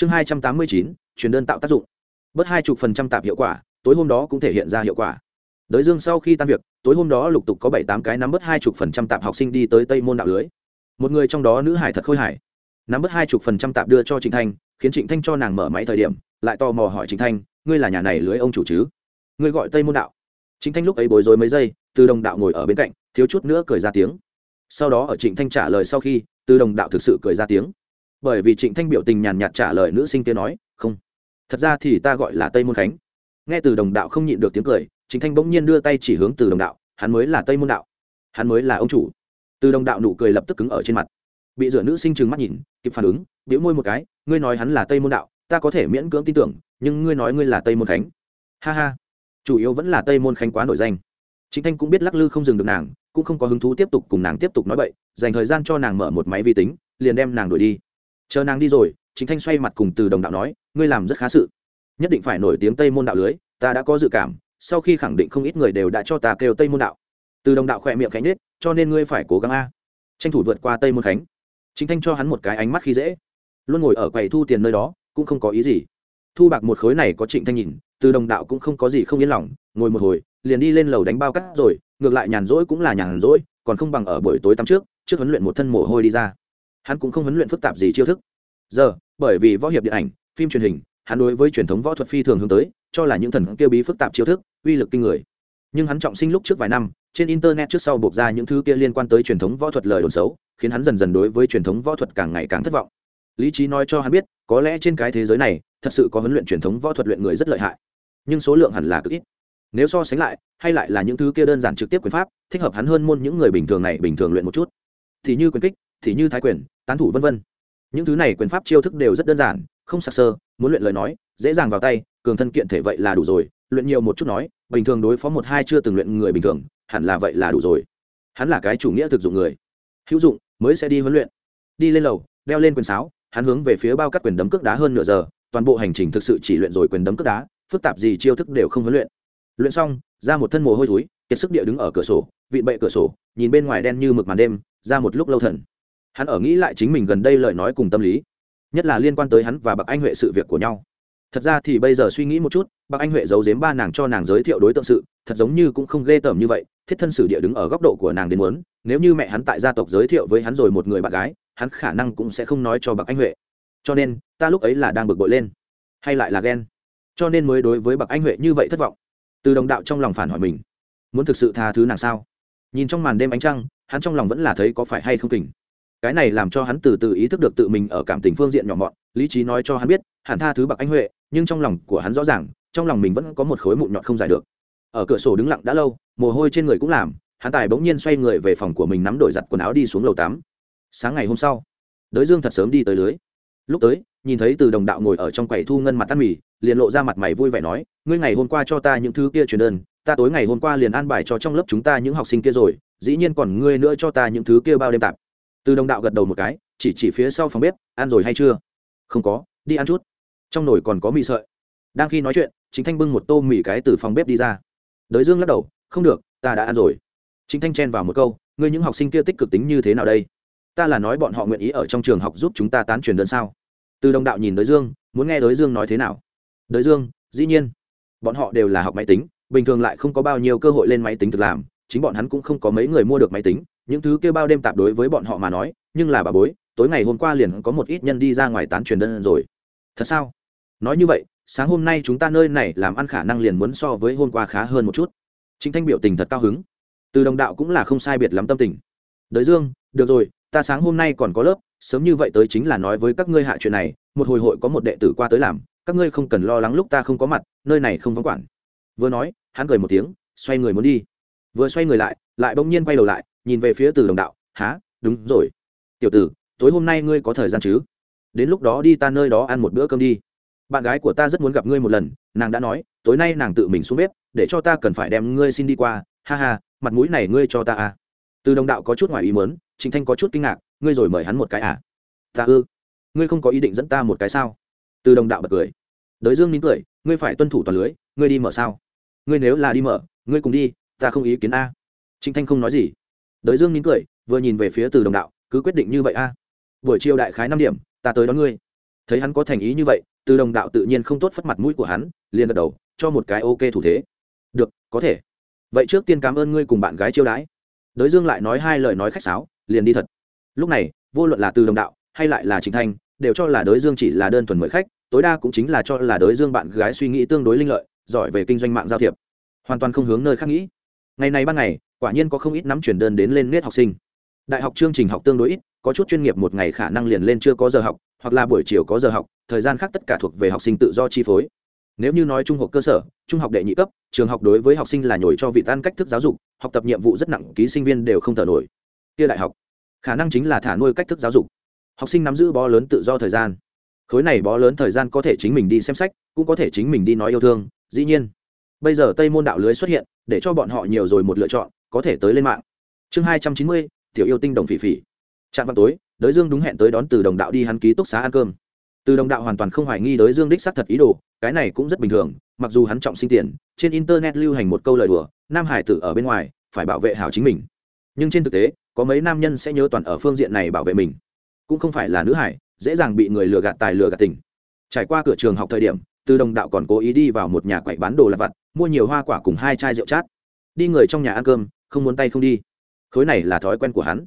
chương hai trăm tám mươi chín, truyền đơn tạo tác dụng. Bớt hai chục phần trăm tạp hiệu quả, tối hôm đó cũng thể hiện ra hiệu quả. Đới dương sau khi tan việc, tối hôm đó lục tục có bảy tám cái nắm bớt hai chục phần trăm tạp học sinh đi tới tây môn đạo lưới. Một người trong đó nữ hải thật khôi hải nắm bớt hai chục phần trăm tạp đưa cho trịnh thanh, khiến trịnh thanh cho nàng mở máy thời điểm, lại tò mò hỏi trịnh thanh, ngươi là nhà này lưới ông chủ chứ? Ngươi gọi tây môn đạo. Trịnh thanh lúc ấy bối rối mấy giây, từ đồng đạo ngồi ở bên cạnh, thiếu chút nữa cười ra tiếng. Sau đó ở trịnh thanh trả lời sau khi, từ đồng đạo thực sự cười ra tiếng bởi vì trịnh thanh biểu tình nhàn nhạt trả lời nữ sinh kia nói, không, thật ra thì ta gọi là tây môn khánh. Nghe từ đồng đạo không nhịn được tiếng cười, trịnh thanh bỗng nhiên đưa tay chỉ hướng từ đồng đạo, hắn mới là tây môn đạo. Hắn mới là ông chủ. Từ đồng đạo nụ cười lập tức cứng ở trên mặt. Bị rửa nữ sinh trừng mắt nhìn, kịp phản ứng biểu môi một cái, ngươi nói hắn là tây môn đạo, ta có thể miễn cưỡng tin tưởng, nhưng ngươi nói ngươi là tây môn khánh. Ha ha, chủ yếu vẫn là tây môn khánh quá nổi danh. Chính thanh cũng biết lắc lư không dừng được nàng, cũng không có hứng thú tiếp tục cùng nàng tiếp tục nói bậy, dành thời gian cho nàng mở một máy vi tính, liền đem nàng đuổi đi chờ nàng đi rồi chính thanh xoay mặt cùng từ đồng đạo nói, ngươi làm rất khá sự. Nhất định phải nổi tiếng tây môn đạo lưới, ta đã có dự cảm, sau khi khẳng định không ít người đều đã cho ta kêu tây môn đạo. Từ đồng đạo khỏe miệng khánh nết cho nên ngươi phải cố gắng a. Tranh thủ vượt qua tây môn khánh. Chính thanh cho hắn một cái ánh mắt khi dễ. Luôn ngồi ở quầy thu tiền nơi đó, cũng không có ý gì. Thu bạc một khối này có trịnh thanh nhìn, từ đồng đạo cũng không có gì không yên lòng, ngồi một hồi, liền đi lên lầu đánh bao cắt rồi, ngược lại nhàn rỗi cũng là nhàn rỗi, còn không bằng ở buổi tối tắm trước trước huấn luyện một thân mồ hôi đi ra hắn cũng không huấn luyện phức tạp gì chiêu thức. Giờ, bởi vì võ hiệp điện ảnh, phim truyền hình, hắn đối với truyền thống võ thuật phi thường hướng tới, cho là những thần kia bí phức tạp chiêu thức, uy lực kinh người. Nhưng hắn trọng sinh lúc trước vài năm, trên internet trước sau buộc ra những thứ kia liên quan tới truyền thống võ thuật lời đồn xấu, khiến hắn dần dần đối với truyền thống võ thuật càng ngày càng thất vọng. Lý trí nói cho hắn biết, có lẽ trên cái thế giới này, thật sự có huấn luyện truyền thống võ thuật luyện người rất lợi hại. Nhưng số lượng hẳn là cực ít. Nếu so sánh lại, hay lại là những thứ kia đơn giản trực tiếp quyền pháp, thích hợp hắn hơn môn những người bình thường này bình thường luyện một chút thì như quyền kích, thì như thái quyền, tán thủ vân vân. Những thứ này quyền pháp chiêu thức đều rất đơn giản, không sặc sơ, muốn luyện lời nói, dễ dàng vào tay, cường thân kiện thể vậy là đủ rồi, luyện nhiều một chút nói, bình thường đối phó một hai chưa từng luyện người bình thường, hẳn là vậy là đủ rồi. Hắn là cái chủ nghĩa thực dụng người. Hữu dụng, mới sẽ đi huấn luyện. Đi lên lầu, đeo lên quyền sáo, hắn hướng về phía bao cắt quyền đấm cước đá hơn nửa giờ, toàn bộ hành trình thực sự chỉ luyện rồi quyền đấm cước đá, phức tạp gì chiêu thức đều không huấn luyện. Luyện xong, ra một thân mồ hôi thúi kiệt sức địa đứng ở cửa sổ, vịn bệ cửa sổ, nhìn bên ngoài đen như mực màn đêm ra một lúc lâu thần. Hắn ở nghĩ lại chính mình gần đây lời nói cùng tâm lý, nhất là liên quan tới hắn và bậc anh huệ sự việc của nhau. Thật ra thì bây giờ suy nghĩ một chút bậc anh huệ giấu giếm ba nàng cho nàng giới thiệu đối tượng sự, thật giống như cũng không ghê tởm như vậy, thiết thân sử địa đứng ở góc độ của nàng đến muốn, nếu như mẹ hắn tại gia tộc giới thiệu với hắn rồi một người bạn gái, hắn khả năng cũng sẽ không nói cho bậc anh huệ. Cho nên, ta lúc ấy là đang bực bội lên, hay lại là ghen. Cho nên mới đối với bậc anh huệ như vậy thất vọng. Từ đồng đạo trong lòng phản hỏi mình, muốn thực sự tha thứ nàng sao? Nhìn trong màn đêm ánh trăng hắn trong lòng vẫn là thấy có phải hay không kình. Cái này làm cho hắn từ từ ý thức được tự mình ở cảm tình phương diện nhỏ mọn, lý trí nói cho hắn biết hẳn tha thứ bậc anh huệ, nhưng trong lòng của hắn rõ ràng, trong lòng mình vẫn có một khối mụn nhọn không giải được. Ở cửa sổ đứng lặng đã lâu, mồ hôi trên người cũng làm, hắn tài bỗng nhiên xoay người về phòng của mình nắm đổi giặt quần áo đi xuống lầu tắm sáng ngày hôm sau, đới dương thật sớm đi tới lưới. Lúc tới, nhìn thấy từ đồng đạo ngồi ở trong quầy thu ngân mặt tan mì, liền lộ ra mặt mày vui vẻ nói, ngươi ngày hôm qua cho ta những thứ kia truyền đơn, ta tối ngày hôm qua liền an bài cho trong lớp chúng ta những học sinh kia rồi dĩ nhiên còn ngươi nữa cho ta những thứ kia bao đêm tạp. Từ đồng đạo gật đầu một cái, chỉ chỉ phía sau phòng bếp, ăn rồi hay chưa? Không có, đi ăn chút. Trong nồi còn có mì sợi. Đang khi nói chuyện, chính thanh bưng một tô mì cái từ phòng bếp đi ra. Đới dương lắc đầu, không được, ta đã ăn rồi. Chính thanh chen vào một câu, ngươi những học sinh kia tích cực tính như thế nào đây? Ta là nói bọn họ nguyện ý ở trong trường học giúp chúng ta tán truyền đơn sao? Từ đồng đạo nhìn đới dương, muốn nghe đới dương nói thế nào. Đới dương, dĩ nhiên, bọn họ đều là học máy tính, bình thường lại không có bao nhiêu cơ hội lên máy tính thực làm chính bọn hắn cũng không có mấy người mua được máy tính, những thứ kêu bao đêm tạp đối với bọn họ mà nói, nhưng là bà bối, tối ngày hôm qua liền có một ít nhân đi ra ngoài tán truyền đơn rồi. Thật sao? Nói như vậy, sáng hôm nay chúng ta nơi này làm ăn khả năng liền muốn so với hôm qua khá hơn một chút. Chính thanh biểu tình thật cao hứng. Từ đồng đạo cũng là không sai biệt lắm tâm tình. Đới dương, được rồi, ta sáng hôm nay còn có lớp, sớm như vậy tới chính là nói với các ngươi hạ chuyện này, một hồi hội có một đệ tử qua tới làm, các ngươi không cần lo lắng lúc ta không có mặt, nơi này không vắng quản vừa nói, hắn cười một tiếng, xoay người muốn đi vừa xoay người lại lại bỗng nhiên quay đầu lại, nhìn về phía từ đồng đạo há đúng rồi. Tiểu tử, tối hôm nay ngươi có thời gian chứ? Đến lúc đó đi ta nơi đó ăn một bữa cơm đi. Bạn gái của ta rất muốn gặp ngươi một lần, nàng đã nói, tối nay nàng tự mình xuống bếp, để cho ta cần phải đem ngươi xin đi qua, ha ha, mặt mũi này ngươi cho ta à. Từ đồng đạo có chút ngoài ý mớn trịnh thanh có chút kinh ngạc, ngươi rồi mời hắn một cái à? Ta ư? Ngươi không có ý định dẫn ta một cái sao? Từ đồng đạo bật cười. Đới dương nín cười, ngươi phải tuân thủ toàn lưới, ngươi đi mở sao? Ngươi nếu là đi mở, ngươi cùng đi ta không ý kiến a. Trịnh thanh không nói gì. Đới dương nín cười, vừa nhìn về phía từ đồng đạo, cứ quyết định như vậy a. Buổi chiều đại khái năm điểm, ta tới đón ngươi. Thấy hắn có thành ý như vậy, từ đồng đạo tự nhiên không tốt phất mặt mũi của hắn, liền gật đầu, cho một cái ok thủ thế. Được, có thể. Vậy trước tiên cảm ơn ngươi cùng bạn gái chiêu đãi. Đới dương lại nói hai lời nói khách sáo, liền đi thật. Lúc này, vô luận là từ đồng đạo, hay lại là trịnh thanh, đều cho là đới dương chỉ là đơn thuần mời khách, tối đa cũng chính là cho là đới dương bạn gái suy nghĩ tương đối linh lợi, giỏi về kinh doanh mạng giao thiệp. Hoàn toàn không hướng nơi khác nghĩ ngày này ban ngày, quả nhiên có không ít nắm chuyển đơn đến lên nết học sinh. Đại học chương trình học tương đối ít, có chút chuyên nghiệp một ngày khả năng liền lên chưa có giờ học, hoặc là buổi chiều có giờ học, thời gian khác tất cả thuộc về học sinh tự do chi phối. Nếu như nói trung học cơ sở, trung học đệ nhị cấp, trường học đối với học sinh là nhồi cho vị tan cách thức giáo dục, học tập nhiệm vụ rất nặng, ký sinh viên đều không thở nổi. Kia đại học, khả năng chính là thả nuôi cách thức giáo dục. Học sinh nắm giữ bó lớn tự do thời gian. Khối này bó lớn thời gian có thể chính mình đi xem sách, cũng có thể chính mình đi nói yêu thương, dĩ nhiên bây giờ tây môn đạo lưới xuất hiện, để cho bọn họ nhiều rồi một lựa chọn, có thể tới lên mạng. Chương hai trăm chín mươi, tiểu yêu tinh đồng phỉ phỉ. Trạm vào tối, đới dương đúng hẹn tới đón từ đồng đạo đi hắn ký túc xá ăn cơm. Từ đồng đạo hoàn toàn không hoài nghi đới dương đích xác thật ý đồ, cái này cũng rất bình thường, mặc dù hắn trọng sinh tiền, trên internet lưu hành một câu lời đùa, nam hải tử ở bên ngoài, phải bảo vệ hảo chính mình. Nhưng trên thực tế, có mấy nam nhân sẽ nhớ toàn ở phương diện này bảo vệ mình. Cũng không phải là nữ hải, dễ dàng bị người lừa gạt tài lừa gạt tình. Trải qua cửa trường học thời điểm, từ đồng đạo còn cố ý đi vào một nhà quậy bán đồ lặt vặt mua nhiều hoa quả cùng hai chai rượu chát. Đi người trong nhà ăn cơm, không muốn tay không đi. Khối này là thói quen của hắn.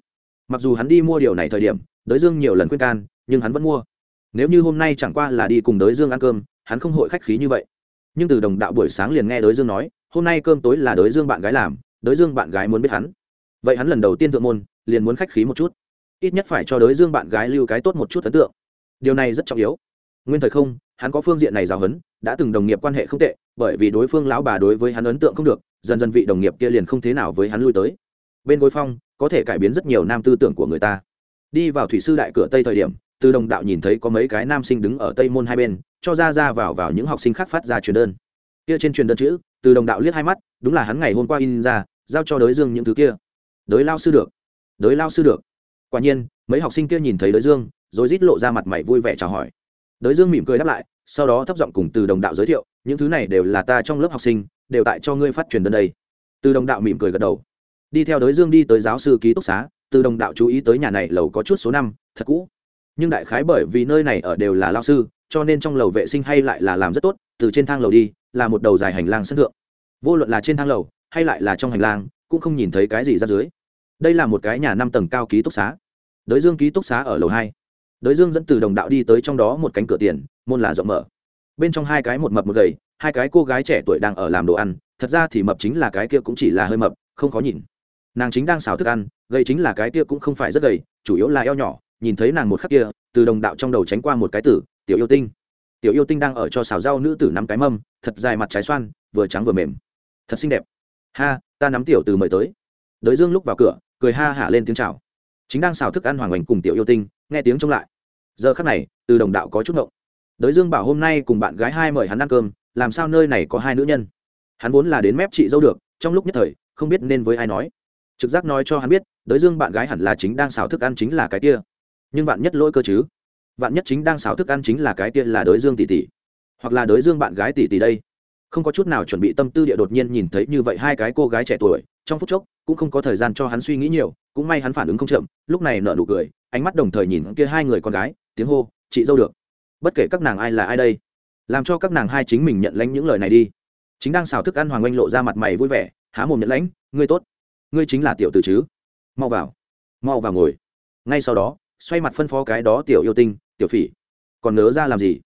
Mặc dù hắn đi mua điều này thời điểm, đới dương nhiều lần khuyên can, nhưng hắn vẫn mua. Nếu như hôm nay chẳng qua là đi cùng đới dương ăn cơm, hắn không hội khách khí như vậy. Nhưng từ đồng đạo buổi sáng liền nghe đới dương nói, hôm nay cơm tối là đới dương bạn gái làm, đới dương bạn gái muốn biết hắn. Vậy hắn lần đầu tiên thượng môn, liền muốn khách khí một chút. Ít nhất phải cho đới dương bạn gái lưu cái tốt một chút ấn tượng. Điều này rất trọng yếu. Nguyên thời không, hắn có phương diện này giáo huấn, đã từng đồng nghiệp quan hệ không tệ bởi vì đối phương lão bà đối với hắn ấn tượng không được, dần dần vị đồng nghiệp kia liền không thế nào với hắn lui tới. Bên gối phong, có thể cải biến rất nhiều nam tư tưởng của người ta. Đi vào thủy sư đại cửa tây thời điểm, từ đồng đạo nhìn thấy có mấy cái nam sinh đứng ở tây môn hai bên, cho ra ra vào vào những học sinh khác phát ra truyền đơn. Kia trên truyền đơn chữ, từ đồng đạo liếc hai mắt, đúng là hắn ngày hôm qua in ra, giao cho đới dương những thứ kia. Đới lao sư được. Đới lao sư được. Quả nhiên, mấy học sinh kia nhìn thấy đới dương, rồi rít lộ ra mặt mày vui vẻ chào hỏi. Đới dương mỉm cười đáp lại, sau đó thấp giọng cùng từ đồng đạo giới thiệu những thứ này đều là ta trong lớp học sinh, đều tại cho ngươi phát truyền đơn đây. Từ đồng đạo mỉm cười gật đầu. Đi theo đới dương đi tới giáo sư ký túc xá, từ đồng đạo chú ý tới nhà này lầu có chút số năm, thật cũ. Nhưng đại khái bởi vì nơi này ở đều là lao sư, cho nên trong lầu vệ sinh hay lại là làm rất tốt, từ trên thang lầu đi, là một đầu dài hành lang sân thượng. Vô luận là trên thang lầu, hay lại là trong hành lang, cũng không nhìn thấy cái gì ra dưới. Đây là một cái nhà năm tầng cao ký túc xá. Đới dương ký túc xá ở lầu hai. Đới dương dẫn từ đồng đạo đi tới trong đó một cánh cửa tiền, môn là rộng mở bên trong hai cái một mập một gầy, hai cái cô gái trẻ tuổi đang ở làm đồ ăn, thật ra thì mập chính là cái kia cũng chỉ là hơi mập, không khó nhìn. Nàng chính đang xào thức ăn, gầy chính là cái kia cũng không phải rất gầy, chủ yếu là eo nhỏ, nhìn thấy nàng một khắc kia, từ đồng đạo trong đầu tránh qua một cái tử, tiểu yêu tinh. Tiểu yêu tinh đang ở cho xào rau nữ tử nắm cái mâm, thật dài mặt trái xoan, vừa trắng vừa mềm. Thật xinh đẹp. Ha, ta nắm tiểu từ mời tới. Đới dương lúc vào cửa, cười ha hả lên tiếng chào. Chính đang xào thức ăn hoàng hoành cùng tiểu yêu tinh, nghe tiếng trông lại. Giờ khắc này, từ đồng đạo có chút ngộng đới dương bảo hôm nay cùng bạn gái hai mời hắn ăn cơm, làm sao nơi này có hai nữ nhân? Hắn vốn là đến mép chị dâu được, trong lúc nhất thời, không biết nên với ai nói. Trực giác nói cho hắn biết, đới dương bạn gái hẳn là chính đang xào thức ăn chính là cái kia. Nhưng vạn nhất lỗi cơ chứ? Vạn nhất chính đang xào thức ăn chính là cái kia là đới dương tỷ tỷ, hoặc là đới dương bạn gái tỷ tỷ đây? Không có chút nào chuẩn bị tâm tư địa đột nhiên nhìn thấy như vậy hai cái cô gái trẻ tuổi, trong phút chốc, cũng không có thời gian cho hắn suy nghĩ nhiều, cũng may hắn phản ứng không chậm, lúc này nở nụ cười, ánh mắt đồng thời nhìn kia hai người con gái, tiếng hô, chị dâu được bất kể các nàng ai là ai đây, làm cho các nàng hai chính mình nhận lãnh những lời này đi. Chính đang xào thức ăn hoàng oanh lộ ra mặt mày vui vẻ, há mồm nhận lãnh, ngươi tốt, ngươi chính là tiểu tử chứ? Mau vào mau vào ngồi. Ngay sau đó, xoay mặt phân phó cái đó tiểu yêu tinh, tiểu phỉ, còn nớ ra làm gì?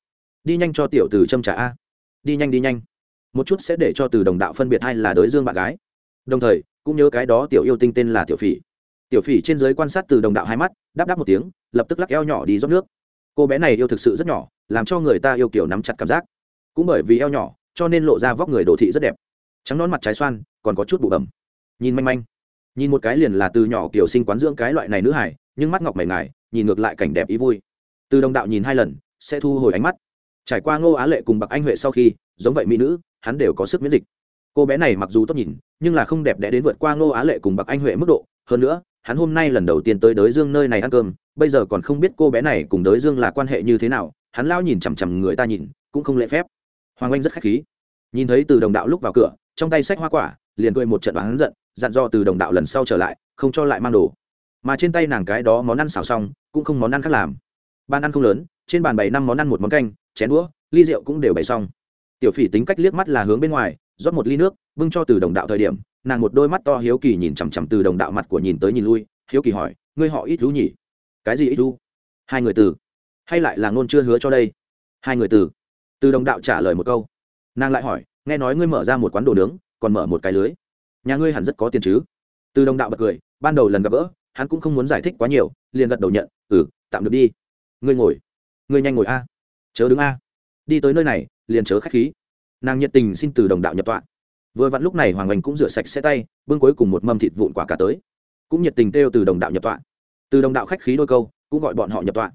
Đi nhanh cho tiểu từ châm trả a. Đi nhanh đi nhanh. Một chút sẽ để cho từ đồng đạo phân biệt hay là đối dương bạn gái. Đồng thời, cũng nhớ cái đó tiểu yêu tinh tên là tiểu phỉ. Tiểu phỉ trên giới quan sát từ đồng đạo hai mắt, đáp đáp một tiếng, lập tức lắc eo nhỏ đi rót nước cô bé này yêu thực sự rất nhỏ, làm cho người ta yêu kiểu nắm chặt cảm giác. Cũng bởi vì eo nhỏ, cho nên lộ ra vóc người đồ thị rất đẹp. Trắng nón mặt trái xoan, còn có chút bụ bẩm. Nhìn manh manh. Nhìn một cái liền là từ nhỏ kiểu sinh quán dưỡng cái loại này nữ hải nhưng mắt ngọc mày ngài, nhìn ngược lại cảnh đẹp ý vui. Từ đồng đạo nhìn hai lần, sẽ thu hồi ánh mắt. Trải qua ngô á lệ cùng bạc anh huệ sau khi, giống vậy mỹ nữ, hắn đều có sức miễn dịch. Cô bé này mặc dù tốt nhìn, nhưng là không đẹp đẽ đến vượt qua ngô á lệ cùng bạc anh huệ mức độ. Hơn nữa, hắn hôm nay lần đầu tiên tới đới dương nơi này ăn cơm bây giờ còn không biết cô bé này cùng đới dương là quan hệ như thế nào, hắn lao nhìn chằm chằm người ta nhìn, cũng không lễ phép. Hoàng anh rất khách khí. Nhìn thấy từ đồng đạo lúc vào cửa, trong tay sách hoa quả, liền cười một trận bán giận, dặn dò từ đồng đạo lần sau trở lại, không cho lại mang đồ. Mà trên tay nàng cái đó món ăn xào xong, cũng không món ăn khác làm. Ban ăn không lớn, trên bàn bày năm món ăn một món canh, chén đũa, ly rượu cũng đều bày xong. Tiểu phỉ tính cách liếc mắt là hướng bên ngoài, rót một ly nước vưng cho từ đồng đạo thời điểm, nàng một đôi mắt to hiếu kỳ nhìn chằm chằm từ đồng đạo mặt của nhìn tới nhìn lui, hiếu kỳ hỏi, ngươi họ ít rú nhỉ? Cái gì ít du hai người từ. Hay lại là ngôn chưa hứa cho đây? Hai người từ. Từ đồng đạo trả lời một câu. Nàng lại hỏi, nghe nói ngươi mở ra một quán đồ nướng, còn mở một cái lưới. Nhà ngươi hẳn rất có tiền chứ? Từ đồng đạo bật cười, ban đầu lần gặp gỡ, hắn cũng không muốn giải thích quá nhiều, liền gật đầu nhận ừ tạm được đi. Ngươi ngồi. Ngươi nhanh ngồi a. Chớ đứng a. Đi tới nơi này, liền chớ k h á c h khí. Nàng nhiệt tình xin từ đồng đạo nhập tọa. Vừa vặn lúc này hoàng oanh cũng rửa sạch xe tay, bưng cuối cùng một mâm thịt vụn quả cả tới. Cũng nhiệt tình kêu từ đồng đạo nhập tọa từ đồng đạo khách khí đôi câu, cũng gọi bọn họ nhập tọa.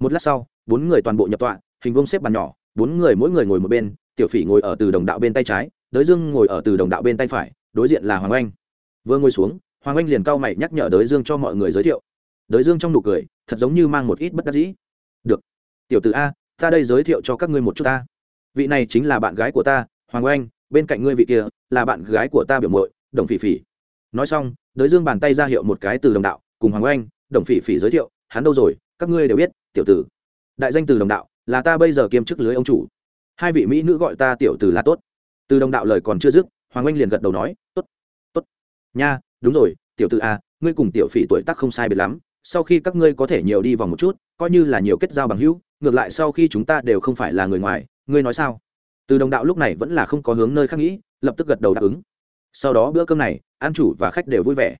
Một lát sau, bốn người toàn bộ nhập tọa, hình vông xếp bàn nhỏ, bốn người mỗi người ngồi một bên, tiểu phỉ ngồi ở từ đồng đạo bên tay trái, đới dương ngồi ở từ đồng đạo bên tay phải, đối diện là hoàng oanh. Vừa ngồi xuống, hoàng oanh liền cau mày nhắc nhở đới dương cho mọi người giới thiệu. Đới dương trong nụ cười, thật giống như mang một ít bất đắc dĩ. Được, tiểu t ử a, ta đây giới thiệu cho các ngươi một chút ta. Vị này chính là bạn gái của ta, hoàng oanh, bên cạnh ngươi vị kia, là bạn gái của ta biểu mội đồng phỉ phỉ. Nói xong, đới dương bàn tay ra hiệu một cái từ đồng đạo, cùng hoàng oanh đồng phỉ phỉ giới thiệu, hắn đâu rồi? Các ngươi đều biết, tiểu tử. Đại danh từ đồng đạo, là ta bây giờ kiêm chức lưới ông chủ. Hai vị mỹ nữ gọi ta tiểu tử là tốt. Từ đồng đạo lời còn chưa dứt, hoàng anh liền gật đầu nói, tốt tốt. Nha, đúng rồi, tiểu tử a ngươi cùng tiểu phỉ tuổi tác không sai biệt lắm, sau khi các ngươi có thể nhiều đi vòng một chút, coi như là nhiều kết giao bằng hữu, ngược lại sau khi chúng ta đều không phải là người ngoài, ngươi nói sao? Từ đồng đạo lúc này vẫn là không có hướng nơi khác nghĩ, lập tức gật đầu đáp ứng. Sau đó bữa cơm này, an chủ và khách đều vui vẻ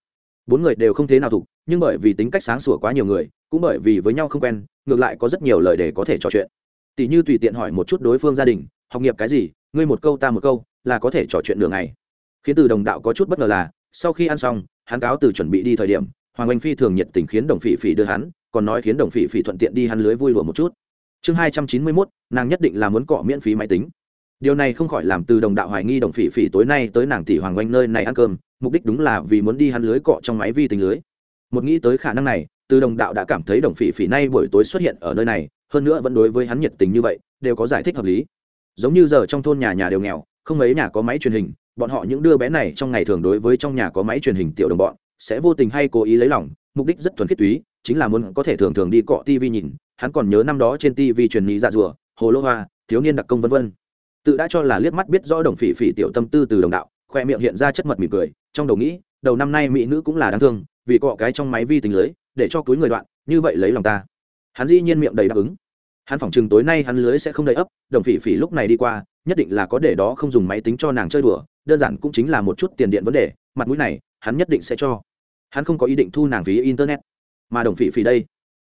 bốn người đều không thế nào thục, nhưng bởi vì tính cách sáng sủa quá nhiều người, cũng bởi vì với nhau không quen, ngược lại có rất nhiều lời để có thể trò chuyện. Tỷ như tùy tiện hỏi một chút đối phương gia đình, học nghiệp cái gì? Ngươi một câu ta một câu, là có thể trò chuyện đường này khiến từ đồng đạo có chút bất ngờ là, sau khi ăn xong, hắn cáo từ chuẩn bị đi thời điểm, hoàng anh phi thường nhiệt tình khiến đồng phỉ phỉ đưa hắn, còn nói khiến đồng phỉ phỉ thuận tiện đi hắn lưới vui lùa một chút. Chương hai trăm chín mươi mốt, nàng nhất định là muốn cọ miễn phí máy tính. Điều này không khỏi làm từ đồng đạo hoài nghi đồng phỉ phỉ tối nay tới nàng tỷ hoàng oanh nơi này ăn cơm mục đích đúng là vì muốn đi hắn lưới cọ trong máy vi tính lưới. Một nghĩ tới khả năng này, từ đồng đạo đã cảm thấy đồng phỉ phỉ nay buổi tối xuất hiện ở nơi này, hơn nữa vẫn đối với hắn nhiệt tình như vậy, đều có giải thích hợp lý. Giống như giờ trong thôn nhà nhà đều nghèo, không mấy nhà có máy truyền hình, bọn họ những đứa bé này trong ngày thường đối với trong nhà có máy truyền hình tiểu đồng bọn, sẽ vô tình hay cố ý lấy lòng, mục đích rất thuần khiết túy, chính là muốn có thể thường thường đi cọ tv nhìn, hắn còn nhớ năm đó trên tv truyền lý dạ rùa hồ lô hoa, thiếu niên đặc công vân vân. Tự đã cho là liếc mắt biết rõ đồng phỉ phỉ tiểu tâm tư từ đồng đạo khoe miệng hiện ra chất mật mỉm cười, trong đầu nghĩ, đầu năm nay mỹ nữ cũng là đáng thương, vì cọ cái trong máy vi tính lưới, để cho túi người đoạn, như vậy lấy lòng ta. Hắn dĩ nhiên miệng đầy đáp ứng. Hắn phỏng chừng tối nay hắn lưới sẽ không đầy ấp, đồng phỉ phỉ lúc này đi qua, nhất định là có để đó không dùng máy tính cho nàng chơi đùa, đơn giản cũng chính là một chút tiền điện vấn đề, mặt mũi này, hắn nhất định sẽ cho. Hắn không có ý định thu nàng phí internet. Mà đồng phỉ phỉ đây,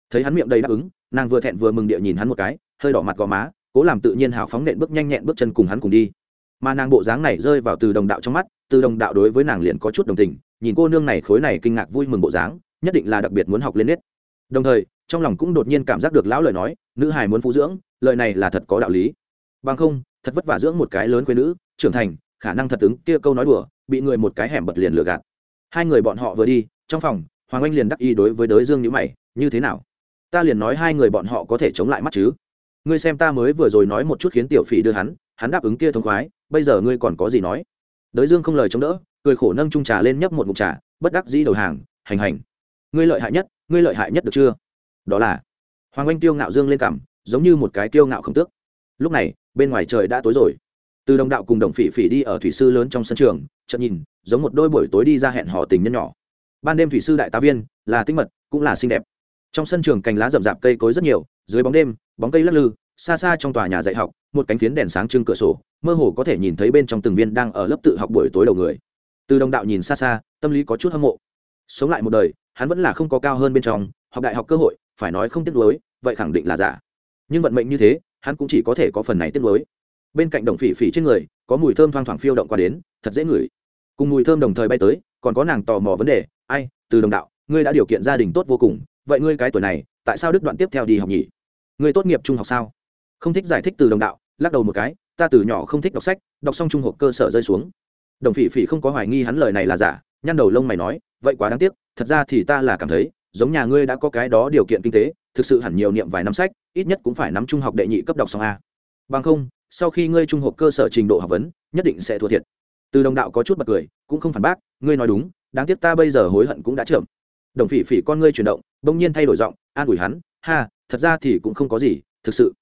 thấy hắn miệng đầy đáp ứng, nàng vừa thẹn vừa mừng địa nhìn hắn một cái, hơi đỏ mặt gò má, cố làm tự nhiên hào phóng nện bước nhanh nhẹn bước chân cùng hắn cùng đi mà nàng bộ dáng này rơi vào từ đồng đạo trong mắt, từ đồng đạo đối với nàng liền có chút đồng tình, nhìn cô nương này khối này kinh ngạc vui mừng bộ dáng, nhất định là đặc biệt muốn học lên nết. Đồng thời, trong lòng cũng đột nhiên cảm giác được lão lời nói, nữ hài muốn phụ dưỡng, lời này là thật có đạo lý. Bằng không, thật vất vả dưỡng một cái lớn quê nữ, trưởng thành, khả năng thật ứng kia câu nói đùa, bị người một cái hẻm bật liền lừa gạt. Hai người bọn họ vừa đi, trong phòng, hoàng anh liền đắc y đối với đới dương nhữ mày, như thế nào? Ta liền nói hai người bọn họ có thể chống lại mắt chứ? Ngươi xem ta mới vừa rồi nói một chút khiến tiểu phỉ đưa hắn hắn đáp ứng kia thông khoái, bây giờ ngươi còn có gì nói? Đới dương không lời chống đỡ, cười khổ nâng trung trà lên nhấp một mục trà, bất đắc dĩ đầu hàng, hành hành. Ngươi lợi hại nhất, ngươi lợi hại nhất được chưa? Đó là. Hoàng anh tiêu ngạo dương lên cằm giống như một cái tiêu ngạo không tước. Lúc này, bên ngoài trời đã tối rồi. Từ đồng đạo cùng đồng phỉ phỉ đi ở thủy sư lớn trong sân trường, chợt nhìn, giống một đôi buổi tối đi ra hẹn hò tình nhân nhỏ. Ban đêm thủy sư đại tá viên, là tinh mật, cũng là xinh đẹp. Trong sân trường cành lá rậm rạp cây cối rất nhiều, dưới bóng đêm, bóng cây lắc lư xa xa trong tòa nhà dạy học, một cánh phiến đèn sáng trưng cửa sổ, mơ hồ có thể nhìn thấy bên trong từng viên đang ở lớp tự học buổi tối đầu người. Từ đồng đạo nhìn xa xa, tâm lý có chút hâm mộ. Sống lại một đời, hắn vẫn là không có cao hơn bên trong, học đại học cơ hội, phải nói không tiếc nuối, vậy khẳng định là giả. Nhưng vận mệnh như thế, hắn cũng chỉ có thể có phần này tiếc nuối. Bên cạnh đồng phỉ phỉ trên người, có mùi thơm thoang thoảng phiêu động qua đến, thật dễ ngửi. Cùng mùi thơm đồng thời bay tới, còn có nàng tò mò vấn đề, ai, từ đồng đạo, ngươi đã điều kiện gia đình tốt vô cùng, vậy ngươi cái tuổi này, tại sao đức đoạn tiếp theo đi học nhỉ? Ngươi tốt nghiệp trung học sao? Không thích giải thích từ đồng đạo, lắc đầu một cái, ta từ nhỏ không thích đọc sách, đọc xong trung học cơ sở rơi xuống. Đồng phỉ phỉ không có hoài nghi hắn lời này là giả, nhăn đầu lông mày nói, vậy quá đáng tiếc, thật ra thì ta là cảm thấy, giống nhà ngươi đã có cái đó điều kiện kinh tế, thực sự hẳn nhiều niệm vài năm sách, ít nhất cũng phải nắm trung học đệ nhị cấp đọc xong a. Bằng không, sau khi ngươi trung học cơ sở trình độ học vấn, nhất định sẽ thua thiệt. Từ đồng đạo có chút bật cười, cũng không phản bác, ngươi nói đúng, đáng tiếc ta bây giờ hối hận cũng đã chậm. Đồng phỉ phỉ con ngươi chuyển động, bỗng nhiên thay đổi giọng, an ủi hắn, ha, thật ra thì cũng không có gì, thực sự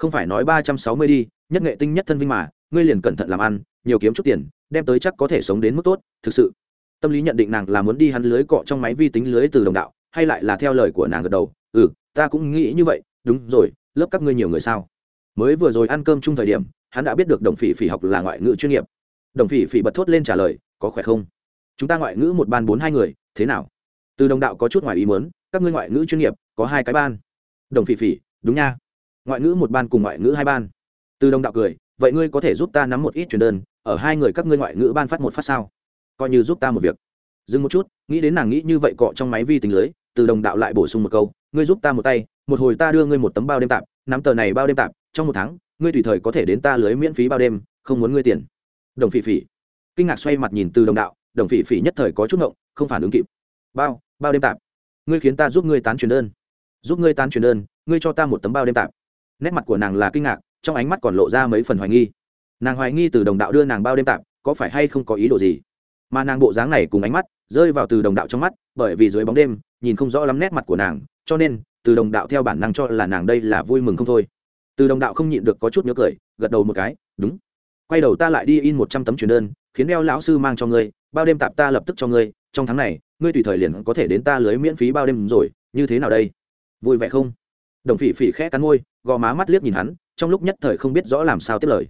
không phải nói ba trăm sáu mươi đi, nhất nghệ tinh nhất thân vinh mà, ngươi liền cẩn thận làm ăn, nhiều kiếm chút tiền, đem tới chắc có thể sống đến mức tốt, thực sự. Tâm lý nhận định nàng là muốn đi hắn lưới cọ trong máy vi tính lưới từ đồng đạo, hay lại là theo lời của nàng gật đầu ừ ta cũng nghĩ như vậy, đúng rồi, lớp các ngươi nhiều người sao? Mới vừa rồi ăn cơm chung thời điểm, hắn đã biết được đồng phỉ phỉ học là ngoại ngữ chuyên nghiệp. Đồng phỉ phỉ bật thốt lên trả lời, có khỏe không? Chúng ta ngoại ngữ một ban bốn hai người, thế nào? Từ đồng đạo có chút ngoài ý muốn, các ngươi ngoại ngữ chuyên nghiệp, có hai cái ban. Đồng phỉ phỉ, đúng nha ngoại ngữ một ban cùng ngoại ngữ hai ban. Từ đồng đạo cười, vậy ngươi có thể giúp ta nắm một ít truyền đơn, ở hai người các ngươi ngoại ngữ ban phát một phát sao? Coi như giúp ta một việc. Dừng một chút, nghĩ đến nàng nghĩ như vậy cọ trong máy vi tính lưới, từ đồng đạo lại bổ sung một câu, ngươi giúp ta một tay, một hồi ta đưa ngươi một tấm bao đêm tạp, nắm tờ này bao đêm tạp, trong một tháng, ngươi tùy thời có thể đến ta lưới miễn phí bao đêm, không muốn ngươi tiền. Đồng phỉ phỉ. Kinh ngạc xoay mặt nhìn từ đồng đạo, đồng phỉ phỉ nhất thời có chút ngộng, không phản ứng kịp. Bao bao đêm tạp, ngươi khiến ta giúp ngươi tán truyền đơn, giúp ngươi tán truyền đơn, ngươi cho ta một tấm bao đêm tạp nét mặt của nàng là kinh ngạc, trong ánh mắt còn lộ ra mấy phần hoài nghi. Nàng hoài nghi từ đồng đạo đưa nàng bao đêm tạp có phải hay không có ý đồ gì? Mà nàng bộ dáng này cùng ánh mắt, rơi vào từ đồng đạo trong mắt, bởi vì dưới bóng đêm, nhìn không rõ lắm nét mặt của nàng, cho nên, từ đồng đạo theo bản năng cho là nàng đây là vui mừng không thôi. Từ đồng đạo không nhịn được có chút nhớ cười, gật đầu một cái, đúng. Quay đầu ta lại đi in một trăm tấm truyền đơn, khiến đeo lão sư mang cho ngươi, bao đêm tạp ta lập tức cho ngươi, trong tháng này, ngươi tùy thời liền có thể đến ta lưới miễn phí bao đêm rồi, như thế nào đây? Vui vẻ không? Đồng phỉ phỉ khẽ cắn môi gò má mắt liếc nhìn hắn, trong lúc nhất thời không biết rõ làm sao tiếp lời.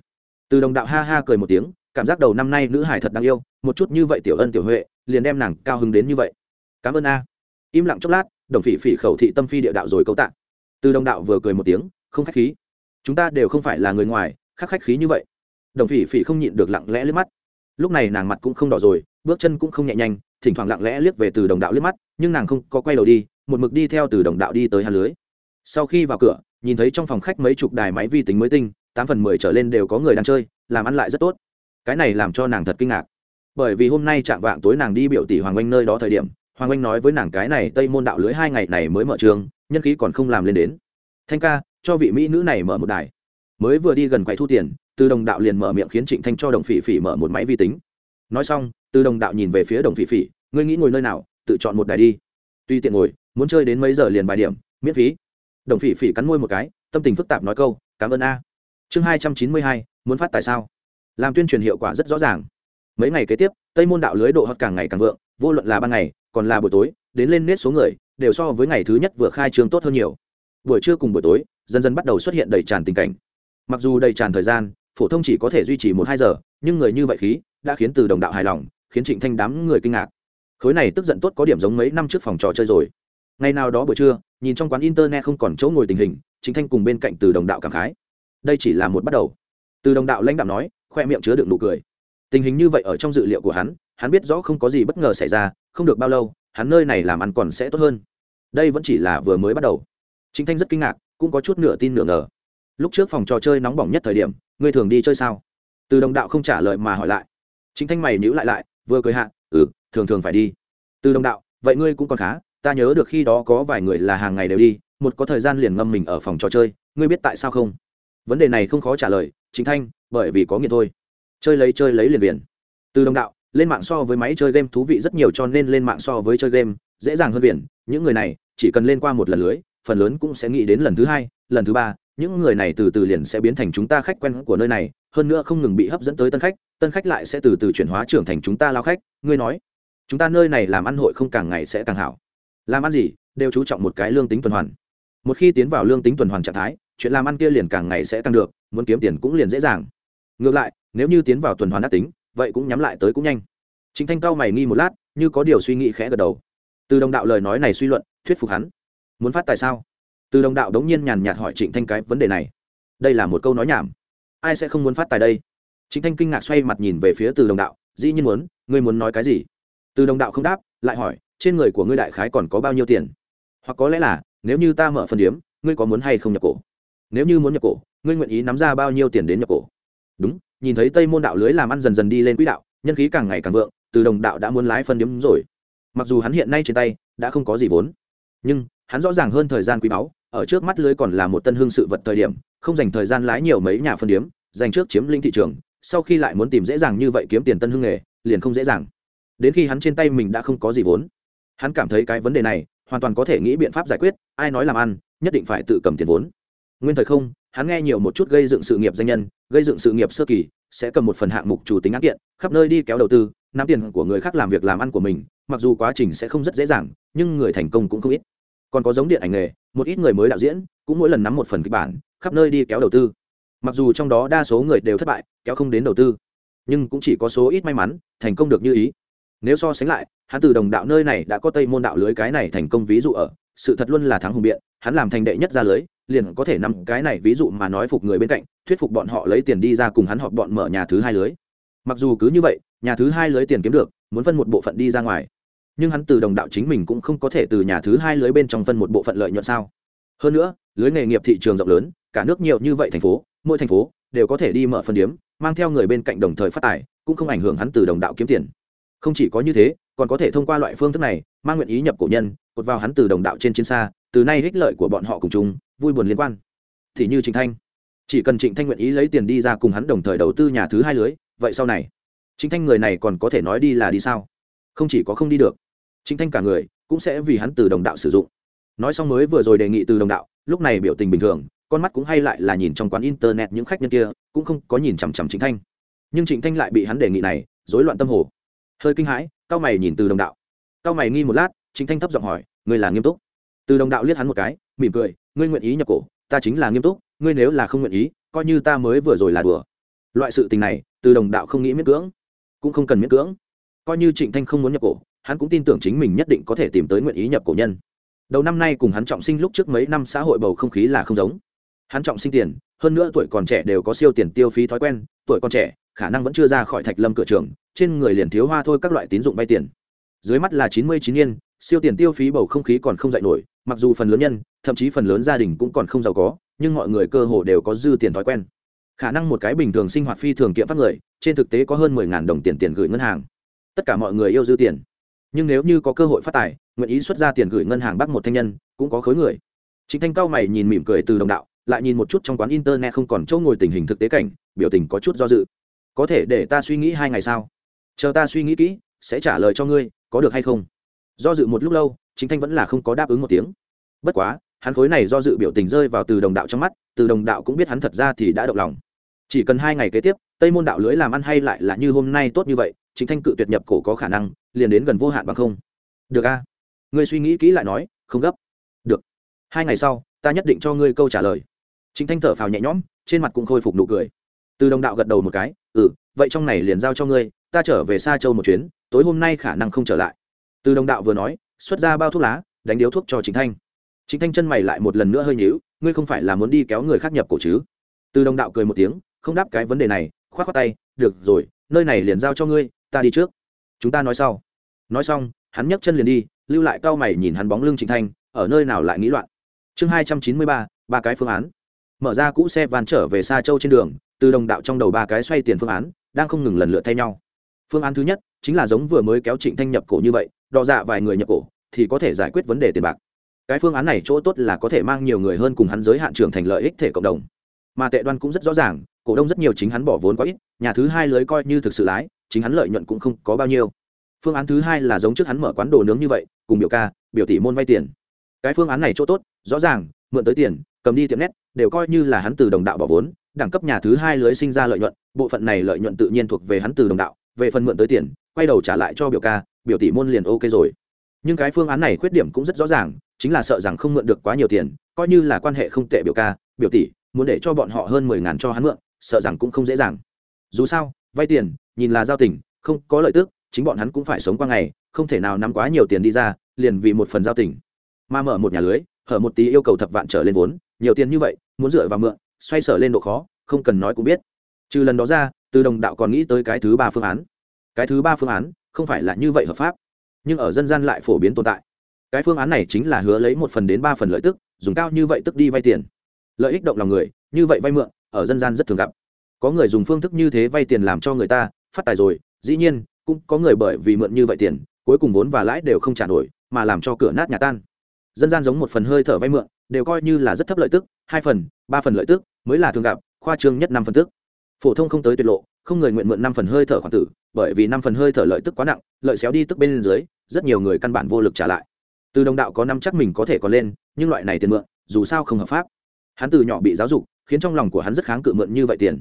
Từ đồng đạo ha ha cười một tiếng, cảm giác đầu năm nay nữ hải thật đáng yêu, một chút như vậy tiểu ân tiểu huệ, liền đem nàng cao hứng đến như vậy. Cảm ơn a. Im lặng chốc lát, đồng phỉ phỉ khẩu thị tâm phi địa đạo rồi câu tạ. Từ đồng đạo vừa cười một tiếng, không khách khí. Chúng ta đều không phải là người ngoài khắc khách khí như vậy. Đồng phỉ phỉ không nhịn được lặng lẽ liếc mắt. Lúc này nàng mặt cũng không đỏ rồi, bước chân cũng không nhẹ nhanh, thỉnh thoảng lặng lẽ liếc về từ đồng đạo liếc mắt, nhưng nàng không có quay đầu đi, một mực đi theo từ đồng đạo đi tới hà lưới. Sau khi vào cửa nhìn thấy trong phòng khách mấy chục đài máy vi tính mới tinh, tám phần mười trở lên đều có người đang chơi, làm ăn lại rất tốt. Cái này làm cho nàng thật kinh ngạc. Bởi vì hôm nay chạm vạng tối nàng đi biểu tỷ hoàng oanh nơi đó thời điểm, hoàng oanh nói với nàng cái này tây môn đạo lưới hai ngày này mới mở trường, nhân khí còn không làm lên đến. Thanh ca, cho vị mỹ nữ này mở một đài. Mới vừa đi gần quầy thu tiền, từ đồng đạo liền mở miệng khiến trịnh thanh cho đồng phỉ phỉ mở một máy vi tính. Nói xong, từ đồng đạo nhìn về phía đồng phỉ phỉ, ngươi nghĩ ngồi nơi nào, tự chọn một đài đi. Tuy tiện ngồi, muốn chơi đến mấy giờ liền vài điểm, miễn phí đồng phỉ phỉ cắn môi một cái, tâm tình phức tạp nói câu, cảm ơn a. Chương hai trăm chín mươi hai, muốn phát tại sao? Làm tuyên truyền hiệu quả rất rõ ràng. Mấy ngày kế tiếp, tây môn đạo lưới độ hot càng ngày càng vượng, vô luận là ban ngày, còn là buổi tối, đến lên nết số người, đều so với ngày thứ nhất vừa khai trương tốt hơn nhiều. Buổi trưa cùng buổi tối, dần dần bắt đầu xuất hiện đầy tràn tình cảnh. Mặc dù đầy tràn thời gian, phổ thông chỉ có thể duy trì một hai giờ, nhưng người như vậy khí, đã khiến từ đồng đạo hài lòng, khiến trịnh thanh đám người kinh ngạc. Khối này tức giận tốt có điểm giống mấy năm trước phòng trò chơi rồi. Ngày nào đó buổi trưa nhìn trong quán internet không còn chỗ ngồi tình hình chính thanh cùng bên cạnh từ đồng đạo cảm khái. Đây chỉ là một bắt đầu. Từ đồng đạo lãnh đạo nói, khoe miệng chứa đựng nụ cười. Tình hình như vậy ở trong dự liệu của hắn hắn biết rõ không có gì bất ngờ xảy ra, không được bao lâu, hắn nơi này làm ăn còn sẽ tốt hơn. Đây vẫn chỉ là vừa mới bắt đầu. Chính thanh rất kinh ngạc, cũng có chút nửa tin nửa ngờ. Lúc trước phòng trò chơi nóng bỏng nhất thời điểm, ngươi thường đi chơi sao? Từ đồng đạo không trả lời mà hỏi lại. Chính thanh mày nhữ lại lại, vừa cười hạ ừ thường thường phải đi. Từ đồng đạo, vậy ngươi cũng còn khá ta nhớ được khi đó có vài người là hàng ngày đều đi, một có thời gian liền ngâm mình ở phòng trò chơi, ngươi biết tại sao không? Vấn đề này không khó trả lời, chính thanh, bởi vì có nghiện thôi. Chơi lấy chơi lấy liền biển từ đồng đạo, lên mạng so với máy chơi game thú vị rất nhiều cho nên lên mạng so với chơi game, dễ dàng hơn biển. Những người này, chỉ cần lên qua một lần lưới, phần lớn cũng sẽ nghĩ đến lần thứ hai, lần thứ ba. Những người này từ từ liền sẽ biến thành chúng ta khách quen của nơi này, hơn nữa không ngừng bị hấp dẫn tới tân khách tân khách lại sẽ từ từ chuyển hóa trưởng thành chúng ta lao khách. Ngươi nói, chúng ta nơi này làm ăn hội không càng ngày sẽ càng hảo làm ăn gì đều chú trọng một cái lương tính tuần hoàn. Một khi tiến vào lương tính tuần hoàn trạng thái, chuyện làm ăn kia liền càng ngày sẽ tăng được, muốn kiếm tiền cũng liền dễ dàng. Ngược lại, nếu như tiến vào tuần hoàn ác tính, vậy cũng nhắm lại tới cũng nhanh. Chính thanh cao mày nghi một lát, như có điều suy nghĩ khẽ gật đầu. Từ đồng đạo lời nói này suy luận, thuyết phục hắn. Muốn phát tại sao? Từ đồng đạo đống nhiên nhàn nhạt hỏi trịnh thanh cái vấn đề này. Đây là một câu nói nhảm. Ai sẽ không muốn phát tài đây? Trịnh thanh kinh ngạc xoay mặt nhìn về phía từ đồng đạo, dĩ nhiên muốn, ngươi muốn nói cái gì? Từ đồng đạo không đáp, lại hỏi trên người của ngươi đại khái còn có bao nhiêu tiền? Hoặc có lẽ là, nếu như ta mở phần điếm, ngươi có muốn hay không nhập cổ? Nếu như muốn nhập cổ, ngươi nguyện ý nắm ra bao nhiêu tiền đến nhập cổ? Đúng, nhìn thấy tây môn đạo lưới làm ăn dần dần đi lên quỹ đạo, nhân khí càng ngày càng vượng, từ đồng đạo đã muốn lái phân điếm rồi. Mặc dù hắn hiện nay trên tay đã không có gì vốn, nhưng hắn rõ ràng hơn thời gian quý báu, ở trước mắt lưới còn là một tân hương sự vật thời điểm, không dành thời gian lái nhiều mấy nhà phân điếm, dành trước chiếm lĩnh thị trường, sau khi lại muốn tìm dễ dàng như vậy kiếm tiền tân hương nghề, liền không dễ dàng. Đến khi hắn trên tay mình đã không có gì vốn hắn cảm thấy cái vấn đề này hoàn toàn có thể nghĩ biện pháp giải quyết, ai nói làm ăn, nhất định phải tự cầm tiền vốn. Nguyên thời không, hắn nghe nhiều một chút gây dựng sự nghiệp danh nhân, gây dựng sự nghiệp sơ kỳ, sẽ cầm một phần hạng mục chủ tính án kiện, khắp nơi đi kéo đầu tư, nắm tiền của người khác làm việc làm ăn của mình, mặc dù quá trình sẽ không rất dễ dàng, nhưng người thành công cũng không ít. Còn có giống điện ảnh nghề, một ít người mới đạo diễn cũng mỗi lần nắm một phần kịch bản, khắp nơi đi kéo đầu tư. Mặc dù trong đó đa số người đều thất bại, kéo không đến đầu tư, nhưng cũng chỉ có số ít may mắn, thành công được như ý. Nếu so sánh lại hắn từ đồng đạo nơi này đã có tây môn đạo lưới cái này thành công ví dụ ở, sự thật luôn là thắng hùng biện, hắn làm thành đệ nhất ra lưới, liền có thể nằm cái này ví dụ mà nói phục người bên cạnh, thuyết phục bọn họ lấy tiền đi ra cùng hắn họp bọn mở nhà thứ hai lưới. Mặc dù cứ như vậy, nhà thứ hai lưới tiền kiếm được, muốn phân một bộ phận đi ra ngoài. Nhưng hắn từ đồng đạo chính mình cũng không có thể từ nhà thứ hai lưới bên trong phân một bộ phận lợi nhuận sao? Hơn nữa, lưới nghề nghiệp thị trường rộng lớn, cả nước nhiều như vậy thành phố, mỗi thành phố đều có thể đi mở phân điếm, mang theo người bên cạnh đồng thời phát tài, cũng không ảnh hưởng hắn từ đồng đạo kiếm tiền. Không chỉ có như thế còn có thể thông qua loại phương thức này, mang nguyện ý nhập cổ nhân, cột vào hắn từ đồng đạo trên chiến xa, từ nay ích lợi của bọn họ cùng chúng, vui buồn liên quan. Thì như trịnh thanh. Chỉ cần trịnh thanh nguyện ý lấy tiền đi ra cùng hắn đồng thời đầu tư nhà thứ hai lưới, vậy sau này, trịnh thanh người này còn có thể nói đi là đi sao? Không chỉ có không đi được, trịnh thanh cả người cũng sẽ vì hắn từ đồng đạo sử dụng. Nói xong mới vừa rồi đề nghị từ đồng đạo, lúc này biểu tình bình thường, con mắt cũng hay lại là nhìn trong quán internet những khách nhân kia, cũng không có nhìn chằm chằm trịnh thanh. Nhưng trịnh thanh lại bị hắn đề nghị này, rối loạn tâm hồ. Hơi kinh hãi cao mày nhìn từ đồng đạo. Cao mày nghi một lát, trịnh thanh thấp giọng hỏi, ngươi là nghiêm túc? Từ đồng đạo liếc hắn một cái, mỉm cười, ngươi nguyện ý nhập cổ, ta chính là nghiêm túc, ngươi nếu là không nguyện ý, coi như ta mới vừa rồi là đùa. Loại sự tình này, từ đồng đạo không nghĩ miễn cưỡng, cũng không cần miễn cưỡng. Coi như trịnh thanh không muốn nhập cổ, hắn cũng tin tưởng chính mình nhất định có thể tìm tới nguyện ý nhập cổ nhân. Đầu năm nay cùng hắn trọng sinh lúc trước mấy năm xã hội bầu không khí là không giống. Hắn trọng sinh tiền, hơn nữa tuổi còn trẻ đều có siêu tiền tiêu phí thói quen, tuổi còn trẻ khả năng vẫn chưa ra khỏi thạch lâm cửa trường, trên người liền thiếu hoa thôi các loại tín dụng vay tiền. Dưới mắt là chín mươi chín yên, siêu tiền tiêu phí bầu không khí còn không dạy nổi, mặc dù phần lớn nhân, thậm chí phần lớn gia đình cũng còn không giàu có, nhưng mọi người cơ hồ đều có dư tiền thói quen. Khả năng một cái bình thường sinh hoạt phi thường kiệm phát người, trên thực tế có hơn mười ngàn đồng tiền tiền gửi ngân hàng. Tất cả mọi người yêu dư tiền. Nhưng nếu như có cơ hội phát tài, nguyện ý xuất ra tiền gửi ngân hàng bắt một thanh nhân, cũng có khối người. Chính thanh cao mày nhìn mỉm cười từ đồng đạo, lại nhìn một chút trong quán internet không còn chỗ ngồi tình hình thực tế cảnh, biểu tình có chút do dự có thể để ta suy nghĩ hai ngày sau chờ ta suy nghĩ kỹ, sẽ trả lời cho ngươi, có được hay không? Do dự một lúc lâu, chính thanh vẫn là không có đáp ứng một tiếng. Bất quá, hắn khối này do dự biểu tình rơi vào từ đồng đạo trong mắt, từ đồng đạo cũng biết hắn thật ra thì đã động lòng. Chỉ cần hai ngày kế tiếp, tây môn đạo lưới làm ăn hay lại là như hôm nay tốt như vậy, chính thanh cự tuyệt nhập cổ có khả năng, liền đến gần vô hạn bằng không. Được a. Ngươi suy nghĩ kỹ lại nói, không gấp. Được. Hai ngày sau, ta nhất định cho ngươi câu trả lời. Chính thanh thở phào nhẹ nhõm, trên mặt cũng khôi phục nụ cười. Từ đồng đạo gật đầu một cái ừ vậy trong này liền giao cho ngươi, ta trở về xa châu một chuyến, tối hôm nay khả năng không trở lại. Từ đồng đạo vừa nói, xuất ra bao thuốc lá, đánh điếu thuốc cho chính thanh. Chính thanh chân mày lại một lần nữa hơi nhíu, ngươi không phải là muốn đi kéo người khác nhập cổ chứ? Từ đồng đạo cười một tiếng, không đáp cái vấn đề này k h o á t khoác tay, được rồi, nơi này liền giao cho ngươi, ta đi trước. Chúng ta nói sau. Nói xong, hắn nhấc chân liền đi, lưu lại cau mày nhìn hắn bóng lưng Chính thanh, ở nơi nào lại nghĩ loạn. Chương hai trăm chín mươi ba ba cái phương án mở ra cũ xe van trở về xa châu trên đường, từ đồng đạo trong đầu ba cái xoay tiền phương án, đang không ngừng lần lượt thay nhau. Phương án thứ nhất chính là giống vừa mới kéo trịnh thanh nhập cổ như vậy đọ dạ vài người nhập cổ thì có thể giải quyết vấn đề tiền bạc. Cái phương án này chỗ tốt là có thể mang nhiều người hơn cùng hắn giới hạn trưởng thành lợi ích thể cộng đồng. Mà tệ đoan cũng rất rõ ràng, cổ đông rất nhiều chính hắn bỏ vốn quá ít, nhà thứ hai lưới coi như thực sự lái, chính hắn lợi nhuận cũng không có bao nhiêu. Phương án thứ hai là giống trước hắn mở quán đồ nướng như vậy, cùng biểu ca, biểu tỷ môn vay tiền. Cái phương án này chỗ tốt, rõ ràng, mượn tới tiền cầm đi tiệm nét, đều coi như là hắn từ đồng đạo bỏ vốn, đẳng cấp nhà thứ hai lưới sinh ra lợi nhuận, bộ phận này lợi nhuận tự nhiên thuộc về hắn từ đồng đạo, về phần mượn tới tiền, quay đầu trả lại cho biểu ca, biểu tỷ môn liền ok rồi. Nhưng cái phương án này khuyết điểm cũng rất rõ ràng, chính là sợ rằng không mượn được quá nhiều tiền, coi như là quan hệ không tệ biểu ca, biểu tỷ, muốn để cho bọn họ hơn mười ngàn cho hắn mượn, sợ rằng cũng không dễ dàng. Dù sao, vay tiền, nhìn là giao tình, không có lợi tức, chính bọn hắn cũng phải sống qua ngày, không thể nào nắm quá nhiều tiền đi ra, liền vì một phần giao tình. Mà mở một nhà lưới, hở một tí yêu cầu thập vạn trở lên vốn nhiều tiền như vậy, muốn dựa vào mượn, xoay sở lên độ khó, không cần nói cũng biết. Trừ lần đó ra, từ đồng đạo còn nghĩ tới cái thứ ba phương án. Cái thứ ba phương án, không phải là như vậy hợp pháp, nhưng ở dân gian lại phổ biến tồn tại. Cái phương án này chính là hứa lấy một phần đến ba phần lợi tức, dùng cao như vậy tức đi vay tiền. Lợi ích động lòng người, như vậy vay mượn, ở dân gian rất thường gặp. Có người dùng phương thức như thế vay tiền làm cho người ta phát tài rồi, dĩ nhiên, cũng có người bởi vì mượn như vậy tiền, cuối cùng vốn và lãi đều không trả nổi, mà làm cho cửa nát nhà tan. Dân gian giống một phần hơi thở vay mượn đều coi như là rất thấp lợi tức, hai phần, ba phần lợi tức mới là thường gặp, khoa trương nhất năm phần tức. Phổ thông không tới tuyệt lộ, không người nguyện mượn năm phần hơi thở khoản tử, bởi vì năm phần hơi thở lợi tức quá nặng, lợi xéo đi tức bên dưới, rất nhiều người căn bản vô lực trả lại. Từ đồng đạo có năm chắc mình có thể có lên, nhưng loại này tiền mượn, dù sao không hợp pháp. Hắn từ nhỏ bị giáo dục, khiến trong lòng của hắn rất kháng cự mượn như vậy tiền.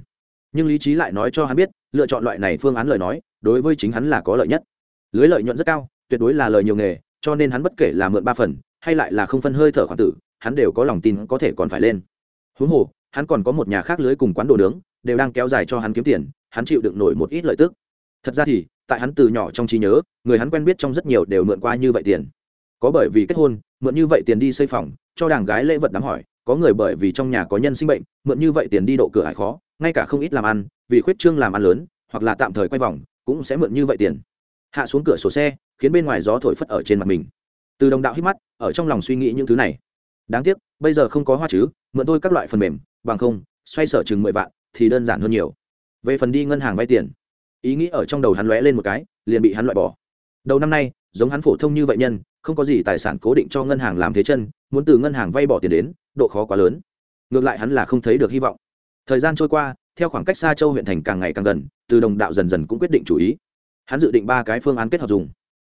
Nhưng lý trí lại nói cho hắn biết, lựa chọn loại này phương án lời nói, đối với chính hắn là có lợi nhất. Lưới lợi nhuận rất cao, tuyệt đối là lời nhiều nghề, cho nên hắn bất kể là mượn ba phần, hay lại là không phân hơi thở khoản tử hắn đều có lòng tin có thể còn phải lên. Huống hồ, hắn còn có một nhà khác lưới cùng quán đồ nướng, đều đang kéo dài cho hắn kiếm tiền, hắn chịu đựng nổi một ít lợi tức. Thật ra thì, tại hắn từ nhỏ trong trí nhớ, người hắn quen biết trong rất nhiều đều mượn qua như vậy tiền. Có bởi vì kết hôn, mượn như vậy tiền đi xây phòng, cho đàng gái lễ vật đám hỏi, có người bởi vì trong nhà có nhân sinh bệnh, mượn như vậy tiền đi độ cửa hải khó, ngay cả không ít làm ăn, vì khuyết trương làm ăn lớn, hoặc là tạm thời quay vòng, cũng sẽ mượn như vậy tiền. Hạ xuống cửa sổ xe, khiến bên ngoài gió thổi phất ở trên mặt mình. Từ đồng đạo hít mắt, ở trong lòng suy nghĩ những thứ này đáng tiếc, bây giờ không có hoa chứ, mượn tôi các loại phần mềm, bằng không, xoay sở chừng mười vạn thì đơn giản hơn nhiều. Về phần đi ngân hàng vay tiền, ý nghĩ ở trong đầu hắn lóe lên một cái, liền bị hắn loại bỏ. Đầu năm nay, giống hắn phổ thông như vậy nhân, không có gì tài sản cố định cho ngân hàng làm thế chân, muốn từ ngân hàng vay bỏ tiền đến, độ khó quá lớn. Ngược lại hắn là không thấy được hy vọng. Thời gian trôi qua, theo khoảng cách xa châu huyện thành càng ngày càng gần, từ đồng đạo dần dần cũng quyết định chủ ý. Hắn dự định ba cái phương án kết hợp dùng.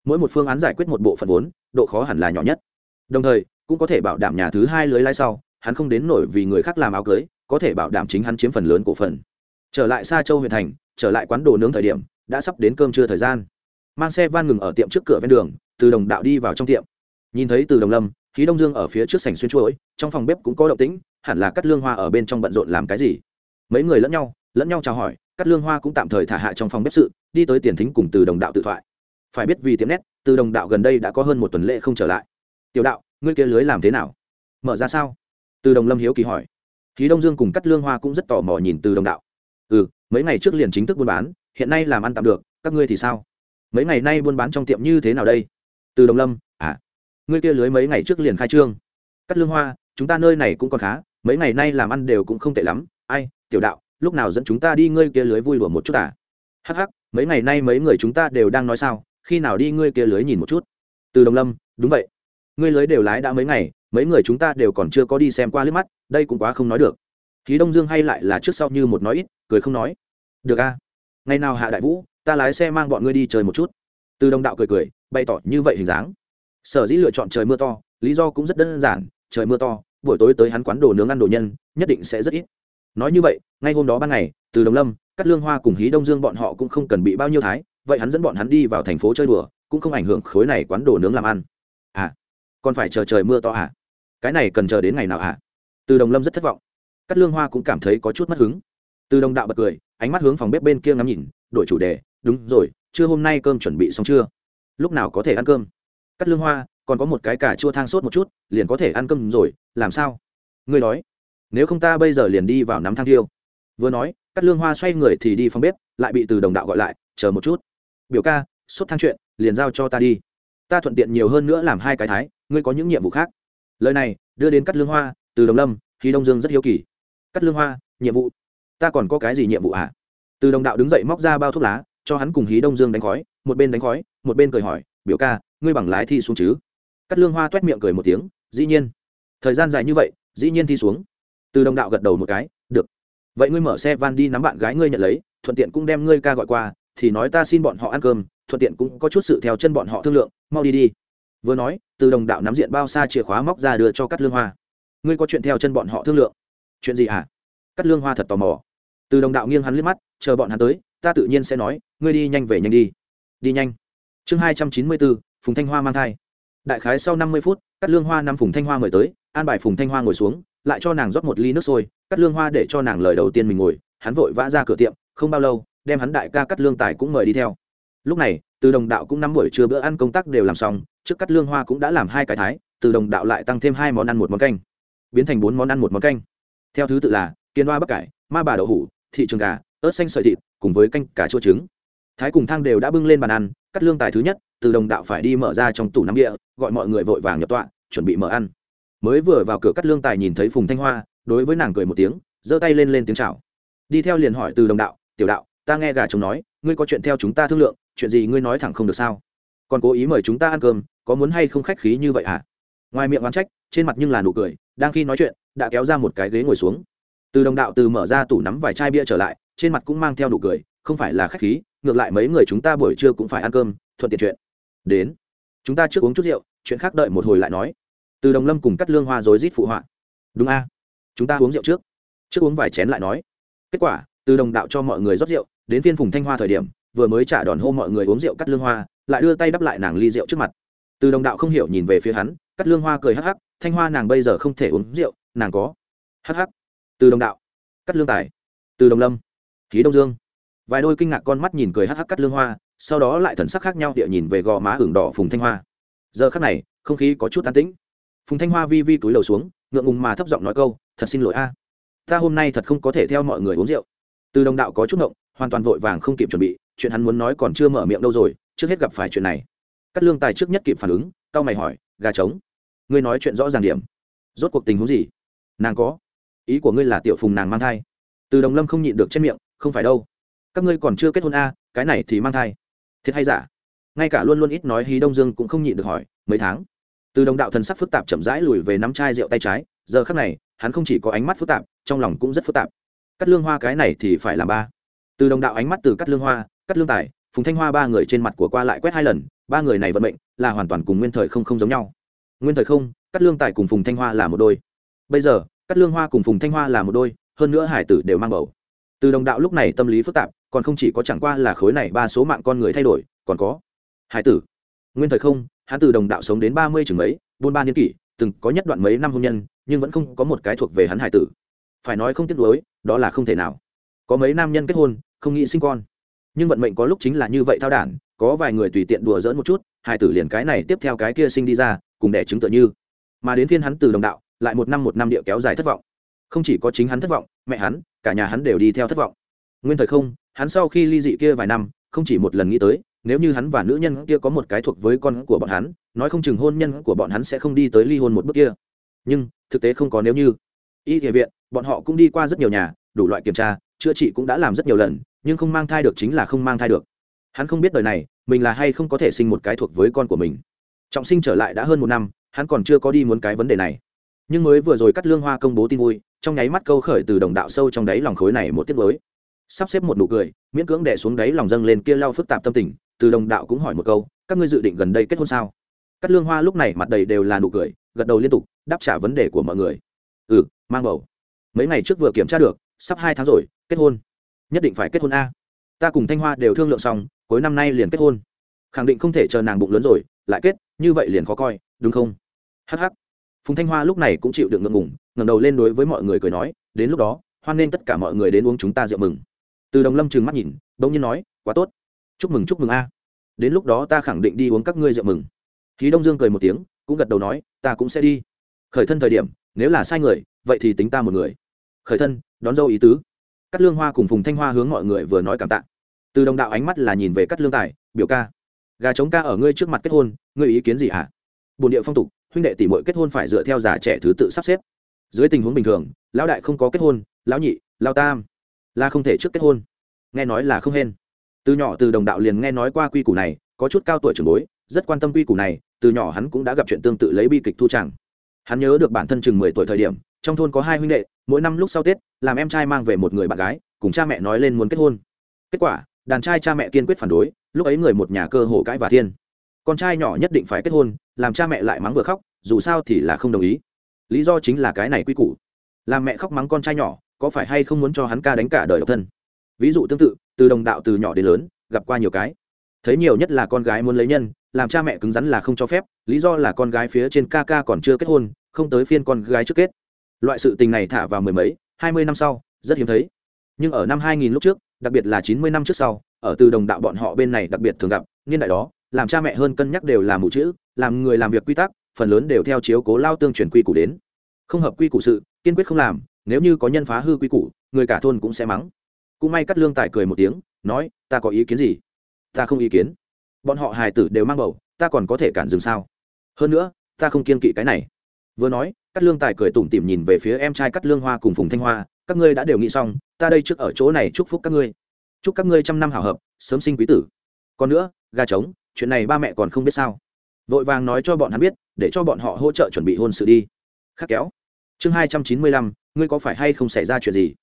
Mỗi một phương án giải quyết một bộ phận vốn, độ khó hẳn là nhỏ nhất. Đồng thời cũng có thể bảo đảm nhà thứ hai lưới lái sau, hắn không đến nổi vì người khác làm áo cưới, có thể bảo đảm chính hắn chiếm phần lớn cổ phần. Trở lại xa châu huyện thành, trở lại quán đồ nướng thời điểm, đã sắp đến cơm trưa thời gian. Mang xe van ngừng ở tiệm trước cửa ven đường, từ đồng đạo đi vào trong tiệm. Nhìn thấy từ đồng lâm khí đông dương ở phía trước sảnh xuyên chuỗi, trong phòng bếp cũng có động tĩnh, hẳn là cắt lương hoa ở bên trong bận rộn làm cái gì. Mấy người lẫn nhau lẫn nhau chào hỏi, cắt lương hoa cũng tạm thời thả hạ trong phòng bếp sự, đi tới tiền thính cùng từ đồng đạo tự thoại. Phải biết vì tiệm nét, từ đồng đạo gần đây đã có hơn một tuần lễ không trở lại. Tiểu đạo ngươi kia lưới làm thế nào? Mở ra sao? Từ đồng lâm hiếu kỳ hỏi. Khí đông dương cùng cắt lương hoa cũng rất tò mò nhìn từ đồng đạo. Ừ mấy ngày trước liền chính thức buôn bán, hiện nay làm ăn tạm được, các ngươi thì sao? Mấy ngày nay buôn bán trong tiệm như thế nào đây? Từ đồng lâm à ngươi kia lưới mấy ngày trước liền khai trương. Cắt lương hoa, chúng ta nơi này cũng còn khá, mấy ngày nay làm ăn đều cũng không tệ lắm. Ai, tiểu đạo, lúc nào dẫn chúng ta đi ngươi kia lưới vui đùa một chút à? Hắc hắc, mấy ngày nay mấy người chúng ta đều đang nói sao, khi nào đi ngươi kia lưới nhìn một chút? Từ đồng lâm, đúng vậy ngươi lưới đều lái đã mấy ngày, mấy người chúng ta đều còn chưa có đi xem qua liếc mắt, đây cũng quá không nói được. Khí đông dương hay lại là trước sau như một nói ít, cười không nói. Được a. Ngày nào hạ đại vũ, ta lái xe mang bọn ngươi đi chơi một chút. Từ đồng đạo cười cười, bày tỏ như vậy hình dáng. Sở dĩ lựa chọn trời mưa to, lý do cũng rất đơn giản, trời mưa to, buổi tối tới hắn quán đồ nướng ăn đồ nhân, nhất định sẽ rất ít. Nói như vậy, ngay hôm đó ban ngày, từ đồng lâm cắt lương hoa cùng hí đông dương bọn họ cũng không cần bị bao nhiêu thái, vậy hắn dẫn bọn hắn đi vào thành phố chơi đùa, cũng không ảnh hưởng khối này quán đồ nướng làm ăn. À còn phải chờ trời mưa to à? Cái này cần chờ đến ngày nào à? Từ đồng lâm rất thất vọng. Cắt lương hoa cũng cảm thấy có chút mất hứng. Từ đồng đạo bật cười, ánh mắt hướng phòng bếp bên kia ngắm nhìn, đổi chủ đề, đúng rồi, trưa hôm nay cơm chuẩn bị xong chưa? Lúc nào có thể ăn cơm? Cắt lương hoa, còn có một cái cà chua thang sốt một chút, liền có thể ăn cơm rồi, làm sao? Ngươi nói, nếu không ta bây giờ liền đi vào nắm thang thiêu. Vừa nói cắt lương hoa xoay người thì đi phòng bếp, lại bị từ đồng đạo gọi lại, chờ một chút. Biểu ca, sốt thang chuyện, liền giao cho ta đi. Ta thuận tiện nhiều hơn nữa làm hai cái thái ngươi có những nhiệm vụ khác. Lời này, đưa đến cắt lương hoa, từ đồng lâm, khi đông dương rất hiếu kỳ. Cắt lương hoa, nhiệm vụ? Ta còn có cái gì nhiệm vụ ạ à? từ đồng đạo đứng dậy móc ra bao thuốc lá, cho hắn cùng hí đông dương đánh khói, một bên đánh khói, một bên cười hỏi, biểu ca, ngươi bằng lái thi xuống chứ? Cắt lương hoa t u é t miệng cười một tiếng, dĩ nhiên. Thời gian dài như vậy, dĩ nhiên thi xuống. Từ đồng đạo gật đầu một cái, được. Vậy ngươi mở xe van đi nắm bạn gái ngươi nhận lấy, thuận tiện cũng đem ngươi ca gọi qua, thì nói ta xin bọn họ ăn cơm, thuận tiện cũng có chút sự theo chân bọn họ thương lượng, mau đi đi vừa nói, từ đồng đạo nắm diện bao xa chìa khóa móc ra đưa cho cắt lương hoa. Ngươi có chuyện theo chân bọn họ thương lượng. Chuyện gì hả? À? cắt lương hoa thật tò mò. Từ đồng đạo nghiêng hắn liếc mắt, chờ bọn hắn tới, ta tự nhiên sẽ nói, ngươi đi nhanh về nhanh đi. Đi nhanh. Chương hai trăm chín mươi bốn, phùng thanh hoa mang thai. Đại khái sau năm mươi phút cắt lương hoa năm phùng thanh hoa mời tới, an bài phùng thanh hoa ngồi xuống, lại cho nàng rót một ly nước sôi. Cắt lương hoa để cho nàng lời đầu tiên mình ngồi, hắn vội vã ra cửa tiệm, không bao lâu, đem hắn đại ca cắt lương tài cũng mời đi theo. Lúc này, từ đồng đạo cũng năm buổi trưa bữa ăn công tác đều làm xong trước cắt lương hoa cũng đã làm hai cái thái, từ đồng đạo lại tăng thêm hai món ăn một món canh, biến thành bốn món ăn một món canh. Theo thứ tự là, kiên hoa bắc cải, ma bà đậu hủ, thị trường gà, ớt xanh sợi thịt, cùng với canh cà chua trứng. Thái cùng thang đều đã bưng lên bàn ăn, cắt lương tài thứ nhất, từ đồng đạo phải đi mở ra trong tủ nắm địa, gọi mọi người vội vàng nhập tọa, chuẩn bị mở ăn. Mới vừa vào cửa cắt lương tài nhìn thấy phùng thanh hoa, đối với nàng cười một tiếng, giơ tay lên lên tiếng chào. Đi theo liền hỏi từ đồng đạo, tiểu đạo, ta nghe gà chồng nói, ngươi có chuyện theo chúng ta thương lượng, chuyện gì ngươi nói thẳng không được sao? Còn cố ý mời chúng ta ăn cơm có muốn hay không khách khí như vậy à ngoài miệng oán trách, trên mặt nhưng là nụ cười, đang khi nói chuyện, đã kéo ra một cái ghế ngồi xuống. Từ đồng đạo từ mở ra tủ nắm vài chai bia trở lại, trên mặt cũng mang theo nụ cười, không phải là khách khí, ngược lại mấy người chúng ta buổi trưa cũng phải ăn cơm, thuận tiện chuyện. Đến, chúng ta trước uống chút rượu, chuyện khác đợi một hồi lại nói. Từ đồng lâm cùng cắt lương hoa rối rít phụ họa. Đúng a, chúng ta uống rượu trước. Trước uống vài chén lại nói. Kết quả, từ đồng đạo cho mọi người rót rượu, đến phiên phùng thanh hoa thời điểm, vừa mới trả đòn hô mọi người uống rượu cắt lương hoa, lại đưa tay đắp lại nàng ly rượu trước mặt từ đồng đạo không hiểu nhìn về phía hắn, cắt lương hoa cười hắc hắc, thanh hoa nàng bây giờ không thể uống rượu, nàng có. Hắc hắc. Từ đồng đạo. Cắt lương tài. Từ đồng lâm. Khí đông dương. Vài đôi kinh ngạc con mắt nhìn cười hắc hắc cắt lương hoa, sau đó lại thần sắc khác nhau địa nhìn về gò má hưởng đỏ phùng thanh hoa. Giờ khắc này, không khí có chút an tĩnh. Phùng thanh hoa vi vi túi lầu xuống, ngượng ngùng mà thấp giọng nói câu, thật xin lỗi a. Ta hôm nay thật không có thể theo mọi người uống rượu. Từ đồng đạo có chút ngộng, hoàn toàn vội vàng không kịp chuẩn bị, chuyện hắn muốn nói còn chưa mở miệng đâu rồi, trước hết gặp phải chuyện này cắt lương tài trước nhất kịp phản ứng cao mày hỏi, gà trống, ngươi nói chuyện rõ ràng điểm. Rốt cuộc tình huống gì? Nàng có. Ý của ngươi là tiểu phùng nàng mang thai. Từ đồng lâm không nhịn được trên miệng, không phải đâu. Các ngươi còn chưa kết hôn a, cái này thì mang thai. Thiệt hay giả? Ngay cả luôn luôn ít nói hí đông dương cũng không nhịn được hỏi, mấy tháng? Từ đồng đạo thần sắc phức tạp chậm rãi lùi về nắm chai rượu tay trái, giờ khắc này, hắn không chỉ có ánh mắt phức tạp, trong lòng cũng rất phức tạp. Cắt lương hoa cái này thì phải làm ba. Từ đồng đạo ánh mắt từ cắt lương hoa cắt lương tài, phùng thanh hoa ba người trên mặt của qua lại quét hai lần ba người này vận mệnh là hoàn toàn cùng nguyên thời không không giống nhau. Nguyên thời không cắt lương tài cùng phùng thanh hoa là một đôi. Bây giờ cắt lương hoa cùng phùng thanh hoa là một đôi, hơn nữa hải tử đều mang bầu. Từ đồng đạo lúc này tâm lý phức tạp, còn không chỉ có chẳng qua là khối này ba số mạng con người thay đổi, còn có hải tử. Nguyên thời không, hắn từ đồng đạo sống đến ba mươi chừng mấy, buôn ba niên kỷ, từng có nhất đoạn mấy năm hôn nhân, nhưng vẫn không có một cái thuộc về hắn hải tử. Phải nói không tiếc nuối, đó là không thể nào. Có mấy nam nhân kết hôn, không nghĩ sinh con. Nhưng vận mệnh có lúc chính là như vậy thao đản có vài người tùy tiện đùa dỡn một chút hải tử liền cái này tiếp theo cái kia sinh đi ra, cùng đẻ chứng tựa như. Mà đến phiên hắn từ đồng đạo, lại một năm một năm địa kéo dài thất vọng. Không chỉ có chính hắn thất vọng, mẹ hắn, cả nhà hắn đều đi theo thất vọng. Nguyên thời không, hắn sau khi ly dị kia vài năm, không chỉ một lần nghĩ tới, nếu như hắn và nữ nhân kia có một cái thuộc với con của bọn hắn, nói không chừng hôn nhân của bọn hắn sẽ không đi tới ly hôn một bước kia. Nhưng, thực tế không có nếu như. Y địa viện, bọn họ cũng đi qua rất nhiều nhà, đủ loại kiểm tra, chữa trị cũng đã làm rất nhiều lần, nhưng không mang thai được chính là không mang thai được. Hắn không biết đời này mình là hay không có thể sinh một cái thuộc với con của mình. Trọng sinh trở lại đã hơn một năm, hắn còn chưa có đi muốn cái vấn đề này. Nhưng mới vừa rồi cắt lương hoa công bố tin vui, trong nháy mắt câu khởi từ đồng đạo sâu trong đáy lòng khối này một tiết mới. Sắp xếp một nụ cười, miễn cưỡng đẻ xuống đáy lòng dâng lên kia lau phức tạp tâm tình, từ đồng đạo cũng hỏi một câu, các ngươi dự định gần đây kết hôn sao? Cắt lương hoa lúc này mặt đầy đều là nụ cười, gật đầu liên tục, đáp trả vấn đề của mọi người. Ừ mang bầu. Mấy ngày trước vừa kiểm tra được, sắp hai tháng rồi, kết hôn. Nhất định phải kết hôn a. Ta cùng thanh hoa đều thương lượng xong cuối năm nay liền kết hôn. Khẳng định không thể chờ nàng bụng lớn rồi, lại kết, như vậy liền khó coi, đúng không? Hh phùng thanh hoa lúc này cũng chịu được ngượng ngủng ngẩng đầu lên đối với mọi người cười nói, đến lúc đó, hoan nên tất cả mọi người đến uống chúng ta rượu mừng. Từ đồng lâm trừng mắt nhìn, bỗng nhiên nói, quá tốt. Chúc mừng chúc mừng a. Đến lúc đó ta khẳng định đi uống các ngươi rượu mừng. Khí đông dương cười một tiếng, cũng gật đầu nói, ta cũng sẽ đi. Khởi thân thời điểm, nếu là sai người, vậy thì tính ta một người. Khởi thân, đón dâu ý tứ. Cắt lương hoa cùng phùng thanh hoa hướng mọi người vừa nói cảm tạ từ đồng đạo ánh mắt là nhìn về cắt lương tài, biểu ca. Gà chống ca ở ngươi trước mặt kết hôn, ngươi ý kiến gì hả? Bồn địa phong tục, huynh đệ tỷ muội kết hôn phải dựa theo già trẻ thứ tự sắp xếp. Dưới tình huống bình thường, lão đại không có kết hôn, lão nhị, lão tam, là không thể trước kết hôn. Nghe nói là không hên. Từ nhỏ từ đồng đạo liền nghe nói qua quy củ này, có chút cao tuổi trưởng bối, rất quan tâm quy củ này, từ nhỏ hắn cũng đã gặp chuyện tương tự lấy bi kịch thu chẳng. Hắn nhớ được bản thân chừng mười tuổi thời điểm, trong thôn có hai huynh đệ, mỗi năm lúc sau tết, làm em trai mang về một người bạn gái, cùng cha mẹ nói lên muốn kết hôn. Kết quả đàn trai cha mẹ kiên quyết phản đối, lúc ấy người một nhà cơ hồ cãi và thiên. Con trai nhỏ nhất định phải kết hôn, làm cha mẹ lại mắng vừa khóc, dù sao thì là không đồng ý. Lý do chính là cái này quy củ. Làm mẹ khóc mắng con trai nhỏ, có phải hay không muốn cho hắn ca đánh cả đời độc thân? Ví dụ tương tự, từ đồng đạo từ nhỏ đến lớn, gặp qua nhiều cái. Thấy nhiều nhất là con gái muốn lấy nhân, làm cha mẹ cứng rắn là không cho phép, lý do là con gái phía trên ca ca còn chưa kết hôn, không tới phiên con gái trước kết. Loại sự tình này thả vào mười mấy, hai mươi năm sau, rất hiếm thấy. Nhưng ở năm hai nghìn lúc trước đặc biệt là chín mươi năm trước sau, ở từ đồng đạo bọn họ bên này đặc biệt thường gặp, niên đại đó, làm cha mẹ hơn cân nhắc đều là mù chữ, làm người làm việc quy tắc, phần lớn đều theo chiếu cố lao tương truyền quy củ đến. Không hợp quy củ sự, kiên quyết không làm, nếu như có nhân phá hư quy củ, người cả thôn cũng sẽ mắng. Cũng may cắt lương tài cười một tiếng, nói, ta có ý kiến gì? Ta không ý kiến. Bọn họ hài tử đều mang bầu, ta còn có thể cản dừng sao? Hơn nữa, ta không kiên kỵ cái này. Vừa nói cắt lương tài cười tủm tỉm nhìn về phía em trai cắt lương hoa cùng phùng thanh hoa, các ngươi đã đều nghĩ xong ta đây trước ở chỗ này chúc phúc các ngươi. Chúc các ngươi trăm năm hảo hợp, sớm sinh quý tử. Còn nữa, gà trống, chuyện này ba mẹ còn không biết sao. Vội vàng nói cho bọn hắn biết, để cho bọn họ hỗ trợ chuẩn bị hôn sự đi. Khắc kéo. Chương hai trăm chín mươi lăm, ngươi có phải hay không xảy ra chuyện gì?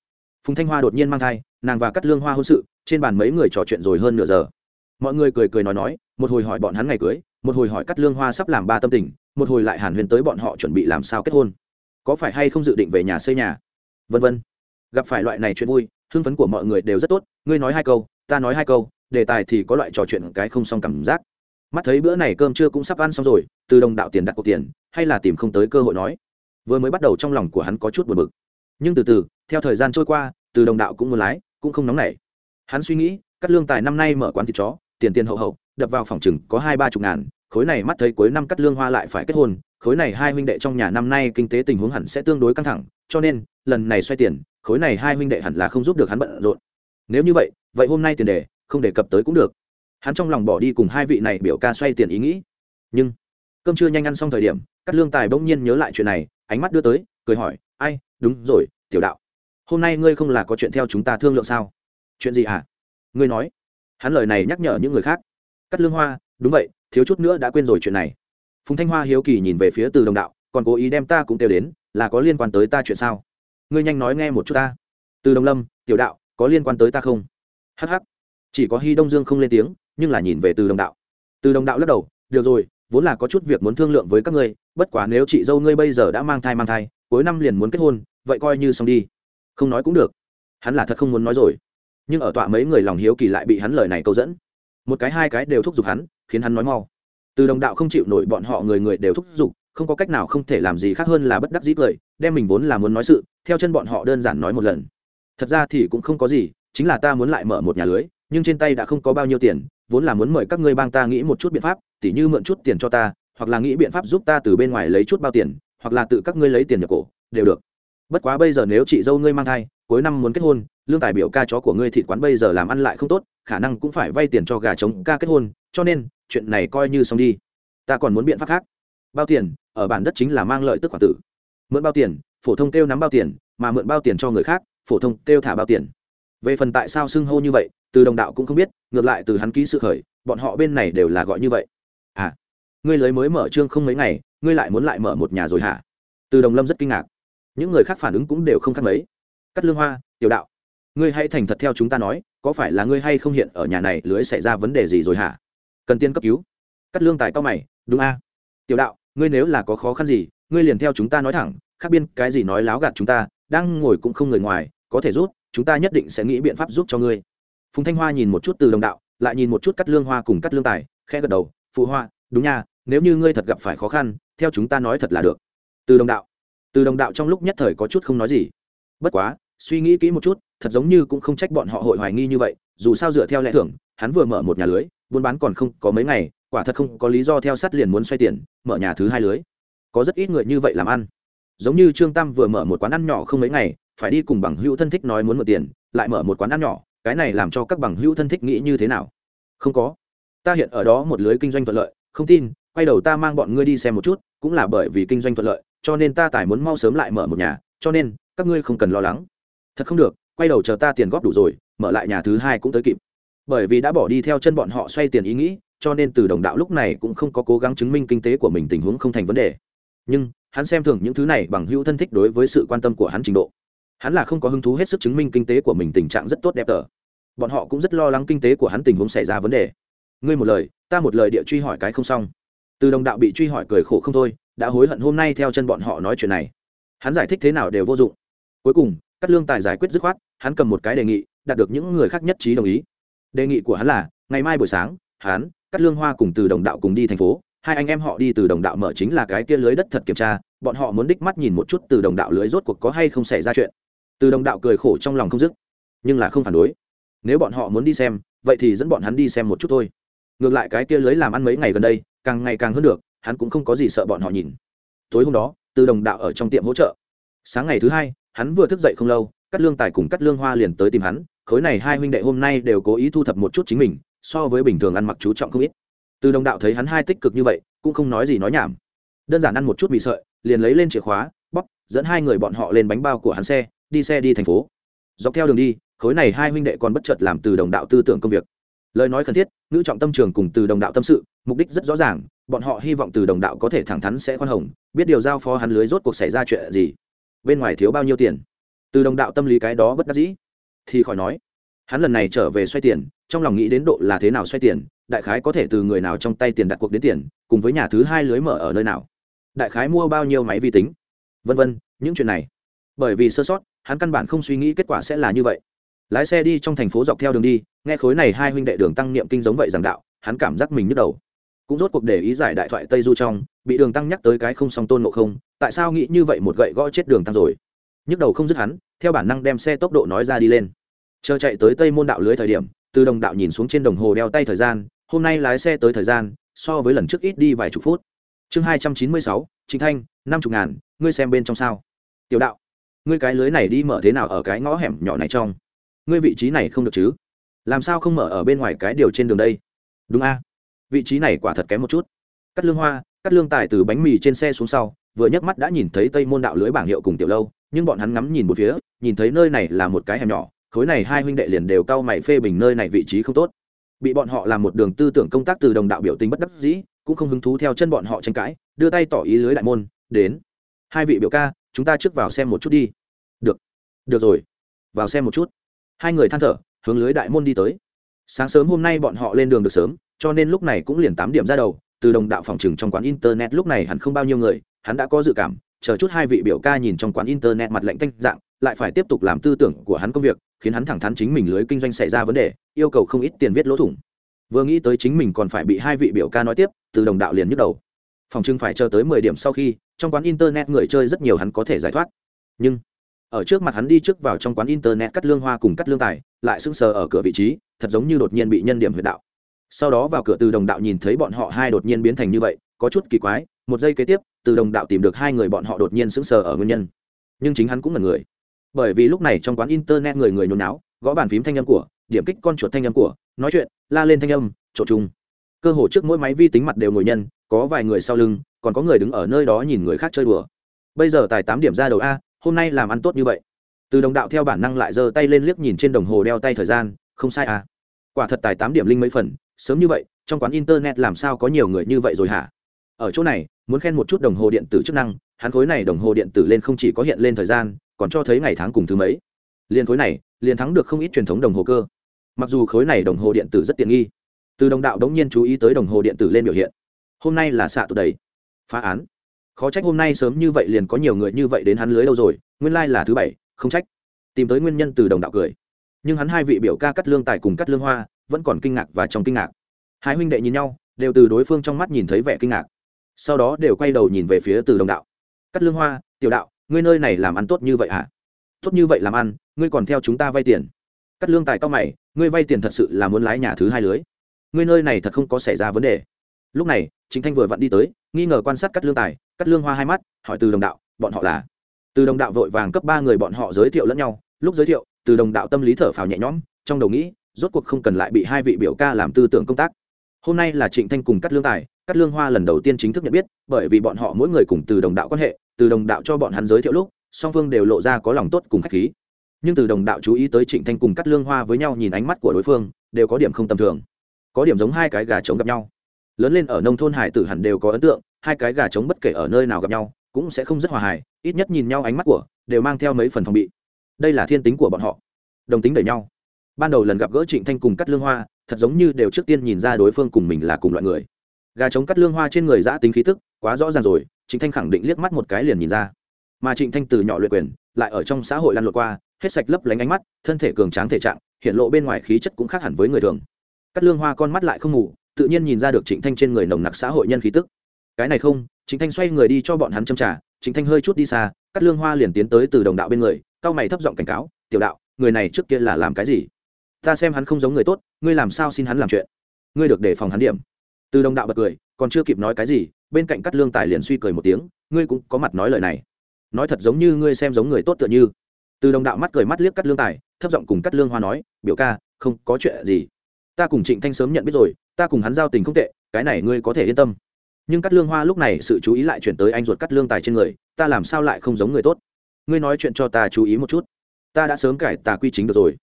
Phùng thanh hoa đột nhiên mang thai, nàng và cắt lương hoa hôn sự, trên bàn mấy người trò chuyện rồi hơn nửa giờ. Mọi người cười cười nói nói, một hồi hỏi bọn hắn ngày cưới, một hồi hỏi cắt lương hoa sắp làm ba tâm tình, một hồi lại hàn huyền tới bọn họ chuẩn bị làm sao kết hôn. Có phải hay không dự định về nhà xây nhà? Vân vân gặp phải loại này chuyện vui, hưng phấn của mọi người đều rất tốt. Ngươi nói hai câu, ta nói hai câu, đề tài thì có loại trò chuyện cái không xong cảm giác. Mắt thấy bữa này cơm trưa cũng sắp ăn xong rồi, từ đồng đạo tiền đặt cọc tiền, hay là tìm không tới cơ hội nói. Vừa mới bắt đầu trong lòng của hắn có chút buồn bực. Nhưng từ từ, theo thời gian trôi qua, từ đồng đạo cũng muốn lái, cũng không nóng nảy. Hắn suy nghĩ, cắt lương tài năm nay mở quán thịt chó, tiền tiền hậu hậu, đập vào phòng chừng có hai ba chục ngàn, khối này mắt thấy cuối năm cắt lương hoa lại phải kết hôn, khối này hai huynh đệ trong nhà năm nay kinh tế tình huống hẳn sẽ tương đối căng thẳng, cho nên, lần này xoay tiền khối này hai huynh đệ hẳn là không giúp được hắn bận rộn. Nếu như vậy vậy hôm nay tiền đề, không đề cập tới cũng được. Hắn trong lòng bỏ đi cùng hai vị này biểu ca xoay tiền ý nghĩ. Nhưng, cơm chưa nhanh ăn xong thời điểm cắt lương tài bỗng nhiên nhớ lại chuyện này, ánh mắt đưa tới, cười hỏi, ai, đúng rồi, tiểu đạo. Hôm nay ngươi không là có chuyện theo chúng ta thương lượng sao? Chuyện gì hả? Ngươi nói. Hắn lời này nhắc nhở những người khác. Cắt lương hoa, đúng vậy, thiếu chút nữa đã quên rồi chuyện này. Phùng thanh hoa hiếu kỳ nhìn về phía từ đồng đạo, còn cố ý đem ta cũng kêu đến, là có liên quan tới ta chuyện sao? Ngươi nhanh nói nghe một chút ta. Từ đồng lâm, tiểu đạo, có liên quan tới ta không? Hh chỉ có hy đông dương không lên tiếng, nhưng là nhìn về từ đồng đạo. Từ đồng đạo lắc đầu, được rồi, vốn là có chút việc muốn thương lượng với các ngươi, bất quá nếu chị dâu ngươi bây giờ đã mang thai mang thai, cuối năm liền muốn kết hôn, vậy coi như xong đi. Không nói cũng được. Hắn là thật không muốn nói rồi. Nhưng ở tọa mấy người lòng hiếu kỳ lại bị hắn lời này câu dẫn. Một cái hai cái đều thúc giục hắn, khiến hắn nói mau. Từ đồng đạo không chịu nổi bọn họ người người đều thúc giục, không có cách nào không thể làm gì khác hơn là bất đắc dĩ cười đem mình vốn là muốn nói sự, theo chân bọn họ đơn giản nói một lần. Thật ra thì cũng không có gì, chính là ta muốn lại mở một nhà lưới, nhưng trên tay đã không có bao nhiêu tiền, vốn là muốn mời các ngươi bang ta nghĩ một chút biện pháp, tỉ như mượn chút tiền cho ta, hoặc là nghĩ biện pháp giúp ta từ bên ngoài lấy chút bao tiền, hoặc là tự các ngươi lấy tiền nhập cổ, đều được. Bất quá bây giờ nếu chị dâu ngươi mang thai, cuối năm muốn kết hôn, lương tài biểu ca chó của ngươi thịt quán bây giờ làm ăn lại không tốt, khả năng cũng phải vay tiền cho gà trống ca kết hôn, cho nên, chuyện này coi như xong đi. Ta còn muốn biện pháp khác. Bao tiền, ở bản đất chính là mang lợi tức khoản tử mượn bao tiền, phổ thông kêu nắm bao tiền, mà mượn bao tiền cho người khác, phổ thông kêu thả bao tiền. Về phần tại sao xưng hô như vậy, từ đồng đạo cũng không biết, ngược lại từ hắn ký sự khởi, bọn họ bên này đều là gọi như vậy. À ngươi lấy mới mở trương không mấy ngày, ngươi lại muốn lại mở một nhà rồi hả? Từ đồng lâm rất kinh ngạc. Những người khác phản ứng cũng đều không khác mấy. Cắt lương hoa, tiểu đạo, ngươi hãy thành thật theo chúng ta nói, có phải là ngươi hay không hiện ở nhà này lưới xảy ra vấn đề gì rồi hả? Cần tiên cấp cứu. Cắt lương tài cao mày, đúng a. Tiểu đạo, ngươi nếu là có khó khăn gì ngươi liền theo chúng ta nói thẳng, khác biên cái gì nói láo gạt chúng ta, đang ngồi cũng không người ngoài, có thể rút, chúng ta nhất định sẽ nghĩ biện pháp giúp cho ngươi. Phùng thanh hoa nhìn một chút từ đồng đạo, lại nhìn một chút cắt lương hoa cùng cắt lương tài, khẽ gật đầu, phụ hoa đúng nha, nếu như ngươi thật gặp phải khó khăn, theo chúng ta nói thật là được. Từ đồng đạo, từ đồng đạo trong lúc nhất thời có chút không nói gì. Bất quá, suy nghĩ kỹ một chút, thật giống như cũng không trách bọn họ hội hoài nghi như vậy, dù sao dựa theo lẽ thưởng hắn vừa mở một nhà lưới, buôn bán còn không có mấy ngày, quả thật không có lý do theo sát liền muốn xoay tiền, mở nhà thứ hai lưới có rất ít người như vậy làm ăn. Giống như trương tam vừa mở một quán ăn nhỏ không mấy ngày, phải đi cùng bằng hữu thân thích nói muốn mượn tiền, lại mở một quán ăn nhỏ, cái này làm cho các bằng hữu thân thích nghĩ như thế nào? Không có. Ta hiện ở đó một lưới kinh doanh thuận lợi, không tin, quay đầu ta mang bọn ngươi đi xem một chút, cũng là bởi vì kinh doanh thuận lợi, cho nên ta tài muốn mau sớm lại mở một nhà, cho nên, các ngươi không cần lo lắng. Thật không được, quay đầu chờ ta tiền góp đủ rồi, mở lại nhà thứ hai cũng tới kịp. Bởi vì đã bỏ đi theo chân bọn họ xoay tiền ý nghĩ, cho nên từ đồng đạo lúc này cũng không có cố gắng chứng minh kinh tế của mình tình huống không thành vấn đề nhưng hắn xem thường những thứ này bằng hữu thân thích đối với sự quan tâm của hắn trình độ. Hắn là không có hứng thú hết sức chứng minh kinh tế của mình tình trạng rất tốt đẹp tờ. Bọn họ cũng rất lo lắng kinh tế của hắn tình huống xảy ra vấn đề. Ngươi một lời, ta một lời địa truy hỏi cái không xong. Từ đồng đạo bị truy hỏi cười khổ không thôi, đã hối hận hôm nay theo chân bọn họ nói chuyện này. Hắn giải thích thế nào đều vô dụng. Cuối cùng, cắt lương tài giải quyết dứt khoát, hắn cầm một cái đề nghị, đạt được những người khác nhất trí đồng ý. Đề nghị của hắn là, ngày mai buổi sáng, hắn, cắt lương hoa cùng từ đồng đạo cùng đi thành phố hai anh em họ đi từ đồng đạo mở chính là cái kia lưới đất thật kiểm tra, bọn họ muốn đích mắt nhìn một chút từ đồng đạo lưới rốt cuộc có hay không xảy ra chuyện. Từ đồng đạo cười khổ trong lòng không dứt, nhưng là không phản đối. Nếu bọn họ muốn đi xem, vậy thì dẫn bọn hắn đi xem một chút thôi. Ngược lại cái kia lưới làm ăn mấy ngày gần đây, càng ngày càng hơn được, hắn cũng không có gì sợ bọn họ nhìn. Tối hôm đó, từ đồng đạo ở trong tiệm hỗ trợ. Sáng ngày thứ hai, hắn vừa thức dậy không lâu, cắt lương tài cùng cắt lương hoa liền tới tìm hắn, khối này hai huynh đệ hôm nay đều cố ý thu thập một chút chính mình, so với bình thường ăn mặc chú trọng không ít từ đồng đạo thấy hắn hai tích cực như vậy, cũng không nói gì nói nhảm. Đơn giản ăn một chút mì sợi, liền lấy lên chìa khóa bóc dẫn hai người bọn họ lên bánh bao của hắn xe, đi xe đi thành phố. Dọc theo đường đi, khối này hai huynh đệ còn bất chợt làm từ đồng đạo tư tưởng công việc. Lời nói cần thiết, ngữ trọng tâm trường cùng từ đồng đạo tâm sự, mục đích rất rõ ràng, bọn họ hy vọng từ đồng đạo có thể thẳng thắn sẽ khoan hồng, biết điều giao phó hắn lưới rốt cuộc xảy ra chuyện gì. Bên ngoài thiếu bao nhiêu tiền? Từ đồng đạo tâm lý cái đó bất đắc dĩ. Thì khỏi nói hắn lần này trở về xoay tiền, trong lòng nghĩ đến độ là thế nào xoay tiền, đại khái có thể từ người nào trong tay tiền đặt cuộc đến tiền, cùng với nhà thứ hai lưới mở ở nơi nào. Đại khái mua bao nhiêu máy vi tính? Vân vân, những chuyện này. Bởi vì sơ sót, hắn căn bản không suy nghĩ kết quả sẽ là như vậy. Lái xe đi trong thành phố dọc theo đường đi, nghe khối này hai huynh đệ đường tăng niệm kinh giống vậy giảng đạo, hắn cảm giác mình nhức đầu. Cũng rốt cuộc để ý giải đại thoại tây du trong, bị đường tăng nhắc tới cái không song tôn ngộ không, tại sao nghĩ như vậy một gậy gõ chết đường tăng rồi? Nhức đầu không dứt hắn, theo bản năng đem xe tốc độ nói ra đi lên chờ chạy tới tây môn đạo lưới thời điểm, từ đồng đạo nhìn xuống trên đồng hồ đeo tay thời gian, hôm nay lái xe tới thời gian, so với lần trước ít đi vài chục phút. Chương hai trăm chín mươi sáu chính thanh, năm chục ngàn, ngươi xem bên trong sao? Tiểu đạo, ngươi cái lưới này đi mở thế nào ở cái ngõ hẻm nhỏ này trong? Ngươi vị trí này không được chứ? Làm sao không mở ở bên ngoài cái điều trên đường đây? Đúng a. Vị trí này quả thật kém một chút. Cắt lương hoa cắt lương tài từ bánh mì trên xe xuống sau, vừa nhấc mắt đã nhìn thấy tây môn đạo lưới bảng hiệu cùng tiểu lâu, nhưng bọn hắn ngắm nhìn một phía, nhìn thấy nơi này là một cái hẻm nhỏ khối này hai huynh đệ liền đều cao mày phê bình nơi này vị trí không tốt. Bị bọn họ làm một đường tư tưởng công tác từ đồng đạo biểu tình bất đắc dĩ, cũng không hứng thú theo chân bọn họ tranh cãi, đưa tay tỏ ý lưới đại môn, đến. Hai vị biểu ca, chúng ta trước vào xem một chút đi. Được. Được rồi. Vào xem một chút. Hai người than thở, hướng lưới đại môn đi tới. Sáng sớm hôm nay bọn họ lên đường được sớm, cho nên lúc này cũng liền tám điểm ra đầu, từ đồng đạo phòng trừng trong quán internet lúc này hẳn không bao nhiêu người, hắn đã có dự cảm, chờ chút hai vị biểu ca nhìn trong quán internet mặt lạnh tanh dạng, lại phải tiếp tục làm tư tưởng của hắn công việc khiến hắn thẳng thắn chính mình lưới kinh doanh xảy ra vấn đề, yêu cầu không ít tiền viết lỗ thủng. Vừa nghĩ tới chính mình còn phải bị hai vị biểu ca nói tiếp, từ đồng đạo liền nhức đầu. Phòng trưng phải chờ tới mười điểm sau khi, trong quán internet người chơi rất nhiều hắn có thể giải thoát. Nhưng, ở trước mặt hắn đi trước vào trong quán internet cắt lương hoa cùng cắt lương tài, lại sững sờ ở cửa vị trí, thật giống như đột nhiên bị nhân điểm huyệt đạo. Sau đó vào cửa từ đồng đạo nhìn thấy bọn họ hai đột nhiên biến thành như vậy, có chút kỳ quái, một giây kế tiếp, từ đồng đạo tìm được hai người bọn họ đột nhiên sững sờ ở nguyên nhân. Nhưng chính hắn cũng là người bởi vì lúc này trong quán internet người người nhốn náo, gõ bàn phím thanh âm của, điểm kích con chuột thanh âm của, nói chuyện, la lên thanh âm, trộn chung. Cơ hồ trước mỗi máy vi tính mặt đều ngồi nhân, có vài người sau lưng, còn có người đứng ở nơi đó nhìn người khác chơi đùa. Bây giờ tài tám điểm ra đầu a, hôm nay làm ăn tốt như vậy. Từ đồng đạo theo bản năng lại giơ tay lên liếc nhìn trên đồng hồ đeo tay thời gian, không sai à quả thật tài tám điểm linh mấy phần, sớm như vậy, trong quán internet làm sao có nhiều người như vậy rồi hả? Ở chỗ này, muốn khen một chút đồng hồ điện tử chức năng, hắn khối này đồng hồ điện tử lên không chỉ có hiện lên thời gian còn cho thấy ngày tháng cùng thứ mấy. Liên khối này, liền thắng được không ít truyền thống đồng hồ cơ. Mặc dù khối này đồng hồ điện tử rất tiện nghi, từ đồng đạo đống nhiên chú ý tới đồng hồ điện tử lên biểu hiện. Hôm nay là xạ tụ đầy. Phá án. Khó trách hôm nay sớm như vậy liền có nhiều người như vậy đến hắn lưới lâu rồi, nguyên lai、like、là thứ bảy, không trách. Tìm tới nguyên nhân từ đồng đạo cười. Nhưng hắn hai vị biểu ca cắt lương tài cùng cắt lương hoa, vẫn còn kinh ngạc và trong kinh ngạc. Hai huynh đệ nhìn nhau, đều từ đối phương trong mắt nhìn thấy vẻ kinh ngạc. Sau đó đều quay đầu nhìn về phía từ đồng đạo. Cắt lương hoa, tiểu đạo ngươi nơi này làm ăn tốt như vậy hả tốt như vậy làm ăn, ngươi còn theo chúng ta vay tiền. Cắt lương tài cao mày, ngươi vay tiền thật sự là muốn lái nhà thứ hai lưới. Ngươi nơi này thật không có xảy ra vấn đề. Lúc này chính thanh vừa vặn đi tới, nghi ngờ quan sát cắt lương tài, cắt lương hoa hai mắt, hỏi từ đồng đạo, bọn họ là? Từ đồng đạo vội vàng cấp ba người bọn họ giới thiệu lẫn nhau. Lúc giới thiệu, từ đồng đạo tâm lý thở phào nhẹ nhõm, trong đầu nghĩ, rốt cuộc không cần lại bị hai vị biểu ca làm tư tưởng công tác. Hôm nay là trịnh thanh cùng cắt lương tài, cắt lương hoa lần đầu tiên chính thức nhận biết, bởi vì bọn họ mỗi người cùng từ đồng đạo quan hệ từ đồng đạo cho bọn hắn giới thiệu lúc, song phương đều lộ ra có lòng tốt cùng khách khí. Nhưng từ đồng đạo chú ý tới trịnh thanh cùng cắt lương hoa với nhau nhìn ánh mắt của đối phương, đều có điểm không tầm thường. Có điểm giống hai cái gà trống gặp nhau. Lớn lên ở nông thôn hải tử hẳn đều có ấn tượng, hai cái gà trống bất kể ở nơi nào gặp nhau, cũng sẽ không rất hòa hài, ít nhất nhìn nhau ánh mắt của, đều mang theo mấy phần phòng bị. Đây là thiên tính của bọn họ. Đồng tính đẩy nhau. Ban đầu lần gặp gỡ trịnh thanh cùng cắt lương hoa, thật giống như đều trước tiên nhìn ra đối phương cùng mình là cùng loại người. Gà trống cắt lương hoa trên người giã tính khí tức, quá rõ ràng rồi trịnh thanh khẳng định liếc mắt một cái liền nhìn ra. Mà trịnh thanh từ nhỏ luyện quyền, lại ở trong xã hội lăn lộn qua, hết sạch lấp lánh ánh mắt, thân thể cường tráng thể trạng, hiện lộ bên ngoài khí chất cũng khác hẳn với người thường. Cắt lương hoa con mắt lại không ngủ tự nhiên nhìn ra được trịnh thanh trên người nồng nặc xã hội nhân khí tức. Cái này không, trịnh thanh xoay người đi cho bọn hắn châm trả trịnh thanh hơi chút đi xa cắt lương hoa liền tiến tới từ đồng đạo bên người, cao mày thấp giọng cảnh cáo, tiểu đạo, người này trước kia là làm cái gì? Ta xem hắn không giống người tốt, ngươi làm sao xin hắn làm chuyện? Ngươi được đề phòng hắn điểm. Từ đồng đạo bật cười, còn chưa kịp nói cái gì bên cạnh cắt lương tài liền suy cười một tiếng, ngươi cũng có mặt nói lời này. Nói thật giống như ngươi xem giống người tốt tựa như. Từ đồng đạo mắt cười mắt liếc cắt lương tài, thấp giọng cùng cắt lương hoa nói, biểu ca, không có chuyện gì. Ta cùng trịnh thanh sớm nhận biết rồi, ta cùng hắn giao tình không tệ, cái này ngươi có thể yên tâm. Nhưng cắt lương hoa lúc này sự chú ý lại chuyển tới anh ruột cắt lương tài trên người, ta làm sao lại không giống người tốt? Ngươi nói chuyện cho ta chú ý một chút. Ta đã sớm cải tà quy chính được rồi.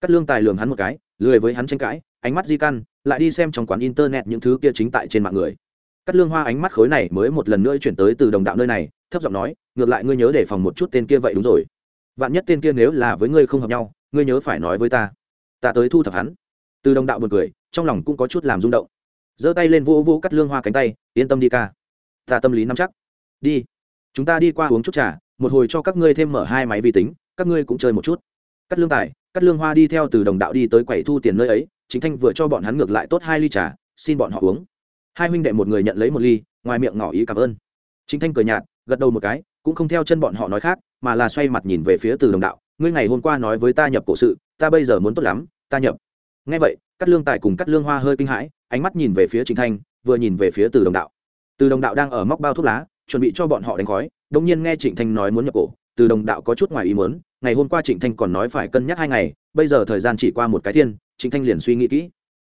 Cắt lương tài lường hắn một cái, lười với hắn tranh cãi, ánh mắt di căn, lại đi xem trong quán internet những thứ kia chính tại trên mạng người cắt lương hoa ánh mắt khối này mới một lần nữa chuyển tới từ đồng đạo nơi này, thấp giọng nói, ngược lại ngươi nhớ để phòng một chút tên kia vậy đúng rồi. Vạn nhất tên kia nếu là với ngươi không hợp nhau, ngươi nhớ phải nói với ta. Ta tới thu thập hắn. Từ đồng đạo buồn cười, trong lòng cũng có chút làm rung động. Giơ tay lên vô vô cắt lương hoa cánh tay, yên tâm đi ca. Ta tâm lý nắm chắc. Đi. Chúng ta đi qua uống chút trà, một hồi cho các ngươi thêm mở hai máy vi tính, các ngươi cũng chơi một chút. Cắt lương tài cắt lương hoa đi theo từ đồng đạo đi tới quầy thu tiền nơi ấy, chính thanh vừa cho bọn hắn ngược lại tốt hai ly trà, xin bọn họ uống hai huynh đệ một người nhận lấy một ly, ngoài miệng ngỏ ý cảm ơn. Chính thanh cười nhạt, gật đầu một cái, cũng không theo chân bọn họ nói khác, mà là xoay mặt nhìn về phía từ đồng đạo. Ngươi ngày hôm qua nói với ta nhập cổ sự, ta bây giờ muốn tốt lắm, ta nhập. Ngay vậy cắt lương tài cùng cắt lương hoa hơi kinh hãi, ánh mắt nhìn về phía chính thanh, vừa nhìn về phía từ đồng đạo. Từ đồng đạo đang ở móc bao thuốc lá, chuẩn bị cho bọn họ đánh khói đông nhiên nghe trịnh thanh nói muốn nhập cổ. Từ đồng đạo có chút ngoài ý muốn, ngày hôm qua trịnh thanh còn nói phải cân nhắc hai ngày, bây giờ thời gian chỉ qua một cái thiên, trịnh thanh liền suy nghĩ kỹ.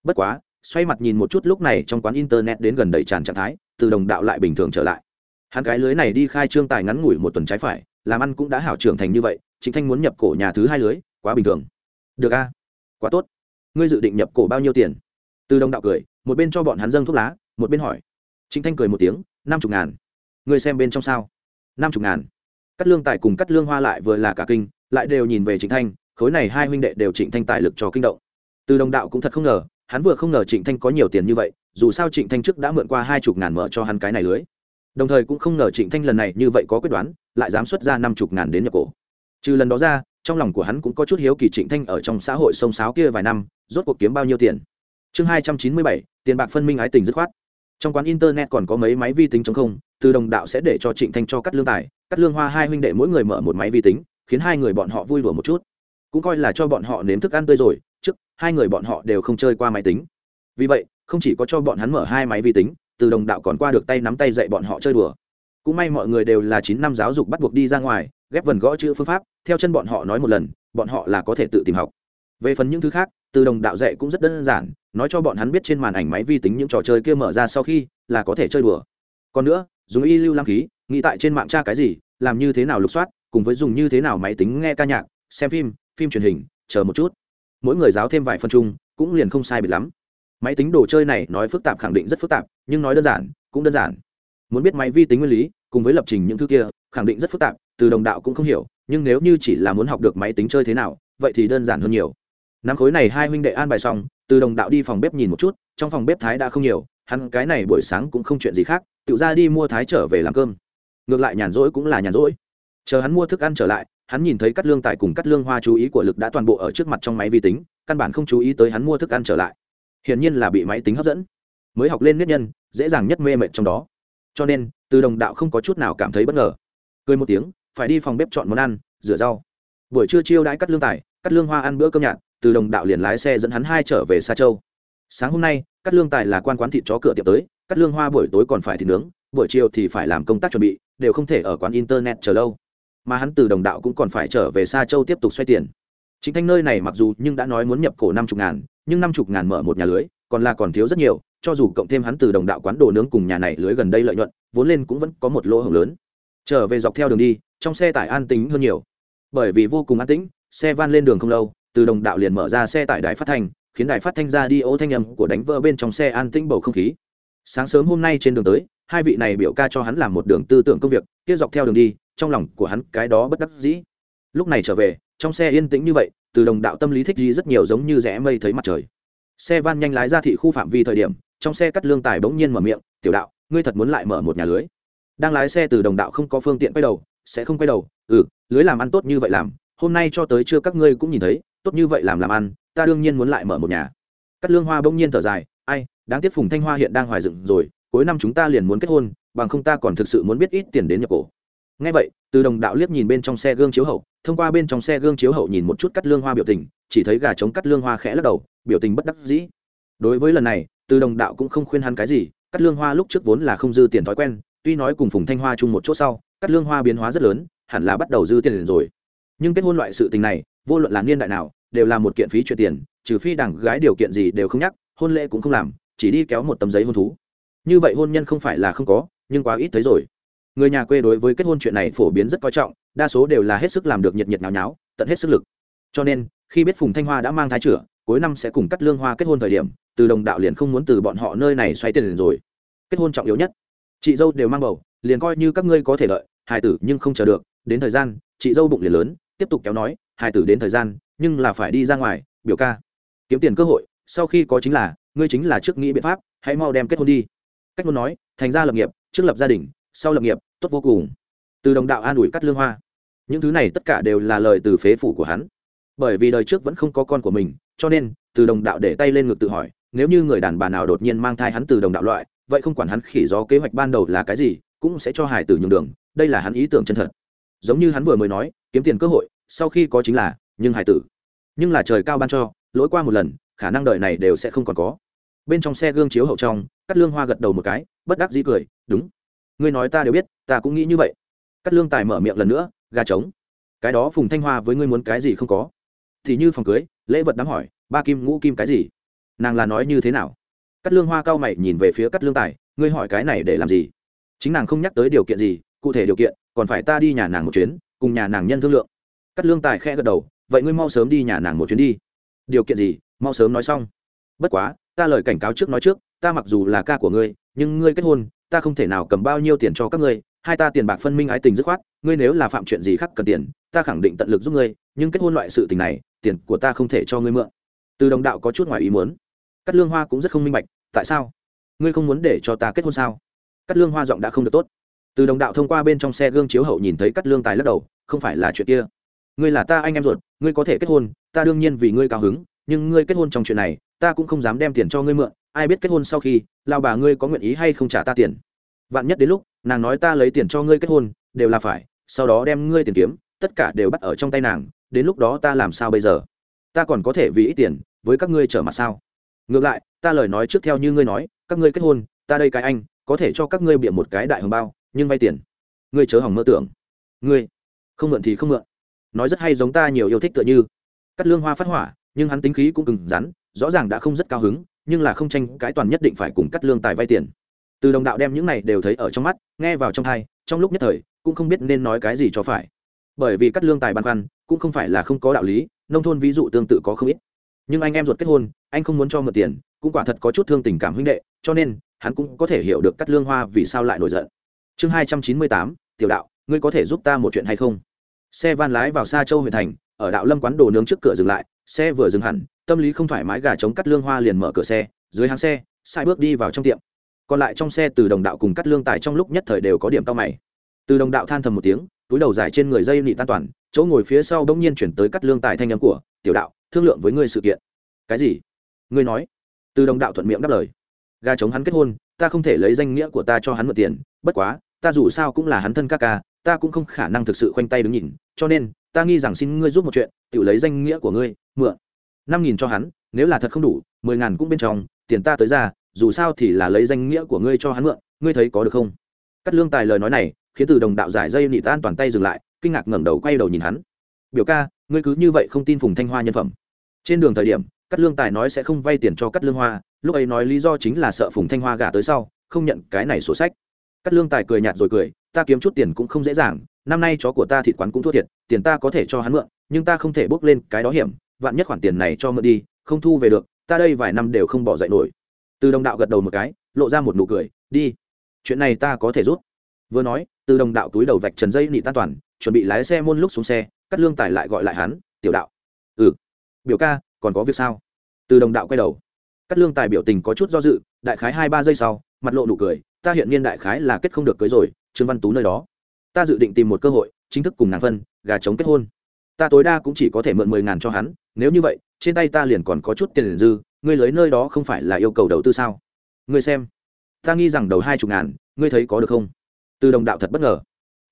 Bất quá xoay mặt nhìn một chút lúc này trong quán internet đến gần đầy tràn trạng thái, từ đồng đạo lại bình thường trở lại. Hắn cái lưới này đi khai trương tài ngắn ngủi một tuần trái phải, làm ăn cũng đã hảo trưởng thành như vậy chính thanh muốn nhập cổ nhà thứ hai lưới, quá bình thường. Được a, quá tốt. Ngươi dự định nhập cổ bao nhiêu tiền? Từ đồng đạo cười, một bên cho bọn hắn dâng thuốc lá, một bên hỏi. Chính thanh cười một tiếng, năm chục ngàn. Ngươi xem bên trong sao? Năm chục ngàn. Cắt lương tài cùng cắt lương hoa lại vừa là cả kinh, lại đều nhìn về trịnh thanh, khối này hai huynh đệ đều trịnh thanh tài lực cho kinh động. Từ đồng đạo cũng thật không ngờ hắn vừa không ngờ trịnh thanh có nhiều tiền như vậy, dù sao trịnh thanh trước đã mượn qua hai chục ngàn mở cho hắn cái này lưới. Đồng thời cũng không ngờ trịnh thanh lần này như vậy có quyết đoán, lại dám xuất ra năm chục ngàn đến nhập cổ. Trừ lần đó ra, trong lòng của hắn cũng có chút hiếu kỳ trịnh thanh ở trong xã hội sông sáo kia vài năm, rốt cuộc kiếm bao nhiêu tiền. Chương hai trăm chín mươi bảy, tiền bạc phân minh ái tình dứt khoát. Trong quán internet còn có mấy máy vi tính chống không, từ đồng đạo sẽ để cho trịnh thanh cho cắt lương tài, cắt lương hoa hai huynh đệ mỗi người mở một máy vi tính, khiến hai người bọn họ vui đùa một chút. Cũng coi là cho bọn họ nếm thức ăn tươi rồi trước, hai người bọn họ đều không chơi qua máy tính. Vì vậy, không chỉ có cho bọn hắn mở hai máy vi tính, từ đồng đạo còn qua được tay nắm tay dạy bọn họ chơi đùa. Cũng may mọi người đều là chín năm giáo dục bắt buộc đi ra ngoài, ghép vần gõ chữ phương pháp, theo chân bọn họ nói một lần, bọn họ là có thể tự tìm học. Về phần những thứ khác, từ đồng đạo dạy cũng rất đơn giản, nói cho bọn hắn biết trên màn ảnh máy vi tính những trò chơi kia mở ra sau khi, là có thể chơi đùa. Còn nữa, dùng y lưu lam khí, nghĩ tại trên mạng tra cái gì, làm như thế nào lục soát, cùng với dùng như thế nào máy tính nghe ca nhạc, xem phim phim truyền hình, chờ một chút mỗi người giáo thêm vài phân chung, cũng liền không sai biệt lắm. Máy tính đồ chơi này nói phức tạp khẳng định rất phức tạp, nhưng nói đơn giản, cũng đơn giản. Muốn biết máy vi tính nguyên lý, cùng với lập trình những thứ kia, khẳng định rất phức tạp, từ đồng đạo cũng không hiểu, nhưng nếu như chỉ là muốn học được máy tính chơi thế nào, vậy thì đơn giản hơn nhiều. Năm khối này hai huynh đệ an bài xong, từ đồng đạo đi phòng bếp nhìn một chút, trong phòng bếp thái đã không nhiều, hắn cái này buổi sáng cũng không chuyện gì khác, tự ra đi mua thái trở về làm cơm. Ngược lại nhàn rỗi cũng là nhàn rỗi. Chờ hắn mua thức ăn trở lại hắn nhìn thấy cắt lương tài cùng cắt lương hoa chú ý của lực đã toàn bộ ở trước mặt trong máy vi tính, căn bản không chú ý tới hắn mua thức ăn trở lại. Hiển nhiên là bị máy tính hấp dẫn. Mới học lên nếp nhân, dễ dàng nhất mê mệt trong đó. Cho nên, từ đồng đạo không có chút nào cảm thấy bất ngờ. Cười một tiếng, phải đi phòng bếp chọn món ăn, rửa rau. Buổi trưa chiêu đãi cắt lương tài, cắt lương hoa ăn bữa cơm nhạt, từ đồng đạo liền lái xe dẫn hắn hai trở về xa châu. Sáng hôm nay, cắt lương tài là quan quán thịt chó cửa tiệm tới, cắt lương hoa buổi tối còn phải thịt nướng, buổi chiều thì phải làm công tác chuẩn bị, đều không thể ở quán internet chờ lâu mà hắn từ đồng đạo cũng còn phải trở về xa châu tiếp tục xoay tiền. Chính thanh nơi này mặc dù nhưng đã nói muốn nhập cổ năm chục ngàn, nhưng năm chục ngàn mở một nhà lưới, còn là còn thiếu rất nhiều, cho dù cộng thêm hắn từ đồng đạo quán đồ nướng cùng nhà này lưới gần đây lợi nhuận, vốn lên cũng vẫn có một lỗ hổng lớn. Trở về dọc theo đường đi, trong xe tải an tính hơn nhiều. Bởi vì vô cùng an tĩnh, xe van lên đường không lâu, từ đồng đạo liền mở ra xe tải đài phát thanh, khiến đài phát thanh ra đi ô thanh âm của đánh vỡ bên trong xe an tĩnh bầu không khí. Sáng sớm hôm nay trên đường tới, hai vị này biểu ca cho hắn làm một đường tư tưởng công việc tiếp dọc theo đường đi trong lòng của hắn cái đó bất đắc dĩ. Lúc này trở về, trong xe yên tĩnh như vậy, từ đồng đạo tâm lý thích gì rất nhiều giống như rẽ mây thấy mặt trời. Xe van nhanh lái ra thị khu phạm vi thời điểm, trong xe cắt lương tài bỗng nhiên mở miệng, tiểu đạo, ngươi thật muốn lại mở một nhà lưới? Đang lái xe từ đồng đạo không có phương tiện quay đầu, sẽ không quay đầu ừ lưới làm ăn tốt như vậy làm, hôm nay cho tới chưa các ngươi cũng nhìn thấy, tốt như vậy làm làm ăn, ta đương nhiên muốn lại mở một nhà. Cắt lương hoa bỗng nhiên thở dài, ai, đáng tiếc phùng thanh hoa hiện đang hoài dựng rồi, cuối năm chúng ta liền muốn kết hôn, bằng không ta còn thực sự muốn biết ít tiền đến nhập cổ ngay vậy, từ đồng đạo liếc nhìn bên trong xe gương chiếu hậu, thông qua bên trong xe gương chiếu hậu nhìn một chút cắt lương hoa biểu tình, chỉ thấy gà trống cắt lương hoa khẽ lắc đầu, biểu tình bất đắc dĩ. Đối với lần này, từ đồng đạo cũng không khuyên hắn cái gì, cắt lương hoa lúc trước vốn là không dư tiền thói quen, tuy nói cùng phùng thanh hoa chung một chỗ sau, cắt lương hoa biến hóa rất lớn, hẳn là bắt đầu dư tiền rồi. Nhưng kết hôn loại sự tình này, vô luận là niên đại nào, đều là một kiện phí chuyển tiền, trừ phi đảng gái điều kiện gì đều không nhắc, hôn lễ cũng không làm, chỉ đi kéo một tấm giấy hôn thú. Như vậy hôn nhân không phải là không có, nhưng quá ít thấy rồi người nhà quê đối với kết hôn chuyện này phổ biến rất coi trọng đa số đều là hết sức làm được nhiệt nhiệt nháo nháo tận hết sức lực. Cho nên khi biết phùng thanh hoa đã mang thái chửa, cuối năm sẽ cùng cắt lương hoa kết hôn thời điểm từ đồng đạo liền không muốn từ bọn họ nơi này xoay tiền rồi. Kết hôn trọng yếu nhất chị dâu đều mang bầu liền coi như các ngươi có thể lợi hài tử nhưng không chờ được đến thời gian chị dâu bụng liền lớn tiếp tục kéo nói hài tử đến thời gian nhưng là phải đi ra ngoài biểu ca kiếm tiền cơ hội sau khi có chính là ngươi chính là trước nghĩ biện pháp hãy mau đem kết hôn đi. Cách muốn nói thành ra lập nghiệp trước lập gia đình sau lập nghiệp tốt vô cùng. Từ đồng đạo an ủi cắt lương hoa. Những thứ này tất cả đều là lời từ phế phủ của hắn. Bởi vì đời trước vẫn không có con của mình, cho nên, từ đồng đạo để tay lên ngực tự hỏi, nếu như người đàn bà nào đột nhiên mang thai hắn từ đồng đạo loại, vậy không quản hắn khỉ do kế hoạch ban đầu là cái gì, cũng sẽ cho hải tử nhường đường, đây là hắn ý tưởng chân thật. Giống như hắn vừa mới nói, kiếm tiền cơ hội, sau khi có chính là, nhưng hải tử. Nhưng là trời cao ban cho, lỗi qua một lần, khả năng đợi này đều sẽ không còn có. Bên trong xe gương chiếu hậu trong, cắt lương hoa gật đầu một cái, bất đắc dĩ cười, đúng ngươi nói ta đều biết, ta cũng nghĩ như vậy. Cắt lương tài mở miệng lần nữa, gà trống. Cái đó phùng thanh hoa với ngươi muốn cái gì không có. Thì như phòng cưới, lễ vật đám hỏi, ba kim ngũ kim cái gì? Nàng là nói như thế nào? Cắt lương hoa cao mày nhìn về phía cắt lương tài, ngươi hỏi cái này để làm gì? Chính nàng không nhắc tới điều kiện gì, cụ thể điều kiện, còn phải ta đi nhà nàng một chuyến, cùng nhà nàng nhân thương lượng. Cắt lương tài khẽ gật đầu, vậy ngươi mau sớm đi nhà nàng một chuyến đi. Điều kiện gì? Mau sớm nói xong. Bất quá, ta lời cảnh cáo trước nói trước, ta mặc dù là ca của ngươi, nhưng ngươi kết hôn ta không thể nào cầm bao nhiêu tiền cho các ngươi, hai ta tiền bạc phân minh ái tình dứt khoát, ngươi nếu là phạm chuyện gì khác cần tiền, ta khẳng định tận lực giúp ngươi, nhưng kết hôn loại sự tình này, tiền của ta không thể cho ngươi mượn. Từ đồng đạo có chút ngoài ý muốn. Cắt lương hoa cũng rất không minh bạch, tại sao? Ngươi không muốn để cho ta kết hôn sao? Cắt lương hoa giọng đã không được tốt. Từ đồng đạo thông qua bên trong xe gương chiếu hậu nhìn thấy cắt lương tài lắc đầu, không phải là chuyện kia. Ngươi là ta anh em ruột, ngươi có thể kết hôn, ta đương nhiên vì ngươi cao hứng, nhưng ngươi kết hôn trong chuyện này, ta cũng không dám đem tiền cho ngươi mượn ai biết kết hôn sau khi lao bà ngươi có nguyện ý hay không trả ta tiền? Vạn nhất đến lúc, nàng nói ta lấy tiền cho ngươi kết hôn, đều là phải, sau đó đem ngươi tiền kiếm, tất cả đều bắt ở trong tay nàng, đến lúc đó ta làm sao bây giờ? Ta còn có thể vì ít tiền, với các ngươi trở mặt sao? Ngược lại, ta lời nói trước theo như ngươi nói, các ngươi kết hôn, ta đây cái anh, có thể cho các ngươi bịa một cái đại hồng bao, nhưng vay tiền. Ngươi chớ hỏng mơ tưởng. Ngươi, không mượn thì không mượn. Nói rất hay giống ta nhiều yêu thích tựa như. Cắt lương hoa phát hỏa, nhưng hắn tính khí cũng cứng rắn, rõ ràng đã không rất cao hứng nhưng là không tranh cãi toàn nhất định phải cùng cắt lương tài vay tiền. Từ đồng đạo đem những này đều thấy ở trong mắt, nghe vào trong thai, trong lúc nhất thời, cũng không biết nên nói cái gì cho phải. Bởi vì cắt lương tài băn khoăn, cũng không phải là không có đạo lý, nông thôn ví dụ tương tự có không ít. Nhưng anh em ruột kết hôn, anh không muốn cho mượn tiền, cũng quả thật có chút thương tình cảm huynh đệ, cho nên, hắn cũng có thể hiểu được cắt lương hoa vì sao lại nổi giận. Chương hai trăm chín mươi tám, tiểu đạo, ngươi có thể giúp ta một chuyện hay không? Xe van lái vào xa châu huyện thành, ở đạo lâm quán đồ nướng trước cửa dừng lại xe vừa dừng hẳn, tâm lý không thoải mái gà chống cắt lương hoa liền mở cửa xe, dưới hàng xe, sai bước đi vào trong tiệm. Còn lại trong xe từ đồng đạo cùng cắt lương tài trong lúc nhất thời đều có điểm cao mày. Từ đồng đạo than thầm một tiếng, túi đầu dài trên người dây nị tan toàn, chỗ ngồi phía sau bỗng nhiên chuyển tới cắt lương tài thanh nhắm của, tiểu đạo, thương lượng với ngươi sự kiện. Cái gì? Ngươi nói. Từ đồng đạo thuận miệng đáp lời. Gà chống hắn kết hôn, ta không thể lấy danh nghĩa của ta cho hắn mượn tiền, bất quá, ta dù sao cũng là hắn thân ca ca, ta cũng không khả năng thực sự khoanh tay đứng nhìn, cho nên, ta nghi rằng xin ngươi giúp một chuyện tự lấy danh nghĩa của ngươi mượn. Năm nghìn cho hắn, nếu là thật không đủ, mười ngàn cũng bên trong, tiền ta tới ra, dù sao thì là lấy danh nghĩa của ngươi cho hắn mượn, ngươi thấy có được không? Cắt lương tài lời nói này, khiến từ đồng đạo giải dây nị tan toàn tay dừng lại, kinh ngạc ngẩng đầu quay đầu nhìn hắn. Biểu ca, ngươi cứ như vậy không tin phùng thanh hoa nhân phẩm. Trên đường thời điểm, cắt lương tài nói sẽ không vay tiền cho cắt lương hoa, lúc ấy nói lý do chính là sợ phùng thanh hoa gả tới sau, không nhận cái này sổ sách. Cắt lương tài cười nhạt rồi cười, ta kiếm chút tiền cũng không dễ dàng, năm nay chó của ta thịt quán cũng thua thiệt, tiền ta có thể cho hắn mượn, nhưng ta không thể bốc lên cái đó hiểm vạn nhất khoản tiền này cho mượn đi, không thu về được, ta đây vài năm đều không bỏ dậy nổi. Từ đồng đạo gật đầu một cái, lộ ra một nụ cười, đi. Chuyện này ta có thể rút. Vừa nói, từ đồng đạo túi đầu vạch trần dây nị tan toàn, chuẩn bị lái xe môn lúc xuống xe, cắt lương tài lại gọi lại hắn, tiểu đạo. Ừ. Biểu ca, còn có việc sao? Từ đồng đạo quay đầu. Cắt lương tài biểu tình có chút do dự, đại khái hai ba giây sau, mặt lộ nụ cười, ta hiện niên đại khái là kết không được cưới rồi, trương văn tú nơi đó. Ta dự định tìm một cơ hội, chính thức cùng nàng phân, gà chống kết hôn ta tối đa cũng chỉ có thể mượn mười ngàn cho hắn, nếu như vậy, trên tay ta liền còn có chút tiền dư, ngươi lấy nơi đó không phải là yêu cầu đầu tư sao? Ngươi xem, ta nghi rằng đầu hai chục ngàn, ngươi thấy có được không? Từ đồng đạo thật bất ngờ.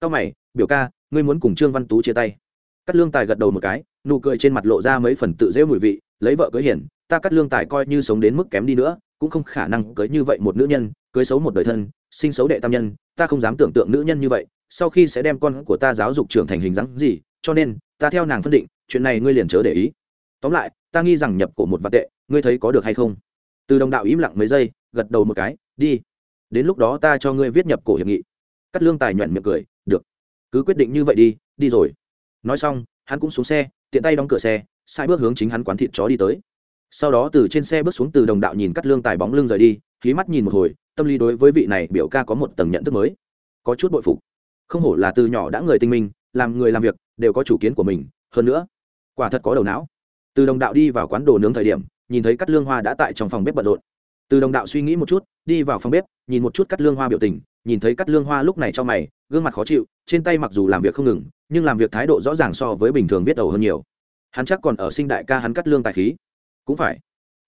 Cao mày, biểu ca, ngươi muốn cùng trương văn tú chia tay. Cắt lương tài gật đầu một cái, nụ cười trên mặt lộ ra mấy phần tự rêu mùi vị, lấy vợ cưới hiển ta cắt lương tài coi như sống đến mức kém đi nữa, cũng không khả năng cưới như vậy một nữ nhân, cưới xấu một đời thân, sinh xấu đệ tam nhân, ta không dám tưởng tượng nữ nhân như vậy, sau khi sẽ đem con của ta giáo dục trưởng thành hình dáng gì, cho nên ta theo nàng phân định, chuyện này ngươi liền chớ để ý. Tóm lại, ta nghi rằng nhập cổ một vạn tệ, ngươi thấy có được hay không? Từ đồng đạo im lặng mấy giây, gật đầu một cái, đi. Đến lúc đó ta cho ngươi viết nhập cổ hiệp nghị. Cắt lương tài nhuận miệng cười, được. Cứ quyết định như vậy đi đi rồi. Nói xong, hắn cũng xuống xe, tiện tay đóng cửa xe, sai bước hướng chính hắn quán thịt chó đi tới. Sau đó từ trên xe bước xuống từ đồng đạo nhìn cắt lương tài bóng lưng rời đi, khí mắt nhìn một hồi, tâm lý đối với vị này biểu ca có một tầng nhận thức mới. Có chút bội phục. Không hổ là từ nhỏ đã người tinh minh làm người làm việc đều có chủ kiến của mình, hơn nữa, quả thật có đầu não. Từ đồng đạo đi vào quán đồ nướng thời điểm, nhìn thấy cắt lương hoa đã tại trong phòng bếp bận rộn. Từ đồng đạo suy nghĩ một chút, đi vào phòng bếp, nhìn một chút cắt lương hoa biểu tình, nhìn thấy cắt lương hoa lúc này cho mày, gương mặt khó chịu, trên tay mặc dù làm việc không ngừng, nhưng làm việc thái độ rõ ràng so với bình thường biết đầu hơn nhiều. Hắn chắc còn ở sinh đại ca hắn cắt lương tài khí. Cũng phải.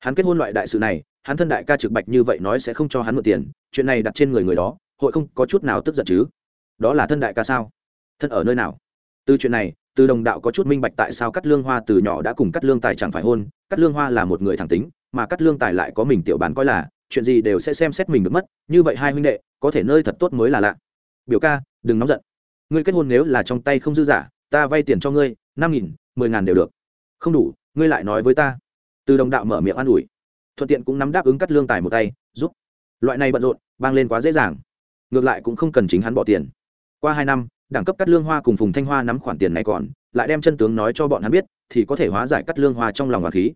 Hắn kết hôn loại đại sự này, hắn thân đại ca trực bạch như vậy nói sẽ không cho hắn mượn tiền, chuyện này đặt trên người người đó, hội không có chút nào tức giận chứ? Đó là thân đại ca sao? Thân ở nơi nào? Từ chuyện này, từ đồng đạo có chút minh bạch tại sao cắt lương hoa từ nhỏ đã cùng cắt lương tài chẳng phải hôn. Cắt lương hoa là một người thẳng tính, mà cắt lương tài lại có mình tiểu bán coi là, chuyện gì đều sẽ xem xét mình được mất. Như vậy hai huynh đệ, có thể nơi thật tốt mới là lạ. Biểu ca, đừng nóng giận. Ngươi kết hôn nếu là trong tay không dư giả, ta vay tiền cho ngươi, năm nghìn, mười ngàn đều được. Không đủ, ngươi lại nói với ta. Từ đồng đạo mở miệng an ủi. Thuận tiện cũng nắm đáp ứng cắt lương tài một tay, giúp. Loại này bận rộn bang lên quá dễ dàng. Ngược lại cũng không cần chính hắn bỏ tiền. Qua hai năm đẳng cấp cắt lương hoa cùng phùng thanh hoa nắm khoản tiền này còn, lại đem chân tướng nói cho bọn hắn biết, thì có thể hóa giải cắt lương hoa trong lòng hòa khí.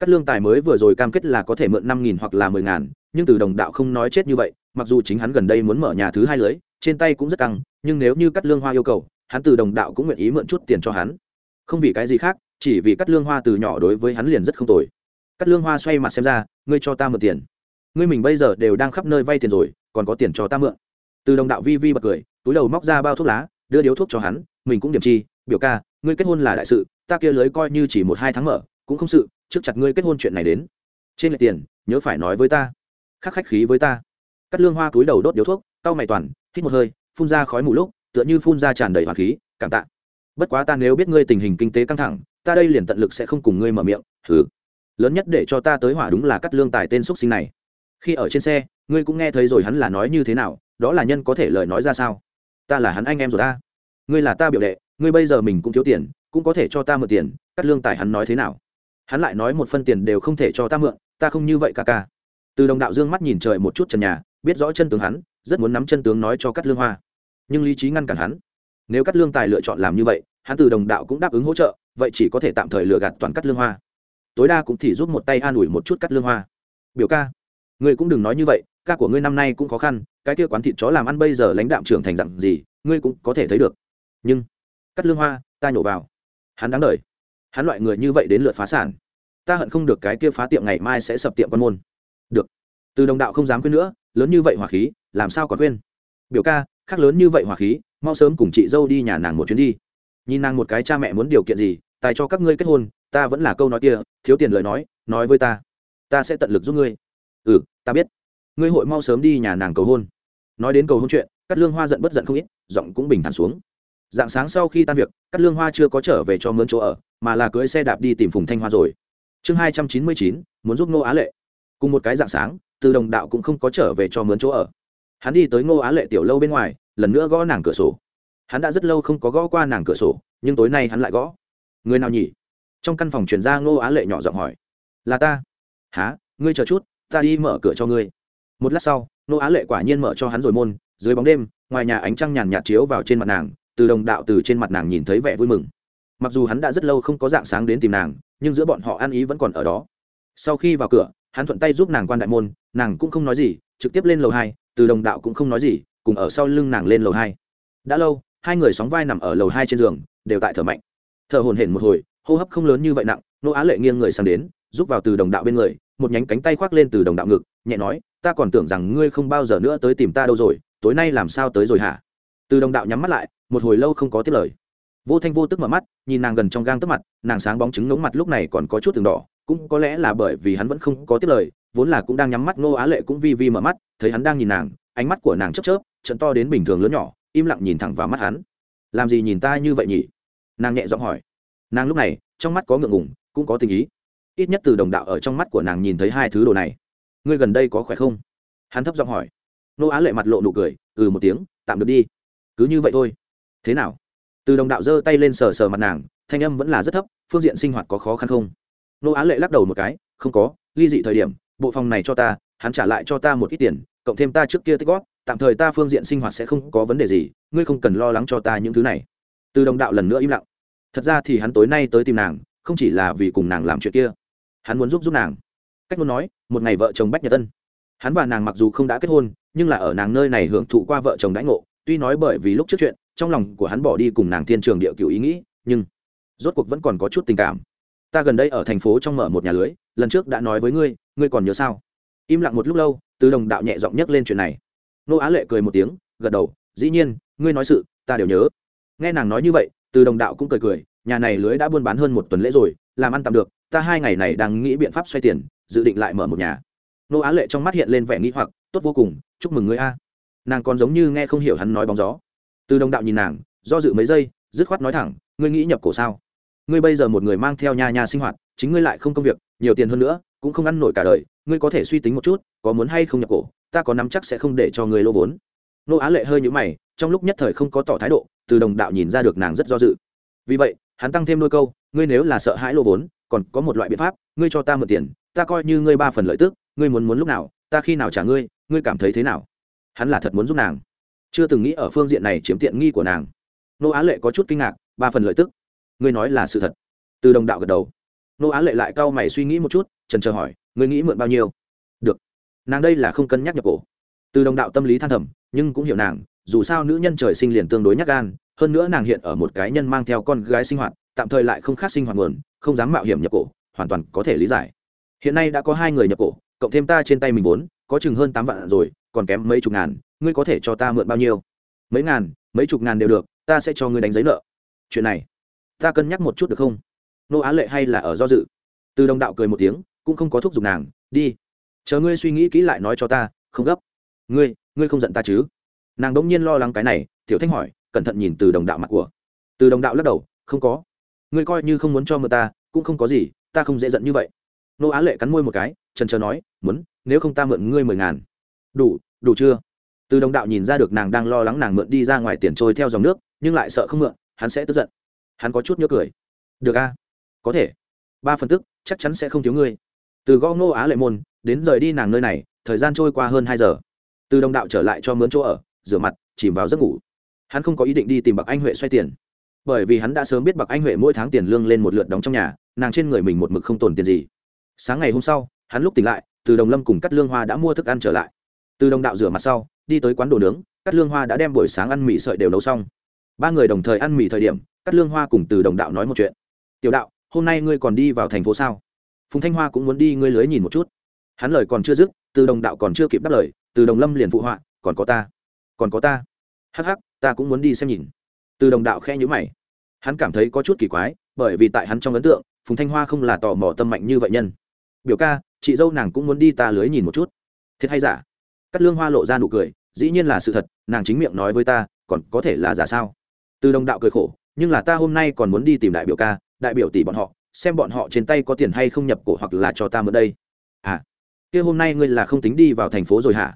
Cắt lương tài mới vừa rồi cam kết là có thể mượn năm nghìn hoặc là mười ngàn, nhưng từ đồng đạo không nói chết như vậy, mặc dù chính hắn gần đây muốn mở nhà thứ hai lưới, trên tay cũng rất căng, nhưng nếu như cắt lương hoa yêu cầu, hắn từ đồng đạo cũng nguyện ý mượn chút tiền cho hắn. Không vì cái gì khác, chỉ vì cắt lương hoa từ nhỏ đối với hắn liền rất không tồi. Cắt lương hoa xoay mặt xem ra, ngươi cho ta mượn tiền. Ngươi mình bây giờ đều đang khắp nơi vay tiền rồi, còn có tiền cho ta mượn. Từ đồng đạo vi vi bật cười, túi đầu móc ra bao thuốc lá đưa điếu thuốc cho hắn, mình cũng điểm chi, biểu ca, ngươi kết hôn là đại sự, ta kia lưới coi như chỉ một hai tháng mở, cũng không sự, trước chặt ngươi kết hôn chuyện này đến. Trên lệ tiền, nhớ phải nói với ta. Khắc khách khí với ta. Cắt lương hoa túi đầu đốt điếu thuốc, cau mày toàn, hít một hơi, phun ra khói mù lúc, tựa như phun ra tràn đầy hoàng khí, cảm tạ. Bất quá ta nếu biết ngươi tình hình kinh tế căng thẳng, ta đây liền tận lực sẽ không cùng ngươi mở miệng thử lớn nhất để cho ta tới hỏa đúng là cắt lương tài tên xúc sinh này. Khi ở trên xe, ngươi cũng nghe thấy rồi hắn là nói như thế nào, đó là nhân có thể lời nói ra sao? Ta là hắn anh em rồi ta. Ngươi là ta biểu đệ, ngươi bây giờ mình cũng thiếu tiền, cũng có thể cho ta mượn tiền, cắt lương tài hắn nói thế nào? Hắn lại nói một phân tiền đều không thể cho ta mượn, ta không như vậy ca ca. Từ đồng đạo dương mắt nhìn trời một chút trần nhà, biết rõ chân tướng hắn, rất muốn nắm chân tướng nói cho cắt lương hoa. Nhưng lý trí ngăn cản hắn. Nếu cắt lương tài lựa chọn làm như vậy, hắn từ đồng đạo cũng đáp ứng hỗ trợ, vậy chỉ có thể tạm thời lừa gạt toàn cắt lương hoa. Tối đa cũng thì giúp một tay an ủi một chút cắt lương hoa. Biểu ca, ngươi cũng đừng nói như vậy ca của ngươi năm nay cũng khó khăn, cái kia quán thịt chó làm ăn bây giờ lãnh đạm trưởng thành dặn gì, ngươi cũng có thể thấy được. Nhưng, cắt lương hoa, ta nhổ vào. Hắn đáng đời. Hắn loại người như vậy đến lượt phá sản. Ta hận không được cái kia phá tiệm ngày mai sẽ sập tiệm quan môn. Được. Từ đồng đạo không dám quên nữa, lớn như vậy hỏa khí, làm sao còn quên? Biểu ca, khác lớn như vậy hỏa khí, mau sớm cùng chị dâu đi nhà nàng một chuyến đi. Nhìn nàng một cái cha mẹ muốn điều kiện gì, tài cho các ngươi kết hôn, ta vẫn là câu nói kia, thiếu tiền lời nói nói với ta. Ta sẽ tận lực giúp ngươi. Ừ ta biết ngươi hội mau sớm đi nhà nàng cầu hôn. Nói đến cầu hôn chuyện cắt lương hoa giận bất giận không ít, giọng cũng bình thản xuống. Dạng sáng sau khi tan việc cắt lương hoa chưa có trở về cho mướn chỗ ở, mà là cưới xe đạp đi tìm phùng thanh hoa rồi. Chương hai trăm chín mươi chín, muốn giúp ngô á lệ. Cùng một cái dạng sáng, từ đồng đạo cũng không có trở về cho mướn chỗ ở. Hắn đi tới ngô á lệ tiểu lâu bên ngoài, lần nữa gõ nàng cửa sổ. Hắn đã rất lâu không có gõ qua nàng cửa sổ, nhưng tối nay hắn lại gõ. Người nào nhỉ? Trong căn phòng chuyển ra ngô á lệ nhỏ giọng hỏi. Là ta. Há ngươi chờ chút, ta đi mở cửa cho ngươi một lát sau, nô á lệ quả nhiên mở cho hắn rồi môn, dưới bóng đêm, ngoài nhà ánh trăng nhàn nhạt chiếu vào trên mặt nàng, từ đồng đạo từ trên mặt nàng nhìn thấy vẻ vui mừng. Mặc dù hắn đã rất lâu không có dạng sáng đến tìm nàng, nhưng giữa bọn họ ăn ý vẫn còn ở đó. Sau khi vào cửa, hắn thuận tay giúp nàng quan đại môn, nàng cũng không nói gì, trực tiếp lên lầu hai, từ đồng đạo cũng không nói gì, cùng ở sau lưng nàng lên lầu hai. Đã lâu, hai người sóng vai nằm ở lầu hai trên giường, đều tại thở mạnh. Thở hồn hển một hồi, hô hấp không lớn như vậy nặng, nô á lệ nghiêng người sang đến giúp vào từ đồng đạo bên người, một nhánh cánh tay khoác lên từ đồng đạo ngực, nhẹ nói ta còn tưởng rằng ngươi không bao giờ nữa tới tìm ta đâu rồi, tối nay làm sao tới rồi hả? Từ đồng đạo nhắm mắt lại, một hồi lâu không có tiếp lời. Vô thanh vô tức mở mắt, nhìn nàng gần trong gang tức mặt, nàng sáng bóng trứng ngống mặt lúc này còn có chút từng đỏ, cũng có lẽ là bởi vì hắn vẫn không có tiếp lời, vốn là cũng đang nhắm mắt, ngô á lệ cũng vi vi mở mắt, thấy hắn đang nhìn nàng, ánh mắt của nàng chớp chớp, trận to đến bình thường lớn nhỏ, im lặng nhìn thẳng vào mắt hắn. Làm gì nhìn ta như vậy nhỉ? Nàng nhẹ giọng hỏi. Nàng lúc này, trong mắt có ngượng ngùng, cũng có tình ý. Ít nhất từ đồng đạo ở trong mắt của nàng nhìn thấy hai thứ đồ này ngươi gần đây có khỏe không? Hắn thấp giọng hỏi. Nô á lệ mặt lộ nụ cười ừ một tiếng, tạm được đi. Cứ như vậy thôi. Thế nào? Từ đồng đạo giơ tay lên sờ sờ mặt nàng, thanh âm vẫn là rất thấp, phương diện sinh hoạt có khó khăn không? Nô á lệ lắc đầu một cái, không có, ly dị thời điểm, bộ phòng này cho ta, hắn trả lại cho ta một ít tiền, cộng thêm ta trước kia tích góp, tạm thời ta phương diện sinh hoạt sẽ không có vấn đề gì, ngươi không cần lo lắng cho ta những thứ này. Từ đồng đạo lần nữa im lặng. Thật ra thì hắn tối nay tới tìm nàng, không chỉ là vì cùng nàng làm chuyện kia. Hắn muốn giúp giúp nàng cách muốn nói, một ngày vợ chồng bách nhật tân. Hắn và nàng mặc dù không đã kết hôn, nhưng là ở nàng nơi này hưởng thụ qua vợ chồng đãi ngộ, tuy nói bởi vì lúc trước chuyện, trong lòng của hắn bỏ đi cùng nàng thiên trường địa cựu ý nghĩ, nhưng rốt cuộc vẫn còn có chút tình cảm. Ta gần đây ở thành phố trong mở một nhà lưới, lần trước đã nói với ngươi ngươi còn nhớ sao? Im lặng một lúc lâu, từ đồng đạo nhẹ giọng nhấc lên chuyện này. Nô á lệ cười một tiếng, gật đầu, dĩ nhiên, ngươi nói sự, ta đều nhớ. Nghe nàng nói như vậy, từ đồng đạo cũng cười cười, nhà này lưới đã buôn bán hơn một tuần lễ rồi, làm ăn tạm được, ta hai ngày này đang nghĩ biện pháp xoay tiền dự định lại mở một nhà. Nô á lệ trong mắt hiện lên vẻ nghĩ hoặc, tốt vô cùng, chúc mừng ngươi a. Nàng còn giống như nghe không hiểu hắn nói bóng gió. Từ đồng đạo nhìn nàng, do dự mấy giây, dứt khoát nói thẳng, ngươi nghĩ nhập cổ sao? Ngươi bây giờ một người mang theo nhà nhà sinh hoạt, chính ngươi lại không công việc, nhiều tiền hơn nữa, cũng không ăn nổi cả đời, ngươi có thể suy tính một chút, có muốn hay không nhập cổ, ta có nắm chắc sẽ không để cho ngươi lô vốn. Nô á lệ hơi nhũ mày, trong lúc nhất thời không có tỏ thái độ, từ đồng đạo nhìn ra được nàng rất do dự. Vì vậy, hắn tăng thêm đôi câu, ngươi nếu là sợ hãi lô vốn, còn có một loại biện pháp, ngươi cho ta mượn tiền ta coi như ngươi ba phần lợi tức, ngươi muốn muốn lúc nào, ta khi nào trả ngươi ngươi cảm thấy thế nào? Hắn là thật muốn giúp nàng. Chưa từng nghĩ ở phương diện này chiếm tiện nghi của nàng. Nô á lệ có chút kinh ngạc, ba phần lợi tức. Ngươi nói là sự thật. Từ đồng đạo gật đầu. Nô á lệ lại cau mày suy nghĩ một chút, trần chờ hỏi, ngươi nghĩ mượn bao nhiêu? Được. Nàng đây là không cân nhắc nhập cổ. Từ đồng đạo tâm lý than thầm, nhưng cũng hiểu nàng, dù sao nữ nhân trời sinh liền tương đối nhắc gan, hơn nữa nàng hiện ở một cái nhân mang theo con gái sinh hoạt, tạm thời lại không khác sinh hoạt nguồn, không dám mạo hiểm nhập cổ, hoàn toàn có thể lý giải hiện nay đã có hai người nhập cổ, cộng thêm ta trên tay mình vốn, có chừng hơn tám vạn rồi, còn kém mấy chục ngàn, ngươi có thể cho ta mượn bao nhiêu? Mấy ngàn, mấy chục ngàn đều được, ta sẽ cho ngươi đánh giấy nợ. Chuyện này, ta cân nhắc một chút được không? Nô á lệ hay là ở do dự? Từ đồng đạo cười một tiếng, cũng không có thúc giục nàng, đi, chờ ngươi suy nghĩ kỹ lại nói cho ta, không gấp. Ngươi ngươi không giận ta chứ? Nàng đ ỗ n g nhiên lo lắng cái này, tiểu thanh hỏi, cẩn thận nhìn từ đồng đạo mặt của. Từ đồng đạo lắc đầu, không có. Ngươi coi như không muốn cho mượn ta, cũng không có gì, ta không dễ giận như vậy nô á lệ cắn môi một cái, trần trờ nói, muốn, nếu không ta mượn ngươi mười ngàn. Đủ đủ chưa? Từ đồng đạo nhìn ra được nàng đang lo lắng nàng mượn đi ra ngoài tiền trôi theo dòng nước, nhưng lại sợ không mượn, hắn sẽ tức giận. Hắn có chút nhớ cười. Được a, có thể. Ba phần tức, chắc chắn sẽ không thiếu ngươi. Từ gõ ngô á lệ môn, đến rời đi nàng nơi này, thời gian trôi qua hơn hai giờ. Từ đồng đạo trở lại cho mướn chỗ ở, rửa mặt, chìm vào giấc ngủ. Hắn không có ý định đi tìm bạc anh huệ xoay tiền. Bởi vì hắn đã sớm biết bạc anh huệ mỗi tháng tiền lương lên một lượt đóng trong nhà, nàng trên người mình một mực không tồn tiền gì sáng ngày hôm sau, hắn lúc tỉnh lại, từ đồng lâm cùng cắt lương hoa đã mua thức ăn trở lại. Từ đồng đạo rửa mặt sau, đi tới quán đồ nướng cắt lương hoa đã đem buổi sáng ăn mì sợi đều nấu xong. Ba người đồng thời ăn mì thời điểm cắt lương hoa cùng từ đồng đạo nói một chuyện. Tiểu đạo, hôm nay ngươi còn đi vào thành phố sao? Phùng thanh hoa cũng muốn đi, ngươi lưới nhìn một chút. Hắn lời còn chưa dứt, từ đồng đạo còn chưa kịp đáp lời, từ đồng lâm liền phụ họa, còn có ta, còn có ta. Hắc hắc, ta cũng muốn đi xem nhìn. Từ đồng đạo khe nhữ mày. Hắn cảm thấy có chút kỳ quái, bởi vì tại hắn trong ấn tượng, phùng thanh hoa không là tò mò tâm mạnh như vậy nhân biểu ca, chị dâu nàng cũng muốn đi ta lưới nhìn một chút. Thiệt hay giả? Cắt lương hoa lộ ra nụ cười, dĩ nhiên là sự thật, nàng chính miệng nói với ta, còn có thể là giả sao? Từ đồng đạo cười khổ, nhưng là ta hôm nay còn muốn đi tìm đại biểu ca, đại biểu tỷ bọn họ, xem bọn họ trên tay có tiền hay không nhập cổ hoặc là cho ta mượn đây. À kia hôm nay ngươi là không tính đi vào thành phố rồi hả?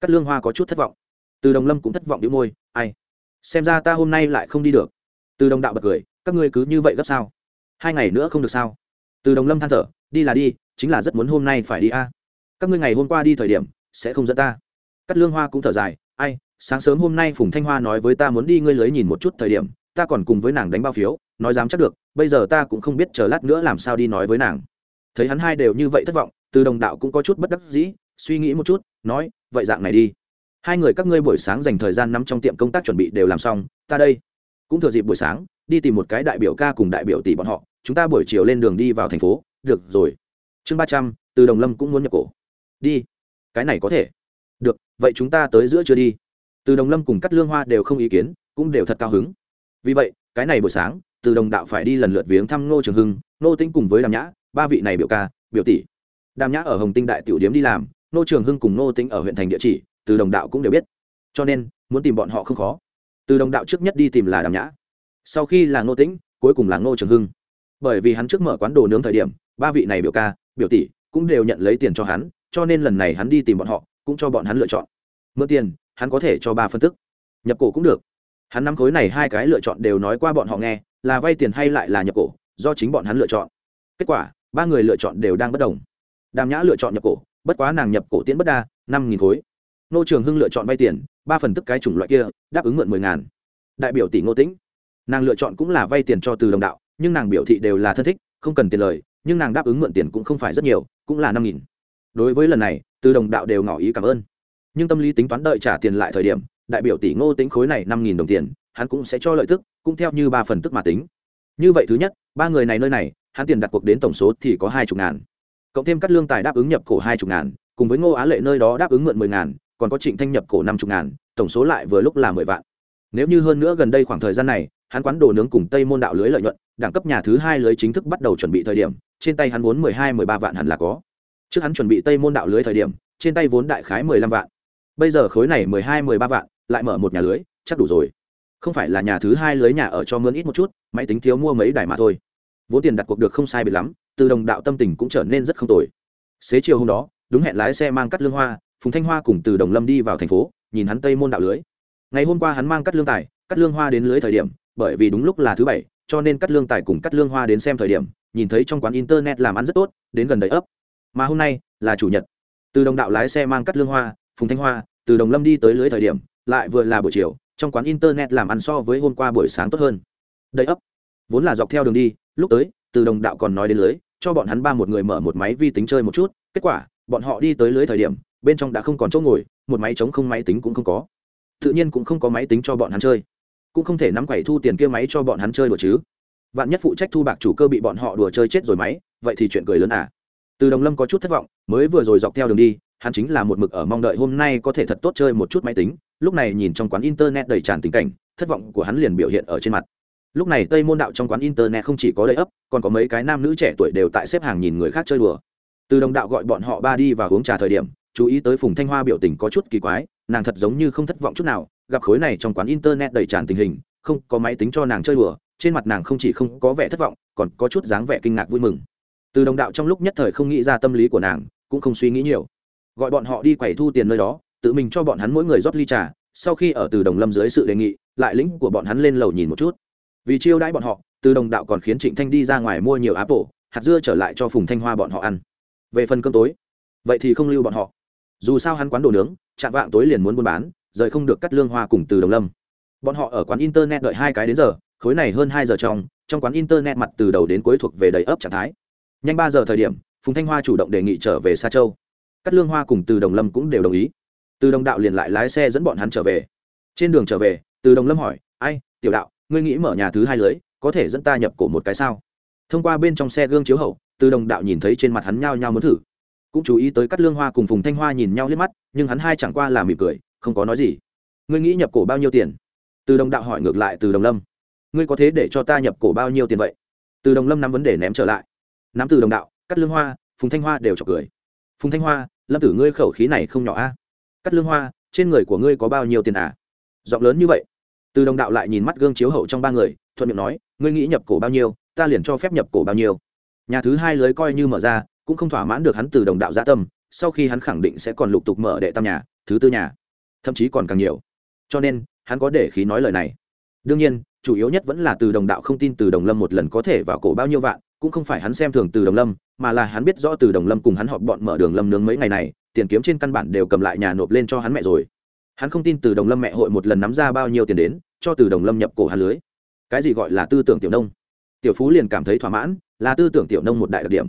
Cắt lương hoa có chút thất vọng. Từ đồng lâm cũng thất vọng đĩu môi, ai? Xem ra ta hôm nay lại không đi được. Từ đồng đạo bật cười, các ngươi cứ như vậy gấp sao? Hai ngày nữa không được sao? Từ đồng lâm than thở, đi là đi chính là rất muốn hôm nay phải đi a. Các ngươi ngày hôm qua đi thời điểm, sẽ không dẫn ta. Cắt lương hoa cũng thở dài, ai, sáng sớm hôm nay phùng thanh hoa nói với ta muốn đi ngươi lưới nhìn một chút thời điểm, ta còn cùng với nàng đánh bao phiếu, nói dám chắc được, bây giờ ta cũng không biết chờ lát nữa làm sao đi nói với nàng. Thấy hắn hai đều như vậy thất vọng, từ đồng đạo cũng có chút bất đắc dĩ, suy nghĩ một chút, nói, vậy dạng này đi. Hai người các ngươi buổi sáng dành thời gian nắm trong tiệm công tác chuẩn bị đều làm xong, ta đây. Cũng thừa dịp buổi sáng, đi tìm một cái đại biểu ca cùng đại biểu tỷ bọn họ, chúng ta buổi chiều lên đường đi vào thành phố. Được rồi chương ba trăm, từ đồng lâm cũng muốn nhập cổ. Đi. Cái này có thể. Được, vậy chúng ta tới giữa chưa đi. Từ đồng lâm cùng cắt lương hoa đều không ý kiến, cũng đều thật cao hứng. Vì vậy, cái này buổi sáng, từ đồng đạo phải đi lần lượt viếng thăm ngô trường hưng nô tĩnh cùng với đàm nhã, ba vị này biểu ca, biểu tỷ. Đàm nhã ở hồng tinh đại tiểu điếm đi làm nô trường hưng cùng nô tĩnh ở huyện thành địa chỉ, từ đồng đạo cũng đều biết. Cho nên, muốn tìm bọn họ không khó. Từ đồng đạo trước nhất đi tìm là đàm nhã. Sau khi là nô tĩnh, cuối cùng là nô trường hưng. Bởi vì hắn trước mở quán đồ nướng thời điểm, ba vị này biểu ca biểu tỷ cũng đều nhận lấy tiền cho hắn, cho nên lần này hắn đi tìm bọn họ, cũng cho bọn hắn lựa chọn. Mượn tiền, hắn có thể cho ba phân tức. Nhập cổ cũng được. Hắn năm khối này hai cái lựa chọn đều nói qua bọn họ nghe, là vay tiền hay lại là nhập cổ, do chính bọn hắn lựa chọn. Kết quả, ba người lựa chọn đều đang bất đồng. Đàm nhã lựa chọn nhập cổ, bất quá nàng nhập cổ tiễn bất đa, năm nghìn khối. Nô trường hưng lựa chọn vay tiền, ba phần tức cái chủng loại kia, đáp ứng mượn mười ngàn. Đại biểu tỷ ngô tĩnh. Nàng lựa chọn cũng là vay tiền cho từ đồng đạo, nhưng nàng biểu thị đều là thân thích, không cần tiền lời nhưng nàng đáp ứng mượn tiền cũng không phải rất nhiều, cũng là năm nghìn. Đối với lần này, từ đồng đạo đều ngỏ ý cảm ơn. Nhưng tâm lý tính toán đợi trả tiền lại thời điểm, đại biểu tỷ ngô tính khối này năm nghìn đồng tiền, hắn cũng sẽ cho lợi tức, cũng theo như ba phần tức mà tính. Như vậy thứ nhất, ba người này nơi này, hắn tiền đặt cuộc đến tổng số thì có hai chục ngàn. Cộng thêm các lương tài đáp ứng nhập cổ hai chục ngàn, cùng với ngô á lệ nơi đó đáp ứng mượn mười ngàn, còn có trịnh thanh nhập cổ năm chục ngàn, tổng số lại vừa lúc là mười vạn. Nếu như hơn nữa gần đây khoảng thời gian này, hắn quán đồ nướng cùng tây môn đạo lưới lợi nhuận, đẳng cấp nhà thứ hai lưới chính thức bắt đầu chuẩn bị thời điểm trên tay hắn vốn mười hai, mười ba vạn hẳn là có. Trước hắn chuẩn bị tây môn đạo lưới thời điểm, trên tay vốn đại khái mười lăm vạn. Bây giờ khối này mười hai, mười ba vạn, lại mở một nhà lưới, chắc đủ rồi. Không phải là nhà thứ hai lưới nhà ở cho mướn ít một chút, máy tính thiếu mua mấy đài mà thôi. Vốn tiền đặt cuộc được không sai biệt lắm, từ đồng đạo tâm tình cũng trở nên rất không tồi. Xế chiều hôm đó, đúng hẹn lái xe mang cắt lương hoa, phùng thanh hoa cùng từ đồng lâm đi vào thành phố, nhìn hắn tây môn đạo lưới. Ngày hôm qua hắn mang cắt lương tài, cắt lương hoa đến lưới thời điểm, bởi vì đúng lúc là thứ bảy, cho nên cắt lương tài cùng cắt lương hoa đến xem thời điểm nhìn thấy trong quán internet làm ăn rất tốt, đến gần đầy ấp. Mà hôm nay là chủ nhật. Từ đồng đạo lái xe mang cắt lương hoa, phùng thanh hoa, từ đồng lâm đi tới lưới thời điểm, lại vừa là buổi chiều, trong quán internet làm ăn so với hôm qua buổi sáng tốt hơn. Đầy ấp. Vốn là dọc theo đường đi, lúc tới, từ đồng đạo còn nói đến lưới, cho bọn hắn ba một người mở một máy vi tính chơi một chút. Kết quả, bọn họ đi tới lưới thời điểm, bên trong đã không còn chỗ ngồi, một máy chống không máy tính cũng không có. Tự nhiên cũng không có máy tính cho bọn hắn chơi. Cũng không thể nắm quẩy thu tiền kia máy cho bọn hắn chơi đùa chứ vạn nhất phụ trách thu bạc chủ cơ bị bọn họ đùa chơi chết rồi máy, vậy thì chuyện cười lớn à. Từ đồng lâm có chút thất vọng, mới vừa rồi dọc theo đường đi, hắn chính là một mực ở mong đợi hôm nay có thể thật tốt chơi một chút máy tính, lúc này nhìn trong quán internet đầy tràn tình cảnh, thất vọng của hắn liền biểu hiện ở trên mặt. Lúc này tây môn đạo trong quán internet không chỉ có đầy ấp, còn có mấy cái nam nữ trẻ tuổi đều tại xếp hàng nhìn người khác chơi đùa. Từ đồng đạo gọi bọn họ ba đi và uống trà thời điểm, chú ý tới phùng thanh hoa biểu tình có chút kỳ quái, nàng thật giống như không thất vọng chút nào, gặp khối này trong quán internet đầy tràn tình hình, không có máy tính cho nàng chơi đùa trên mặt nàng không chỉ không có vẻ thất vọng, còn có chút dáng vẻ kinh ngạc vui mừng. Từ đồng đạo trong lúc nhất thời không nghĩ ra tâm lý của nàng, cũng không suy nghĩ nhiều. Gọi bọn họ đi quẩy thu tiền nơi đó, tự mình cho bọn hắn mỗi người rót ly trà, sau khi ở từ đồng lâm dưới sự đề nghị, lại lĩnh của bọn hắn lên lầu nhìn một chút. Vì chiêu đãi bọn họ, từ đồng đạo còn khiến trịnh thanh đi ra ngoài mua nhiều áp apple hạt dưa trở lại cho phùng thanh hoa bọn họ ăn. Về phần cơm tối, vậy thì không lưu bọn họ. Dù sao hắn quán đồ nướng, chạm vạng tối liền muốn buôn bán, rời không được cắt lương hoa cùng từ đồng lâm. Bọn họ ở quán internet đợi hai cái đến giờ khối này hơn hai giờ trong trong quán internet mặt từ đầu đến cuối thuộc về đầy ấp trạng thái. Nhanh ba giờ thời điểm, phùng thanh hoa chủ động đề nghị trở về xa châu. Cắt lương hoa cùng từ đồng lâm cũng đều đồng ý. Từ đồng đạo liền lại lái xe dẫn bọn hắn trở về. Trên đường trở về, từ đồng lâm hỏi, ai, tiểu đạo, ngươi nghĩ mở nhà thứ hai lưới, có thể dẫn ta nhập cổ một cái sao? Thông qua bên trong xe gương chiếu hậu, từ đồng đạo nhìn thấy trên mặt hắn nhao nhao muốn thử. Cũng chú ý tới cắt lương hoa cùng phùng thanh hoa nhìn nhau liếc mắt, nhưng hắn hai chẳng qua là mỉm cười, không có nói gì. Ngươi nghĩ nhập cổ bao nhiêu tiền? Từ đồng đạo hỏi ngược lại từ đồng lâm ngươi có thế để cho ta nhập cổ bao nhiêu tiền vậy? Từ đồng lâm nắm vấn đề ném trở lại. Nắm từ đồng đạo cắt lương hoa, phùng thanh hoa đều chọc cười. Phùng thanh hoa, lâm tử ngươi khẩu khí này không nhỏ a. Cắt lương hoa, trên người của ngươi có bao nhiêu tiền à? Giọng lớn như vậy. Từ đồng đạo lại nhìn mắt gương chiếu hậu trong ba người, thuận miệng nói, ngươi nghĩ nhập cổ bao nhiêu, ta liền cho phép nhập cổ bao nhiêu. Nhà thứ hai lưới coi như mở ra, cũng không thỏa mãn được hắn từ đồng đạo gia tâm, sau khi hắn khẳng định sẽ còn lục tục mở đệ tam nhà, thứ tư nhà, thậm chí còn càng nhiều. Cho nên, hắn có để khí nói lời này. Đương nhiên chủ yếu nhất vẫn là từ đồng đạo không tin từ đồng lâm một lần có thể vào cổ bao nhiêu vạn, cũng không phải hắn xem thường từ đồng lâm, mà là hắn biết rõ từ đồng lâm cùng hắn họp bọn mở đường lâm nướng mấy ngày này, tiền kiếm trên căn bản đều cầm lại nhà nộp lên cho hắn mẹ rồi. Hắn không tin từ đồng lâm mẹ hội một lần nắm ra bao nhiêu tiền đến, cho từ đồng lâm nhập cổ hắn lưới. Cái gì gọi là tư tưởng tiểu nông? Tiểu phú liền cảm thấy thỏa mãn, là tư tưởng tiểu nông một đại đặc điểm.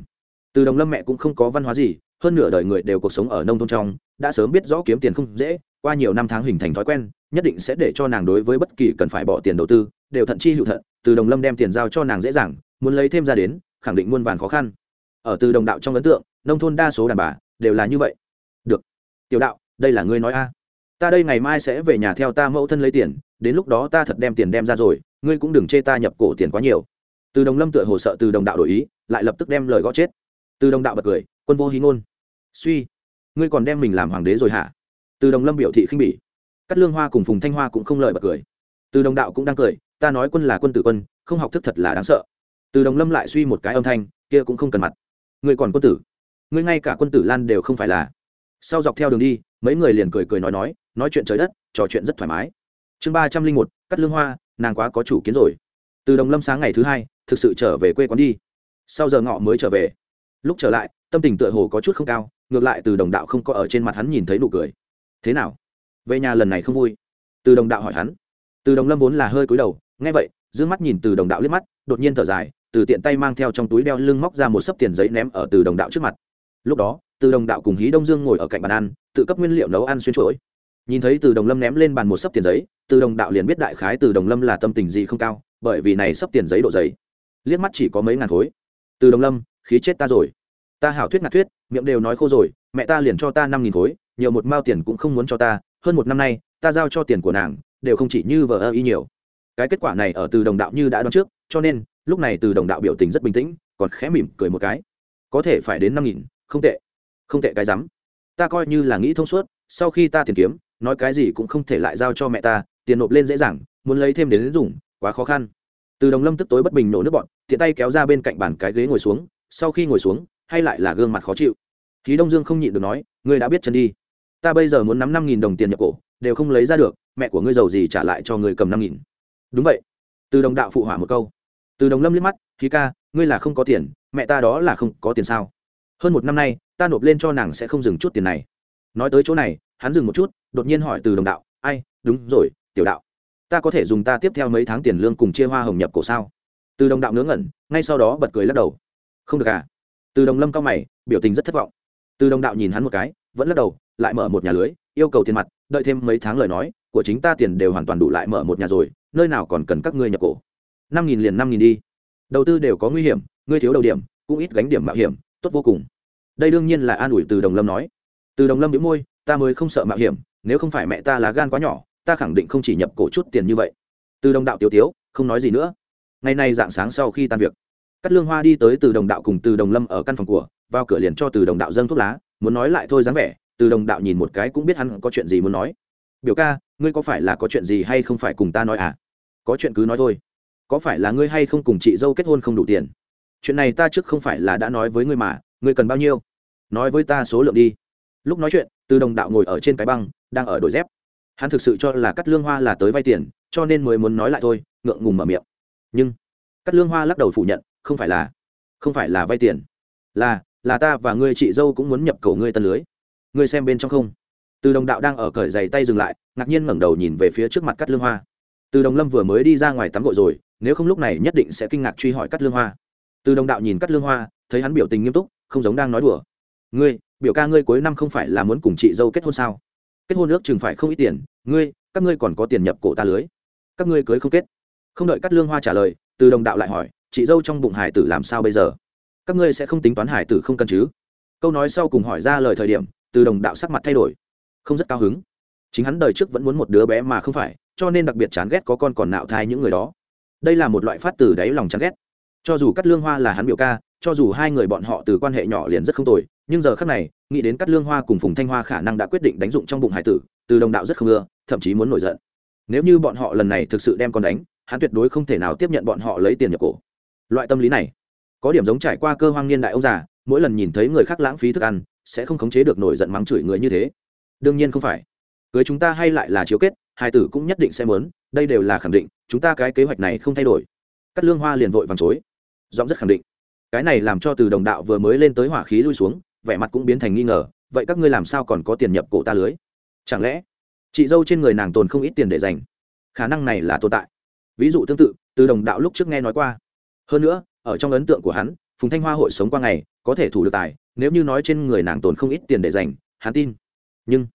Từ đồng lâm mẹ cũng không có văn hóa gì, hơn nửa đời người đều cuộc sống ở nông thôn trong, đã sớm biết rõ kiếm tiền không dễ, qua nhiều năm tháng hình thành thói quen, nhất định sẽ để cho nàng đối với bất kỳ cần phải bỏ tiền đầu tư đều thận chi hữu thận, từ đồng lâm đem tiền giao cho nàng dễ dàng, muốn lấy thêm ra đến, khẳng định muôn vàn khó khăn. Ở từ đồng đạo trong ấn tượng, nông thôn đa số đàn bà đều là như vậy. Được. Tiểu đạo, đây là ngươi nói a. Ta đây ngày mai sẽ về nhà theo ta mẫu thân lấy tiền, đến lúc đó ta thật đem tiền đem ra rồi, ngươi cũng đừng chê ta nhập cổ tiền quá nhiều. Từ đồng lâm tựa hồ sợ từ đồng đạo đổi ý, lại lập tức đem lời gõ chết. Từ đồng đạo bật cười, quân vô hí ngôn. Suy, ngươi còn đem mình làm hoàng đế rồi hả? Từ đồng lâm biểu thị khinh bỉ. Cắt lương hoa cùng phùng thanh hoa cũng không lời bật cười. Từ đồng đạo cũng đang cười ta nói quân là quân tử quân, không học thức thật là đáng sợ. Từ đồng lâm lại suy một cái âm thanh, kia cũng không cần mặt. Người còn quân tử? Người ngay cả quân tử lan đều không phải là. Sau dọc theo đường đi, mấy người liền cười cười nói nói nói chuyện trời đất, trò chuyện rất thoải mái. Chương ba trăm linh một, cắt lương hoa, nàng quá có chủ kiến rồi. Từ đồng lâm sáng ngày thứ hai, thực sự trở về quê quán đi. Sau giờ ngọ mới trở về. Lúc trở lại, tâm tình tựa hồ có chút không cao, ngược lại từ đồng đạo không có ở trên mặt hắn nhìn thấy nụ cười. Thế nào? Về nhà lần này không vui? Từ đồng đạo hỏi hắn. Từ đồng lâm vốn là hơi cúi đầu nghe vậy d ư ơ n g mắt nhìn từ đồng đạo liếc mắt, đột nhiên thở dài, từ tiện tay mang theo trong túi đeo lưng móc ra một sấp tiền giấy ném ở từ đồng đạo trước mặt. Lúc đó, từ đồng đạo cùng hí đông dương ngồi ở cạnh bàn ăn, tự cấp nguyên liệu nấu ăn xuyên chuỗi. Nhìn thấy từ đồng lâm ném lên bàn một sấp tiền giấy, từ đồng đạo liền biết đại khái từ đồng lâm là tâm tình gì không cao, bởi vì này sấp tiền giấy độ giấy liếc mắt chỉ có mấy ngàn khối. Từ đồng lâm, khí chết ta rồi. Ta hảo thuyết ngạt thuyết, miệng đều nói khô rồi, mẹ ta liền cho ta năm nghìn khối, nhiều một mao tiền cũng không muốn cho ta, hơn một năm nay, ta giao cho tiền của nàng, đều không chỉ như vờ ơ y nhiều cái kết quả này ở từ đồng đạo như đã đoán trước, cho nên, lúc này từ đồng đạo biểu tình rất bình tĩnh, còn khẽ mỉm cười một cái. Có thể phải đến năm nghìn, không tệ. Không tệ cái rắm. Ta coi như là nghĩ thông suốt, sau khi ta tiền kiếm, nói cái gì cũng không thể lại giao cho mẹ ta, tiền nộp lên dễ dàng, muốn lấy thêm đến dùng, quá khó khăn. Từ đồng lâm tức tối bất bình nổ nước bọn, tiện tay kéo ra bên cạnh bàn cái ghế ngồi xuống, sau khi ngồi xuống, hay lại là gương mặt khó chịu. Khí đông dương không nhịn được nói, ngươi đã biết chân đi. Ta bây giờ muốn nắm năm nghìn đồng tiền nhập cổ, đều không lấy ra được, mẹ của ngươi giàu gì trả lại cho ngươi cầm năm nghìn đúng vậy. Từ đồng đạo phụ hỏa một câu. Từ đồng lâm liếc mắt khí ca, ngươi là không có tiền, mẹ ta đó là không có tiền sao? Hơn một năm nay, ta nộp lên cho nàng sẽ không dừng chút tiền này. Nói tới chỗ này, hắn dừng một chút, đột nhiên hỏi từ đồng đạo, ai, đúng rồi, tiểu đạo, ta có thể dùng ta tiếp theo mấy tháng tiền lương cùng chia hoa hồng nhập cổ sao? Từ đồng đạo ngớ ngẩn, ngay sau đó bật cười lắc đầu. Không được à? Từ đồng lâm cao mày, biểu tình rất thất vọng. Từ đồng đạo nhìn hắn một cái, vẫn lắc đầu, lại mở một nhà lưới, yêu cầu tiền mặt, đợi thêm mấy tháng lời nói, của chính ta tiền đều hoàn toàn đủ lại mở một nhà rồi nơi nào còn cần các ngươi nhập cổ? Năm nghìn liền năm nghìn đi. Đầu tư đều có nguy hiểm, ngươi thiếu đầu điểm, cũng ít gánh điểm mạo hiểm, tốt vô cùng. Đây đương nhiên là an ủi từ đồng lâm nói. Từ đồng lâm biếu môi, ta mới không sợ mạo hiểm, nếu không phải mẹ ta là gan quá nhỏ, ta khẳng định không chỉ nhập cổ chút tiền như vậy. Từ đồng đạo tiểu tiếu, không nói gì nữa. Ngày nay dạng sáng sau khi tan việc cắt lương hoa đi tới từ đồng đạo cùng từ đồng lâm ở căn phòng của, vào cửa liền cho từ đồng đạo dâng thuốc lá, muốn nói lại thôi dáng vẻ, từ đồng đạo nhìn một cái cũng biết hắn có chuyện gì muốn nói biểu ca, ngươi có phải là có chuyện gì hay không phải cùng ta nói à? Có chuyện cứ nói thôi. Có phải là ngươi hay không cùng chị dâu kết hôn không đủ tiền? Chuyện này ta trước không phải là đã nói với ngươi mà, ngươi cần bao nhiêu? Nói với ta số lượng đi. Lúc nói chuyện, từ đồng đạo ngồi ở trên cái băng, đang ở đổi dép. Hắn thực sự cho là cắt lương hoa là tới vay tiền, cho nên mới muốn nói lại thôi, ngượng ngùng mở miệng. Nhưng cắt lương hoa lắc đầu phủ nhận, không phải là, không phải là vay tiền. Là là ta và ngươi chị dâu cũng muốn nhập cầu ngươi tân lưới. Ngươi xem bên trong không từ đồng đạo đang ở cởi giày tay dừng lại, ngạc nhiên ngẩng đầu nhìn về phía trước mặt cắt lương hoa. Từ đồng lâm vừa mới đi ra ngoài tắm gội rồi, nếu không lúc này nhất định sẽ kinh ngạc truy hỏi cắt lương hoa. Từ đồng đạo nhìn cắt lương hoa, thấy hắn biểu tình nghiêm túc, không giống đang nói đùa. Ngươi, biểu ca ngươi cuối năm không phải là muốn cùng chị dâu kết hôn sao? Kết hôn ước chừng phải không ít tiền, ngươi, các ngươi còn có tiền nhập cổ ta lưới. Các ngươi cưới không kết. Không đợi cắt lương hoa trả lời, từ đồng đạo lại hỏi, chị dâu trong bụng hải tử làm sao bây giờ? Các ngươi sẽ không tính toán hải tử không cần chứ? Câu nói sau cùng hỏi ra lời thời điểm, từ đồng đạo sắc mặt thay đổi không rất cao hứng. Chính hắn đời trước vẫn muốn một đứa bé mà không phải, cho nên đặc biệt chán ghét có con còn nạo thai những người đó. Đây là một loại phát từ đáy lòng chán ghét. Cho dù cắt lương hoa là hắn biểu ca, cho dù hai người bọn họ từ quan hệ nhỏ liền rất không tồi, nhưng giờ khác này, nghĩ đến cắt lương hoa cùng phùng thanh hoa khả năng đã quyết định đánh dụng trong bụng hải tử, từ đồng đạo rất không ưa, thậm chí muốn nổi giận. Nếu như bọn họ lần này thực sự đem con đánh, hắn tuyệt đối không thể nào tiếp nhận bọn họ lấy tiền nhập cổ. Loại tâm lý này, có điểm giống trải qua cơ hoang niên đại ông già, mỗi lần nhìn thấy người khác lãng phí thức ăn, sẽ không khống chế được nổi giận mắng chửi người như thế đương nhiên không phải. Cưới chúng ta hay lại là chiếu kết, hai tử cũng nhất định sẽ mớn đây đều là khẳng định, chúng ta cái kế hoạch này không thay đổi. Cắt lương hoa liền vội vàng chối. Giọng rất khẳng định. Cái này làm cho từ đồng đạo vừa mới lên tới hỏa khí lui xuống, vẻ mặt cũng biến thành nghi ngờ, vậy các ngươi làm sao còn có tiền nhập cổ ta lưới? Chẳng lẽ, chị dâu trên người nàng tồn không ít tiền để dành? Khả năng này là tồn tại. Ví dụ tương tự, từ đồng đạo lúc trước nghe nói qua. Hơn nữa, ở trong ấn tượng của hắn, phùng thanh hoa hội sống qua ngày, có thể thủ được tài, nếu như nói trên người nàng tồn không ít tiền để dành, hắn tin nhưng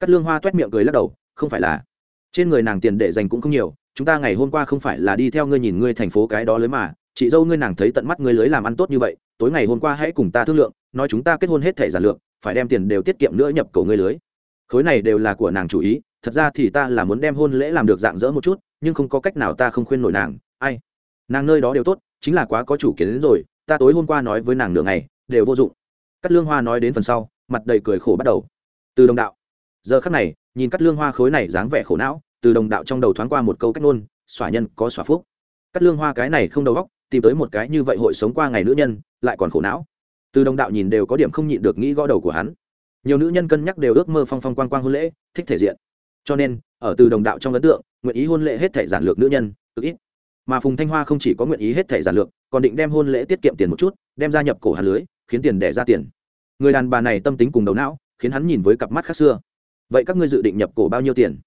cắt lương hoa t u é t miệng cười lắc đầu, không phải là. Trên người nàng tiền để dành cũng không nhiều, chúng ta ngày hôm qua không phải là đi theo ngươi nhìn ngươi thành phố cái đó lưới mà. Chị dâu ngươi nàng thấy tận mắt ngươi lưới làm ăn tốt như vậy, tối ngày hôm qua hãy cùng ta thương lượng, nói chúng ta kết hôn hết thẻ giản lược, phải đem tiền đều tiết kiệm nữa nhập cầu ngươi lưới. Khối này đều là của nàng chủ ý, thật ra thì ta là muốn đem hôn lễ làm được dạng dỡ một chút, nhưng không có cách nào ta không khuyên nổi nàng, ai? Nàng nơi đó đều tốt, chính là quá có chủ kiến đến rồi, ta tối hôm qua nói với nàng nửa ngày, đều vô dụng. Cắt lương hoa nói đến phần sau, mặt đầy cười khổ bắt đầu từ đồng đạo. Giờ khắc này, nhìn cắt lương hoa khối này dáng vẻ khổ não, từ đồng đạo trong đầu thoáng qua một câu cách ngôn, xỏa nhân có xỏa phúc. Cắt lương hoa cái này không đầu góc tìm tới một cái như vậy hội sống qua ngày nữ nhân, lại còn khổ não. Từ đồng đạo nhìn đều có điểm không nhịn được nghĩ gõ đầu của hắn. Nhiều nữ nhân cân nhắc đều ước mơ phong phong quang quang hôn lễ, thích thể diện. Cho nên, ở từ đồng đạo trong ấn tượng, nguyện ý hôn lễ hết thể giản lược nữ nhân, cực ít. Mà phùng thanh hoa không chỉ có nguyện ý hết thể giản lược, còn định đem hôn lễ tiết kiệm tiền một chút, đem gia nhập cổ hàn lưới, khiến tiền đẻ ra tiền. Người đàn bà này tâm tính cùng đầu não khiến hắn nhìn với cặp mắt khác xưa. Vậy các ngươi dự định nhập cổ bao nhiêu tiền?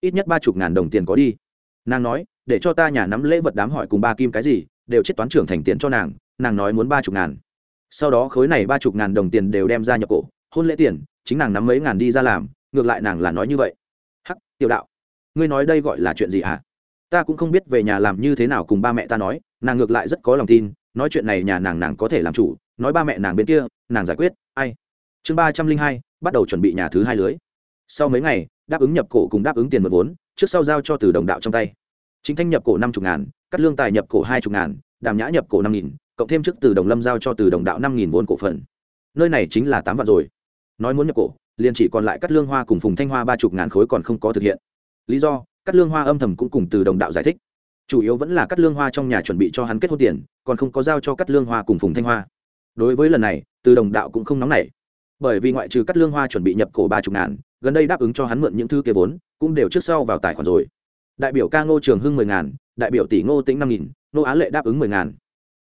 Ít nhất ba chục ngàn đồng tiền có đi. Nàng nói, để cho ta nhà nắm lễ vật đám hỏi cùng ba kim cái gì, đều chết toán trưởng thành tiền cho nàng nàng nói muốn ba chục ngàn. Sau đó khối này ba chục ngàn đồng tiền đều đem ra nhập cổ, hôn lễ tiền, chính nàng nắm mấy ngàn đi ra làm, ngược lại nàng là nói như vậy. Hắc, tiểu đạo, ngươi nói đây gọi là chuyện gì hả? Ta cũng không biết về nhà làm như thế nào cùng ba mẹ ta nói, nàng ngược lại rất có lòng tin, nói chuyện này nhà nàng nàng có thể làm chủ, nói ba mẹ nàng bên kia, nàng giải quyết, ai? Chương ba trăm linh hai, bắt đầu chuẩn bị nhà thứ hai lưới. Sau mấy ngày, đáp ứng nhập cổ cùng đáp ứng tiền mượn vốn, trước sau giao cho từ đồng đạo trong tay. Chính thanh nhập cổ năm chục ngàn, cắt lương tài nhập cổ hai chục ngàn, đàm nhã nhập cổ năm nghìn, cộng thêm trước từ đồng lâm giao cho từ đồng đạo năm nghìn vốn cổ phần. Nơi này chính là tám vạn rồi. Nói muốn nhập cổ, liền chỉ còn lại cắt lương hoa cùng phùng thanh hoa ba chục ngàn khối còn không có thực hiện. Lý do, cắt lương hoa âm thầm cũng cùng từ đồng đạo giải thích. Chủ yếu vẫn là cắt lương hoa trong nhà chuẩn bị cho hắn kết hôn tiền, còn không có giao cho cắt lương hoa cùng phùng thanh hoa. Đối với lần này, từ đồng đạo cũng không nóng nảy bởi vì ngoại trừ cắt lương hoa chuẩn bị nhập cổ ba chục ngàn, gần đây đáp ứng cho hắn mượn những thư kế vốn, cũng đều trước sau vào tài khoản rồi. Đại biểu ca ngô trường hưng mười ngàn, đại biểu tỷ ngô tĩnh năm nghìn nô á lệ đáp ứng mười ngàn.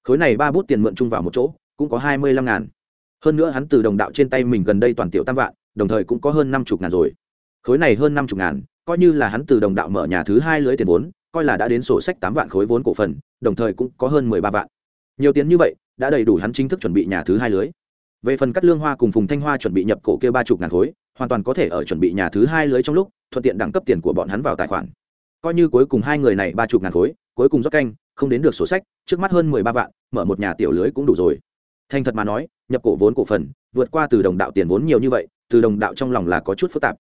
Khối này ba bút tiền mượn chung vào một chỗ, cũng có hai mươi lăm ngàn. Hơn nữa hắn từ đồng đạo trên tay mình gần đây toàn tiểu tam vạn, đồng thời cũng có hơn năm chục ngàn rồi. Khối này hơn năm chục ngàn, coi như là hắn từ đồng đạo mở nhà thứ hai lưới tiền vốn, coi là đã đến sổ sách tám vạn khối vốn cổ phần, đồng thời cũng có hơn mười ba vạn. Nhiều tiền như vậy, đã đầy đủ hắn chính thức chuẩn bị nhà thứ hai lưới về phần cắt lương hoa cùng phùng thanh hoa chuẩn bị nhập cổ kia ba chục ngàn khối, hoàn toàn có thể ở chuẩn bị nhà thứ hai lưới trong lúc, thuận tiện đẳng cấp tiền của bọn hắn vào tài khoản. Coi như cuối cùng hai người này ba chục ngàn khối, cuối cùng rót canh, không đến được sổ sách, trước mắt hơn mười ba vạn, mở một nhà tiểu lưới cũng đủ rồi. Thành thật mà nói, nhập cổ vốn cổ phần, vượt qua từ đồng đạo tiền vốn nhiều như vậy, từ đồng đạo trong lòng là có chút phức tạp.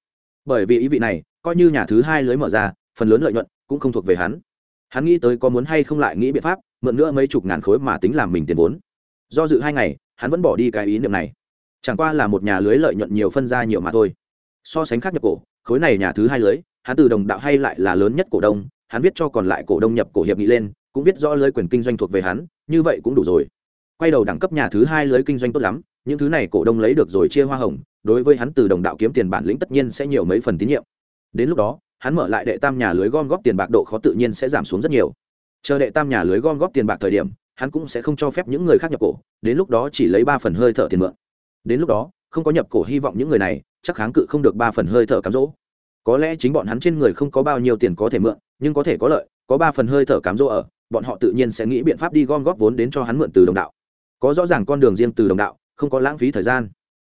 Bởi vì ý vị này, coi như nhà thứ hai lưới mở ra, phần lớn lợi nhuận cũng không thuộc về hắn. Hắn nghĩ tới có muốn hay không lại nghĩ biện pháp, mượn nữa mấy chục ngàn khối mà tính làm mình tiền vốn. Do dự hai ngày hắn vẫn bỏ đi cái ý niệm này. Chẳng qua là một nhà lưới lợi nhuận nhiều phân ra nhiều mà thôi. So sánh khác nhập cổ, khối này nhà thứ hai lưới, hắn từ đồng đạo hay lại là lớn nhất cổ đông, hắn viết cho còn lại cổ đông nhập cổ hiệp nghị lên, cũng viết rõ lưới quyền kinh doanh thuộc về hắn, như vậy cũng đủ rồi. Quay đầu đẳng cấp nhà thứ hai lưới kinh doanh tốt lắm, những thứ này cổ đông lấy được rồi chia hoa hồng, đối với hắn từ đồng đạo kiếm tiền bản lĩnh tất nhiên sẽ nhiều mấy phần tín nhiệm. Đến lúc đó, hắn mở lại đệ tam nhà lưới gom góp tiền bạc độ khó tự nhiên sẽ giảm xuống rất nhiều. Chờ đệ tam nhà lưới gom góp tiền bạc thời điểm hắn cũng sẽ không cho phép những người khác nhập cổ, đến lúc đó chỉ lấy ba phần hơi thở tiền mượn. Đến lúc đó, không có nhập cổ hy vọng những người này, chắc kháng cự không được ba phần hơi thở cám dỗ. Có lẽ chính bọn hắn trên người không có bao nhiêu tiền có thể mượn, nhưng có thể có lợi, có ba phần hơi thở cám dỗ ở, bọn họ tự nhiên sẽ nghĩ biện pháp đi gom góp vốn đến cho hắn mượn từ đồng đạo. Có rõ ràng con đường riêng từ đồng đạo, không có lãng phí thời gian.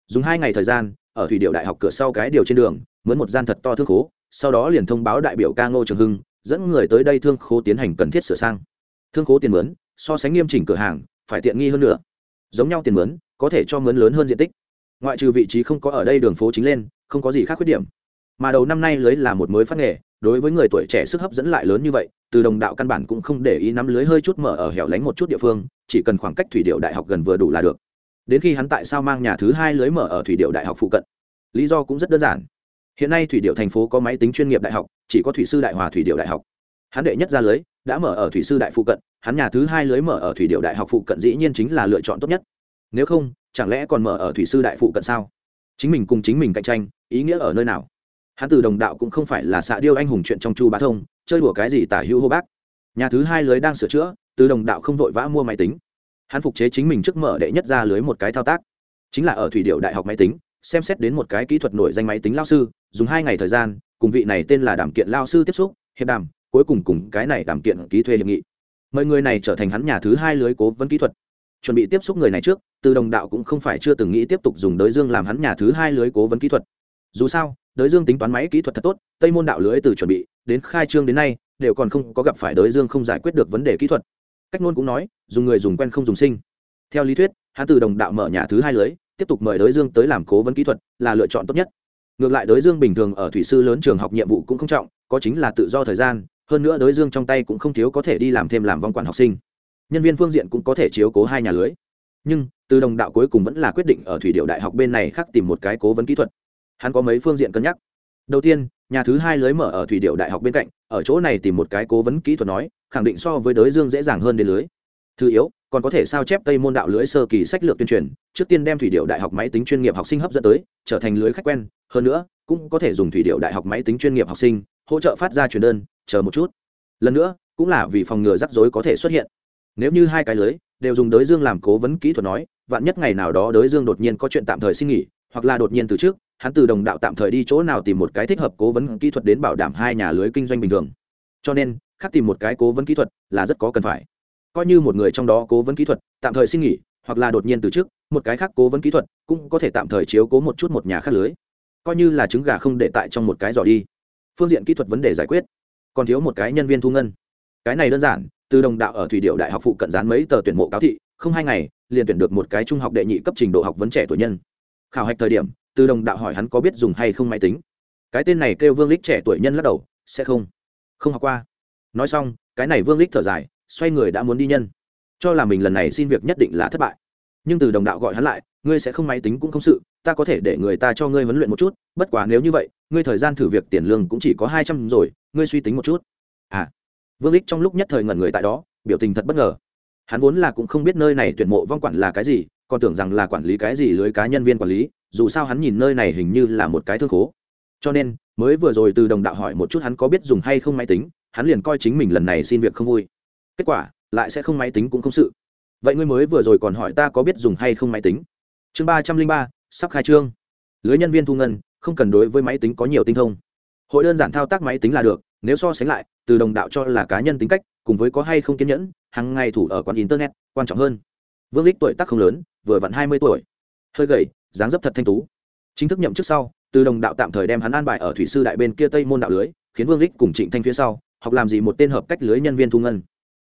Dùng hai ngày thời gian, ở thủy điệu đại học cửa sau cái điều trên đường, mướn một gian thật to thương khố, sau đó liền thông báo đại biểu ca ngô trường hưng, dẫn người tới đây thương khố tiến hành cần thiết sửa sang. Thương khố tiền mướn so sánh nghiêm chỉnh cửa hàng, phải tiện nghi hơn nữa. Giống nhau tiền mướn, có thể cho mướn lớn hơn diện tích. Ngoại trừ vị trí không có ở đây đường phố chính lên, không có gì khác khuyết điểm. Mà đầu năm nay lưới là một mới phát nghề, đối với người tuổi trẻ sức hấp dẫn lại lớn như vậy, từ đồng đạo căn bản cũng không để ý nắm lưới hơi chút mở ở hẻo lánh một chút địa phương, chỉ cần khoảng cách thủy điệu đại học gần vừa đủ là được. Đến khi hắn tại sao mang nhà thứ hai lưới mở ở thủy điệu đại học phụ cận. Lý do cũng rất đơn giản. Hiện nay thủy điệu thành phố có máy tính chuyên nghiệp đại học, chỉ có thủy sư đại hòa thủy điệu đại học. Hắn đệ nhất ra lưới, đã mở ở thủy sư đại phụ cận hắn nhà thứ hai lưới mở ở thủy điệu đại học phụ cận dĩ nhiên chính là lựa chọn tốt nhất. Nếu không, chẳng lẽ còn mở ở thủy sư đại phụ cận sao? Chính mình cùng chính mình cạnh tranh, ý nghĩa ở nơi nào? Hắn từ đồng đạo cũng không phải là xạ điêu anh hùng chuyện trong chu bá thông, chơi đùa cái gì tả hữu hô bác. Nhà thứ hai lưới đang sửa chữa, từ đồng đạo không vội vã mua máy tính. Hắn phục chế chính mình trước mở đệ nhất ra lưới một cái thao tác. Chính là ở thủy điệu đại học máy tính, xem xét đến một cái kỹ thuật nổi danh máy tính lao sư, dùng hai ngày thời gian, cùng vị này tên là đảm kiện lao sư tiếp xúc, hiệp đàm, cuối cùng cùng cái này đảm kiện ký thuê hiệp nghị mời người này trở thành hắn nhà thứ hai lưới cố vấn kỹ thuật. Chuẩn bị tiếp xúc người này trước, từ đồng đạo cũng không phải chưa từng nghĩ tiếp tục dùng đới dương làm hắn nhà thứ hai lưới cố vấn kỹ thuật. Dù sao, đới dương tính toán máy kỹ thuật thật tốt, tây môn đạo lưới từ chuẩn bị đến khai trương đến nay, đều còn không có gặp phải đới dương không giải quyết được vấn đề kỹ thuật. Cách ngôn cũng nói, dùng người dùng quen không dùng sinh. Theo lý thuyết, hắn từ đồng đạo mở nhà thứ hai lưới, tiếp tục mời đới dương tới làm cố vấn kỹ thuật là lựa chọn tốt nhất. Ngược lại đới dương bình thường ở thủy sư lớn trường học nhiệm vụ cũng không trọng, có chính là tự do thời gian hơn nữa đối dương trong tay cũng không thiếu có thể đi làm thêm làm vong quản học sinh. Nhân viên phương diện cũng có thể chiếu cố hai nhà lưới. Nhưng, từ đồng đạo cuối cùng vẫn là quyết định ở thủy điệu đại học bên này khác tìm một cái cố vấn kỹ thuật. Hắn có mấy phương diện cân nhắc. Đầu tiên, nhà thứ hai lưới mở ở thủy điệu đại học bên cạnh, ở chỗ này tìm một cái cố vấn kỹ thuật nói, khẳng định so với đới dương dễ dàng hơn đến lưới. Thứ yếu, còn có thể sao chép tây môn đạo lưới sơ kỳ sách lược tuyên truyền, trước tiên đem thủy điệu đại học máy tính chuyên nghiệp học sinh hấp dẫn tới, trở thành lưới khách quen. Hơn nữa, cũng có thể dùng thủy điệu đại học máy tính chuyên nghiệp học sinh hỗ trợ phát ra truyền đơn, chờ một chút. Lần nữa, cũng là vì phòng ngừa rắc rối có thể xuất hiện. Nếu như hai cái lưới đều dùng đới dương làm cố vấn kỹ thuật nói, vạn nhất ngày nào đó đới dương đột nhiên có chuyện tạm thời xin nghỉ, hoặc là đột nhiên từ trước, hắn từ đồng đạo tạm thời đi chỗ nào tìm một cái thích hợp cố vấn kỹ thuật đến bảo đảm hai nhà lưới kinh doanh bình thường. Cho nên, khác tìm một cái cố vấn kỹ thuật là rất có cần phải. Coi như một người trong đó cố vấn kỹ thuật, tạm thời xin nghỉ, hoặc là đột nhiên từ trước, một cái khác cố vấn kỹ thuật cũng có thể tạm thời chiếu cố một chút một nhà khác lưới. Coi như là trứng gà không để tại trong một cái giỏ đi phương diện kỹ thuật vấn đề giải quyết. Còn thiếu một cái nhân viên thu ngân. Cái này đơn giản, từ đồng đạo ở thủy điệu đại học phụ cận dán mấy tờ tuyển mộ cáo thị, không hai ngày, liền tuyển được một cái trung học đệ nhị cấp trình độ học vấn trẻ tuổi nhân. Khảo hạch thời điểm, từ đồng đạo hỏi hắn có biết dùng hay không máy tính. Cái tên này kêu vương lích trẻ tuổi nhân lắc đầu, sẽ không. Không học qua. Nói xong, cái này vương lích thở dài, xoay người đã muốn đi nhân. Cho là mình lần này xin việc nhất định là thất bại nhưng từ đồng đạo gọi hắn lại, ngươi sẽ không máy tính cũng không sự, ta có thể để người ta cho ngươi huấn luyện một chút, bất quá nếu như vậy, ngươi thời gian thử việc tiền lương cũng chỉ có hai trăm rồi, ngươi suy tính một chút. À vương lích trong lúc nhất thời ngẩn người tại đó, biểu tình thật bất ngờ. Hắn vốn là cũng không biết nơi này tuyển mộ vong quản là cái gì, còn tưởng rằng là quản lý cái gì lưới cá nhân viên quản lý, dù sao hắn nhìn nơi này hình như là một cái thương khố. Cho nên, mới vừa rồi từ đồng đạo hỏi một chút hắn có biết dùng hay không máy tính, hắn liền coi chính mình lần này xin việc không vui. Kết quả, lại sẽ không máy tính cũng không sự vậy ngươi mới vừa rồi còn hỏi ta có biết dùng hay không máy tính? Chương ba trăm linh ba, sắp khai trương. Lưới nhân viên thu ngân, không cần đối với máy tính có nhiều tinh thông. Hội đơn giản thao tác máy tính là được, nếu so sánh lại, từ đồng đạo cho là cá nhân tính cách, cùng với có hay không kiên nhẫn, hàng ngày thủ ở quán internet, quan trọng hơn. Vương lích tuổi tác không lớn, vừa vặn hai mươi tuổi. Hơi gầy, dáng dấp thật thanh tú. Chính thức nhậm chức sau, từ đồng đạo tạm thời đem hắn an bài ở thủy sư đại bên kia tây môn đạo lưới, khiến vương lích cùng trịnh thanh phía sau, học làm gì một tên hợp cách lưới nhân viên thu ngân.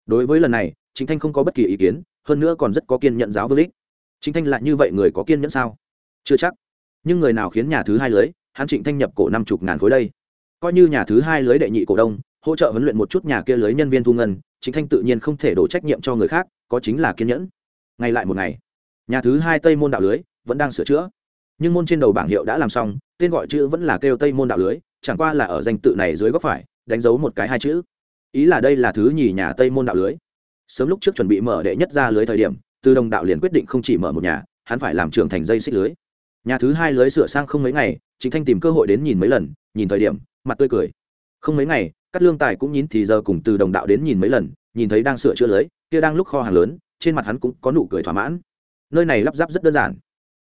Đối với lần này, trịnh thanh không có bất kỳ ý kiến hơn nữa còn rất có kiên nhận giáo vương lích. Trịnh thanh lại như vậy người có kiên nhẫn sao? Chưa chắc. Nhưng người nào khiến nhà thứ hai lưới? Hắn trịnh thanh nhập cổ năm chục ngàn khối đây. Coi như nhà thứ hai lưới đệ nhị cổ đông, hỗ trợ huấn luyện một chút nhà kia lưới nhân viên thu ngân, trịnh thanh tự nhiên không thể đổ trách nhiệm cho người khác, có chính là kiên nhẫn. Ngay lại một ngày, nhà thứ hai tây môn đạo lưới vẫn đang sửa chữa. Nhưng môn trên đầu bảng hiệu đã làm xong, tên gọi chữ vẫn là kêu tây môn đạo lưới, chẳng qua là ở danh tự này dưới góc phải, đánh dấu một cái hai chữ. Ý là đây là thứ nhì nhà tây môn đạo lưới sớm lúc trước chuẩn bị mở đệ nhất ra lưới thời điểm, từ đồng đạo liền quyết định không chỉ mở một nhà, hắn phải làm trưởng thành dây xích lưới. Nhà thứ hai lưới sửa sang không mấy ngày chính thanh tìm cơ hội đến nhìn mấy lần, nhìn thời điểm, mặt tươi cười. Không mấy ngày các lương tài cũng nhín thì giờ cùng từ đồng đạo đến nhìn mấy lần, nhìn thấy đang sửa chữa lưới, kia đang lúc kho hàng lớn, trên mặt hắn cũng có nụ cười thỏa mãn. Nơi này lắp ráp rất đơn giản.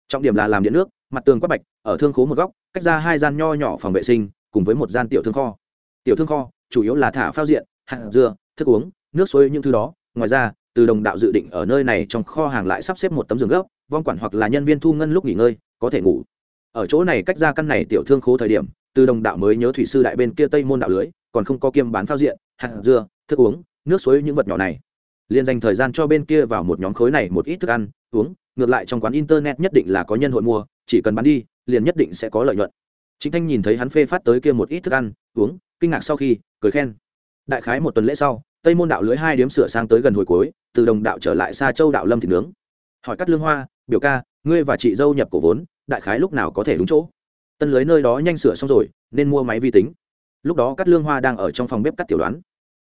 Trọng điểm là làm điện nước, mặt tường quát bạch, ở thương khố một góc, cách ra hai gian nho nhỏ phòng vệ sinh, cùng với một gian tiểu thương kho. Tiểu thương kho, chủ yếu là thả phao diện, hạt dưa, thức uống, nước suối những thứ đó ngoài ra, từ đồng đạo dự định ở nơi này trong kho hàng lại sắp xếp một tấm giường gấp, vong quản hoặc là nhân viên thu ngân lúc nghỉ ngơi, có thể ngủ. Ở chỗ này cách ra căn này tiểu thương khố thời điểm, từ đồng đạo mới nhớ thủy sư đại bên kia tây môn đạo lưới, còn không có kiêm bán phao diện, hạt dưa, thức uống, nước suối những vật nhỏ này. Liền dành thời gian cho bên kia vào một nhóm khối này một ít thức ăn, uống, ngược lại trong quán internet nhất định là có nhân hội mua, chỉ cần bán đi, liền nhất định sẽ có lợi nhuận. Chính thanh nhìn thấy hắn phê phát tới kia một ít thức ăn, uống, kinh ngạc sau khi, cười khen. Đại khái một tuần lễ sau tây môn đạo lưới hai điếm sửa sang tới gần hồi cuối, từ đồng đạo trở lại xa châu đạo lâm thịt nướng. Hỏi cắt lương hoa, biểu ca, ngươi và chị dâu nhập cổ vốn, đại khái lúc nào có thể đúng chỗ? Tân lưới nơi đó nhanh sửa xong rồi, nên mua máy vi tính. Lúc đó cắt lương hoa đang ở trong phòng bếp cắt tiểu đoán.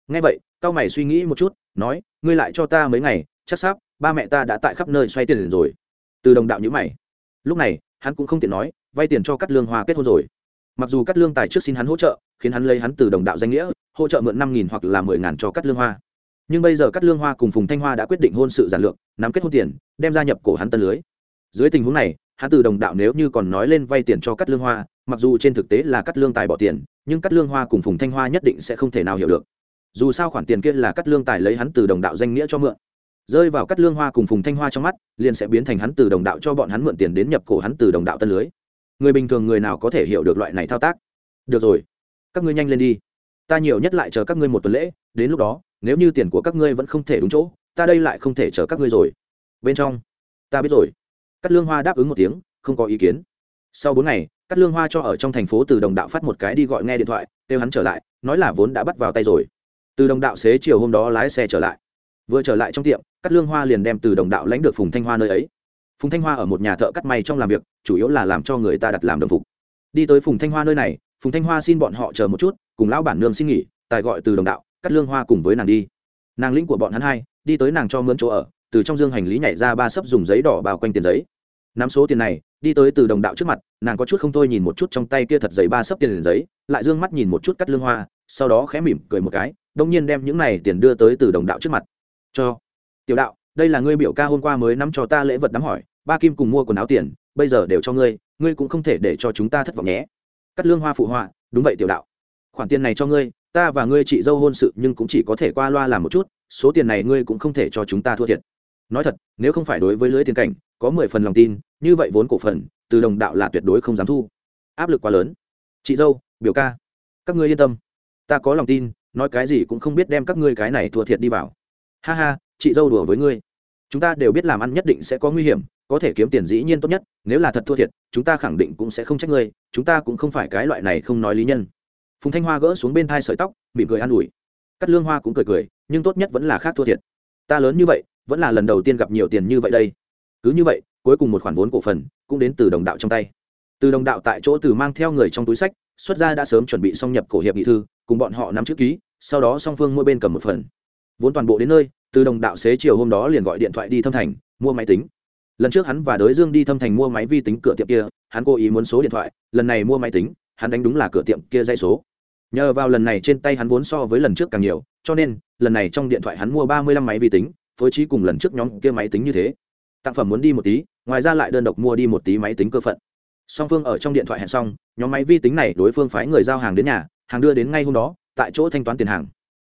Ngay vậy cao mày suy nghĩ một chút, nói, ngươi lại cho ta mấy ngày, chắc sắp ba mẹ ta đã tại khắp nơi xoay tiền rồi. Từ đồng đạo nhữ mày. Lúc này, hắn cũng không tiện nói, vay tiền cho cắt lương hoa kết hôn rồi. Mặc dù cắt lương tài trước xin hắn hỗ trợ, khiến hắn lấy hắn từ đồng đạo danh nghĩa hỗ trợ mượn năm nghìn hoặc là mười ngàn cho cắt lương hoa. Nhưng bây giờ cắt lương hoa cùng phùng thanh hoa đã quyết định hôn sự giản lược, nắm kết hôn tiền, đem gia nhập cổ hắn tân lưới. Dưới tình huống này, hắn từ đồng đạo nếu như còn nói lên vay tiền cho cắt lương hoa, mặc dù trên thực tế là cắt lương tài bỏ tiền, nhưng cắt lương hoa cùng phùng thanh hoa nhất định sẽ không thể nào hiểu được. Dù sao khoản tiền kia là cắt lương tài lấy hắn từ đồng đạo danh nghĩa cho mượn. Rơi vào cắt lương hoa cùng phùng thanh hoa trong mắt, liền sẽ biến thành hắn từ đồng đạo cho bọn hắn mượn tiền đến nhập cổ hắn từ đồng đạo tân lưới. Người bình thường người nào có thể hiểu được loại này thao tác? Được rồi, các ngươi nhanh lên đi ta nhiều nhất lại chờ các ngươi một tuần lễ, đến lúc đó, nếu như tiền của các ngươi vẫn không thể đúng chỗ, ta đây lại không thể chờ các ngươi rồi. Bên trong, ta biết rồi. Cắt lương hoa đáp ứng một tiếng, không có ý kiến. Sau bốn ngày cắt lương hoa cho ở trong thành phố từ đồng đạo phát một cái đi gọi nghe điện thoại, kêu hắn trở lại, nói là vốn đã bắt vào tay rồi. Từ đồng đạo xế chiều hôm đó lái xe trở lại. Vừa trở lại trong tiệm cắt lương hoa liền đem từ đồng đạo lãnh được phùng thanh hoa nơi ấy. Phùng thanh hoa ở một nhà thợ cắt may trong làm việc, chủ yếu là làm cho người ta đặt làm đồng phục. Đi tới phùng thanh hoa nơi này, phùng thanh hoa xin bọn họ chờ một chút cùng lão bản nương xin nghỉ, tài gọi từ đồng đạo, cắt lương hoa cùng với nàng đi. Nàng lĩnh của bọn hắn hai, đi tới nàng cho mướn chỗ ở, từ trong dương hành lý nhảy ra ba sấp dùng giấy đỏ bao quanh tiền giấy. Nắm số tiền này, đi tới từ đồng đạo trước mặt, nàng có chút không thôi nhìn một chút trong tay kia thật giấy ba sấp tiền giấy, lại d ư ơ n g mắt nhìn một chút cắt lương hoa, sau đó khẽ mỉm cười một cái, đông nhiên đem những này tiền đưa tới từ đồng đạo trước mặt. Cho, tiểu đạo, đây là ngươi biểu ca hôm qua mới nắm cho ta lễ vật đám hỏi, ba kim cùng mua quần áo tiền, bây giờ đều cho ngươi ngươi cũng không thể để cho chúng ta thất vọng nhé. Cắt lương hoa phụ họa, đúng vậy tiểu đạo khoản tiền này cho ngươi, ta và ngươi chị dâu hôn sự nhưng cũng chỉ có thể qua loa làm một chút, số tiền này ngươi cũng không thể cho chúng ta thua thiệt. Nói thật, nếu không phải đối với lưới tiền cảnh, có mười phần lòng tin, như vậy vốn cổ phần, từ đồng đạo là tuyệt đối không dám thu. Áp lực quá lớn. Chị dâu, biểu ca, các ngươi yên tâm. Ta có lòng tin, nói cái gì cũng không biết đem các ngươi cái này thua thiệt đi vào. Ha ha, chị dâu đùa với ngươi. Chúng ta đều biết làm ăn nhất định sẽ có nguy hiểm, có thể kiếm tiền dĩ nhiên tốt nhất, nếu là thật thua thiệt, chúng ta khẳng định cũng sẽ không trách ngươi, chúng ta cũng không phải cái loại này không nói lý nhân phùng thanh hoa gỡ xuống bên thai sợi tóc mỉm cười an ủi cắt lương hoa cũng cười cười nhưng tốt nhất vẫn là khác thua thiệt ta lớn như vậy vẫn là lần đầu tiên gặp nhiều tiền như vậy đây cứ như vậy cuối cùng một khoản vốn cổ phần cũng đến từ đồng đạo trong tay từ đồng đạo tại chỗ từ mang theo người trong túi sách xuất ra đã sớm chuẩn bị xong nhập cổ hiệp nghị thư cùng bọn họ nắm chữ ký sau đó song phương mỗi bên cầm một phần vốn toàn bộ đến nơi từ đồng đạo xế chiều hôm đó liền gọi điện thoại đi thâm thành mua máy tính lần trước hắn và đới dương đi thâm thành mua máy vi tính cửa tiệm kia hắn cố ý muốn số điện thoại lần này mua máy tính hắn đánh đúng là cửa tiệm kia dây số nhờ vào lần này trên tay hắn vốn so với lần trước càng nhiều, cho nên, lần này trong điện thoại hắn mua ba mươi lăm máy vi tính, phối trí cùng lần trước nhóm kia máy tính như thế. Tặng phẩm muốn đi một tí, ngoài ra lại đơn độc mua đi một tí máy tính cơ phận. Song phương ở trong điện thoại hẹn xong, nhóm máy vi tính này đối phương phái người giao hàng đến nhà, hàng đưa đến ngay hôm đó, tại chỗ thanh toán tiền hàng.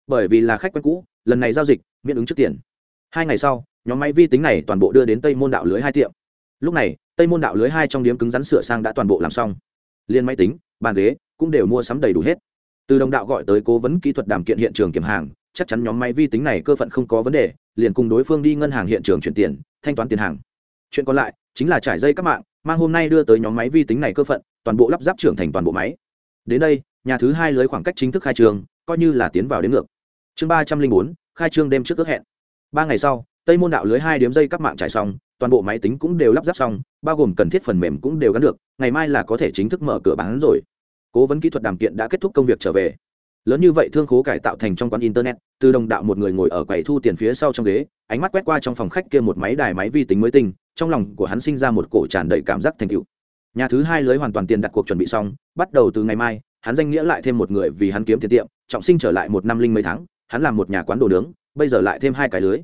Bởi vì là khách quen cũ, lần này giao dịch, miễn ứng trước tiền. Hai ngày sau, nhóm máy vi tính này toàn bộ đưa đến tây môn đạo lưới hai tiệm. Lúc này, tây môn đạo lưới hai trong điếm cứng rắn sửa sang đã toàn bộ làm xong. Liên máy tính, bàn ghế, cũng đều mua sắm đầy đủ hết từ đồng đạo gọi tới cố vấn kỹ thuật đảm kiện hiện trường kiểm hàng, chắc chắn nhóm máy vi tính này cơ phận không có vấn đề, liền cùng đối phương đi ngân hàng hiện trường chuyển tiền, thanh toán tiền hàng. Chuyện còn lại chính là trải dây các mạng, mang hôm nay đưa tới nhóm máy vi tính này cơ phận, toàn bộ lắp ráp trưởng thành toàn bộ máy. Đến đây, nhà thứ hai lưới khoảng cách chính thức khai trường, coi như là tiến vào đến ngược. Chương ba trăm linh bốn, khai trương đêm trước ước hẹn. Ba ngày sau, tây môn đạo lưới hai điếm dây các mạng trải xong, toàn bộ máy tính cũng đều lắp ráp xong, bao gồm cần thiết phần mềm cũng đều gắn được, ngày mai là có thể chính thức mở cửa bán rồi cố vấn kỹ thuật đàm kiện đã kết thúc công việc trở về. Lớn như vậy thương khố cải tạo thành trong quán internet, từ đồng đạo một người ngồi ở quầy thu tiền phía sau trong ghế, ánh mắt quét qua trong phòng khách kia một máy đài máy vi tính mới tinh, trong lòng của hắn sinh ra một cổ tràn đầy cảm giác thành tựu. Nhà thứ hai lưới hoàn toàn tiền đặt cuộc chuẩn bị xong, bắt đầu từ ngày mai, hắn danh nghĩa lại thêm một người vì hắn kiếm tiền tiệm, trọng sinh trở lại một năm linh mấy tháng, hắn làm một nhà quán đồ nướng, bây giờ lại thêm hai cái lưới.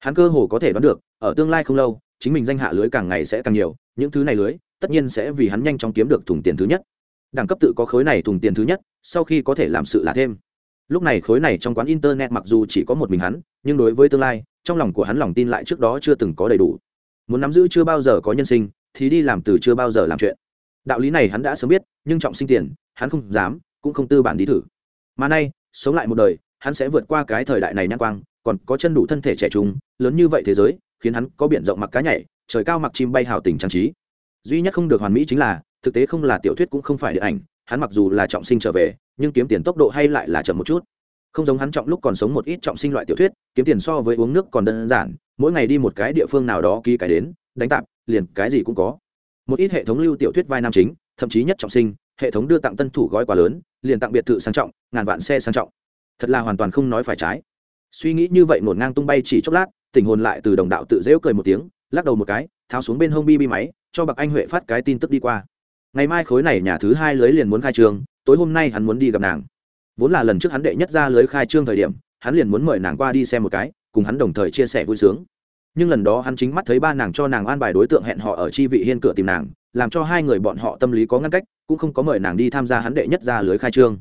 Hắn cơ hồ có thể đoán được, ở tương lai không lâu, chính mình danh hạ lưới càng ngày sẽ càng nhiều, những thứ này lưới, tất nhiên sẽ vì hắn nhanh chóng kiếm được thùng tiền thứ nhất đẳng cấp tự có khối này thùng tiền thứ nhất, sau khi có thể làm sự là thêm. Lúc này khối này trong quán internet mặc dù chỉ có một mình hắn, nhưng đối với tương lai, trong lòng của hắn lòng tin lại trước đó chưa từng có đầy đủ. Muốn nắm giữ chưa bao giờ có nhân sinh, thì đi làm từ chưa bao giờ làm chuyện. Đạo lý này hắn đã sớm biết, nhưng trọng sinh tiền, hắn không dám, cũng không tư bản đi thử. Mà nay, sống lại một đời, hắn sẽ vượt qua cái thời đại này nhãn quang, còn có chân đủ thân thể trẻ trung, lớn như vậy thế giới, khiến hắn có biển rộng mặc cá nhảy, trời cao mặc chim bay hào tình trang trí. Duy nhất không được hoàn mỹ chính là thực tế không là tiểu thuyết cũng không phải điện ảnh, hắn mặc dù là trọng sinh trở về, nhưng kiếm tiền tốc độ hay lại là chậm một chút. Không giống hắn trọng lúc còn sống một ít trọng sinh loại tiểu thuyết, kiếm tiền so với uống nước còn đơn giản, mỗi ngày đi một cái địa phương nào đó ký cái đến, đánh tạp, liền cái gì cũng có. Một ít hệ thống lưu tiểu thuyết vai nam chính, thậm chí nhất trọng sinh, hệ thống đưa tặng tân thủ gói quá lớn, liền tặng biệt thự sang trọng, ngàn vạn xe sang trọng. Thật là hoàn toàn không nói phải trái. Suy nghĩ như vậy ngổn ngang tung bay chỉ chốc lát, tình hồn lại từ đồng đạo tự dễu cười một tiếng, lắc đầu một cái, tháo xuống bên hông bi bi máy, cho bậc anh huệ phát cái tin tức đi qua ngày mai khối này nhà thứ hai lưới liền muốn khai trương, tối hôm nay hắn muốn đi gặp nàng. Vốn là lần trước hắn đệ nhất ra lưới khai trương thời điểm, hắn liền muốn mời nàng qua đi xem một cái, cùng hắn đồng thời chia sẻ vui sướng. Nhưng lần đó hắn chính mắt thấy ba nàng cho nàng an bài đối tượng hẹn họ ở chi vị hiên cửa tìm nàng, làm cho hai người bọn họ tâm lý có ngăn cách, cũng không có mời nàng đi tham gia hắn đệ nhất ra lưới khai trương.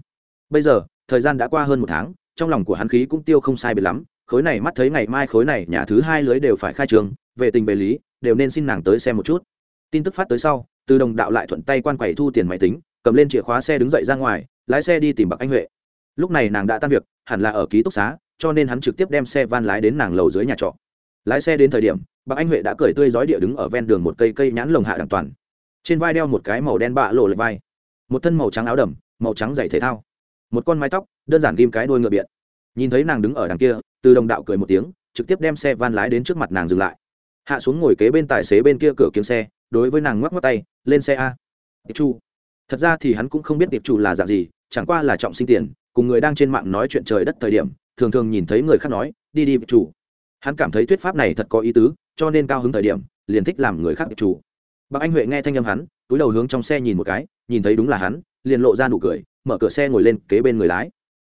Bây giờ, thời gian đã qua hơn một tháng, trong lòng của hắn khí cũng tiêu không sai biệt lắm, khối này mắt thấy ngày mai khối này nhà thứ hai lưới đều phải khai trương, về tình về lý, đều nên xin nàng tới xem một chút. Tin tức phát tới sau từ đồng đạo lại thuận tay quan quầy thu tiền máy tính, cầm lên chìa khóa xe đứng dậy ra ngoài, lái xe đi tìm bạc anh huệ. Lúc này nàng đã tan việc, hẳn là ở ký túc xá, cho nên hắn trực tiếp đem xe van lái đến nàng lầu dưới nhà trọ. Lái xe đến thời điểm, bạc anh huệ đã cười tươi giói địa đứng ở ven đường một cây cây nhãn lồng hạ đàng toàn. Trên vai đeo một cái màu đen bạ lộ lệch vai. Một thân màu trắng áo đầm, màu trắng giày thể thao. Một con mái tóc, đơn giản ghim cái đuôi ngựa biện. Nhìn thấy nàng đứng ở đằng kia, từ đồng đạo cười một tiếng, trực tiếp đem xe van lái đến trước mặt nàng dừng lại. Hạ xuống ngồi kế bên tài xế bên kia cửa kiếm xe đối với nàng ngoắc ngoắc tay, lên xe a. Tiệp chu. Thật ra thì hắn cũng không biết tiệp chu là dạng gì, chẳng qua là trọng sinh tiền, cùng người đang trên mạng nói chuyện trời đất thời điểm, thường thường nhìn thấy người khác nói, đi đi, tiệp chủ hắn cảm thấy thuyết pháp này thật có ý tứ, cho nên cao hứng thời điểm, liền thích làm người khác tiệp chủ bác anh huệ nghe thanh âm hắn, túi đầu hướng trong xe nhìn một cái, nhìn thấy đúng là hắn, liền lộ ra nụ cười, mở cửa xe ngồi lên kế bên người lái.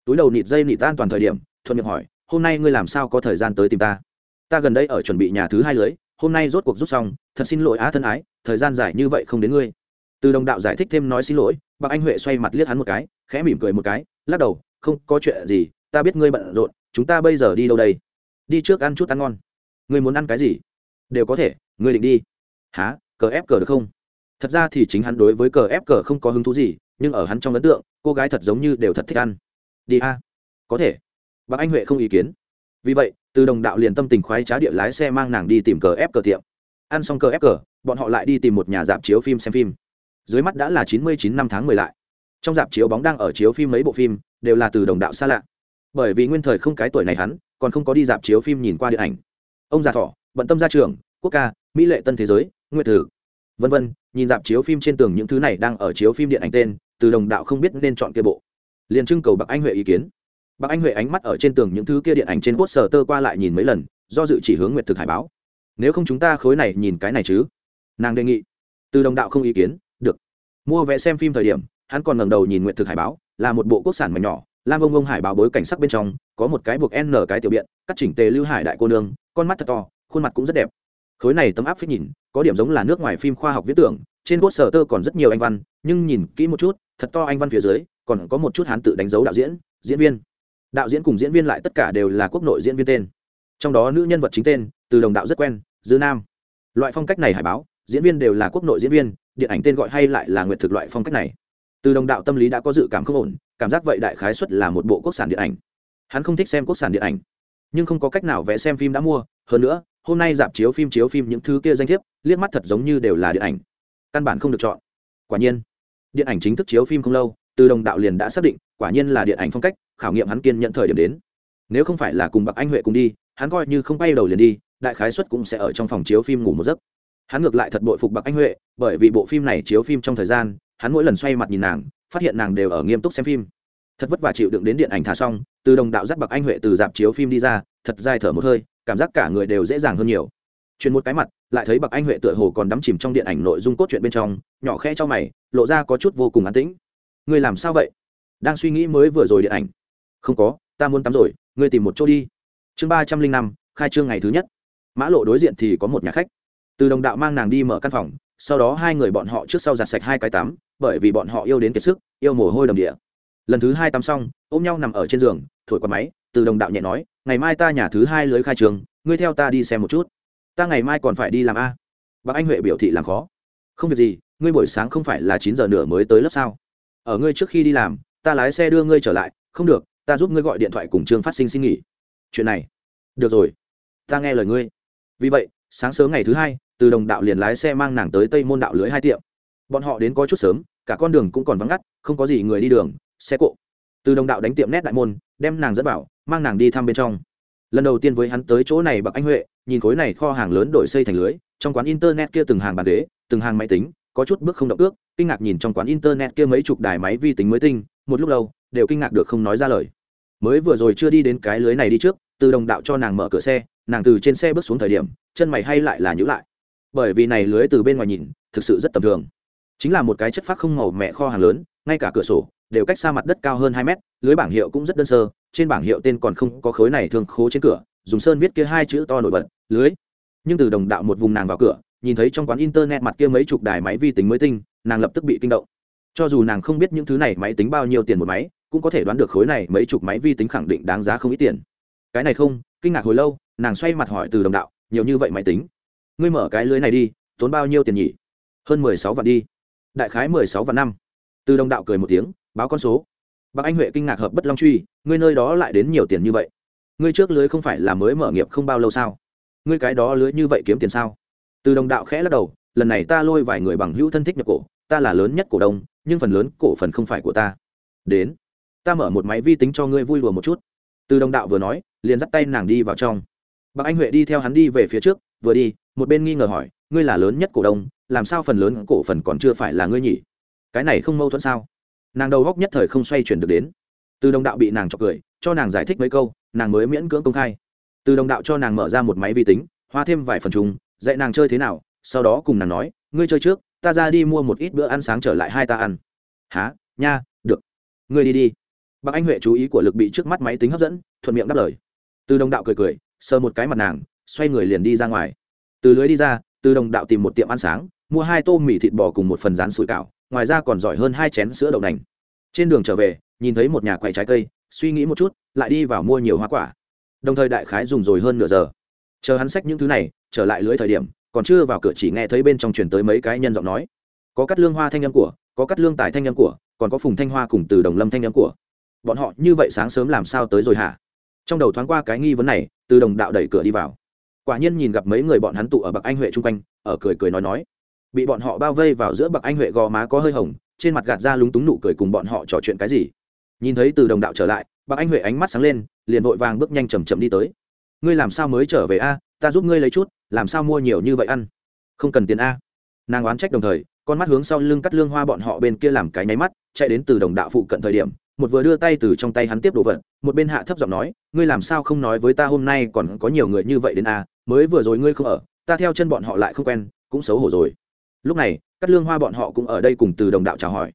Túi đầu nịt dây nịt tan toàn thời điểm, thuận miệng hỏi, hôm nay ngươi làm sao có thời gian tới tìm ta? Ta gần đây ở chuẩn bị nhà thứ hai lưới hôm nay rốt cuộc rút xong, thật xin lỗi á thân ái, thời gian dài như vậy không đến ngươi. Từ đồng đạo giải thích thêm nói xin lỗi bác anh huệ xoay mặt liếc hắn một cái, khẽ mỉm cười một cái, lắc đầu, không có chuyện gì, ta biết ngươi bận rộn, chúng ta bây giờ đi đâu đây? Đi trước ăn chút ăn ngon. Ngươi muốn ăn cái gì? Đều có thể, ngươi định đi. Há cờ ép cờ được không? Thật ra thì chính hắn đối với cờ ép cờ không có hứng thú gì, nhưng ở hắn trong ấn tượng, cô gái thật giống như đều thật thích ăn. Đi a, có thể. Bác anh huệ không ý kiến. Vì vậy từ đồng đạo liền tâm tình khoái trá địa lái xe mang nàng đi tìm cờ ép cờ tiệm. Ăn xong cờ ép cờ, bọn họ lại đi tìm một nhà dạp chiếu phim xem phim. Dưới mắt đã là chín mươi chín năm tháng mười lại. Trong dạp chiếu bóng đang ở chiếu phim mấy bộ phim, đều là từ đồng đạo xa lạ. Bởi vì nguyên thời không cái tuổi này hắn, còn không có đi dạp chiếu phim nhìn qua điện ảnh. Ông già thọ bận tâm gia trường quốc ca, mỹ lệ tân thế giới, nguyệt thử vân vân, nhìn dạp chiếu phim trên tường những thứ này đang ở chiếu phim điện ảnh tên, từ đồng đạo không biết nên chọn kia bộ. Liền trưng cầu bạc anh huệ ý kiến bác anh huệ ánh mắt ở trên tường những thứ kia điện ảnh trên poster tơ qua lại nhìn mấy lần, do dự chỉ hướng nguyệt thực hải báo. Nếu không chúng ta khối này nhìn cái này chứ? Nàng đề nghị. Từ đồng đạo không ý kiến, được. Mua vé xem phim thời điểm, hắn còn ngẩng đầu nhìn nguyệt thực hải báo, là một bộ quốc sản mảnh nhỏ, lam ông ông hải báo bối cảnh sắc bên trong, có một cái buộc n cái tiểu biện, cắt chỉnh tề lưu hải đại cô nương, con mắt thật to, khuôn mặt cũng rất đẹp. Khối này tấm áp phích nhìn, có điểm giống là nước ngoài phim khoa học viễn tưởng, trên quốc sở tơ còn rất nhiều anh văn, nhưng nhìn kỹ một chút, thật to anh văn phía dưới, còn có một chút hán tự đánh dấu đạo diễn diễn viên đạo diễn cùng diễn viên lại tất cả đều là quốc nội diễn viên tên. Trong đó nữ nhân vật chính tên, từ đồng đạo rất quen, dư nam. Loại phong cách này hải báo, diễn viên đều là quốc nội diễn viên, điện ảnh tên gọi hay lại là nguyện thực loại phong cách này. Từ đồng đạo tâm lý đã có dự cảm không ổn, cảm giác vậy đại khái xuất là một bộ quốc sản điện ảnh. Hắn không thích xem quốc sản điện ảnh, nhưng không có cách nào vẽ xem phim đã mua. Hơn nữa, hôm nay dạp chiếu phim chiếu phim những thứ kia danh thiếp, liếc mắt thật giống như đều là điện ảnh. Căn bản không được chọn. Quả nhiên, điện ảnh chính thức chiếu phim không lâu, từ đồng đạo liền đã xác định quả nhiên là điện ảnh phong cách, khảo nghiệm hắn kiên nhận thời điểm đến. Nếu không phải là cùng bạc anh huệ cùng đi, hắn coi như không bay đầu liền đi, đại khái xuất cũng sẽ ở trong phòng chiếu phim ngủ một giấc. Hắn ngược lại thật bội phục bạc anh huệ, bởi vì bộ phim này chiếu phim trong thời gian, hắn mỗi lần xoay mặt nhìn nàng, phát hiện nàng đều ở nghiêm túc xem phim. Thật vất vả chịu đựng đến điện ảnh thả xong, từ đồng đạo dắt bạc anh huệ từ dạp chiếu phim đi ra, thật dài thở một hơi, cảm giác cả người đều dễ dàng hơn nhiều. Chuyển một cái mặt, lại thấy bạc anh huệ tựa hồ còn đắm chìm trong điện ảnh nội dung cốt truyện bên trong, nhỏ khe cho mày, lộ ra có chút vô cùng an tĩnh. Ngươi làm sao vậy? Đang suy nghĩ mới vừa rồi điện ảnh. Không có, ta muốn tắm rồi, ngươi tìm một chỗ đi. Chương ba trăm linh năm, khai trương ngày thứ nhất. Mã lộ đối diện thì có một nhà khách. Từ đồng đạo mang nàng đi mở căn phòng, sau đó hai người bọn họ trước sau giặt sạch hai cái tắm, bởi vì bọn họ yêu đến kiệt sức, yêu mồ hôi đầm địa. Lần thứ hai tắm xong, ôm nhau nằm ở trên giường, thổi qua máy, từ đồng đạo nhẹ nói, ngày mai ta nhà thứ hai lưới khai trường, ngươi theo ta đi xem một chút. Ta ngày mai còn phải đi làm a. Bác anh huệ biểu thị làm khó. Không việc gì, ngươi buổi sáng không phải là chín giờ nửa mới tới lớp sao? Ở ngươi trước khi đi làm ta lái xe đưa ngươi trở lại, không được, ta giúp ngươi gọi điện thoại cùng trương phát sinh xin nghỉ. Chuyện này. Được rồi. Ta nghe lời ngươi. Vì vậy, sáng sớm ngày thứ hai, từ đồng đạo liền lái xe mang nàng tới tây môn đạo lưới hai tiệm. Bọn họ đến có chút sớm, cả con đường cũng còn vắng ngắt, không có gì người đi đường, xe cộ. Từ đồng đạo đánh tiệm nét đại môn, đem nàng dẫn vào, mang nàng đi thăm bên trong. Lần đầu tiên với hắn tới chỗ này bậc anh huệ, nhìn khối này kho hàng lớn đổi xây thành lưới, trong quán internet kia từng hàng bàn ghế, từng hàng máy tính, có chút bước không động ước kinh ngạc nhìn trong quán internet kia mấy chục đài máy vi tính mới tinh một lúc lâu, đều kinh ngạc được không nói ra lời. Mới vừa rồi chưa đi đến cái lưới này đi trước, từ đồng đạo cho nàng mở cửa xe, nàng từ trên xe bước xuống thời điểm, chân mày hay lại là nhữ lại. Bởi vì này lưới từ bên ngoài nhìn, thực sự rất tầm thường. Chính là một cái chất phác không màu mẹ kho hàng lớn, ngay cả cửa sổ, đều cách xa mặt đất cao hơn hai mét, lưới bảng hiệu cũng rất đơn sơ, trên bảng hiệu tên còn không có khối này thường khố trên cửa, dùng sơn viết kia hai chữ to nổi bật, lưới. Nhưng từ đồng đạo một vùng nàng vào cửa, nhìn thấy trong quán internet mặt kia mấy chục đài máy vi tính mới tinh, nàng lập tức bị kinh động cho dù nàng không biết những thứ này máy tính bao nhiêu tiền một máy, cũng có thể đoán được khối này mấy chục máy vi tính khẳng định đáng giá không ít tiền. Cái này không, kinh ngạc hồi lâu, nàng xoay mặt hỏi từ đồng đạo, nhiều như vậy máy tính? Ngươi mở cái lưới này đi, tốn bao nhiêu tiền nhỉ? Hơn mười sáu vạn đi. Đại khái mười sáu vạn năm. Từ đồng đạo cười một tiếng, báo con số. Bác anh huệ kinh ngạc hợp bất long truy, ngươi nơi đó lại đến nhiều tiền như vậy? Ngươi trước lưới không phải là mới mở nghiệp không bao lâu sao? Ngươi cái đó lưới như vậy kiếm tiền sao? Từ đồng đạo khẽ lắc đầu, lần này ta lôi vài người bằng hữu thân thích nhập cổ, ta là lớn nhất cổ đông nhưng phần lớn cổ phần không phải của ta. Đến, ta mở một máy vi tính cho ngươi vui lùa một chút. Từ đồng đạo vừa nói, liền dắt tay nàng đi vào trong. Bác anh huệ đi theo hắn đi về phía trước, vừa đi, một bên nghi ngờ hỏi, ngươi là lớn nhất cổ đông, làm sao phần lớn cổ phần còn chưa phải là ngươi nhỉ? Cái này không mâu thuẫn sao? Nàng đầu góc nhất thời không xoay chuyển được đến. Từ đồng đạo bị nàng chọc cười, cho nàng giải thích mấy câu, nàng mới miễn cưỡng công khai. Từ đồng đạo cho nàng mở ra một máy vi tính, hoa thêm vài phần chung, dạy nàng chơi thế nào, sau đó cùng nàng nói, ngươi chơi trước ta ra đi mua một ít bữa ăn sáng trở lại hai ta ăn. Há nha, được. Ngươi đi đi. Bác anh huệ chú ý của lực bị trước mắt máy tính hấp dẫn, thuận miệng đáp lời. Từ đồng đạo cười cười, sờ một cái mặt nàng, xoay người liền đi ra ngoài. Từ lưới đi ra, từ đồng đạo tìm một tiệm ăn sáng, mua hai tô mì thịt bò cùng một phần rán sủi cảo, ngoài ra còn giỏi hơn hai chén sữa đậu nành. Trên đường trở về, nhìn thấy một nhà quầy trái cây, suy nghĩ một chút, lại đi vào mua nhiều hoa quả. Đồng thời đại khái dùng rồi hơn nửa giờ. Chờ hắn xách những thứ này, trở lại lưới thời điểm còn chưa vào cửa chỉ nghe thấy bên trong truyền tới mấy cái nhân giọng nói. Có cắt lương hoa thanh âm của, có cắt lương tài thanh âm của, còn có phùng thanh hoa cùng từ đồng lâm thanh âm của. Bọn họ như vậy sáng sớm làm sao tới rồi hả? Trong đầu thoáng qua cái nghi vấn này, từ đồng đạo đẩy cửa đi vào. Quả nhiên nhìn gặp mấy người bọn hắn tụ ở bậc anh huệ chung quanh, ở cười cười nói nói. Bị bọn họ bao vây vào giữa bậc anh huệ gò má có hơi hồng, trên mặt gạt ra lúng túng nụ cười cùng bọn họ trò chuyện cái gì. Nhìn thấy từ đồng đạo trở lại, bậc anh huệ ánh mắt sáng lên, liền vội vàng bước nhanh chầm chậm đi tới. Ngươi làm sao mới trở về a? Ta giúp ngươi lấy chút làm sao mua nhiều như vậy ăn? Không cần tiền a. Nàng oán trách đồng thời, con mắt hướng sau lưng cắt lương hoa bọn họ bên kia làm cái nháy mắt, chạy đến từ đồng đạo phụ cận thời điểm, một vừa đưa tay từ trong tay hắn tiếp đồ vật, một bên hạ thấp giọng nói, ngươi làm sao không nói với ta hôm nay còn có nhiều người như vậy đến a, mới vừa rồi ngươi không ở, ta theo chân bọn họ lại không quen, cũng xấu hổ rồi. Lúc này, cắt lương hoa bọn họ cũng ở đây cùng từ đồng đạo chào hỏi.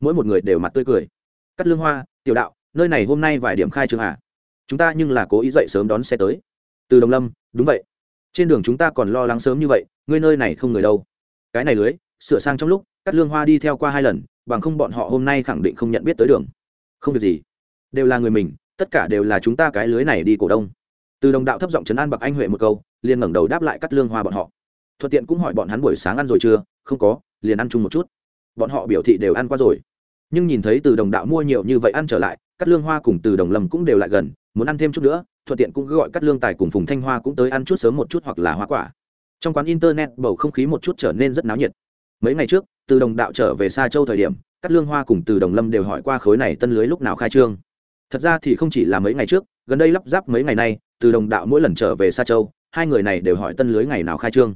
Mỗi một người đều mặt tươi cười. Cắt lương hoa, tiểu đạo, nơi này hôm nay vài điểm khai trường à chúng ta nhưng là cố ý dậy sớm đón xe tới. Từ đồng lâm, đúng vậy trên đường chúng ta còn lo lắng sớm như vậy, ngươi nơi này không người đâu. Cái này lưới, sửa sang trong lúc, cắt lương hoa đi theo qua hai lần, bằng không bọn họ hôm nay khẳng định không nhận biết tới đường. Không việc gì. Đều là người mình, tất cả đều là chúng ta cái lưới này đi cổ đông. Từ đồng đạo thấp giọng trấn an bậc anh huệ một câu, liền ngẩng đầu đáp lại cắt lương hoa bọn họ. Thuận tiện cũng hỏi bọn hắn buổi sáng ăn rồi chưa? Không có, liền ăn chung một chút. Bọn họ biểu thị đều ăn qua rồi. Nhưng nhìn thấy từ đồng đạo mua nhiều như vậy ăn trở lại, cắt lương hoa cùng từ đồng lâm cũng đều lại gần muốn ăn thêm chút nữa, thuận tiện cũng gọi cắt lương tài cùng phùng thanh hoa cũng tới ăn chút sớm một chút hoặc là hoa quả. Trong quán internet, bầu không khí một chút trở nên rất náo nhiệt. Mấy ngày trước, từ đồng đạo trở về xa châu thời điểm, cắt lương hoa cùng từ đồng lâm đều hỏi qua khối này tân lưới lúc nào khai trương. Thật ra thì không chỉ là mấy ngày trước, gần đây lắp ráp mấy ngày nay, từ đồng đạo mỗi lần trở về xa châu, hai người này đều hỏi tân lưới ngày nào khai trương.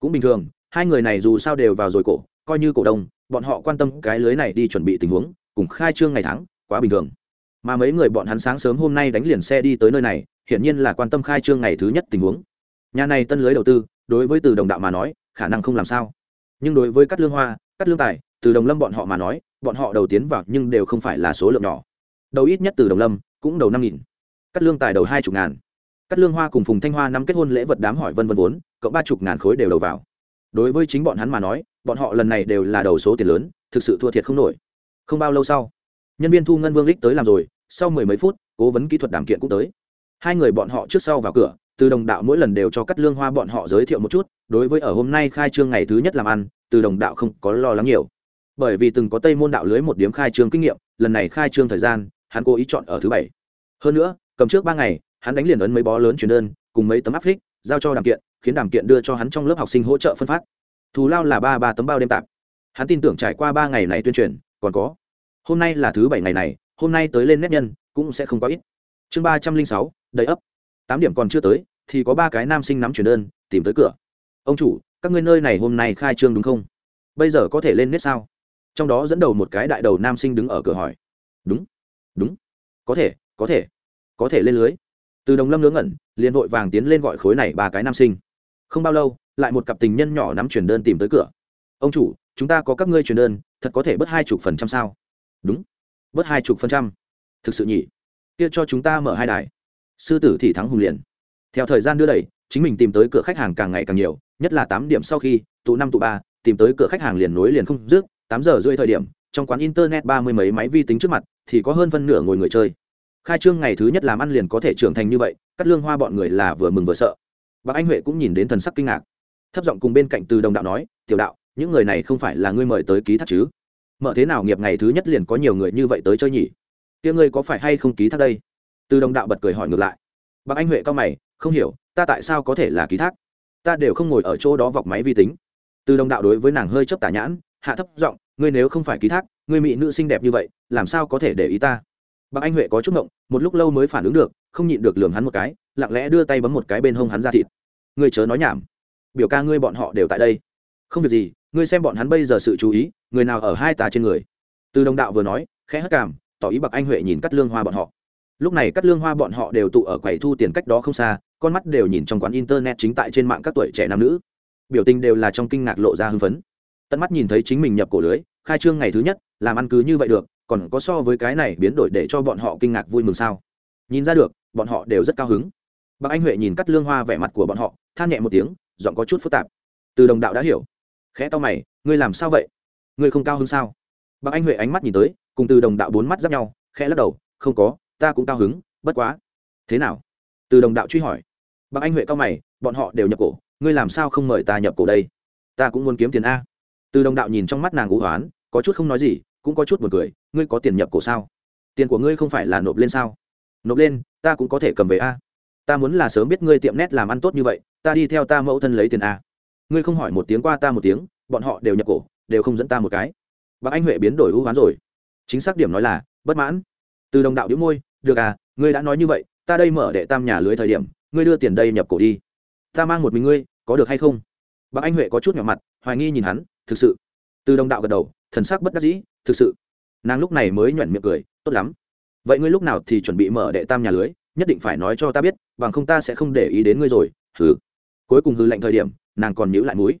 Cũng bình thường, hai người này dù sao đều vào rồi cổ, coi như cổ đông, bọn họ quan tâm cái lưới này đi chuẩn bị tình huống, cùng khai trương ngày tháng, quá bình thường mà mấy người bọn hắn sáng sớm hôm nay đánh liền xe đi tới nơi này, hiển nhiên là quan tâm khai trương ngày thứ nhất tình huống. Nhà này tân lưới đầu tư, đối với từ đồng đạo mà nói, khả năng không làm sao. Nhưng đối với các lương hoa các lương tài, từ đồng lâm bọn họ mà nói, bọn họ đầu tiến vào nhưng đều không phải là số lượng nhỏ. Đầu ít nhất từ đồng lâm, cũng đầu năm nghìn. Các lương tài đầu hai chục ngàn. Các lương hoa cùng phùng thanh hoa nắm kết hôn lễ vật đám hỏi vân vân vốn, cộng ba chục ngàn khối đều đầu vào. Đối với chính bọn hắn mà nói, bọn họ lần này đều là đầu số tiền lớn, thực sự thua thiệt không nổi. Không bao lâu sau, nhân viên thu ngân vương lích tới làm rồi sau mười mấy phút, cố vấn kỹ thuật đàm kiện cũng tới. Hai người bọn họ trước sau vào cửa, từ đồng đạo mỗi lần đều cho cắt lương hoa bọn họ giới thiệu một chút, đối với ở hôm nay khai trương ngày thứ nhất làm ăn, từ đồng đạo không có lo lắng nhiều. Bởi vì từng có tây môn đạo lưới một điếm khai trương kinh nghiệm, lần này khai trương thời gian, hắn cố ý chọn ở thứ bảy. Hơn nữa, cầm trước ba ngày, hắn đánh liền ấn mấy bó lớn chuyển đơn, cùng mấy tấm áp phích, giao cho đàm kiện, khiến đàm kiện đưa cho hắn trong lớp học sinh hỗ trợ phân phát. Thù lao là ba ba tấm bao đêm tạp. Hắn tin tưởng trải qua ba ngày này tuyên truyền, còn có. Hôm nay là thứ bảy ngày này hôm nay tới lên nét nhân, cũng sẽ không có ít. Chương ba trăm linh sáu, đầy ấp. Tám điểm còn chưa tới, thì có ba cái nam sinh nắm chuyển đơn, tìm tới cửa. Ông chủ, các ngươi nơi này hôm nay khai trương đúng không? Bây giờ có thể lên nét sao? Trong đó dẫn đầu một cái đại đầu nam sinh đứng ở cửa hỏi. Đúng đúng. Có thể có thể. Có thể lên lưới. Từ đồng lâm ngớ ngẩn, liền vội vàng tiến lên gọi khối này ba cái nam sinh. Không bao lâu, lại một cặp tình nhân nhỏ nắm chuyển đơn tìm tới cửa. Ông chủ, chúng ta có các ngươi chuyển đơn, thật có thể bớt hai chục phần trăm sao? Đúng bớt hai chục phần trăm. Thực sự nhỉ? Kia cho chúng ta mở hai đài. Sư tử thì thắng hùng liền. Theo thời gian đưa đẩy, chính mình tìm tới cửa khách hàng càng ngày càng nhiều, nhất là tám điểm sau khi, tụ năm tụ ba, tìm tới cửa khách hàng liền nối liền không dứt. Tám giờ rưỡi thời điểm, trong quán internet ba mươi mấy máy vi tính trước mặt, thì có hơn phân nửa ngồi người chơi. Khai trương ngày thứ nhất làm ăn liền có thể trưởng thành như vậy, cắt lương hoa bọn người là vừa mừng vừa sợ. Bác anh huệ cũng nhìn đến thần sắc kinh ngạc. Thấp giọng cùng bên cạnh từ đồng đạo nói, tiểu đạo, những người này không phải là ngươi mời tới ký thác chứ? Mở thế nào nghiệp ngày thứ nhất liền có nhiều người như vậy tới chơi nhỉ? Kia ngươi có phải hay không ký thác đây? Từ đồng đạo bật cười hỏi ngược lại. Bác anh huệ cao mày, không hiểu, ta tại sao có thể là ký thác? Ta đều không ngồi ở chỗ đó vọc máy vi tính. Từ đồng đạo đối với nàng hơi chấp tả nhãn, hạ thấp giọng, ngươi nếu không phải ký thác, ngươi mỹ nữ xinh đẹp như vậy, làm sao có thể để ý ta? Bác anh huệ có chút ngộng, một lúc lâu mới phản ứng được, không nhịn được lường hắn một cái, lặng lẽ đưa tay bấm một cái bên hông hắn ra thịt. Ngươi chớ nói nhảm. Biểu ca ngươi bọn họ đều tại đây. Không việc gì ngươi xem bọn hắn bây giờ sự chú ý, người nào ở hai tà trên người? Từ đồng đạo vừa nói, khẽ hất cảm tỏ ý bậc anh huệ nhìn cắt lương hoa bọn họ. Lúc này cắt lương hoa bọn họ đều tụ ở quầy thu tiền cách đó không xa, con mắt đều nhìn trong quán internet chính tại trên mạng các tuổi trẻ nam nữ. Biểu tình đều là trong kinh ngạc lộ ra hưng phấn. Tận mắt nhìn thấy chính mình nhập cổ lưới, khai trương ngày thứ nhất, làm ăn cứ như vậy được, còn có so với cái này biến đổi để cho bọn họ kinh ngạc vui mừng sao? Nhìn ra được, bọn họ đều rất cao hứng. Bác anh huệ nhìn cắt lương hoa vẻ mặt của bọn họ, than nhẹ một tiếng, giọng có chút phức tạp. Từ đồng đạo đã hiểu khẽ to mày, ngươi làm sao vậy? Ngươi không cao hứng sao? Bác anh huệ ánh mắt nhìn tới, cùng từ đồng đạo bốn mắt giáp nhau, khẽ lắc đầu, không có, ta cũng cao hứng, bất quá. Thế nào? Từ đồng đạo truy hỏi. Bác anh huệ cao mày, bọn họ đều nhập cổ, ngươi làm sao không mời ta nhập cổ đây? Ta cũng muốn kiếm tiền a. Từ đồng đạo nhìn trong mắt nàng ngũ hoán, có chút không nói gì, cũng có chút buồn cười, ngươi có tiền nhập cổ sao? Tiền của ngươi không phải là nộp lên sao? Nộp lên, ta cũng có thể cầm về a. Ta muốn là sớm biết ngươi tiệm nét làm ăn tốt như vậy, ta đi theo ta mẫu thân lấy tiền a ngươi không hỏi một tiếng qua ta một tiếng, bọn họ đều nhập cổ, đều không dẫn ta một cái. Bác anh huệ biến đổi hữu hoán rồi. Chính xác điểm nói là, bất mãn. Từ đồng đạo đĩu môi, được à ngươi đã nói như vậy, ta đây mở đệ tam nhà lưới thời điểm, ngươi đưa tiền đây nhập cổ đi. Ta mang một mình ngươi, có được hay không? Bác anh huệ có chút nhỏ mặt, hoài nghi nhìn hắn, thực sự? Từ đồng đạo gật đầu, thần sắc bất đắc dĩ, thực sự. Nàng lúc này mới nhoẻn miệng cười, tốt lắm. Vậy ngươi lúc nào thì chuẩn bị mở đệ tam nhà lưới, nhất định phải nói cho ta biết, bằng không ta sẽ không để ý đến ngươi rồi. Hừ. Cuối cùng hư lệnh thời điểm nàng còn nhữ lại mũi,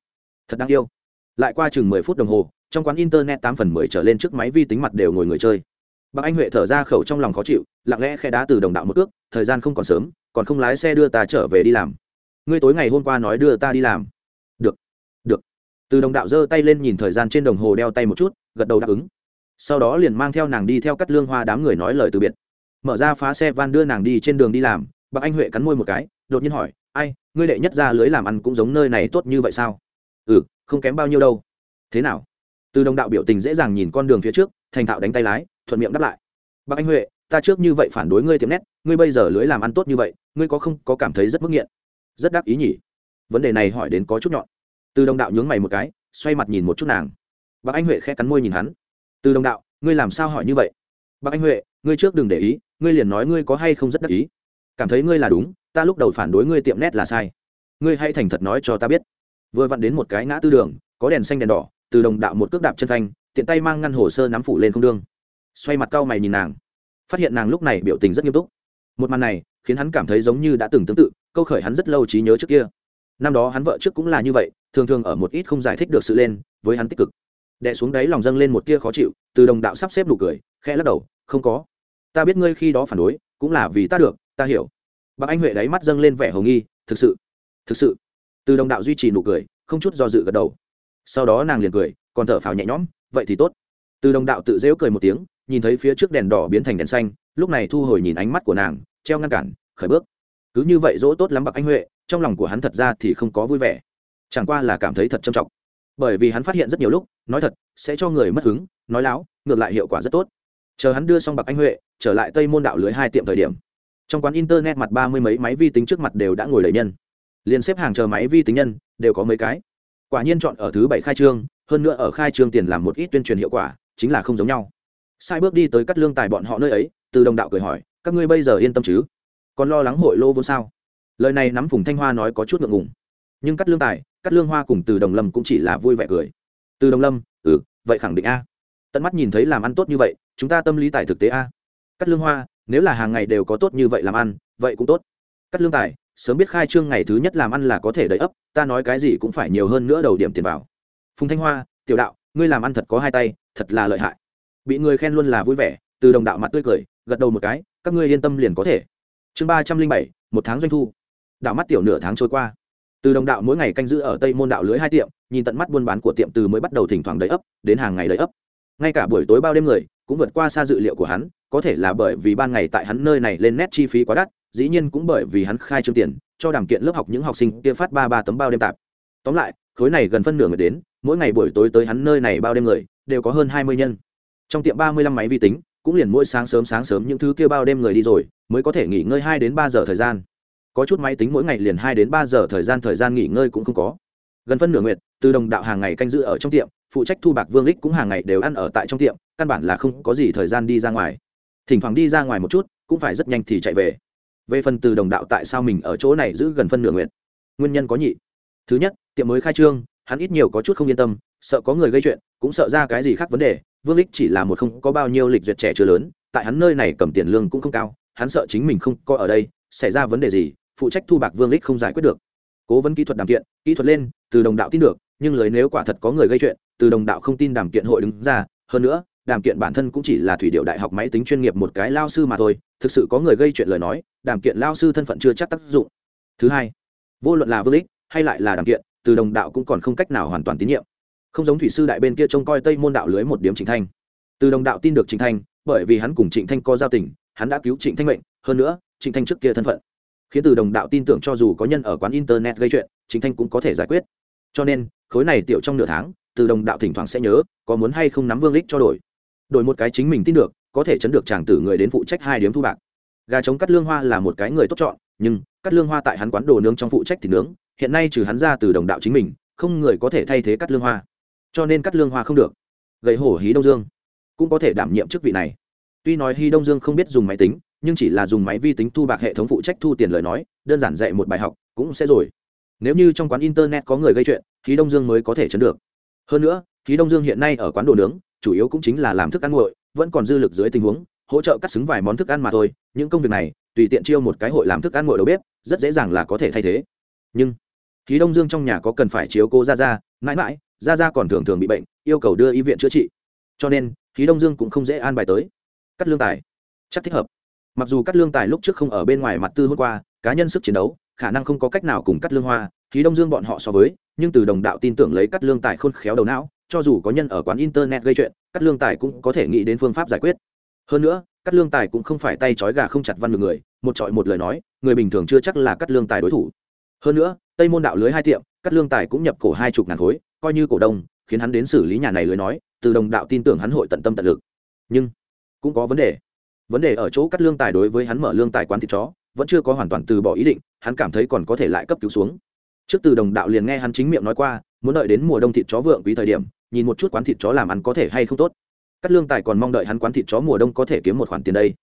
thật đáng yêu. Lại qua chừng mười phút đồng hồ trong quán internet tám phần mười trở lên trước máy vi tính mặt đều ngồi người chơi. Bác anh huệ thở ra khẩu trong lòng khó chịu lặng lẽ khe đá từ đồng đạo một ước thời gian không còn sớm còn không lái xe đưa ta trở về đi làm. Ngươi tối ngày hôm qua nói đưa ta đi làm. Được được. Từ đồng đạo giơ tay lên nhìn thời gian trên đồng hồ đeo tay một chút gật đầu đáp ứng. Sau đó liền mang theo nàng đi theo cắt lương hoa đám người nói lời từ biệt. Mở ra phá xe van đưa nàng đi trên đường đi làm bác anh huệ cắn môi một cái đột nhiên hỏi, ai, ngươi đệ nhất ra lưới làm ăn cũng giống nơi này tốt như vậy sao? Ừ không kém bao nhiêu đâu. Thế nào? Từ đồng đạo biểu tình dễ dàng nhìn con đường phía trước, thành thạo đánh tay lái, thuận miệng đáp lại bác anh huệ, ta trước như vậy phản đối ngươi tiệm nét, ngươi bây giờ lưới làm ăn tốt như vậy, ngươi có không có cảm thấy rất mức nghiện? Rất đáp ý nhỉ. Vấn đề này hỏi đến có chút nhọn. Từ đồng đạo nhướng mày một cái, xoay mặt nhìn một chút nàng. Bác anh huệ khẽ cắn môi nhìn hắn. Từ đồng đạo, ngươi làm sao hỏi như vậy? Bác anh huệ, ngươi trước đừng để ý, ngươi liền nói ngươi có hay không rất đắc ý cảm thấy ngươi là đúng, ta lúc đầu phản đối ngươi tiệm nét là sai. Ngươi hãy thành thật nói cho ta biết. Vừa vặn đến một cái ngã tư đường, có đèn xanh đèn đỏ, từ đồng đạo một cước đạp chân phanh, tiện tay mang ngăn hồ sơ nắm phủ lên không đương. Xoay mặt cau mày nhìn nàng. Phát hiện nàng lúc này biểu tình rất nghiêm túc. Một màn này, khiến hắn cảm thấy giống như đã từng tương tự, câu khởi hắn rất lâu trí nhớ trước kia. Năm đó hắn vợ trước cũng là như vậy, thường thường ở một ít không giải thích được sự lên, với hắn tích cực. Đẻ xuống đáy lòng dâng lên một tia khó chịu, từ đồng đạo sắp xếp đủ cười, khẽ lắc đầu, không có. Ta biết ngươi khi đó phản đối, cũng là vì ta được ta hiểu. Bác anh huệ đáy mắt dâng lên vẻ hồng nghi, thực sự thực sự. Từ đồng đạo duy trì nụ cười, không chút do dự gật đầu. Sau đó nàng liền cười, còn thở phào nhẹ nhõm, vậy thì tốt. Từ đồng đạo tự dễu cười một tiếng, nhìn thấy phía trước đèn đỏ biến thành đèn xanh, lúc này thu hồi nhìn ánh mắt của nàng, treo ngăn cản, khởi bước. Cứ như vậy dỗ tốt lắm bậc anh huệ, trong lòng của hắn thật ra thì không có vui vẻ. Chẳng qua là cảm thấy thật trầm trọng. Bởi vì hắn phát hiện rất nhiều lúc, nói thật, sẽ cho người mất hứng, nói láo, ngược lại hiệu quả rất tốt. Chờ hắn đưa xong bậc anh huệ, trở lại tây môn đạo lưới hai tiệm thời điểm trong quán internet mặt ba mươi mấy máy vi tính trước mặt đều đã ngồi đầy nhân. Liền xếp hàng chờ máy vi tính nhân, đều có mấy cái. Quả nhiên chọn ở thứ bảy khai trương, hơn nữa ở khai trương tiền làm một ít tuyên truyền hiệu quả, chính là không giống nhau. Sai bước đi tới cắt lương tài bọn họ nơi ấy, từ đồng đạo cười hỏi, các ngươi bây giờ yên tâm chứ? Còn lo lắng hội lô vốn sao? Lời này nắm phùng thanh hoa nói có chút ngượng ngùng. Nhưng cắt lương tài, cắt lương hoa cùng từ đồng lâm cũng chỉ là vui vẻ cười. Từ đồng lâm ừ vậy khẳng định a. Tận mắt nhìn thấy làm ăn tốt như vậy, chúng ta tâm lý tài thực tế a. Cắt lương hoa nếu là hàng ngày đều có tốt như vậy làm ăn, vậy cũng tốt. Cắt lương tài, sớm biết khai trương ngày thứ nhất làm ăn là có thể đầy ấp, ta nói cái gì cũng phải nhiều hơn nữa đầu điểm tiền vào. Phùng thanh hoa, tiểu đạo, ngươi làm ăn thật có hai tay, thật là lợi hại. Bị người khen luôn là vui vẻ, từ đồng đạo mặt tươi cười, gật đầu một cái, các ngươi yên tâm liền có thể. Chương ba trăm linh bảy, một tháng doanh thu. Đạo mắt tiểu nửa tháng trôi qua. Từ đồng đạo mỗi ngày canh giữ ở tây môn đạo lưới hai tiệm, nhìn tận mắt buôn bán của tiệm từ mới bắt đầu thỉnh thoảng đầy ấp, đến hàng ngày đầy ấp ngay cả buổi tối bao đêm người cũng vượt qua xa dự liệu của hắn, có thể là bởi vì ban ngày tại hắn nơi này lên nét chi phí quá đắt, dĩ nhiên cũng bởi vì hắn khai trương tiền, cho đàm kiện lớp học những học sinh kia phát ba ba tấm bao đêm tạp. Tóm lại, khối này gần phân nửa người đến, mỗi ngày buổi tối tới hắn nơi này bao đêm người, đều có hơn hai mươi nhân. Trong tiệm ba mươi lăm máy vi tính, cũng liền mỗi sáng sớm sáng sớm những thứ kia bao đêm người đi rồi, mới có thể nghỉ ngơi hai đến ba giờ thời gian. Có chút máy tính mỗi ngày liền hai đến ba giờ thời gian thời gian nghỉ ngơi cũng không có. Gần phân nửa nguyệt, từ đồng đạo hàng ngày canh giữ ở trong tiệm phụ trách thu bạc vương lích cũng hàng ngày đều ăn ở tại trong tiệm, căn bản là không có gì thời gian đi ra ngoài. Thỉnh thoảng đi ra ngoài một chút, cũng phải rất nhanh thì chạy về. Về phần từ đồng đạo tại sao mình ở chỗ này giữ gần phân nửa nguyện nguyên nhân có nhị. Thứ nhất, tiệm mới khai trương, hắn ít nhiều có chút không yên tâm, sợ có người gây chuyện, cũng sợ ra cái gì khác vấn đề. Vương lích chỉ là một không có bao nhiêu lịch duyệt trẻ chưa lớn, tại hắn nơi này cầm tiền lương cũng không cao, hắn sợ chính mình không có ở đây, xảy ra vấn đề gì, phụ trách thu bạc vương lích không giải quyết được. Cố vấn kỹ thuật đàm kiện, kỹ thuật lên, từ đồng đạo tin được nhưng lời nếu quả thật có người gây chuyện, từ đồng đạo không tin đàm kiện hội đứng ra, hơn nữa, đàm kiện bản thân cũng chỉ là thủy điệu đại học máy tính chuyên nghiệp một cái lao sư mà thôi, thực sự có người gây chuyện lời nói, đàm kiện lao sư thân phận chưa chắc tác dụng. Thứ hai, vô luận là vương lích hay lại là đàm kiện, từ đồng đạo cũng còn không cách nào hoàn toàn tín nhiệm. Không giống thủy sư đại bên kia trông coi tây môn đạo lưới một điểm trịnh thanh. Từ đồng đạo tin được trịnh thanh, bởi vì hắn cùng trịnh thanh có giao tình, hắn đã cứu trịnh thanh mệnh, hơn nữa, trịnh thanh trước kia thân phận. Khiến từ đồng đạo tin tưởng cho dù có nhân ở quán internet gây chuyện, trịnh thanh cũng có thể giải quyết cho nên, khối này tiểu trong nửa tháng, từ đồng đạo thỉnh thoảng sẽ nhớ, có muốn hay không nắm vương lích cho đổi. Đổi một cái chính mình tin được, có thể chấn được chàng tử người đến phụ trách hai điếm thu bạc. Gà trống cắt lương hoa là một cái người tốt chọn, nhưng, cắt lương hoa tại hắn quán đồ nướng trong phụ trách thì nướng, hiện nay trừ hắn ra từ đồng đạo chính mình, không người có thể thay thế cắt lương hoa. Cho nên cắt lương hoa không được. Gầy hổ hí đông dương. Cũng có thể đảm nhiệm chức vị này. Tuy nói hí đông dương không biết dùng máy tính, nhưng chỉ là dùng máy vi tính thu bạc hệ thống phụ trách thu tiền lời nói, đơn giản dạy một bài học, cũng sẽ rồi nếu như trong quán internet có người gây chuyện khí đông dương mới có thể chấn được. Hơn nữa khí đông dương hiện nay ở quán đồ nướng, chủ yếu cũng chính là làm thức ăn nguội, vẫn còn dư lực dưới tình huống, hỗ trợ cắt xứng vài món thức ăn mà thôi. Những công việc này, tùy tiện chiêu một cái hội làm thức ăn nguội đầu bếp, rất dễ dàng là có thể thay thế. Nhưng khí đông dương trong nhà có cần phải chiếu cô ra ra mãi mãi ra ra còn thường thường bị bệnh, yêu cầu đưa y viện chữa trị. Cho nên khí đông dương cũng không dễ an bài tới. Cắt lương tài, chắc thích hợp. Mặc dù cắt lương tài lúc trước không ở bên ngoài mặt tư hôm qua, cá nhân sức chiến đấu khả năng không có cách nào cùng cắt lương hoa, khí đông dương bọn họ so với, nhưng từ đồng đạo tin tưởng lấy cắt lương tài khôn khéo đầu não, cho dù có nhân ở quán internet gây chuyện, cắt lương tài cũng có thể nghĩ đến phương pháp giải quyết. Hơn nữa, cắt lương tài cũng không phải tay trói gà không chặt văn được người, một trọi một lời nói, người bình thường chưa chắc là cắt lương tài đối thủ. Hơn nữa, tây môn đạo lưới hai tiệm, cắt lương tài cũng nhập cổ hai chục ngàn khối, coi như cổ đông, khiến hắn đến xử lý nhà này lưới nói, từ đồng đạo tin tưởng hắn hội tận tâm tận lực. Nhưng, cũng có vấn đề. Vấn đề ở chỗ cắt lương tài đối với hắn mở lương tài quán thịt chó vẫn chưa có hoàn toàn từ bỏ ý định, hắn cảm thấy còn có thể lại cấp cứu xuống. Trước từ đồng đạo liền nghe hắn chính miệng nói qua, muốn đợi đến mùa đông thịt chó vượng quý thời điểm, nhìn một chút quán thịt chó làm ăn có thể hay không tốt. Cắt lương tài còn mong đợi hắn quán thịt chó mùa đông có thể kiếm một khoản tiền đây.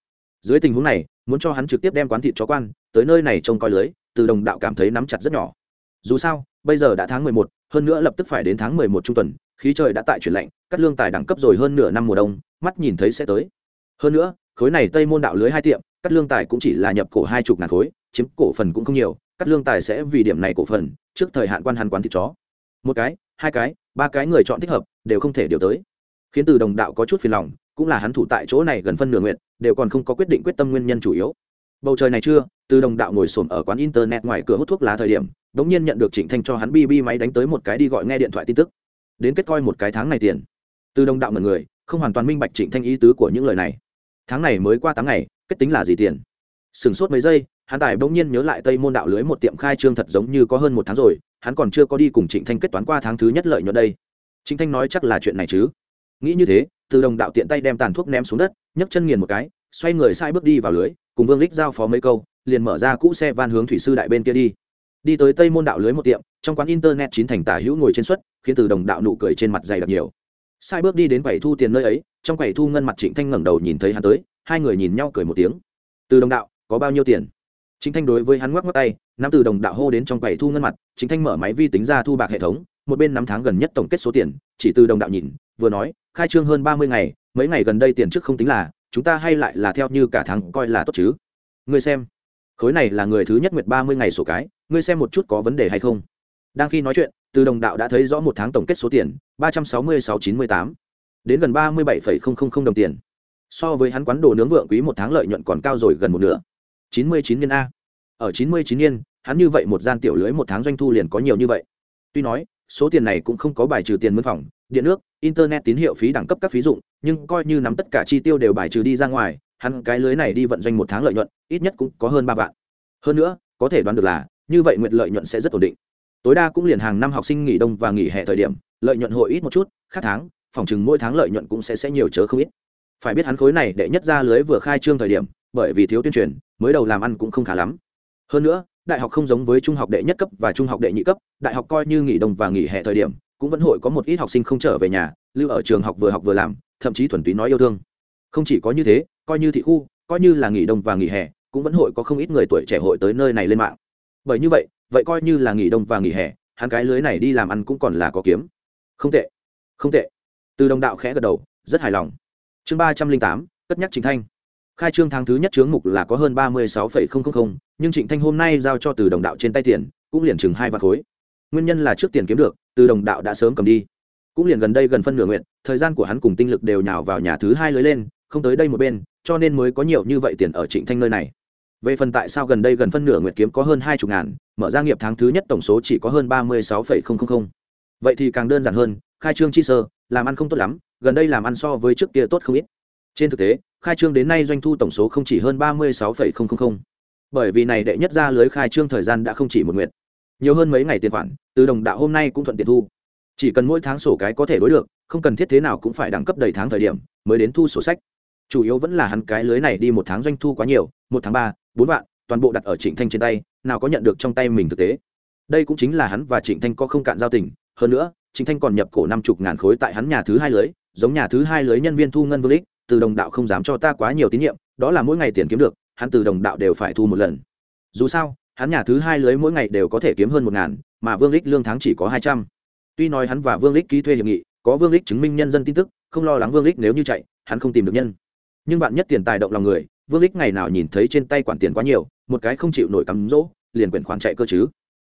Dưới tình huống này, muốn cho hắn trực tiếp đem quán thịt chó quan, tới nơi này trông coi lưới, từ đồng đạo cảm thấy nắm chặt rất nhỏ. Dù sao, bây giờ đã tháng mười một, hơn nữa lập tức phải đến tháng mười một trung tuần, khí trời đã tại chuyển lạnh cắt lương tài đẳng cấp rồi hơn nửa năm mùa đông, mắt nhìn thấy sẽ tới. Hơn nữa, khối này tây môn đạo lưới hai tiệm cắt lương tài cũng chỉ là nhập cổ hai chục ngàn khối, chiếm cổ phần cũng không nhiều, cắt lương tài sẽ vì điểm này cổ phần, trước thời hạn quan hàn quán thịt chó. Một cái, hai cái, ba cái người chọn thích hợp, đều không thể điều tới. Khiến từ đồng đạo có chút phiền lòng, cũng là hắn thủ tại chỗ này gần phân nửa nguyện, đều còn không có quyết định quyết tâm nguyên nhân chủ yếu. Bầu trời này chưa từ đồng đạo ngồi xổm ở quán internet ngoài cửa hút thuốc lá thời điểm đ ỗ n g nhiên nhận được trịnh thanh cho hắn bb máy đánh tới một cái đi gọi nghe điện thoại tin tức. Đến kết coi một cái tháng này tiền. Từ đồng đạo ngần người, không hoàn toàn minh bạch trịnh thanh ý tứ của những lời này. Tháng này mới qua tháng ngày kết tính là gì tiền? Sửng sốt mấy giây, hắn tài bỗng nhiên nhớ lại tây môn đạo lưới một tiệm khai trương thật giống như có hơn một tháng rồi, hắn còn chưa có đi cùng trịnh thanh kết toán qua tháng thứ nhất lợi nhuận đây. Trịnh thanh nói chắc là chuyện này chứ? Nghĩ như thế, từ đồng đạo tiện tay đem tàn thuốc ném xuống đất, nhấc chân nghiền một cái, xoay người sai bước đi vào lưới, cùng vương lích giao phó mấy câu, liền mở ra cũ xe van hướng thủy sư đại bên kia đi. Đi tới tây môn đạo lưới một tiệm, trong quán internet chín thành tả hữu ngồi trên suất, khiến từ đồng đạo nụ cười trên mặt dày đặc nhiều. Sai bước đi đến quầy thu tiền nơi ấy, trong quầy thu ngân mặt trịnh thanh ngẩng đầu nhìn thấy hắn tới hai người nhìn nhau cười một tiếng. Từ đồng đạo, có bao nhiêu tiền? Chính thanh đối với hắn ngoắc ngoắc tay nắm từ đồng đạo hô đến trong quầy thu ngân mặt, chính thanh mở máy vi tính ra thu bạc hệ thống, một bên năm tháng gần nhất tổng kết số tiền, chỉ từ đồng đạo nhìn, vừa nói, khai trương hơn ba mươi ngày, mấy ngày gần đây tiền trước không tính là, chúng ta hay lại là theo như cả tháng coi là tốt chứ? Ngươi xem, khối này là người thứ nhất nguyệt ba mươi ngày sổ cái, ngươi xem một chút có vấn đề hay không? Đang khi nói chuyện, từ đồng đạo đã thấy rõ một tháng tổng kết số tiền, ba trăm sáu mươi sáu chín mươi tám, đến gần ba mươi bảy đồng tiền so với hắn quán đồ nướng vượng quý một tháng lợi nhuận còn cao rồi gần một nửa. Chín mươi chín niên a. Ở chín mươi chín niên, hắn như vậy một gian tiểu lưới một tháng doanh thu liền có nhiều như vậy. Tuy nói, số tiền này cũng không có bài trừ tiền mướn phòng, điện nước, internet tín hiệu phí đẳng cấp các phí dụng, nhưng coi như nắm tất cả chi tiêu đều bài trừ đi ra ngoài, hắn cái lưới này đi vận doanh một tháng lợi nhuận, ít nhất cũng có hơn ba vạn. Hơn nữa, có thể đoán được là, như vậy nguyện lợi nhuận sẽ rất ổn định. Tối đa cũng liền hàng năm học sinh nghỉ đông và nghỉ hè thời điểm, lợi nhuận hội ít một chút, khác tháng, phòng chừng mỗi tháng lợi nhuận cũng sẽ sẽ nhiều chớ không ít phải biết hắn khối này đệ nhất ra lưới vừa khai trương thời điểm, bởi vì thiếu tuyên truyền, mới đầu làm ăn cũng không khá lắm. Hơn nữa, đại học không giống với trung học đệ nhất cấp và trung học đệ nhị cấp, đại học coi như nghỉ đông và nghỉ hè thời điểm, cũng vẫn hội có một ít học sinh không trở về nhà, lưu ở trường học vừa học vừa làm, thậm chí thuần túy nói yêu thương. Không chỉ có như thế, coi như thị khu, coi như là nghỉ đông và nghỉ hè, cũng vẫn hội có không ít người tuổi trẻ hội tới nơi này lên mạng. Bởi như vậy vậy coi như là nghỉ đông và nghỉ hè, hắn cái lưới này đi làm ăn cũng còn là có kiếm. Không tệ không tệ. Từ đồng đạo khẽ gật đầu, rất hài lòng chương ba trăm linh tám, cất nhắc chính thanh. Khai trương tháng thứ nhất chướng mục là có hơn ba mươi sáu nhưng trịnh thanh hôm nay giao cho từ đồng đạo trên tay tiền, cũng liền chừng hai vạn khối. Nguyên nhân là trước tiền kiếm được, từ đồng đạo đã sớm cầm đi. Cũng liền gần đây gần phân nửa nguyện, thời gian của hắn cùng tinh lực đều nhào vào nhà thứ hai lưới lên, không tới đây một bên, cho nên mới có nhiều như vậy tiền ở trịnh thanh nơi này. Về phần tại sao gần đây gần phân nửa nguyện kiếm có hơn hai chục ngàn, mở ra nghiệp tháng thứ nhất tổng số chỉ có hơn ba mươi sáu vậy thì càng đơn giản hơn, khai trương chi sơ, làm ăn không tốt lắm gần đây làm ăn so với trước kia tốt không ít. Trên thực tế, khai trương đến nay doanh thu tổng số không chỉ hơn ba mươi sáu bởi vì này đệ nhất ra lưới khai trương thời gian đã không chỉ một nguyện nhiều hơn mấy ngày tiền khoản, từ đồng đạo hôm nay cũng thuận tiện thu. Chỉ cần mỗi tháng sổ cái có thể đối được, không cần thiết thế nào cũng phải đẳng cấp đầy tháng thời điểm, mới đến thu sổ sách. Chủ yếu vẫn là hắn cái lưới này đi một tháng doanh thu quá nhiều, một tháng ba, bốn vạn, toàn bộ đặt ở trịnh thanh trên tay, nào có nhận được trong tay mình thực tế. Đây cũng chính là hắn và trịnh thanh có không cạn giao tình. Hơn nữa, trịnh thanh còn nhập cổ năm chục ngàn khối tại hắn nhà thứ hai lưới giống nhà thứ hai lưới nhân viên thu ngân vương lích, từ đồng đạo không dám cho ta quá nhiều tín nhiệm, đó là mỗi ngày tiền kiếm được, hắn từ đồng đạo đều phải thu một lần. Dù sao, hắn nhà thứ hai lưới mỗi ngày đều có thể kiếm hơn một ngàn, mà vương lích lương tháng chỉ có hai trăm. Tuy nói hắn và vương lích ký thuê hiệp nghị, có vương lích chứng minh nhân dân tin tức, không lo lắng vương lích nếu như chạy, hắn không tìm được nhân. Nhưng bạn nhất tiền tài động lòng người, vương lích ngày nào nhìn thấy trên tay quản tiền quá nhiều, một cái không chịu nổi cắm rỗ, liền quyển khoản chạy cơ chứ.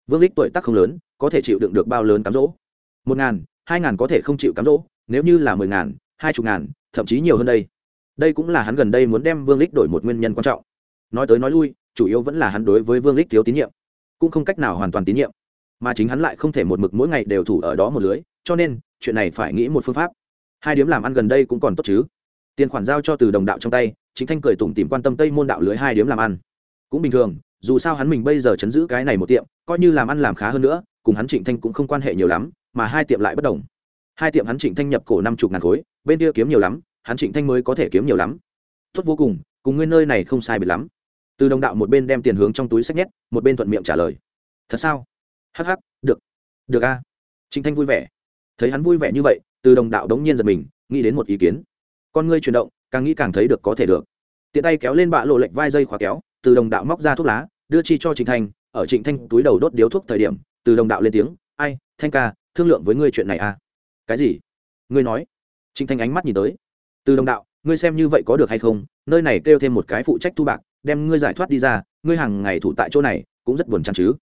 Vương lích tuổi tác không lớn, có thể chịu đựng được bao lớn cắm rỗ. Một ngàn, hai ngàn có thể không chịu cắm rỗ nếu như là mười ngàn, hai chục ngàn, thậm chí nhiều hơn đây. Đây cũng là hắn gần đây muốn đem vương lích đổi một nguyên nhân quan trọng. Nói tới nói lui, chủ yếu vẫn là hắn đối với vương lích thiếu tín nhiệm, cũng không cách nào hoàn toàn tín nhiệm. Mà chính hắn lại không thể một mực mỗi ngày đều thủ ở đó một lưới, cho nên, chuyện này phải nghĩ một phương pháp. Hai điếm làm ăn gần đây cũng còn tốt chứ. Tiền khoản giao cho từ đồng đạo trong tay chính thanh cười tủm tìm quan tâm tây môn đạo lưới hai điếm làm ăn. Cũng bình thường, dù sao hắn mình bây giờ chấn giữ cái này một tiệm, coi như làm ăn làm khá hơn nữa, cùng hắn trịnh thanh cũng không quan hệ nhiều lắm, mà hai tiệm lại bất đồng hai tiệm hắn trịnh thanh nhập cổ năm chục ngàn khối, bên kia kiếm nhiều lắm, hắn trịnh thanh mới có thể kiếm nhiều lắm. Tốt vô cùng cùng nguyên nơi này không sai biệt lắm. Từ đồng đạo một bên đem tiền hướng trong túi sách nhét, một bên thuận miệng trả lời. Thật sao? Hh được. Được a. Trịnh thanh vui vẻ. Thấy hắn vui vẻ như vậy, từ đồng đạo đống nhiên giật mình, nghĩ đến một ý kiến. Con ngươi chuyển động, càng nghĩ càng thấy được có thể được. Tiện tay kéo lên bạ lộ lệnh vai dây khóa kéo, từ đồng đạo móc ra thuốc lá, đưa chi cho trịnh thanh, ở trịnh thanh túi đầu đốt điếu thuốc thời điểm, từ đồng đạo lên tiếng, ai, thanh ca, thương lượng với ngươi chuyện này à? Cái gì? Ngươi nói. Trịnh thanh ánh mắt nhìn tới. Từ đồng đạo, ngươi xem như vậy có được hay không? Nơi này kêu thêm một cái phụ trách thu bạc, đem ngươi giải thoát đi ra, ngươi hàng ngày thủ tại chỗ này, cũng rất buồn chán chứ.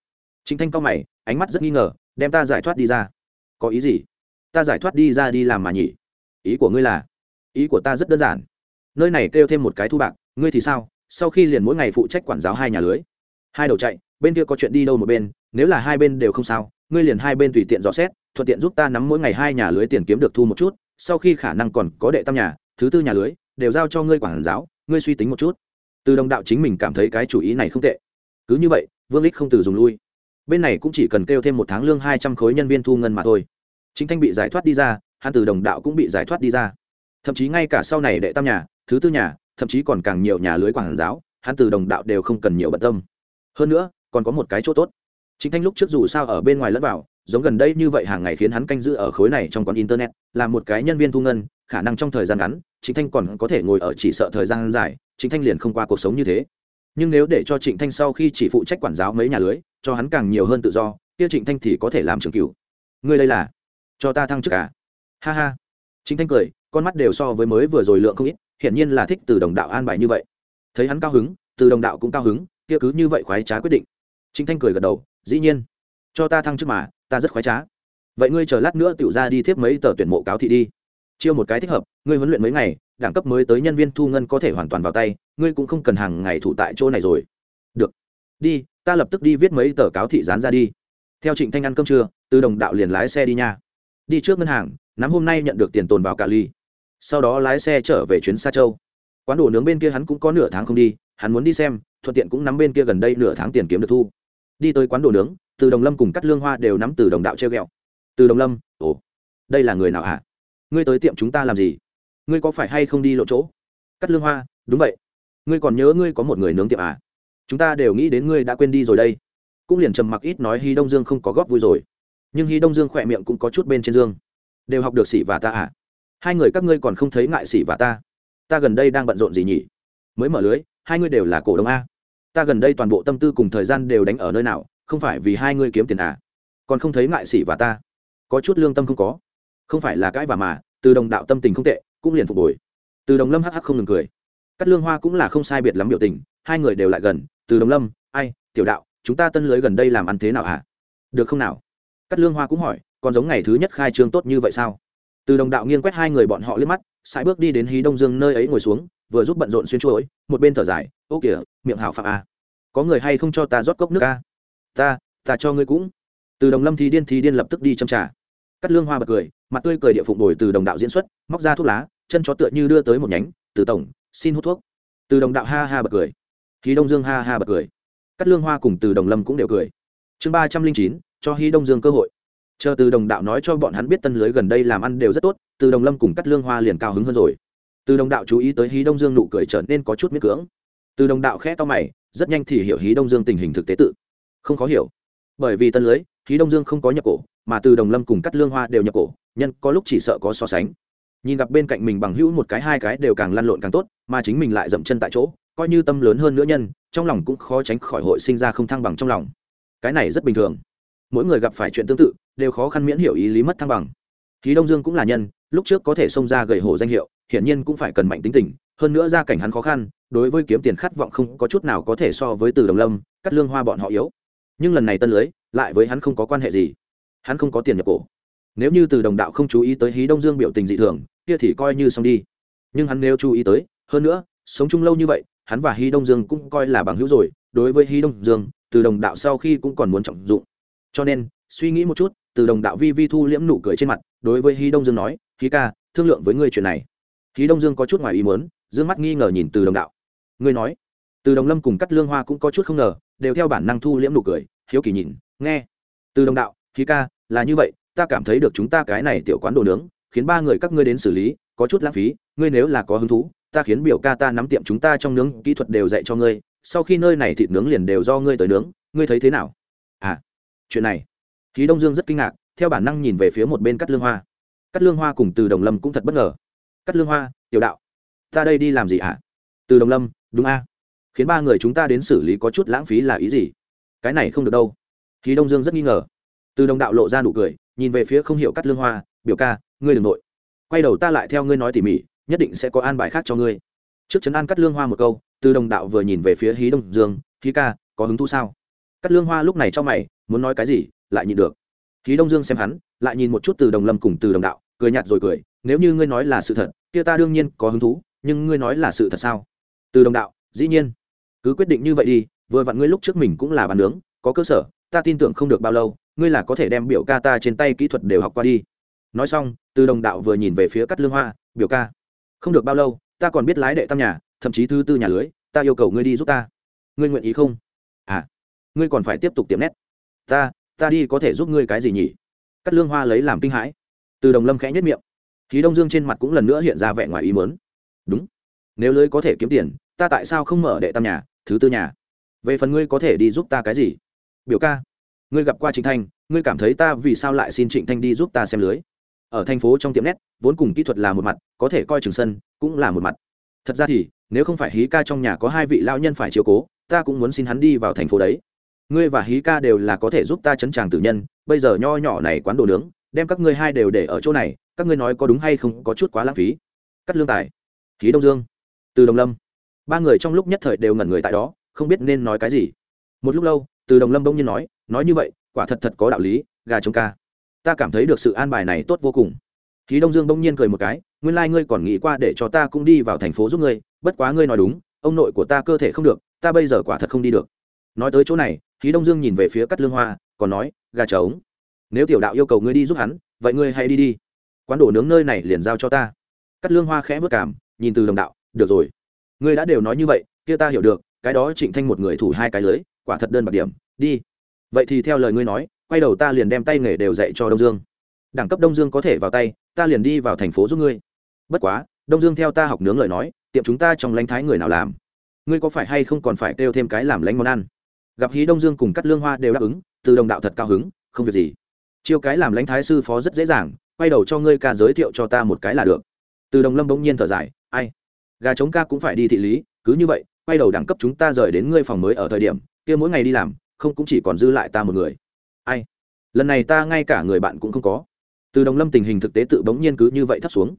Trịnh thanh cao mày, ánh mắt rất nghi ngờ, đem ta giải thoát đi ra. Có ý gì? Ta giải thoát đi ra đi làm mà nhỉ? Ý của ngươi là? Ý của ta rất đơn giản. Nơi này kêu thêm một cái thu bạc, ngươi thì sao? Sau khi liền mỗi ngày phụ trách quản giáo hai nhà lưới. Hai đầu chạy, bên kia có chuyện đi đâu một bên, nếu là hai bên đều không sao, ngươi liền hai bên tùy tiện dò xét thuận tiện giúp ta nắm mỗi ngày hai nhà lưới tiền kiếm được thu một chút, sau khi khả năng còn có đệ tam nhà, thứ tư nhà lưới, đều giao cho ngươi quản giáo, ngươi suy tính một chút. Từ đồng đạo chính mình cảm thấy cái chủ ý này không tệ. Cứ như vậy, vương lích không từ dùng lui. Bên này cũng chỉ cần kêu thêm một tháng lương hai trăm khối nhân viên thu ngân mà thôi. Chính thanh bị giải thoát đi ra, hắn từ đồng đạo cũng bị giải thoát đi ra. Thậm chí ngay cả sau này đệ tam nhà, thứ tư nhà, thậm chí còn càng nhiều nhà lưới quản giáo, hắn từ đồng đạo đều không cần nhiều bận tâm. Hơn nữa, còn có một cái chỗ tốt. Chính thanh lúc trước dù sao ở bên ngoài lẫn vào giống gần đây như vậy hàng ngày khiến hắn canh giữ ở khối này trong quán internet, là một cái nhân viên thu ngân, khả năng trong thời gian ngắn, Trịnh thanh còn có thể ngồi ở chỉ sợ thời gian dài, Trịnh thanh liền không qua cuộc sống như thế. Nhưng nếu để cho trịnh thanh sau khi chỉ phụ trách quản giáo mấy nhà lưới, cho hắn càng nhiều hơn tự do, kia trịnh thanh thì có thể làm trường cửu ngươi đây là, cho ta thăng chức à? Ha ha. Trịnh thanh cười, con mắt đều so với mới vừa rồi lượng không ít, hiển nhiên là thích từ đồng đạo an bài như vậy. Thấy hắn cao hứng, từ đồng đạo cũng cao hứng, kia cứ như vậy khoái trá quyết định. Trịnh thanh cười gật đầu, dĩ nhiên. Cho ta thăng chức mà ta rất khoái trá. Vậy ngươi chờ lát nữa tiểu ra đi tiếp mấy tờ tuyển mộ cáo thị đi. Chiêu một cái thích hợp, ngươi huấn luyện mấy ngày, đẳng cấp mới tới nhân viên thu ngân có thể hoàn toàn vào tay, ngươi cũng không cần hàng ngày thủ tại chỗ này rồi. Được. Đi, ta lập tức đi viết mấy tờ cáo thị dán ra đi. Theo trịnh thanh ăn cơm trưa, từ đồng đạo liền lái xe đi nha. Đi trước ngân hàng, nắm hôm nay nhận được tiền tồn vào cả ly. Sau đó lái xe trở về chuyến xa châu. Quán đồ nướng bên kia hắn cũng có nửa tháng không đi, hắn muốn đi xem, thuận tiện cũng nắm bên kia gần đây nửa tháng tiền kiếm được thu. Đi tới quán đồ nướng từ đồng lâm cùng cắt lương hoa đều nắm từ đồng đạo treo g ẹ o từ đồng lâm, ồ, đây là người nào hả? Ngươi tới tiệm chúng ta làm gì? Ngươi có phải hay không đi lộ chỗ? Cắt lương hoa, đúng vậy. Ngươi còn nhớ ngươi có một người nướng tiệm à? Chúng ta đều nghĩ đến ngươi đã quên đi rồi đây. Cũng liền trầm mặc ít nói hy đông dương không có góp vui rồi. Nhưng hy đông dương khỏe miệng cũng có chút bên trên dương. Đều học được xỉ và ta à? Hai người các ngươi còn không thấy ngại xỉ và ta. Ta gần đây đang bận rộn gì nhỉ? Mới mở lưới, hai ngươi đều là cổ đông a. Ta gần đây toàn bộ tâm tư cùng thời gian đều đánh ở nơi nào? Không phải vì hai ngươi kiếm tiền à? Còn không thấy ngại xỉ và ta? Có chút lương tâm không có? Không phải là cãi và mà, từ đồng đạo tâm tình không tệ, cũng liền phục hồi. Từ đồng lâm hắc hắc không ngừng cười. Cắt lương hoa cũng là không sai biệt lắm biểu tình, hai người đều lại gần, từ đồng lâm, ai, tiểu đạo, chúng ta tân lưới gần đây làm ăn thế nào hả? Được không nào? Cắt lương hoa cũng hỏi, còn giống ngày thứ nhất khai trương tốt như vậy sao? Từ đồng đạo nghiêng quét hai người bọn họ lên mắt, sải bước đi đến hí đông dương nơi ấy ngồi xuống, vừa giúp bận rộn xuyên chuỗi, một bên thở dài, ô kìa, miệng hảo phạm a à. có người hay không cho ta rót cốc nước a ta ta cho ngươi cũng. Từ đồng lâm thì điên thì điên lập tức đi châm trả cắt lương hoa bật cười, mặt tươi cười địa phụng đổi từ đồng đạo diễn xuất, móc ra thuốc lá, chân chó tựa như đưa tới một nhánh, từ tổng, xin hút thuốc. Từ đồng đạo ha ha bật cười. Hí đông dương ha ha bật cười. Cắt lương hoa cùng từ đồng lâm cũng đều cười. Chương ba trăm linh chín, cho hí đông dương cơ hội. Chờ từ đồng đạo nói cho bọn hắn biết tân lưới gần đây làm ăn đều rất tốt, từ đồng lâm cùng cắt lương hoa liền cao hứng hơn rồi. Từ đồng đạo chú ý tới hí đông dương nụ cười trở nên có chút miết cưỡng. Từ đồng đạo khẽ to mày, rất nhanh thì hiểu hí đông dương tình hình thực tế tự không khó hiểu. Bởi vì tân lưới, khí đông dương không có nhập cổ, mà từ đồng lâm cùng cắt lương hoa đều nhập cổ, nhân có lúc chỉ sợ có so sánh. Nhìn gặp bên cạnh mình bằng hữu một cái, hai cái đều càng lăn lộn càng tốt, mà chính mình lại dậm chân tại chỗ, coi như tâm lớn hơn nữa nhân, trong lòng cũng khó tránh khỏi hội sinh ra không thăng bằng trong lòng. Cái này rất bình thường. Mỗi người gặp phải chuyện tương tự, đều khó khăn miễn hiểu ý lý mất thăng bằng. Khí đông dương cũng là nhân, lúc trước có thể xông ra gầy hổ danh hiệu, hiển nhiên cũng phải cần mạnh tính tình, hơn nữa gia cảnh hắn khó khăn, đối với kiếm tiền khát vọng không có chút nào có thể so với từ đồng lâm cắt lương hoa bọn họ yếu nhưng lần này tân lưới lại với hắn không có quan hệ gì. Hắn không có tiền nhập cổ. Nếu như từ đồng đạo không chú ý tới hí đông dương biểu tình dị thường, kia thì coi như xong đi. Nhưng hắn nếu chú ý tới, hơn nữa, sống chung lâu như vậy, hắn và hí đông dương cũng coi là bằng hữu rồi. Đối với hí đông dương, từ đồng đạo sau khi cũng còn muốn trọng dụng. Cho nên, suy nghĩ một chút, từ đồng đạo vi vi thu liễm nụ cười trên mặt, đối với hí đông dương nói, hí ca, thương lượng với ngươi chuyện này. Hí đông dương có chút ngoài ý muốn d ư ơ n g mắt nghi ngờ nhìn từ đồng đạo. Ngươi nói, từ đồng lâm cùng cắt lương hoa cũng có chút không ngờ, đều theo bản năng thu liễm nụ cười hiếu kỳ nhìn, nghe, từ đồng đạo khí ca, là như vậy, ta cảm thấy được chúng ta cái này tiểu quán đồ nướng, khiến ba người các ngươi đến xử lý, có chút lãng phí, ngươi nếu là có hứng thú, ta khiến biểu ca ta nắm tiệm chúng ta trong nướng kỹ thuật đều dạy cho ngươi, sau khi nơi này thịt nướng liền đều do ngươi tới nướng, ngươi thấy thế nào? À chuyện này. Khí đông dương rất kinh ngạc, theo bản năng nhìn về phía một bên cắt lương hoa. Cắt lương hoa cùng từ đồng lâm cũng thật bất ngờ. Cắt lương hoa, tiểu đạo, ta đây đi làm gì à? từ đồng lâm, đúng a. Khiến ba người chúng ta đến xử lý có chút lãng phí là ý gì? Cái này không được đâu. Khí đông dương rất nghi ngờ. Từ đồng đạo lộ ra nụ cười, nhìn về phía không hiểu cắt lương hoa, biểu ca, ngươi đ ừ n g nội. Quay đầu ta lại theo ngươi nói tỉ mỉ, nhất định sẽ có an bài khác cho ngươi. Trước chấn an cắt lương hoa một câu, từ đồng đạo vừa nhìn về phía hí đông dương, hí ca, có hứng thú sao? Cắt lương hoa lúc này cho mày, muốn nói cái gì, lại nhịn được. Khí đông dương xem hắn, lại nhìn một chút từ đồng lâm cùng từ đồng đạo, cười nhạt rồi cười, nếu như ngươi nói là sự thật, kia ta đương nhiên có hứng thú, nhưng ngươi nói là sự thật sao? Từ đồng đạo, dĩ nhiên. Cứ quyết định như vậy đi vừa vặn ngươi lúc trước mình cũng là bàn nướng, có cơ sở, ta tin tưởng không được bao lâu, ngươi là có thể đem biểu ca ta trên tay kỹ thuật đều học qua đi. Nói xong, từ đồng đạo vừa nhìn về phía cắt lương hoa, biểu ca, không được bao lâu, ta còn biết lái đệ tam nhà, thậm chí thứ tư nhà lưới, ta yêu cầu ngươi đi giúp ta. Ngươi nguyện ý không? À ngươi còn phải tiếp tục tiệm nét. Ta ta đi có thể giúp ngươi cái gì nhỉ? Cắt lương hoa lấy làm kinh hãi. Từ đồng lâm khẽ nhất miệng. Khí đông dương trên mặt cũng lần nữa hiện ra vẻ ngoài ý mớn đúng, nếu lưới có thể kiếm tiền, ta tại sao không mở đệ tam nhà, thứ tư nhà? Về phần ngươi có thể đi giúp ta cái gì? Biểu ca, ngươi gặp qua trịnh thanh, ngươi cảm thấy ta vì sao lại xin trịnh thanh đi giúp ta xem lưới? Ở thành phố trong tiệm nét vốn cùng kỹ thuật là một mặt, có thể coi trường sân, cũng là một mặt. Thật ra thì, nếu không phải hí ca trong nhà có hai vị lao nhân phải chiếu cố, ta cũng muốn xin hắn đi vào thành phố đấy. Ngươi và hí ca đều là có thể giúp ta chấn tràng tử nhân, bây giờ nho nhỏ này quán đồ nướng, đem các ngươi hai đều để ở chỗ này, các ngươi nói có đúng hay không có chút quá lãng phí. Cắt lương tài. Khí đông dương. Từ đồng lâm. Ba người trong lúc nhất thời đều ngẩn người tại đó không biết nên nói cái gì. Một lúc lâu, từ đồng lâm bỗng nhiên nói nói như vậy, quả thật thật có đạo lý, gà trống ca. Ta cảm thấy được sự an bài này tốt vô cùng. Khí đông dương bỗng nhiên cười một cái, nguyên lai、like、ngươi còn nghĩ qua để cho ta cũng đi vào thành phố giúp ngươi, bất quá ngươi nói đúng, ông nội của ta cơ thể không được, ta bây giờ quả thật không đi được. Nói tới chỗ này khí đông dương nhìn về phía cắt lương hoa, còn nói, gà trống, nếu tiểu đạo yêu cầu ngươi đi giúp hắn, vậy ngươi hãy đi đi. Quán đồ nướng nơi này liền giao cho ta. Cắt lương hoa khẽ vất cảm nhìn từ đồng đạo, được rồi. Ngươi đã đều nói như vậy, kia ta hiểu được cái đó trịnh thanh một người thủ hai cái lưới, quả thật đơn bạc điểm, đi. Vậy thì theo lời ngươi nói, quay đầu ta liền đem tay nghề đều dạy cho đông dương. Đẳng cấp đông dương có thể vào tay, ta liền đi vào thành phố giúp ngươi. Bất quá, đông dương theo ta học nướng lời nói, tiệm chúng ta trong lãnh thái người nào làm? Ngươi có phải hay không còn phải kêu thêm cái làm lãnh món ăn? Gặp hí đông dương cùng cắt lương hoa đều đáp ứng, từ đồng đạo thật cao hứng, không việc gì. Chiêu cái làm lãnh thái sư phó rất dễ dàng, quay đầu cho ngươi ca giới thiệu cho ta một cái là được. Từ đồng lâm bỗng nhiên thở dài, ai? Gà chống ca cũng phải đi thị lý, cứ như vậy quay đầu đẳng cấp chúng ta rời đến ngươi phòng mới ở thời điểm, kia mỗi ngày đi làm, không cũng chỉ còn dư lại ta một người. Ai? Lần này ta ngay cả người bạn cũng không có. Từ đồng lâm tình hình thực tế tự bỗng nhiên cứ như vậy thấp xuống.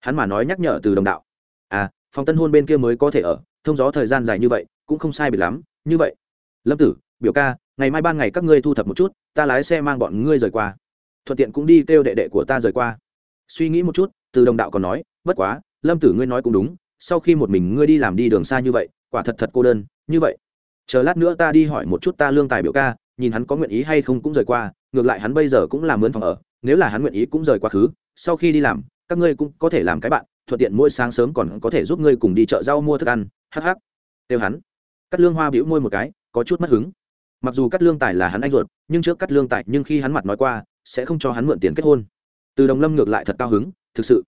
Hắn mà nói nhắc nhở từ đồng đạo. À phòng tân hôn bên kia mới có thể ở, thông gió thời gian dài như vậy, cũng không sai biệt lắm, như vậy. Lâm tử, biểu ca, ngày mai ban ngày các ngươi thu thập một chút, ta lái xe mang bọn ngươi rời qua. Thuận tiện cũng đi kêu đệ đệ của ta rời qua. Suy nghĩ một chút, từ đồng đạo còn nói, bất quá, lâm tử ngươi nói cũng đúng, sau khi một mình ngươi đi làm đi đường xa như vậy quả thật thật cô đơn, như vậy. Chờ lát nữa ta đi hỏi một chút ta lương tài biểu ca, nhìn hắn có nguyện ý hay không cũng rời qua, ngược lại hắn bây giờ cũng làm mướn phòng ở, nếu là hắn nguyện ý cũng rời quá khứ, sau khi đi làm, các ngươi cũng có thể làm cái bạn, thuận tiện mỗi sáng sớm còn có thể giúp ngươi cùng đi chợ rau mua thức ăn, hắc hắc. Kêu hắn. Cắt lương hoa bĩu môi một cái, có chút mất hứng. Mặc dù cắt lương tài là hắn anh ruột, nhưng trước cắt lương tài, nhưng khi hắn mặt nói qua, sẽ không cho hắn mượn tiền kết hôn. Từ đồng lâm ngược lại thật cao hứng, thực sự.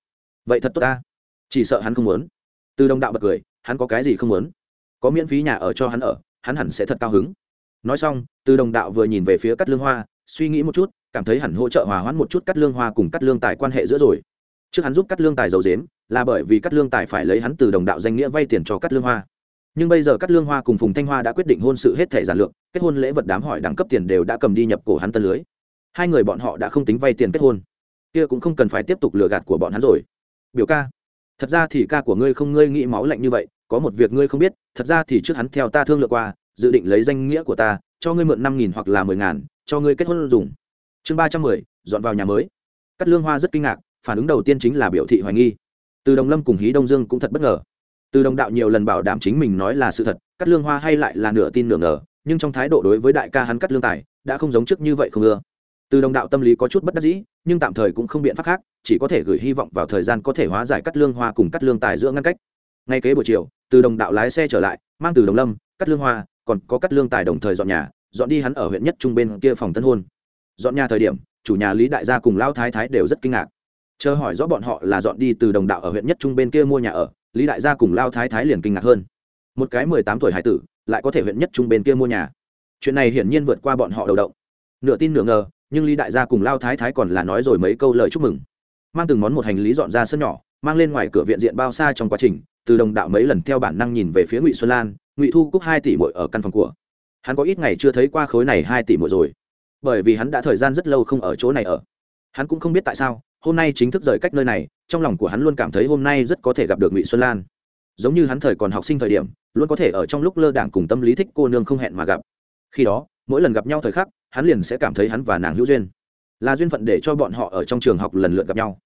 Vậy thật tốt ta. Chỉ sợ hắn không muốn. Từ đồng đạo bật cười, hắn có cái gì không muốn? Có miễn phí nhà ở cho hắn ở, hắn hẳn sẽ thật cao hứng. Nói xong, từ đồng đạo vừa nhìn về phía cắt lương hoa, suy nghĩ một chút, cảm thấy hẳn hỗ trợ hòa hoãn một chút cắt lương hoa cùng cắt lương tài quan hệ giữa rồi. Trước hắn giúp cắt lương tài giàu dếm là bởi vì cắt lương tài phải lấy hắn từ đồng đạo danh nghĩa vay tiền cho cắt lương hoa. Nhưng bây giờ cắt lương hoa cùng phùng thanh hoa đã quyết định hôn sự hết thể giản lược, kết hôn lễ vật đám hỏi đẳng cấp tiền đều đã cầm đi nhập cổ hắn tân lưới. Hai người bọn họ đã không tính vay tiền kết hôn. Kia cũng không cần phải tiếp tục lừa gạt của bọn hắn rồi. Biểu ca, thật ra thì ca của ngươi không ngươi nghĩ máu lạnh như vậy có một việc ngươi không biết, thật ra thì trước hắn theo ta thương lượng qua, dự định lấy danh nghĩa của ta, cho ngươi mượn năm nghìn hoặc là mười ngàn, cho ngươi kết hôn dùng. Chương ba trăm mười, dọn vào nhà mới. Cắt lương hoa rất kinh ngạc, phản ứng đầu tiên chính là biểu thị hoài nghi. Từ đồng lâm cùng hí đông dương cũng thật bất ngờ. Từ đồng đạo nhiều lần bảo đảm chính mình nói là sự thật cắt lương hoa hay lại là nửa tin nửa ngờ, nhưng trong thái độ đối với đại ca hắn cắt lương tài, đã không giống trước như vậy không ưa. Từ đồng đạo tâm lý có chút bất đắc dĩ, nhưng tạm thời cũng không biện pháp khác, chỉ có thể gửi hy vọng vào thời gian có thể hóa giải cắt lương hoa cùng cắt lương tài giữa ngăn cách. Ngay kế buổi chiều từ đồng đạo lái xe trở lại, mang từ đồng lâm, cắt lương hoa, còn có cắt lương tài đồng thời dọn nhà, dọn đi hắn ở huyện nhất trung bên kia phòng tân hôn. Dọn nhà thời điểm, chủ nhà lý đại gia cùng lao thái thái đều rất kinh ngạc. Chờ hỏi rõ bọn họ là dọn đi từ đồng đạo ở huyện nhất trung bên kia mua nhà ở, lý đại gia cùng lao thái thái liền kinh ngạc hơn. Một cái mười tám tuổi hải tử, lại có thể huyện nhất trung bên kia mua nhà. Chuyện này hiển nhiên vượt qua bọn họ đầu động. Nửa tin nửa ngờ, nhưng lý đại gia cùng lao thái thái còn là nói rồi mấy câu lời chúc mừng. Mang từng món một hành lý dọn ra sân nhỏ mang lên ngoài cửa viện diện bao xa trong quá trình, từ đồng đạo mấy lần theo bản năng nhìn về phía ngụy xuân lan, ngụy thu cúc hai tỷ mội ở căn phòng của. Hắn có ít ngày chưa thấy qua khối này hai tỷ mội rồi. Bởi vì hắn đã thời gian rất lâu không ở chỗ này ở. Hắn cũng không biết tại sao, hôm nay chính thức rời cách nơi này, trong lòng của hắn luôn cảm thấy hôm nay rất có thể gặp được ngụy xuân lan. Giống như hắn thời còn học sinh thời điểm, luôn có thể ở trong lúc lơ đảng cùng tâm lý thích cô nương không hẹn mà gặp. Khi đó, mỗi lần gặp nhau thời khắc, hắn liền sẽ cảm thấy hắn và nàng hữu duyên. Là duyên phận để cho bọn họ ở trong trường học lần lượt gặp nhau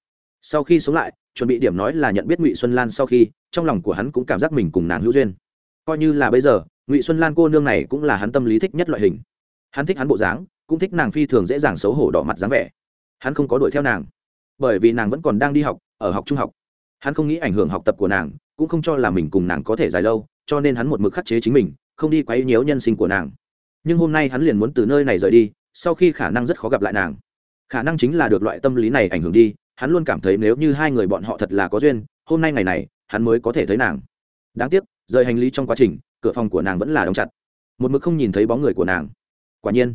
sau khi sống lại, chuẩn bị điểm nói là nhận biết ngụy xuân lan sau khi, trong lòng của hắn cũng cảm giác mình cùng nàng hữu duyên. Coi như là bây giờ, ngụy xuân lan cô nương này cũng là hắn tâm lý thích nhất loại hình. Hắn thích hắn bộ dáng, cũng thích nàng phi thường dễ dàng xấu hổ đỏ mặt dáng vẻ. Hắn không có đuổi theo nàng, bởi vì nàng vẫn còn đang đi học, ở học trung học. Hắn không nghĩ ảnh hưởng học tập của nàng, cũng không cho là mình cùng nàng có thể dài lâu, cho nên hắn một mực khắc chế chính mình, không đi quấy nhiễu nhân sinh của nàng. Nhưng hôm nay hắn liền muốn từ nơi này rời đi, sau khi khả năng rất khó gặp lại nàng. Khả năng chính là được loại tâm lý này ảnh hưởng đi hắn luôn cảm thấy nếu như hai người bọn họ thật là có duyên, hôm nay ngày này, hắn mới có thể thấy nàng. Đáng tiếc, rời hành lý trong quá trình, cửa phòng của nàng vẫn là đóng chặt. Một mực không nhìn thấy bóng người của nàng. Quả nhiên,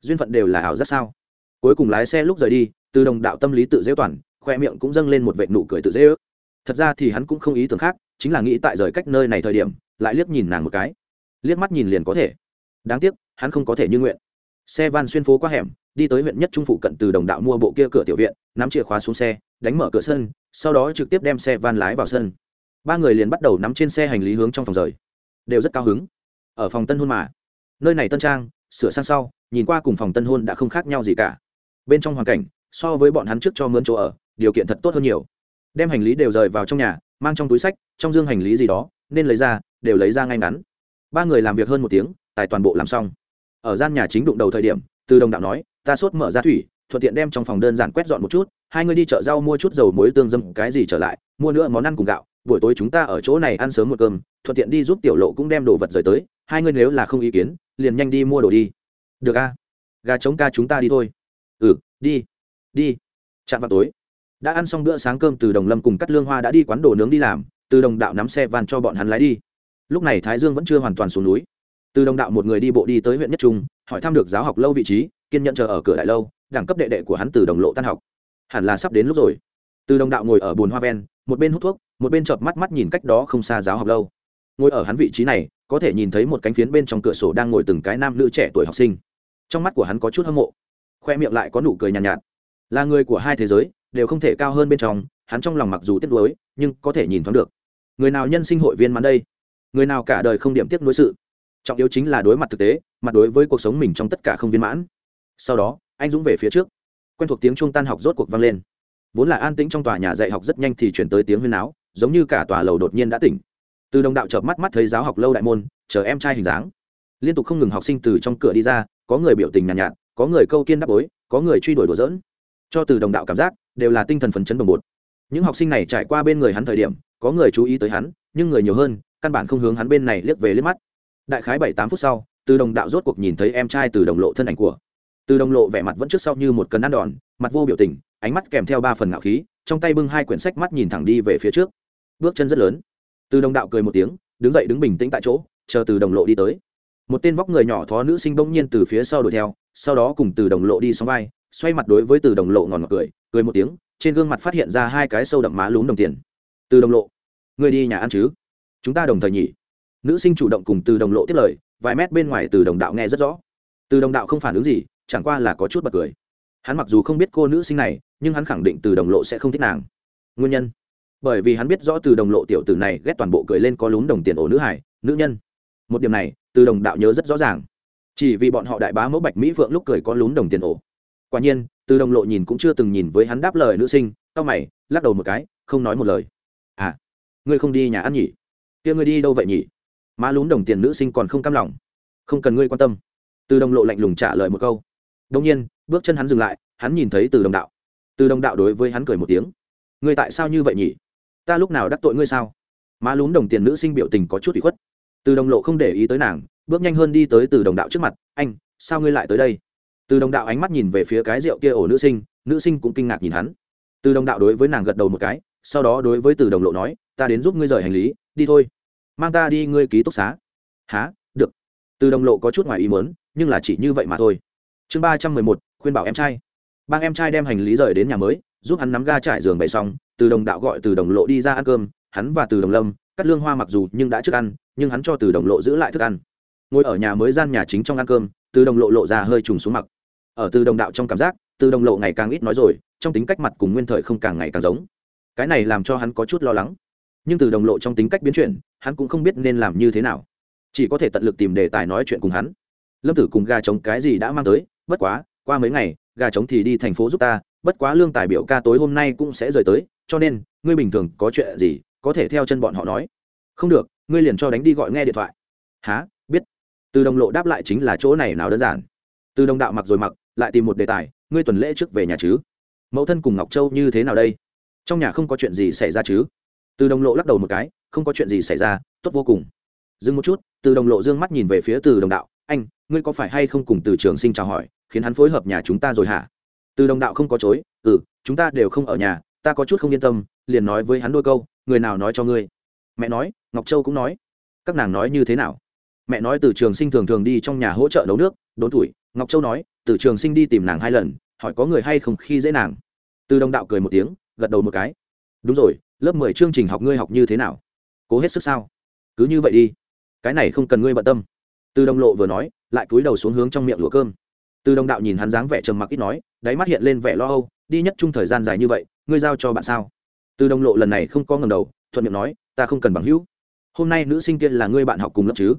duyên phận đều là ảo rất sao? Cuối cùng lái xe lúc rời đi, từ đồng đạo tâm lý tự dễ toàn, khoe miệng cũng dâng lên một vệ nụ cười tự dễ ước. Thật ra thì hắn cũng không ý tưởng khác, chính là nghĩ tại rời cách nơi này thời điểm, lại liếc nhìn nàng một cái. Liếc mắt nhìn liền có thể. Đáng tiếc, hắn không có thể như nguyện. Xe van xuyên phố qua hẻm đi tới huyện nhất trung phụ cận từ đồng đạo mua bộ kia cửa tiểu viện, nắm chìa khóa xuống xe, đánh mở cửa sân, sau đó trực tiếp đem xe van lái vào sân. Ba người liền bắt đầu nắm trên xe hành lý hướng trong phòng rời. Đều rất cao hứng. Ở phòng tân hôn mà. Nơi này tân trang, sửa sang sau, nhìn qua cùng phòng tân hôn đã không khác nhau gì cả. Bên trong hoàn cảnh, so với bọn hắn trước cho mướn chỗ ở, điều kiện thật tốt hơn nhiều. Đem hành lý đều rời vào trong nhà, mang trong túi sách, trong dương hành lý gì đó, nên lấy ra, đều lấy ra ngay ngắn. Ba người làm việc hơn một tiếng, tài toàn bộ làm xong. Ở gian nhà chính đụng đầu thời điểm, từ đồng đạo nói ta sốt mở ra thủy, thuận tiện đem trong phòng đơn giản quét dọn một chút, hai người đi chợ rau mua chút dầu muối tương dâm cái gì trở lại, mua nữa món ăn cùng gạo, buổi tối chúng ta ở chỗ này ăn sớm một cơm, thuận tiện đi giúp tiểu lộ cũng đem đồ vật rời tới, hai người nếu là không ý kiến, liền nhanh đi mua đồ đi. Được a. Gà trống ca chúng ta đi thôi. Ừ đi đi. Chạm vào tối. Đã ăn xong bữa sáng cơm từ đồng lâm cùng cắt lương hoa đã đi quán đồ nướng đi làm, từ đồng đạo nắm xe van cho bọn hắn lái đi. Lúc này thái dương vẫn chưa hoàn toàn xuống núi. Từ đồng đạo một người đi bộ đi tới huyện nhất trung, hỏi thăm được giáo học lâu vị trí kiên nhận chờ ở cửa đại lâu đẳng cấp đệ đệ của hắn từ đồng lộ tan học. Hẳn là sắp đến lúc rồi. Từ đồng đạo ngồi ở bồn hoa ven một bên hút thuốc một bên chợp mắt mắt nhìn cách đó không xa giáo học lâu. Ngồi ở hắn vị trí này có thể nhìn thấy một cánh phiến bên trong cửa sổ đang ngồi từng cái nam nữ trẻ tuổi học sinh. Trong mắt của hắn có chút hâm mộ. Khoe miệng lại có nụ cười nhàn nhạt, nhạt. Là người của hai thế giới đều không thể cao hơn bên trong hắn trong lòng mặc dù tiếc nuối nhưng có thể nhìn thoáng được. Người nào nhân sinh hội viên mắn đây? Người nào cả đời không điểm tiếc nuối sự? Trọng yếu chính là đối mặt thực tế mặt đối với cuộc sống mình trong tất cả không viên mãn sau đó anh dũng về phía trước. Quen thuộc tiếng trung tan học rốt cuộc vang lên. Vốn là an tĩnh trong tòa nhà dạy học rất nhanh thì chuyển tới tiếng huyên áo giống như cả tòa lầu đột nhiên đã tỉnh. Từ đồng đạo chợp mắt mắt thấy giáo học lâu đại môn chờ em trai hình dáng. Liên tục không ngừng học sinh từ trong cửa đi ra có người biểu tình nhàn nhạt, nhạt có người câu kiên đáp bối có người truy đuổi đùa dỡn cho từ đồng đạo cảm giác đều là tinh thần phấn chấn đồng bột. Những học sinh này trải qua bên người hắn thời điểm có người chú ý tới hắn nhưng người nhiều hơn căn bản không hướng hắn bên này liếc về liếc mắt. Đại khái bảy tám phút sau từ đồng đạo rốt cuộc nhìn thấy em trai từ đồng lộ thân ảnh của từ đồng lộ vẻ mặt vẫn trước sau như một cân ăn đòn, mặt vô biểu tình, ánh mắt kèm theo ba phần ngạo khí, trong tay bưng hai quyển sách mắt nhìn thẳng đi về phía trước. Bước chân rất lớn. Từ đồng đạo cười một tiếng, đứng dậy đứng bình tĩnh tại chỗ, chờ từ đồng lộ đi tới. Một tên vóc người nhỏ thó nữ sinh bỗng nhiên từ phía sau đuổi theo, sau đó cùng từ đồng lộ đi xóm vai, xoay mặt đối với từ đồng lộ ngòn ngọt cười cười một tiếng, trên gương mặt phát hiện ra hai cái sâu đậm má lún đồng tiền. Từ đồng lộ, người đi nhà ăn chứ? Chúng ta đồng thời nhỉ? Nữ sinh chủ động cùng từ đồng lộ tiếp lời, vài mét bên ngoài từ đồng đạo nghe rất rõ. Từ đồng đạo không phản ứng gì chẳng qua là có chút bật cười. Hắn mặc dù không biết cô nữ sinh này, nhưng hắn khẳng định từ đồng lộ sẽ không thích nàng. Nguyên nhân? Bởi vì hắn biết rõ từ đồng lộ tiểu tử này ghét toàn bộ cười lên có lún đồng tiền ổ nữ hải, nữ nhân. Một điểm này, từ đồng đạo nhớ rất rõ ràng. Chỉ vì bọn họ đại bá mẫu bạch mỹ phượng lúc cười có lún đồng tiền ổ. Quả nhiên, từ đồng lộ nhìn cũng chưa từng nhìn với hắn đáp lời nữ sinh tao mày, lắc đầu một cái, không nói một lời. À ngươi không đi nhà ăn nhỉ? Kia ngươi đi đâu vậy nhỉ? Má lún đồng tiền nữ sinh còn không cam lòng. Không cần ngươi quan tâm. Từ đồng lộ lạnh lùng trả lời một câu đông nhiên, bước chân hắn dừng lại, hắn nhìn thấy từ đồng đạo. Từ đồng đạo đối với hắn cười một tiếng. Ngươi tại sao như vậy nhỉ? Ta lúc nào đắc tội ngươi sao? Má lún đồng tiền nữ sinh biểu tình có chút bị khuất. Từ đồng lộ không để ý tới nàng, bước nhanh hơn đi tới từ đồng đạo trước mặt. Anh, sao ngươi lại tới đây? Từ đồng đạo ánh mắt nhìn về phía cái rượu kia ổ nữ sinh nữ sinh cũng kinh ngạc nhìn hắn. Từ đồng đạo đối với nàng gật đầu một cái, sau đó đối với từ đồng lộ nói, ta đến giúp ngươi rời hành lý, đi thôi. Mang ta đi ngươi ký túc xá. Há được. Từ đồng lộ có chút ngoài ý mớn nhưng là chỉ như vậy mà thôi chương ba trăm mười một, khuyên bảo em trai. Bang em trai đem hành lý rời đến nhà mới, giúp hắn nắm ga trải giường bày xong, từ đồng đạo gọi từ đồng lộ đi ra ăn cơm, hắn và từ đồng lâm, cắt lương hoa mặc dù nhưng đã trước ăn, nhưng hắn cho từ đồng lộ giữ lại thức ăn. Ngồi ở nhà mới gian nhà chính trong ăn cơm, từ đồng lộ lộ ra hơi trùng xuống mặc. Ở từ đồng đạo trong cảm giác, từ đồng lộ ngày càng ít nói rồi, trong tính cách mặt cùng nguyên thời không càng ngày càng giống. Cái này làm cho hắn có chút lo lắng. Nhưng từ đồng lộ trong tính cách biến chuyển, hắn cũng không biết nên làm như thế nào. Chỉ có thể tận lực tìm đề tài nói chuyện cùng hắn. Lâm tử cùng gà trống cái gì đã mang tới bất quá, qua mấy ngày, gà trống thì đi thành phố giúp ta, bất quá lương tài biểu ca tối hôm nay cũng sẽ rời tới, cho nên, ngươi bình thường có chuyện gì, có thể theo chân bọn họ nói. Không được, ngươi liền cho đánh đi gọi nghe điện thoại. Há biết. Từ đồng lộ đáp lại chính là chỗ này nào đơn giản. Từ đồng đạo mặc rồi mặc, lại tìm một đề tài, ngươi tuần lễ trước về nhà chứ? Mẫu thân cùng ngọc châu như thế nào đây? Trong nhà không có chuyện gì xảy ra chứ? Từ đồng lộ lắc đầu một cái, không có chuyện gì xảy ra, tốt vô cùng. Dừng một chút, từ đồng lộ d ư ơ n g mắt nhìn về phía từ đồng đạo anh, ngươi có phải hay không cùng từ trường sinh chào hỏi, khiến hắn phối hợp nhà chúng ta rồi hả? Từ đồng đạo không có chối ừ chúng ta đều không ở nhà, ta có chút không yên tâm, liền nói với hắn đôi câu, người nào nói cho ngươi? Mẹ nói, ngọc châu cũng nói. Các nàng nói như thế nào? Mẹ nói từ trường sinh thường thường đi trong nhà hỗ trợ nấu nước, đốn tuổi. Ngọc châu nói, từ trường sinh đi tìm nàng hai lần, hỏi có người hay không khi dễ nàng. Từ đồng đạo cười một tiếng, gật đầu một cái. Đúng rồi, lớp mười chương trình học ngươi học như thế nào? Cố hết sức sao? Cứ như vậy đi. Cái này không cần ngươi bận tâm từ đồng lộ vừa nói, lại cúi đầu xuống hướng trong miệng lụa cơm. Từ đồng đạo nhìn hắn dáng vẻ trầm mặc ít nói, đáy mắt hiện lên vẻ lo âu, đi nhất chung thời gian dài như vậy, ngươi giao cho bạn sao? Từ đồng lộ lần này không có ngầm đầu, thuận miệng nói, ta không cần bằng hữu. Hôm nay nữ sinh kia là ngươi bạn học cùng lớp chứ?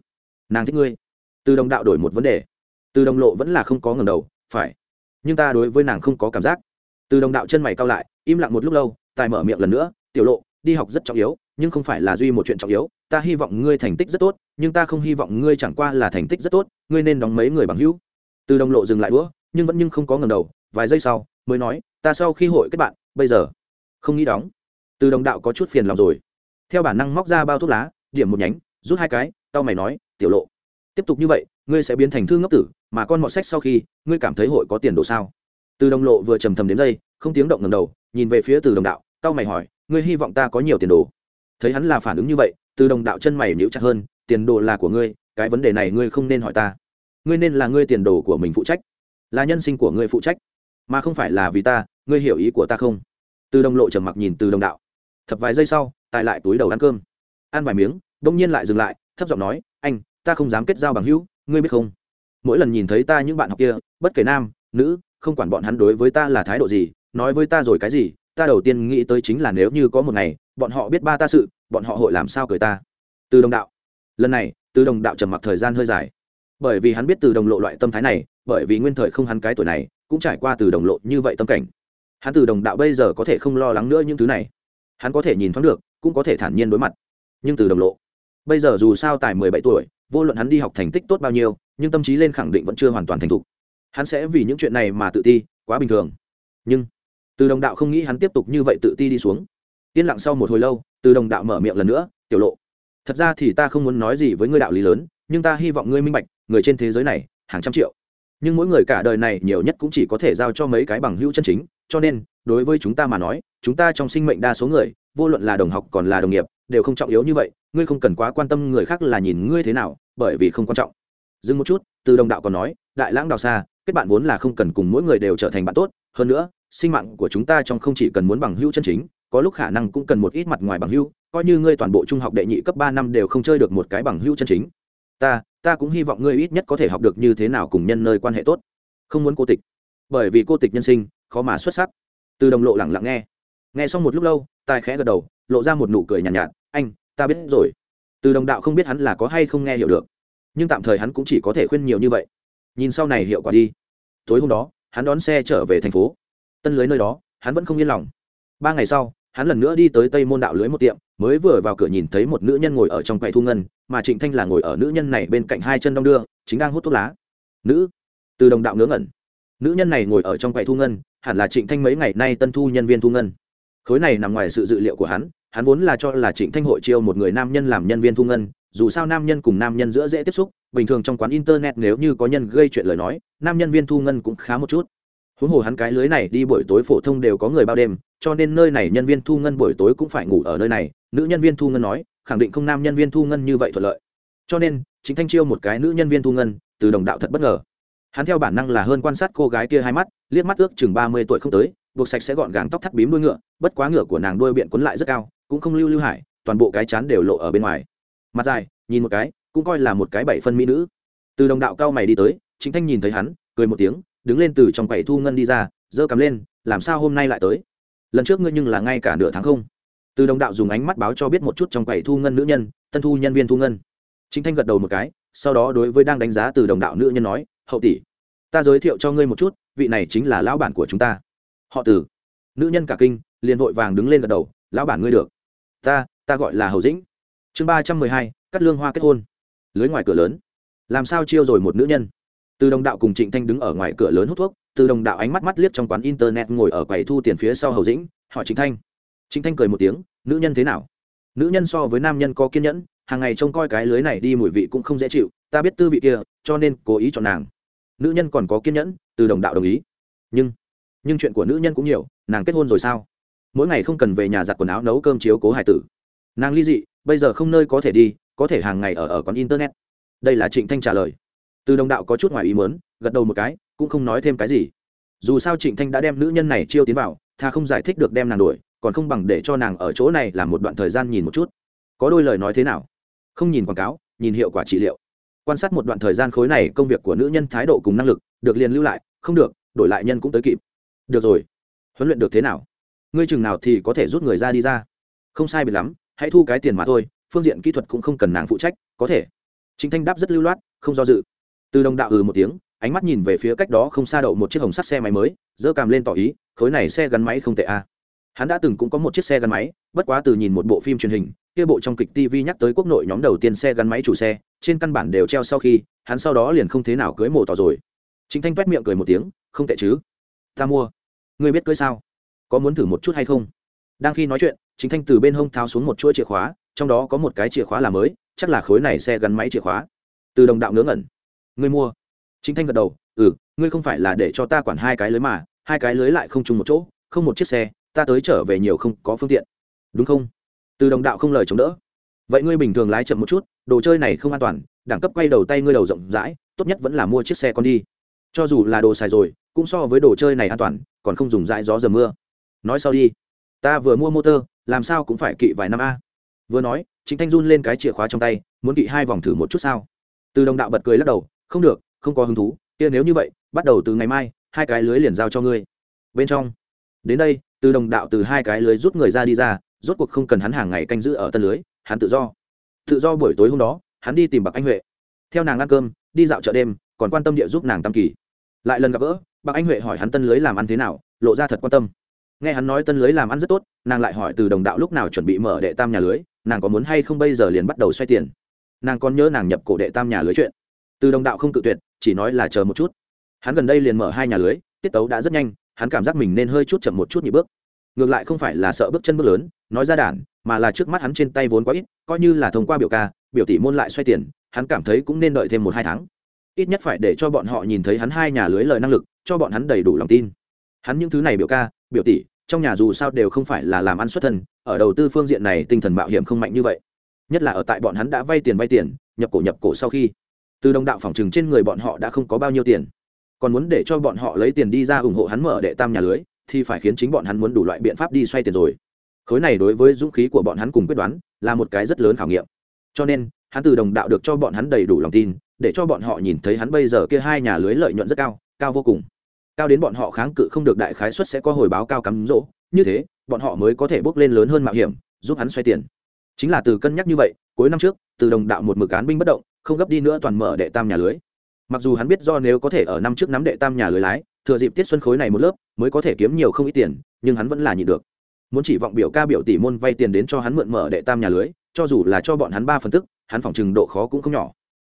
Nàng thích ngươi. Từ đồng đạo đổi một vấn đề. Từ đồng lộ vẫn là không có ngầm đầu, phải. Nhưng ta đối với nàng không có cảm giác. Từ đồng đạo chân mày cao lại, im lặng một lúc lâu, tài mở miệng lần nữa, tiểu lộ, đi học rất trọng yếu, nhưng không phải là duy một chuyện trọng yếu, ta hy vọng ngươi thành tích rất tốt nhưng ta không hy vọng ngươi chẳng qua là thành tích rất tốt, ngươi nên đóng mấy người bằng hữu. Từ đồng lộ dừng lại đũa, nhưng vẫn nhưng không có ngầm đầu, vài giây sau, mới nói, ta sau khi hội kết bạn, bây giờ không nghĩ đóng. Từ đồng đạo có chút phiền lòng rồi. Theo bản năng móc ra bao thuốc lá, điểm một nhánh, rút hai cái, tao mày nói, tiểu lộ, tiếp tục như vậy, ngươi sẽ biến thành thương ngốc tử, mà con mọt sách sau khi, ngươi cảm thấy hội có tiền đồ sao? Từ đồng lộ vừa trầm thầm đến đây, không tiếng động ngầm đầu, nhìn về phía từ đồng đạo, tao mày hỏi, ngươi hy vọng ta có nhiều tiền đồ? Thấy hắn là phản ứng như vậy, từ đồng đạo chân mày níu chặt hơn tiền đồ là của ngươi, cái vấn đề này ngươi không nên hỏi ta. Ngươi nên là ngươi tiền đồ của mình phụ trách, là nhân sinh của ngươi phụ trách, mà không phải là vì ta, ngươi hiểu ý của ta không? Từ đồng lộ trầm mặc nhìn từ đồng đạo. Thập vài giây sau, tại lại túi đầu ăn cơm. Ăn vài miếng, đông nhiên lại dừng lại, thấp giọng nói, anh, ta không dám kết giao bằng hữu, ngươi biết không? Mỗi lần nhìn thấy ta những bạn học kia, bất kể nam, nữ, không quản bọn hắn đối với ta là thái độ gì, nói với ta rồi cái gì, ta đầu tiên nghĩ tới chính là nếu như có một ngày, bọn họ biết ba ta sự, bọn họ hội làm sao cười ta? Từ đồng đạo lần này, từ đồng đạo trầm mặc thời gian hơi dài. Bởi vì hắn biết từ đồng lộ loại tâm thái này, bởi vì nguyên thời không hắn cái tuổi này, cũng trải qua từ đồng lộ như vậy tâm cảnh. Hắn từ đồng đạo bây giờ có thể không lo lắng nữa những thứ này. Hắn có thể nhìn thoáng được, cũng có thể thản nhiên đối mặt. Nhưng từ đồng lộ, bây giờ dù sao tại mười bảy tuổi, vô luận hắn đi học thành tích tốt bao nhiêu, nhưng tâm trí lên khẳng định vẫn chưa hoàn toàn thành thục. Hắn sẽ vì những chuyện này mà tự ti, quá bình thường. Nhưng, từ đồng đạo không nghĩ hắn tiếp tục như vậy tự ti đi xuống. Yên lặng sau một hồi lâu, từ đồng đạo mở miệng lần nữa, tiểu lộ thật ra thì ta không muốn nói gì với ngươi đạo lý lớn, nhưng ta hy vọng ngươi minh bạch, người trên thế giới này, hàng trăm triệu. Nhưng mỗi người cả đời này nhiều nhất cũng chỉ có thể giao cho mấy cái bằng hữu chân chính, cho nên, đối với chúng ta mà nói, chúng ta trong sinh mệnh đa số người, vô luận là đồng học còn là đồng nghiệp, đều không trọng yếu như vậy, ngươi không cần quá quan tâm người khác là nhìn ngươi thế nào, bởi vì không quan trọng. Dừng một chút, từ đồng đạo còn nói, đại lãng đào xa kết bạn vốn là không cần cùng mỗi người đều trở thành bạn tốt, hơn nữa, sinh mạng của chúng ta trong không chỉ cần muốn bằng hữu chân chính có lúc khả năng cũng cần một ít mặt ngoài bằng hữu coi như ngươi toàn bộ trung học đệ nhị cấp ba năm đều không chơi được một cái bằng hữu chân chính. Ta ta cũng hy vọng ngươi ít nhất có thể học được như thế nào cùng nhân nơi quan hệ tốt. Không muốn cô tịch. Bởi vì cô tịch nhân sinh khó mà xuất sắc. Từ đồng lộ lẳng lặng nghe. Nghe xong một lúc lâu tài khẽ gật đầu lộ ra một nụ cười nhàn nhạt, nhạt. Anh ta biết rồi. Từ đồng đạo không biết hắn là có hay không nghe hiểu được. Nhưng tạm thời hắn cũng chỉ có thể khuyên nhiều như vậy. Nhìn sau này hiệu quả đi. Tối hôm đó hắn đón xe trở về thành phố. Tân lưới nơi đó hắn vẫn không yên lòng. Ba ngày sau hắn lần nữa đi tới tây môn đạo lưới một tiệm, mới vừa vào cửa nhìn thấy một nữ nhân ngồi ở trong quầy thu ngân, mà trịnh thanh là ngồi ở nữ nhân này bên cạnh hai chân đong đưa, chính đang hút thuốc lá. Nữ. Từ đồng đạo ngớ ngẩn. Nữ nhân này ngồi ở trong quầy thu ngân, hẳn là trịnh thanh mấy ngày nay tân thu nhân viên thu ngân. Khối này nằm ngoài sự dự liệu của hắn hắn vốn là cho là trịnh thanh hội chiêu một người nam nhân làm nhân viên thu ngân, dù sao nam nhân cùng nam nhân giữa dễ tiếp xúc, bình thường trong quán internet nếu như có nhân gây chuyện lời nói, nam nhân viên thu ngân cũng khá một chút. Huống hồ hắn cái lưới này đi buổi tối phổ thông đều có người bao đêm cho nên nơi này nhân viên thu ngân buổi tối cũng phải ngủ ở nơi này. Nữ nhân viên thu ngân nói, khẳng định không nam nhân viên thu ngân như vậy thuận lợi. Cho nên chính thanh chiêu một cái nữ nhân viên thu ngân, từ đồng đạo thật bất ngờ. Hắn theo bản năng là hơn quan sát cô gái kia hai mắt, liếc mắt ước chừng ba mươi tuổi không tới, buộc sạch sẽ gọn gàng tóc thắt bím đuôi ngựa, bất quá ngựa của nàng đuôi biện quấn lại rất cao, cũng không lưu lưu hải, toàn bộ cái chán đều lộ ở bên ngoài. Mặt dài, nhìn một cái, cũng coi là một cái bảy phân mỹ nữ. Từ đồng đạo cao mày đi tới chính thanh nhìn thấy hắn, cười một tiếng, đứng lên từ trong quầy thu ngân đi ra, giơ cắm lên, làm sao hôm nay lại tới? Lần trước ngươi nhưng là ngay cả nửa tháng không. Từ đồng đạo dùng ánh mắt báo cho biết một chút trong quầy thu ngân nữ nhân, tân thu nhân viên thu ngân. Chính thanh gật đầu một cái, sau đó đối với đang đánh giá từ đồng đạo nữ nhân nói, hậu tỷ, ta giới thiệu cho ngươi một chút, vị này chính là lão bản của chúng ta. Họ tử nữ nhân cả kinh, liền vội vàng đứng lên gật đầu, lão bản ngươi được. Ta ta gọi là hầu dĩnh. Chương ba trăm mười hai, cắt lương hoa kết hôn. Lưới ngoài cửa lớn. Làm sao chiêu rồi một nữ nhân? Từ đồng đạo cùng trịnh thanh đứng ở ngoài cửa lớn hút thuốc từ đồng đạo ánh mắt mắt liếc trong quán internet ngồi ở quầy thu tiền phía sau hầu dĩnh, hỏi trịnh thanh. Trịnh thanh cười một tiếng, nữ nhân thế nào? Nữ nhân so với nam nhân có kiên nhẫn, hàng ngày trông coi cái lưới này đi mùi vị cũng không dễ chịu, ta biết tư vị kia, cho nên cố ý chọn nàng. Nữ nhân còn có kiên nhẫn? Từ đồng đạo đồng ý. Nhưng nhưng chuyện của nữ nhân cũng nhiều, nàng kết hôn rồi sao? Mỗi ngày không cần về nhà giặt quần áo nấu cơm chiếu cố hải tử. Nàng ly dị, bây giờ không nơi có thể đi, có thể hàng ngày ở ở con internet. Đây là trịnh thanh trả lời. Từ đồng đạo có chút ngoài ý mớn gật đầu một cái cũng không nói thêm cái gì. Dù sao trịnh thanh đã đem nữ nhân này chiêu tiến vào thà không giải thích được đem nàng đuổi, còn không bằng để cho nàng ở chỗ này làm một đoạn thời gian nhìn một chút. Có đôi lời nói thế nào? Không nhìn quảng cáo, nhìn hiệu quả trị liệu. Quan sát một đoạn thời gian khối này, công việc của nữ nhân thái độ cùng năng lực, được liền lưu lại, không được, đổi lại nhân cũng tới kịp. Được rồi. Huấn luyện được thế nào? Ngươi chừng nào thì có thể rút người ra đi ra. Không sai biệt lắm, hãy thu cái tiền mà thôi, phương diện kỹ thuật cũng không cần nàng phụ trách, có thể. Chính thanh đáp rất lưu loát, không do dự. Từ đồng đạo ừ một tiếng ánh mắt nhìn về phía cách đó không xa đậu một chiếc hồng sắt xe máy mới dơ càm lên tỏ ý, khối này xe gắn máy không tệ a à. hắn đã từng cũng có một chiếc xe gắn máy, bất quá từ nhìn một bộ phim truyền hình, kia bộ trong kịch tv nhắc tới quốc nội nhóm đầu tiên xe gắn máy chủ xe, trên căn bản đều treo sau khi, hắn sau đó liền không thế nào cưới mộ tỏ rồi. Chính thanh toét miệng cười một tiếng, không tệ chứ? Ta mua. Ngươi biết cưới sao? Có muốn thử một chút hay không? Đang khi nói chuyện chính thanh từ bên hông tháo xuống một chuỗi chìa khóa, trong đó có một cái chìa khóa là mới, chắc là khối này xe gắn máy chìa khóa. Từ đồng đạo ngớ ngẩn. Ngươi mua? Chính thanh gật đầu ừ ngươi không phải là để cho ta quản hai cái lưới mà, hai cái lưới lại không chung một chỗ, không một chiếc xe, ta tới trở về nhiều không có phương tiện. Đúng không? Từ đồng đạo không lời chống đỡ. Vậy ngươi bình thường lái chậm một chút, đồ chơi này không an toàn, đẳng cấp quay đầu tay ngươi đầu rộng rãi, tốt nhất vẫn là mua chiếc xe con đi. Cho dù là đồ xài rồi, cũng so với đồ chơi này an toàn, còn không dùng dãi gió dầm mưa. Nói sau đi. Ta vừa mua motor, làm sao cũng phải kỵ vài năm a. Vừa nói, chính thanh run lên cái chìa khóa trong tay, muốn kỵ hai vòng thử một chút sao? Từ đồng đạo bật cười lắc đầu, không được không có hứng thú, kia nếu như vậy, bắt đầu từ ngày mai, hai cái lưới liền giao cho ngươi. Bên trong, đến đây, từ đồng đạo từ hai cái lưới rút người ra đi ra, rốt cuộc không cần hắn hàng ngày canh giữ ở tân lưới, hắn tự do. Tự do buổi tối hôm đó, hắn đi tìm bạc anh huệ. Theo nàng ăn cơm, đi dạo chợ đêm, còn quan tâm địa giúp nàng tam kỳ. Lại lần gặp gỡ, bạc anh huệ hỏi hắn tân lưới làm ăn thế nào, lộ ra thật quan tâm. Nghe hắn nói tân lưới làm ăn rất tốt, nàng lại hỏi từ đồng đạo lúc nào chuẩn bị mở đệ tam nhà lưới, nàng có muốn hay không bây giờ liền bắt đầu xoay tiền. Nàng còn nhớ nàng nhập cổ đệ tam nhà lưới chuyện. Từ đồng đạo không cự tuyệt chỉ nói là chờ một chút. Hắn gần đây liền mở hai nhà lưới, tiết tấu đã rất nhanh, hắn cảm giác mình nên hơi chút chậm một chút nhị bước. Ngược lại không phải là sợ bước chân bước lớn, nói ra đản, mà là trước mắt hắn trên tay vốn quá ít, coi như là thông qua biểu ca, biểu tỷ môn lại xoay tiền, hắn cảm thấy cũng nên đợi thêm một hai tháng. Ít nhất phải để cho bọn họ nhìn thấy hắn hai nhà lưới lời năng lực, cho bọn hắn đầy đủ lòng tin. Hắn những thứ này biểu ca, biểu tỷ, trong nhà dù sao đều không phải là làm ăn xuất thân, ở đầu tư phương diện này tinh thần mạo hiểm không mạnh như vậy. Nhất là ở tại bọn hắn đã vay tiền vay tiền, nhập cổ nhập cổ sau khi từ đồng đạo phòng trừng trên người bọn họ đã không có bao nhiêu tiền. Còn muốn để cho bọn họ lấy tiền đi ra ủng hộ hắn mở đệ tam nhà lưới, thì phải khiến chính bọn hắn muốn đủ loại biện pháp đi xoay tiền rồi. Khối này đối với dũng khí của bọn hắn cùng quyết đoán, là một cái rất lớn khảo nghiệm. Cho nên, hắn từ đồng đạo được cho bọn hắn đầy đủ lòng tin, để cho bọn họ nhìn thấy hắn bây giờ kia hai nhà lưới lợi nhuận rất cao cao vô cùng. Cao đến bọn họ kháng cự không được đại khái suất sẽ có hồi báo cao cắm rỗ, như thế, bọn họ mới có thể bước lên lớn hơn mạo hiểm, giúp hắn xoay tiền. Chính là từ cân nhắc như vậy, cuối năm trước, từ đồng đạo một mực án binh bất động không gấp đi nữa toàn mở đệ tam nhà lưới. Mặc dù hắn biết do nếu có thể ở năm trước nắm đệ tam nhà lưới lái, thừa dịp tiết xuân khối này một lớp, mới có thể kiếm nhiều không ít tiền, nhưng hắn vẫn là nhịn được. Muốn chỉ vọng biểu ca biểu tỷ môn vay tiền đến cho hắn mượn mở đệ tam nhà lưới, cho dù là cho bọn hắn ba phần tức, hắn phòng chừng độ khó cũng không nhỏ.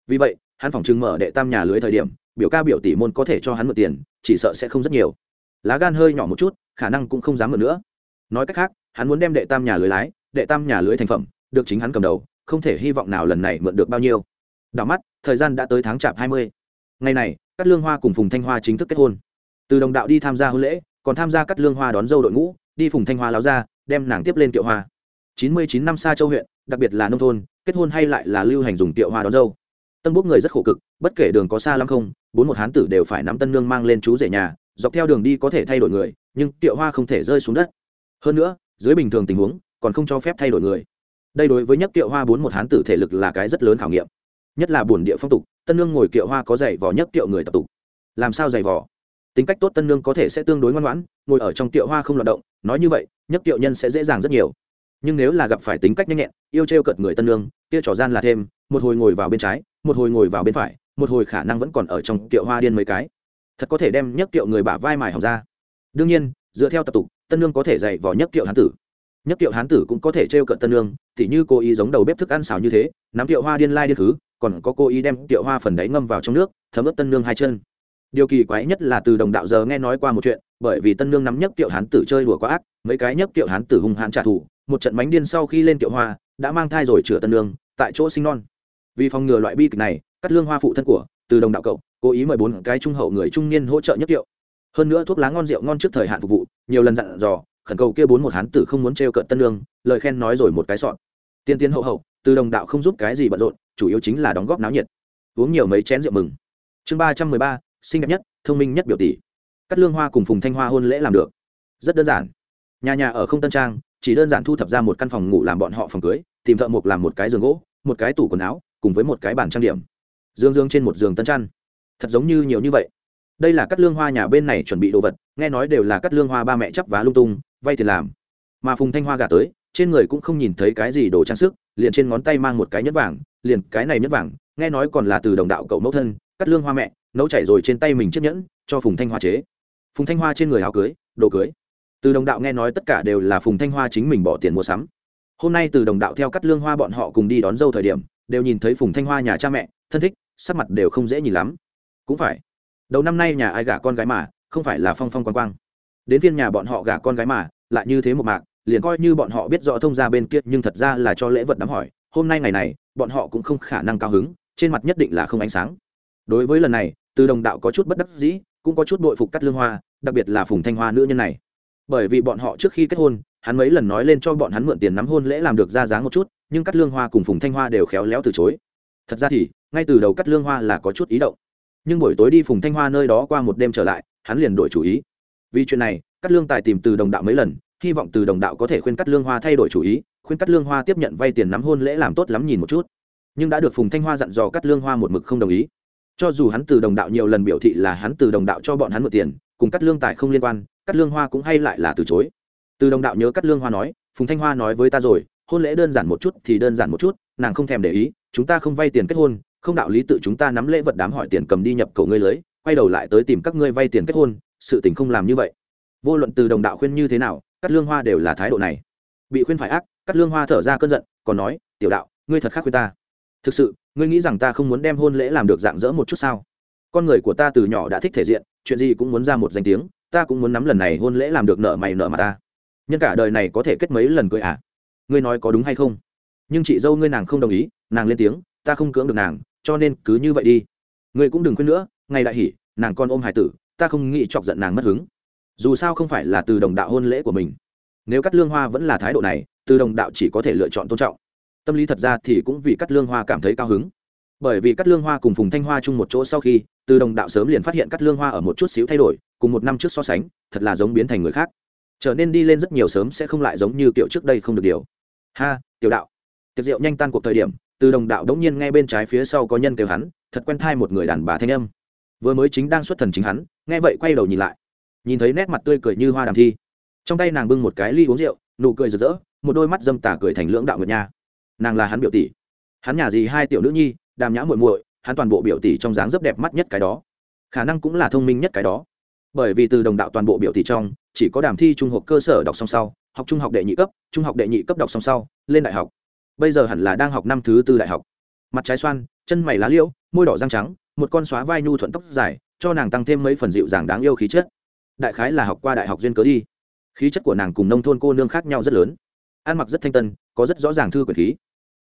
Vì vậy, hắn phòng chừng mở đệ tam nhà lưới thời điểm, biểu ca biểu tỷ môn có thể cho hắn mượn tiền, chỉ sợ sẽ không rất nhiều. Lá gan hơi nhỏ một chút, khả năng cũng không dám mượn nữa. Nói cách khác, hắn muốn đem đệ tam nhà lưới lái, đệ tam nhà lưới thành phẩm, được chính hắn cầm đầu, không thể hy vọng nào lần này mượn được bao nhiêu đảo mắt, thời gian đã tới tháng chạp hai mươi. Ngày này cắt lương hoa cùng phùng thanh hoa chính thức kết hôn. Từ đồng đạo đi tham gia hôn lễ, còn tham gia cắt lương hoa đón dâu đội ngũ, đi phùng thanh hoa láo ra, đem nàng tiếp lên kiệu hoa. Chín mươi chín năm xa châu huyện, đặc biệt là nông thôn, kết hôn hay lại là lưu hành dùng kiệu hoa đón dâu. Tân bốc người rất khổ cực, bất kể đường có xa lắm không, bốn một hán tử đều phải nắm tân nương mang lên chú rể nhà, dọc theo đường đi có thể thay đổi người, nhưng kiệu hoa không thể rơi xuống đất. Hơn nữa, dưới bình thường tình huống, còn không cho phép thay đổi người. Đây đối với nhất kiệu hoa bốn một hán tử thể lực là cái rất lớn khảo nghiệm nhất là buồn địa phong tục, tân nương ngồi kiệu hoa có giày vò nhất kiệu người tập tục. Làm sao giày vò? Tính cách tốt tân nương có thể sẽ tương đối ngoan ngoãn, ngồi ở trong kiệu hoa không loạt động, nói như vậy, nhất kiệu nhân sẽ dễ dàng rất nhiều. Nhưng nếu là gặp phải tính cách nhanh nhẹn, yêu trêu cợt người tân nương, kia trò gian là thêm, một hồi ngồi vào bên trái, một hồi ngồi vào bên phải, một hồi khả năng vẫn còn ở trong kiệu hoa điên mấy cái. Thật có thể đem nhất kiệu người bả vai mài hỏng ra. Đương nhiên, dựa theo tập tục, tân nương có thể dạy vò nhất kiệu hán tử. Nhất kiệu hán tử cũng có thể trêu cợt tân nương, tỉ như cô ý giống đầu bếp thức ăn xào như thế, nắm kiệu hoa điên lai điên thứ còn có cô ý đem tiểu hoa phần đáy ngâm vào trong nước, thấm ướp tân nương hai chân. Điều kỳ quái nhất là từ đồng đạo giờ nghe nói qua một chuyện, bởi vì tân nương nắm nhất tiểu hán tử chơi đùa quá ác, mấy cái nhất tiểu hán tử hung hãn trả thù, một trận bánh điên sau khi lên tiểu hoa, đã mang thai rồi chữa tân nương, tại chỗ sinh non. Vì phòng ngừa loại bi kịch này, cắt lương hoa phụ thân của, từ đồng đạo cậu, cố ý mời bốn cái trung hậu người trung niên hỗ trợ nhất tiểu hơn nữa thuốc lá ngon rượu ngon trước thời hạn phục vụ, nhiều lần dặn dò, khẩn cầu kia bốn một hán tử không muốn trêu cợt tân lương lời khen nói rồi một cái sọn. Tiên tiến hậu hậu, từ đồng đạo không giúp cái gì bận rộn chủ yếu chính là đóng góp náo nhiệt. Uống nhiều mấy chén rượu mừng. Chương ba trăm mười ba, xinh đẹp nhất, thông minh nhất biểu tỷ. Cắt lương hoa cùng phùng thanh hoa hôn lễ làm được. Rất đơn giản. Nhà nhà ở không tân trang, chỉ đơn giản thu thập ra một căn phòng ngủ làm bọn họ phòng cưới, tìm thợ mộc làm một cái giường gỗ, một cái tủ quần áo, cùng với một cái bàn trang điểm. Dương dương trên một giường tân chăn. Thật giống như nhiều như vậy. Đây là cắt lương hoa nhà bên này chuẩn bị đồ vật, nghe nói đều là cắt lương hoa ba mẹ chấp vá lung tung, vay tiền làm. Mà phùng thanh hoa gả tới, trên người cũng không nhìn thấy cái gì đồ trang sức, liền trên ngón tay mang một cái nhẫn vàng liền cái này nhất vàng, nghe nói còn là từ đồng đạo cậu mẫu thân, cắt lương hoa mẹ, nấu chảy rồi trên tay mình chiếc nhẫn, cho phùng thanh hoa chế. Phùng thanh hoa trên người áo cưới, đồ cưới. Từ đồng đạo nghe nói tất cả đều là phùng thanh hoa chính mình bỏ tiền mua sắm. Hôm nay từ đồng đạo theo cắt lương hoa bọn họ cùng đi đón dâu thời điểm, đều nhìn thấy phùng thanh hoa nhà cha mẹ, thân thích, sắc mặt đều không dễ nhìn lắm. Cũng phải. Đầu năm nay nhà ai gả con gái mà, không phải là phong phong quang quang. Đến phiên nhà bọn họ gả con gái mà, lại như thế một mạc, liền coi như bọn họ biết rõ thông ra bên kia, nhưng thật ra là cho lễ vật đám hỏi hôm nay ngày này, bọn họ cũng không khả năng cao hứng, trên mặt nhất định là không ánh sáng. Đối với lần này, từ đồng đạo có chút bất đắc dĩ, cũng có chút bội phục cắt lương hoa, đặc biệt là phùng thanh hoa nữ nhân này. Bởi vì bọn họ trước khi kết hôn, hắn mấy lần nói lên cho bọn hắn mượn tiền nắm hôn lễ làm được ra dáng một chút, nhưng cắt lương hoa cùng phùng thanh hoa đều khéo léo từ chối. Thật ra thì, ngay từ đầu cắt lương hoa là có chút ý động. Nhưng buổi tối đi phùng thanh hoa nơi đó qua một đêm trở lại, hắn liền đổi chủ ý. Vì chuyện này cắt lương tài tìm từ đồng đạo mấy lần, hy vọng từ đồng đạo có thể khuyên cắt lương hoa thay đổi chủ ý khuyên cắt lương hoa tiếp nhận vay tiền nắm hôn lễ làm tốt lắm nhìn một chút. Nhưng đã được phùng thanh hoa dặn dò cắt lương hoa một mực không đồng ý. Cho dù hắn từ đồng đạo nhiều lần biểu thị là hắn từ đồng đạo cho bọn hắn mượn tiền, cùng cắt lương tài không liên quan, cắt lương hoa cũng hay lại là từ chối. Từ đồng đạo nhớ cắt lương hoa nói, phùng thanh hoa nói với ta rồi, hôn lễ đơn giản một chút thì đơn giản một chút, nàng không thèm để ý, chúng ta không vay tiền kết hôn, không đạo lý tự chúng ta nắm lễ vật đám hỏi tiền cầm đi nhập cầu ngươi lưới, quay đầu lại tới tìm các ngươi vay tiền kết hôn, sự tình không làm như vậy. Vô luận từ đồng đạo khuyên như thế nào, cắt lương hoa đều là thái độ này. Bị khuyên phải ác cắt lương hoa thở ra cơn giận, còn nói, tiểu đạo, ngươi thật khác với ta. Thực sự, ngươi nghĩ rằng ta không muốn đem hôn lễ làm được dạng dỡ một chút sao? Con người của ta từ nhỏ đã thích thể diện, chuyện gì cũng muốn ra một danh tiếng, ta cũng muốn nắm lần này hôn lễ làm được nợ mày nợ mà ta. Nhân cả đời này có thể kết mấy lần cười à? Ngươi nói có đúng hay không? Nhưng chị dâu ngươi nàng không đồng ý, nàng lên tiếng, ta không cưỡng được nàng, cho nên cứ như vậy đi. Ngươi cũng đừng khuyên nữa, ngày đại hỉ nàng con ôm hải tử, ta không nghĩ chọc giận nàng mất hứng. Dù sao không phải là từ đồng đạo hôn lễ của mình. Nếu cắt lương hoa vẫn là thái độ này từ đồng đạo chỉ có thể lựa chọn tôn trọng. Tâm lý thật ra thì cũng vì cắt lương hoa cảm thấy cao hứng. Bởi vì cắt lương hoa cùng phùng thanh hoa chung một chỗ sau khi, từ đồng đạo sớm liền phát hiện cắt lương hoa ở một chút xíu thay đổi, cùng một năm trước so sánh, thật là giống biến thành người khác. Trở nên đi lên rất nhiều sớm sẽ không lại giống như kiểu trước đây không được điều. Ha, tiểu đạo. Tiệc rượu nhanh tan cuộc thời điểm, từ đồng đạo đống nhiên nghe bên trái phía sau có nhân kêu hắn, thật quen thai một người đàn bà thanh âm. Vừa mới chính đang xuất thần chính hắn, nghe vậy quay đầu nhìn lại. Nhìn thấy nét mặt tươi cười như hoa đàm thi. Trong tay nàng bưng một cái ly uống rượu, nụ cười rực rỡ một đôi mắt dâm tà cười thành lưỡng đạo nguyệt nha. Nàng là hắn biểu tỷ. Hắn nhà gì hai tiểu nữ nhi, đàm nhã muội muội, hắn toàn bộ biểu tỷ trong dáng rất đẹp mắt nhất cái đó. Khả năng cũng là thông minh nhất cái đó. Bởi vì từ đồng đạo toàn bộ biểu tỷ trong, chỉ có đàm thi trung học cơ sở đọc song sau, học trung học đệ nhị cấp, trung học đệ nhị cấp đọc song sau, lên đại học. Bây giờ hẳn là đang học năm thứ tư đại học. Mặt trái xoan, chân mày lá liễu, môi đỏ răng trắng, một con xóa vai nhu thuận tóc dài, cho nàng tăng thêm mấy phần dịu dàng đáng yêu khí chất. Đại khái là học qua đại học duyên cớ đi. Khí chất của nàng cùng nông thôn cô nương khác nhau rất lớn ăn mặc rất thanh tân, có rất rõ ràng thư quyển khí.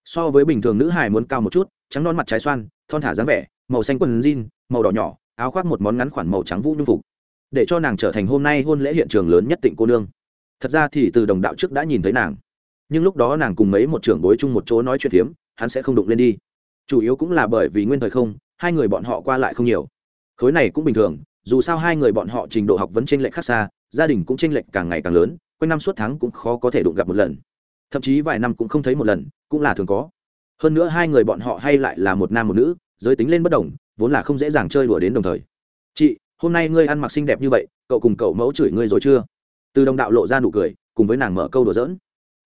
So với bình thường nữ hài muốn cao một chút, trắng non mặt trái xoan, thon thả dáng vẻ, màu xanh quần jean, màu đỏ nhỏ, áo khoác một món ngắn khoản màu trắng vũ nhung phục. Để cho nàng trở thành hôm nay hôn lễ hiện trường lớn nhất tỉnh cô nương. Thật ra thì từ đồng đạo trước đã nhìn thấy nàng. Nhưng lúc đó nàng cùng mấy một trưởng bối chung một chỗ nói chuyện phiếm hắn sẽ không đụng lên đi. Chủ yếu cũng là bởi vì nguyên thời không, hai người bọn họ qua lại không nhiều. Khối này cũng bình thường, dù sao hai người bọn họ trình độ học vẫn t r ê n lệch khác xa, gia đình cũng t r ê n lệch càng ngày càng lớn, quanh năm suốt tháng cũng khó có thể đụng gặp một lần thậm chí vài năm cũng không thấy một lần, cũng là thường có. Hơn nữa hai người bọn họ hay lại là một nam một nữ, giới tính lên bất đồng, vốn là không dễ dàng chơi đùa đến đồng thời. Chị, hôm nay ngươi ăn mặc xinh đẹp như vậy, cậu cùng cậu mẫu chửi ngươi rồi chưa? Từ đồng đạo lộ ra nụ cười, cùng với nàng mở câu đùa dỡn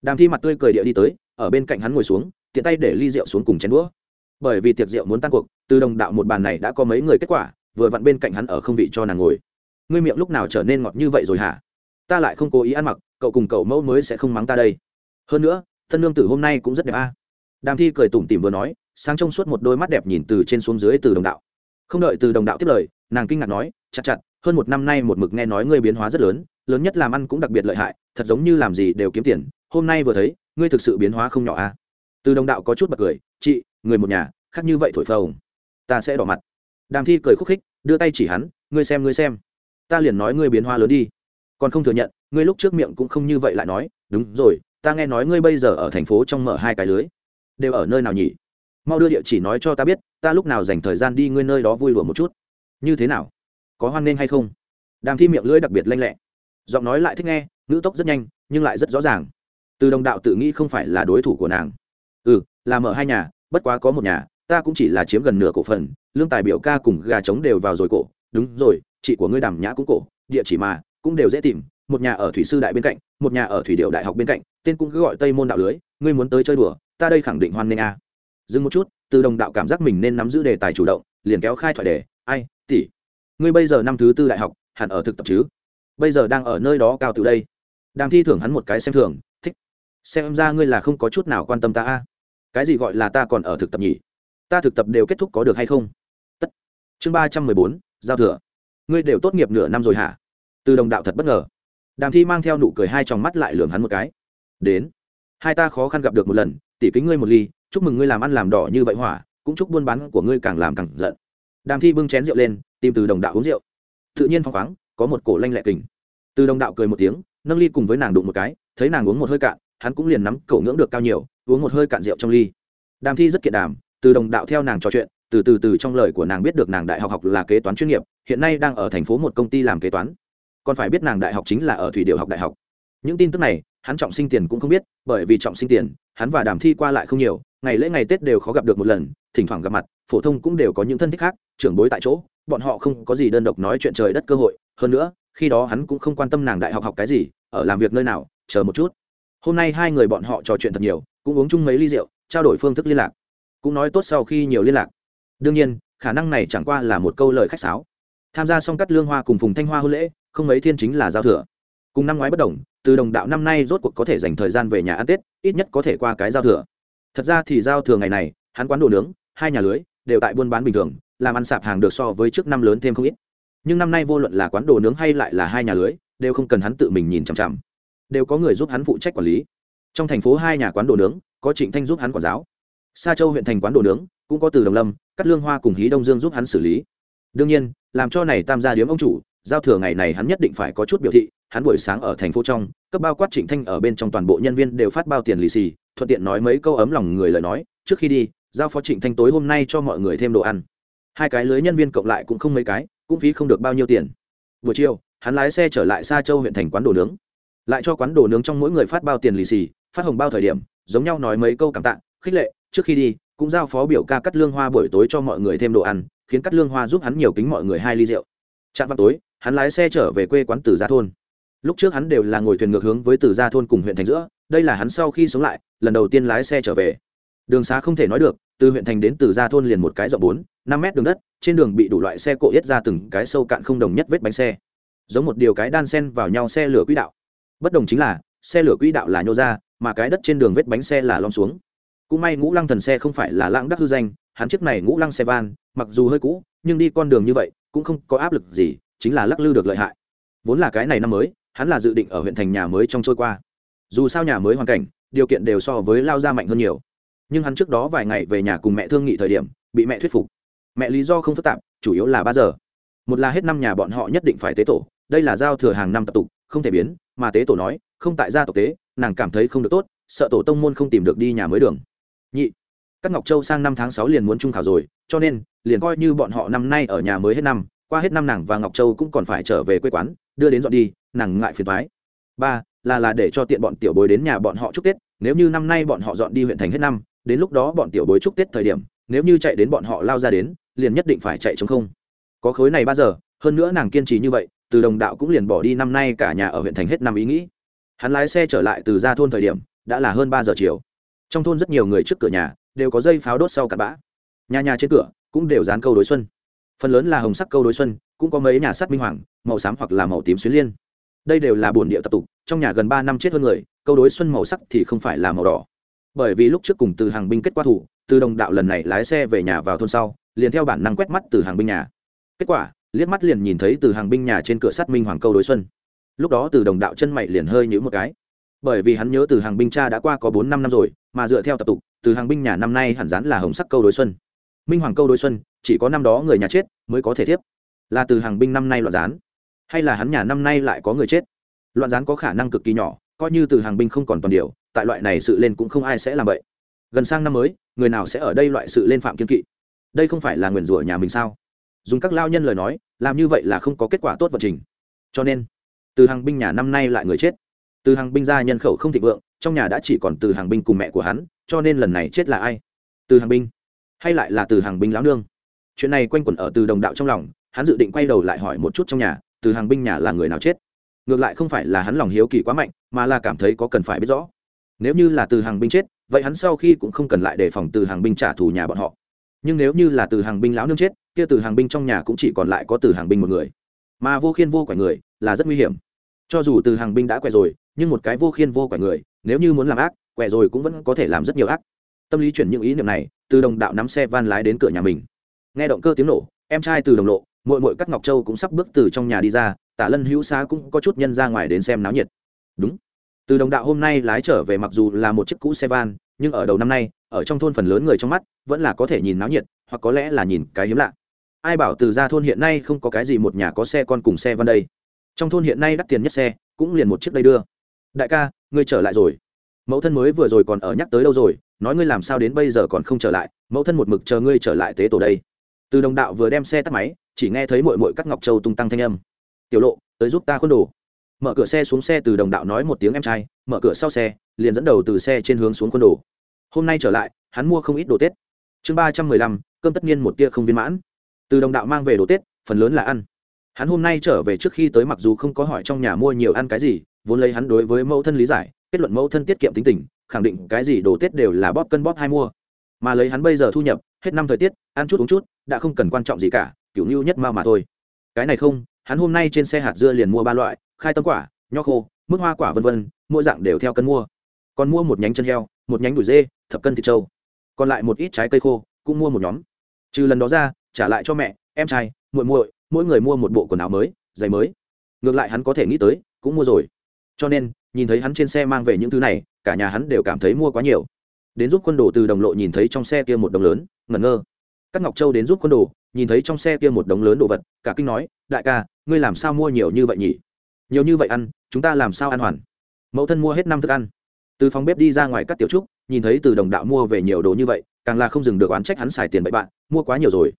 đàm thi mặt tươi cười địa đi tới, ở bên cạnh hắn ngồi xuống, tiện tay để ly rượu xuống cùng chén đũa. Bởi vì tiệc rượu muốn tan cuộc, từ đồng đạo một bàn này đã có mấy người kết quả, vừa vặn bên cạnh hắn ở không vị cho nàng ngồi. Ngươi miệng lúc nào trở nên ngọt như vậy rồi hả? Ta lại không cố ý ăn mặc, cậu cùng cậu mẫu mới sẽ không mắng ta đây hơn nữa, thân nương tử hôm nay cũng rất đẹp a. Đàm thi cười tủm tỉm vừa nói, sáng trong suốt một đôi mắt đẹp nhìn từ trên xuống dưới từ đồng đạo. Không đợi từ đồng đạo tiếp lời, nàng kinh ngạc nói, chặt chặt, hơn một năm nay một mực nghe nói ngươi biến hóa rất lớn lớn nhất làm ăn cũng đặc biệt lợi hại, thật giống như làm gì đều kiếm tiền, hôm nay vừa thấy, ngươi thực sự biến hóa không nhỏ a. Từ đồng đạo có chút bật cười, chị, người một nhà, khác như vậy thổi phồng, ta sẽ đỏ mặt. Đàm thi cười khúc khích, đưa tay chỉ hắn, ngươi xem ngươi xem, ta liền nói ngươi biến hoa lớn đi. Còn không thừa nhận, ngươi lúc trước miệng cũng không như vậy lại nói, đúng rồi ta nghe nói ngươi bây giờ ở thành phố trong mở hai cái lưới. Đều ở nơi nào nhỉ? Mau đưa địa chỉ nói cho ta biết, ta lúc nào dành thời gian đi ngươi nơi đó vui lùa một chút. Như thế nào? Có hoan nghênh hay không? Đàm thi miệng lưỡi đặc biệt lanh lẹ. Giọng nói lại thích nghe, ngữ tốc rất nhanh, nhưng lại rất rõ ràng. Từ đồng đạo tự nghĩ không phải là đối thủ của nàng. Ừ là mở hai nhà, bất quá có một nhà, ta cũng chỉ là chiếm gần nửa cổ phần, lương tài biểu ca cùng gà trống đều vào rồi cổ. Đúng rồi, chị của ngươi đàm nhã cũng cổ, địa chỉ mà, cũng đều dễ tìm, một nhà ở thủy sư đại bên cạnh, một nhà ở thủy điệu đại học bên cạnh tên cũng cứ gọi tây môn đạo lưới, ngươi muốn tới chơi đùa, ta đây khẳng định hoan nghênh a. Dừng một chút, từ đồng đạo cảm giác mình nên nắm giữ đề tài chủ động, liền kéo khai thoại đề, ai, tỷ, ngươi bây giờ năm thứ tư đại học, hẳn ở thực tập chứ? Bây giờ đang ở nơi đó cao từ đây. Đang thi thưởng hắn một cái xem thường, thích, xem ra ngươi là không có chút nào quan tâm ta a. Cái gì gọi là ta còn ở thực tập nhỉ? Ta thực tập đều kết thúc có được hay không? Tất. Chương ba trăm mười bốn, giao thừa. Ngươi đều tốt nghiệp nửa năm rồi hả? Từ đồng đạo thật bất ngờ. Đàm thi mang theo nụ cười hai tròng mắt lại lường hắn một cái đến. Hai ta khó khăn gặp được một lần, tỉ kính ngươi một ly, chúc mừng ngươi làm ăn làm đỏ như vậy hỏa, cũng chúc buôn bán của ngươi càng làm càng giận. Đàm thi bưng chén rượu lên, tìm từ đồng đạo uống rượu. Tự nhiên phăng khoáng, có một cổ lanh lẹ kình. Từ đồng đạo cười một tiếng, nâng ly cùng với nàng đụng một cái, thấy nàng uống một hơi cạn, hắn cũng liền nắm cổ ngưỡng được cao nhiều, uống một hơi cạn rượu trong ly. Đàm thi rất kiệt đàm, từ đồng đạo theo nàng trò chuyện, từ từ từ trong lời của nàng biết được nàng đại học học là kế toán chuyên nghiệp, hiện nay đang ở thành phố một công ty làm kế toán. Còn phải biết nàng đại học chính là ở thủy điệu học đại học. Những tin tức này hắn trọng sinh tiền cũng không biết, bởi vì trọng sinh tiền, hắn và đàm thi qua lại không nhiều, ngày lễ ngày tết đều khó gặp được một lần, thỉnh thoảng gặp mặt, phổ thông cũng đều có những thân thích khác, trưởng bối tại chỗ, bọn họ không có gì đơn độc nói chuyện trời đất cơ hội. Hơn nữa, khi đó hắn cũng không quan tâm nàng đại học học cái gì, ở làm việc nơi nào, chờ một chút. Hôm nay hai người bọn họ trò chuyện thật nhiều, cũng uống chung mấy ly rượu, trao đổi phương thức liên lạc. Cũng nói tốt sau khi nhiều liên lạc. Đương nhiên, khả năng này chẳng qua là một câu lời khách sáo. Tham gia xong cắt lương hoa cùng phùng thanh hoa hôn lễ, không mấy thiên chính là giao thừa. Cùng năm ngoái bất đồng từ đồng đạo năm nay rốt cuộc có thể dành thời gian về nhà ăn tết, ít nhất có thể qua cái giao thừa. Thật ra thì giao thừa ngày này, hắn quán đồ nướng, hai nhà lưới, đều tại buôn bán bình thường, làm ăn sạp hàng được so với trước năm lớn thêm không ít. Nhưng năm nay vô luận là quán đồ nướng hay lại là hai nhà lưới, đều không cần hắn tự mình nhìn chằm chằm. Đều có người giúp hắn phụ trách quản lý. Trong thành phố hai nhà quán đồ nướng, có trịnh thanh giúp hắn quản giáo. Sa châu huyện thành quán đồ nướng, cũng có từ đồng lâm cắt lương hoa cùng hí đông dương giúp hắn xử lý. Đương nhiên, làm cho này tam gia điếm ông chủ giao thừa ngày này hắn nhất định phải có chút biểu thị, hắn buổi sáng ở thành phố trong, cấp bao quát trịnh thanh ở bên trong toàn bộ nhân viên đều phát bao tiền lì xì, thuận tiện nói mấy câu ấm lòng người lời nói, trước khi đi, giao phó trịnh thanh tối hôm nay cho mọi người thêm đồ ăn. Hai cái lưới nhân viên cộng lại cũng không mấy cái, cũng phí không được bao nhiêu tiền. Buổi chiều, hắn lái xe trở lại xa châu huyện thành quán đồ nướng. Lại cho quán đồ nướng trong mỗi người phát bao tiền lì xì, phát hồng bao thời điểm, giống nhau nói mấy câu cảm tạ, khích lệ, trước khi đi, cũng giao phó biểu ca cắt lương hoa buổi tối cho mọi người thêm đồ ăn, khiến cắt lương hoa giúp hắn nhiều kính mọi người hai ly rượu. Chạm vào tối hắn lái xe trở về quê quán từ gia thôn. Lúc trước hắn đều là ngồi thuyền ngược hướng với từ gia thôn cùng huyện thành giữa, đây là hắn sau khi sống lại, lần đầu tiên lái xe trở về. Đường xá không thể nói được, từ huyện thành đến từ gia thôn liền một cái rộng bốn, năm mét đường đất, trên đường bị đủ loại xe cộ yết ra từng cái sâu cạn không đồng nhất vết bánh xe. Giống một điều cái đan sen vào nhau xe lửa quỹ đạo. Bất đồng chính là, xe lửa quỹ đạo là nhô ra, mà cái đất trên đường vết bánh xe là lom xuống. Cũng may ngũ lăng thần xe không phải là lãng đắc hư danh, hắn chiếc này ngũ lăng xe van, mặc dù hơi cũ, nhưng đi con đường như vậy, cũng không có áp lực gì chính là lắc lư được lợi hại. Vốn là cái này năm mới, hắn là dự định ở huyện thành nhà mới trong trôi qua. Dù sao nhà mới hoàn cảnh, điều kiện đều so với lao ra mạnh hơn nhiều. Nhưng hắn trước đó vài ngày về nhà cùng mẹ thương nghị thời điểm, bị mẹ thuyết phục. Mẹ lý do không phức tạp, chủ yếu là ba giờ. Một là hết năm nhà bọn họ nhất định phải tế tổ, đây là giao thừa hàng năm tập tục, không thể biến, mà tế tổ nói, không tại gia tộc tế, nàng cảm thấy không được tốt, sợ tổ tông môn không tìm được đi nhà mới đường. Nhị, các ngọc châu sang năm tháng sáu liền muốn trung khảo rồi, cho nên, liền coi như bọn họ năm nay ở nhà mới hết năm qua hết năm nàng và ngọc châu cũng còn phải trở về quê quán, đưa đến dọn đi, nàng ngại phiền thoái ba, là là để cho tiện bọn tiểu bối đến nhà bọn họ chúc tết, nếu như năm nay bọn họ dọn đi huyện thành hết năm, đến lúc đó bọn tiểu bối chúc tết thời điểm, nếu như chạy đến bọn họ lao ra đến, liền nhất định phải chạy chống không. Có khối này ba giờ, hơn nữa nàng kiên trì như vậy, từ đồng đạo cũng liền bỏ đi năm nay cả nhà ở huyện thành hết năm ý nghĩ. Hắn lái xe trở lại từ ra thôn thời điểm, đã là hơn ba giờ chiều. Trong thôn rất nhiều người trước cửa nhà, đều có dây pháo đốt sau cặn bã. Nhà nhà trên cửa cũng đều dán câu đối xuân phần lớn là hồng sắc câu đối xuân, cũng có mấy nhà sắt minh hoàng, màu xám hoặc là màu tím xuyến liên. Đây đều là bồn địa tập tục, trong nhà gần ba năm chết hơn người, câu đối xuân màu sắc thì không phải là màu đỏ. Bởi vì lúc trước cùng từ hàng binh kết quả thủ, từ đồng đạo lần này lái xe về nhà vào thôn sau, liền theo bản năng quét mắt từ hàng binh nhà. Kết quả, liếc mắt liền nhìn thấy từ hàng binh nhà trên cửa sắt minh hoàng câu đối xuân. Lúc đó từ đồng đạo chân mày liền hơi nhữ một cái. Bởi vì hắn nhớ từ hàng binh cha đã qua có bốn năm năm rồi, mà dựa theo tập tục, từ hàng binh nhà năm nay hẳn rán là hồng sắc câu đối xuân. Minh hoàng câu đối xuân chỉ có năm đó người nhà chết mới có thể thiếp. Là từ hàng binh năm nay loạn rán hay là hắn nhà năm nay lại có người chết? Loạn rán có khả năng cực kỳ nhỏ, coi như từ hàng binh không còn toàn điều, tại loại này sự lên cũng không ai sẽ làm vậy. Gần sang năm mới, người nào sẽ ở đây loại sự lên phạm kiên kỵ? Đây không phải là nguyền rủa nhà mình sao? Dùng các lao nhân lời nói, làm như vậy là không có kết quả tốt vật trình. Cho nên, từ hàng binh nhà năm nay lại người chết. Từ hàng binh ra nhân khẩu không thịnh vượng, trong nhà đã chỉ còn từ hàng binh cùng mẹ của hắn, cho nên lần này chết là ai? Từ hàng binh, hay lại là từ hàng binh lão nương? Chuyện này quanh quẩn ở từ đồng đạo trong lòng, hắn dự định quay đầu lại hỏi một chút trong nhà, từ hàng binh nhà là người nào chết. Ngược lại không phải là hắn lòng hiếu kỳ quá mạnh, mà là cảm thấy có cần phải biết rõ. Nếu như là từ hàng binh chết, vậy hắn sau khi cũng không cần lại đề phòng từ hàng binh trả thù nhà bọn họ. Nhưng nếu như là từ hàng binh lão nương chết, kia từ hàng binh trong nhà cũng chỉ còn lại có từ hàng binh một người. Mà vô khiên vô quẻ người là rất nguy hiểm. Cho dù từ hàng binh đã quẻ rồi, nhưng một cái vô khiên vô quẻ người, nếu như muốn làm ác, quẻ rồi cũng vẫn có thể làm rất nhiều ác. Tâm lý chuyển những ý niệm này, từ đồng đạo nắm xe van lái đến cửa nhà mình nghe động cơ tiếng nổ, em trai từ đồng lộ mội mội các ngọc châu cũng sắp bước từ trong nhà đi ra, tả lân hữu xá cũng có chút nhân ra ngoài đến xem náo nhiệt. Đúng. Từ đồng đạo hôm nay lái trở về mặc dù là một chiếc cũ xe van, nhưng ở đầu năm nay, ở trong thôn phần lớn người trong mắt, vẫn là có thể nhìn náo nhiệt, hoặc có lẽ là nhìn cái hiếm lạ. Ai bảo từ ra thôn hiện nay không có cái gì một nhà có xe con cùng xe van đây. Trong thôn hiện nay đắt tiền nhất xe, cũng liền một chiếc đây đưa. Đại ca, ngươi trở lại rồi. Mẫu thân mới vừa rồi còn ở nhắc tới đâu rồi, nói ngươi làm sao đến bây giờ còn không trở lại, mẫu thân một mực chờ ngươi trở lại tế tổ đây từ đồng đạo vừa đem xe tắt máy, chỉ nghe thấy mội mội cắt ngọc châu tung tăng thanh âm. Tiểu lộ, tới giúp ta khuôn đồ. Mở cửa xe xuống xe, từ đồng đạo nói một tiếng em trai. Mở cửa sau xe, liền dẫn đầu từ xe trên hướng xuống khuôn đồ. Hôm nay trở lại, hắn mua không ít đồ tết. Chương ba trăm mười lăm, cơm tất nhiên một tia không viên mãn. Từ đồng đạo mang về đồ tết, phần lớn là ăn. Hắn hôm nay trở về trước khi tới mặc dù không có hỏi trong nhà mua nhiều ăn cái gì, vốn lấy hắn đối với mẫu thân lý giải, kết luận mẫu thân tiết kiệm tính tình, khẳng định cái gì đồ tết đều là bóp cân bóp hai mua. Mà lấy hắn bây giờ thu nhập hết năm thời tiết, ăn chút uống chút, đã không cần quan trọng gì cả, kiểu như nhất mao mà thôi. Cái này không, hắn hôm nay trên xe hạt dưa liền mua ba loại, khai tâm quả, nho khô, mức hoa quả vân vân, mỗi dạng đều theo cân mua. Còn mua một nhánh chân heo, một nhánh đùi dê, thập cân thịt trâu. Còn lại một ít trái cây khô, cũng mua một nhóm. Trừ lần đó ra, trả lại cho mẹ, em trai, muội muội, mỗi người mua một bộ quần áo mới, giày mới. Ngược lại hắn có thể nghĩ tới, cũng mua rồi. Cho nên, nhìn thấy hắn trên xe mang về những thứ này, cả nhà hắn đều cảm thấy mua quá nhiều đến giúp quân đồ từ đồng lộ nhìn thấy trong xe kia một đồng lớn, ngẩn ngơ. Các ngọc châu đến giúp quân đồ, nhìn thấy trong xe kia một đống lớn đồ vật, cả kinh nói, đại ca, ngươi làm sao mua nhiều như vậy nhỉ? Nhiều như vậy ăn, chúng ta làm sao ăn hoàn? Mẫu thân mua hết năm thức ăn. Từ phòng bếp đi ra ngoài các tiểu trúc, nhìn thấy từ đồng đạo mua về nhiều đồ như vậy, càng là không dừng được oán trách hắn xài tiền bậy bạn, mua quá nhiều rồi.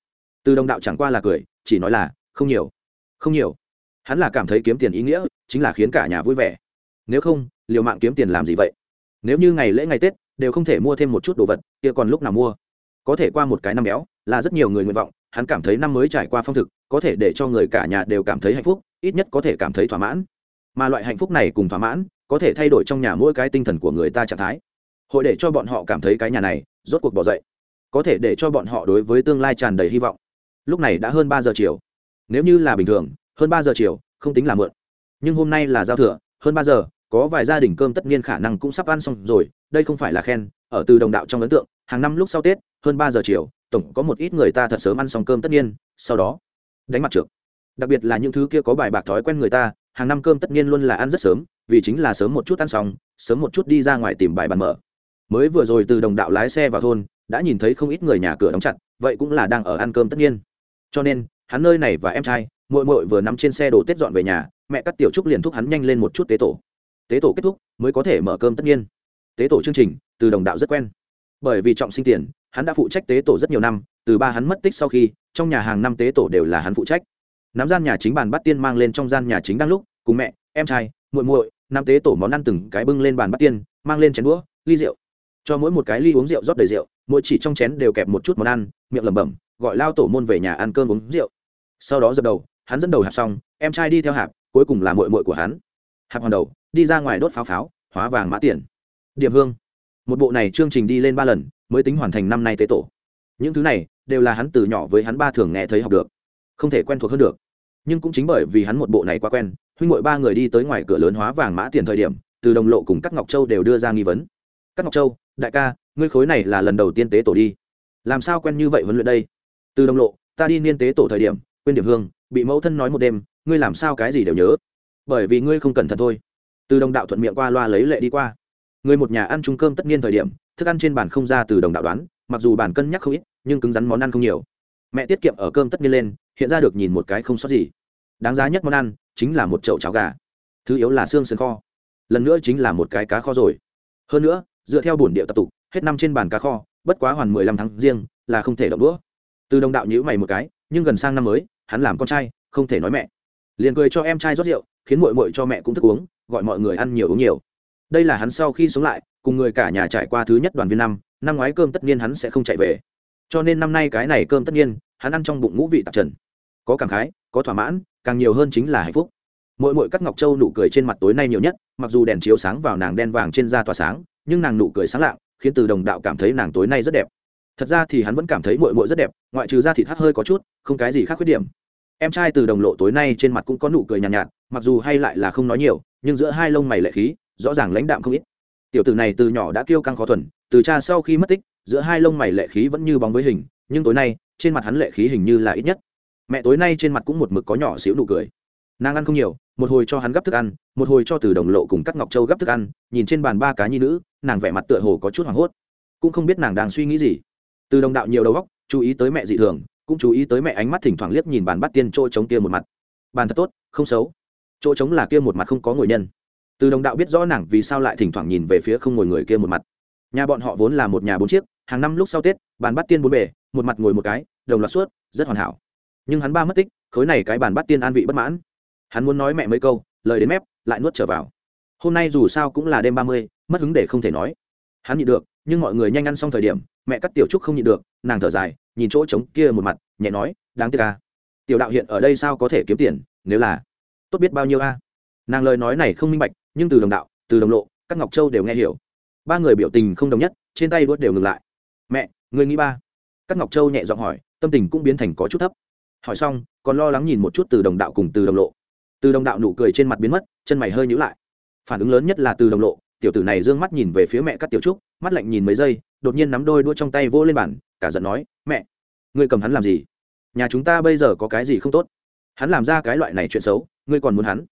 Từ đồng đạo chẳng qua là cười, chỉ nói là, không nhiều không nhiều. Hắn là cảm thấy kiếm tiền ý nghĩa, chính là khiến cả nhà vui vẻ. Nếu không, liều mạng kiếm tiền làm gì vậy? Nếu như ngày lễ ngày tết đều không thể mua thêm một chút đồ vật, kia còn lúc nào mua? Có thể qua một cái năm béo, là rất nhiều người nguyện vọng, hắn cảm thấy năm mới trải qua phong thực, có thể để cho người cả nhà đều cảm thấy hạnh phúc, ít nhất có thể cảm thấy thỏa mãn. Mà loại hạnh phúc này cùng thỏa mãn, có thể thay đổi trong nhà mỗi cái tinh thần của người ta trạng thái. Hội để cho bọn họ cảm thấy cái nhà này, rốt cuộc bỏ dậy. Có thể để cho bọn họ đối với tương lai tràn đầy hy vọng. Lúc này đã hơn ba giờ chiều. Nếu như là bình thường, hơn ba giờ chiều, không tính là mượn nhưng hôm nay là giao thừa, hơn ba giờ có vài gia đình cơm tất nhiên khả năng cũng sắp ăn xong rồi, đây không phải là khen, ở từ đồng đạo trong ấn tượng, hàng năm lúc sau tết, hơn ba giờ chiều, tổng có một ít người ta thật sớm ăn xong cơm tất nhiên sau đó, đánh mặt trượt. Đặc biệt là những thứ kia có bài bạc thói quen người ta, hàng năm cơm tất nhiên luôn là ăn rất sớm, vì chính là sớm một chút ăn xong, sớm một chút đi ra ngoài tìm bài bàn mở. Mới vừa rồi từ đồng đạo lái xe vào thôn, đã nhìn thấy không ít người nhà cửa đóng chặt, vậy cũng là đang ở ăn cơm tất nhiên cho nên, hắn nơi này và em trai, muội muội vừa nằm trên xe đổ tết dọn về nhà, mẹ cắt tiểu trúc liền thúc hắn nhanh lên một chút tế tổ tế tổ kết thúc mới có thể mở cơm tất nhiên. Tế tổ chương trình, từ đồng đạo rất quen. Bởi vì trọng sinh tiền, hắn đã phụ trách tế tổ rất nhiều năm, từ ba hắn mất tích sau khi, trong nhà hàng năm tế tổ đều là hắn phụ trách. Nắm gian nhà chính bàn bắt tiên mang lên trong gian nhà chính đang lúc, cùng mẹ, em trai, muội muội, năm tế tổ món ăn từng cái bưng lên bàn bắt tiên, mang lên chén đũa, ly rượu. Cho mỗi một cái ly uống rượu rót đầy rượu, mỗi chỉ trong chén đều kẹp một chút món ăn, miệng lẩm bẩm, gọi lao tổ môn về nhà ăn cơm uống rượu. Sau đó dập đầu, hắn dẫn đầu hạp xong, em trai đi theo hạp, cuối cùng là muội muội của hắn hạp hoàn đầu, đi ra ngoài đốt pháo pháo, hóa vàng mã tiền. Điểm hương. Một bộ này chương trình đi lên ba lần, mới tính hoàn thành năm nay tế tổ. Những thứ này, đều là hắn từ nhỏ với hắn ba thường nghe thấy học được. Không thể quen thuộc hơn được. Nhưng cũng chính bởi vì hắn một bộ này quá quen, huynh ngội ba người đi tới ngoài cửa lớn hóa vàng mã tiền thời điểm, từ đồng lộ cùng các ngọc châu đều đưa ra nghi vấn. Các ngọc châu, đại ca, ngươi khối này là lần đầu tiên tế tổ đi. Làm sao quen như vậy huấn luyện đây? Từ đồng lộ, ta đi niên tế tổ thời điểm, quên điểm hương, bị mẫu thân nói một đêm, ngươi làm sao cái gì đều nhớ? Bởi vì ngươi không cẩn thận thôi. Từ đồng đạo thuận miệng qua loa lấy lệ đi qua. Người một nhà ăn chung cơm tất nhiên thời điểm, thức ăn trên bàn không ra từ đồng đạo đoán, mặc dù bàn cân nhắc không ít, nhưng cứng rắn món ăn không nhiều. Mẹ tiết kiệm ở cơm tất nhiên lên, hiện ra được nhìn một cái không sót gì. Đáng giá nhất món ăn, chính là một chậu cháo gà. Thứ yếu là xương sườn kho. Lần nữa chính là một cái cá kho rồi. Hơn nữa, dựa theo bổn điệu tập tục, hết năm trên bàn cá kho, bất quá hoàn mười lăm tháng riêng, là không thể động đũa. Từ đồng đạo nhữ mày một cái, nhưng gần sang năm mới, hắn làm con trai, không thể nói mẹ. Liền cười cho em trai rót rượu khiến mội mội cho mẹ cũng thức uống, gọi mọi người ăn nhiều uống nhiều. Đây là hắn sau khi sống lại, cùng người cả nhà trải qua thứ nhất đoàn viên năm năm ngoái cơm tất nhiên hắn sẽ không chạy về. Cho nên năm nay cái này cơm tất nhiên hắn ăn trong bụng ngũ vị tạp trần. Có cảm khái, có thỏa mãn, càng nhiều hơn chính là hạnh phúc. Mỗi mỗi các ngọc châu nụ cười trên mặt tối nay nhiều nhất, mặc dù đèn chiếu sáng vào nàng đen vàng trên da tỏa sáng, nhưng nàng nụ cười sáng lạng, khiến từ đồng đạo cảm thấy nàng tối nay rất đẹp. Thật ra thì hắn vẫn cảm thấy mội mội rất đẹp, ngoại trừ da thịt hắt hơi có chút, không cái gì khác khuyết điểm em trai từ đồng lộ tối nay trên mặt cũng có nụ cười nhàn nhạt, nhạt mặc dù hay lại là không nói nhiều nhưng giữa hai lông mày lệ khí rõ ràng lãnh đạm không ít. Tiểu tử này từ nhỏ đã kêu căng khó thuần từ cha sau khi mất tích giữa hai lông mày lệ khí vẫn như bóng với hình nhưng tối nay trên mặt hắn lệ khí hình như là ít nhất. Mẹ tối nay trên mặt cũng một mực có nhỏ xíu nụ cười. Nàng ăn không nhiều một hồi cho hắn gấp thức ăn một hồi cho từ đồng lộ cùng các ngọc châu gấp thức ăn nhìn trên bàn ba cá nhi nữ nàng vẻ mặt tựa hồ có chút hoảng hốt. Cũng không biết nàng đang suy nghĩ gì. Từ đồng đạo nhiều đầu góc chú ý tới mẹ dị thường cũng chú ý tới mẹ ánh mắt thỉnh thoảng liếc nhìn bàn bắt tiên chỗ trống kia một mặt. Bàn thật tốt, không xấu. Chỗ trống là kia một mặt không có ngồi nhân. Từ đồng đạo biết rõ nàng vì sao lại thỉnh thoảng nhìn về phía không ngồi người kia một mặt. Nhà bọn họ vốn là một nhà bốn chiếc, hàng năm lúc sau tết, bàn bắt tiên bốn bề, một mặt ngồi một cái, đồng loạt suốt, rất hoàn hảo. Nhưng hắn ba mất tích, khối này cái bàn bắt tiên an vị bất mãn. Hắn muốn nói mẹ mấy câu, lời đến mép, lại nuốt trở vào. Hôm nay dù sao cũng là đêm ba mươi, mất hứng để không thể nói. Hắn nhịn được, nhưng mọi người nhanh ăn xong thời điểm, mẹ cắt tiểu trúc không nhịn được, nàng thở dài nhìn chỗ trống kia một mặt, nhẹ nói, đáng tiếc ca tiểu đạo hiện ở đây sao có thể kiếm tiền, nếu là tốt biết bao nhiêu a. Nàng lời nói này không minh bạch, nhưng từ đồng đạo, từ đồng lộ, các ngọc châu đều nghe hiểu. Ba người biểu tình không đồng nhất, trên tay đuốt đều ngừng lại. Mẹ, người nghĩ ba? Các ngọc châu nhẹ giọng hỏi, tâm tình cũng biến thành có chút thấp. Hỏi xong, còn lo lắng nhìn một chút từ đồng đạo cùng từ đồng lộ. Từ đồng đạo nụ cười trên mặt biến mất, chân mày hơi nhữ lại. Phản ứng lớn nhất là từ đồng lộ tiểu tử này d ư ơ n g mắt nhìn về phía mẹ các tiểu trúc, mắt lạnh nhìn mấy giây, đột nhiên nắm đôi đua trong tay vỗ lên bàn, cả giận nói, mẹ, ngươi cầm hắn làm gì? Nhà chúng ta bây giờ có cái gì không tốt? Hắn làm ra cái loại này chuyện xấu, ngươi còn muốn hắn?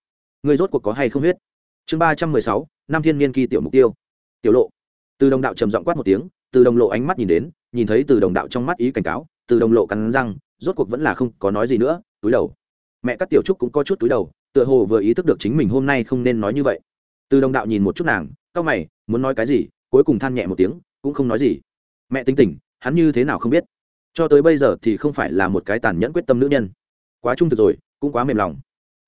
Ngươi rốt cuộc có hay không huyết? Chương ba trăm mười sáu năm thiên niên kỳ tiểu mục tiêu. Tiểu lộ. Từ đồng đạo trầm giọng quát một tiếng, từ đồng lộ ánh mắt nhìn đến, nhìn thấy từ đồng đạo trong mắt ý cảnh cáo, từ đồng lộ cắn răng, rốt cuộc vẫn là không có nói gì nữa, túi đầu. Mẹ các tiểu trúc cũng có chút túi đầu, tựa hồ vừa ý thức được chính mình hôm nay không nên nói như vậy từ đồng đạo nhìn một chút nàng c mày, muốn nói cái gì, cuối cùng than nhẹ một tiếng, cũng không nói gì. Mẹ tính tình, hắn như thế nào không biết. Cho tới bây giờ thì không phải là một cái tàn nhẫn quyết tâm nữ nhân. Quá trung thực rồi, cũng quá mềm lòng.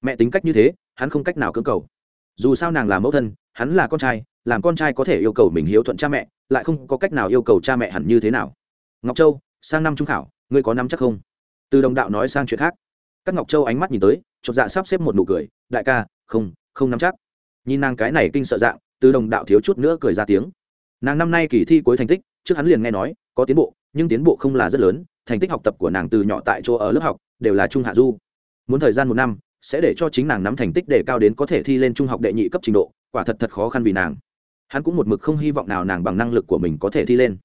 Mẹ tính cách như thế, hắn không cách nào cưỡng cầu. Dù sao nàng là mẫu thân, hắn là con trai, làm con trai có thể yêu cầu mình hiếu thuận cha mẹ, lại không có cách nào yêu cầu cha mẹ hẳn như thế nào. Ngọc châu, sang năm trung khảo, ngươi có nắm chắc không? Từ đồng đạo nói sang chuyện khác. Các ngọc châu ánh mắt nhìn tới, chột dạ sắp xếp một nụ cười, đại ca, không không nắm chắc nhìn nàng cái này kinh sợ dạng, từ đồng đạo thiếu chút nữa cười ra tiếng. Nàng năm nay kỳ thi cuối thành tích, trước hắn liền nghe nói, có tiến bộ, nhưng tiến bộ không là rất lớn, thành tích học tập của nàng từ nhỏ tại chỗ ở lớp học, đều là trung hạ du. Muốn thời gian một năm, sẽ để cho chính nàng nắm thành tích để cao đến có thể thi lên trung học đệ nhị cấp trình độ, quả thật thật khó khăn vì nàng. Hắn cũng một mực không hy vọng nào nàng bằng năng lực của mình có thể thi lên.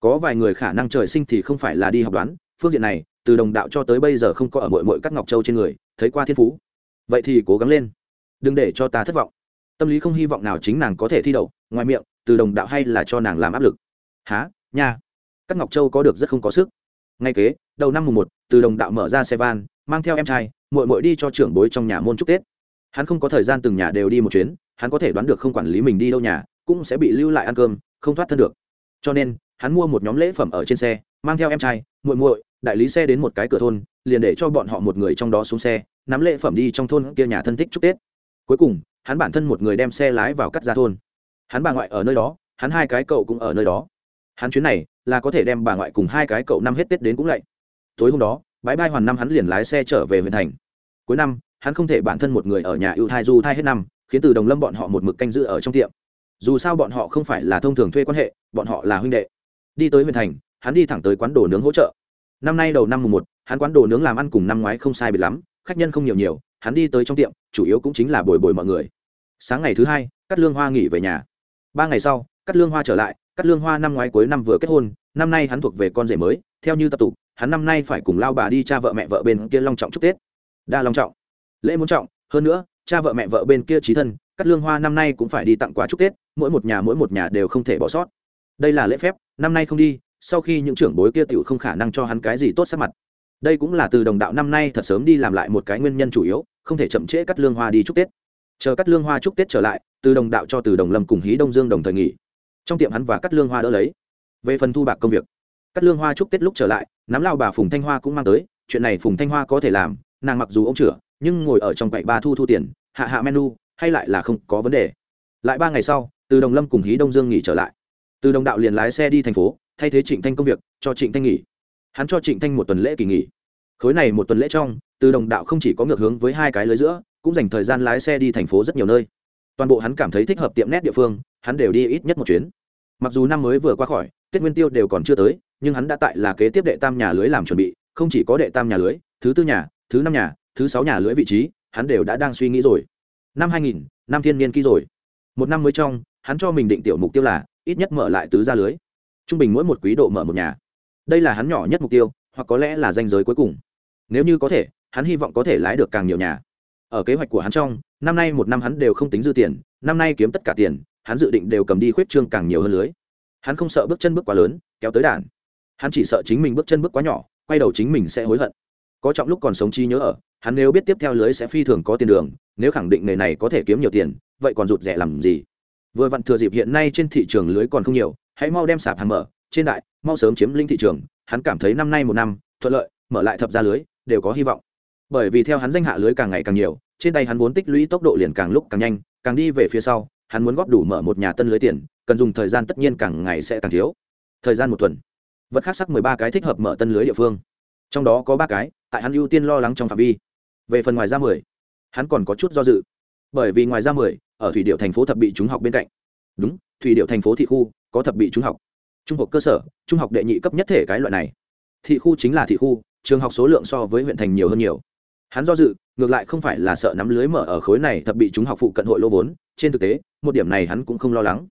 Có vài người khả năng trời sinh thì không phải là đi học đoán, phương diện này, từ đồng đạo cho tới bây giờ không có ở mội mội các ngọc châu trên người, thấy qua thiên phú. Vậy thì cố gắng lên. Đừng để cho ta thất vọng tâm lý không hy vọng nào chính nàng có thể thi đậu, ngoài miệng, từ đồng đạo hay là cho nàng làm áp lực. Há nha. Các ngọc châu có được rất không có sức. Ngay kế, đầu năm mùng một, từ đồng đạo mở ra xe van, mang theo em trai mội mội đi cho trưởng bối trong nhà môn chúc tết. Hắn không có thời gian từng nhà đều đi một chuyến, hắn có thể đoán được không quản lý mình đi đâu nhà, cũng sẽ bị lưu lại ăn cơm, không thoát thân được. Cho nên, hắn mua một nhóm lễ phẩm ở trên xe, mang theo em trai, muội muội, đại lý xe đến một cái cửa thôn, liền để cho bọn họ một người trong đó xuống xe, nắm lễ phẩm đi trong thôn kia nhà thân thích chúc tết. Cuối cùng hắn bản thân một người đem xe lái vào cắt ra thôn. Hắn bà ngoại ở nơi đó, hắn hai cái cậu cũng ở nơi đó. Hắn chuyến này là có thể đem bà ngoại cùng hai cái cậu năm hết tết đến cũng lạy. Tối hôm đó, bãi bai hoàn năm hắn liền lái xe trở về huyện thành. Cuối năm, hắn không thể bản thân một người ở nhà ưu thai du thai hết năm, khiến từ đồng lâm bọn họ một mực canh giữ ở trong tiệm. Dù sao bọn họ không phải là thông thường thuê quan hệ, bọn họ là huynh đệ. Đi tới huyện thành, hắn đi thẳng tới quán đồ nướng hỗ trợ. Năm nay đầu năm mùng một, hắn quán đồ nướng làm ăn cùng năm ngoái không sai biệt lắm, khách nhân không nhiều nhiều hắn đi tới trong tiệm, chủ yếu cũng chính là bồi bồi mọi người. Sáng ngày thứ hai cắt lương hoa nghỉ về nhà. Ba ngày sau cắt lương hoa trở lại cắt lương hoa năm ngoái cuối năm vừa kết hôn, năm nay hắn thuộc về con rể mới, theo như tập tục, hắn năm nay phải cùng lao bà đi cha vợ mẹ vợ bên kia long trọng chúc tết. Đa long trọng. Lễ muốn trọng, hơn nữa, cha vợ mẹ vợ bên kia trí thân cắt lương hoa năm nay cũng phải đi tặng quà chúc tết, mỗi một nhà mỗi một nhà đều không thể bỏ sót. Đây là lễ phép, năm nay không đi, sau khi những trưởng bối kia tiểu không khả năng cho hắn cái gì tốt sắc mặt đây cũng là từ đồng đạo năm nay thật sớm đi làm lại một cái nguyên nhân chủ yếu, không thể chậm trễ cắt lương hoa đi chúc tết. Chờ cắt lương hoa chúc tết trở lại, từ đồng đạo cho từ đồng lâm cùng hí đông dương đồng thời nghỉ. Trong tiệm hắn và cắt lương hoa đỡ lấy. Về phần thu bạc công việc, cắt lương hoa chúc tết lúc trở lại, nắm lao bà phùng thanh hoa cũng mang tới, chuyện này phùng thanh hoa có thể làm, nàng mặc dù ông chửa, nhưng ngồi ở trong cậy ba thu thu tiền, hạ hạ menu, hay lại là không có vấn đề. Lại ba ngày sau, từ đồng lâm cùng hí đông dương nghỉ trở lại. Từ đồng đạo liền lái xe đi thành phố, thay thế trịnh thanh công việc, cho trịnh thanh nghỉ hắn cho trịnh thanh một tuần lễ kỳ nghỉ. Khối này một tuần lễ trong từ đồng đạo không chỉ có ngược hướng với hai cái lưới giữa cũng dành thời gian lái xe đi thành phố rất nhiều nơi. Toàn bộ hắn cảm thấy thích hợp tiệm nét địa phương hắn đều đi ít nhất một chuyến. Mặc dù năm mới vừa qua khỏi tết nguyên tiêu đều còn chưa tới nhưng hắn đã tại là kế tiếp đệ tam nhà lưới làm chuẩn bị không chỉ có đệ tam nhà lưới thứ tư nhà thứ năm nhà thứ sáu nhà lưới vị trí hắn đều đã đang suy nghĩ rồi. Năm 2000, năm thiên niên ký rồi. Một năm mới trong hắn cho mình định tiểu mục tiêu là ít nhất mở lại tứ gia lưới. Trung bình mỗi một quý độ mở một nhà đây là hắn nhỏ nhất mục tiêu, hoặc có lẽ là danh giới cuối cùng. Nếu như có thể, hắn hy vọng có thể lái được càng nhiều nhà. Ở kế hoạch của hắn trong, năm nay một năm hắn đều không tính dư tiền, năm nay kiếm tất cả tiền, hắn dự định đều cầm đi khuyết trương càng nhiều hơn lưới. Hắn không sợ bước chân bước quá lớn, kéo tới đàn. Hắn chỉ sợ chính mình bước chân bước quá nhỏ, quay đầu chính mình sẽ hối hận. Có trọng lúc còn sống chi nhớ ở, hắn nếu biết tiếp theo lưới sẽ phi thường có tiền đường, nếu khẳng định nghề này có thể kiếm nhiều tiền, vậy còn rụt rẻ làm gì? Vừa vặn thừa dịp hiện nay trên thị trường lưới còn không nhiều, hãy mau đem sạp hàng mở trên đại, mau sớm chiếm lĩnh thị trường, hắn cảm thấy năm nay một năm, thuận lợi, mở lại thập ra lưới, đều có hy vọng. Bởi vì theo hắn danh hạ lưới càng ngày càng nhiều, trên tay hắn vốn tích lũy tốc độ liền càng lúc càng nhanh, càng đi về phía sau, hắn muốn góp đủ mở một nhà tân lưới tiền, cần dùng thời gian tất nhiên càng ngày sẽ càng thiếu. Thời gian một tuần. Vật khác sắc mười ba cái thích hợp mở tân lưới địa phương. Trong đó có ba cái, tại hắn ưu tiên lo lắng trong phạm vi. Về phần ngoài ra mười, hắn còn có chút do dự. Bởi vì ngoài ra mười, ở thủy điệu thành phố thập bị chúng học bên cạnh. Đúng, thủy điệu thành phố thị khu, có thập bị chúng học trung học cơ sở, trung học đệ nhị cấp nhất thể cái loại này. Thị khu chính là thị khu, trường học số lượng so với huyện thành nhiều hơn nhiều. Hắn do dự, ngược lại không phải là sợ nắm lưới mở ở khối này thập bị chúng học phụ cận hội lô vốn, trên thực tế, một điểm này hắn cũng không lo lắng.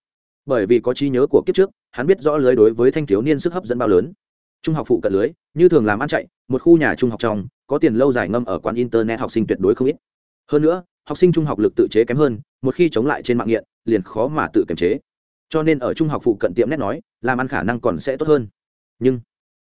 Bởi vì có trí nhớ của kiếp trước, hắn biết rõ lưới đối với thanh thiếu niên sức hấp dẫn bao lớn. Trung học phụ cận lưới, như thường làm ăn chạy, một khu nhà trung học trong, có tiền lâu dài ngâm ở quán internet học sinh tuyệt đối không ít. Hơn nữa, học sinh trung học lực tự chế kém hơn, một khi chống lại trên mạng nghiện, liền khó mà tự kiềm chế cho nên ở trung học phụ cận tiệm nét nói, làm ăn khả năng còn sẽ tốt hơn. Nhưng,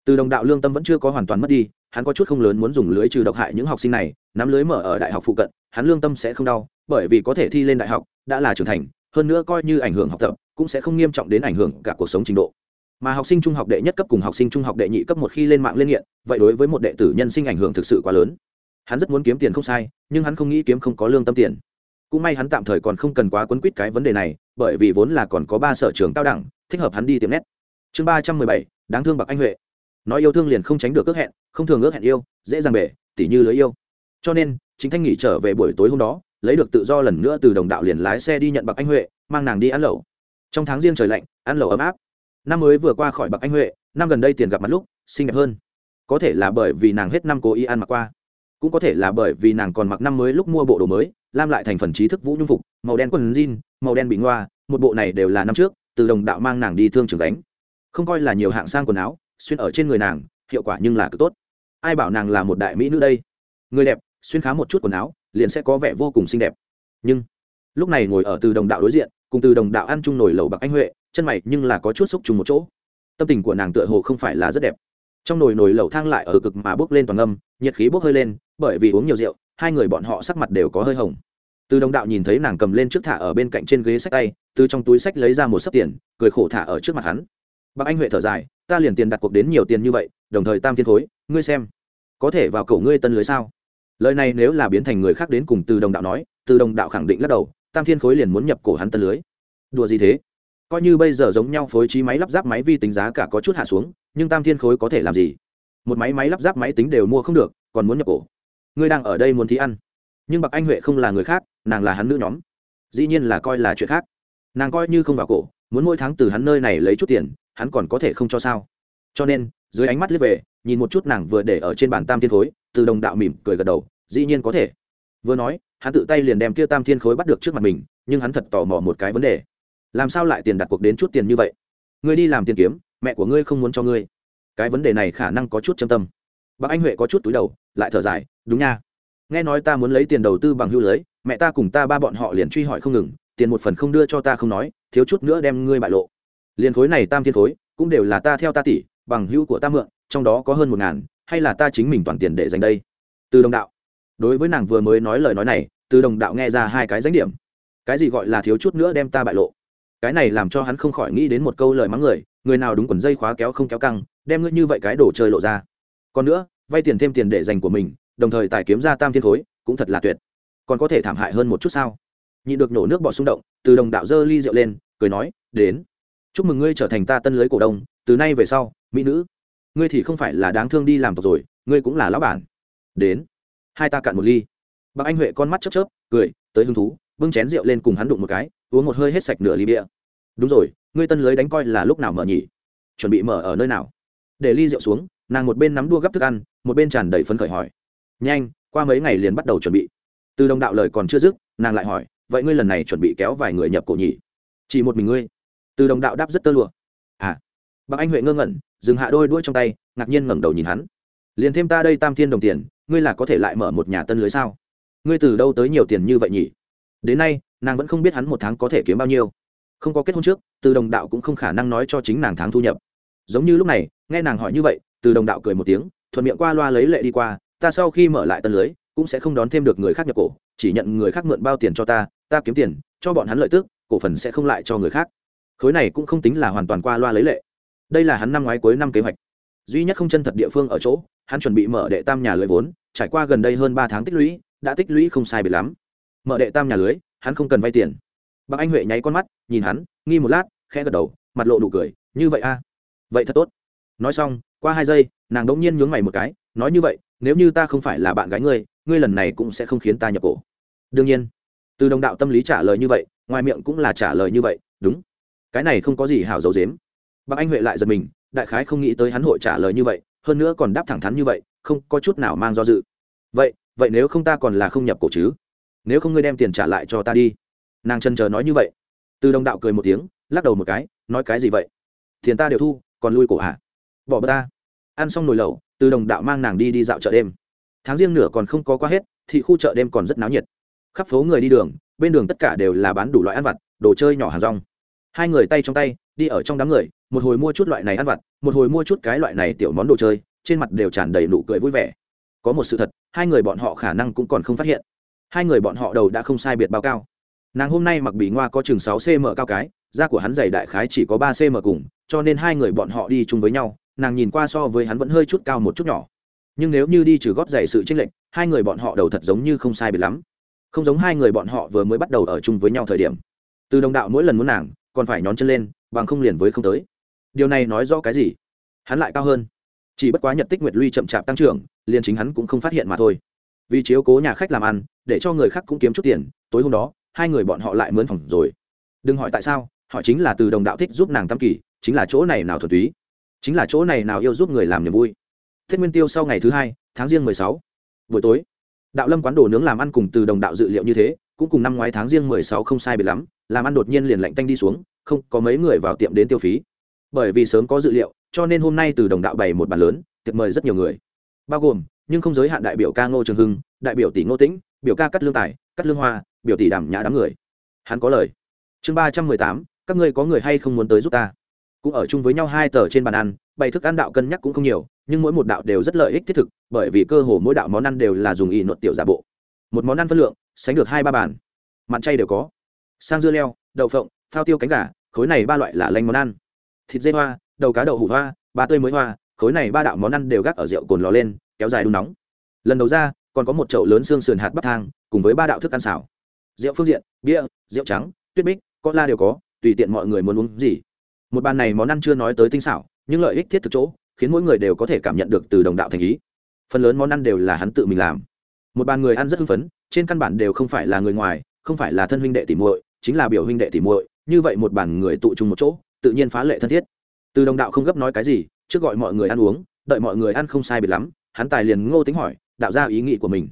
từ đồng đạo lương tâm vẫn chưa có hoàn toàn mất đi, hắn có chút không lớn muốn dùng lưới trừ độc hại những học sinh này, nắm lưới mở ở đại học phụ cận, hắn lương tâm sẽ không đau, bởi vì có thể thi lên đại học, đã là trưởng thành, hơn nữa coi như ảnh hưởng học tập, cũng sẽ không nghiêm trọng đến ảnh hưởng cả cuộc sống trình độ. Mà học sinh trung học đệ nhất cấp cùng học sinh trung học đệ nhị cấp một khi lên mạng lên nghiện, vậy đối với một đệ tử nhân sinh ảnh hưởng thực sự quá lớn. Hắn rất muốn kiếm tiền không sai, nhưng hắn không nghĩ kiếm không có lương tâm tiền cũng may hắn tạm thời còn không cần quá quấn quýt cái vấn đề này, bởi vì vốn là còn có ba sở trường cao đẳng, thích hợp hắn đi tiệm nét chương ba trăm mười bảy, đáng thương bạc anh huệ. Nói yêu thương liền không tránh được ước hẹn, không thường ước hẹn yêu, dễ dàng bể, tỉ như lưới yêu. Cho nên, chính thanh nghỉ trở về buổi tối hôm đó, lấy được tự do lần nữa từ đồng đạo liền lái xe đi nhận bạc anh huệ, mang nàng đi ăn lẩu. Trong tháng riêng trời lạnh, ăn lẩu ấm áp. Năm mới vừa qua khỏi bạc anh huệ, năm gần đây tiền gặp mặt lúc, xinh đẹp hơn. Có thể là bởi vì nàng hết năm cố ý ăn mặc qua. Cũng có thể là bởi vì nàng còn mặc năm mới lúc mua bộ đồ mới lam lại thành phần trí thức vũ nhung phục, màu đen quần jean, màu đen bị ngoa, một bộ này đều là năm trước, từ đồng đạo mang nàng đi thương trường đánh không coi là nhiều hạng sang quần áo, xuyên ở trên người nàng, hiệu quả nhưng là cực tốt. Ai bảo nàng là một đại mỹ nữ đây? Người đẹp, xuyên khá một chút quần áo, liền sẽ có vẻ vô cùng xinh đẹp. Nhưng, lúc này ngồi ở từ đồng đạo đối diện, cùng từ đồng đạo ăn chung nồi lẩu bạc anh huệ, chân mày nhưng là có chút xúc chung một chỗ. Tâm tình của nàng tựa hồ không phải là rất đẹp. Trong nồi nồi lẩu thang lại ở cực mà bốc lên toàn âm, nhiệt khí bốc hơi lên, bởi vì uống nhiều rượu hai người bọn họ sắc mặt đều có hơi hồng. Từ đồng đạo nhìn thấy nàng cầm lên trước thả ở bên cạnh trên ghế sách tay, từ trong túi sách lấy ra một sấp tiền, cười khổ thả ở trước mặt hắn. Bác anh huệ thở dài, ta liền tiền đặt cuộc đến nhiều tiền như vậy, đồng thời tam thiên khối ngươi xem, có thể vào cổ ngươi tân lưới sao? Lời này nếu là biến thành người khác đến cùng từ đồng đạo nói, từ đồng đạo khẳng định lắc đầu, tam thiên khối liền muốn nhập cổ hắn tân lưới. Đùa gì thế? Coi như bây giờ giống nhau phối trí máy lắp ráp máy vi tính giá cả có chút hạ xuống, nhưng tam thiên khối có thể làm gì? Một máy máy lắp ráp máy tính đều mua không được, còn muốn nhập cổ ngươi đang ở đây muốn thí ăn. Nhưng bạc anh huệ không là người khác, nàng là hắn nữ nhóm. Dĩ nhiên là coi là chuyện khác. Nàng coi như không vào cổ, muốn mỗi tháng từ hắn nơi này lấy chút tiền, hắn còn có thể không cho sao. Cho nên, dưới ánh mắt liếc về, nhìn một chút nàng vừa để ở trên bàn tam thiên khối, từ đồng đạo mỉm cười gật đầu, dĩ nhiên có thể. Vừa nói, hắn tự tay liền đem kia tam thiên khối bắt được trước mặt mình, nhưng hắn thật tò mò một cái vấn đề. Làm sao lại tiền đặt cuộc đến chút tiền như vậy? Ngươi đi làm tiền kiếm, mẹ của ngươi không muốn cho ngươi. Cái vấn đề này khả năng có chút châm tâm bác anh huệ có chút túi đầu, lại thở dài, đúng nha. Nghe nói ta muốn lấy tiền đầu tư bằng hưu lưới, mẹ ta cùng ta ba bọn họ liền truy hỏi không ngừng, tiền một phần không đưa cho ta không nói, thiếu chút nữa đem ngươi bại lộ. Liền khối này tam thiên khối, cũng đều là ta theo ta tỷ, bằng hưu của ta mượn, trong đó có hơn một ngàn, hay là ta chính mình toàn tiền để dành đây? Từ đồng đạo. Đối với nàng vừa mới nói lời nói này, từ đồng đạo nghe ra hai cái danh điểm. Cái gì gọi là thiếu chút nữa đem ta bại lộ? Cái này làm cho hắn không khỏi nghĩ đến một câu lời mắng người người nào đúng quần dây khóa kéo không kéo căng, đem ngươi như vậy cái đồ chơi lộ ra. Còn nữa vay tiền thêm tiền để dành của mình, đồng thời tài kiếm ra tam thiên khối, cũng thật là tuyệt. Còn có thể thảm hại hơn một chút sao? Nhị được nổ nước bọt xung động, từ đồng đạo dơ ly rượu lên, cười nói, đến. Chúc mừng ngươi trở thành ta tân lưới cổ đông, từ nay về sau, mỹ nữ, ngươi thì không phải là đáng thương đi làm tộc rồi, ngươi cũng là lão bản. Đến. Hai ta cạn một ly. Bác anh huệ con mắt chớp chớp, cười, tới hứng thú, bưng chén rượu lên cùng hắn đụng một cái, uống một hơi hết sạch nửa ly bia. Đúng rồi, ngươi tân lưới đánh coi là lúc nào mở nhỉ? Chuẩn bị mở ở nơi nào? Để ly rượu xuống nàng một bên nắm đua gấp thức ăn, một bên tràn đầy phấn khởi hỏi. Nhanh, qua mấy ngày liền bắt đầu chuẩn bị. Từ đồng đạo lời còn chưa dứt, nàng lại hỏi, vậy ngươi lần này chuẩn bị kéo vài người nhập cổ nhỉ? Chỉ một mình ngươi. Từ đồng đạo đáp rất tơ lụa. À. Bác anh huệ ngơ ngẩn, dừng hạ đôi đuôi trong tay, ngạc nhiên ngẩng đầu nhìn hắn. Liền thêm ta đây tam thiên đồng tiền, ngươi là có thể lại mở một nhà tân lưới sao? Ngươi từ đâu tới nhiều tiền như vậy nhỉ? Đến nay, nàng vẫn không biết hắn một tháng có thể kiếm bao nhiêu. Không có kết hôn trước, từ đồng đạo cũng không khả năng nói cho chính nàng tháng thu nhập. Giống như lúc này, nghe nàng hỏi như vậy từ đồng đạo cười một tiếng, thuận miệng qua loa lấy lệ đi qua, ta sau khi mở lại tân lưới, cũng sẽ không đón thêm được người khác nhập cổ, chỉ nhận người khác mượn bao tiền cho ta ta kiếm tiền, cho bọn hắn lợi tức, cổ phần sẽ không lại cho người khác. Khối này cũng không tính là hoàn toàn qua loa lấy lệ. Đây là hắn năm ngoái cuối năm kế hoạch. Duy nhất không chân thật địa phương ở chỗ, hắn chuẩn bị mở đệ tam nhà lưới vốn, trải qua gần đây hơn ba tháng tích lũy, đã tích lũy không sai biệt lắm. Mở đệ tam nhà lưới, hắn không cần vay tiền. Bác anh huệ nháy con mắt, nhìn hắn, nghi một lát, khẽ gật đầu, mặt lộ nụ cười, như vậy a à? vậy thật tốt. Nói xong qua hai giây, nàng đ ỗ n g nhiên nhướng mày một cái, nói như vậy, nếu như ta không phải là bạn gái ngươi ngươi lần này cũng sẽ không khiến ta nhập cổ. Đương nhiên, từ đồng đạo tâm lý trả lời như vậy, ngoài miệng cũng là trả lời như vậy, đúng. Cái này không có gì hảo dấu dếm bác anh huệ lại giật mình, đại khái không nghĩ tới hắn hội trả lời như vậy, hơn nữa còn đáp thẳng thắn như vậy, không có chút nào mang do dự. Vậy vậy nếu không ta còn là không nhập cổ chứ? Nếu không ngươi đem tiền trả lại cho ta đi. Nàng chân chờ nói như vậy. Từ đồng đạo cười một tiếng, lắc đầu một cái, nói cái gì vậy? Tiền ta đều thu, còn lui cổ hả? Bỏ bơ ta. Ăn xong nồi lẩu, từ đồng đạo mang nàng đi đi dạo chợ đêm. Tháng riêng nửa còn không có qua hết, thì khu chợ đêm còn rất náo nhiệt. Khắp phố người đi đường, bên đường tất cả đều là bán đủ loại ăn vặt, đồ chơi nhỏ hàng rong. Hai người tay trong tay, đi ở trong đám người, một hồi mua chút loại này ăn vặt, một hồi mua chút cái loại này tiểu món đồ chơi, trên mặt đều tràn đầy nụ cười vui vẻ. Có một sự thật, hai người bọn họ khả năng cũng còn không phát hiện. Hai người bọn họ đầu đã không sai biệt bao cao. Nàng hôm nay mặc bì ngoa có chừng sáu cm cao cái, da của hắn dày đại khái chỉ có ba cm cùng, cho nên hai người bọn họ đi chung với nhau nàng nhìn qua so với hắn vẫn hơi chút cao một chút nhỏ. Nhưng nếu như đi trừ gót giày sự chênh lệch, hai người bọn họ đầu thật giống như không sai biệt lắm. Không giống hai người bọn họ vừa mới bắt đầu ở chung với nhau thời điểm. Từ đồng đạo mỗi lần muốn nàng, còn phải nhón chân lên, bằng không liền với không tới. Điều này nói rõ cái gì? Hắn lại cao hơn. Chỉ bất quá nhật tích nguyệt luy chậm chạp tăng trưởng, liền chính hắn cũng không phát hiện mà thôi. Vì chiếu cố nhà khách làm ăn, để cho người khác cũng kiếm chút tiền, tối hôm đó, hai người bọn họ lại mướn phòng rồi. Đừng hỏi tại sao, họ chính là từ đồng đạo thích giúp nàng tam kỳ, chính là chỗ này nào thuần túy chính là chỗ này nào yêu giúp người làm niềm vui. Thiết nguyên tiêu sau ngày thứ hai, tháng riêng mười sáu. Buổi tối, đạo lâm quán đồ nướng làm ăn cùng từ đồng đạo dự liệu như thế, cũng cùng năm ngoái tháng riêng mười sáu không sai biệt lắm, làm ăn đột nhiên liền lạnh tanh đi xuống, không có mấy người vào tiệm đến tiêu phí. Bởi vì sớm có dự liệu, cho nên hôm nay từ đồng đạo bày một bàn lớn, tiệc mời rất nhiều người. Bao gồm, nhưng không giới hạn đại biểu ca ngô trường hưng, đại biểu tỷ ngô tĩnh, biểu ca cắt lương tài cắt lương hoa, biểu tỷ đảm nhã đám người. Hắn có lời. Chương ba trăm mười tám, các ngươi có người hay không muốn tới giúp ta? Cũng ở chung với nhau hai tờ trên bàn ăn, bày thức ăn đạo cân nhắc cũng không nhiều, nhưng mỗi một đạo đều rất lợi ích thiết thực, bởi vì cơ hồ mỗi đạo món ăn đều là dùng y nuột tiểu giả bộ. Một món ăn phân lượng, sánh được hai ba bàn. Mặn chay đều có. Sang dưa leo, đậu phộng, phao tiêu cánh gà, khối này ba loại là lanh món ăn. Thịt dê hoa, đầu cá đậu hủ hoa, ba tươi mới hoa, khối này ba đạo món ăn đều gác ở rượu cồn lò lên, kéo dài đun nóng. Lần đầu ra, còn có một chậu lớn xương sườn hạt bắp thang, cùng với ba đạo thức ăn xảo rượu phương diện, bia, rượu trắng, tuyết bích, có la đều có, tùy tiện mọi người muốn uống gì một bàn này món ăn chưa nói tới tinh xảo, nhưng lợi ích thiết thực chỗ, khiến mỗi người đều có thể cảm nhận được từ đồng đạo thành ý. Phần lớn món ăn đều là hắn tự mình làm. Một bàn người ăn rất hưng phấn, trên căn bản đều không phải là người ngoài, không phải là thân huynh đệ tỉ muội, chính là biểu huynh đệ tỉ muội, như vậy một bàn người tụ chung một chỗ, tự nhiên phá lệ thân thiết. Từ đồng đạo không gấp nói cái gì, trước gọi mọi người ăn uống, đợi mọi người ăn không sai biệt lắm, hắn tài liền ngô tính hỏi, đạo ra ý nghĩ của mình.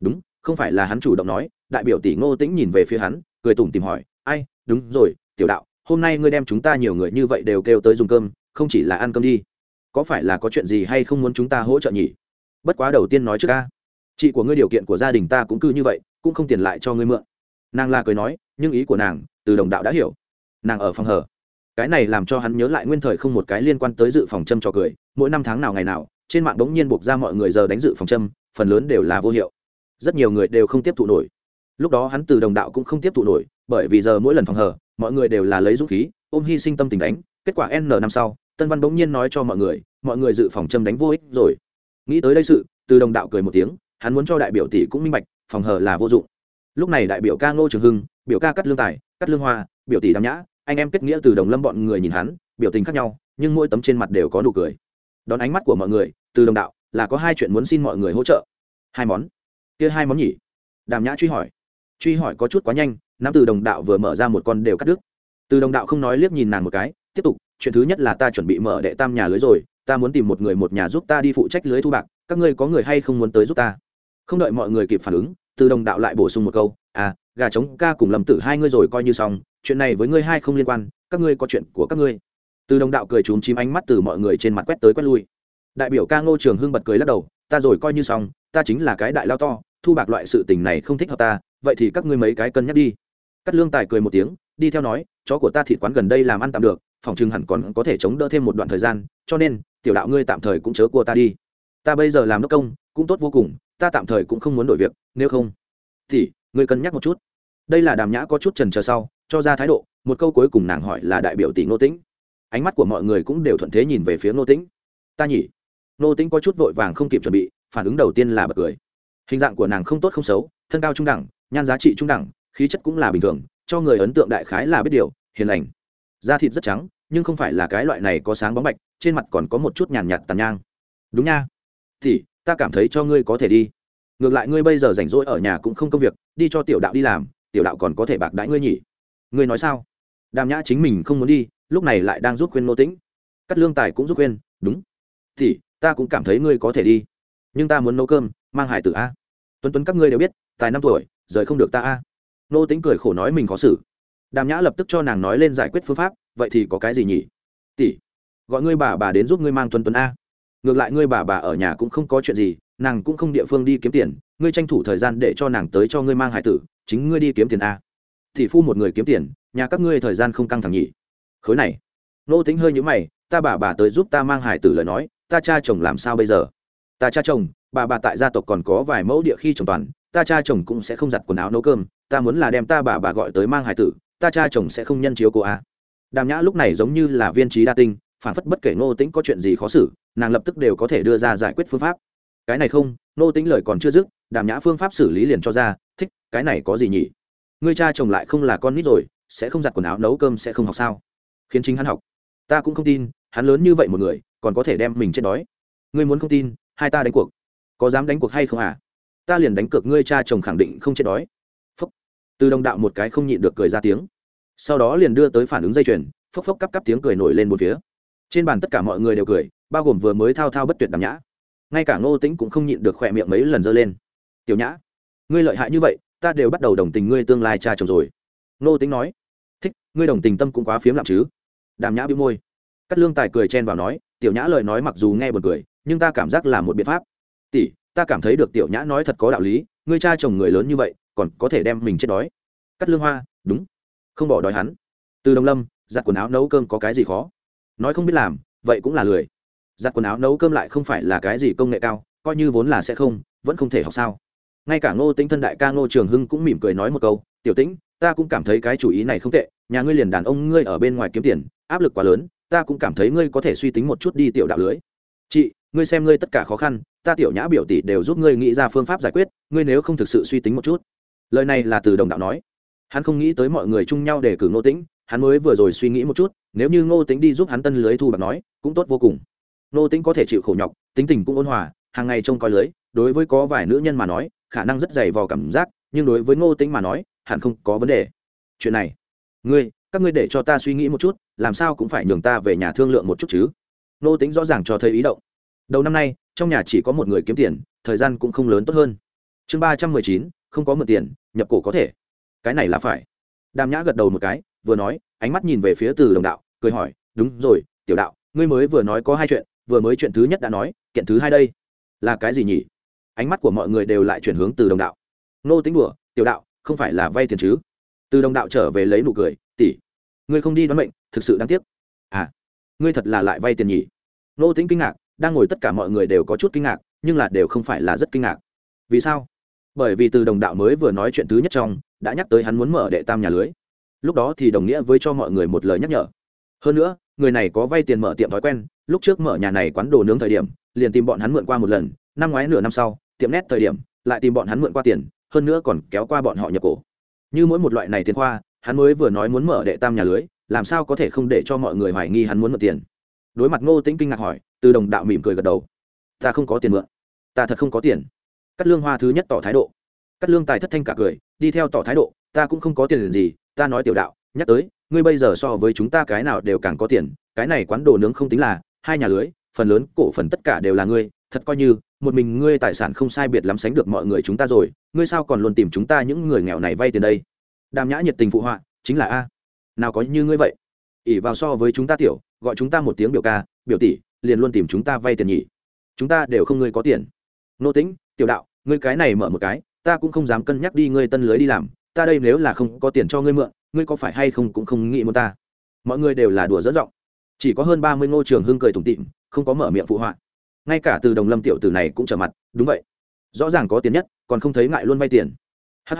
Đúng, không phải là hắn chủ động nói, đại biểu tỷ ngô tĩnh nhìn về phía hắn, cười tủm tìm hỏi, ai, đúng rồi, tiểu đạo hôm nay ngươi đem chúng ta nhiều người như vậy đều kêu tới dùng cơm, không chỉ là ăn cơm đi. Có phải là có chuyện gì hay không muốn chúng ta hỗ trợ nhỉ? Bất quá đầu tiên nói trước ca. Chị của ngươi điều kiện của gia đình ta cũng cứ như vậy, cũng không tiền lại cho ngươi mượn. Nàng là cười nói, nhưng ý của nàng, từ đồng đạo đã hiểu. Nàng ở phòng hở. Cái này làm cho hắn nhớ lại nguyên thời không một cái liên quan tới dự phòng châm cho cười. Mỗi năm tháng nào ngày nào, trên mạng bỗng nhiên buộc ra mọi người giờ đánh dự phòng châm, phần lớn đều là vô hiệu. Rất nhiều người đều không tiếp thụ nổi. Lúc đó hắn từ đồng đạo cũng không tiếp thụ nổi, bởi vì giờ mỗi lần phòng hở mọi người đều là lấy dũng khí, ôm hy sinh tâm tình đánh, kết quả n năm sau, tân văn bỗng nhiên nói cho mọi người mọi người dự phòng châm đánh vô ích rồi. Nghĩ tới đây sự, từ đồng đạo cười một tiếng, hắn muốn cho đại biểu tỷ cũng minh bạch, phòng hờ là vô dụng. Lúc này đại biểu ca ngô trường hưng, biểu ca cắt lương tài cắt lương hoa, biểu tỷ đàm nhã, anh em kết nghĩa từ đồng lâm bọn người nhìn hắn, biểu tình khác nhau, nhưng mỗi tấm trên mặt đều có nụ cười. Đón ánh mắt của mọi người, từ đồng đạo, là có hai chuyện muốn xin mọi người hỗ trợ. Hai món. Kia hai món nhỉ? Đàm nhã truy hỏi. Truy hỏi có chút quá nhanh nam từ đồng đạo vừa mở ra một con đều cắt đứt. Từ đồng đạo không nói liếc nhìn nàng một cái, tiếp tục, chuyện thứ nhất là ta chuẩn bị mở đệ tam nhà lưới rồi, ta muốn tìm một người một nhà giúp ta đi phụ trách lưới thu bạc, các ngươi có người hay không muốn tới giúp ta? Không đợi mọi người kịp phản ứng, từ đồng đạo lại bổ sung một câu à gà trống ca cùng lầm tử hai ngươi rồi coi như xong, chuyện này với ngươi hai không liên quan, các ngươi có chuyện của các ngươi. Từ đồng đạo cười trúng chím ánh mắt từ mọi người trên mặt quét tới quét lui. Đại biểu ca ngô trường hưng bật cười lắc đầu, ta rồi coi như xong, ta chính là cái đại lao to, thu bạc loại sự tình này không thích hợp ta, vậy thì các ngươi mấy cái cân nhắc đi cắt lương tài cười một tiếng, đi theo nói, chó của ta thịt quán gần đây làm ăn tạm được, phòng chừng hẳn còn có thể chống đỡ thêm một đoạn thời gian, cho nên, tiểu đạo ngươi tạm thời cũng chớ của ta đi. Ta bây giờ làm đốc công, cũng tốt vô cùng, ta tạm thời cũng không muốn đổi việc, nếu không, thì, ngươi cân nhắc một chút. Đây là đàm nhã có chút trần chờ sau, cho ra thái độ, một câu cuối cùng nàng hỏi là đại biểu tỷ ngô tĩnh. Ánh mắt của mọi người cũng đều thuận thế nhìn về phía ngô tĩnh. Ta nhỉ? Ngô tĩnh có chút vội vàng không kịp chuẩn bị, phản ứng đầu tiên là bật cười. Hình dạng của nàng không tốt không xấu, thân cao trung đẳng, nhan giá trị trung đẳng khí chất cũng là bình thường, cho người ấn tượng đại khái là biết điều, hiền lành. Da thịt rất trắng, nhưng không phải là cái loại này có sáng bóng bạch, trên mặt còn có một chút nhàn nhạt tàn nhang. Đúng nha. Thì, ta cảm thấy cho ngươi có thể đi. Ngược lại ngươi bây giờ rảnh rỗi ở nhà cũng không công việc, đi cho tiểu đạo đi làm, tiểu đạo còn có thể bạc đãi ngươi nhỉ. Ngươi nói sao? Đàm nhã chính mình không muốn đi, lúc này lại đang giúp khuyên nô tĩnh. Cắt lương tài cũng giúp khuyên, đúng. Thì, ta cũng cảm thấy ngươi có thể đi. Nhưng ta muốn nấu cơm, mang hải tử a. Tuấn tuấn các ngươi đều biết, tài năm tuổi, rời không được ta a nô tính cười khổ nói mình khó xử. Đàm nhã lập tức cho nàng nói lên giải quyết phương pháp, vậy thì có cái gì nhỉ? Tỷ, gọi ngươi bà bà đến giúp ngươi mang tuân tuấn a. Ngược lại ngươi bà bà ở nhà cũng không có chuyện gì, nàng cũng không địa phương đi kiếm tiền, ngươi tranh thủ thời gian để cho nàng tới cho ngươi mang hải tử, chính ngươi đi kiếm tiền a. Tỷ phu một người kiếm tiền, nhà các ngươi thời gian không căng thẳng nhỉ? Khối này. Nô tính hơi nhữ mày, ta bà bà tới giúp ta mang hải tử lời nói, ta cha chồng làm sao bây giờ? Ta cha chồng, bà bà tại gia tộc còn có vài mẫu địa khi chồng toàn, ta cha chồng cũng sẽ không giặt quần áo nấu cơm ta muốn là đem ta bà bà gọi tới mang hải tử, ta cha chồng sẽ không nhân chiếu cô a. Đàm nhã lúc này giống như là viên trí đa tinh, phản phất bất kể ngô tĩnh có chuyện gì khó xử, nàng lập tức đều có thể đưa ra giải quyết phương pháp. Cái này không, ngô tĩnh lời còn chưa dứt, đàm nhã phương pháp xử lý liền cho ra, thích, cái này có gì nhỉ? Ngươi cha chồng lại không là con nít rồi, sẽ không giặt quần áo nấu cơm sẽ không học sao? Khiến chính hắn học. Ta cũng không tin, hắn lớn như vậy một người, còn có thể đem mình chết đói. Ngươi muốn không tin, hai ta đánh cuộc. Có dám đánh cuộc hay không à? Ta liền đánh cược ngươi cha chồng khẳng định không chết đói từ đồng đạo một cái không nhịn được cười ra tiếng. Sau đó liền đưa tới phản ứng dây chuyền, phốc phốc cắp cắp tiếng cười nổi lên một phía. Trên bàn tất cả mọi người đều cười, bao gồm vừa mới thao thao bất tuyệt đàm nhã. Ngay cả ngô tĩnh cũng không nhịn được khỏe miệng mấy lần giơ lên. Tiểu nhã, ngươi lợi hại như vậy, ta đều bắt đầu đồng tình ngươi tương lai cha chồng rồi. Ngô tĩnh nói. Thích, ngươi đồng tình tâm cũng quá phiếm lặng chứ. Đàm nhã bĩu môi. Cắt lương tài cười chen vào nói, tiểu nhã lời nói mặc dù nghe buồn cười, nhưng ta cảm giác là một biện pháp. Tỷ, ta cảm thấy được tiểu nhã nói thật có đạo lý, ngươi cha chồng người lớn như vậy còn có thể đem mình chết đói. Cắt lương hoa, đúng. Không bỏ đói hắn. Từ đồng lâm, giặt quần áo nấu cơm có cái gì khó? Nói không biết làm, vậy cũng là lười. Giặt quần áo nấu cơm lại không phải là cái gì công nghệ cao, coi như vốn là sẽ không, vẫn không thể học sao. Ngay cả ngô tĩnh thân đại ca ngô trường hưng cũng mỉm cười nói một câu, tiểu tĩnh, ta cũng cảm thấy cái chủ ý này không tệ, nhà ngươi liền đàn ông ngươi ở bên ngoài kiếm tiền, áp lực quá lớn, ta cũng cảm thấy ngươi có thể suy tính một chút đi tiểu đạo lưới. Chị, ngươi xem ngươi tất cả khó khăn, ta tiểu nhã biểu tỷ đều giúp ngươi nghĩ ra phương pháp giải quyết, ngươi nếu không thực sự suy tính một chút lời này là từ đồng đạo nói. Hắn không nghĩ tới mọi người chung nhau để cử ngô tĩnh, hắn mới vừa rồi suy nghĩ một chút, nếu như ngô tĩnh đi giúp hắn tân lưới thu bạc nói, cũng tốt vô cùng. Ngô tĩnh có thể chịu khổ nhọc, tính tình cũng ôn hòa, hàng ngày trông coi lưới, đối với có vài nữ nhân mà nói, khả năng rất dày vò cảm giác, nhưng đối với ngô tĩnh mà nói, hẳn không có vấn đề. Chuyện này, ngươi, các ngươi để cho ta suy nghĩ một chút, làm sao cũng phải nhường ta về nhà thương lượng một chút chứ? Ngô tĩnh rõ ràng cho thấy ý động. Đầu năm nay, trong nhà chỉ có một người kiếm tiền, thời gian cũng không lớn tốt hơn. Chương ba trăm mười chín không có mượn tiền, nhập cổ có thể. Cái này là phải. Đàm nhã gật đầu một cái, vừa nói, ánh mắt nhìn về phía từ đồng đạo, cười hỏi, đúng rồi, tiểu đạo, ngươi mới vừa nói có hai chuyện, vừa mới chuyện thứ nhất đã nói, kiện thứ hai đây. Là cái gì nhỉ? Ánh mắt của mọi người đều lại chuyển hướng từ đồng đạo. Nô tính đùa, tiểu đạo, không phải là vay tiền chứ? Từ đồng đạo trở về lấy nụ cười, tỷ, ngươi không đi đoán mệnh, thực sự đáng tiếc. À ngươi thật là lại vay tiền nhỉ? Nô tính kinh ngạc, đang ngồi tất cả mọi người đều có chút kinh ngạc, nhưng là đều không phải là rất kinh ngạc. Vì sao? Bởi vì từ đồng đạo mới vừa nói chuyện thứ nhất trong, đã nhắc tới hắn muốn mở đệ tam nhà lưới. Lúc đó thì đồng nghĩa với cho mọi người một lời nhắc nhở. Hơn nữa, người này có vay tiền mở tiệm thói quen, lúc trước mở nhà này quán đồ nướng thời điểm, liền tìm bọn hắn mượn qua một lần, năm ngoái nửa năm sau, tiệm nét thời điểm, lại tìm bọn hắn mượn qua tiền, hơn nữa còn kéo qua bọn họ nhập cổ. Như mỗi một loại này tiền khoa, hắn mới vừa nói muốn mở đệ tam nhà lưới, làm sao có thể không để cho mọi người hoài nghi hắn muốn mượn tiền. Đối mặt ngô tĩnh kinh ngạc hỏi, từ đồng đạo mỉm cười gật đầu. Ta không có tiền mượn. Ta thật không có tiền cắt lương hoa thứ nhất tỏ thái độ. Cắt lương tài thất thanh cả cười, đi theo tỏ thái độ, ta cũng không có tiền gì, ta nói tiểu đạo, nhắc tới, ngươi bây giờ so với chúng ta cái nào đều càng có tiền, cái này quán đồ nướng không tính là, hai nhà lưới, phần lớn, cổ phần tất cả đều là ngươi, thật coi như, một mình ngươi tài sản không sai biệt lắm sánh được mọi người chúng ta rồi, ngươi sao còn luôn tìm chúng ta những người nghèo này vay tiền đây? Đàm nhã nhiệt tình phụ họa, chính là a. Nào có như ngươi vậy? Ỉ vào so với chúng ta tiểu, gọi chúng ta một tiếng biểu ca, biểu tỷ, liền luôn tìm chúng ta vay tiền nhỉ. Chúng ta đều không ngươi có tiền. Nô tính tiểu đạo, ngươi cái này mở một cái, ta cũng không dám cân nhắc đi ngươi tân lưới đi làm, ta đây nếu là không có tiền cho ngươi mượn, ngươi có phải hay không cũng không nghĩ muốn ta? Mọi người đều là đùa dỡ giọng. Chỉ có hơn ba mươi ngô trường hưng cười tủm tịm không có mở miệng phụ họa. Ngay cả từ đồng lâm tiểu tử này cũng trở mặt, đúng vậy. Rõ ràng có tiền nhất, còn không thấy ngại luôn vay tiền. Hh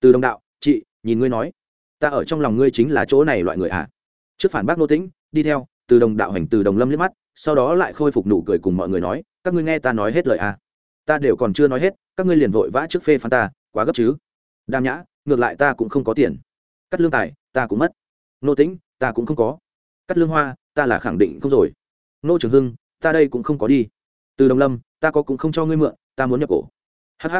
từ đồng đạo, chị, nhìn ngươi nói. Ta ở trong lòng ngươi chính là chỗ này loại người ạ à. trước phản bác nô tĩnh, đi theo, từ đồng đạo hành từ đồng lâm liếc mắt, sau đó lại khôi phục nụ cười cùng mọi người nói, các ngươi nghe ta nói hết lời à? Ta đều còn chưa nói hết, các ngươi liền vội vã trước phê phán ta, quá gấp chứ? Đam nhã, ngược lại ta cũng không có tiền. Cắt lương tài, ta cũng mất. Nô tĩnh, ta cũng không có. Cắt lương hoa, ta là khẳng định không rồi. Nô trường hưng, ta đây cũng không có đi. Từ đồng lâm, ta có cũng không cho ngươi mượn, ta muốn nhập cổ. Hh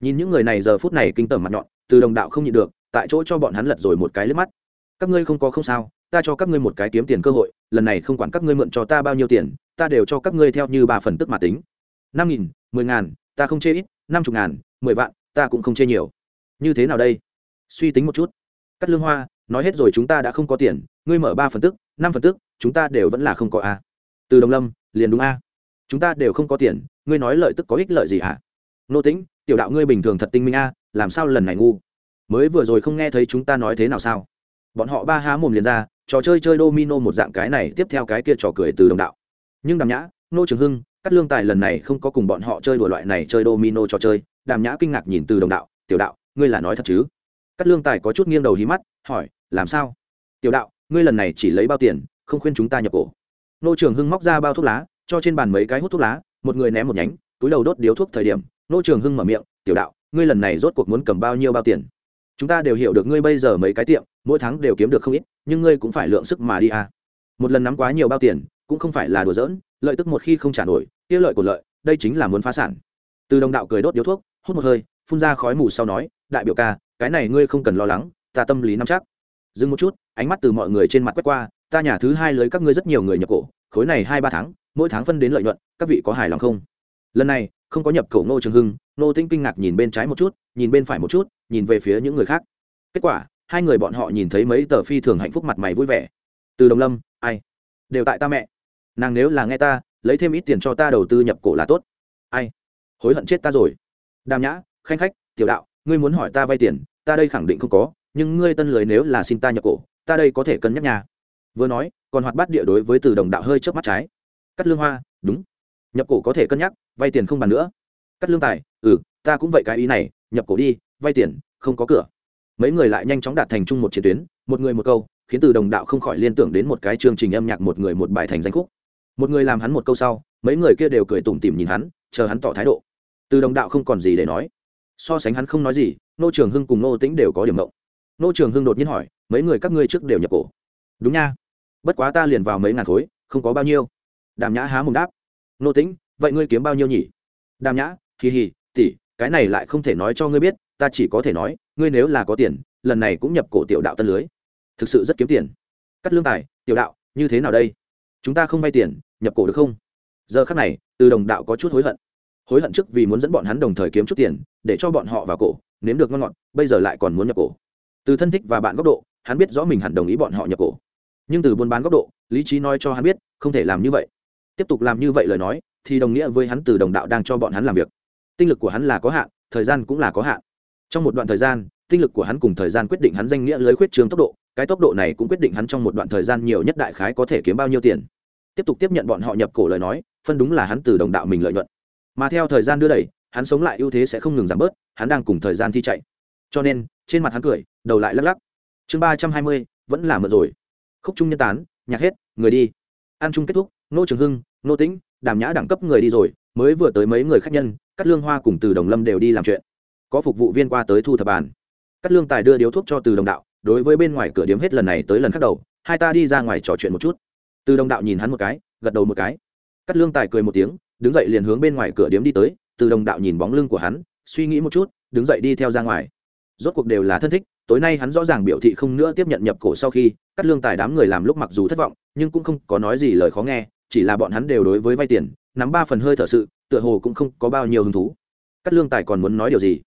nhìn những người này giờ phút này kinh tởm mặt nhọn, từ đồng đạo không nhịn được, tại chỗ cho bọn hắn lật rồi một cái lướt mắt. Các ngươi không có không sao, ta cho các ngươi một cái kiếm tiền cơ hội, lần này không quản các ngươi mượn cho ta bao nhiêu tiền, ta đều cho các ngươi theo như ba phần tức mà tính. Năm nghìn mười ngàn, ta không chê ít, năm chục ngàn, mười vạn, ta cũng không chê nhiều. Như thế nào đây? Suy tính một chút. Cắt lương hoa, nói hết rồi chúng ta đã không có tiền, ngươi mở ba phần tức, năm phần tức, chúng ta đều vẫn là không có a. Từ đồng lâm, liền đúng a. Chúng ta đều không có tiền, ngươi nói lợi tức có ích lợi gì hả? Nô tĩnh, tiểu đạo ngươi bình thường thật tinh minh a, làm sao lần này ngu? Mới vừa rồi không nghe thấy chúng ta nói thế nào sao? Bọn họ ba há mồm liền ra, trò chơi chơi domino một dạng cái này, tiếp theo cái kia trò cười từ đồng đạo. Nhưng đàm nhã, nô trường hưng cắt lương tài lần này không có cùng bọn họ chơi đùa loại này chơi domino trò chơi, đàm nhã kinh ngạc nhìn từ đồng đạo, tiểu đạo, ngươi là nói thật chứ? Cắt lương tài có chút nghiêng đầu hí mắt, hỏi, làm sao? Tiểu đạo, ngươi lần này chỉ lấy bao tiền, không khuyên chúng ta nhập cổ. Nô trường hưng móc ra bao thuốc lá, cho trên bàn mấy cái hút thuốc lá, một người ném một nhánh, túi đầu đốt điếu thuốc thời điểm, nô trường hưng mở miệng, tiểu đạo, ngươi lần này rốt cuộc muốn cầm bao nhiêu bao tiền? Chúng ta đều hiểu được ngươi bây giờ mấy cái tiệm, mỗi tháng đều kiếm được không ít, nhưng ngươi cũng phải lượng sức mà đi à. một lần nắm quá nhiều bao tiền, cũng không phải là đùa giỡn lợi tức một khi không trả nổi, kia lợi của lợi, đây chính là muốn phá sản. Từ đồng đạo cười đốt điếu thuốc, hút một hơi, phun ra khói mù sau nói, đại biểu ca, cái này ngươi không cần lo lắng, ta tâm lý nắm chắc. Dừng một chút, ánh mắt từ mọi người trên mặt quét qua, ta nhà thứ hai lưới các ngươi rất nhiều người nhập cổ, khối này hai ba tháng, mỗi tháng phân đến lợi nhuận, các vị có hài lòng không? Lần này, không có nhập cổ ngô trường hưng, Ngô tinh kinh ngạc nhìn bên trái một chút, nhìn bên phải một chút, nhìn về phía những người khác. Kết quả, hai người bọn họ nhìn thấy mấy tờ phi thường hạnh phúc mặt mày vui vẻ. Từ đồng lâm, ai? Đều tại ta mẹ nàng nếu là nghe ta, lấy thêm ít tiền cho ta đầu tư nhập cổ là tốt. Ai? Hối hận chết ta rồi. Đàm nhã, khanh khách, tiểu đạo, ngươi muốn hỏi ta vay tiền, ta đây khẳng định không có, nhưng ngươi tân lưới nếu là xin ta nhập cổ, ta đây có thể cân nhắc nhà vừa nói, còn hoạt bát địa đối với từ đồng đạo hơi chớp mắt trái. Cắt lương hoa, đúng. Nhập cổ có thể cân nhắc, vay tiền không bàn nữa. Cắt lương tài ừ ta cũng vậy cái ý này, nhập cổ đi, vay tiền, không có cửa. Mấy người lại nhanh chóng đạt thành chung một chiến tuyến, một người một câu, khiến từ đồng đạo không khỏi liên tưởng đến một cái chương trình âm nhạc một người một bài thành danh khúc một người làm hắn một câu sau, mấy người kia đều cười tủm tỉm nhìn hắn, chờ hắn tỏ thái độ. Từ đồng đạo không còn gì để nói. So sánh hắn không nói gì, nô trường hưng cùng nô tĩnh đều có điểm mộng nô trường hưng đột nhiên hỏi, mấy người các ngươi trước đều nhập cổ? Đúng nha. Bất quá ta liền vào mấy ngàn khối, không có bao nhiêu. Đàm nhã há mùng đáp. Nô tĩnh, vậy ngươi kiếm bao nhiêu nhỉ? Đàm nhã, hì hì tỉ cái này lại không thể nói cho ngươi biết, ta chỉ có thể nói, ngươi nếu là có tiền, lần này cũng nhập cổ tiểu đạo tân lưới. Thực sự rất kiếm tiền. Cắt lương tài, tiểu đạo, như thế nào đây? Chúng ta không vay tiền nhập cổ được không? Giờ khắc này, từ đồng đạo có chút hối hận. Hối hận trước vì muốn dẫn bọn hắn đồng thời kiếm chút tiền, để cho bọn họ vào cổ, nếm được ngon ngọt, bây giờ lại còn muốn nhập cổ. Từ thân thích và bạn góc độ, hắn biết rõ mình hẳn đồng ý bọn họ nhập cổ. Nhưng từ buôn bán góc độ, lý trí nói cho hắn biết, không thể làm như vậy. Tiếp tục làm như vậy lời nói, thì đồng nghĩa với hắn từ đồng đạo đang cho bọn hắn làm việc. Tinh lực của hắn là có hạn, thời gian cũng là có hạn. Trong một đoạn thời gian, tinh lực của hắn cùng thời gian quyết định hắn danh nghĩa lưới khuyết trường tốc độ. Cái tốc độ này cũng quyết định hắn trong một đoạn thời gian nhiều nhất đại khái có thể kiếm bao nhiêu tiền tiếp tục tiếp nhận bọn họ nhập cổ lời nói, phân đúng là hắn từ đồng đạo mình lợi nhuận. Mà theo thời gian đưa đẩy, hắn sống lại ưu thế sẽ không ngừng giảm bớt, hắn đang cùng thời gian thi chạy. Cho nên, trên mặt hắn cười, đầu lại lắc lắc. Chương ba trăm hai mươi, vẫn là mượn rồi. Khúc trung nhân tán, nhạc hết, người đi. An trung kết thúc nô trường hưng nô tĩnh, đàm nhã đẳng cấp người đi rồi, mới vừa tới mấy người khách nhân cắt lương hoa cùng từ đồng lâm đều đi làm chuyện. Có phục vụ viên qua tới thu thập bàn. Cắt lương tài đưa điếu thuốc cho từ đồng đạo, đối với bên ngoài cửa điếm hết lần này tới lần khác đầu, hai ta đi ra ngoài trò chuyện một chút từ đồng đạo nhìn hắn một cái, gật đầu một cái. Cắt lương tài cười một tiếng, đứng dậy liền hướng bên ngoài cửa điếm đi tới. Từ đồng đạo nhìn bóng lưng của hắn, suy nghĩ một chút, đứng dậy đi theo ra ngoài. Rốt cuộc đều là thân thích, tối nay hắn rõ ràng biểu thị không nữa tiếp nhận nhập cổ sau khi cắt lương tài đám người làm lúc mặc dù thất vọng, nhưng cũng không có nói gì lời khó nghe, chỉ là bọn hắn đều đối với vay tiền, nắm ba phần hơi thở sự, tựa hồ cũng không có bao nhiêu hứng thú. Cắt lương tài còn muốn nói điều gì?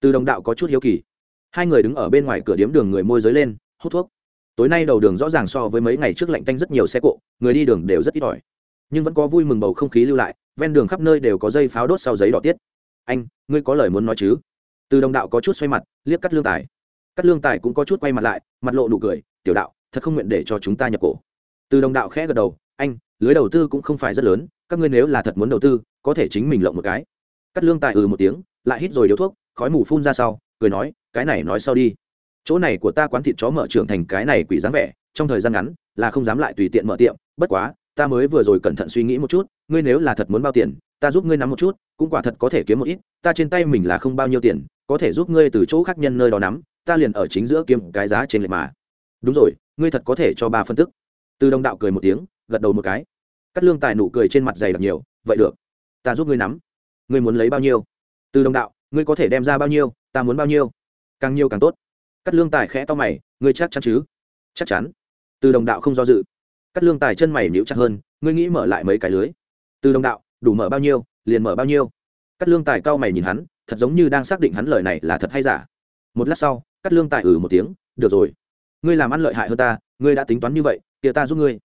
Từ đồng đạo có chút hiếu kỳ. Hai người đứng ở bên ngoài cửa điếm đường người môi giới lên, hút thuốc tối nay đầu đường rõ ràng so với mấy ngày trước lạnh tanh rất nhiều xe cộ, người đi đường đều rất ít ỏi. Nhưng vẫn có vui mừng bầu không khí lưu lại, ven đường khắp nơi đều có dây pháo đốt sau giấy đỏ tiết. Anh, ngươi có lời muốn nói chứ? Từ đồng đạo có chút xoay mặt, liếc cắt lương tài. Cắt lương tài cũng có chút quay mặt lại, mặt lộ nụ cười, tiểu đạo, thật không nguyện để cho chúng ta nhập cổ. Từ đồng đạo khẽ gật đầu, anh, lưới đầu tư cũng không phải rất lớn, các ngươi nếu là thật muốn đầu tư, có thể chính mình lộng một cái. Cắt lương tài ừ một tiếng, lại hít rồi điếu thuốc, khói mù phun ra sau, cười nói, cái này nói sau đi chỗ này của ta quán thịt chó mở trưởng thành cái này quỷ dáng vẻ, trong thời gian ngắn, là không dám lại tùy tiện mở tiệm, bất quá, ta mới vừa rồi cẩn thận suy nghĩ một chút, ngươi nếu là thật muốn bao tiền, ta giúp ngươi nắm một chút, cũng quả thật có thể kiếm một ít, ta trên tay mình là không bao nhiêu tiền, có thể giúp ngươi từ chỗ khác nhân nơi đó nắm, ta liền ở chính giữa kiếm cái giá trên lệ mà. Đúng rồi, ngươi thật có thể cho ba phân tức. Từ đồng đạo cười một tiếng, gật đầu một cái. Cắt lương tài nụ cười trên mặt dày đặc nhiều, vậy được, ta giúp ngươi nắm. Ngươi muốn lấy bao nhiêu? Từ đồng đạo, ngươi có thể đem ra bao nhiêu, ta muốn bao nhiêu? Càng nhiều càng tốt cắt lương tài khẽ to mày, ngươi chắc chắn chứ? Chắc chắn. Từ đồng đạo không do dự. Cắt lương tài chân mày níu chặt hơn, ngươi nghĩ mở lại mấy cái lưới? Từ đồng đạo, đủ mở bao nhiêu, liền mở bao nhiêu? Cắt lương tài cao mày nhìn hắn, thật giống như đang xác định hắn lời này là thật hay giả. Một lát sau cắt lương tài ừ một tiếng, được rồi. Ngươi làm ăn lợi hại hơn ta, ngươi đã tính toán như vậy, kia ta giúp ngươi.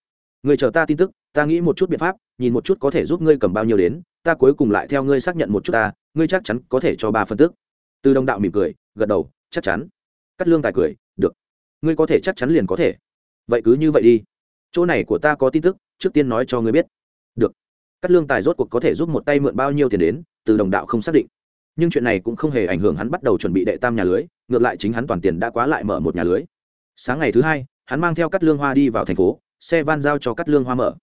Ngươi chờ ta tin tức, ta nghĩ một chút biện pháp, nhìn một chút có thể giúp ngươi cầm bao nhiêu đến, ta cuối cùng lại theo ngươi xác nhận một chút ta, ngươi chắc chắn có thể cho ba phân tức. Từ đồng đạo mỉm cười, gật đầu, chắc chắn cắt lương tài cười, được, ngươi có thể chắc chắn liền có thể. Vậy cứ như vậy đi. Chỗ này của ta có tin tức, trước tiên nói cho ngươi biết. Được. Cắt lương tài rốt cuộc có thể giúp một tay mượn bao nhiêu tiền đến, từ đồng đạo không xác định. Nhưng chuyện này cũng không hề ảnh hưởng hắn bắt đầu chuẩn bị đệ tam nhà lưới, ngược lại chính hắn toàn tiền đã quá lại mở một nhà lưới. Sáng ngày thứ hai, hắn mang theo cắt lương hoa đi vào thành phố, xe van giao cho cắt lương hoa mở.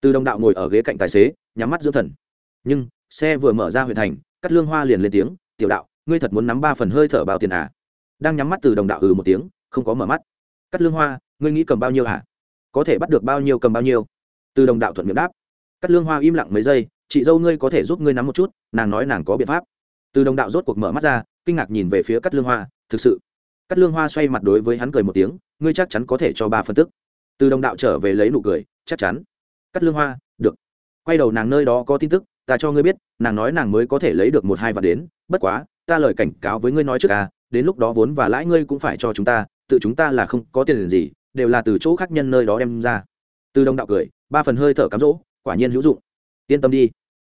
Từ đồng đạo ngồi ở ghế cạnh tài xế, nhắm mắt dưỡng thần. Nhưng, xe vừa mở ra huyện thành, cắt lương hoa liền lên tiếng, tiểu đạo, ngươi thật muốn nắm ba phần hơi thở bao tiền à? Đang nhắm mắt từ đồng đạo ừ một tiếng, không có mở mắt. Cắt lương hoa, ngươi nghĩ cầm bao nhiêu hả? Có thể bắt được bao nhiêu cầm bao nhiêu? Từ đồng đạo thuận miệng đáp. Cắt lương hoa im lặng mấy giây, chị dâu ngươi có thể giúp ngươi nắm một chút, nàng nói nàng có biện pháp. Từ đồng đạo rốt cuộc mở mắt ra, kinh ngạc nhìn về phía cắt lương hoa, thực sự. Cắt lương hoa xoay mặt đối với hắn cười một tiếng, ngươi chắc chắn có thể cho ba phân tức. Từ đồng đạo trở về lấy nụ cười, chắc chắn. Cắt lương hoa, được. Quay đầu nàng nơi đó có tin tức, ta cho ngươi biết, nàng nói nàng mới có thể lấy được một hai vạn đến, bất quá, ta lời cảnh cáo với ngươi nói trước à đến lúc đó vốn và lãi ngươi cũng phải cho chúng ta tự chúng ta là không có tiền gì đều là từ chỗ khác nhân nơi đó đem ra. Từ đồng đạo cười ba phần hơi thở cám rỗ, quả nhiên hữu dụng. Yên tâm đi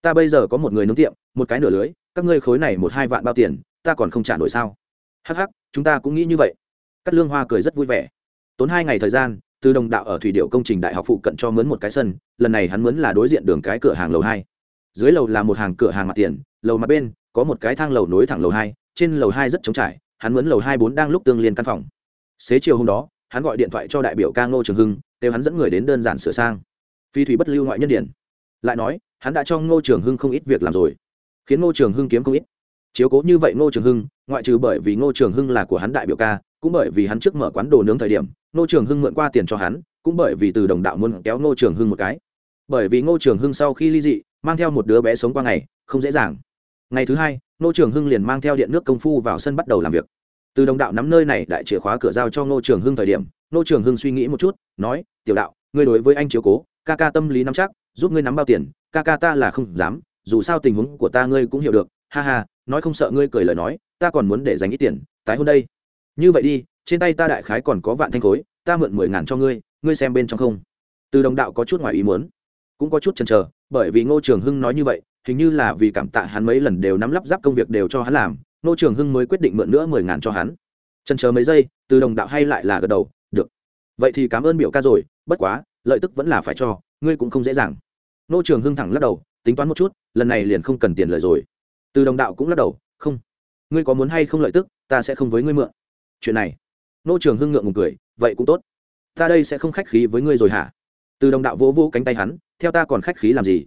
ta bây giờ có một người nướng tiệm một cái nửa lưới các ngươi khối này một hai vạn bao tiền ta còn không trả nổi sao? Hắc hắc, chúng ta cũng nghĩ như vậy. Cắt lương hoa cười rất vui vẻ. Tốn hai ngày thời gian từ đồng đạo ở thủy điệu công trình đại học phụ cận cho mướn một cái sân lần này hắn mướn là đối diện đường cái cửa hàng lầu hai. Dưới lầu là một hàng cửa hàng mặt tiền lầu mặt bên có một cái thang lầu nối thẳng lầu hai trên lầu hai rất trống trải hắn mướn lầu hai bốn đang lúc tương liên căn phòng. Xế chiều hôm đó, hắn gọi điện thoại cho đại biểu ca ngô trường hưng, kêu hắn dẫn người đến đơn giản sửa sang. Phi thủy bất lưu ngoại nhân điển. Lại nói, hắn đã cho ngô trường hưng không ít việc làm rồi. Khiến ngô trường hưng kiếm không ít. Chiếu cố như vậy ngô trường hưng, ngoại trừ bởi vì ngô trường hưng là của hắn đại biểu ca, cũng bởi vì hắn trước mở quán đồ nướng thời điểm, ngô trường hưng mượn qua tiền cho hắn, cũng bởi vì từ đồng đạo muốn kéo ngô trường hưng một cái. Bởi vì ngô trường hưng sau khi ly dị, mang theo một đứa bé sống qua ngày, không dễ dàng. Ngày thứ hai ngô trường hưng liền mang theo điện nước công phu vào sân bắt đầu làm việc. Từ đồng đạo nắm nơi này đại chìa khóa cửa giao cho ngô trường hưng thời điểm, ngô trường hưng suy nghĩ một chút, nói, tiểu đạo, ngươi đối với anh chiếu cố, ca ca tâm lý nắm chắc, giúp ngươi nắm bao tiền, ca ca ta là không dám, dù sao tình huống của ta ngươi cũng hiểu được, ha ha, nói không sợ ngươi cười lời nói, ta còn muốn để dành ít tiền, tái hôn đây. Như vậy đi, trên tay ta đại khái còn có vạn thanh khối, ta mượn mười ngàn cho ngươi ngươi xem bên trong không. Từ đồng đạo có chút ngoài ý muốn, cũng có chút chần chờ, bởi vì ngô trường hưng nói như vậy hình như là vì cảm tạ hắn mấy lần đều nắm lắp ráp công việc đều cho hắn làm nô trường hưng mới quyết định mượn nữa mười ngàn cho hắn. Chần chờ mấy giây, từ đồng đạo hay lại là gật đầu, được. Vậy thì cảm ơn biểu ca rồi, bất quá, lợi tức vẫn là phải cho, ngươi cũng không dễ dàng. Nô trường hưng thẳng lắc đầu, tính toán một chút, lần này liền không cần tiền lời rồi. Từ đồng đạo cũng lắc đầu, không. Ngươi có muốn hay không lợi tức, ta sẽ không với ngươi mượn. Chuyện này. Nô trường hưng ngượng ngùng cười, vậy cũng tốt. Ta đây sẽ không khách khí với ngươi rồi hả? Từ đồng đạo vỗ vỗ cánh tay hắn, theo ta còn khách khí làm gì?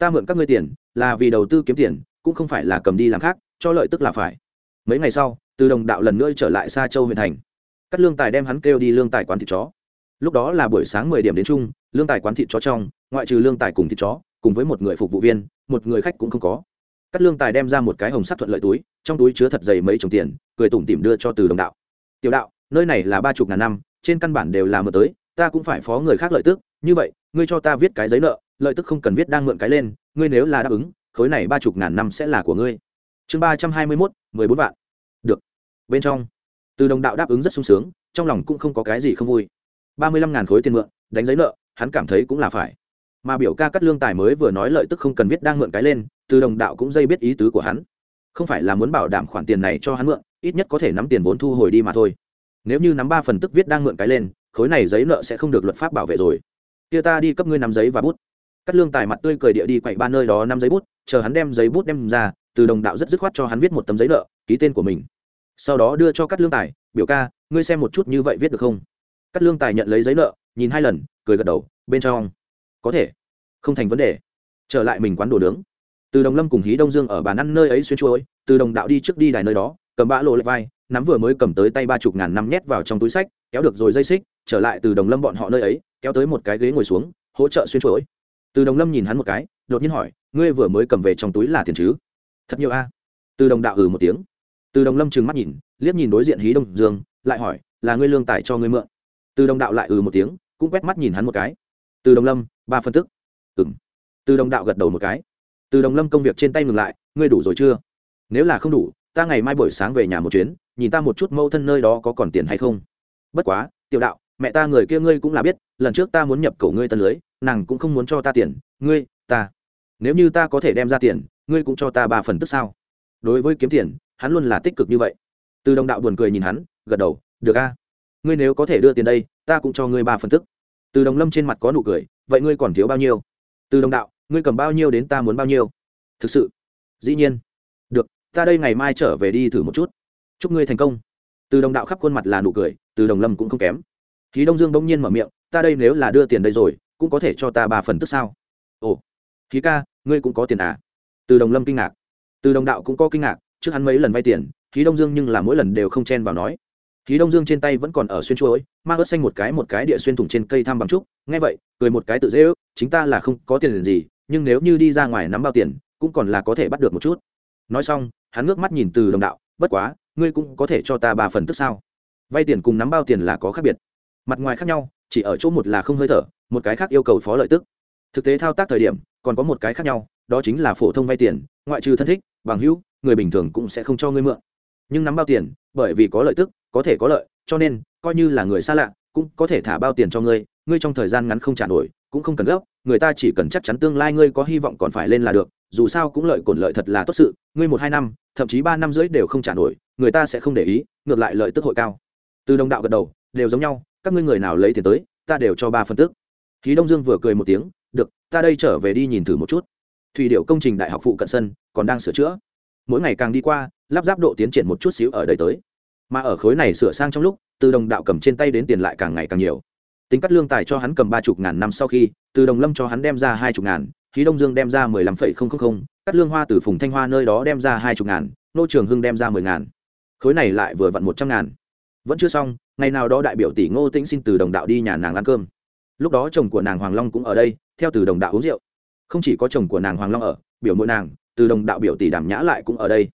Ta mượn các ngươi tiền, là vì đầu tư kiếm tiền, cũng không phải là cầm đi làm khác, cho lợi tức là phải. Mấy ngày sau, từ đồng đạo lần nữa trở lại xa châu huyện thành. Cắt lương tài đem hắn kêu đi lương tài quán thịt chó. Lúc đó là buổi sáng mười điểm đến chung, lương tài quán thịt chó trong, ngoại trừ lương tài cùng thịt chó, cùng với một người phục vụ viên, một người khách cũng không có. Cắt lương tài đem ra một cái hồng sắt thuận lợi túi, trong túi chứa thật dày mấy chồng tiền, cười tủm tỉm đưa cho từ đồng đạo. Tiểu đạo, nơi này là ba chục ngàn năm, trên căn bản đều là mở tới, ta cũng phải phó người khác lợi tức, như vậy, ngươi cho ta viết cái giấy nợ lợi tức không cần viết đang mượn cái lên, ngươi nếu là đáp ứng, khối này ba chục ngàn năm sẽ là của ngươi. Chương ba trăm hai mươi mốt, mười bốn vạn. Được. Bên trong, từ đồng đạo đáp ứng rất sung sướng, trong lòng cũng không có cái gì không vui. Ba mươi lăm ngàn khối tiền mượn, đánh giấy nợ, hắn cảm thấy cũng là phải. Mà biểu ca cắt lương tài mới vừa nói lợi tức không cần viết đang mượn cái lên, từ đồng đạo cũng dây biết ý tứ của hắn. Không phải là muốn bảo đảm khoản tiền này cho hắn mượn, ít nhất có thể nắm tiền vốn thu hồi đi mà thôi. Nếu như nắm ba phần tức viết đang mượn cái lên, khối này giấy nợ sẽ không được luật pháp bảo vệ rồi. Kia ta đi cấp ngươi nắm giấy và bút cắt lương tài mặt tươi cười địa đi quậy ba nơi đó năm giấy bút, chờ hắn đem giấy bút đem ra, từ đồng đạo rất dứt khoát cho hắn viết một tấm giấy nợ, ký tên của mình. Sau đó đưa cho cắt lương tài, biểu ca, ngươi xem một chút như vậy viết được không? Cắt lương tài nhận lấy giấy nợ, nhìn hai lần, cười gật đầu, bên trong. Có thể. Không thành vấn đề. Trở lại mình quán đồ nướng. Từ đồng lâm cùng hí đông dương ở bàn ăn nơi ấy xuyên chuối, từ đồng đạo đi trước đi đài nơi đó, cầm bã lộ lại vai, nắm vừa mới cầm tới tay ba chục ngàn năm nhét vào trong túi sách, kéo được rồi dây xích, trở lại từ đồng lâm bọn họ nơi ấy, kéo tới một cái ghế ngồi xuống, hỗ trợ xuyên chuỗi từ đồng lâm nhìn hắn một cái, đột nhiên hỏi, ngươi vừa mới cầm về trong túi là tiền chứ? Thật nhiều a. Từ đồng đạo ừ một tiếng. Từ đồng lâm trừng mắt nhìn, liếc nhìn đối diện hí đông dương, lại hỏi, là ngươi lương tài cho ngươi mượn? Từ đồng đạo lại ừ một tiếng, cũng quét mắt nhìn hắn một cái. Từ đồng lâm, ba phân tức. Ừng từ đồng đạo gật đầu một cái. Từ đồng lâm công việc trên tay ngừng lại, ngươi đủ rồi chưa? Nếu là không đủ, ta ngày mai buổi sáng về nhà một chuyến, nhìn ta một chút mâu thân nơi đó có còn tiền hay không. Bất quá, tiểu đạo mẹ ta người kia ngươi cũng là biết, lần trước ta muốn nhập cổ ngươi tân lưới, nàng cũng không muốn cho ta tiền, ngươi, ta. Nếu như ta có thể đem ra tiền, ngươi cũng cho ta ba phần tức sao? Đối với kiếm tiền, hắn luôn là tích cực như vậy. Từ đồng đạo buồn cười nhìn hắn, gật đầu, được a. Ngươi nếu có thể đưa tiền đây, ta cũng cho ngươi ba phần tức. Từ đồng lâm trên mặt có nụ cười, vậy ngươi còn thiếu bao nhiêu? Từ đồng đạo, ngươi cầm bao nhiêu đến ta muốn bao nhiêu? Thực sự? Dĩ nhiên. Được, ta đây ngày mai trở về đi thử một chút. Chúc ngươi thành công. Từ đồng đạo khắp khuôn mặt là nụ cười, từ đồng lâm cũng không kém khí đông dương bỗng nhiên mở miệng, ta đây nếu là đưa tiền đây rồi, cũng có thể cho ta ba phần tức sao? Ồ khí ca, ngươi cũng có tiền à? Từ đồng lâm kinh ngạc. Từ đồng đạo cũng có kinh ngạc, trước hắn mấy lần vay tiền khí đông dương nhưng là mỗi lần đều không chen vào nói. Khí đông dương trên tay vẫn còn ở xuyên chuối, mang ớt xanh một cái một cái địa xuyên thủng trên cây thăm bằng trúc. Nghe vậy, cười một cái tự dễ ước, chính ta là không có tiền gì, nhưng nếu như đi ra ngoài nắm bao tiền, cũng còn là có thể bắt được một chút. Nói xong, hắn ngước mắt nhìn từ đồng đạo, bất quá, ngươi cũng có thể cho ta ba phần tức sao? Vay tiền cùng nắm bao tiền là có khác biệt mặt ngoài khác nhau, chỉ ở chỗ một là không hơi thở, một cái khác yêu cầu phó lợi tức. Thực tế thao tác thời điểm, còn có một cái khác nhau, đó chính là phổ thông vay tiền, ngoại trừ thân thích, bằng hữu, người bình thường cũng sẽ không cho ngươi mượn. Nhưng nắm bao tiền, bởi vì có lợi tức, có thể có lợi, cho nên, coi như là người xa lạ, cũng có thể thả bao tiền cho ngươi ngươi trong thời gian ngắn không trả nổi, cũng không cần gấp, người ta chỉ cần chắc chắn tương lai ngươi có hy vọng còn phải lên là được, dù sao cũng lợi cổn lợi thật là tốt sự, ngươi một hai năm, thậm chí ba năm rưỡi đều không trả nổi, người ta sẽ không để ý, ngược lại lợi tức hội cao. Từ đồng đạo gật đầu, đều giống nhau các ngươi người nào lấy tiền tới, ta đều cho ba phân tức. Khí đông dương vừa cười một tiếng, được, ta đây trở về đi nhìn thử một chút. Thủy điệu công trình đại học phụ cận sân, còn đang sửa chữa. Mỗi ngày càng đi qua, lắp ráp độ tiến triển một chút xíu ở đây tới. Mà ở khối này sửa sang trong lúc, từ đồng đạo cầm trên tay đến tiền lại càng ngày càng nhiều. Tính cắt lương tài cho hắn cầm ba chục ngàn năm sau khi, từ đồng lâm cho hắn đem ra hai chục ngàn khí đông dương đem ra mười lăm phẩy không không không, cắt lương hoa từ phùng thanh hoa nơi đó đem ra hai chục ngàn, nô trường hưng đem ra mười ngàn. Khối này lại vừa vặn một trăm ngàn vẫn chưa xong, ngày nào đó đại biểu tỷ ngô tĩnh xin từ đồng đạo đi nhà nàng ăn cơm. Lúc đó chồng của nàng hoàng long cũng ở đây, theo từ đồng đạo uống rượu. Không chỉ có chồng của nàng hoàng long ở, biểu mỗi nàng, từ đồng đạo biểu tỷ đàm nhã lại cũng ở đây.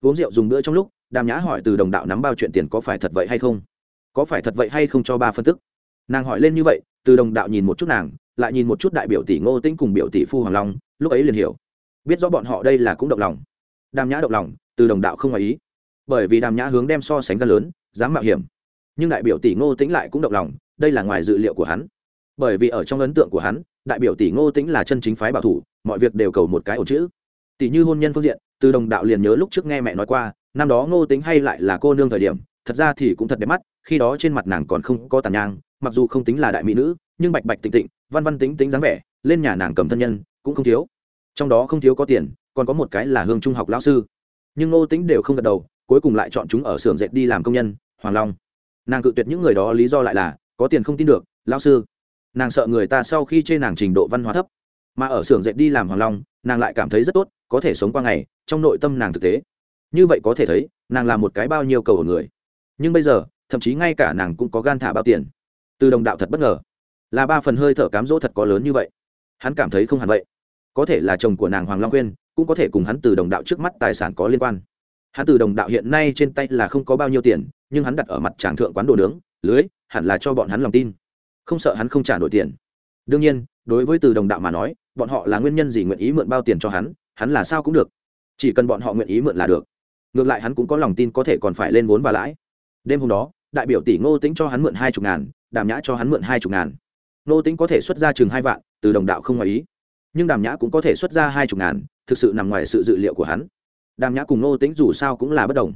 Uống rượu dùng bữa trong lúc, đàm nhã hỏi từ đồng đạo nắm bao chuyện tiền có phải thật vậy hay không? Có phải thật vậy hay không cho ba phân tức. Nàng hỏi lên như vậy, từ đồng đạo nhìn một chút nàng, lại nhìn một chút đại biểu tỷ ngô tĩnh cùng biểu tỷ phu hoàng long, lúc ấy liền hiểu. Biết rõ bọn họ đây là cũng động lòng. Đàm nhã động lòng, từ đồng đạo không ngoài ý. Bởi vì đàm nhã hướng đem so sánh gan lớn dám mạo hiểm. Nhưng đại biểu tỷ ngô tĩnh lại cũng động lòng, đây là ngoài dự liệu của hắn. Bởi vì ở trong ấn tượng của hắn, đại biểu tỷ ngô tĩnh là chân chính phái bảo thủ, mọi việc đều cầu một cái ổ chữ. Tỷ như hôn nhân phương diện, từ đồng đạo liền nhớ lúc trước nghe mẹ nói qua, năm đó ngô tĩnh hay lại là cô nương thời điểm, thật ra thì cũng thật đẹp mắt, khi đó trên mặt nàng còn không có tàn nhang, mặc dù không tính là đại mỹ nữ, nhưng bạch bạch tịnh tịnh, văn văn tính tính dáng vẻ, lên nhà nàng cầm thân nhân, cũng không thiếu. Trong đó không thiếu có tiền, còn có một cái là hương trung học lão sư. Nhưng ngô tĩnh đều không gật đầu cuối cùng lại chọn chúng ở xưởng dệt đi làm công nhân, hoàng long. Nàng cự tuyệt những người đó, lý do lại là, có tiền không tin được, lão sư. Nàng sợ người ta sau khi chê nàng trình độ văn hóa thấp. Mà ở xưởng dệt đi làm hoàng long, nàng lại cảm thấy rất tốt, có thể sống qua ngày, trong nội tâm nàng thực tế. Như vậy có thể thấy, nàng là một cái bao nhiêu cầu ở người. Nhưng bây giờ, thậm chí ngay cả nàng cũng có gan thả bao tiền. Từ đồng đạo thật bất ngờ. Là ba phần hơi thở cám dỗ thật có lớn như vậy. Hắn cảm thấy không hẳn vậy. Có thể là chồng của nàng hoàng long khuyên, cũng có thể cùng hắn từ đồng đạo trước mắt tài sản có liên quan hắn từ đồng đạo hiện nay trên tay là không có bao nhiêu tiền, nhưng hắn đặt ở mặt tràng thượng quán đồ nướng, lưới, hẳn là cho bọn hắn lòng tin. Không sợ hắn không trả nổi tiền. Đương nhiên, đối với từ đồng đạo mà nói, bọn họ là nguyên nhân gì nguyện ý mượn bao tiền cho hắn hắn là sao cũng được. Chỉ cần bọn họ nguyện ý mượn là được. Ngược lại hắn cũng có lòng tin có thể còn phải lên vốn và lãi. Đêm hôm đó, đại biểu tỷ ngô tính cho hắn mượn hai chục ngàn, đàm nhã cho hắn mượn hai chục ngàn. Ngô tính có thể xuất ra chừng hai vạn, từ đồng đạo không ngoài ý. Nhưng đàm nhã cũng có thể xuất ra hai chục ngàn, thực sự nằm ngoài sự dự liệu của hắn đàm nhã cùng nô tính dù sao cũng là bất đồng.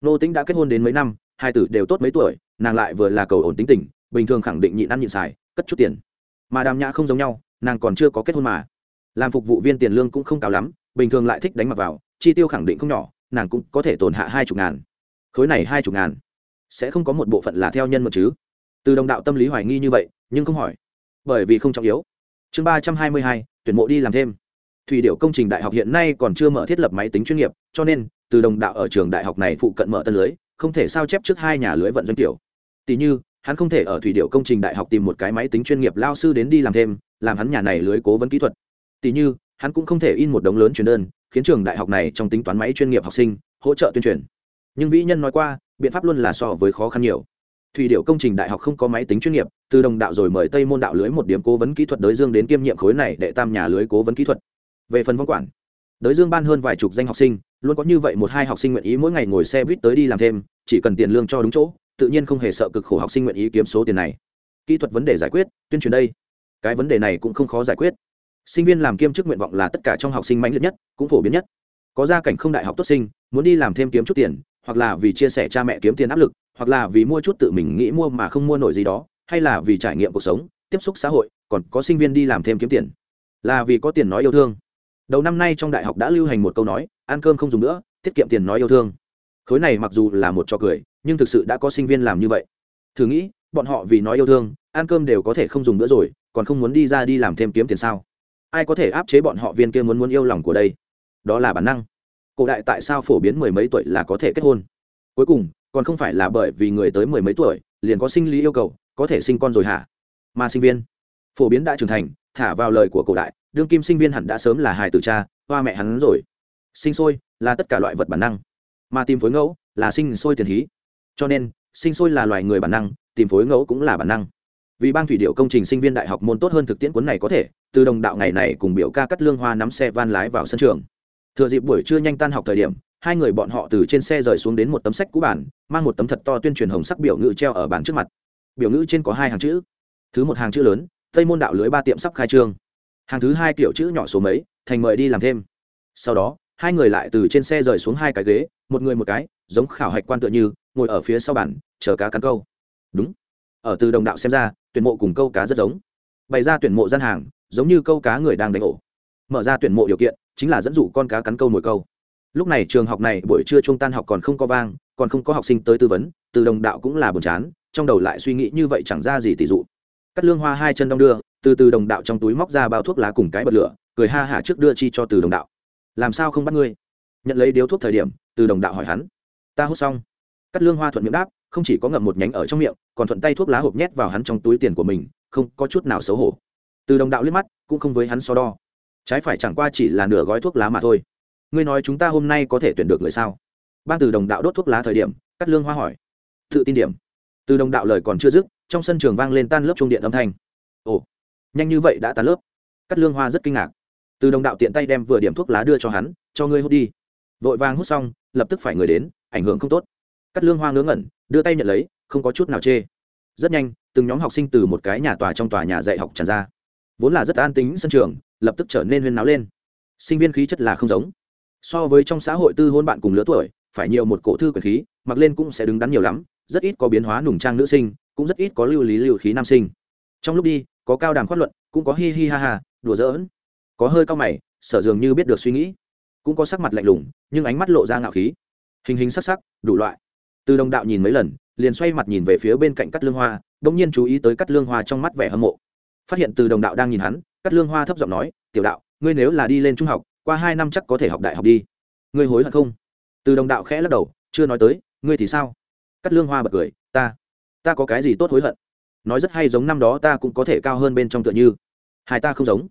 Nô tính đã kết hôn đến mấy năm, hai tử đều tốt mấy tuổi, nàng lại vừa là cầu ổn tính tình, bình thường khẳng định nhịn ăn nhịn xài, cất chút tiền. Mà đàm nhã không giống nhau, nàng còn chưa có kết hôn mà. Làm phục vụ viên tiền lương cũng không cao lắm, bình thường lại thích đánh mặc vào, chi tiêu khẳng định không nhỏ, nàng cũng có thể tồn hạ hai chục ngàn. Khối này hai chục ngàn, sẽ không có một bộ phận là theo nhân một chứ? Từ đồng đạo tâm lý hoài nghi như vậy, nhưng không hỏi, bởi vì không trọng yếu. Chương ba trăm hai mươi hai, tuyển mộ đi làm thêm thủy điệu công trình đại học hiện nay còn chưa mở thiết lập máy tính chuyên nghiệp, cho nên, từ đồng đạo ở trường đại học này phụ cận mở tân lưới, không thể sao chép trước hai nhà lưới vận doanh tiểu. Tỷ như, hắn không thể ở thủy điệu công trình đại học tìm một cái máy tính chuyên nghiệp lao sư đến đi làm thêm, làm hắn nhà này lưới cố vấn kỹ thuật. Tỷ như, hắn cũng không thể in một đống lớn truyền đơn, khiến trường đại học này trong tính toán máy chuyên nghiệp học sinh, hỗ trợ tuyên truyền. Nhưng vĩ nhân nói qua, biện pháp luôn là so với khó khăn nhiều. Thủy điệu công trình đại học không có máy tính chuyên nghiệp, từ đồng đạo rồi mời tây môn đạo lưới một điểm cố vấn kỹ thuật đới dương đến kiêm nhiệm khối này để tam nhà lưới cố vấn kỹ thuật về phần văn quản, đới dương ban hơn vài chục danh học sinh, luôn có như vậy một hai học sinh nguyện ý mỗi ngày ngồi xe buýt tới đi làm thêm, chỉ cần tiền lương cho đúng chỗ, tự nhiên không hề sợ cực khổ học sinh nguyện ý kiếm số tiền này. Kỹ thuật vấn đề giải quyết, tuyên truyền đây. Cái vấn đề này cũng không khó giải quyết. Sinh viên làm kiêm chức nguyện vọng là tất cả trong học sinh mãnh liệt nhất, cũng phổ biến nhất. Có gia cảnh không đại học tốt sinh, muốn đi làm thêm kiếm chút tiền, hoặc là vì chia sẻ cha mẹ kiếm tiền áp lực, hoặc là vì mua chút tự mình nghĩ mua mà không mua nổi gì đó, hay là vì trải nghiệm cuộc sống, tiếp xúc xã hội, còn có sinh viên đi làm thêm kiếm tiền. Là vì có tiền nói yêu thương đầu năm nay trong đại học đã lưu hành một câu nói, ăn cơm không dùng nữa, tiết kiệm tiền nói yêu thương. Khối này mặc dù là một trò cười, nhưng thực sự đã có sinh viên làm như vậy. Thử nghĩ, bọn họ vì nói yêu thương, ăn cơm đều có thể không dùng nữa rồi, còn không muốn đi ra đi làm thêm kiếm tiền sao? Ai có thể áp chế bọn họ viên kia muốn muốn yêu lòng của đây? Đó là bản năng. Cổ đại tại sao phổ biến mười mấy tuổi là có thể kết hôn? Cuối cùng, còn không phải là bởi vì người tới mười mấy tuổi, liền có sinh lý yêu cầu, có thể sinh con rồi hả? Mà sinh viên, phổ biến đã trưởng thành, thả vào lời của cổ đại đương kim sinh viên hẳn đã sớm là hài tử cha, hoa mẹ hắn rồi. Sinh sôi là tất cả loại vật bản năng, mà tìm phối ngẫu là sinh sôi tiền hí. Cho nên, sinh sôi là loài người bản năng, tìm phối ngẫu cũng là bản năng. Vì ban thủy điệu công trình sinh viên đại học môn tốt hơn thực tiễn cuốn này có thể, từ đồng đạo ngày này cùng biểu ca cắt lương hoa nắm xe van lái vào sân trường. Thừa dịp buổi trưa nhanh tan học thời điểm, hai người bọn họ từ trên xe rời xuống đến một tấm sách cũ bản, mang một tấm thật to tuyên truyền hồng sắc biểu ngữ treo ở bản trước mặt. Biểu ngữ trên có hai hàng chữ. Thứ một hàng chữ lớn, tây môn đạo lưới ba tiệm sắp khai trương hàng thứ hai kiểu chữ nhỏ số mấy, thành mời đi làm thêm. Sau đó, hai người lại từ trên xe rời xuống hai cái ghế, một người một cái, giống khảo hạch quan tựa như, ngồi ở phía sau bản chờ cá cắn câu. Đúng. Ở từ đồng đạo xem ra, tuyển mộ cùng câu cá rất giống. Bày ra tuyển mộ gian hàng, giống như câu cá người đang đánh ổ. Mở ra tuyển mộ điều kiện, chính là dẫn dụ con cá cắn câu mồi câu. Lúc này trường học này buổi trưa trung tan học còn không có vang, còn không có học sinh tới tư vấn, từ đồng đạo cũng là buồn chán, trong đầu lại suy nghĩ như vậy chẳng ra gì tỷ dụ. Cắt lương hoa hai chân đong đưa từ từ đồng đạo trong túi móc ra bao thuốc lá cùng cái bật lửa, cười ha hả trước đưa chi cho từ đồng đạo. Làm sao không bắt ngươi? Nhận lấy điếu thuốc thời điểm, từ đồng đạo hỏi hắn. Ta hút xong. Cắt lương hoa thuận miệng đáp, không chỉ có ngậm một nhánh ở trong miệng, còn thuận tay thuốc lá hộp nhét vào hắn trong túi tiền của mình, không có chút nào xấu hổ. Từ đồng đạo liếc mắt, cũng không với hắn so đo. Trái phải chẳng qua chỉ là nửa gói thuốc lá mà thôi. Ngươi nói chúng ta hôm nay có thể tuyển được người sao? Ban từ đồng đạo đốt thuốc lá thời điểm, cắt lương hoa hỏi. Tự tin điểm. Từ đồng đạo lời còn chưa dứt, trong sân trường vang lên tan lớp trung điện âm thanh. Ồ nhanh như vậy đã tan lớp. Cắt lương hoa rất kinh ngạc. Từ đồng đạo tiện tay đem vừa điểm thuốc lá đưa cho hắn, cho ngươi hút đi. Vội vàng hút xong, lập tức phải người đến, ảnh hưởng không tốt. Cắt lương hoa ngớ ngẩn, đưa tay nhận lấy, không có chút nào chê. Rất nhanh, từng nhóm học sinh từ một cái nhà tòa trong tòa nhà dạy học tràn ra. Vốn là rất an tính sân trường, lập tức trở nên huyên náo lên. Sinh viên khí chất là không giống. So với trong xã hội tư hôn bạn cùng lứa tuổi, phải nhiều một cổ thư quyền khí, mặc lên cũng sẽ đứng đắn nhiều lắm, rất ít có biến hóa nùng trang nữ sinh, cũng rất ít có lưu lý lưu khí nam sinh. Trong lúc đi có cao đàm khoát luận, cũng có hi hi ha ha, đùa giỡn. Có hơi cao mày, sở dường như biết được suy nghĩ. Cũng có sắc mặt lạnh lùng, nhưng ánh mắt lộ ra ngạo khí. Hình hình sắc sắc, đủ loại. Từ đồng đạo nhìn mấy lần, liền xoay mặt nhìn về phía bên cạnh cắt lương hoa đ ỗ n g nhiên chú ý tới cắt lương hoa trong mắt vẻ hâm mộ. Phát hiện từ đồng đạo đang nhìn hắn cắt lương hoa thấp giọng nói, tiểu đạo, ngươi nếu là đi lên trung học, qua hai năm chắc có thể học đại học đi. Ngươi hối hận không? Từ đồng đạo khẽ lắc đầu, chưa nói tới, ngươi thì sao? Cắt lương hoa bật cười, ta ta có cái gì tốt hối hận? Nói rất hay giống năm đó ta cũng có thể cao hơn bên trong tựa như. Hai ta không giống.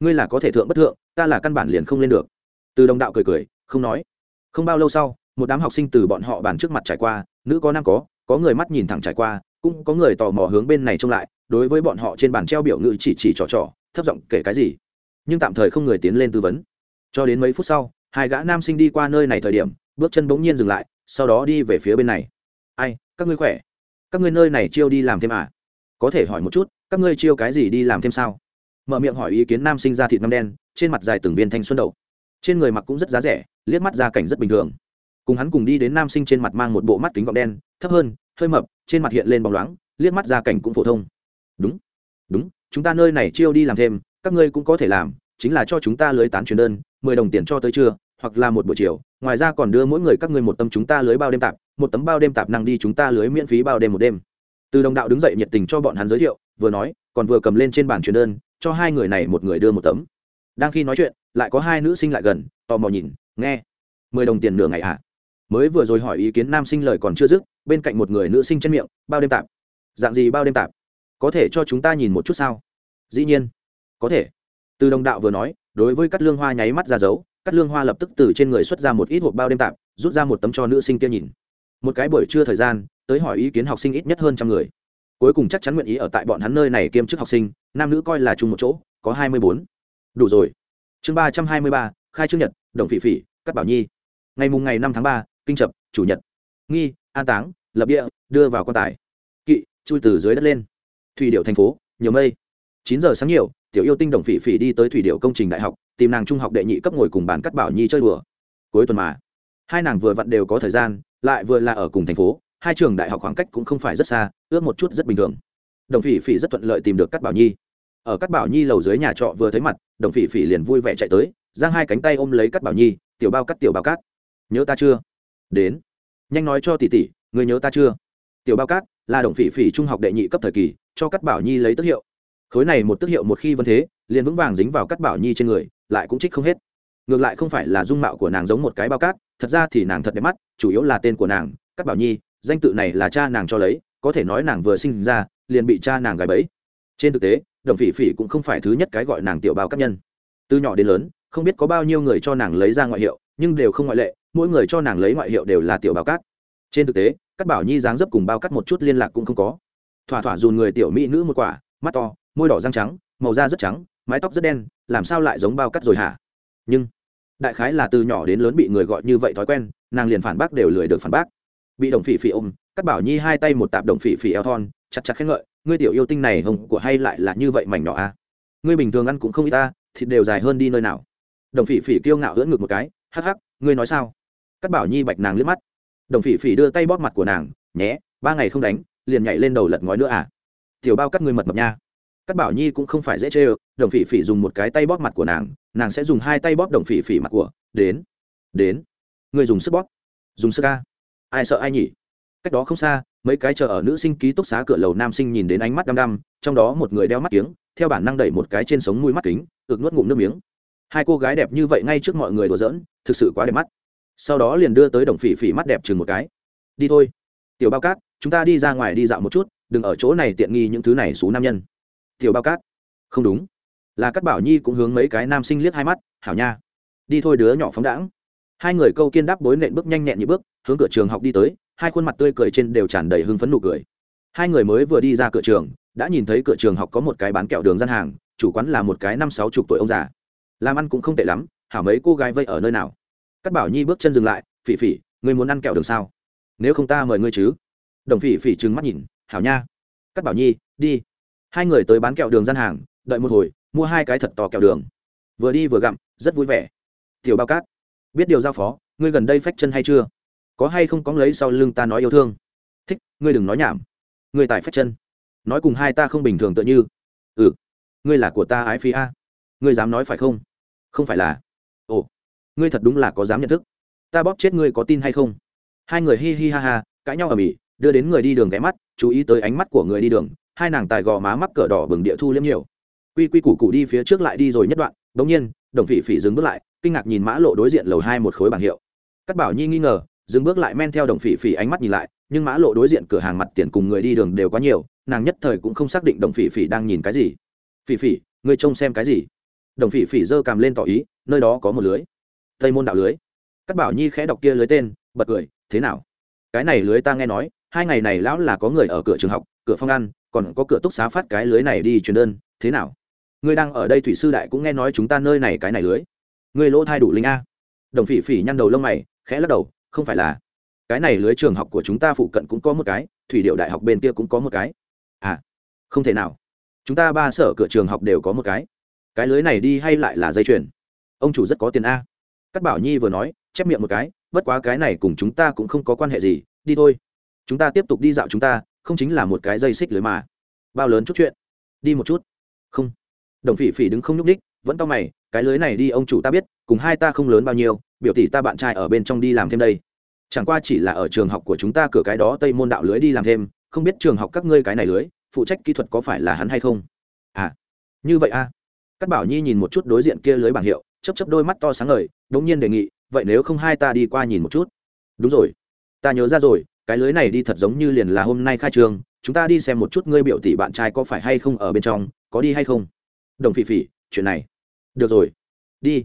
Ngươi là có thể thượng bất thượng, ta là căn bản liền không lên được. Từ đồng đạo cười cười, không nói. Không bao lâu sau, một đám học sinh từ bọn họ bàn trước mặt trải qua, nữ có nam có có người mắt nhìn thẳng trải qua, cũng có người tò mò hướng bên này trông lại, đối với bọn họ trên bàn treo biểu ngữ chỉ chỉ trò trò, thấp giọng kể cái gì. Nhưng tạm thời không người tiến lên tư vấn. Cho đến mấy phút sau, hai gã nam sinh đi qua nơi này thời điểm, bước chân bỗng nhiên dừng lại, sau đó đi về phía bên này. Ai, các ngươi khỏe? Các ngươi nơi này chiêu đi làm thêm à? Có thể hỏi một chút, các ngươi chiêu cái gì đi làm thêm sao? Mở miệng hỏi ý kiến nam sinh ra thịt năm đen, trên mặt dài từng viên thanh xuân đậu. Trên người mặc cũng rất giá rẻ, liếc mắt ra cảnh rất bình thường. Cùng hắn cùng đi đến nam sinh trên mặt mang một bộ mắt kính gọng đen, thấp hơn, hơi mập, trên mặt hiện lên bóng loáng, liếc mắt ra cảnh cũng phổ thông. Đúng đúng, chúng ta nơi này chiêu đi làm thêm, các ngươi cũng có thể làm, chính là cho chúng ta lưới tán truyền đơn, mười đồng tiền cho tới trưa, hoặc là một buổi chiều. Ngoài ra còn đưa mỗi người các ngươi một tấm chúng ta lưới bao đêm tạp, một tấm bao đêm tạp năng đi chúng ta lưới miễn phí bao đêm một đêm từ đồng đạo đứng dậy nhiệt tình cho bọn hắn giới thiệu, vừa nói, còn vừa cầm lên trên bàn truyền đơn, cho hai người này một người đưa một tấm. Đang khi nói chuyện, lại có hai nữ sinh lại gần, tò mò nhìn, nghe, mười đồng tiền nửa ngày ạ à? mới vừa rồi hỏi ý kiến nam sinh lời còn chưa dứt, bên cạnh một người nữ sinh chân miệng, bao đêm tạp. Dạng gì bao đêm tạp? Có thể cho chúng ta nhìn một chút sao? Dĩ nhiên. Có thể. Từ đồng đạo vừa nói, đối với cắt lương hoa nháy mắt ra dấu cắt lương hoa lập tức từ trên người xuất ra một ít hộp bao đêm tạp, rút ra một tấm cho nữ sinh kia nhìn. Một cái buổi trưa thời gian tới hỏi ý kiến học sinh ít nhất hơn trăm người. Cuối cùng chắc chắn nguyện ý ở tại bọn hắn nơi này kiêm chức học sinh, nam nữ coi là chung một chỗ, có hai mươi bốn. Đủ rồi. Chương ba trăm hai mươi ba, khai trương nhật, đồng phỉ phỉ cắt bảo nhi. Ngày mùng ngày năm tháng ba, kinh chập, chủ nhật. Nghi, an táng, lập địa, đưa vào quan tài. Kỵ, chui từ dưới đất lên. Thủy điệu thành phố, nhiều mây. Chín giờ sáng nhiều, tiểu yêu tinh đồng phỉ phỉ đi tới thủy điệu công trình đại học, tìm nàng trung học đệ nhị cấp ngồi cùng bàn cắt bảo nhi chơi đùa. Cuối tuần mà, hai nàng vừa vặn đều có thời gian, lại vừa là ở cùng thành phố hai trường đại học khoảng cách cũng không phải rất xa, ước một chút rất bình thường. Đồng phỉ phỉ rất thuận lợi tìm được cắt bảo nhi. Ở cắt bảo nhi lầu dưới nhà trọ vừa thấy mặt, đồng phỉ phỉ liền vui vẻ chạy tới, giang hai cánh tay ôm lấy cắt bảo nhi, tiểu bao cắt tiểu bao cát, nhớ ta chưa? Đến. Nhanh nói cho tỷ tỷ người nhớ ta chưa? Tiểu bao cát, là đồng phỉ phỉ trung học đệ nhị cấp thời kỳ, cho cắt bảo nhi lấy tước hiệu. Khối này một tước hiệu một khi vân thế, liền vững vàng dính vào cắt bảo nhi trên người, lại cũng trích không hết. Ngược lại không phải là dung mạo của nàng giống một cái bao cát, thật ra thì nàng thật đẹp mắt, chủ yếu là tên của nàng cắt bảo nhi danh tự này là cha nàng cho lấy, có thể nói nàng vừa sinh ra, liền bị cha nàng gài bẫy. Trên thực tế, đồng phỉ phỉ cũng không phải thứ nhất cái gọi nàng tiểu bao cát nhân. Từ nhỏ đến lớn, không biết có bao nhiêu người cho nàng lấy ra ngoại hiệu, nhưng đều không ngoại lệ, mỗi người cho nàng lấy ngoại hiệu đều là tiểu bao cát trên thực tế cắt bảo nhi dáng dấp cùng bao cắt một chút liên lạc cũng không có. Thỏa thỏa dùn người tiểu mỹ nữ một quả, mắt to, môi đỏ răng trắng, màu da rất trắng, mái tóc rất đen, làm sao lại giống bao cắt rồi hả? Nhưng, đại khái là từ nhỏ đến lớn bị người gọi như vậy thói quen, nàng liền phản bác đều lười được phản bác bị đồng phỉ phỉ ôm, cắt bảo nhi hai tay một tạp đồng phỉ phỉ eo thon, chặt chặt khen ngợi, ngươi tiểu yêu tinh này hồng của hay lại là như vậy mảnh nhỏ à? Ngươi bình thường ăn cũng không ít ta, thịt đều dài hơn đi nơi nào? Đồng phỉ phỉ kiêu ngạo hưỡn ngực một cái, hắc hắc, ngươi nói sao? Cắt bảo nhi bạch nàng liếc mắt. Đồng phỉ phỉ đưa tay bóp mặt của nàng, nhé, ba ngày không đánh, liền nhảy lên đầu lật ngói nữa à? Tiểu bao cắt ngươi mật mập nha. Cắt bảo nhi cũng không phải dễ chê ơ, đồng phỉ phỉ dùng một cái tay bóp mặt của nàng nàng sẽ dùng hai tay bóp đồng phỉ phỉ mặt của, đến đến người dùng sức bóp, dùng sức ca ai sợ ai nhỉ? Cách đó không xa, mấy cái chờ ở nữ sinh ký túc xá cửa lầu nam sinh nhìn đến ánh mắt đăm đăm, trong đó một người đeo mắt kiếng, theo bản năng đẩy một cái trên sống mũi mắt kính, ực nuốt ngụm nước miếng. Hai cô gái đẹp như vậy ngay trước mọi người đùa giỡn, thực sự quá đẹp mắt. Sau đó liền đưa tới đồng phỉ phỉ mắt đẹp chừng một cái. Đi thôi. Tiểu bao cát, chúng ta đi ra ngoài đi dạo một chút, đừng ở chỗ này tiện nghi những thứ này xú nam nhân. Tiểu bao cát. Không đúng. Là cát bảo nhi cũng hướng mấy cái nam sinh liếc hai mắt, hảo nha. Đi thôi đứa nhỏ phóng đãng hai người câu kiên đáp bối nện bước nhanh nhẹn như bước, hướng cửa trường học đi tới, hai khuôn mặt tươi cười trên đều tràn đầy hưng phấn nụ cười. Hai người mới vừa đi ra cửa trường, đã nhìn thấy cửa trường học có một cái bán kẹo đường gian hàng, chủ quán là một cái năm sáu chục tuổi ông già. Làm ăn cũng không tệ lắm, hảo mấy cô gái vây ở nơi nào? Cát bảo nhi bước chân dừng lại, phỉ phỉ người muốn ăn kẹo đường sao? Nếu không ta mời ngươi chứ. Đồng phỉ phỉ trừng mắt nhìn, hảo nha. Cát bảo nhi, đi. Hai người tới bán kẹo đường gian hàng, đợi một hồi, mua hai cái thật to kẹo đường. Vừa đi vừa gặm, rất vui vẻ. Tiểu bao cát biết điều giao phó, ngươi gần đây phách chân hay chưa? Có hay không có lấy sau lưng ta nói yêu thương? Thích, ngươi đừng nói nhảm. Ngươi tại phách chân. Nói cùng hai ta không bình thường tựa như. Ừ. Ngươi là của ta ái phi a. Ngươi dám nói phải không? Không phải là. Ồ. Ngươi thật đúng là có dám nhận thức. Ta bóp chết ngươi có tin hay không? Hai người hi hi ha ha, cãi nhau ở mỹ đưa đến người đi đường ghé mắt, chú ý tới ánh mắt của người đi đường. Hai nàng tài gò má mắc cỡ đỏ bừng địa thu liếm nhiều. Quy quy củ củ đi phía trước lại đi rồi nhất đoạn đ ỗ n g nhiên đồng phỉ phỉ dừng bước lại, kinh ngạc nhìn mã lộ đối diện lầu hai một khối bảng hiệu. Cắt bảo nhi nghi ngờ, dừng bước lại men theo đồng phỉ phỉ ánh mắt nhìn lại, nhưng mã lộ đối diện cửa hàng mặt tiền cùng người đi đường đều quá nhiều, nàng nhất thời cũng không xác định đồng phỉ phỉ đang nhìn cái gì. Phỉ phỉ, người trông xem cái gì? Đồng phỉ phỉ giơ cằm lên tỏ ý, nơi đó có một lưới. Tây môn đạo lưới. Cắt bảo nhi khẽ đọc kia lưới tên, bật cười, thế nào? Cái này lưới ta nghe nói, hai ngày này lão là có người ở cửa trường học, cửa phong ăn, còn có cửa túc xá phát cái lưới này đi truyền đơn, thế nào? Ngươi đang ở đây thủy sư đại cũng nghe nói chúng ta nơi này cái này lưới. Ngươi lỗ thai đủ linh a. Đồng phỉ phỉ nhăn đầu lông mày, khẽ lắc đầu, không phải là. Cái này lưới trường học của chúng ta phụ cận cũng có một cái, thủy điệu đại học bên kia cũng có một cái. À không thể nào. Chúng ta ba sở cửa trường học đều có một cái. Cái lưới này đi hay lại là dây chuyền? Ông chủ rất có tiền a. Cắt bảo nhi vừa nói, chép miệng một cái, bất quá cái này cùng chúng ta cũng không có quan hệ gì, đi thôi. Chúng ta tiếp tục đi dạo chúng ta, không chính là một cái dây xích lưới mà. Bao lớn chút chuyện? Đi một chút. Không đồng phỉ phỉ đứng không nhúc ních vẫn to mày, cái lưới này đi, ông chủ ta biết, cùng hai ta không lớn bao nhiêu, biểu tỷ ta bạn trai ở bên trong đi làm thêm đây. Chẳng qua chỉ là ở trường học của chúng ta cửa cái đó tây môn đạo lưới đi làm thêm, không biết trường học các ngươi cái này lưới, phụ trách kỹ thuật có phải là hắn hay không? À như vậy à. cắt bảo nhi nhìn một chút đối diện kia lưới bảng hiệu chấp chấp đôi mắt to sáng ngời đống nhiên đề nghị, vậy nếu không hai ta đi qua nhìn một chút? Đúng rồi. Ta nhớ ra rồi, cái lưới này đi thật giống như liền là hôm nay khai trường, chúng ta đi xem một chút ngươi biểu tỷ bạn trai có phải hay không ở bên trong, có đi hay không? Đồng phỉ phỉ, chuyện này. Được rồi. Đi.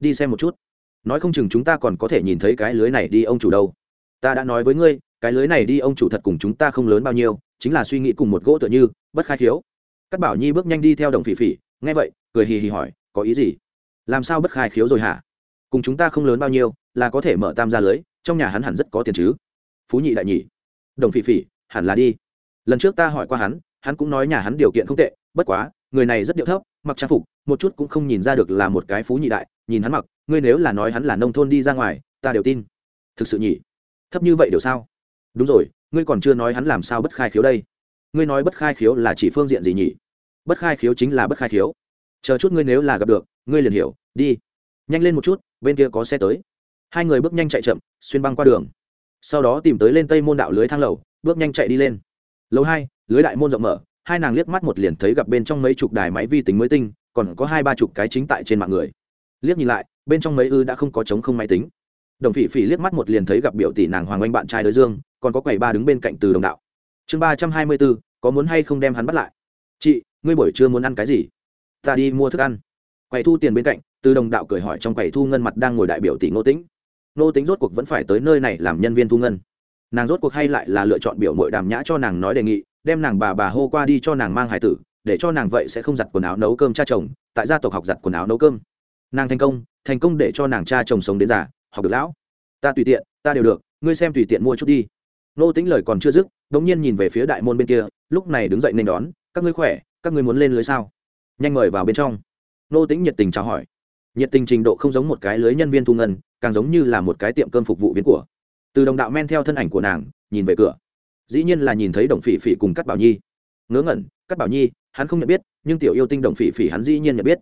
Đi xem một chút. Nói không chừng chúng ta còn có thể nhìn thấy cái lưới này đi, ông chủ đâu. Ta đã nói với ngươi, cái lưới này đi, ông chủ thật cùng chúng ta không lớn bao nhiêu, chính là suy nghĩ cùng một gỗ tựa như, bất khai khiếu cắt bảo nhi bước nhanh đi theo đồng phỉ phỉ, nghe vậy, cười hì hì hỏi, có ý gì? Làm sao bất khai khiếu rồi hả? Cùng chúng ta không lớn bao nhiêu, là có thể mở tam gia lưới, trong nhà hắn hẳn rất có tiền chứ? Phú nhị đại nhị. Đồng phỉ phỉ, hẳn là đi. Lần trước ta hỏi qua hắn hắn cũng nói nhà hắn điều kiện không tệ, bất quá, người này rất điệu thấp mặc trang phục, một chút cũng không nhìn ra được là một cái phú nhị đại, nhìn hắn mặc, ngươi nếu là nói hắn là nông thôn đi ra ngoài, ta đều tin. Thực sự nhỉ? Thấp như vậy đều sao? Đúng rồi, ngươi còn chưa nói hắn làm sao bất khai khiếu đây. Ngươi nói bất khai khiếu là chỉ phương diện gì nhỉ? Bất khai khiếu chính là bất khai khiếu. Chờ chút ngươi nếu là gặp được, ngươi liền hiểu, đi. Nhanh lên một chút, bên kia có xe tới. Hai người bước nhanh chạy chậm, xuyên băng qua đường. Sau đó tìm tới lên tây môn đạo lưới thang lầu, bước nhanh chạy đi lên. Lầu hai, lưới đại môn rộng mở hai nàng liếc mắt một liền thấy gặp bên trong mấy chục đài máy vi tính mới tinh, còn có hai ba chục cái chính tại trên mạng người. Liếc nhìn lại, bên trong mấy ư đã không có chống không máy tính. Đồng phỉ phỉ liếc mắt một liền thấy gặp biểu tỷ nàng hoàng oanh bạn trai đới dương, còn có quầy ba đứng bên cạnh từ đồng đạo. Chương ba trăm hai mươi bốn, có muốn hay không đem hắn bắt lại? Chị, ngươi buổi trưa muốn ăn cái gì? Ta đi mua thức ăn. Quầy thu tiền bên cạnh, từ đồng đạo cười hỏi trong quầy thu ngân mặt đang ngồi đại biểu tỷ ngô tĩnh. Ngô tính rốt cuộc vẫn phải tới nơi này làm nhân viên thu ngân. Nàng rốt cuộc hay lại là lựa chọn biểu mội đàm nhã cho nàng nói đề nghị đem nàng bà bà hô qua đi cho nàng mang hải tử, để cho nàng vậy sẽ không giặt quần áo nấu cơm cha chồng, tại gia tộc học giặt quần áo nấu cơm. Nàng thành công thành công để cho nàng cha chồng sống đến già, học được lão. Ta tùy tiện, ta đều được, ngươi xem tùy tiện mua chút đi. Nô tính lời còn chưa dứt đ ỗ n g nhiên nhìn về phía đại môn bên kia, lúc này đứng dậy nên đón, các ngươi khỏe, các ngươi muốn lên lưới sao? Nhanh mời vào bên trong. Nô tính nhiệt tình chào hỏi. Nhiệt tình trình độ không giống một cái lưới nhân viên thu ngân, càng giống như là một cái tiệm cơm phục vụ viên của. Từ đồng đạo men theo thân ảnh của nàng, nhìn về cửa dĩ nhiên là nhìn thấy đồng phỉ phỉ cùng cắt bảo nhi. Ngớ ngẩn, cắt bảo nhi, hắn không nhận biết, nhưng tiểu yêu tinh đồng phỉ phỉ hắn dĩ nhiên nhận biết.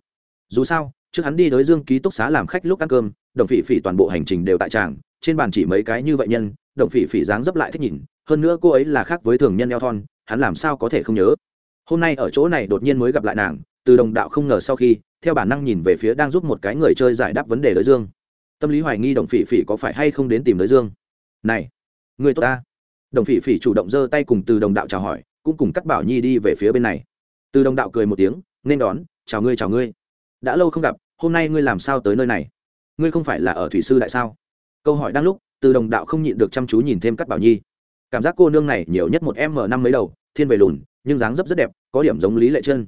Dù sao, trước hắn đi tới dương ký túc xá làm khách lúc ăn cơm, đồng phỉ phỉ toàn bộ hành trình đều tại tràng, trên bàn chỉ mấy cái như vậy nhân, đồng phỉ phỉ dáng dấp lại thích nhìn, hơn nữa cô ấy là khác với thường nhân eo thon, hắn làm sao có thể không nhớ. Hôm nay ở chỗ này đột nhiên mới gặp lại nàng, từ đồng đạo không ngờ sau khi, theo bản năng nhìn về phía đang giúp một cái người chơi giải đáp vấn đề đới dương. Tâm lý hoài nghi đồng phỉ phỉ có phải hay không đến tìm đới dương. Này, người tốt ta đồng phỉ phỉ chủ động giơ tay cùng từ đồng đạo chào hỏi, cũng cùng cắt bảo nhi đi về phía bên này. Từ đồng đạo cười một tiếng, nên đón, chào ngươi chào ngươi. Đã lâu không gặp, hôm nay ngươi làm sao tới nơi này? Ngươi không phải là ở thủy sư đại sao? Câu hỏi đang lúc, từ đồng đạo không nhịn được chăm chú nhìn thêm cắt bảo nhi. Cảm giác cô nương này nhiều nhất một m năm mấy đầu, thiên về lùn, nhưng dáng dấp rất đẹp, có điểm giống lý lệ chân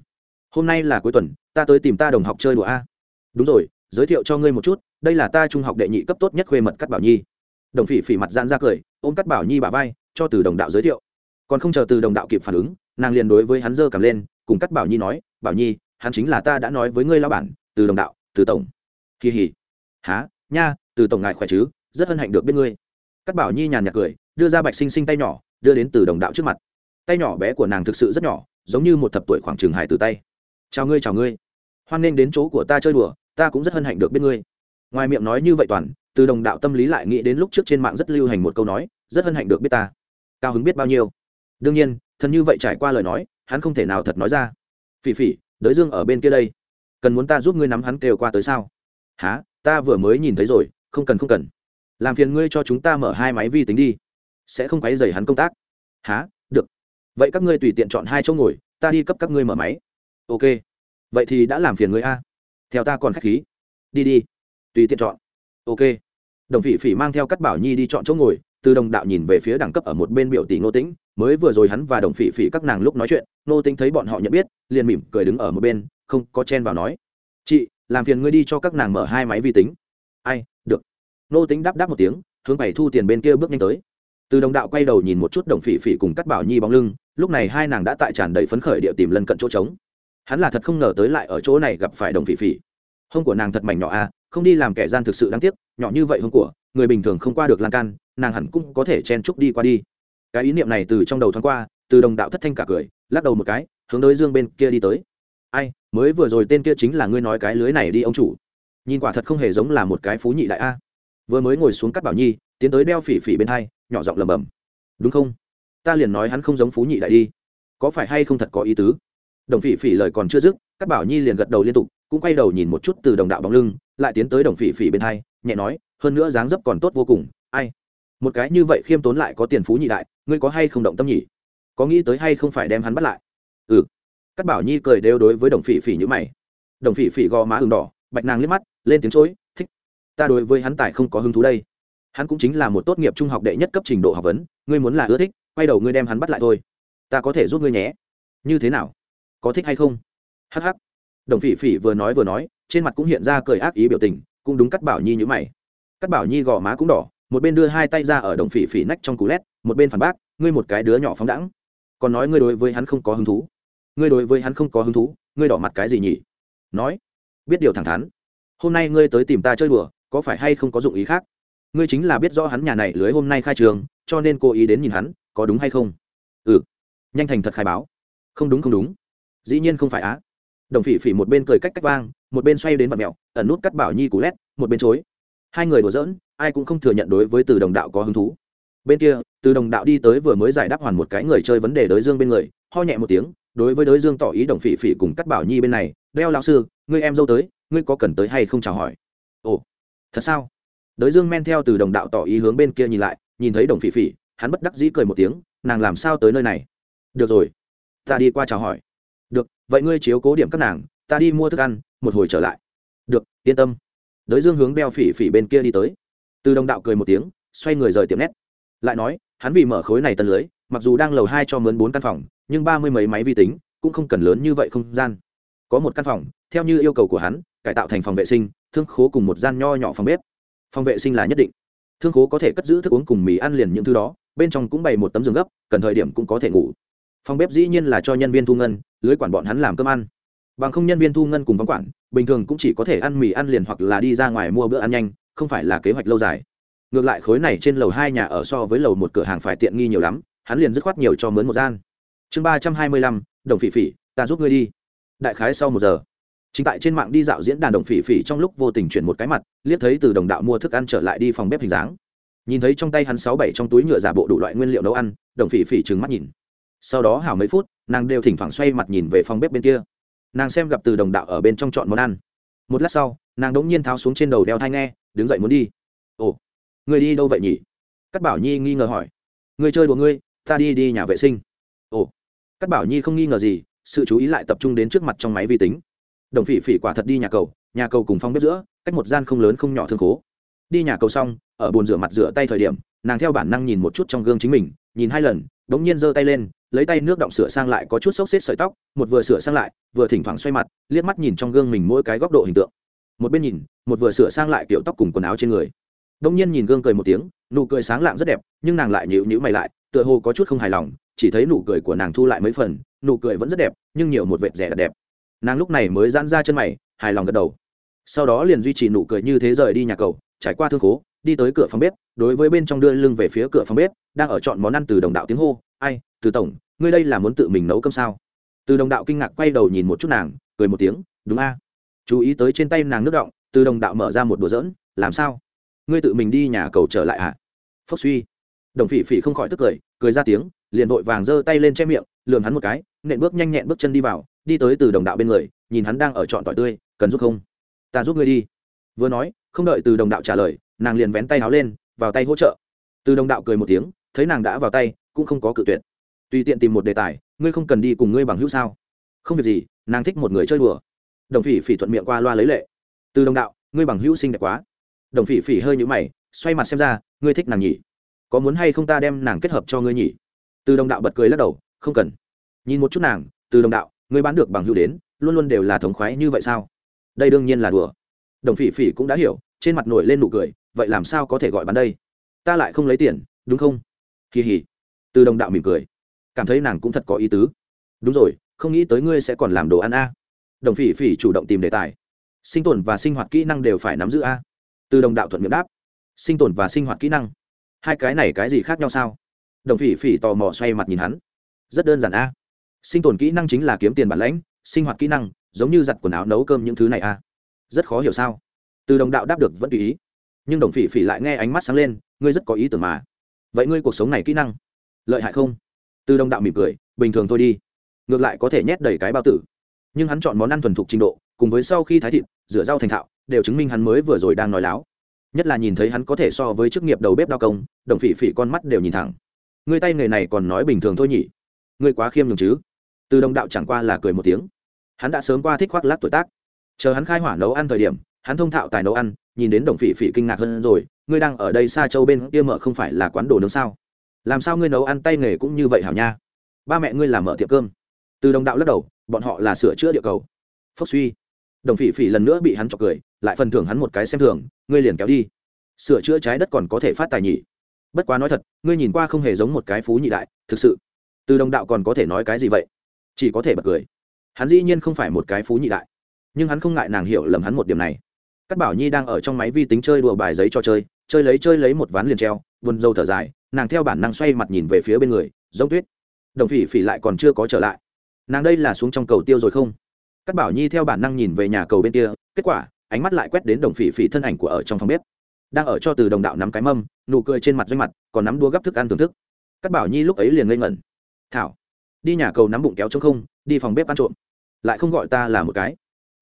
hôm nay là cuối tuần, ta tới tìm ta đồng học chơi đùa a. Đúng rồi, giới thiệu cho ngươi một chút, đây là ta trung học đệ nhị cấp tốt nhất khuê mật cắt bảo nhi. Đồng phỉ phỉ mặt gian ra cười, ôm cắt bảo nhi bà vai cho từ đồng đạo giới thiệu. Còn không chờ từ đồng đạo kịp phản ứng, nàng liền đối với hắn dơ cầm lên, cùng cắt bảo nhi nói, bảo nhi, hắn chính là ta đã nói với ngươi lao bản, từ đồng đạo, từ tổng. Kỳ hỉ. Há nha, từ tổng ngài khỏe chứ? Rất hân hạnh được biết ngươi. Cắt bảo nhi nhàn nhạt cười, đưa ra bạch sinh sinh tay nhỏ, đưa đến từ đồng đạo trước mặt. Tay nhỏ bé của nàng thực sự rất nhỏ, giống như một thập tuổi khoảng trường hải từ tay. Chào ngươi chào ngươi. Hoan nghênh đến chỗ của ta chơi đùa, ta cũng rất hân hạnh được biết ngươi. Ngoài miệng nói như vậy toàn, từ đồng đạo tâm lý lại nghĩ đến lúc trước trên mạng rất lưu hành một câu nói, rất hân hạnh được biết ta cao hứng biết bao nhiêu. Đương nhiên, thần như vậy trải qua lời nói, hắn không thể nào thật nói ra. Phỉ phỉ, đới dương ở bên kia đây. Cần muốn ta giúp ngươi nắm hắn kêu qua tới sao? Há ta vừa mới nhìn thấy rồi, không cần không cần. Làm phiền ngươi cho chúng ta mở hai máy vi tính đi. Sẽ không quấy dày hắn công tác. Há được. Vậy các ngươi tùy tiện chọn hai chỗ ngồi, ta đi cấp các ngươi mở máy. Ok. Vậy thì đã làm phiền ngươi a. Theo ta còn k h á c h khí. Đi đi. Tùy tiện chọn. Ok. Đồng phỉ phỉ mang theo cắt bảo nhi đi chọn chỗ ngồi từ đồng đạo nhìn về phía đẳng cấp ở một bên biểu tỷ ngô tĩnh, mới vừa rồi hắn và đồng phỉ phỉ các nàng lúc nói chuyện, ngô tĩnh thấy bọn họ nhận biết, liền mỉm cười đứng ở một bên, không có chen vào nói. Chị, làm phiền ngươi đi cho các nàng mở hai máy vi tính. Ai, được. Ngô tĩnh đáp đáp một tiếng, hướng bảy thu tiền bên kia bước nhanh tới. Từ đồng đạo quay đầu nhìn một chút đồng phỉ phỉ cùng cắt bảo nhi bóng lưng, lúc này hai nàng đã tại tràn đầy phấn khởi địa tìm lân cận chỗ trống. Hắn là thật không ngờ tới lại ở chỗ này gặp phải đồng phỉ phỉ. Hông của nàng thật mảnh nhỏ à không đi làm kẻ gian thực sự đáng tiếc, nhỏ như vậy hông của, người bình thường không qua được lan can nàng hẳn cũng có thể chen chúc đi qua đi. Cái ý niệm này từ trong đầu thoáng qua, từ đồng đạo thất thanh cả cười, lắc đầu một cái, hướng đối dương bên kia đi tới. Ai, mới vừa rồi tên kia chính là ngươi nói cái lưới này đi, ông chủ. Nhìn quả thật không hề giống là một cái phú nhị đại a. Vừa mới ngồi xuống cắt bảo nhi, tiến tới đeo phỉ phỉ bên hai, nhỏ giọng lầm bầm đúng không? Ta liền nói hắn không giống phú nhị đại đi. Có phải hay không thật có ý tứ? Đồng phỉ phỉ lời còn chưa dứt, cắt bảo nhi liền gật đầu liên tục, cũng quay đầu nhìn một chút từ đồng đạo bóng lưng, lại tiến tới đồng phỉ phỉ bên hai, nhẹ nói, hơn nữa dáng dấp còn tốt vô cùng. Ai một cái như vậy khiêm tốn lại có tiền phú nhị đại, ngươi có hay không động tâm nhỉ? Có nghĩ tới hay không phải đem hắn bắt lại? Ừ. Cắt bảo nhi cười đều đối với đồng phỉ phỉ như mày. Đồng phỉ phỉ gò má ừng đỏ, bạch nàng liếc mắt, lên tiếng chối, thích, ta đối với hắn tài không có hứng thú đây. Hắn cũng chính là một tốt nghiệp trung học đệ nhất cấp trình độ học vấn, ngươi muốn là ưa thích, quay đầu ngươi đem hắn bắt lại thôi. Ta có thể giúp ngươi nhé. Như thế nào? Có thích hay không? Hh đồng phỉ phỉ vừa nói vừa nói, trên mặt cũng hiện ra cười ác ý biểu tình, cũng đúng cắt bảo nhi như mày. Cắt bảo nhi gò má cũng đỏ một bên đưa hai tay ra ở đồng phỉ phỉ nách trong cú lét, một bên phản bác, ngươi một cái đứa nhỏ phóng đẳng còn nói ngươi đối với hắn không có hứng thú. Ngươi đối với hắn không có hứng thú, ngươi đỏ mặt cái gì nhỉ? Nói, biết điều thẳng thắn. Hôm nay ngươi tới tìm ta chơi đùa, có phải hay không có dụng ý khác? Ngươi chính là biết rõ hắn nhà này lưới hôm nay khai trường, cho nên cố ý đến nhìn hắn, có đúng hay không? Ừ. Nhanh thành thật khai báo. Không đúng không đúng. Dĩ nhiên không phải á. Đồng phỉ phỉ một bên cười cách cách vang, một bên xoay đến vật mẹo, ẩn nút cắt bảo nhi cú lét, một bên chối. Hai người đùa giỡn ai cũng không thừa nhận đối với từ đồng đạo có hứng thú. Bên kia, từ đồng đạo đi tới vừa mới giải đáp hoàn một cái người chơi vấn đề đới dương bên người, ho nhẹ một tiếng, đối với đới dương tỏ ý đồng phỉ phỉ cùng cắt bảo nhi bên này, đeo lão sư, ngươi em dâu tới, ngươi có cần tới hay không chào hỏi? Ồ, thật sao? Đới dương men theo từ đồng đạo tỏ ý hướng bên kia nhìn lại, nhìn thấy đồng phỉ phỉ, hắn bất đắc dĩ cười một tiếng, nàng làm sao tới nơi này? Được rồi, ta đi qua chào hỏi. Được, vậy ngươi chiếu cố điểm các nàng, ta đi mua thức ăn, một hồi trở lại. Được, yên tâm. Đới dương hướng đeo phỉ phỉ bên kia đi tới từ đồng đạo cười một tiếng, xoay người rời tiệm nét lại nói, hắn vì mở khối này tân lưới, mặc dù đang lầu hai cho mướn bốn căn phòng, nhưng ba mươi mấy máy vi tính, cũng không cần lớn như vậy không gian. Có một căn phòng, theo như yêu cầu của hắn, cải tạo thành phòng vệ sinh, thương khố cùng một gian nho nhỏ phòng bếp. Phòng vệ sinh là nhất định. Thương khố có thể cất giữ thức uống cùng mì ăn liền những thứ đó, bên trong cũng bày một tấm giường gấp, cần thời điểm cũng có thể ngủ. Phòng bếp dĩ nhiên là cho nhân viên thu ngân, lưới quản bọn hắn làm cơm ăn. Bằng không nhân viên thu ngân cùng vắng quản, bình thường cũng chỉ có thể ăn mì ăn liền hoặc là đi ra ngoài mua bữa ăn nhanh không phải là kế hoạch lâu dài. Ngược lại khối này trên lầu hai nhà ở so với lầu một cửa hàng phải tiện nghi nhiều lắm, hắn liền dứt khoát nhiều cho mướn một gian. Chương ba trăm hai mươi lăm, đồng phỉ phỉ, ta giúp ngươi đi. Đại khái sau một giờ, chính tại trên mạng đi dạo diễn đàn đồng phỉ phỉ trong lúc vô tình chuyển một cái mặt, liếc thấy từ đồng đạo mua thức ăn trở lại đi phòng bếp hình dáng. Nhìn thấy trong tay hắn sáu bảy trong túi nhựa giả bộ đủ loại nguyên liệu nấu ăn, đồng phỉ phỉ trừng mắt nhìn. Sau đó hảo mấy phút, nàng đều thỉnh thoảng xoay mặt nhìn về phòng bếp bên kia. Nàng xem gặp từ đồng đạo ở bên trong chọn món ăn. Một lát sau nàng đ ỗ n g nhiên tháo xuống trên đầu đeo thai nghe, đứng dậy muốn đi. Ồ, người đi đâu vậy nhỉ? Cắt bảo nhi nghi ngờ hỏi. Người chơi của ngươi, ta đi đi nhà vệ sinh. Ồ cắt bảo nhi không nghi ngờ gì, sự chú ý lại tập trung đến trước mặt trong máy vi tính. Đồng phỉ phỉ quả thật đi nhà cầu nhà cầu cùng phong bếp giữa, cách một gian không lớn không nhỏ thương khố. Đi nhà cầu xong, ở bồn rửa mặt rửa tay thời điểm, nàng theo bản năng nhìn một chút trong gương chính mình, nhìn hai lần, đ ỗ n g nhiên giơ tay lên, lấy tay nước động sửa sang lại có chút xốc xếp sợi tóc, một vừa sửa sang lại, vừa thỉnh thoảng xoay mặt, liếc mắt nhìn trong gương mình mỗi cái góc độ hình tượng một bên nhìn, một vừa sửa sang lại kiểu tóc cùng quần áo trên người. Đông nhiên nhìn gương cười một tiếng, nụ cười sáng lạng rất đẹp, nhưng nàng lại nhịu nhữ mày lại, tựa hồ có chút không hài lòng, chỉ thấy nụ cười của nàng thu lại mấy phần, nụ cười vẫn rất đẹp, nhưng nhiều một vệt rẻ đẹp. Nàng lúc này mới giãn ra chân mày, hài lòng gật đầu. Sau đó liền duy trì nụ cười như thế rời đi nhà cầu, trải qua thương khố, đi tới cửa phòng bếp, đối với bên trong đưa lưng về phía cửa phòng bếp, đang ở chọn món ăn từ đồng đạo tiếng hô, ai, từ tổng, ngươi đây là muốn tự mình nấu cơm sao? Từ đồng đạo kinh ngạc quay đầu nhìn một chút nàng, cười một tiếng, đúng a chú ý tới trên tay nàng nước động, từ đồng đạo mở ra một đùa dỡn làm sao? Ngươi tự mình đi nhà cầu trở lại ạ à? phốc suy. Đồng phỉ phỉ không khỏi tức cười cười ra tiếng, liền vội vàng giơ tay lên che miệng, lườm hắn một cái, nện bước nhanh nhẹn bước chân đi vào, đi tới từ đồng đạo bên người, nhìn hắn đang ở trọn tỏi tươi, cần giúp không? Ta giúp ngươi đi. Vừa nói, không đợi từ đồng đạo trả lời, nàng liền vén tay áo lên, vào tay hỗ trợ. Từ đồng đạo cười một tiếng, thấy nàng đã vào tay, cũng không có cự tuyệt. Tùy tiện tìm một đề tài, ngươi không cần đi cùng ngươi bằng hữu sao? Không việc gì, nàng thích một người chơi đùa đồng phỉ phỉ thuận miệng qua loa lấy lệ. Từ đồng đạo, ngươi bằng hữu xinh đẹp quá. Đồng phỉ phỉ hơi nhũ mày, xoay mặt xem ra, ngươi thích nàng nhỉ? Có muốn hay không ta đem nàng kết hợp cho ngươi nhỉ? Từ đồng đạo bật cười lắc đầu, không cần. Nhìn một chút nàng, từ đồng đạo, ngươi bán được bằng hữu đến, luôn luôn đều là thống khoái như vậy sao? Đây đương nhiên là đùa. Đồng phỉ phỉ cũng đã hiểu, trên mặt nổi lên nụ cười, vậy làm sao có thể gọi bán đây? Ta lại không lấy tiền, đúng không? Kỳ hỉ. Từ đồng đạo mỉm cười. Cảm thấy nàng cũng thật có ý tứ. Đúng rồi, không nghĩ tới ngươi sẽ còn làm đồ ăn a đồng phỉ phỉ chủ động tìm đề tài. Sinh tồn và sinh hoạt kỹ năng đều phải nắm giữ a. Từ đồng đạo thuận miệng đáp. Sinh tồn và sinh hoạt kỹ năng. Hai cái này cái gì khác nhau sao? Đồng phỉ phỉ tò mò xoay mặt nhìn hắn. Rất đơn giản a. Sinh tồn kỹ năng chính là kiếm tiền bản lãnh, sinh hoạt kỹ năng, giống như giặt quần áo nấu cơm những thứ này a. Rất khó hiểu sao? Từ đồng đạo đáp được vẫn tùy ý. Nhưng đồng phỉ phỉ lại nghe ánh mắt sáng lên, ngươi rất có ý tưởng mà. Vậy ngươi cuộc sống này kỹ năng, lợi hại không? Từ đồng đạo mỉm cười, bình thường thôi đi. Ngược lại có thể nhét đầy cái bao tử nhưng hắn chọn món ăn thuần thục trình độ, cùng với sau khi thái thịt, rửa rau thành thạo, đều chứng minh hắn mới vừa rồi đang nói láo. Nhất là nhìn thấy hắn có thể so với chức nghiệp đầu bếp đao công, đồng phỉ phỉ con mắt đều nhìn thẳng. Người tay nghề này còn nói bình thường thôi nhỉ? Người quá khiêm nhường chứ? Từ đồng đạo chẳng qua là cười một tiếng. Hắn đã sớm qua thích khoác lát tuổi tác. Chờ hắn khai hỏa nấu ăn thời điểm, hắn thông thạo tài nấu ăn, nhìn đến đồng phỉ phỉ kinh ngạc hơn rồi, ngươi đang ở đây xa châu bên kia mở không phải là quán đồ nướng sao? Làm sao ngươi nấu ăn tay nghề cũng như vậy hảo nha? Ba mẹ ngươi làm mở tiệm cơm. Từ đồng đạo lắc đầu bọn họ là sửa chữa địa cầu. Phốc suy. Đồng phỉ phỉ lần nữa bị hắn chọc cười lại phần thưởng hắn một cái xem thường ngươi liền kéo đi. Sửa chữa trái đất còn có thể phát tài nhỉ? Bất quá nói thật ngươi nhìn qua không hề giống một cái phú nhị đại thực sự. Từ đồng đạo còn có thể nói cái gì vậy? Chỉ có thể bật cười. Hắn dĩ nhiên không phải một cái phú nhị đại. Nhưng hắn không ngại nàng hiểu lầm hắn một điểm này. Cát Bảo Nhi đang ở trong máy vi tính chơi đùa bài giấy cho chơi, chơi lấy chơi lấy một ván liền treo, buồn dâu thở dài, nàng theo bản năng xoay mặt nhìn về phía bên người, giống tuyết. Đồng Phỉ Phỉ lại còn chưa có trở lại nàng đây là xuống trong cầu tiêu rồi không? Cắt bảo nhi theo bản năng nhìn về nhà cầu bên kia, kết quả, ánh mắt lại quét đến đồng phỉ phỉ thân ảnh của ở trong phòng bếp. Đang ở cho từ đồng đạo nắm cái mâm, nụ cười trên mặt doanh mặt, còn nắm đua gấp thức ăn thưởng thức. Cắt bảo nhi lúc ấy liền ngây ngẩn. Thảo, đi nhà cầu nắm bụng kéo trong không, đi phòng bếp ăn trộm. Lại không gọi ta là một cái.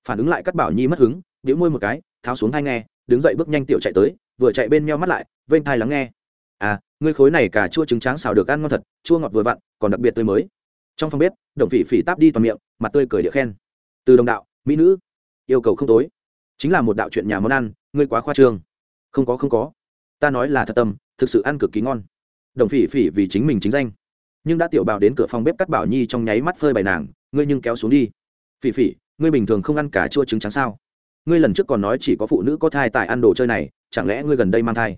Phản ứng lại cắt bảo nhi mất hứng đĩu môi một cái, tháo xuống thai nghe, đứng dậy bước nhanh tiểu chạy tới, vừa chạy bên meo mắt lại, vênh thai lắng nghe. À ngươi khối này cả chua trứng tráng xào được ăn ngon thật, chua ngọt vừa vặn, còn đặc biệt tươi mới trong phòng bếp, đồng phỉ phỉ táp đi toàn miệng, mặt tươi cười địa khen. Từ đồng đạo, mỹ nữ, yêu cầu không tối. Chính là một đạo chuyện nhà món ăn, ngươi quá khoa trương. Không có không có. Ta nói là thật tâm, thực sự ăn cực kỳ ngon. Đồng phỉ phỉ vì chính mình chính danh. Nhưng đã tiểu bào đến cửa phòng bếp cắt bảo nhi trong nháy mắt phơi bày nàng, ngươi nhưng kéo xuống đi. Phỉ phỉ, ngươi bình thường không ăn cả chua trứng trắng sao? Ngươi lần trước còn nói chỉ có phụ nữ có thai tại ăn đồ chơi này, chẳng lẽ ngươi gần đây mang thai?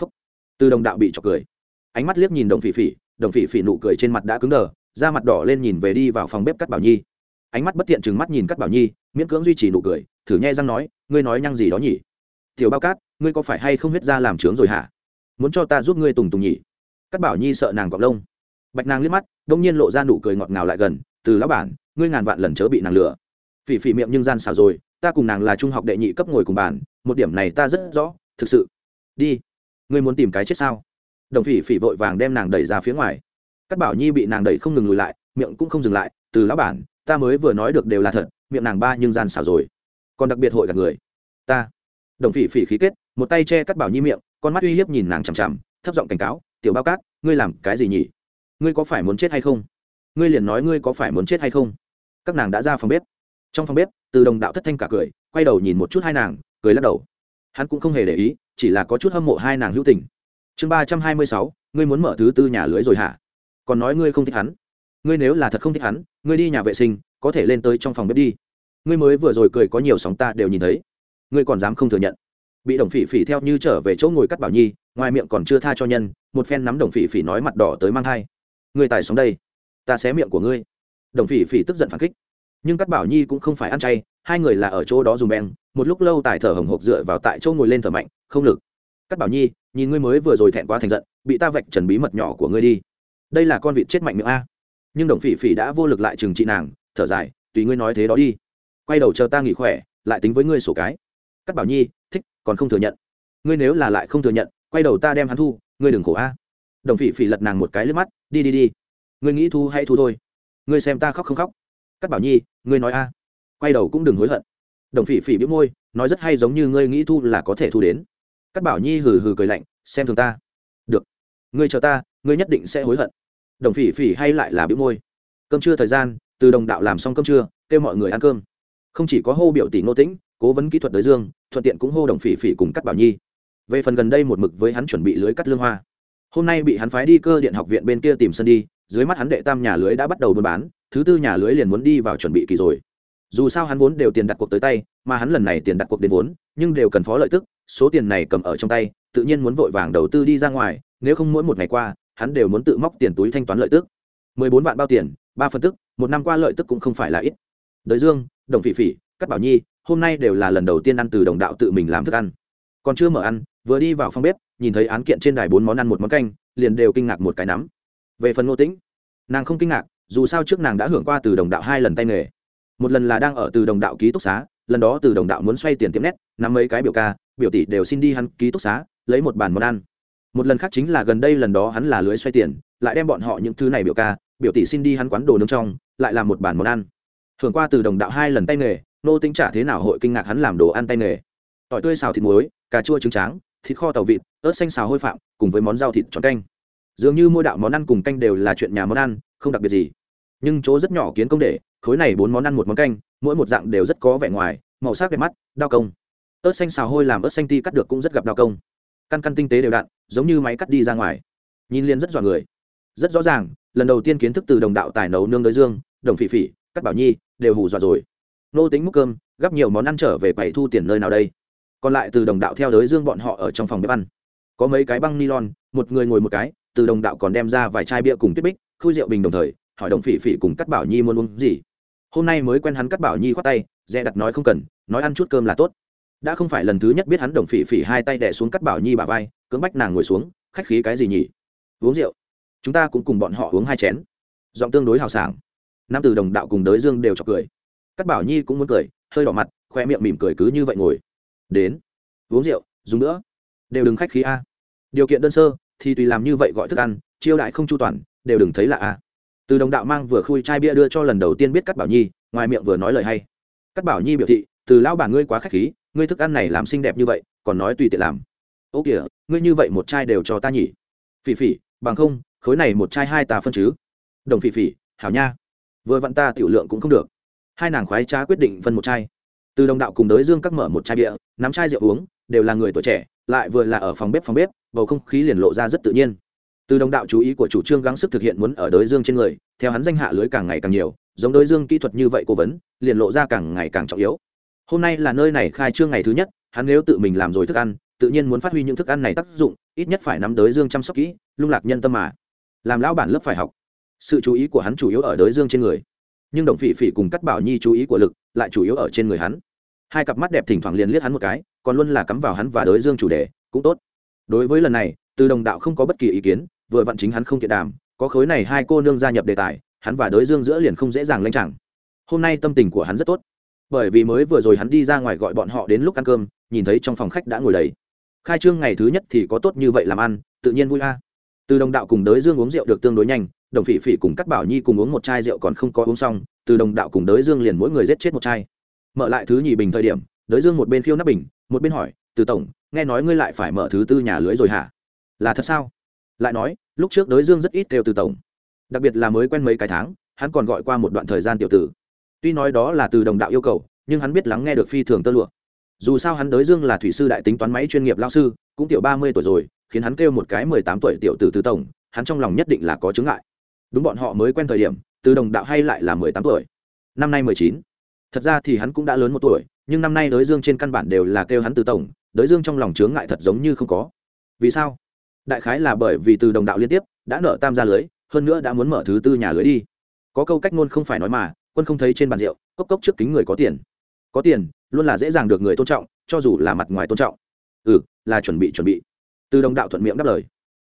Phúc. Từ đồng đạo bị chọc cười. Ánh mắt liếc nhìn đồng phỉ phỉ, đồng phỉ phỉ nụ cười trên mặt đã cứng đờ da mặt đỏ lên nhìn về đi vào phòng bếp cắt bảo nhi. Ánh mắt bất tiện chừng mắt nhìn cắt bảo nhi, miễn cưỡng duy trì nụ cười, thử nghe răng nói, ngươi nói nhăng gì đó nhỉ? Tiểu bao cát, ngươi có phải hay không huyết ra làm trướng rồi hả? Muốn cho ta giúp ngươi tùng tùng nhỉ? Cắt bảo nhi sợ nàng gọc lông. Bạch nàng liếc mắt, đông nhiên lộ ra nụ cười ngọt ngào lại gần, từ lão bản, ngươi ngàn vạn lần chớ bị nàng lừa. Phỉ phỉ miệng nhưng gian xảo rồi, ta cùng nàng là trung học đệ nhị cấp ngồi cùng bàn, một điểm này ta rất rõ, thực sự. Đi, ngươi muốn tìm cái chết sao? Đồng phỉ phỉ vội vàng đem nàng đẩy ra phía ngoài cắt bảo nhi bị nàng đẩy không ngừng lùi lại, miệng cũng không dừng lại, từ lão bản, ta mới vừa nói được đều là thật, miệng nàng ba nhưng gian xảo rồi. Còn đặc biệt hội cả người. Ta. Đồng phỉ phỉ khí kết, một tay che cắt bảo nhi miệng, con mắt uy hiếp nhìn nàng chằm chằm, thấp giọng cảnh cáo, tiểu bao cát, ngươi làm cái gì nhỉ? Ngươi có phải muốn chết hay không? Ngươi liền nói ngươi có phải muốn chết hay không? Các nàng đã ra phòng bếp. Trong phòng bếp, từ đồng đạo thất thanh cả cười, quay đầu nhìn một chút hai nàng, cười lắc đầu. Hắn cũng không hề để ý, chỉ là có chút hâm mộ hai nàng hữu tình. Chương ba trăm hai mươi sáu, ngươi muốn mở thứ tư nhà lưới rồi hả? Còn nói ngươi không thích hắn. Ngươi nếu là thật không thích hắn, ngươi đi nhà vệ sinh, có thể lên tới trong phòng bếp đi. Ngươi mới vừa rồi cười có nhiều sóng ta đều nhìn thấy. Ngươi còn dám không thừa nhận. Bị đồng phỉ phỉ theo như trở về chỗ ngồi cắt bảo nhi, ngoài miệng còn chưa tha cho nhân, một phen nắm đồng phỉ phỉ nói mặt đỏ tới mang hai ngươi tài sống đây, ta xé miệng của ngươi. Đồng phỉ phỉ tức giận phản kích. Nhưng cắt bảo nhi cũng không phải ăn chay, hai người là ở chỗ đó dùng beng, một lúc lâu tài thở hồng hộc dựa vào tại chỗ ngồi lên thở mạnh, không lực. Cắt bảo nhi, nhìn ngươi mới vừa rồi thẹn quá thành giận, bị ta vạch trần bí mật nhỏ của ngươi đi đây là con vịt chết mạnh miệng a. Nhưng đồng phỉ phỉ đã vô lực lại trừng trị nàng, thở dài, tùy ngươi nói thế đó đi. Quay đầu chờ ta nghỉ khỏe, lại tính với ngươi sổ cái. Cắt bảo nhi, thích, còn không thừa nhận. Ngươi nếu là lại không thừa nhận, quay đầu ta đem hắn thu, ngươi đừng khổ a. Đồng phỉ phỉ lật nàng một cái lướt mắt, đi đi đi. Ngươi nghĩ thu hay thu thôi. Ngươi xem ta khóc không khóc. Cắt bảo nhi, ngươi nói a. Quay đầu cũng đừng hối hận. Đồng phỉ phỉ biết môi, nói rất hay giống như ngươi nghĩ thu là có thể thu đến. Cắt bảo nhi hừ hừ cười lạnh, xem thường ta. Được. Ngươi chờ ta, ngươi nhất định sẽ hối hận đồng phỉ phỉ hay lại là bĩu môi. Cơm trưa thời gian, từ đồng đạo làm xong cơm trưa, kêu mọi người ăn cơm. Không chỉ có hô biểu tỷ ngô tĩnh, cố vấn kỹ thuật đới dương, thuận tiện cũng hô đồng phỉ phỉ cùng cắt bảo nhi. Về phần gần đây một mực với hắn chuẩn bị lưới cắt lương hoa. Hôm nay bị hắn phái đi cơ điện học viện bên kia tìm sân đi, dưới mắt hắn đệ tam nhà lưới đã bắt đầu buôn bán, thứ tư nhà lưới liền muốn đi vào chuẩn bị kỳ rồi. Dù sao hắn vốn đều tiền đặt cuộc tới tay, mà hắn lần này tiền đặt cuộc đến vốn, nhưng đều cần phó lợi tức, số tiền này cầm ở trong tay, tự nhiên muốn vội vàng đầu tư đi ra ngoài, nếu không mỗi một ngày qua hắn đều muốn tự móc tiền túi thanh toán lợi tức. Mười bốn vạn bao tiền, ba phân tức, một năm qua lợi tức cũng không phải là ít. Đới dương, đồng phỉ phỉ cắt bảo nhi, hôm nay đều là lần đầu tiên ăn từ đồng đạo tự mình làm thức ăn. Còn chưa mở ăn, vừa đi vào phòng bếp, nhìn thấy án kiện trên đài bốn món ăn một món canh, liền đều kinh ngạc một cái nắm. Về phần ngô tĩnh, nàng không kinh ngạc, dù sao trước nàng đã hưởng qua từ đồng đạo hai lần tay nghề. Một lần là đang ở từ đồng đạo ký túc xá, lần đó từ đồng đạo muốn xoay tiền tiệm nét nắm mấy cái biểu ca, biểu tỷ đều xin đi hắn ký túc xá, lấy một bàn món ăn một lần khác chính là gần đây lần đó hắn là lưới xoay tiền, lại đem bọn họ những thứ này biểu ca, biểu tỷ xin đi hắn quán đồ nướng trong, lại làm một bản món ăn. Thường qua từ đồng đạo hai lần tay nghề, nô tính trả thế nào hội kinh ngạc hắn làm đồ ăn tay nghề. Tỏi tươi xào thịt muối, cà chua trứng tráng, thịt kho tàu vịt, ớt xanh xào hôi phạm, cùng với món rau thịt tròn canh. Dường như mỗi đạo món ăn cùng canh đều là chuyện nhà món ăn, không đặc biệt gì. Nhưng chỗ rất nhỏ kiến công để, khối này bốn món ăn một món canh, mỗi một dạng đều rất có vẻ ngoài, màu sắc đẹp mắt đao công. Ớt xanh xào hôi làm ớt xanh ti cắt được cũng rất gặp đao công. Căn căn tinh tế đều đặn giống như máy cắt đi ra ngoài. Nhìn liền rất dọa người. Rất rõ ràng, lần đầu tiên kiến thức từ đồng đạo tài nấu nương đới dương, đồng phỉ phỉ, cắt bảo nhi, đều hù dọa rồi. Nô tính múc cơm, gắp nhiều món ăn trở về quầy thu tiền nơi nào đây? Còn lại từ đồng đạo theo đới dương bọn họ ở trong phòng bếp ăn. Có mấy cái băng nylon, một người ngồi một cái, từ đồng đạo còn đem ra vài chai bia cùng tuyết bích, khui rượu bình đồng thời, hỏi đồng phỉ phỉ cùng cắt bảo nhi muốn uống gì. Hôm nay mới quen hắn cắt bảo nhi khoát tay, dè đặt nói không cần, nói ăn chút cơm là tốt đã không phải lần thứ nhất biết hắn đồng phỉ phỉ hai tay đẻ xuống cắt bảo nhi bà vai, cưỡng bách nàng ngồi xuống, khách khí cái gì nhỉ? Uống rượu. Chúng ta cũng cùng bọn họ uống hai chén. Giọng tương đối hào sảng. Nam từ đồng đạo cùng đới dương đều chọc cười. Cắt bảo nhi cũng muốn cười, hơi đỏ mặt, khoe miệng mỉm cười cứ như vậy ngồi. Đến. Uống rượu, dùng nữa. Đều đừng khách khí a. Điều kiện đơn sơ, thì tùy làm như vậy gọi thức ăn, chiêu đại không chu toàn, đều đừng thấy là a. Từ đồng đạo mang vừa khui chai bia đưa cho lần đầu tiên biết cắt bảo nhi, ngoài miệng vừa nói lời hay. Cắt bảo nhi biểu thị từ lão bà ngươi quá khách khí, ngươi thức ăn này làm xinh đẹp như vậy, còn nói tùy tiện làm. Ô kìa, ngươi như vậy một chai đều cho ta nhỉ? Phỉ phỉ, bằng không, khối này một chai hai ta phân chứ. Đồng phỉ phỉ, hảo nha. Vừa vặn ta tiểu lượng cũng không được. Hai nàng khoái trá quyết định phân một chai. Từ đồng đạo cùng đới dương các mở một chai bia, nắm chai rượu uống, đều là người tuổi trẻ, lại vừa là ở phòng bếp phòng bếp, bầu không khí liền lộ ra rất tự nhiên. Từ đồng đạo chú ý của chủ trương gắng sức thực hiện muốn ở đới dương trên người, theo hắn danh hạ lưới càng ngày càng nhiều, giống đới dương kỹ thuật như vậy cố vấn, liền lộ ra càng ngày càng trọng yếu hôm nay là nơi này khai trương ngày thứ nhất, hắn nếu tự mình làm rồi thức ăn, tự nhiên muốn phát huy những thức ăn này tác dụng, ít nhất phải nắm đới dương chăm sóc kỹ, lung lạc nhân tâm mà. Làm lão bản lớp phải học. Sự chú ý của hắn chủ yếu ở đới dương trên người. Nhưng đồng phỉ phỉ cùng cắt bảo nhi chú ý của lực lại chủ yếu ở trên người hắn. Hai cặp mắt đẹp thỉnh thoảng liền liếc hắn một cái, còn luôn là cắm vào hắn và đới dương chủ đề, cũng tốt. Đối với lần này, từ đồng đạo không có bất kỳ ý kiến, vừa vặn chính hắn không kiện đàm, có khối này hai cô nương gia nhập đề tài, hắn và đới dương giữa liền không dễ dàng lanh chẳng hôm nay tâm tình của hắn rất tốt bởi vì mới vừa rồi hắn đi ra ngoài gọi bọn họ đến lúc ăn cơm, nhìn thấy trong phòng khách đã ngồi đầy. Khai trương ngày thứ nhất thì có tốt như vậy làm ăn, tự nhiên vui a. Từ đồng đạo cùng đới dương uống rượu được tương đối nhanh, đồng phỉ phỉ cùng cắt bảo nhi cùng uống một chai rượu còn không có uống xong, từ đồng đạo cùng đới dương liền mỗi người giết chết một chai. Mở lại thứ nhì bình thời điểm, đới dương một bên khiêu nắp bình, một bên hỏi, từ tổng, nghe nói ngươi lại phải mở thứ tư nhà lưới rồi hả? Là thật sao? Lại nói, lúc trước đới dương rất ít kêu từ tổng. Đặc biệt là mới quen mấy cái tháng, hắn còn gọi qua một đoạn thời gian tiểu tử tuy nói đó là từ đồng đạo yêu cầu, nhưng hắn biết lắng nghe được phi thường tơ lụa. Dù sao hắn đới dương là thủy sư đại tính toán máy chuyên nghiệp lao sư, cũng tiểu ba mươi tuổi rồi, khiến hắn kêu một cái mười tám tuổi tiểu tử từ tổng, hắn trong lòng nhất định là có chứng ngại. Đúng bọn họ mới quen thời điểm, từ đồng đạo hay lại là mười tám tuổi. Năm nay mười chín. Thật ra thì hắn cũng đã lớn một tuổi, nhưng năm nay đới dương trên căn bản đều là kêu hắn từ tổng đới dương trong lòng chướng ngại thật giống như không có. Vì sao? Đại khái là bởi vì từ đồng đạo liên tiếp, đã nợ tam gia lưới, hơn nữa đã muốn mở thứ tư nhà lưới đi. Có câu cách ngôn không phải nói mà quân không thấy trên bàn rượu, cốc cốc trước kính người có tiền. Có tiền, luôn là dễ dàng được người tôn trọng, cho dù là mặt ngoài tôn trọng. Ừ là chuẩn bị chuẩn bị. Từ đồng đạo thuận miệng đáp lời.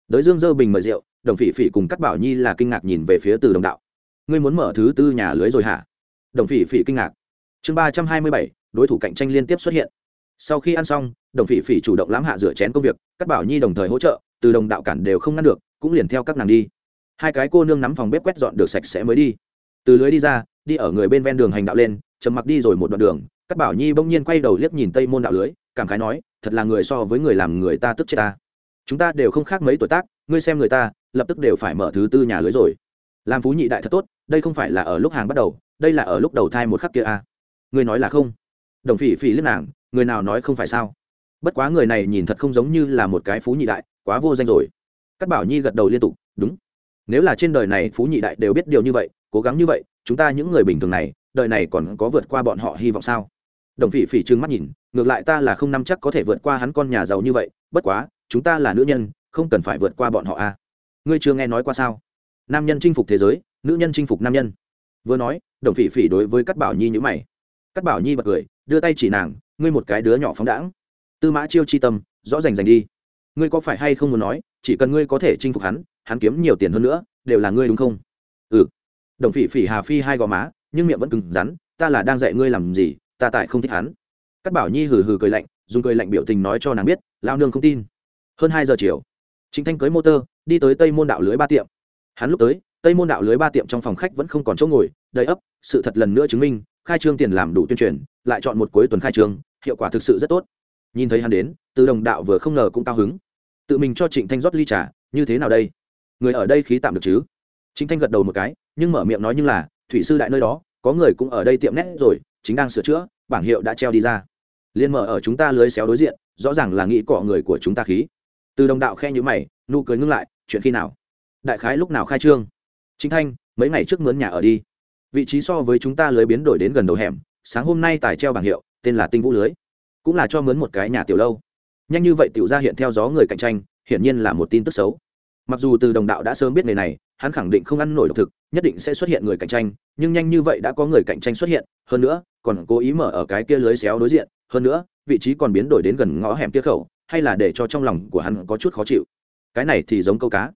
Đới dương dơ bình mời rượu, đồng phỉ phỉ cùng cắt bảo nhi là kinh ngạc nhìn về phía từ đồng đạo. Ngươi muốn mở thứ tư nhà lưới rồi hả? Đồng phỉ phỉ kinh ngạc. Chương ba trăm hai mươi bảy, đối thủ cạnh tranh liên tiếp xuất hiện. Sau khi ăn xong, đồng phỉ phỉ chủ động lãm hạ rửa chén công việc cắt bảo nhi đồng thời hỗ trợ, từ đồng đạo cản đều không ngăn được, cũng liền theo các nàng đi. Hai cái cô nương nắm phòng bếp quét dọn được sạch sẽ mới đi. Từ lưới đi ra đi ở người bên ven đường hành đạo lên, trầm mặc đi rồi một đoạn đường cắt bảo nhi bỗng nhiên quay đầu liếc nhìn tây môn đạo lưới, cảm khái nói, thật là người so với người làm người ta tức chết ta. Chúng ta đều không khác mấy tuổi tác, ngươi xem người ta, lập tức đều phải mở thứ tư nhà lưới rồi. Làm phú nhị đại thật tốt, đây không phải là ở lúc hàng bắt đầu, đây là ở lúc đầu thai một khắc kia à. ngươi nói là không? Đồng phỉ phỉ liếc nàng, người nào nói không phải sao? Bất quá người này nhìn thật không giống như là một cái phú nhị đại, quá vô danh rồi. Cắt bảo nhi gật đầu liên tục, đúng. Nếu là trên đời này phú nhị đại đều biết điều như vậy cố gắng như vậy, chúng ta những người bình thường này, đời này còn có vượt qua bọn họ hy vọng sao? Đồng phỉ phỉ trừng mắt nhìn, ngược lại ta là không năm chắc có thể vượt qua hắn con nhà giàu như vậy, bất quá, chúng ta là nữ nhân, không cần phải vượt qua bọn họ a à. ngươi chưa nghe nói qua sao? Nam nhân chinh phục thế giới, nữ nhân chinh phục nam nhân. Vừa nói, đồng phỉ phỉ đối với cắt bảo nhi nhữ mày. Cắt bảo nhi bật cười, đưa tay chỉ nàng, ngươi một cái đứa nhỏ phóng đãng. Tư mã chiêu chi tâm, rõ rành rành đi. Ngươi có phải hay không muốn nói, chỉ cần ngươi có thể chinh phục hắn hắn kiếm nhiều tiền hơn nữa, đều là ngươi đúng không? Ừ đồng phỉ phỉ hà phi hai gò má, nhưng miệng vẫn cứng rắn, ta là đang dạy ngươi làm gì, ta tại không thích hắn. Cắt bảo nhi hừ hừ cười lạnh, dùng cười lạnh biểu tình nói cho nàng biết lao nương không tin. Hơn hai giờ chiều chính thanh cưới motor đi tới tây môn đạo lưới ba tiệm. Hắn lúc tới, tây môn đạo lưới ba tiệm trong phòng khách vẫn không còn chỗ ngồi, đầy ấp, sự thật lần nữa chứng minh, khai trương tiền làm đủ tuyên truyền, lại chọn một cuối tuần khai trương, hiệu quả thực sự rất tốt. Nhìn thấy hắn đến, từ đồng đạo vừa không ngờ cũng cao hứng. Tự mình cho trịnh thanh rót ly trà, như thế nào đây? Người ở đây khí tạm được chứ? Chính thanh gật đầu một cái nhưng mở miệng nói như là, thủy sư đại nơi đó, có người cũng ở đây tiệm nét rồi, chính đang sửa chữa, bảng hiệu đã treo đi ra. Liên mở ở chúng ta lưới xéo đối diện, rõ ràng là nghĩ cọ người của chúng ta khí. Từ đồng đạo khe nhữ mày, nụ cười ngưng lại, chuyện khi nào? Đại khái lúc nào khai trương? Chính thanh, mấy ngày trước mướn nhà ở đi. Vị trí so với chúng ta lưới biến đổi đến gần đầu hẻm, sáng hôm nay tài treo bảng hiệu, tên là tinh vũ lưới. Cũng là cho mướn một cái nhà tiểu lâu. Nhanh như vậy tiểu ra hiện theo gió người cạnh tranh, hiển nhiên là một tin tức xấu. Mặc dù từ đồng đạo đã sớm biết nghề này hắn khẳng định không ăn nổi độc thực, nhất định sẽ xuất hiện người cạnh tranh, nhưng nhanh như vậy đã có người cạnh tranh xuất hiện, hơn nữa, còn cố ý mở ở cái kia lưới xéo đối diện, hơn nữa, vị trí còn biến đổi đến gần ngõ hẻm kia khẩu, hay là để cho trong lòng của hắn có chút khó chịu. Cái này thì giống câu cá.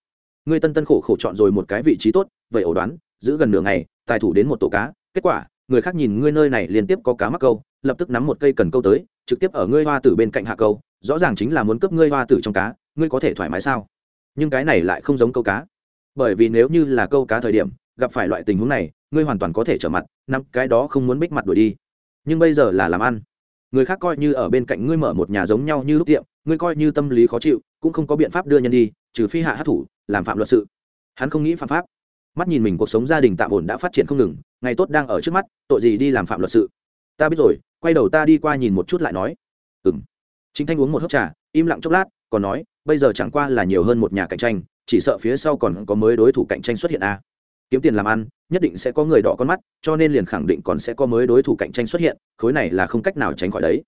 Ngươi tân tân khổ khổ chọn rồi một cái vị trí tốt, vậy ổ đoán, giữ gần nửa ngày, tài thủ đến một tổ cá, kết quả, người khác nhìn ngươi nơi này liên tiếp có cá mắc câu, lập tức nắm một cây cần câu tới, trực tiếp ở ngươi hoa tử bên cạnh hạ câu, rõ ràng chính là muốn cướp ngươi hoa tử trong cá, ngươi có thể thoải mái sao? Nhưng cái này lại không giống câu cá bởi vì nếu như là câu cá thời điểm, gặp phải loại tình huống này, ngươi hoàn toàn có thể trở mặt năm cái đó không muốn bích mặt đuổi đi. Nhưng bây giờ là làm ăn. Người khác coi như ở bên cạnh ngươi mở một nhà giống nhau như lúc tiệm, ngươi coi như tâm lý khó chịu, cũng không có biện pháp đưa nhân đi, trừ phi hạ hát thủ, làm phạm luật sự. Hắn không nghĩ phạm pháp. Mắt nhìn mình cuộc sống gia đình tạm ổn đã phát triển không ngừng, ngày tốt đang ở trước mắt, tội gì đi làm phạm luật sự? Ta biết rồi, quay đầu ta đi qua nhìn một chút lại nói. Ừ m chính thanh uống một hớp trà, im lặng chốc lát, còn nói, bây giờ chẳng qua là nhiều hơn một nhà cạnh tranh chỉ sợ phía sau còn có mới đối thủ cạnh tranh xuất hiện a. À. kiếm tiền làm ăn, nhất định sẽ có người đỏ con mắt, cho nên liền khẳng định còn sẽ có mới đối thủ cạnh tranh xuất hiện, khối này là không cách nào tránh khỏi đấy.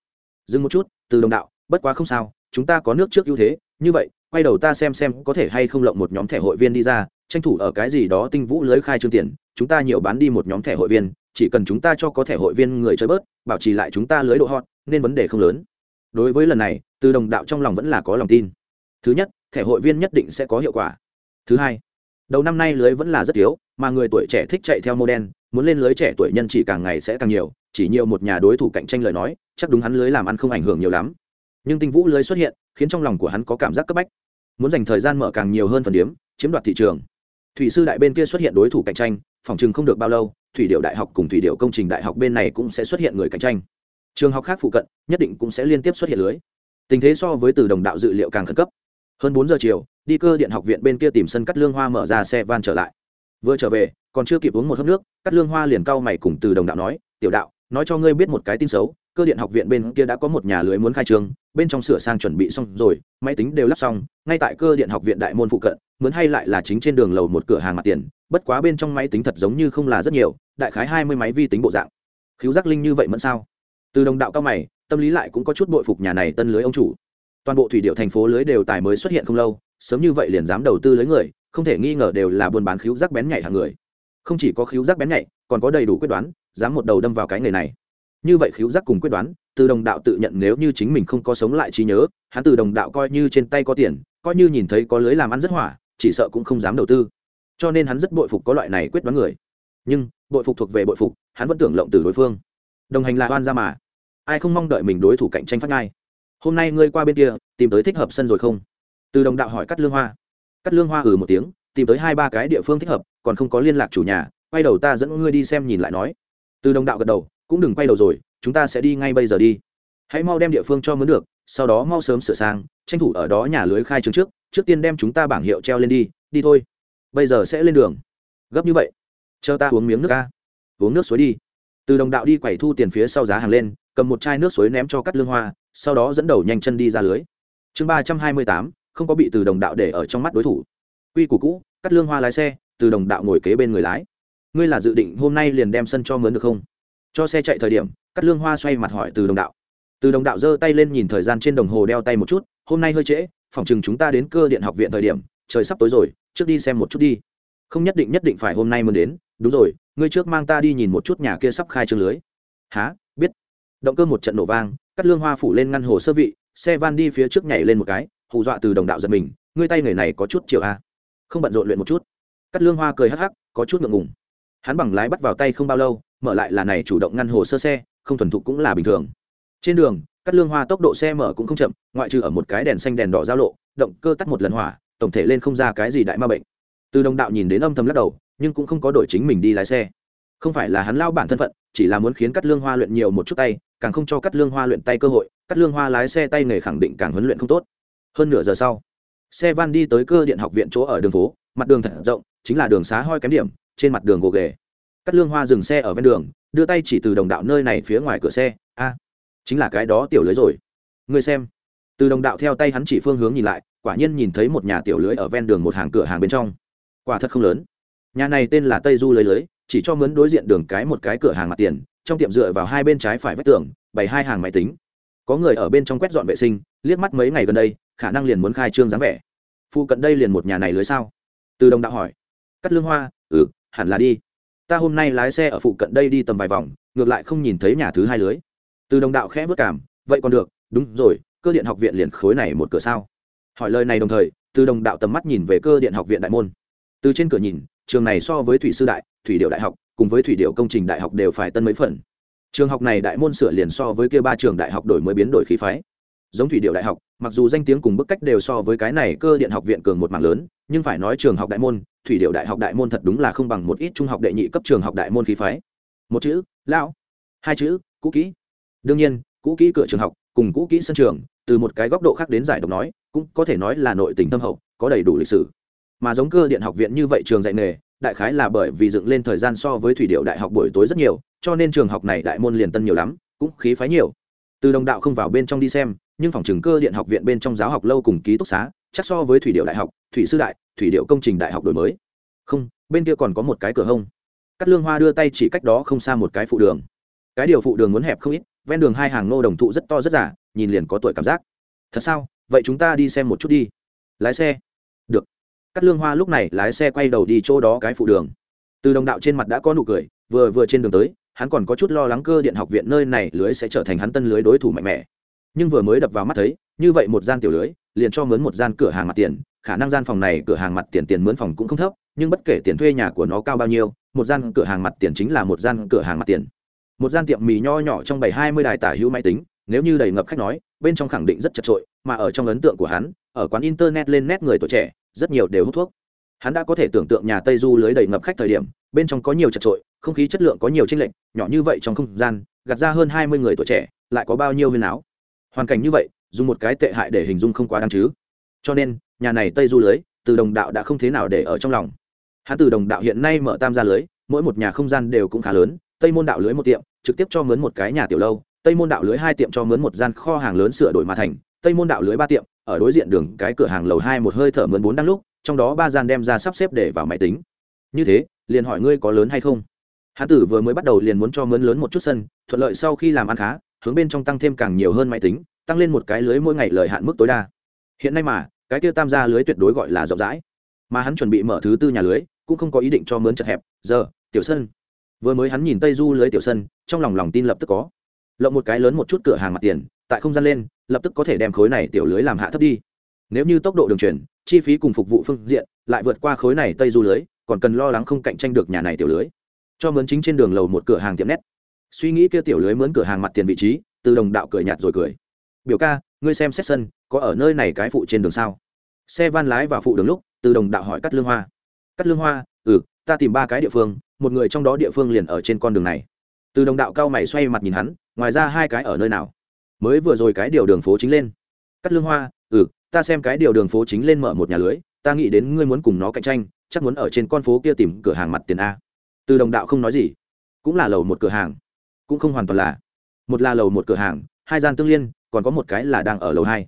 Dừng một chút, từ đồng đạo, bất quá không sao, chúng ta có nước trước ưu thế, như vậy, quay đầu ta xem xem có thể hay không lộng một nhóm thẻ hội viên đi ra, tranh thủ ở cái gì đó tinh vũ lưới khai trương tiền, chúng ta nhiều bán đi một nhóm thẻ hội viên, chỉ cần chúng ta cho có thẻ hội viên người chơi bớt, bảo trì lại chúng ta lưới độ hot, nên vấn đề không lớn. Đối với lần này, từ đồng đạo trong lòng vẫn là có lòng tin. Thứ nhất thẻ hội viên nhất định sẽ có hiệu quả. Thứ hai, đầu năm nay lưới vẫn là rất thiếu, mà người tuổi trẻ thích chạy theo mô đen, muốn lên lưới trẻ tuổi nhân chỉ càng ngày sẽ càng nhiều, chỉ nhiều một nhà đối thủ cạnh tranh lời nói, chắc đúng hắn lưới làm ăn không ảnh hưởng nhiều lắm. Nhưng tinh vũ lưới xuất hiện, khiến trong lòng của hắn có cảm giác cấp bách. Muốn dành thời gian mở càng nhiều hơn phần điếm chiếm đoạt thị trường. Thủy sư đại bên kia xuất hiện đối thủ cạnh tranh, phòng chừng không được bao lâu, thủy điệu đại học cùng thủy điệu công trình đại học bên này cũng sẽ xuất hiện người cạnh tranh. Trường học khác phụ cận, nhất định cũng sẽ liên tiếp xuất hiện lưới. Tình thế so với từ đồng đạo dự liệu càng khẩn cấp hơn bốn giờ chiều, đi cơ điện học viện bên kia tìm sân cắt lương hoa mở ra xe van trở lại. Vừa trở về, còn chưa kịp uống một hớp nước cắt lương hoa liền cau mày cùng từ đồng đạo nói, tiểu đạo, nói cho ngươi biết một cái tin xấu, cơ điện học viện bên kia đã có một nhà lưới muốn khai trương, bên trong sửa sang chuẩn bị xong rồi, máy tính đều lắp xong, ngay tại cơ điện học viện đại môn phụ cận muốn hay lại là chính trên đường lầu một cửa hàng mặt tiền, bất quá bên trong máy tính thật giống như không là rất nhiều, đại khái hai mươi máy vi tính bộ dạng. Khiếu giác linh như vậy mẫn sao? Từ đồng đạo cao mày, tâm lý lại cũng có chút bội phục nhà này tân lưới ông chủ toàn bộ thủy điệu thành phố lưới đều tài mới xuất hiện không lâu, sớm như vậy liền dám đầu tư lưới người, không thể nghi ngờ đều là buôn bán khiếu rác bén nhạy hàng người. Không chỉ có khiếu rác bén nhạy, còn có đầy đủ quyết đoán, dám một đầu đâm vào cái nghề này. Như vậy khiếu rác cùng quyết đoán, từ đồng đạo tự nhận nếu như chính mình không có sống lại trí nhớ, hắn từ đồng đạo coi như trên tay có tiền, coi như nhìn thấy có lưới làm ăn rất hỏa, chỉ sợ cũng không dám đầu tư. Cho nên hắn rất bội phục có loại này quyết đoán người. Nhưng, bội phục thuộc về bội phục, hắn vẫn tưởng lộng từ đối phương. Đồng hành là oan ra mà. Ai không mong đợi mình đối thủ cạnh tranh phát ngay? Hôm nay ngươi qua bên kia, tìm tới thích hợp sân rồi không? Từ đồng đạo hỏi cắt lương hoa. Cắt lương hoa ừ một tiếng, tìm tới hai ba cái địa phương thích hợp, còn không có liên lạc chủ nhà, quay đầu ta dẫn ngươi đi xem nhìn lại nói. Từ đồng đạo gật đầu, cũng đừng quay đầu rồi, chúng ta sẽ đi ngay bây giờ đi. Hãy mau đem địa phương cho mướn được, sau đó mau sớm sửa sang, tranh thủ ở đó nhà lưới khai trương trước trước tiên đem chúng ta bảng hiệu treo lên đi đi thôi. Bây giờ sẽ lên đường. Gấp như vậy. Chờ ta uống miếng nước ca uống nước suối đi. Từ đồng đạo đi quẩy thu tiền phía sau giá hàng lên, cầm một chai nước suối ném cho cắt lương hoa sau đó dẫn đầu nhanh chân đi ra lưới. Chương ba trăm hai mươi tám, không có bị từ đồng đạo để ở trong mắt đối thủ. Quy củ cũ, cắt lương hoa lái xe, từ đồng đạo ngồi kế bên người lái. Ngươi là dự định hôm nay liền đem sân cho mướn được không? Cho xe chạy thời điểm, cắt lương hoa xoay mặt hỏi từ đồng đạo. Từ đồng đạo giơ tay lên nhìn thời gian trên đồng hồ đeo tay một chút, hôm nay hơi trễ, phòng chừng chúng ta đến cơ điện học viện thời điểm, trời sắp tối rồi, trước đi xem một chút đi. Không nhất định nhất định phải hôm nay mới đến, đúng rồi, ngươi trước mang ta đi nhìn một chút nhà kia sắp khai trương lưới. Há biết. Động cơ một trận nổ vang cắt lương hoa phủ lên ngăn hồ sơ vị, xe van đi phía trước nhảy lên một cái, hù dọa từ đồng đạo giật mình, ngươi tay người này có chút chiều a không bận rộn luyện một chút. Cắt lương hoa cười hắc hắc, có chút ngượng ngùng. Hắn bằng lái bắt vào tay không bao lâu, mở lại là này chủ động ngăn hồ sơ xe, không thuần thục cũng là bình thường. Trên đường, cắt lương hoa tốc độ xe mở cũng không chậm, ngoại trừ ở một cái đèn xanh đèn đỏ giao lộ, động cơ tắt một lần hỏa, tổng thể lên không ra cái gì đại ma bệnh. Từ đồng đạo nhìn đến âm thầm lắc đầu, nhưng cũng không có đổi chính mình đi lái xe. Không phải là hắn lao bản thân phận chỉ là muốn khiến cắt lương hoa luyện nhiều một chút tay, càng không cho cắt lương hoa luyện tay cơ hội cắt lương hoa lái xe tay nghề khẳng định càng huấn luyện không tốt. Hơn nửa giờ sau, xe van đi tới cơ điện học viện chỗ ở đường phố, mặt đường thật rộng, chính là đường xá hoi kém điểm, trên mặt đường gồ ghề. Cắt lương hoa dừng xe ở ven đường, đưa tay chỉ từ đồng đạo nơi này phía ngoài cửa xe, a, chính là cái đó tiểu lưới rồi. Người xem. Từ đồng đạo theo tay hắn chỉ phương hướng nhìn lại, quả nhiên nhìn thấy một nhà tiểu lưới ở ven đường một hàng cửa hàng bên trong. Quả thật không lớn. Nhà này tên là tây du lưới lưới chỉ cho mướn đối diện đường cái một cái cửa hàng mặt tiền, trong tiệm dựa vào hai bên trái phải vách tường, bày hai hàng máy tính. Có người ở bên trong quét dọn vệ sinh, liếc mắt mấy ngày gần đây, khả năng liền muốn khai trương dáng vẻ. Phụ cận đây liền một nhà này lưới sao? Từ đồng đạo hỏi. Cắt lương hoa ừ hẳn là đi. Ta hôm nay lái xe ở phụ cận đây đi tầm vài vòng, ngược lại không nhìn thấy nhà thứ hai lưới. Từ đồng đạo khẽ vất cảm, vậy còn được, đúng rồi, cơ điện học viện liền khối này một cửa sao? Hỏi lời này đồng thời, từ đồng đạo tầm mắt nhìn về cơ điện học viện đại môn. Từ trên cửa nhìn trường này so với thủy sư đại, thủy điệu đại học, cùng với thủy điệu công trình đại học đều phải tân mấy phần. Trường học này đại môn sửa liền so với kia ba trường đại học đổi mới biến đổi khí phái. Giống thủy điệu đại học, mặc dù danh tiếng cùng bức cách đều so với cái này cơ điện học viện cường một mảng lớn, nhưng phải nói trường học đại môn, thủy điệu đại học đại môn thật đúng là không bằng một ít trung học đệ nhị cấp trường học đại môn khí phái. Một chữ, lão. Hai chữ, cũ kỹ. Đương nhiên, cũ kỹ cửa trường học cùng cũ kỹ sân trường, từ một cái góc độ khác đến giải độc nói, cũng có thể nói là nội tình thâm hậu, có đầy đủ lịch sử mà giống cơ điện học viện như vậy trường dạy nghề, đại khái là bởi vì dựng lên thời gian so với thủy điệu đại học buổi tối rất nhiều, cho nên trường học này đại môn liền tân nhiều lắm, cũng khí phái nhiều. Từ đồng đạo không vào bên trong đi xem, nhưng phòng trường cơ điện học viện bên trong giáo học lâu cùng ký túc xá, chắc so với thủy điệu đại học, thủy sư đại, thủy điệu công trình đại học đổi mới. Không, bên kia còn có một cái cửa hông. Cắt lương hoa đưa tay chỉ cách đó không xa một cái phụ đường. Cái điều phụ đường muốn hẹp không ít, ven đường hai hàng nô đồng thụ rất to rất giả, nhìn liền có tuổi cảm giác. Thật sao? Vậy chúng ta đi xem một chút đi. Lái xe. Được cắt lương hoa lúc này lái xe quay đầu đi chỗ đó cái phụ đường. Từ đồng đạo trên mặt đã có nụ cười, vừa vừa trên đường tới, hắn còn có chút lo lắng cơ điện học viện nơi này lưới sẽ trở thành hắn tân lưới đối thủ mạnh mẽ. Nhưng vừa mới đập vào mắt thấy, như vậy một gian tiểu lưới, liền cho mướn một gian cửa hàng mặt tiền, khả năng gian phòng này cửa hàng mặt tiền tiền mướn phòng cũng không thấp, nhưng bất kể tiền thuê nhà của nó cao bao nhiêu, một gian cửa hàng mặt tiền chính là một gian cửa hàng mặt tiền. Một gian tiệm mì nho nhỏ trong bảy hai mươi đài tả hữu máy tính, nếu như đầy ngập khách nói, bên trong khẳng định rất chật trội mà ở trong ấn tượng của hắn, ở quán internet lên nét người tuổi trẻ rất nhiều đều hút thuốc. Hắn đã có thể tưởng tượng nhà tây du lưới đầy ngập khách thời điểm, bên trong có nhiều chật trội, không khí chất lượng có nhiều tranh lệch, nhỏ như vậy trong không gian, gạt ra hơn hai mươi người tuổi trẻ, lại có bao nhiêu huyền áo. Hoàn cảnh như vậy, dùng một cái tệ hại để hình dung không quá đáng chứ. Cho nên, nhà này tây du lưới, từ đồng đạo đã không thế nào để ở trong lòng. Hắn từ đồng đạo hiện nay mở tam gia lưới, mỗi một nhà không gian đều cũng khá lớn, tây môn đạo lưới một tiệm, trực tiếp cho mướn một cái nhà tiểu lâu, tây môn đạo lưới hai tiệm cho mướn một gian kho hàng lớn sửa đổi mà thành tây môn đạo lưới ba tiệm, ở đối diện đường cái cửa hàng lầu hai một hơi thở mướn bốn đăng lúc, trong đó ba gian đem ra sắp xếp để vào máy tính. Như thế, liền hỏi ngươi có lớn hay không? Hán tử vừa mới bắt đầu liền muốn cho mướn lớn một chút sân, thuận lợi sau khi làm ăn khá, hướng bên trong tăng thêm càng nhiều hơn máy tính, tăng lên một cái lưới mỗi ngày lợi hạn mức tối đa. Hiện nay mà, cái kia tam gia lưới tuyệt đối gọi là rộng rãi. Mà hắn chuẩn bị mở thứ tư nhà lưới, cũng không có ý định cho mướn chật hẹp, giờ, tiểu sân. Vừa mới hắn nhìn tây du lưới tiểu sân, trong lòng lòng tin lập tức có. Lộng một cái lớn một chút cửa hàng mặt tiền tại không gian lên, lập tức có thể đem khối này tiểu lưới làm hạ thấp đi. Nếu như tốc độ đường truyền chi phí cùng phục vụ phương diện lại vượt qua khối này tây du lưới, còn cần lo lắng không cạnh tranh được nhà này tiểu lưới. Cho mướn chính trên đường lầu một cửa hàng tiệm nét suy nghĩ kia tiểu lưới mướn cửa hàng mặt tiền vị trí, từ đồng đạo cười nhạt rồi cười. Biểu ca, ngươi xem xét sân, có ở nơi này cái phụ trên đường sao? Xe van lái vào phụ đường lúc, từ đồng đạo hỏi cắt lương hoa. Cắt lương hoa ừ ta tìm ba cái địa phương, một người trong đó địa phương liền ở trên con đường này. Từ đồng đạo cao mày xoay mặt nhìn hắn, ngoài ra hai cái ở nơi nào? Mới vừa rồi cái điều đường phố chính lên. Cắt lương hoa ừ ta xem cái điều đường phố chính lên mở một nhà lưới, ta nghĩ đến ngươi muốn cùng nó cạnh tranh, chắc muốn ở trên con phố kia tìm cửa hàng mặt tiền a. Từ đồng đạo không nói gì, cũng là lầu một cửa hàng, cũng không hoàn toàn là. Một là lầu một cửa hàng, hai gian tương liên, còn có một cái là đang ở lầu hai.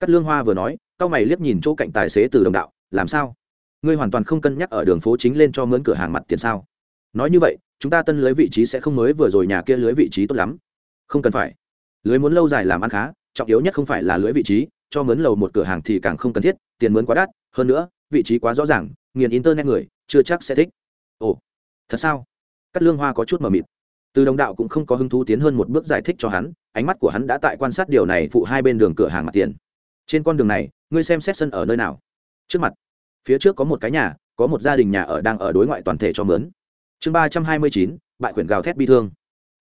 Cắt lương hoa vừa nói, cao mày liếc nhìn chỗ cạnh tài xế từ đồng đạo, làm sao? Ngươi hoàn toàn không cân nhắc ở đường phố chính lên cho mướn cửa hàng mặt tiền sao? Nói như vậy, chúng ta tân lưới vị trí sẽ không mới vừa rồi nhà kia lưới vị trí tốt lắm. Không cần phải lưới muốn lâu dài làm ăn khá, trọng yếu nhất không phải là lưới vị trí, cho mướn lầu một cửa hàng thì càng không cần thiết, tiền mướn quá đắt, hơn nữa, vị trí quá rõ ràng, nghiền internet người, chưa chắc sẽ thích. Ồ, thật sao? Cắt lương hoa có chút mờ mịt. Từ đồng đạo cũng không có hứng thú tiến hơn một bước giải thích cho hắn, ánh mắt của hắn đã tại quan sát điều này phụ hai bên đường cửa hàng mặt tiền. Trên con đường này, ngươi xem xét sân ở nơi nào? Trước mặt, phía trước có một cái nhà, có một gia đình nhà ở đang ở đối ngoại toàn thể cho mướn. Chương ba trăm hai mươi chín, bại quyển gào thét bi thương.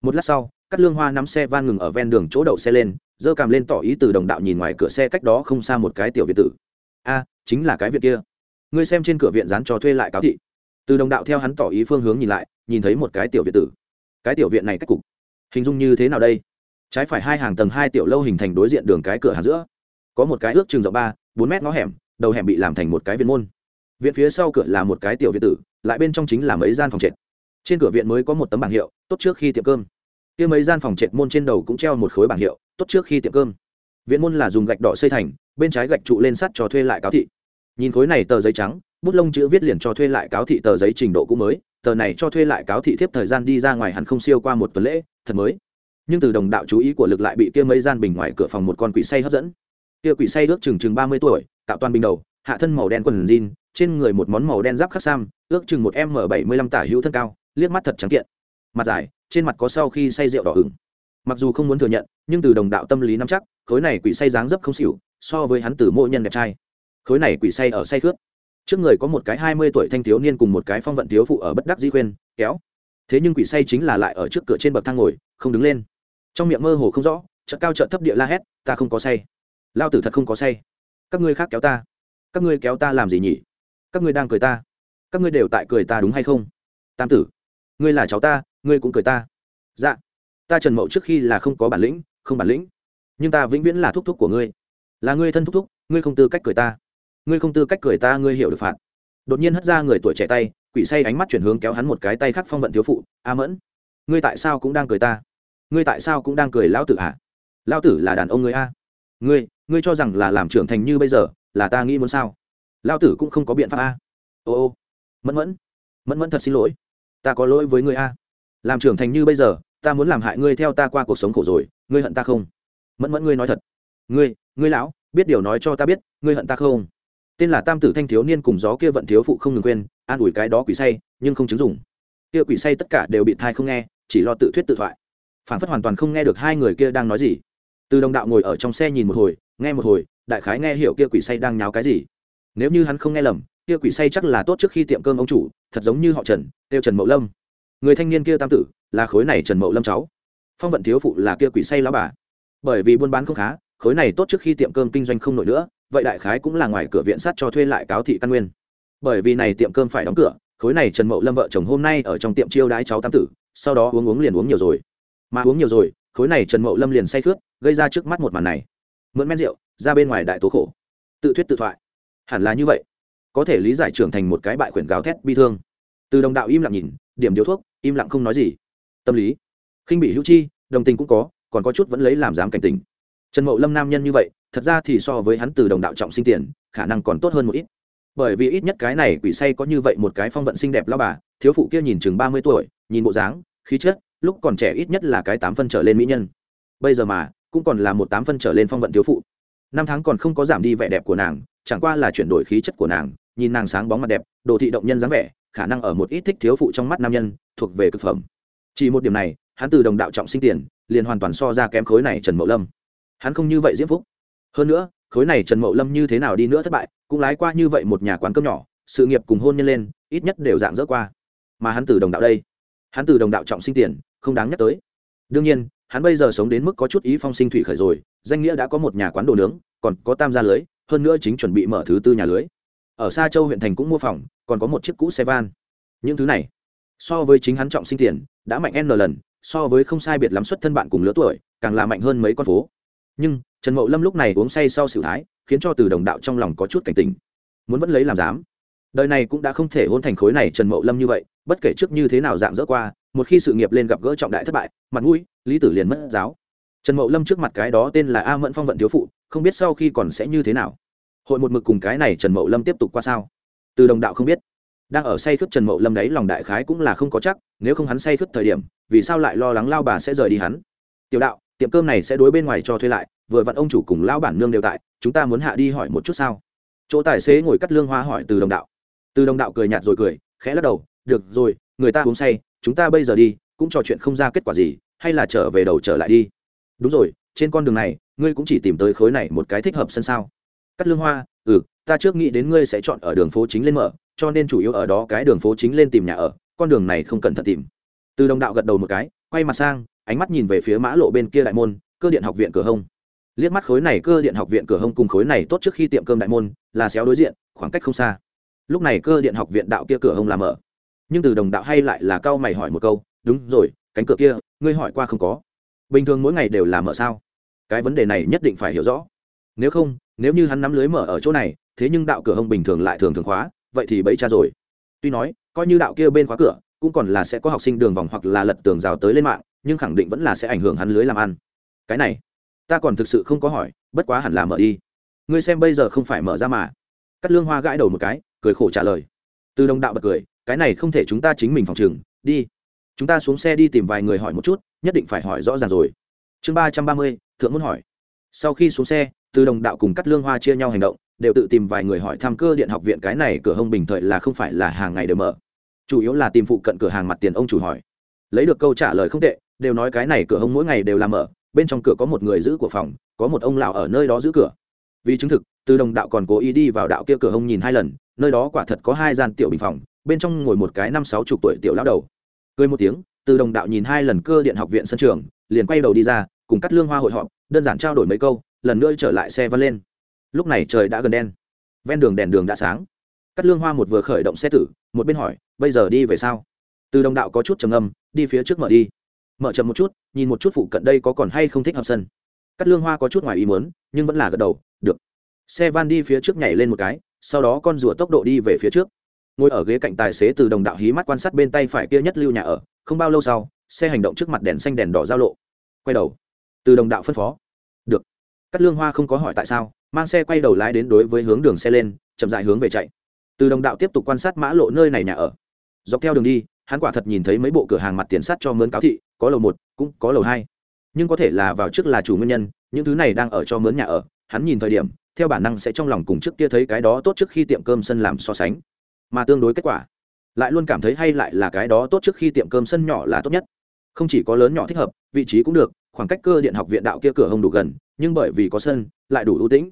Một lát sau cắt lương hoa nắm xe van ngừng ở ven đường chỗ đậu xe lên dơ cằm lên tỏ ý từ đồng đạo nhìn ngoài cửa xe cách đó không xa một cái tiểu viện tử. A, chính là cái viện kia. Ngươi xem trên cửa viện dán cho thuê lại cáo thị. Từ đồng đạo theo hắn tỏ ý phương hướng nhìn lại, nhìn thấy một cái tiểu viện tử. Cái tiểu viện này cách cục. Hình dung như thế nào đây? Trái phải hai hàng tầng hai tiểu lâu hình thành đối diện đường cái cửa hàng giữa. Có một cái ước chừng rộng ba, bốn mét ngõ hẻm, đầu hẻm bị làm thành một cái viện môn. Viện phía sau cửa là một cái tiểu viện tử, lại bên trong chính là mấy gian phòng trệt. Trên cửa viện mới có một tấm bảng hiệu, tốt trước khi tiệm cơm kia mấy gian phòng trệt môn trên đầu cũng treo một khối bảng hiệu, tốt trước khi tiệm cơm. Viện môn là dùng gạch đỏ xây thành, bên trái gạch trụ lên sắt cho thuê lại cáo thị. Nhìn khối này tờ giấy trắng, bút lông chữ viết liền cho thuê lại cáo thị tờ giấy trình độ cũ mới, tờ này cho thuê lại cáo thị thiếp thời gian đi ra ngoài hẳn không siêu qua một tuần lễ, thật mới. Nhưng từ đồng đạo chú ý của lực lại bị kia mấy gian bình ngoài cửa phòng một con quỷ say hấp dẫn. Kia quỷ say ước chừng chừng ba mươi tuổi tạo toàn bình đầu, hạ thân màu đen quần jean, trên người một món màu đen giáp khắc sam, ước chừng một m bảy mươi lăm tả hữu thân cao, liếc mắt thật trắng kiện mặt dài, trên mặt có sau khi say rượu đỏ ửng. Mặc dù không muốn thừa nhận, nhưng từ đồng đạo tâm lý nắm chắc, khối này quỷ say dáng dấp không xỉu, so với hắn từ mộ nhân đẹp trai. Khối này quỷ say ở say khướt. Trước người có một cái hai mươi tuổi thanh thiếu niên cùng một cái phong vận thiếu phụ ở bất đắc di khuyên, kéo. Thế nhưng quỷ say chính là lại ở trước cửa trên bậc thang ngồi, không đứng lên. Trong miệng mơ hồ không rõ, chợt cao chợt thấp địa la hét, ta không có say. Lao tử thật không có say. Các ngươi khác kéo ta. Các ngươi kéo ta làm gì nhỉ? Các ngươi đang cười ta. Các ngươi đều tại cười ta đúng hay không? Tam tử, ngươi là cháu ta ngươi cũng cười ta. Dạ. Ta trần mậu trước khi là không có bản lĩnh, không bản lĩnh. Nhưng ta vĩnh viễn là thúc thúc của ngươi. Là ngươi thân thúc thúc, ngươi không tư cách cười ta. Ngươi không tư cách cười ta, ngươi hiểu được phạt. Đột nhiên hất ra người tuổi trẻ tay, quỷ say ánh mắt chuyển hướng kéo hắn một cái tay khác phong vận thiếu phụ, a mẫn, ngươi tại sao cũng đang cười ta? Ngươi tại sao cũng đang cười lão tử ạ à? lão tử là đàn ông ngươi a. Ngươi ngươi cho rằng là làm trưởng thành như bây giờ, là ta nghĩ muốn sao? Lão tử cũng không có biện pháp a. Ô ô, mẫn mẫn mẫn mẫn thật xin lỗi. Ta có lỗi với ngươi a làm trưởng thành như bây giờ, ta muốn làm hại ngươi theo ta qua cuộc sống khổ rồi, ngươi hận ta không? Mẫn mẫn ngươi nói thật. Ngươi ngươi lão, biết điều nói cho ta biết, ngươi hận ta không? Tên là tam tử thanh thiếu niên cùng gió kia vận thiếu phụ không ngừng quên, an ủi cái đó quỷ say, nhưng không chứng dùng kia quỷ say tất cả đều bị thai không nghe, chỉ lo tự thuyết tự thoại. Phản phất hoàn toàn không nghe được hai người kia đang nói gì. Từ đồng đạo ngồi ở trong xe nhìn một hồi, nghe một hồi, đại khái nghe hiểu kia quỷ say đang nháo cái gì. Nếu như hắn không nghe lầm, kia quỷ say chắc là tốt trước khi tiệm cơm ông chủ, thật giống như họ trần, tiêu trần mậu lâm người thanh niên kia tam tử, là khối này trần mậu lâm cháu. Phong vận thiếu phụ là kia quỷ say lá bà. Bởi vì buôn bán không khá, khối này tốt trước khi tiệm cơm kinh doanh không nổi nữa, vậy đại khái cũng là ngoài cửa viện sát cho thuê lại cáo thị căn nguyên. Bởi vì này tiệm cơm phải đóng cửa, khối này trần mậu lâm vợ chồng hôm nay ở trong tiệm chiêu đái cháu tam tử, sau đó uống uống liền uống nhiều rồi. Mà uống nhiều rồi, khối này trần mậu lâm liền say khướt, gây ra trước mắt một màn này. Mượn men rượu, ra bên ngoài đại tố khổ. Tự thuyết tự thoại. Hẳn là như vậy. Có thể lý giải trưởng thành một cái bại khuyển gào thét bi thương. Từ đồng đạo im lặng nhìn điểm điếu thuốc, im lặng không nói gì. Tâm lý. Khinh bị hữu chi, đồng tình cũng có, còn có chút vẫn lấy làm dám cảnh tình trần mậu lâm nam nhân như vậy, thật ra thì so với hắn từ đồng đạo trọng sinh tiền, khả năng còn tốt hơn một ít. Bởi vì ít nhất cái này quỷ say có như vậy một cái phong vận xinh đẹp lao bà, thiếu phụ kia nhìn chừng ba mươi tuổi, nhìn bộ dáng, khí chất, lúc còn trẻ ít nhất là cái tám phân trở lên mỹ nhân. Bây giờ mà, cũng còn là một tám phân trở lên phong vận thiếu phụ. Năm tháng còn không có giảm đi vẻ đẹp của nàng, chẳng qua là chuyển đổi khí chất của nàng, nhìn nàng sáng bóng mặt đẹp, đồ thị động nhân dáng vẻ khả năng ở một ít thích thiếu phụ trong mắt nam nhân, thuộc về cực phẩm. Chỉ một điểm này, hắn từ đồng đạo trọng sinh tiền, liền hoàn toàn so ra kém khối này trần mậu lâm. Hắn không như vậy diễm phúc. Hơn nữa, khối này trần mậu lâm như thế nào đi nữa thất bại, cũng lái qua như vậy một nhà quán cơm nhỏ, sự nghiệp cùng hôn nhân lên, ít nhất đều dạng dỡ qua. Mà hắn từ đồng đạo đây, hắn từ đồng đạo trọng sinh tiền, không đáng nhắc tới. Đương nhiên, hắn bây giờ sống đến mức có chút ý phong sinh thủy khởi rồi, danh nghĩa đã có một nhà quán đồ nướng, còn có tam gia lưới, hơn nữa chính chuẩn bị mở thứ tư nhà lưới. Ở xa châu huyện thành cũng mua phòng còn có một chiếc cũ xe van. Những thứ này, so với chính hắn trọng sinh tiền, đã mạnh n lần, so với không sai biệt lắm xuất thân bạn cùng lứa tuổi, càng là mạnh hơn mấy con phố. Nhưng, trần mậu lâm lúc này uống say sau sự thái, khiến cho từ đồng đạo trong lòng có chút cảnh tình muốn vẫn lấy làm dám đời này cũng đã không thể hôn thành khối này trần mậu lâm như vậy, bất kể trước như thế nào dạng dỡ qua, một khi sự nghiệp lên gặp gỡ trọng đại thất bại, mặt mũi, lý tử liền mất giáo. Trần mậu lâm trước mặt cái đó tên là a mẫn phong vận thiếu phụ, không biết sau khi còn sẽ như thế nào. Hội một mực cùng cái này trần mậu lâm tiếp tục qua sao? Từ đồng đạo không biết. Đang ở say khướt trần mậu lâm đấy lòng đại khái cũng là không có chắc, nếu không hắn say khướt thời điểm, vì sao lại lo lắng lao bà sẽ rời đi hắn? Tiểu đạo, tiệm cơm này sẽ đối bên ngoài cho thuê lại, vừa vặn ông chủ cùng lão bản nương đều tại, chúng ta muốn hạ đi hỏi một chút sao? Chỗ tài xế ngồi cắt lương hoa hỏi từ đồng đạo. Từ đồng đạo cười nhạt rồi cười, khẽ lắc đầu, được rồi, người ta uống say, chúng ta bây giờ đi, cũng trò chuyện không ra kết quả gì, hay là trở về đầu trở lại đi? Đúng rồi, trên con đường này, ngươi cũng chỉ tìm tới khối này một cái thích hợp sân sao? Cắt lương hoa ừ ta trước nghĩ đến ngươi sẽ chọn ở đường phố chính lên mở, cho nên chủ yếu ở đó cái đường phố chính lên tìm nhà ở, con đường này không cần thật tìm. Từ đồng đạo gật đầu một cái, quay mặt sang, ánh mắt nhìn về phía mã lộ bên kia đại môn, cơ điện học viện cửa hông. Liếc mắt khối này cơ điện học viện cửa hông cùng khối này tốt trước khi tiệm cơm đại môn, là xéo đối diện, khoảng cách không xa. Lúc này cơ điện học viện đạo kia cửa hông làm mở. Nhưng từ đồng đạo hay lại là cao mày hỏi một câu, đúng rồi, cánh cửa kia, ngươi hỏi qua không có? Bình thường mỗi ngày đều là mở sao? Cái vấn đề này nhất định phải hiểu rõ. Nếu không nếu như hắn nắm lưới mở ở chỗ này, thế nhưng đạo cửa hông bình thường lại thường thường khóa, vậy thì bẫy cha rồi. Tuy nói, coi như đạo kia bên khóa cửa, cũng còn là sẽ có học sinh đường vòng hoặc là lật tường rào tới lên mạng, nhưng khẳng định vẫn là sẽ ảnh hưởng hắn lưới làm ăn. Cái này, ta còn thực sự không có hỏi, bất quá hẳn là mở đi. Ngươi xem bây giờ không phải mở ra mà. Cắt lương hoa gãi đầu một cái, cười khổ trả lời. Từ đồng đạo bật cười, cái này không thể chúng ta chính mình phòng trường, đi. Chúng ta xuống xe đi tìm vài người hỏi một chút, nhất định phải hỏi rõ ràng rồi. Chương ba trăm ba mươi, thượng muốn hỏi. Sau khi xuống xe từ đồng đạo cùng cắt lương hoa chia nhau hành động, đều tự tìm vài người hỏi thăm cơ điện học viện cái này cửa hông bình thời là không phải là hàng ngày đều mở. Chủ yếu là tìm phụ cận cửa hàng mặt tiền ông chủ hỏi. Lấy được câu trả lời không tệ, đều nói cái này cửa hông mỗi ngày đều làm mở, bên trong cửa có một người giữ của phòng, có một ông lão ở nơi đó giữ cửa. Vì chứng thực, từ đồng đạo còn cố ý đi vào đạo kia cửa hông nhìn hai lần, nơi đó quả thật có hai gian tiểu bình phòng, bên trong ngồi một cái năm sáu chục tuổi tiểu lão đầu. Cười một tiếng, từ đồng đạo nhìn hai lần cơ điện học viện sân trường, liền quay đầu đi ra, cùng cắt lương hoa hội họp, đơn giản trao đổi mấy câu lần nữa trở lại xe văn lên. Lúc này trời đã gần đen. Ven đường đèn đường đã sáng. Cắt lương hoa một vừa khởi động xe tử, một bên hỏi, bây giờ đi về sao? Từ đồng đạo có chút trầm âm đi phía trước mở đi. Mở chậm một chút, nhìn một chút phụ cận đây có còn hay không thích hợp sân. Cắt lương hoa có chút ngoài ý muốn, nhưng vẫn là gật đầu, được. Xe van đi phía trước nhảy lên một cái, sau đó con rùa tốc độ đi về phía trước. Ngồi ở ghế cạnh tài xế từ đồng đạo hí mắt quan sát bên tay phải kia nhất lưu nhà ở, không bao lâu sau, xe hành động trước mặt đèn xanh đèn đỏ giao lộ. Quay đầu, từ đồng đạo phân phó cắt lương hoa không có hỏi tại sao, mang xe quay đầu lái đến đối với hướng đường xe lên, chậm dại hướng về chạy. Từ đồng đạo tiếp tục quan sát mã lộ nơi này nhà ở. Dọc theo đường đi, hắn quả thật nhìn thấy mấy bộ cửa hàng mặt tiền sắt cho mướn cáo thị, có lầu một, cũng có lầu hai. Nhưng có thể là vào trước là chủ nguyên nhân, những thứ này đang ở cho mướn nhà ở, hắn nhìn thời điểm, theo bản năng sẽ trong lòng cùng trước kia thấy cái đó tốt trước khi tiệm cơm sân làm so sánh. Mà tương đối kết quả, lại luôn cảm thấy hay lại là cái đó tốt trước khi tiệm cơm sân nhỏ là tốt nhất. Không chỉ có lớn nhỏ thích hợp, vị trí cũng được khoảng cách cơ điện học viện đạo kia cửa hông đủ gần, nhưng bởi vì có sân, lại đủ ưu tĩnh.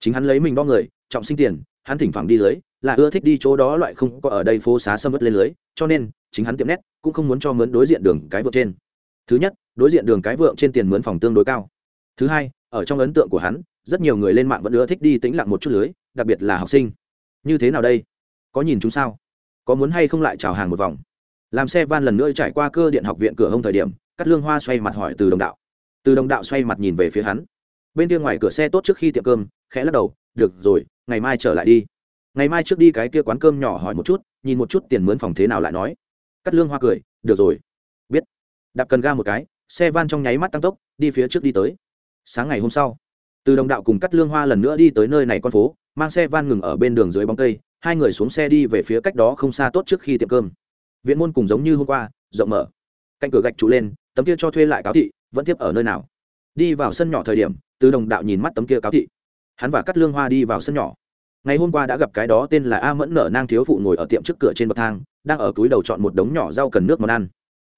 Chính hắn lấy mình đo người, trọng sinh tiền, hắn thỉnh thoảng đi lưới, là ưa thích đi chỗ đó loại không có ở đây phố xá sâm mất lên lưới, cho nên, chính hắn tiệm nét, cũng không muốn cho mướn đối diện đường cái vượt trên. Thứ nhất, đối diện đường cái vượng trên tiền mướn phòng tương đối cao. Thứ hai, ở trong ấn tượng của hắn, rất nhiều người lên mạng vẫn ưa thích đi tĩnh lặng một chút lưới, đặc biệt là học sinh. Như thế nào đây? Có nhìn chúng sao? Có muốn hay không lại chào hàng một vòng? Làm xe van lần nữa trải qua cơ điện học viện cửa hông thời điểm cắt lương hoa xoay mặt hỏi từ đồng đạo. Từ đồng đạo xoay mặt nhìn về phía hắn. Bên kia ngoài cửa xe tốt trước khi tiệm cơm, khẽ lắc đầu, được rồi, ngày mai trở lại đi. Ngày mai trước đi cái kia quán cơm nhỏ hỏi một chút, nhìn một chút tiền mướn phòng thế nào lại nói. Cắt lương hoa cười, được rồi. Biết. Đạp cần ga một cái, xe van trong nháy mắt tăng tốc, đi phía trước đi tới. Sáng ngày hôm sau, từ đồng đạo cùng cắt lương hoa lần nữa đi tới nơi này con phố, mang xe van ngừng ở bên đường dưới bóng cây, hai người xuống xe đi về phía cách đó không xa tốt trước khi tiệm cơm. Viện môn cùng giống như hôm qua, rộng mở. Cạnh cửa gạch trụ lên tấm kia cho thuê lại cáo thị, vẫn tiếp ở nơi nào? Đi vào sân nhỏ thời điểm, từ đồng đạo nhìn mắt tấm kia cáo thị. Hắn và cắt lương hoa đi vào sân nhỏ. Ngày hôm qua đã gặp cái đó tên là a mẫn nở nang thiếu phụ ngồi ở tiệm trước cửa trên bậc thang, đang ở túi đầu chọn một đống nhỏ rau cần nước món ăn.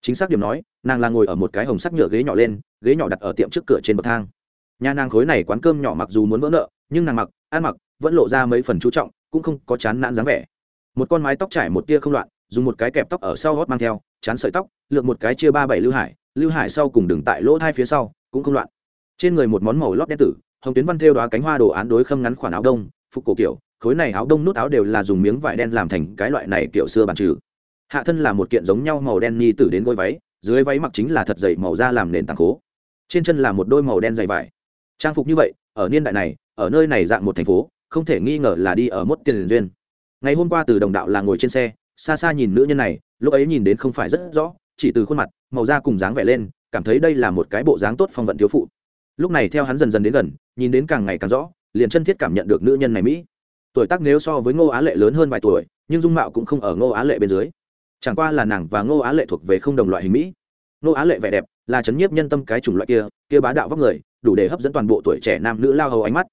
Chính xác điểm nói, nàng là ngồi ở một cái hồng sắc nhựa ghế nhỏ lên, ghế nhỏ đặt ở tiệm trước cửa trên bậc thang. Nhà nàng khối này quán cơm nhỏ mặc dù muốn vỡ nợ, nhưng nàng mặc, ăn mặc, vẫn lộ ra mấy phần chú trọng, cũng không có chán nản dáng vẻ. Một con mái tóc trải một tia không loạn, dùng một cái kẹp tóc ở sau gót mang theo, chán sợi tóc lượt một cái chia ba bảy lưu hải lưu hải sau cùng đường tại lỗ thai phía sau, cũng không loạn. Trên người một món màu lót đen tử, hồng tuyến văn thêu đoá cánh hoa đồ án đối khâm ngắn khoản áo đông, phục cổ kiểu, khối này áo đông nút áo đều là dùng miếng vải đen làm thành cái loại này kiểu xưa bàn trừ. Hạ thân là một kiện giống nhau màu đen ni tử đến gối váy, dưới váy mặc chính là thật dày màu da làm nền tảng khố. Trên chân là một đôi màu đen dày vải. Trang phục như vậy, ở niên đại này, ở nơi này dạng một thành phố, không thể nghi ngờ là đi ở mốt tiền duyên. Ngày hôm qua từ đồng đạo là ngồi trên xe, xa xa nhìn nữ nhân này, lúc ấy nhìn đến không phải rất rõ, chỉ từ khuôn mặt màu da cùng dáng vẻ lên, cảm thấy đây là một cái bộ dáng tốt phong vận thiếu phụ. Lúc này theo hắn dần dần đến gần, nhìn đến càng ngày càng rõ, liền chân thiết cảm nhận được nữ nhân này mỹ. Tuổi tác nếu so với ngô á lệ lớn hơn vài tuổi, nhưng dung mạo cũng không ở ngô á lệ bên dưới. Chẳng qua là nàng và ngô á lệ thuộc về không đồng loại hình mỹ. Ngô á lệ vẻ đẹp, là chấn nhiếp nhân tâm cái chủng loại kia kia bá đạo vóc người, đủ để hấp dẫn toàn bộ tuổi trẻ nam nữ lao hầu ánh mắt.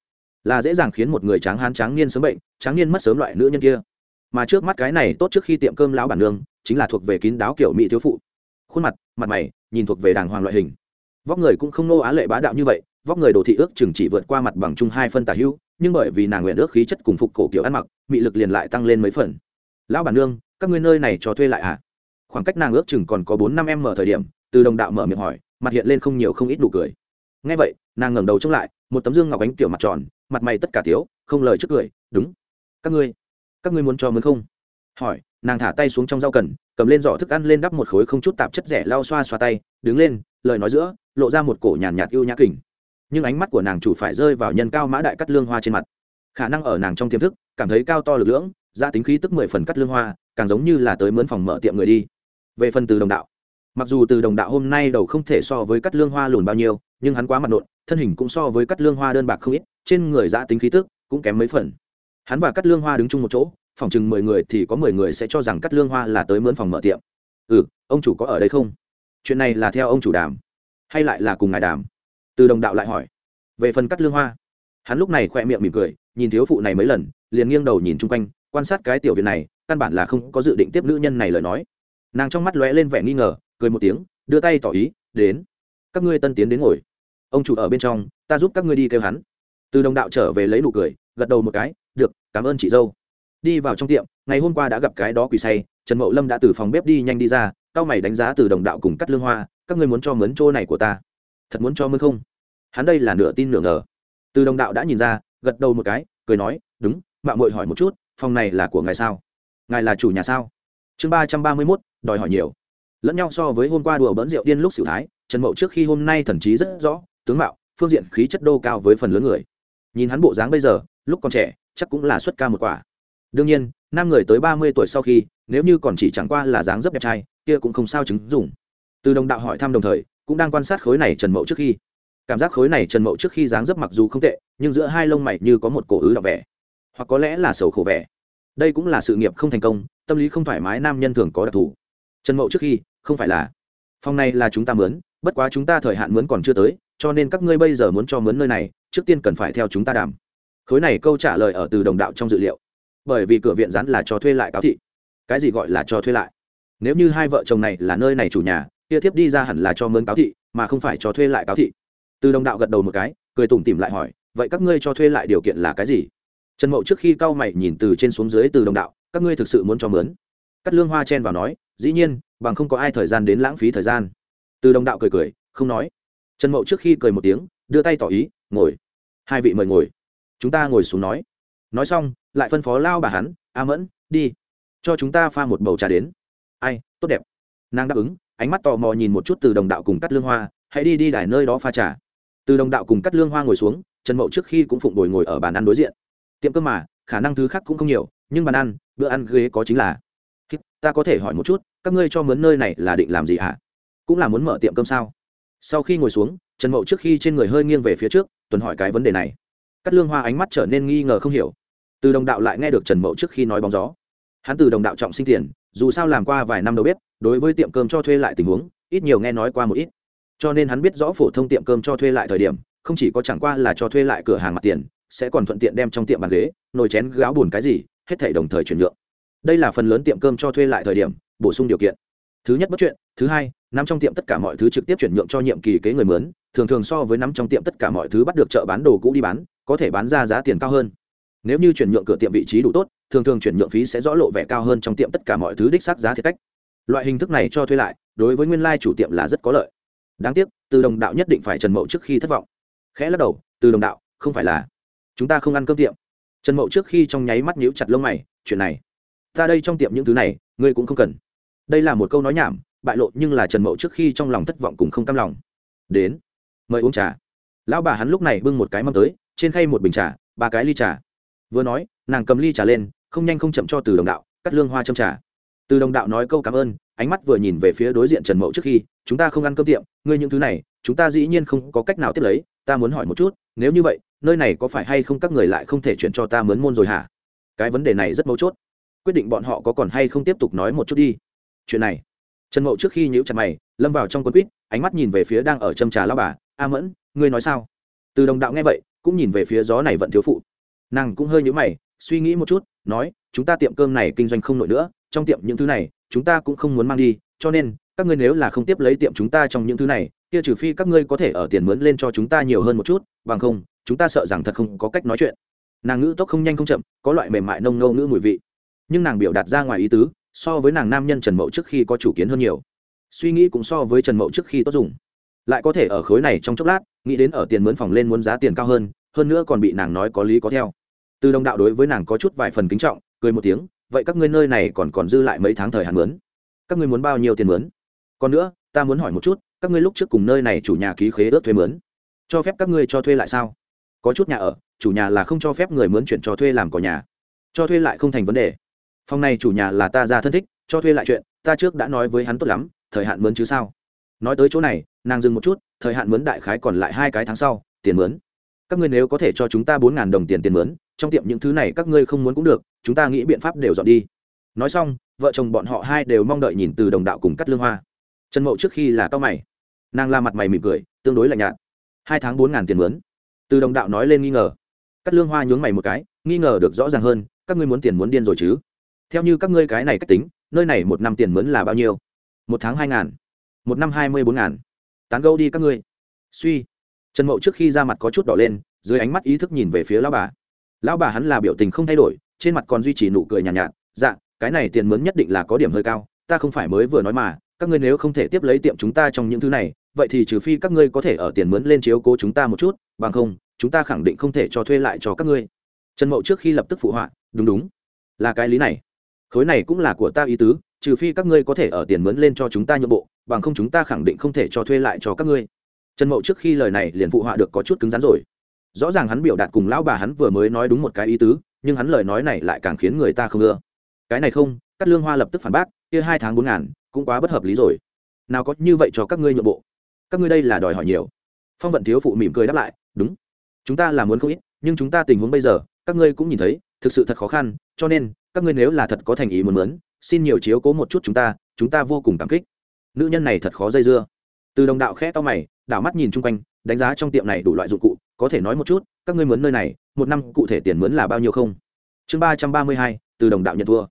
Là dễ dàng khiến một người tráng hán tráng niên sớm bệnh, tráng niên mất sớm loại nữ nhân kia. Mà trước mắt cái này tốt trước khi tiệm cơm lão bản nương, chính là thuộc về kín đáo kiểu mỹ thiếu phụ khuôn mặt mặt mày, nhìn thuộc về đàng hoàng loại hình. Vóc người cũng không nô á lệ bá đạo như vậy, vóc người đồ thị ước chừng chỉ vượt qua mặt bằng chung hai phân tả hữu, nhưng bởi vì nàng nguyện ước khí chất cùng phục cổ kiểu ăn mặc, mị lực liền lại tăng lên mấy phần. Lão bản nương, các ngươi nơi này cho thuê lại à? Khoảng cách nàng ước chừng còn có bốn năm em mở thời điểm, từ đồng đạo mở miệng hỏi, mặt hiện lên không nhiều không ít nụ cười. Ngay vậy, nàng ngẩng đầu trông lại, một tấm dương ngọc ánh kiểu mặt tròn, mặt mày tất cả thiếu không lời trước cười, đúng. Các ngươi các ngươi muốn cho mướn không? Hỏi, nàng thả tay xuống trong rau cần, cầm lên giỏ thức ăn lên đắp một khối không chút tạp chất rẻ lau xoa xoa tay, đứng lên, lời nói giữa, lộ ra một cổ nhàn nhạt yêu nhã kình. Nhưng ánh mắt của nàng chủ phải rơi vào nhân cao mã đại cắt lương hoa trên mặt. Khả năng ở nàng trong tiềm thức, cảm thấy cao to lực lưỡng ra tính khí tức mười phần cắt lương hoa, càng giống như là tới mướn phòng mở tiệm người đi. Về phần từ đồng đạo, mặc dù từ đồng đạo hôm nay đầu không thể so với cắt lương hoa lùn bao nhiêu, nhưng hắn quá mặt nộn, thân hình cũng so với cắt lương hoa đơn bạc không ít, trên người giã tính khí tức cũng kém mấy phần. Hắn và cắt lương hoa đứng chung một chỗ phòng chừng mười người thì có mười người sẽ cho rằng cắt lương hoa là tới mướn phòng mở tiệm. Ừ ông chủ có ở đây không? Chuyện này là theo ông chủ đàm, hay lại là cùng ngài đàm? Từ đồng đạo lại hỏi. Về phần cắt lương hoa, hắn lúc này khỏe miệng mỉm cười, nhìn thiếu phụ này mấy lần, liền nghiêng đầu nhìn chung quanh, quan sát cái tiểu viện này, căn bản là không có dự định tiếp nữ nhân này lời nói. Nàng trong mắt lóe lên vẻ nghi ngờ, cười một tiếng, đưa tay tỏ ý, đến, các ngươi tân tiến đến ngồi. Ông chủ ở bên trong, ta giúp các ngươi đi kêu hắn. Từ đồng đạo trở về lấy nụ cười, gật đầu một cái, được, cảm ơn chị dâu đi vào trong tiệm, ngày hôm qua đã gặp cái đó quỳ say, trần mậu lâm đã từ phòng bếp đi nhanh đi ra, cao mày đánh giá từ đồng đạo cùng cắt lương hoa, các ngươi muốn cho mướn chỗ này của ta. Thật muốn cho mướn không? Hắn đây là nửa tin nửa ngờ. Từ đồng đạo đã nhìn ra, gật đầu một cái, cười nói, đúng mạng mội hỏi một chút, phòng này là của ngài sao? Ngài là chủ nhà sao? Chương ba trăm ba mươi mốt, đòi hỏi nhiều. Lẫn nhau so với hôm qua đùa bỡn rượu điên lúc xỉu thái, trần mậu trước khi hôm nay thần trí rất rõ, tướng mạo, phương diện khí chất đô cao với phần lớn người. Nhìn hắn bộ dáng bây giờ, lúc còn trẻ, chắc cũng là xuất ca một quả đương nhiên, nam người tới ba mươi tuổi sau khi, nếu như còn chỉ chẳng qua là dáng dấp đẹp trai, kia cũng không sao chứng dùng từ đồng đạo hỏi thăm đồng thời, cũng đang quan sát khối này trần mậu trước khi. Cảm giác khối này trần mậu trước khi dáng dấp mặc dù không tệ, nhưng giữa hai lông mày như có một cổ ứ đọc vẻ. Hoặc có lẽ là sầu khổ vẻ. Đây cũng là sự nghiệp không thành công, tâm lý không thoải mái nam nhân thường có đặc thù. Trần mậu trước khi, không phải là. Phòng này là chúng ta mướn, bất quá chúng ta thời hạn mướn còn chưa tới, cho nên các ngươi bây giờ muốn cho mướn nơi này, trước tiên cần phải theo chúng ta đàm. Khối này câu trả lời ở từ đồng đạo trong dự liệu bởi vì cửa viện rắn là cho thuê lại cáo thị. Cái gì gọi là cho thuê lại? Nếu như hai vợ chồng này là nơi này chủ nhà, kia thiếp đi ra hẳn là cho mướn cáo thị, mà không phải cho thuê lại cáo thị. Từ đồng đạo gật đầu một cái, cười tủm tỉm lại hỏi, vậy các ngươi cho thuê lại điều kiện là cái gì? Trần mậu trước khi cao mày nhìn từ trên xuống dưới từ đồng đạo, các ngươi thực sự muốn cho mướn? Cắt lương hoa chen vào nói, dĩ nhiên, bằng không có ai thời gian đến lãng phí thời gian. Từ đồng đạo cười cười, không nói. Trần mậu trước khi cười một tiếng, đưa tay tỏ ý, ngồi. Hai vị mời ngồi. Chúng ta ngồi xuống nói. Nói xong lại phân phó lao bà hắn, a mẫn, đi, cho chúng ta pha một bầu trà đến. Ai, tốt đẹp. Nàng đáp ứng, ánh mắt tò mò nhìn một chút từ đồng đạo cùng cắt lương hoa, hãy đi đi, đài nơi đó pha trà. Từ đồng đạo cùng cắt lương hoa ngồi xuống, trần mậu trước khi cũng phụng đổi ngồi ở bàn ăn đối diện. Tiệm cơm mà, khả năng thứ khác cũng không nhiều, nhưng bàn ăn, bữa ăn ghế có chính là. Ta có thể hỏi một chút, các ngươi cho mướn nơi này là định làm gì hả? Cũng là muốn mở tiệm cơm sao? Sau khi ngồi xuống, trần mậu trước khi trên người hơi nghiêng về phía trước, tuần hỏi cái vấn đề này. Cắt lương hoa ánh mắt trở nên nghi ngờ không hiểu từ đồng đạo lại nghe được trần mậu trước khi nói bóng gió hắn từ đồng đạo trọng sinh tiền dù sao làm qua vài năm đầu bếp đối với tiệm cơm cho thuê lại tình huống ít nhiều nghe nói qua một ít cho nên hắn biết rõ phổ thông tiệm cơm cho thuê lại thời điểm không chỉ có chẳng qua là cho thuê lại cửa hàng mặt tiền sẽ còn thuận tiện đem trong tiệm bàn ghế nồi chén gáo bùn cái gì hết thể đồng thời chuyển nhượng đây là phần lớn tiệm cơm cho thuê lại thời điểm bổ sung điều kiện thứ nhất bất chuyện thứ hai nắm trong tiệm tất cả mọi thứ trực tiếp chuyển nhượng cho nhiệm kỳ kế người mướn thường thường so với nắm trong tiệm tất cả mọi thứ bắt được chợ bán đồ cũ đi bán có thể bán ra giá tiền cao hơn nếu như chuyển nhượng cửa tiệm vị trí đủ tốt, thường thường chuyển nhượng phí sẽ rõ lộ vẻ cao hơn trong tiệm tất cả mọi thứ đích xác giá thiệt cách. Loại hình thức này cho thuê lại, đối với nguyên lai chủ tiệm là rất có lợi. Đáng tiếc, từ đồng đạo nhất định phải trần mậu trước khi thất vọng. Khẽ lắc đầu, từ đồng đạo, không phải là chúng ta không ăn cơm tiệm. Trần mậu trước khi trong nháy mắt nhíu chặt lông mày, chuyện này, ta đây trong tiệm những thứ này, ngươi cũng không cần. Đây là một câu nói nhảm, bại lộ nhưng là trần mậu trước khi trong lòng thất vọng cùng không cam lòng. Đến, mời uống trà. Lão bà hắn lúc này bưng một cái mâm tới, trên khay một bình trà, ba cái ly trà vừa nói, nàng cầm ly trà lên, không nhanh không chậm cho từ đồng đạo cắt lương hoa châm trà. Từ đồng đạo nói câu cảm ơn, ánh mắt vừa nhìn về phía đối diện trần mậu trước khi, chúng ta không ăn cơm tiệm, ngươi những thứ này, chúng ta dĩ nhiên không có cách nào tiếp lấy, ta muốn hỏi một chút, nếu như vậy, nơi này có phải hay không các người lại không thể chuyển cho ta mướn môn rồi hả? Cái vấn đề này rất mấu chốt. Quyết định bọn họ có còn hay không tiếp tục nói một chút đi. Chuyện này. Trần mậu trước khi nhíu chặt mày, lâm vào trong quân quýt, ánh mắt nhìn về phía đang ở châm trà lao bà, a mẫn, ngươi nói sao? Từ đồng đạo nghe vậy, cũng nhìn về phía gió này vẫn thiếu phụ nàng cũng hơi nhíu mày, suy nghĩ một chút, nói, chúng ta tiệm cơm này kinh doanh không nổi nữa, trong tiệm những thứ này, chúng ta cũng không muốn mang đi, cho nên, các ngươi nếu là không tiếp lấy tiệm chúng ta trong những thứ này, kia trừ phi các ngươi có thể ở tiền mướn lên cho chúng ta nhiều hơn một chút, bằng không, chúng ta sợ rằng thật không có cách nói chuyện. Nàng ngữ tốc không nhanh không chậm, có loại mềm mại nông nâu ngữ mùi vị. Nhưng nàng biểu đạt ra ngoài ý tứ, so với nàng nam nhân trần mậu trước khi có chủ kiến hơn nhiều. Suy nghĩ cũng so với trần mậu trước khi tốt dùng. Lại có thể ở khối này trong chốc lát, nghĩ đến ở tiền mướn phòng lên muốn giá tiền cao hơn hơn nữa còn bị nàng nói có lý có theo từ đồng đạo đối với nàng có chút vài phần kính trọng, cười một tiếng, vậy các ngươi nơi này còn còn dư lại mấy tháng thời hạn mướn? Các ngươi muốn bao nhiêu tiền mướn? Còn nữa, ta muốn hỏi một chút, các ngươi lúc trước cùng nơi này chủ nhà ký khế ước thuê mướn, cho phép các ngươi cho thuê lại sao? Có chút nhà ở, chủ nhà là không cho phép người mướn chuyển cho thuê làm có nhà. Cho thuê lại không thành vấn đề. Phòng này chủ nhà là ta ra thân thích, cho thuê lại chuyện, ta trước đã nói với hắn tốt lắm, thời hạn mướn chứ sao? Nói tới chỗ này, nàng dừng một chút, thời hạn mướn đại khái còn lại hai cái tháng sau, tiền mướn. Các ngươi nếu có thể cho chúng ta bốn đồng tiền tiền mướn trong tiệm những thứ này các ngươi không muốn cũng được, chúng ta nghĩ biện pháp đều dọn đi. Nói xong, vợ chồng bọn họ hai đều mong đợi nhìn từ đồng đạo cùng cắt lương hoa. Trần mậu trước khi là cao mày. Nàng la mặt mày mỉm cười, tương đối lạnh nhạt. Hai tháng bốn ngàn tiền mướn. Từ đồng đạo nói lên nghi ngờ. Cắt lương hoa nhướng mày một cái, nghi ngờ được rõ ràng hơn, các ngươi muốn tiền muốn điên rồi chứ? Theo như các ngươi cái này cách tính, nơi này một năm tiền mướn là bao nhiêu? Một tháng hai ngàn, một năm hai mươi bốn ngàn. Tán gâu đi các ngươi. Suy. Trần mậu trước khi ra mặt có chút đỏ lên, dưới ánh mắt ý thức nhìn về phía lão bà lão bà hắn là biểu tình không thay đổi trên mặt còn duy trì nụ cười nhàn nhạt, nhạt dạ cái này tiền mướn nhất định là có điểm hơi cao ta không phải mới vừa nói mà các ngươi nếu không thể tiếp lấy tiệm chúng ta trong những thứ này vậy thì trừ phi các ngươi có thể ở tiền mướn lên chiếu cố chúng ta một chút bằng không chúng ta khẳng định không thể cho thuê lại cho các ngươi. Trần mậu trước khi lập tức phụ họa đúng đúng là cái lý này. Khối này cũng là của ta ý tứ trừ phi các ngươi có thể ở tiền mướn lên cho chúng ta nhượng bộ bằng không chúng ta khẳng định không thể cho thuê lại cho các ngươi. Trần mậu trước khi lời này liền phụ họa được có chút cứng rắn rồi rõ ràng hắn biểu đạt cùng lão bà hắn vừa mới nói đúng một cái ý tứ, nhưng hắn lời nói này lại càng khiến người ta không ưa. Cái này không cắt lương hoa lập tức phản bác, kia hai tháng bốn ngàn, cũng quá bất hợp lý rồi. Nào có như vậy cho các ngươi nhượng bộ. Các ngươi đây là đòi hỏi nhiều. Phong vận thiếu phụ mỉm cười đáp lại, đúng, chúng ta là muốn không ít, nhưng chúng ta tình huống bây giờ, các ngươi cũng nhìn thấy, thực sự thật khó khăn, cho nên, các ngươi nếu là thật có thành ý muốn mướn, xin nhiều chiếu cố một chút chúng ta chúng ta vô cùng cảm kích. Nữ nhân này thật khó dây dưa. Từ đồng đạo khẽ to mày, đảo mắt nhìn chung quanh, đánh giá trong tiệm này đủ loại dụng cụ có thể nói một chút, các ngươi mướn nơi này, một năm cụ thể tiền mướn là bao nhiêu không? Chương ba trăm ba mươi hai, từ đồng đạo nhận thua.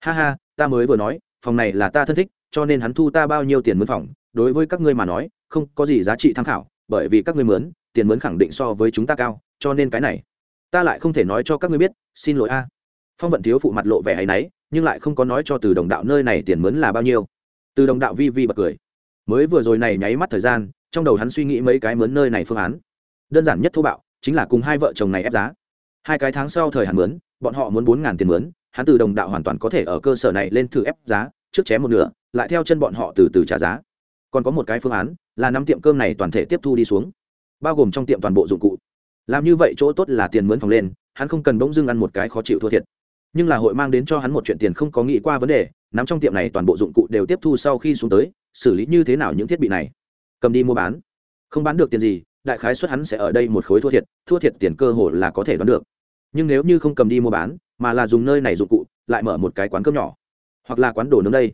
Ha ha, ta mới vừa nói, phòng này là ta thân thích, cho nên hắn thu ta bao nhiêu tiền mướn phòng, đối với các ngươi mà nói, không có gì giá trị tham khảo, bởi vì các ngươi mướn, tiền mướn khẳng định so với chúng ta cao, cho nên cái này, ta lại không thể nói cho các ngươi biết, xin lỗi a. Phong vận thiếu phụ mặt lộ vẻ hay náy, nhưng lại không có nói cho từ đồng đạo nơi này tiền mướn là bao nhiêu. Từ đồng đạo vi vi bật cười. Mới vừa rồi này nháy mắt thời gian, trong đầu hắn suy nghĩ mấy cái mướn nơi này phương án đơn giản nhất thô bạo, chính là cùng hai vợ chồng này ép giá. Hai cái tháng sau thời hạn mướn, bọn họ muốn bốn ngàn tiền mướn, hắn từ đồng đạo hoàn toàn có thể ở cơ sở này lên thử ép giá, trước chém một nửa, lại theo chân bọn họ từ từ trả giá. Còn có một cái phương án, là năm tiệm cơm này toàn thể tiếp thu đi xuống, bao gồm trong tiệm toàn bộ dụng cụ. Làm như vậy chỗ tốt là tiền mướn phòng lên, hắn không cần bỗng dưng ăn một cái khó chịu thua thiệt. Nhưng là hội mang đến cho hắn một chuyện tiền không có nghĩ qua vấn đề, nắm trong tiệm này toàn bộ dụng cụ đều tiếp thu sau khi xuống tới, xử lý như thế nào những thiết bị này? Cầm đi mua bán. Không bán được tiền gì đại khái suất hắn sẽ ở đây một khối thua thiệt thua thiệt tiền cơ hồ là có thể đoán được. Nhưng nếu như không cầm đi mua bán, mà là dùng nơi này dụng cụ, lại mở một cái quán cơm nhỏ, hoặc là quán đồ nướng đây.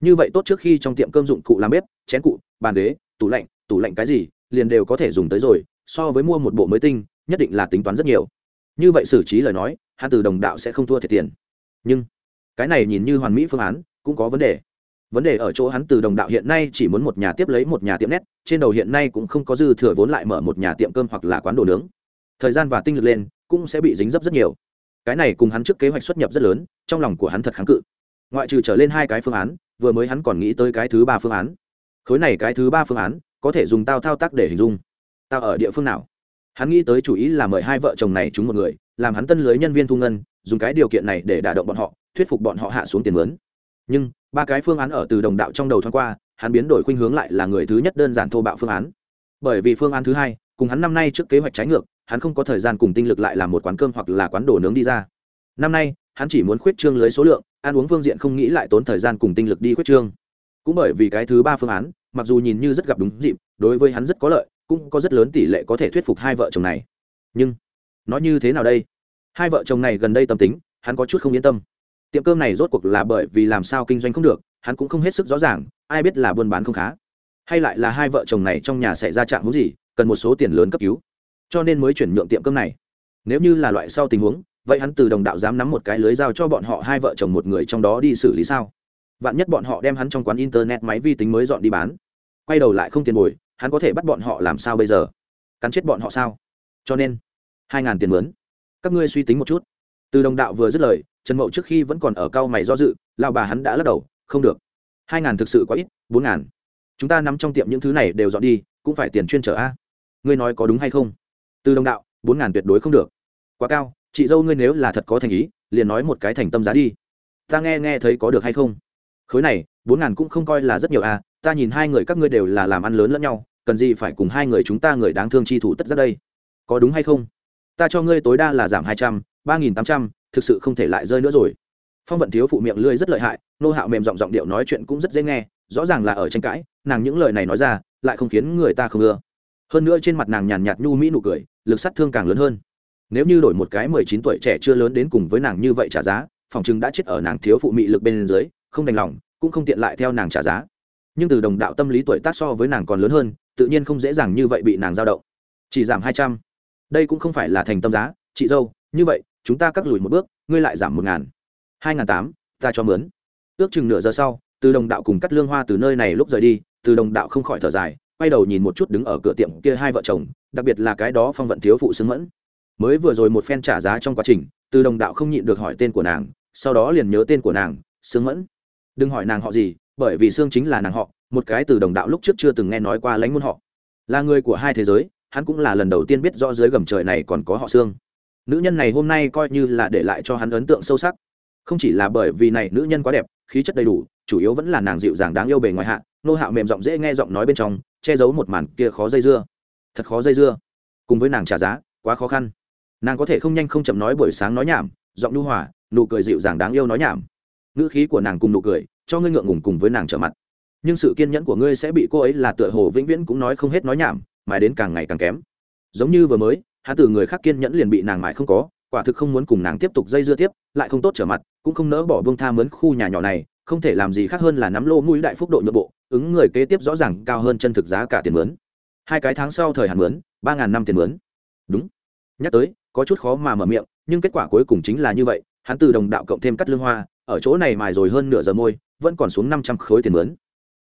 Như vậy tốt trước khi trong tiệm cơm dụng cụ làm bếp, chén cụ, bàn ghế, tủ lạnh tủ lạnh cái gì, liền đều có thể dùng tới rồi, so với mua một bộ mới tinh, nhất định là tính toán rất nhiều. Như vậy xử trí lời nói, hắn từ đồng đạo sẽ không thua thiệt tiền. Nhưng cái này nhìn như hoàn mỹ phương án, cũng có vấn đề vấn đề ở chỗ hắn từ đồng đạo hiện nay chỉ muốn một nhà tiếp lấy một nhà tiệm nét, trên đầu hiện nay cũng không có dư thừa vốn lại mở một nhà tiệm cơm hoặc là quán đồ nướng. Thời gian và tinh lực lên, cũng sẽ bị dính dấp rất nhiều. Cái này cùng hắn trước kế hoạch xuất nhập rất lớn, trong lòng của hắn thật kháng cự. Ngoại trừ trở lên hai cái phương án, vừa mới hắn còn nghĩ tới cái thứ ba phương án. Khối này cái thứ ba phương án, có thể dùng tao thao tác để hình dung. Tao ở địa phương nào? Hắn nghĩ tới chủ ý là mời hai vợ chồng này chúng một người, làm hắn tân lưới nhân viên thu ngân, dùng cái điều kiện này để đả động bọn họ, thuyết phục bọn họ hạ xuống tiền mướn. Nhưng ba cái phương án ở từ đồng đạo trong đầu thoáng qua, hắn biến đổi khuynh hướng lại là người thứ nhất đơn giản thô bạo phương án. Bởi vì phương án thứ hai, cùng hắn năm nay trước kế hoạch trái ngược, hắn không có thời gian cùng tinh lực lại làm một quán cơm hoặc là quán đồ nướng đi ra. Năm nay, hắn chỉ muốn khuyết trương lưới số lượng, ăn uống phương diện không nghĩ lại tốn thời gian cùng tinh lực đi khuyết trương. Cũng bởi vì cái thứ ba phương án, mặc dù nhìn như rất gặp đúng dịp, đối với hắn rất có lợi, cũng có rất lớn tỷ lệ có thể thuyết phục hai vợ chồng này. Nhưng nói như thế nào đây? Hai vợ chồng này gần đây tâm tính, hắn có chút không yên tâm tiệm cơm này rốt cuộc là bởi vì làm sao kinh doanh không được, hắn cũng không hết sức rõ ràng, ai biết là buôn bán không khá. Hay lại là hai vợ chồng này trong nhà xảy ra trạng huống gì, cần một số tiền lớn cấp cứu. Cho nên mới chuyển nhượng tiệm cơm này. Nếu như là loại sau tình huống, vậy hắn từ đồng đạo dám nắm một cái lưới giao cho bọn họ hai vợ chồng một người trong đó đi xử lý sao? Vạn nhất bọn họ đem hắn trong quán internet máy vi tính mới dọn đi bán. Quay đầu lại không tiền bồi, hắn có thể bắt bọn họ làm sao bây giờ? Cắn chết bọn họ sao? Cho nên, hai ngàn tiền mướn các ngươi suy tính một chút. Từ đồng đạo vừa dứt lời trần mậu trước khi vẫn còn ở cao mày do dự lao bà hắn đã lắc đầu, không được. Hai ngàn thực sự quá ít, bốn ngàn. Chúng ta nắm trong tiệm những thứ này đều dọn đi, cũng phải tiền chuyên trở a. Ngươi nói có đúng hay không? Từ đồng đạo, bốn ngàn tuyệt đối không được. Quá cao, chị dâu ngươi nếu là thật có thành ý, liền nói một cái thành tâm giá đi. Ta nghe nghe thấy có được hay không? Khối này, bốn ngàn cũng không coi là rất nhiều a, ta nhìn hai người các ngươi đều là làm ăn lớn lẫn nhau, cần gì phải cùng hai người chúng ta người đáng thương chi thủ tất ra đây? Có đúng hay không? Ta cho ngươi tối đa là giảm hai trăm, ba nghìn tám trăm thực sự không thể lại rơi nữa rồi. Phong vận thiếu phụ miệng lưỡi rất lợi hại, nô hạo mềm giọng giọng điệu nói chuyện cũng rất dễ nghe, rõ ràng là ở tranh cãi, nàng những lời này nói ra, lại không khiến người ta không ưa. Hơn nữa trên mặt nàng nhàn nhạt nhu mỹ nụ cười, lực sát thương càng lớn hơn. Nếu như đổi một cái mười chín tuổi trẻ chưa lớn đến cùng với nàng như vậy trả giá, phòng chừng đã chết ở nàng thiếu phụ mị lực bên dưới, không đành lòng, cũng không tiện lại theo nàng trả giá. Nhưng từ đồng đạo tâm lý tuổi tác so với nàng còn lớn hơn, tự nhiên không dễ dàng như vậy bị nàng giao động. Chỉ giảm hai trăm. Đây cũng không phải là thành tâm giá, chị dâu, như vậy chúng ta cắt lùi một bước, ngươi lại giảm một ngàn, hai ngàn tám, ta cho mướn. Ước chừng nửa giờ sau, từ đồng đạo cùng cắt lương hoa từ nơi này lúc rời đi, từ đồng đạo không khỏi thở dài, quay đầu nhìn một chút đứng ở cửa tiệm kia hai vợ chồng, đặc biệt là cái đó phong vận thiếu phụ xứng mẫn. Mới vừa rồi một phen trả giá trong quá trình, từ đồng đạo không nhịn được hỏi tên của nàng, sau đó liền nhớ tên của nàng sướng mẫn. Đừng hỏi nàng họ gì, bởi vì xương chính là nàng họ, một cái từ đồng đạo lúc trước chưa từng nghe nói qua lãnh môn họ. Là người của hai thế giới, hắn cũng là lần đầu tiên biết rõ dưới gầm trời này còn có họ xương nữ nhân này hôm nay coi như là để lại cho hắn ấn tượng sâu sắc. Không chỉ là bởi vì này nữ nhân quá đẹp, khí chất đầy đủ, chủ yếu vẫn là nàng dịu dàng đáng yêu bề ngoài hạ, nô hạo mềm giọng dễ nghe giọng nói bên trong, che giấu một màn kia khó dây dưa. Thật khó dây dưa. Cùng với nàng trả giá, quá khó khăn. Nàng có thể không nhanh không chậm nói buổi sáng nói nhảm, giọng nhu hòa, nụ cười dịu dàng đáng yêu nói nhảm. Ngữ khí của nàng cùng nụ cười, cho ngươi ngượng ngùng cùng với nàng trở mặt. Nhưng sự kiên nhẫn của ngươi sẽ bị cô ấy là tựa hồ vĩnh viễn cũng nói không hết nói nhảm mà đến càng ngày càng kém. Giống như vừa mới hắn từ người khác kiên nhẫn liền bị nàng mãi không có, quả thực không muốn cùng nàng tiếp tục dây dưa tiếp, lại không tốt trở mặt, cũng không nỡ bỏ vương tha mướn khu nhà nhỏ này, không thể làm gì khác hơn là nắm lô mũi đại phúc độ nhượng bộ, ứng người kế tiếp rõ ràng cao hơn chân thực giá cả tiền mướn. Hai cái tháng sau thời hạn mướn, ba ngàn năm tiền mướn. Đúng. Nhắc tới, có chút khó mà mở miệng, nhưng kết quả cuối cùng chính là như vậy, hắn từ đồng đạo cộng thêm cắt lương hoa, ở chỗ này mài rồi hơn nửa giờ môi, vẫn còn xuống năm trăm khối tiền mướn.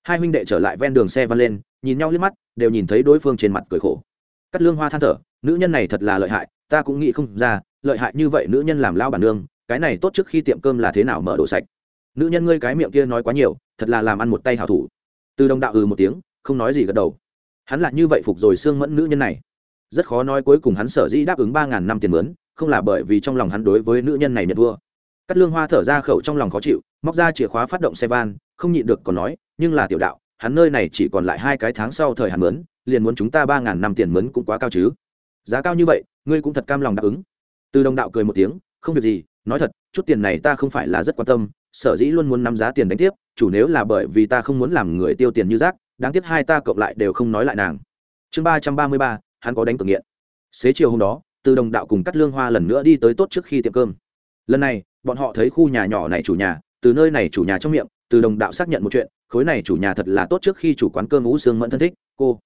Hai huynh đệ trở lại ven đường xe văn lên, nhìn nhau liếc mắt, đều nhìn thấy đối phương trên mặt cười khổ. Cắt lương hoa than thở nữ nhân này thật là lợi hại, ta cũng nghĩ không ra, lợi hại như vậy nữ nhân làm lao bản nương, cái này tốt trước khi tiệm cơm là thế nào mở đồ sạch. Nữ nhân ngươi cái miệng kia nói quá nhiều, thật là làm ăn một tay hảo thủ. Từ đồng đạo ừ một tiếng, không nói gì gật đầu. Hắn là như vậy phục rồi xương mẫn nữ nhân này. Rất khó nói cuối cùng hắn sở dĩ đáp ứng ba ngàn năm tiền mướn, không là bởi vì trong lòng hắn đối với nữ nhân này nhận vua cắt lương hoa thở ra khẩu trong lòng khó chịu, móc ra chìa khóa phát động xe van, không nhịn được còn nói, nhưng là tiểu đạo, hắn nơi này chỉ còn lại hai cái tháng sau thời hạn mướn, liền muốn chúng ta ba ngàn năm tiền mướn cũng quá cao chứ giá cao như vậy, ngươi cũng thật cam lòng đáp ứng. Từ đồng đạo cười một tiếng, không việc gì, nói thật, chút tiền này ta không phải là rất quan tâm, sở dĩ luôn muốn nắm giá tiền đánh tiếp, chủ nếu là bởi vì ta không muốn làm người tiêu tiền như rác, đáng tiếc hai ta cộng lại đều không nói lại nàng. Chương ba trăm ba mươi ba, hắn có đánh tự nghiện. Xế chiều hôm đó, từ đồng đạo cùng cắt lương hoa lần nữa đi tới tốt trước khi tiệm cơm. Lần này, bọn họ thấy khu nhà nhỏ này chủ nhà, từ nơi này chủ nhà trong miệng, từ đồng đạo xác nhận một chuyện, khối này chủ nhà thật là tốt trước khi chủ quán cơm ngũ sương mẫn thân thích, cô.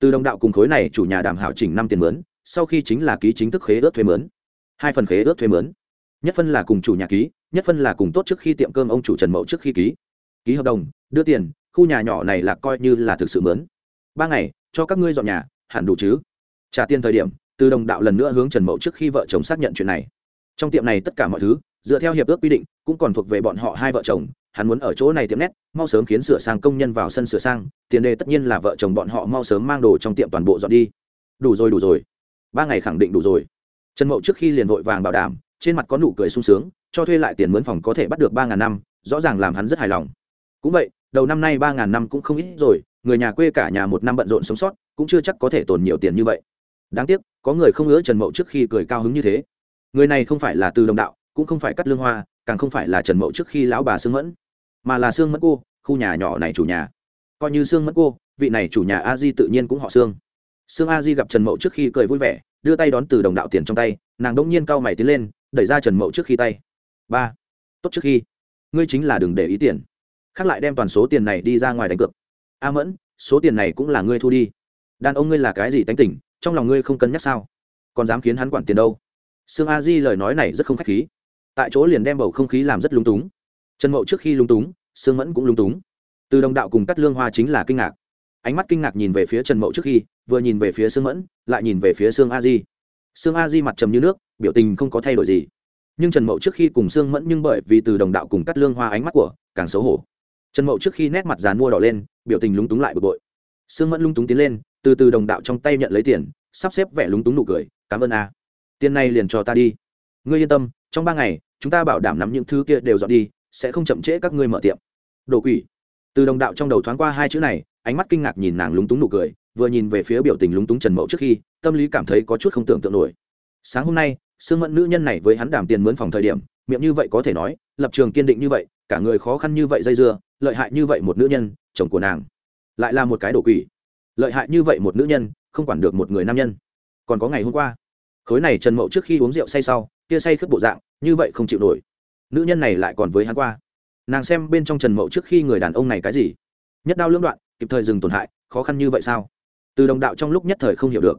Từ đồng đạo cùng khối này chủ nhà đảm hảo chỉnh năm tiền mướn sau khi chính là ký chính thức khế ước thuê mướn. Hai phần khế ước thuê mướn. Nhất phân là cùng chủ nhà ký, nhất phân là cùng tốt trước khi tiệm cơm ông chủ trần mậu trước khi ký. Ký hợp đồng, đưa tiền, khu nhà nhỏ này là coi như là thực sự mướn. Ba ngày, cho các ngươi dọn nhà, hẳn đủ chứ? Trả tiền thời điểm, từ đồng đạo lần nữa hướng trần mậu trước khi vợ chồng xác nhận chuyện này. Trong tiệm này tất cả mọi thứ, dựa theo hiệp ước quy định, cũng còn thuộc về bọn họ hai vợ chồng. Hắn muốn ở chỗ này tiệm nét, mau sớm khiến sửa sang công nhân vào sân sửa sang, tiền đề tất nhiên là vợ chồng bọn họ mau sớm mang đồ trong tiệm toàn bộ dọn đi. Đủ rồi đủ rồi ba ngày khẳng định đủ rồi. Trần mậu trước khi liền vội vàng bảo đảm, trên mặt có nụ cười sung sướng, cho thuê lại tiền mướn phòng có thể bắt được ba ngàn năm, rõ ràng làm hắn rất hài lòng. Cũng vậy, đầu năm nay ba ngàn năm cũng không ít rồi, người nhà quê cả nhà một năm bận rộn sống sót, cũng chưa chắc có thể tồn nhiều tiền như vậy. Đáng tiếc, có người không ngỡ trần mậu trước khi cười cao hứng như thế. Người này không phải là từ đồng đạo, cũng không phải cắt lương hoa, càng không phải là trần mậu trước khi lão bà sương mẫn, mà là sương mẫn cô, khu nhà nhỏ này chủ nhà. Coi như sương mẫn cô, vị này chủ nhà a di tự nhiên cũng họ sương sương a di gặp trần mậu trước khi cười vui vẻ, đưa tay đón từ đồng đạo tiền trong tay, nàng đông nhiên cau mày tiến lên, đẩy ra trần mậu trước khi tay. Ba, tốt trước khi. Ngươi chính là đừng để ý tiền. Khác lại đem toàn số tiền này đi ra ngoài đánh cược. A mẫn, số tiền này cũng là ngươi thu đi. Đàn ông ngươi là cái gì tánh tỉnh trong lòng ngươi không cân nhắc sao? Còn dám khiến hắn quản tiền đâu? Sương a di lời nói này rất không k h á c h khí. Tại chỗ liền đem bầu không khí làm rất lung túng. Trần mậu trước khi lung túng, sương mẫn cũng lung túng. Từ đồng đạo cùng cắt lương hoa chính là kinh ngạc. Ánh mắt kinh ngạc nhìn về phía trần mậu trước khi vừa nhìn về phía sương mẫn, lại nhìn về phía sương a di sương a di mặt trầm như nước, biểu tình không có thay đổi gì. Nhưng trần mậu trước khi cùng sương mẫn nhưng bởi vì từ đồng đạo cùng cắt lương hoa ánh mắt của càng xấu hổ. Trần mậu trước khi nét mặt dàn mua đỏ lên, biểu tình lúng túng lại bực bội. Sương mẫn lúng túng tiến lên, từ từ đồng đạo trong tay nhận lấy tiền, sắp xếp vẻ lúng túng nụ cười, cảm ơn a. Tiền này liền cho ta đi. Ngươi yên tâm, trong ba ngày, chúng ta bảo đảm nắm những thứ kia đều dọn đi, sẽ không chậm trễ các ngươi mở tiệm. Đồ quỷ. Từ đồng đạo trong đầu thoáng qua hai chữ này, ánh mắt kinh ngạc nhìn nàng lúng túng nụ cười vừa nhìn về phía biểu tình lúng túng trần mậu trước khi, tâm lý cảm thấy có chút không tưởng tượng nổi. Sáng hôm nay, sương mẫn nữ nhân này với hắn đảm tiền mướn phòng thời điểm, miệng như vậy có thể nói, lập trường kiên định như vậy, cả người khó khăn như vậy dây dưa, lợi hại như vậy một nữ nhân, chồng của nàng lại là một cái đồ quỷ. Lợi hại như vậy một nữ nhân, không quản được một người nam nhân. Còn có ngày hôm qua, khối này trần mậu trước khi uống rượu say sau, kia say khướp bộ dạng, như vậy không chịu nổi. Nữ nhân này lại còn với hắn qua. Nàng xem bên trong trần mậu trước khi người đàn ông này cái gì? Nhất đao lưỡng đoạn, kịp thời dừng tổn hại, khó khăn như vậy sao? Từ đồng đạo trong lúc nhất thời không hiểu được.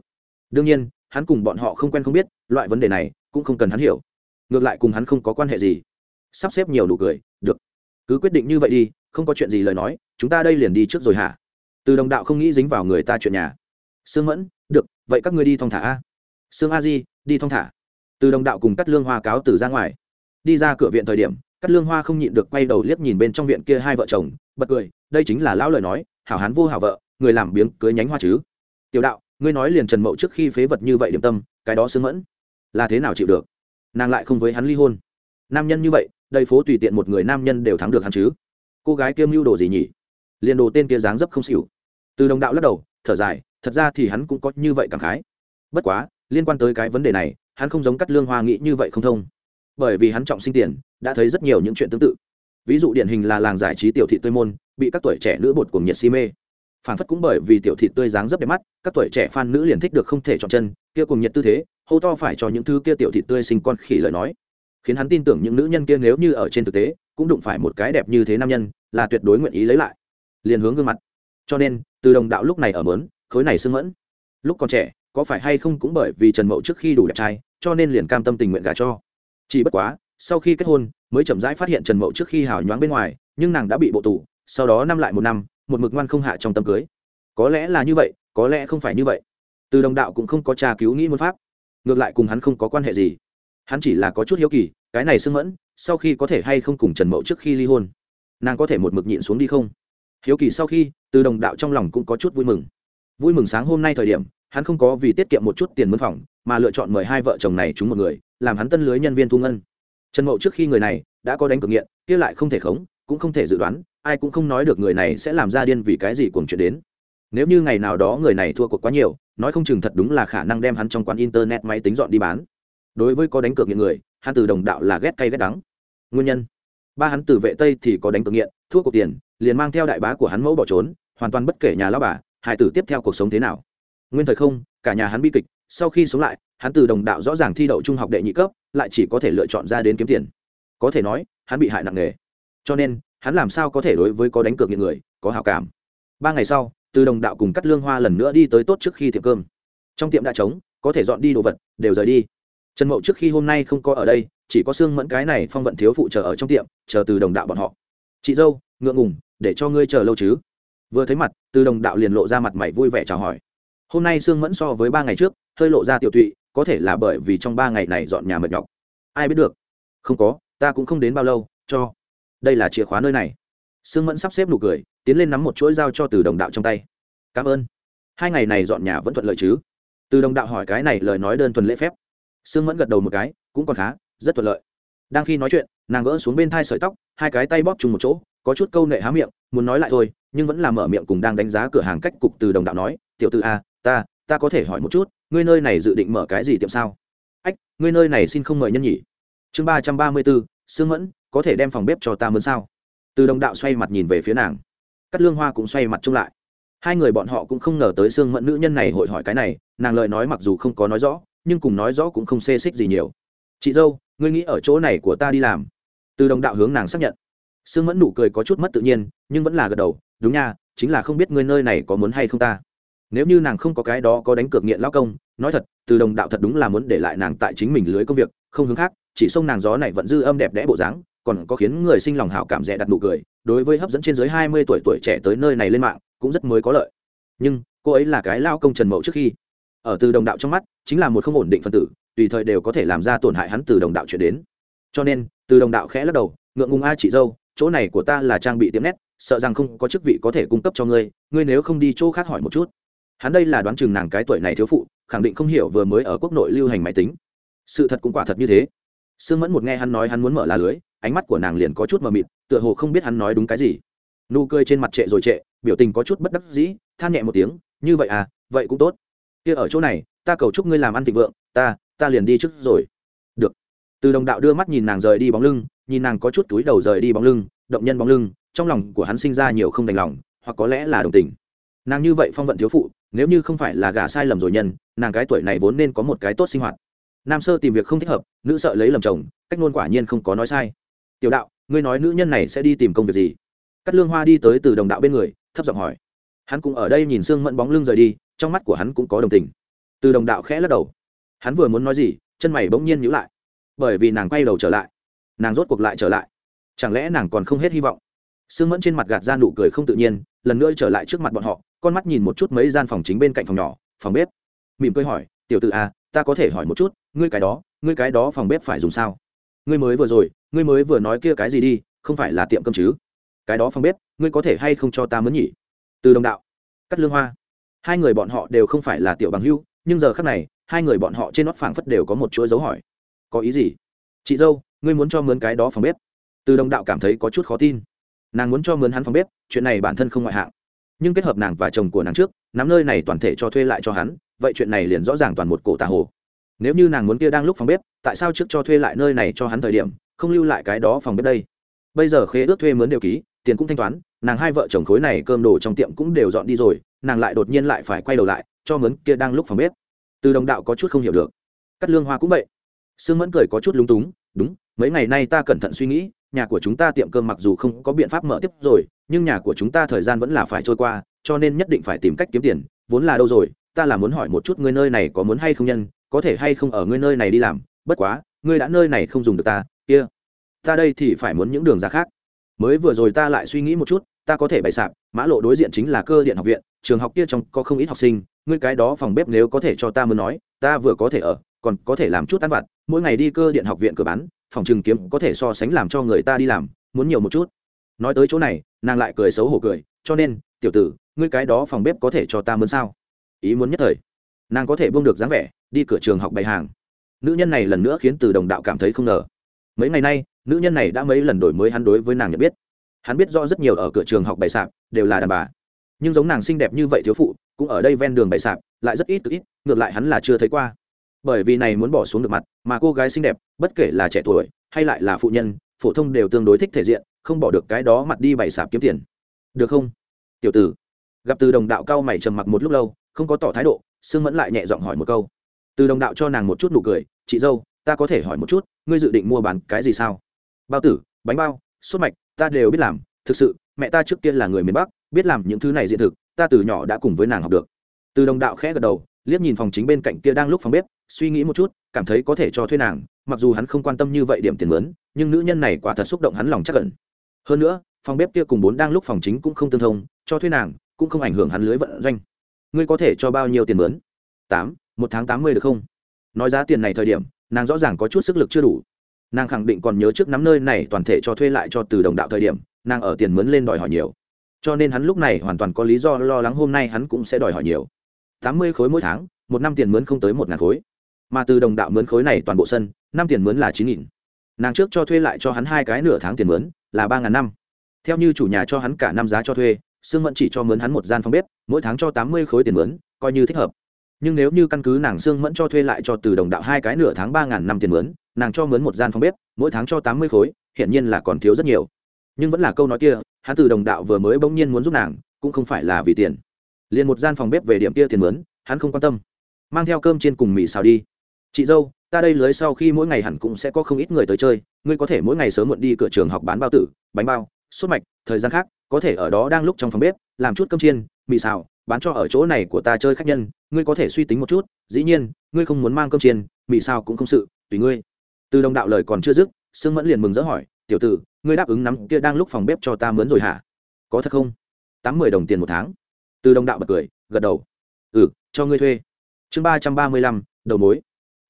Đương nhiên, hắn cùng bọn họ không quen không biết, loại vấn đề này cũng không cần hắn hiểu. Ngược lại cùng hắn không có quan hệ gì. Sắp xếp nhiều đủ cười, được. Cứ quyết định như vậy đi, không có chuyện gì lời nói, chúng ta đây liền đi trước rồi hả? Từ đồng đạo không nghĩ dính vào người ta chuyện nhà. Sương mẫn, được, vậy các ngươi đi thong thả a. Sương a di, đi thong thả. Từ đồng đạo cùng cắt lương hoa cáo từ ra ngoài. Đi ra cửa viện thời điểm cắt lương hoa không nhịn được quay đầu liếc nhìn bên trong viện kia hai vợ chồng, bật cười, đây chính là lão lời nói, hảo hán vô hảo vợ người làm biếng cưới nhánh hoa chứ? Tiểu đạo, ngươi nói liền trần mậu trước khi phế vật như vậy điểm tâm, cái đó sướng mẫn. Là thế nào chịu được? Nàng lại không với hắn ly hôn. Nam nhân như vậy, đầy phố tùy tiện một người nam nhân đều thắng được hắn chứ? Cô gái kiêm mưu đồ gì nhỉ? Liền đồ tên kia dáng dấp không xỉu. Từ đồng đạo lắc đầu, thở dài, thật ra thì hắn cũng có như vậy cảm khái. Bất quá, liên quan tới cái vấn đề này, hắn không giống cắt lương hoa nghĩ như vậy không thông. Bởi vì hắn trọng sinh tiền, đã thấy rất nhiều những chuyện tương tự. Ví dụ điển hình là làng giải trí tiểu thị tươi môn, bị các tuổi trẻ nữ bột cùng nhiệt si mê phản phất cũng bởi vì tiểu thị tươi dáng rất đẹp mắt, các tuổi trẻ fan nữ liền thích được không thể chọn chân, kia cùng nhiệt tư thế, hô to phải cho những thứ kia tiểu thị tươi sinh con khỉ lời nói. Khiến hắn tin tưởng những nữ nhân kia nếu như ở trên thực tế, cũng đụng phải một cái đẹp như thế nam nhân, là tuyệt đối nguyện ý lấy lại. Liền hướng gương mặt. Cho nên, từ đồng đạo lúc này ở mớn, khối này sưng mẫn. Lúc còn trẻ, có phải hay không cũng bởi vì trần mậu trước khi đủ đẹp trai, cho nên liền cam tâm tình nguyện gả cho. Chỉ bất quá, sau khi kết hôn, mới chậm rãi phát hiện trần mậu trước khi hào nhoáng bên ngoài, nhưng nàng đã bị bộ tù, sau đó năm lại một năm một mực ngoan không hạ trong tâm cưới. Có lẽ là như vậy, có lẽ không phải như vậy. Từ đồng đạo cũng không có tra cứu nghĩ môn pháp. Ngược lại cùng hắn không có quan hệ gì. Hắn chỉ là có chút hiếu kỳ, cái này sưng mẫn, sau khi có thể hay không cùng trần mậu trước khi ly hôn? Nàng có thể một mực nhịn xuống đi không? Hiếu kỳ sau khi, từ đồng đạo trong lòng cũng có chút vui mừng. Vui mừng sáng hôm nay thời điểm, hắn không có vì tiết kiệm một chút tiền mướn phòng, mà lựa chọn mời hai vợ chồng này chúng một người, làm hắn tân lưới nhân viên thu ngân. Trần mậu trước khi người này đã có đánh cực nghiện, kia lại không thể khống cũng không thể dự đoán, ai cũng không nói được người này sẽ làm ra điên vì cái gì cuồng chuyện đến. Nếu như ngày nào đó người này thua cuộc quá nhiều, nói không chừng thật đúng là khả năng đem hắn trong quán internet máy tính dọn đi bán. Đối với có đánh cược nghiện người, hắn từ đồng đạo là ghét cay ghét đắng. Nguyên nhân? Ba hắn từ vệ tây thì có đánh cược nghiện, thua cuộc tiền, liền mang theo đại bá của hắn mẫu bỏ trốn, hoàn toàn bất kể nhà lao bà hải tử tiếp theo cuộc sống thế nào. Nguyên thời không, cả nhà hắn bi kịch, sau khi sống lại, hắn từ đồng đạo rõ ràng thi đậu trung học đệ nhị cấp, lại chỉ có thể lựa chọn ra đến kiếm tiền. Có thể nói, hắn bị hại nặng nề cho nên, hắn làm sao có thể đối với có đánh cược nghiện người, có hào cảm. Ba ngày sau, từ đồng đạo cùng cắt lương hoa lần nữa đi tới tốt trước khi tiệm cơm. Trong tiệm đã trống, có thể dọn đi đồ vật, đều rời đi. Trần mậu trước khi hôm nay không có ở đây, chỉ có xương mẫn cái này phong vận thiếu phụ chờ ở trong tiệm, chờ từ đồng đạo bọn họ. Chị dâu, ngượng ngùng, để cho ngươi chờ lâu chứ. Vừa thấy mặt, từ đồng đạo liền lộ ra mặt mày vui vẻ chào hỏi. Hôm nay sương mẫn so với ba ngày trước, hơi lộ ra tiểu tụy, có thể là bởi vì trong ba ngày này dọn nhà mệt nhọc. Ai biết được? Không có, ta cũng không đến bao lâu, cho đây là chìa khóa nơi này. Sương mẫn sắp xếp nụ cười, tiến lên nắm một chuỗi dao cho từ đồng đạo trong tay. Cảm ơn. Hai ngày này dọn nhà vẫn thuận lợi chứ? Từ đồng đạo hỏi cái này lời nói đơn thuần lễ phép. Sương mẫn gật đầu một cái, cũng còn khá, rất thuận lợi. Đang khi nói chuyện, nàng gỡ xuống bên thai sợi tóc, hai cái tay bóp chung một chỗ, có chút câu nệ há miệng, muốn nói lại thôi, nhưng vẫn là mở miệng cùng đang đánh giá cửa hàng cách cục từ đồng đạo nói, tiểu t a à, ta ta có thể hỏi một chút, ngươi nơi này dự định mở cái gì tiệm sao? Ách, ngươi nơi này xin không mời nhân nhỉ. Chương ba trăm ba mươi bốn, sương mẫn có thể đem phòng bếp cho ta mướn sao? Từ đồng đạo xoay mặt nhìn về phía nàng. Cắt lương hoa cũng xoay mặt trông lại. Hai người bọn họ cũng không ngờ tới sương mẫn nữ nhân này hội hỏi cái này, nàng lời nói mặc dù không có nói rõ, nhưng cùng nói rõ cũng không xê xích gì nhiều. Chị dâu, ngươi nghĩ ở chỗ này của ta đi làm? Từ đồng đạo hướng nàng xác nhận. Sương mẫn nụ cười có chút mất tự nhiên, nhưng vẫn là gật đầu, đúng nha, chính là không biết ngươi nơi này có muốn hay không ta. Nếu như nàng không có cái đó có đánh cược nghiện lao công, nói thật, từ đồng đạo thật đúng là muốn để lại nàng tại chính mình lưới công việc, không hướng khác, chỉ xông nàng gió này vẫn dư âm đẹp đẽ bộ dáng còn có khiến người sinh lòng hảo cảm rẻ đặt nụ cười, đối với hấp dẫn trên dưới hai mươi tuổi tuổi trẻ tới nơi này lên mạng, cũng rất mới có lợi. Nhưng, cô ấy là cái lao công trần mậu trước khi. Ở từ đồng đạo trong mắt, chính là một không ổn định phân tử, tùy thời đều có thể làm ra tổn hại hắn từ đồng đạo chuyển đến. Cho nên, từ đồng đạo khẽ lắc đầu, ngượng ngùng a chị dâu, chỗ này của ta là trang bị tiệm nét sợ rằng không có chức vị có thể cung cấp cho ngươi ngươi nếu không đi chỗ khác hỏi một chút. Hắn đây là đoán chừng nàng cái tuổi này thiếu phụ, khẳng định không hiểu vừa mới ở quốc nội lưu hành máy tính. Sự thật cũng quả thật như thế. Sương mẫn một nghe hắn nói hắn muốn mở là lưới ánh mắt của nàng liền có chút mờ mịt, tựa hồ không biết hắn nói đúng cái gì. Nụ cười trên mặt trệ rồi trệ, biểu tình có chút bất đắc dĩ, than nhẹ một tiếng, như vậy à vậy cũng tốt. Kia ở chỗ này, ta cầu chúc ngươi làm ăn thịnh vượng, ta ta liền đi trước rồi. Được. Từ đồng đạo đưa mắt nhìn nàng rời đi bóng lưng, nhìn nàng có chút túi đầu rời đi bóng lưng, động nhân bóng lưng, trong lòng của hắn sinh ra nhiều không đành lòng, hoặc có lẽ là đồng tình. Nàng như vậy phong vận thiếu phụ, nếu như không phải là gả sai lầm rồi nhân, nàng cái tuổi này vốn nên có một cái tốt sinh hoạt. Nam sơ tìm việc không thích hợp, nữ sợ lấy lầm chồng, cách ngôn quả nhiên không có nói sai tiểu đạo, ngươi nói nữ nhân này sẽ đi tìm công việc gì? Cắt lương hoa đi tới từ đồng đạo bên người, thấp giọng hỏi. Hắn cũng ở đây nhìn sương mẫn bóng lưng rời đi, trong mắt của hắn cũng có đồng tình. Từ đồng đạo khẽ lắc đầu. Hắn vừa muốn nói gì, chân mày bỗng nhiên nhữ lại. Bởi vì nàng quay đầu trở lại. Nàng rốt cuộc lại trở lại. Chẳng lẽ nàng còn không hết hy vọng? Sương mẫn trên mặt gạt ra nụ cười không tự nhiên, lần nữa trở lại trước mặt bọn họ, con mắt nhìn một chút mấy gian phòng chính bên cạnh phòng nhỏ, phòng bếp. Mỉm cười hỏi, tiểu t ử à ta có thể hỏi một chút, ngươi cái đó, ngươi cái đó phòng bếp phải dùng sao? Ngươi mới vừa rồi ngươi mới vừa nói kia cái gì đi, không phải là tiệm cơm chứ? Cái đó phòng bếp, ngươi có thể hay không cho ta mướn nhỉ? Từ đồng đạo. Cắt lương hoa. Hai người bọn họ đều không phải là tiểu bằng hưu, nhưng giờ khác này, hai người bọn họ trên nót phảng phất đều có một chuỗi dấu hỏi. Có ý gì? Chị dâu, ngươi muốn cho mướn cái đó phòng bếp. Từ đồng đạo cảm thấy có chút khó tin. Nàng muốn cho mướn hắn phòng bếp, chuyện này bản thân không ngoại hạng. Nhưng kết hợp nàng và chồng của nàng trước, nắm nơi này toàn thể cho thuê lại cho hắn, vậy chuyện này liền rõ ràng toàn một cổ tà hồ. Nếu như nàng muốn kia đang lúc phòng bếp, tại sao trước cho thuê lại nơi này cho hắn thời điểm không lưu lại cái đó phòng bếp đây. Bây giờ khế ước thuê mướn đều ký, tiền cũng thanh toán, nàng hai vợ chồng khối này cơm đồ trong tiệm cũng đều dọn đi rồi, nàng lại đột nhiên lại phải quay đầu lại, cho mướn kia đang lúc phòng bếp. Từ đồng đạo có chút không hiểu được. Cắt lương hoa cũng vậy. Sương mẫn cười có chút lúng túng, đúng, mấy ngày nay ta cẩn thận suy nghĩ, nhà của chúng ta tiệm cơm mặc dù không có biện pháp mở tiếp rồi, nhưng nhà của chúng ta thời gian vẫn là phải trôi qua, cho nên nhất định phải tìm cách kiếm tiền, vốn là đâu rồi, ta là muốn hỏi một chút ngươi nơi này có muốn hay không nhân, có thể hay không ở ngươi nơi này đi làm, bất quá, ngươi đã nơi này không dùng được ta kia, ta đây thì phải muốn những đường ra khác. Mới vừa rồi ta lại suy nghĩ một chút, ta có thể bày sạp, mã lộ đối diện chính là cơ điện học viện, trường học kia trong có không ít học sinh, ngươi cái đó phòng bếp nếu có thể cho ta muốn nói, ta vừa có thể ở, còn có thể làm chút ăn vặt, mỗi ngày đi cơ điện học viện cửa bán, phòng trường kiếm có thể so sánh làm cho người ta đi làm, muốn nhiều một chút. Nói tới chỗ này, nàng lại cười xấu hổ cười, cho nên, tiểu tử, ngươi cái đó phòng bếp có thể cho ta mướn sao? Ý muốn nhất thời. Nàng có thể buông được dáng vẻ, đi cửa trường học bày hàng. Nữ nhân này lần nữa khiến từ đồng đạo cảm thấy không ngờ mấy ngày nay, nữ nhân này đã mấy lần đổi mới hắn đối với nàng nhận biết. Hắn biết rõ rất nhiều ở cửa trường học bày sạp đều là đàn bà. Nhưng giống nàng xinh đẹp như vậy thiếu phụ, cũng ở đây ven đường bày sạp, lại rất ít, cực ít, ngược lại hắn là chưa thấy qua. Bởi vì này muốn bỏ xuống được mặt, mà cô gái xinh đẹp, bất kể là trẻ tuổi hay lại là phụ nhân, phổ thông đều tương đối thích thể diện, không bỏ được cái đó mặt đi bày sạp kiếm tiền. Được không? Tiểu tử. Gặp từ đồng đạo cao mày trầm mặc một lúc lâu, không có tỏ thái độ, sương mẫn lại nhẹ giọng hỏi một câu. Từ đồng đạo cho nàng một chút nụ cười, chị dâu ta có thể hỏi một chút ngươi dự định mua bán cái gì sao? Bao tử bánh bao sốt mạch ta đều biết làm. Thực sự mẹ ta trước kia là người miền bắc biết làm những thứ này diện thực ta từ nhỏ đã cùng với nàng học được. Từ đồng đạo khẽ gật đầu liếc nhìn phòng chính bên cạnh kia đang lúc phòng bếp suy nghĩ một chút cảm thấy có thể cho thuê nàng mặc dù hắn không quan tâm như vậy điểm tiền lớn, nhưng nữ nhân này quả thật xúc động hắn lòng chắc cẩn hơn nữa phòng bếp kia cùng bốn đang lúc phòng chính cũng không tương thông cho thuê nàng cũng không ảnh hưởng hắn lưới vận doanh. Ngươi có thể cho bao nhiêu tiền lớn? tám một tháng tám mươi được không? Nói giá tiền này thời điểm nàng rõ ràng có chút sức lực chưa đủ. Nàng khẳng định còn nhớ trước nắm nơi này toàn thể cho thuê lại cho từ đồng đạo thời điểm, nàng ở tiền mướn lên đòi hỏi nhiều. Cho nên hắn lúc này hoàn toàn có lý do lo lắng hôm nay hắn cũng sẽ đòi hỏi nhiều. Tám mươi khối mỗi tháng, một năm tiền mướn không tới một ngàn khối. Mà từ đồng đạo mướn khối này toàn bộ sân, năm tiền mướn là chín nghìn. Nàng trước cho thuê lại cho hắn hai cái nửa tháng tiền mướn, là ba ngàn năm. Theo như chủ nhà cho hắn cả năm giá cho thuê, sương mẫn chỉ cho mướn hắn một gian phòng bếp, mỗi tháng cho tám mươi khối tiền mướn, coi như thích hợp nhưng nếu như căn cứ nàng sương mẫn cho thuê lại cho từ đồng đạo hai cái nửa tháng ba ngàn năm tiền mướn, nàng cho mướn một gian phòng bếp, mỗi tháng cho tám mươi khối, hiển nhiên là còn thiếu rất nhiều. Nhưng vẫn là câu nói kia, hắn từ đồng đạo vừa mới bỗng nhiên muốn giúp nàng, cũng không phải là vì tiền. Liền một gian phòng bếp về điểm kia tiền mướn, hắn không quan tâm. Mang theo cơm trên cùng mì xào đi. Chị dâu, ta đây lưới sau khi mỗi ngày hẳn cũng sẽ có không ít người tới chơi, ngươi có thể mỗi ngày sớm muộn đi cửa trường học bán bao tử, bánh bao, sốt mạch, thời gian khác, có thể ở đó đang lúc trong phòng bếp, làm chút cơm chiên, mì xào, bán cho ở chỗ này của ta chơi khách nhân ngươi có thể suy tính một chút, dĩ nhiên, ngươi không muốn mang cơm chiên, mì sao cũng không sự, tùy ngươi. Từ đồng đạo lời còn chưa dứt, sương mẫn liền mừng rỡ hỏi, tiểu tử, ngươi đáp ứng nắm kia đang lúc phòng bếp cho ta mướn rồi hả? Có thật không? Tám mươi đồng tiền một tháng. Từ đồng đạo bật cười, gật đầu. Ừ cho ngươi thuê. Chương ba trăm ba mươi lăm, đầu mối.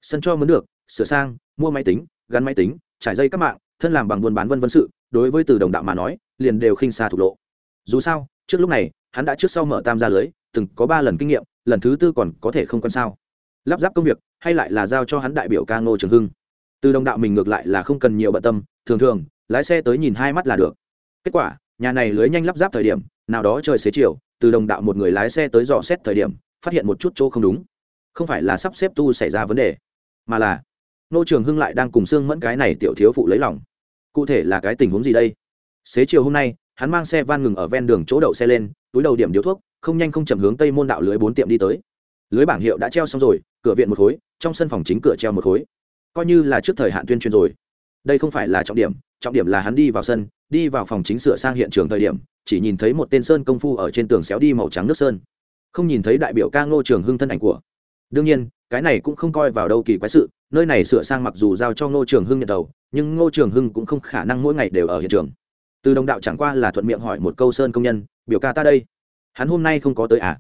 Sân cho mướn được, sửa sang, mua máy tính, gắn máy tính, trải dây các mạng, thân làm bằng buôn bán vân vân sự. Đối với từ đồng đạo mà nói, liền đều khinh xa thục lộ. Dù sao, trước lúc này, hắn đã trước sau mở tam gia lưới, từng có ba lần kinh nghiệm lần thứ tư còn có thể không quan sao? Lắp ráp công việc, hay lại là giao cho hắn đại biểu ca ngô trường hưng? Từ đồng đạo mình ngược lại là không cần nhiều bận tâm, thường thường, lái xe tới nhìn hai mắt là được. Kết quả, nhà này lưới nhanh lắp ráp thời điểm, nào đó trời xế chiều, từ đồng đạo một người lái xe tới dò xét thời điểm, phát hiện một chút chỗ không đúng. Không phải là sắp xếp tu xảy ra vấn đề, mà là nô trường hưng lại đang cùng xương mẫn cái này tiểu thiếu phụ lấy lòng. Cụ thể là cái tình huống gì đây? Xế chiều hôm nay, hắn mang xe van ngừng ở ven đường chỗ đậu xe lên, túi đầu điểm điếu thuốc không nhanh không chậm hướng tây môn đạo lưới bốn tiệm đi tới. Lưới bảng hiệu đã treo xong rồi, cửa viện một khối, trong sân phòng chính cửa treo một khối. Coi như là trước thời hạn tuyên truyền rồi. Đây không phải là trọng điểm trọng điểm là hắn đi vào sân, đi vào phòng chính sửa sang hiện trường thời điểm, chỉ nhìn thấy một tên sơn công phu ở trên tường xéo đi màu trắng nước sơn. Không nhìn thấy đại biểu ca ngô trường hưng thân ảnh của. Đương nhiên, cái này cũng không coi vào đâu kỳ quái sự, nơi này sửa sang mặc dù giao cho ngô trường hưng nhận đầu, nhưng ngô trường hưng cũng không khả năng mỗi ngày đều ở hiện trường. Từ đồng đạo chẳng qua là thuận miệng hỏi một câu sơn công nhân, biểu ca ta đây hắn hôm nay không có tới à?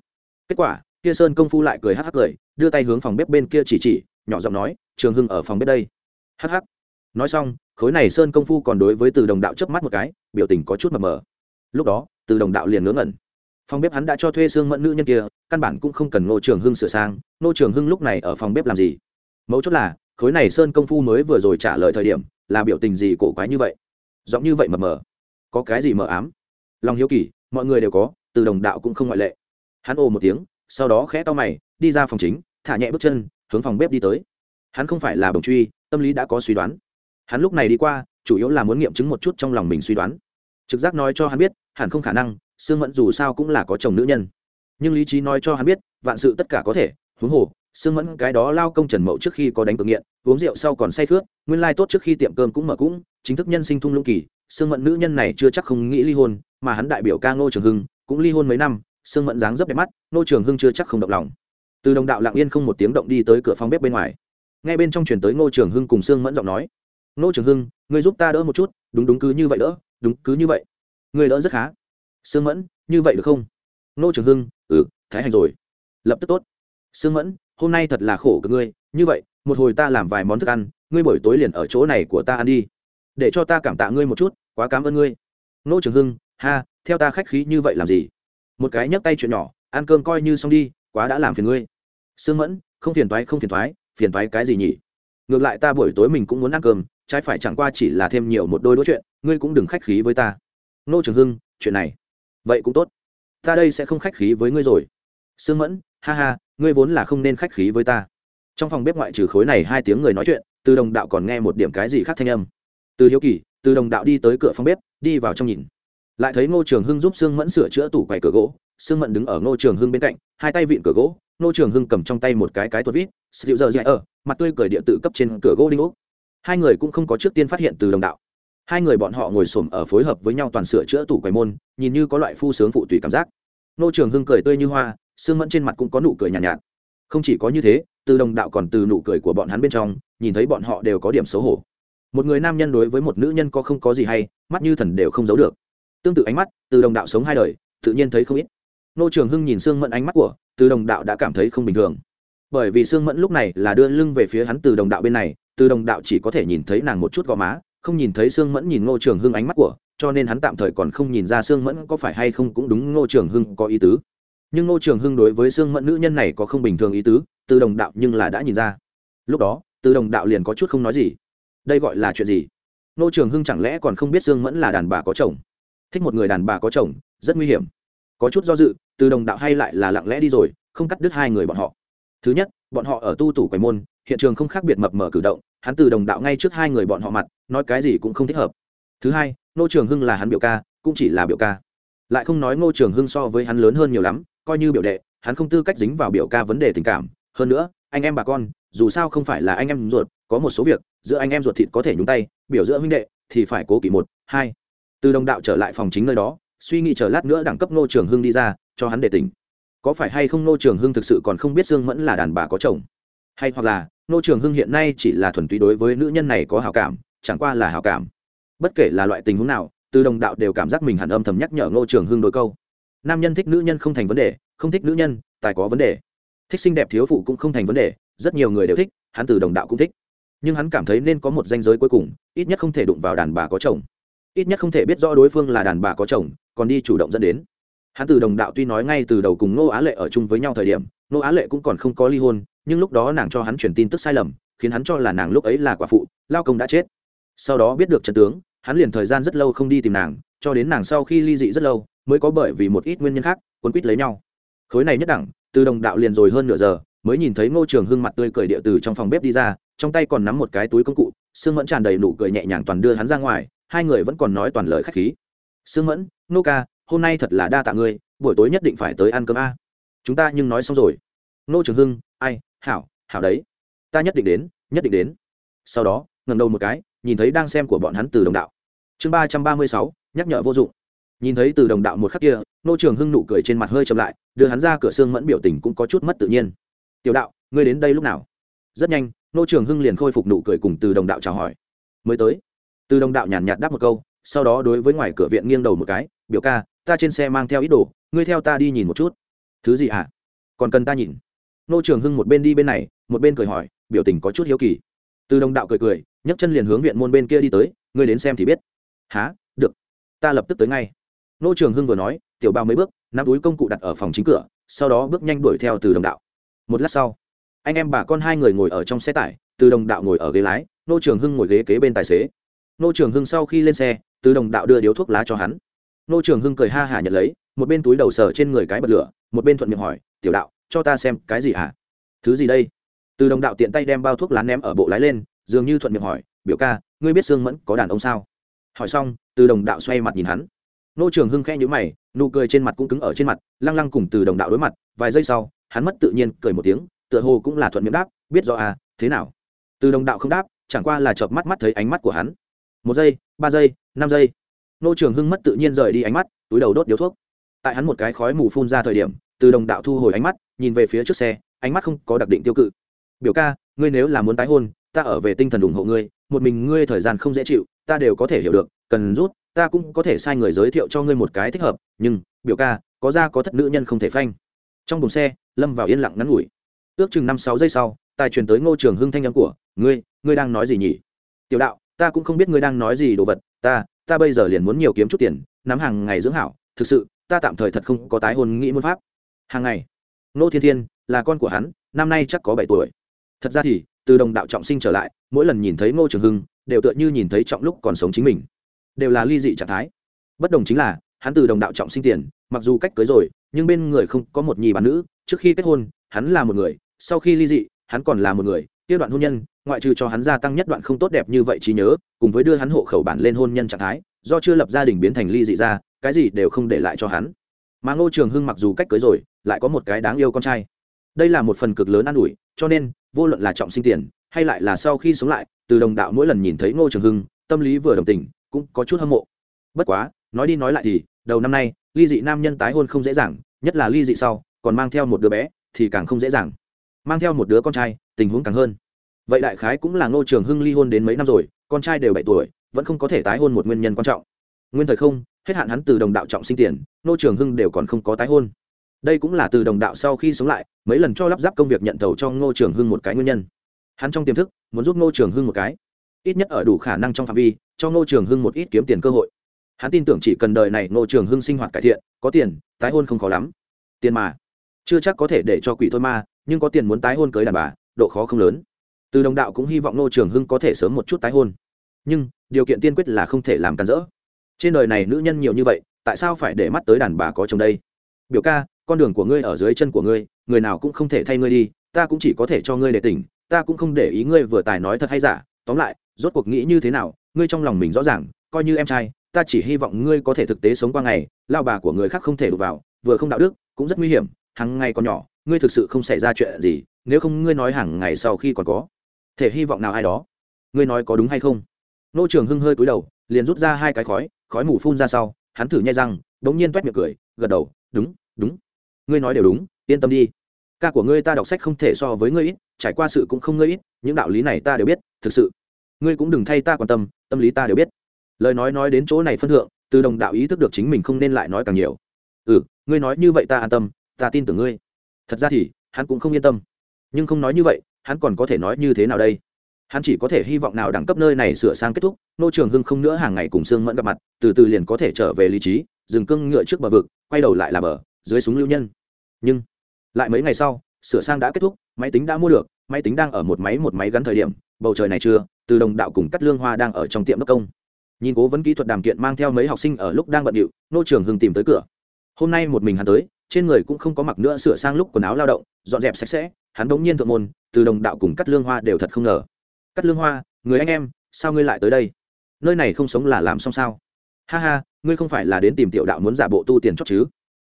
Kết quả, kia sơn công phu lại cười hắc hắc cười, đưa tay hướng phòng bếp bên kia chỉ chỉ, nhỏ giọng nói, trường hưng ở phòng bếp đây. Hắc hắc. Nói xong, khối này sơn công phu còn đối với từ đồng đạo chớp mắt một cái, biểu tình có chút mờ mờ. Lúc đó, từ đồng đạo liền ngớ ngẩn. Phòng bếp hắn đã cho thuê xương mẫn nữ nhân kia, căn bản cũng không cần ngô trường hưng sửa sang. Ngô trường hưng lúc này ở phòng bếp làm gì? Mấu chốt là, khối này sơn công phu mới vừa rồi trả lời thời điểm, là biểu tình gì cổ quái như vậy? Giọng như vậy mờ mờ. Có cái gì mờ ám? Lòng hiếu kỳ, mọi người đều có từ đồng đạo cũng không ngoại lệ. Hắn ồ một tiếng, sau đó khẽ to mày, đi ra phòng chính, thả nhẹ bước chân, hướng phòng bếp đi tới. Hắn không phải là bồng truy, tâm lý đã có suy đoán. Hắn lúc này đi qua, chủ yếu là muốn nghiệm chứng một chút trong lòng mình suy đoán. Trực giác nói cho hắn biết, hẳn không khả năng, sương mẫn dù sao cũng là có chồng nữ nhân. Nhưng lý trí nói cho hắn biết, vạn sự tất cả có thể, huống hồ, sương mẫn cái đó lao công trần mậu trước khi có đánh cực nghiện, uống rượu sau còn say khướt, nguyên lai tốt trước khi tiệm cơm cũng mở cũng, chính thức nhân sinh thung lũng kỳ, sương mẫn nữ nhân này chưa chắc không nghĩ ly hôn, mà hắn đại biểu ca ngô trường hưng cũng ly hôn mấy năm, sương mẫn dáng dấp đẹp mắt ngô trường hưng chưa chắc không động lòng. Từ đồng đạo lặng yên không một tiếng động đi tới cửa phòng bếp bên ngoài. Ngay bên trong chuyển tới ngô trường hưng cùng sương mẫn giọng nói. Ngô trường hưng người giúp ta đỡ một chút, đúng đúng cứ như vậy đỡ, đúng cứ như vậy. Người đỡ rất khá. Sương mẫn, như vậy được không? Ngô trường hưng ừ thái hành rồi. Lập tức tốt. Sương mẫn, hôm nay thật là khổ cực ngươi, như vậy, một hồi ta làm vài món thức ăn, ngươi buổi tối liền ở chỗ này của ta ăn đi. Để cho ta cảm tạ ngươi một chút, quá cảm ơn ngươi. Ngô trường hưng ha, theo ta khách khí như vậy làm gì? Một cái nhấc tay chuyện nhỏ, ăn cơm coi như xong đi, quá đã làm phiền ngươi. Sương mẫn, không phiền thoái không phiền thoái phiền thoái cái gì nhỉ? Ngược lại ta buổi tối mình cũng muốn ăn cơm, trái phải chẳng qua chỉ là thêm nhiều một đôi đối chuyện, ngươi cũng đừng khách khí với ta. Nô trường hưng, chuyện này, vậy cũng tốt. Ta đây sẽ không khách khí với ngươi rồi. Sương mẫn, ha ha, ngươi vốn là không nên khách khí với ta. Trong phòng bếp ngoại trừ khối này hai tiếng người nói chuyện, từ đồng đạo còn nghe một điểm cái gì khác thanh âm. Từ hiếu kỳ, từ đồng đạo đi tới cửa phòng bếp, đi vào trong nhìn lại thấy ngô trường hưng giúp sương mẫn sửa chữa tủ quầy cửa gỗ. Sương mẫn đứng ở ngô trường hưng bên cạnh hai tay vịn cửa gỗ. Ngô trường hưng cầm trong tay một cái cái tuột vít dịu dợ dạy ở mặt tươi cười địa tự cấp trên cửa gỗ đinh ốc. Hai người cũng không có trước tiên phát hiện từ đồng đạo. Hai người bọn họ ngồi xổm ở phối hợp với nhau toàn sửa chữa tủ quầy môn nhìn như có loại phu sướng phụ tùy cảm giác. Ngô trường hưng cười tươi như hoa sương mẫn trên mặt cũng có nụ cười nhàn nhạt, nhạt. Không chỉ có như thế từ đồng đạo còn từ nụ cười của bọn hắn bên trong nhìn thấy bọn họ đều có điểm xấu hổ. Một người nam nhân đối với một nữ nhân có không có gì hay mắt như thần đều không giấu được tương tự ánh mắt, từ đồng đạo sống hai đời, tự nhiên thấy không ít. Nô trường hưng nhìn sương mẫn ánh mắt của, từ đồng đạo đã cảm thấy không bình thường. Bởi vì sương mẫn lúc này là đưa lưng về phía hắn từ đồng đạo bên này, từ đồng đạo chỉ có thể nhìn thấy nàng một chút gò má, không nhìn thấy sương mẫn nhìn ngô trường hưng ánh mắt của, cho nên hắn tạm thời còn không nhìn ra sương mẫn có phải hay không cũng đúng ngô trường hưng có ý tứ. Nhưng ngô trường hưng đối với sương mẫn nữ nhân này có không bình thường ý tứ, từ đồng đạo nhưng là đã nhìn ra. Lúc đó, từ đồng đạo liền có chút không nói gì. Đây gọi là chuyện gì? Ngô trường hưng chẳng lẽ còn không biết sương mẫn là đàn bà có chồng? Thích một người đàn bà có chồng, rất nguy hiểm. Có chút do dự, từ đồng đạo hay lại là lặng lẽ đi rồi, không cắt đứt hai người bọn họ. Thứ nhất, bọn họ ở tu tủ quầy môn, hiện trường không khác biệt mập mờ cử động, hắn từ đồng đạo ngay trước hai người bọn họ mặt, nói cái gì cũng không thích hợp. Thứ hai, ngô trường hưng là hắn biểu ca, cũng chỉ là biểu ca. Lại không nói ngô trường hưng so với hắn lớn hơn nhiều lắm, coi như biểu đệ, hắn không tư cách dính vào biểu ca vấn đề tình cảm. Hơn nữa, anh em bà con, dù sao không phải là anh em ruột, có một số việc, giữa anh em ruột thịt có thể nhúng tay, biểu giữa huynh đệ thì phải cố kỵ một, hai từ đồng đạo trở lại phòng chính nơi đó, suy nghĩ chờ lát nữa đẳng cấp ngô trường hưng đi ra, cho hắn để tỉnh. Có phải hay không ngô trường hưng thực sự còn không biết Dương mẫn là đàn bà có chồng? Hay hoặc là, ngô trường hưng hiện nay chỉ là thuần túy đối với nữ nhân này có hào cảm, chẳng qua là hào cảm. Bất kể là loại tình huống nào, từ đồng đạo đều cảm giác mình hẳn âm thầm nhắc nhở ngô trường hưng đôi câu. Nam nhân thích nữ nhân không thành vấn đề, không thích nữ nhân, tài có vấn đề. Thích xinh đẹp thiếu phụ cũng không thành vấn đề, rất nhiều người đều thích, hắn từ đồng đạo cũng thích. Nhưng hắn cảm thấy nên có một danh giới cuối cùng, ít nhất không thể đụng vào đàn bà có chồng ít nhất không thể biết rõ đối phương là đàn bà có chồng, còn đi chủ động dẫn đến. Hắn từ đồng đạo tuy nói ngay từ đầu cùng Ngô á lệ ở chung với nhau thời điểm, Ngô á lệ cũng còn không có ly hôn, nhưng lúc đó nàng cho hắn truyền tin tức sai lầm, khiến hắn cho là nàng lúc ấy là quả phụ, lao công đã chết. Sau đó biết được trận tướng, hắn liền thời gian rất lâu không đi tìm nàng, cho đến nàng sau khi ly dị rất lâu, mới có bởi vì một ít nguyên nhân khác quấn quýt lấy nhau. Khối này nhất đẳng, từ đồng đạo liền rồi hơn nửa giờ, mới nhìn thấy ngô trường hưng mặt tươi cười địa từ trong phòng bếp đi ra, trong tay còn nắm một cái túi công cụ sương mẫn tràn đầy nụ cười nhẹ nhàng toàn đưa hắn ra ngoài hai người vẫn còn nói toàn lời khách khí. Sương mẫn, nô ca, hôm nay thật là đa tạ ngươi, buổi tối nhất định phải tới ăn cơm a. Chúng ta nhưng nói xong rồi. Nô trường hưng, ai, hảo hảo đấy. Ta nhất định đến, nhất định đến. Sau đó ngầm đầu một cái, nhìn thấy đang xem của bọn hắn từ đồng đạo. Chương ba trăm ba mươi sáu, nhắc nhở vô dụng. Nhìn thấy từ đồng đạo một khắc kia, nô trường hưng nụ cười trên mặt hơi chậm lại, đưa hắn ra cửa xương mẫn biểu tình cũng có chút mất tự nhiên. Tiểu đạo, ngươi đến đây lúc nào? Rất nhanh, nô trường hưng liền khôi phục nụ cười cùng từ đồng đạo chào hỏi. Mới tới từ đồng đạo nhàn nhạt đáp một câu, sau đó đối với ngoài cửa viện nghiêng đầu một cái, biểu ca, ta trên xe mang theo ít đồ, ngươi theo ta đi nhìn một chút. Thứ gì hả? À? còn cần ta nhìn? Nô trường hưng một bên đi bên này, một bên cười hỏi, biểu tình có chút hiếu kỳ. Từ đồng đạo cười cười, nhấc chân liền hướng viện môn bên kia đi tới, ngươi đến xem thì biết. Há được. Ta lập tức tới ngay. Nô trường hưng vừa nói, tiểu bao mấy bước, nắm túi công cụ đặt ở phòng chính cửa, sau đó bước nhanh đuổi theo từ đồng đạo. Một lát sau, anh em bà con hai người ngồi ở trong xe tải, từ đồng đạo ngồi ở ghế lái, nô trường hưng ngồi ghế kế bên tài xế nô trường hưng sau khi lên xe, từ đồng đạo đưa điếu thuốc lá cho hắn. Nô trường hưng cười ha hả nhận lấy, một bên túi đầu sờ trên người cái bật lửa, một bên thuận miệng hỏi, tiểu đạo, cho ta xem cái gì hả? Thứ gì đây? Từ đồng đạo tiện tay đem bao thuốc lá ném ở bộ lái lên, dường như thuận miệng hỏi, biểu ca, ngươi biết sương mẫn có đàn ông sao? Hỏi xong, từ đồng đạo xoay mặt nhìn hắn. Nô trường hưng khẽ nhữ mày, nụ cười trên mặt cũng cứng ở trên mặt, lăng lăng cùng từ đồng đạo đối mặt, vài giây sau, hắn mất tự nhiên cười một tiếng, tựa hồ cũng là thuận miệng đáp, biết rõ à thế nào? Từ đồng đạo không đáp, chẳng qua là chợp mắt mắt thấy ánh mắt của hắn một giây, ba giây, năm giây. Nô trường hưng mất tự nhiên rời đi ánh mắt, túi đầu đốt điếu thuốc. Tại hắn một cái khói mù phun ra thời điểm, từ đồng đạo thu hồi ánh mắt, nhìn về phía trước xe, ánh mắt không có đặc định tiêu cự. Biểu ca, ngươi nếu là muốn tái hôn, ta ở về tinh thần ủng hộ ngươi, một mình ngươi thời gian không dễ chịu, ta đều có thể hiểu được, cần rút, ta cũng có thể sai người giới thiệu cho ngươi một cái thích hợp, nhưng, biểu ca, có ra có thất nữ nhân không thể phanh. Trong buồng xe, lâm vào yên lặng ngắn ngủi. Ước chừng năm sáu giây sau tài truyền tới ngô trường hưng thanh âm của, ngươi ngươi đang nói gì nhỉ? Tiểu đạo ta cũng không biết ngươi đang nói gì đồ vật, ta ta bây giờ liền muốn nhiều kiếm chút tiền, nắm hàng ngày dưỡng hảo, thực sự, ta tạm thời thật không có tái hôn nghĩ muốn pháp. Hàng ngày ngô thiên thiên, là con của hắn, năm nay chắc có bảy tuổi. Thật ra thì, từ đồng đạo trọng sinh trở lại, mỗi lần nhìn thấy ngô trường hưng, đều tựa như nhìn thấy trọng lúc còn sống chính mình. Đều là ly dị trạng thái. Bất đồng chính là, hắn từ đồng đạo trọng sinh tiền, mặc dù cách cưới rồi, nhưng bên người không có một nhì bán nữ, trước khi kết hôn, hắn là một người, sau khi ly dị, hắn còn là một người kia đoạn hôn nhân, ngoại trừ cho hắn gia tăng nhất đoạn không tốt đẹp như vậy trí nhớ, cùng với đưa hắn hộ khẩu bản lên hôn nhân trạng thái, do chưa lập gia đình biến thành ly dị ra, cái gì đều không để lại cho hắn. Mà ngô trường hưng mặc dù cách cưới rồi, lại có một cái đáng yêu con trai. Đây là một phần cực lớn an ủi, cho nên, vô luận là trọng sinh tiền, hay lại là sau khi sống lại, từ đồng đạo mỗi lần nhìn thấy ngô trường hưng, tâm lý vừa đồng tình, cũng có chút hâm mộ. Bất quá, nói đi nói lại thì, đầu năm nay, ly dị nam nhân tái hôn không dễ dàng, nhất là ly dị sau, còn mang theo một đứa bé, thì càng không dễ dàng mang theo một đứa con trai, tình huống càng hơn. Vậy đại khái cũng là ngô trường hưng ly hôn đến mấy năm rồi, con trai đều bảy tuổi, vẫn không có thể tái hôn một nguyên nhân quan trọng. Nguyên thời không, hết hạn hắn từ đồng đạo trọng sinh tiền, ngô trường hưng đều còn không có tái hôn. Đây cũng là từ đồng đạo sau khi sống lại, mấy lần cho lắp ráp công việc nhận thầu cho ngô trường hưng một cái nguyên nhân. Hắn trong tiềm thức, muốn giúp ngô trường hưng một cái. Ít nhất ở đủ khả năng trong phạm vi, cho ngô trường hưng một ít kiếm tiền cơ hội. Hắn tin tưởng chỉ cần đời này ngô trường hưng sinh hoạt cải thiện, có tiền, tái hôn không khó lắm. Tiền mà, chưa chắc có thể để cho quỷ thôi ma nhưng có tiền muốn tái hôn cưới đàn bà, độ khó không lớn. Từ đồng đạo cũng hy vọng ngô trường hưng có thể sớm một chút tái hôn. Nhưng, điều kiện tiên quyết là không thể làm cản rỡ. Trên đời này nữ nhân nhiều như vậy, tại sao phải để mắt tới đàn bà có chồng đây? Biểu ca, con đường của ngươi ở dưới chân của ngươi, người nào cũng không thể thay ngươi đi, ta cũng chỉ có thể cho ngươi để tỉnh, ta cũng không để ý ngươi vừa tài nói thật hay giả. Tóm lại, rốt cuộc nghĩ như thế nào, ngươi trong lòng mình rõ ràng, coi như em trai, ta chỉ hy vọng ngươi có thể thực tế sống qua ngày, lao bà của người khác không thể đụng vào, vừa không đạo đức, cũng rất nguy hiểm, hằng ngày còn nhỏ ngươi thực sự không xảy ra chuyện gì, nếu không ngươi nói hàng ngày sau khi còn có, thể hy vọng nào ai đó? Ngươi nói có đúng hay không? Nô trường hưng hơi cúi đầu, liền rút ra hai cái khói khói mù phun ra sau, hắn thử nhai răng đ ố n g nhiên t u é t miệng cười, gật đầu, đúng đúng. Ngươi nói đều đúng, yên tâm đi. Ca của ngươi ta đọc sách không thể so với ngươi ít, trải qua sự cũng không ngươi ít, những đạo lý này ta đều biết, thực sự. Ngươi cũng đừng thay ta quan tâm tâm lý ta đều biết. Lời nói nói đến chỗ này phân thượng, từ đồng đạo ý thức được chính mình không nên lại nói càng nhiều. Ừ ngươi nói như vậy ta an tâm, ta tin tưởng ngươi thật ra thì, hắn cũng không yên tâm. Nhưng không nói như vậy, hắn còn có thể nói như thế nào đây? Hắn chỉ có thể hy vọng nào đẳng cấp nơi này sửa sang kết thúc, nô trường hưng không nữa hàng ngày cùng sương mẫn gặp mặt, từ từ liền có thể trở về lý trí, dừng cưng ngựa trước bờ vực, quay đầu lại là bờ, dưới súng lưu nhân. Nhưng, lại mấy ngày sau, sửa sang đã kết thúc, máy tính đã mua được, máy tính đang ở một máy một máy gắn thời điểm, bầu trời này chưa từ đồng đạo cùng cắt lương hoa đang ở trong tiệm đốc công. Nhìn cố vấn kỹ thuật đàm kiện mang theo mấy học sinh ở lúc đang bận điệu, nô trường hưng tìm tới cửa. Hôm nay một mình hắn tới trên người cũng không có mặc nữa sửa sang lúc quần áo lao động, dọn dẹp sạch sẽ, hắn bỗng nhiên thượng môn, từ đồng đạo cùng cắt lương hoa đều thật không ngờ. Cắt lương hoa, người anh em, sao ngươi lại tới đây? Nơi này không sống là làm xong sao? Ha ha, ngươi không phải là đến tìm tiểu đạo muốn giả bộ tu tiền chót chứ?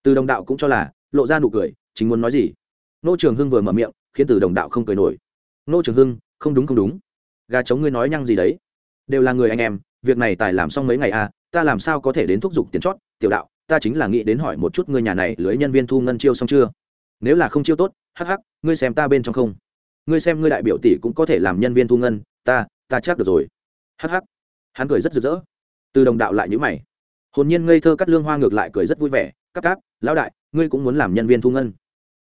Từ đồng đạo cũng cho là, lộ ra nụ cười, chính muốn nói gì? Nô trường hưng vừa mở miệng, khiến từ đồng đạo không cười nổi. Nô trường hưng, không đúng không đúng. Gà chống ngươi nói nhăng gì đấy? Đều là người anh em, việc này tài làm xong mấy ngày à ta làm sao có thể đến thúc giục tiền chót, tiểu đạo? Ta chính là nghĩ đến hỏi một chút ngươi nhà này lưới nhân viên thu ngân chiêu xong chưa? Nếu là không chiêu tốt, hắc hắc, ngươi xem ta bên trong không. Ngươi xem ngươi đại biểu tỷ cũng có thể làm nhân viên thu ngân, ta ta chắc được rồi. Hắc hắc. Hắn cười rất rực rỡ. Từ đồng đạo lại nhữ mày. Hồn nhiên ngây thơ cắt lương hoa ngược lại cười rất vui vẻ cắp cáp, lão đại, ngươi cũng muốn làm nhân viên thu ngân?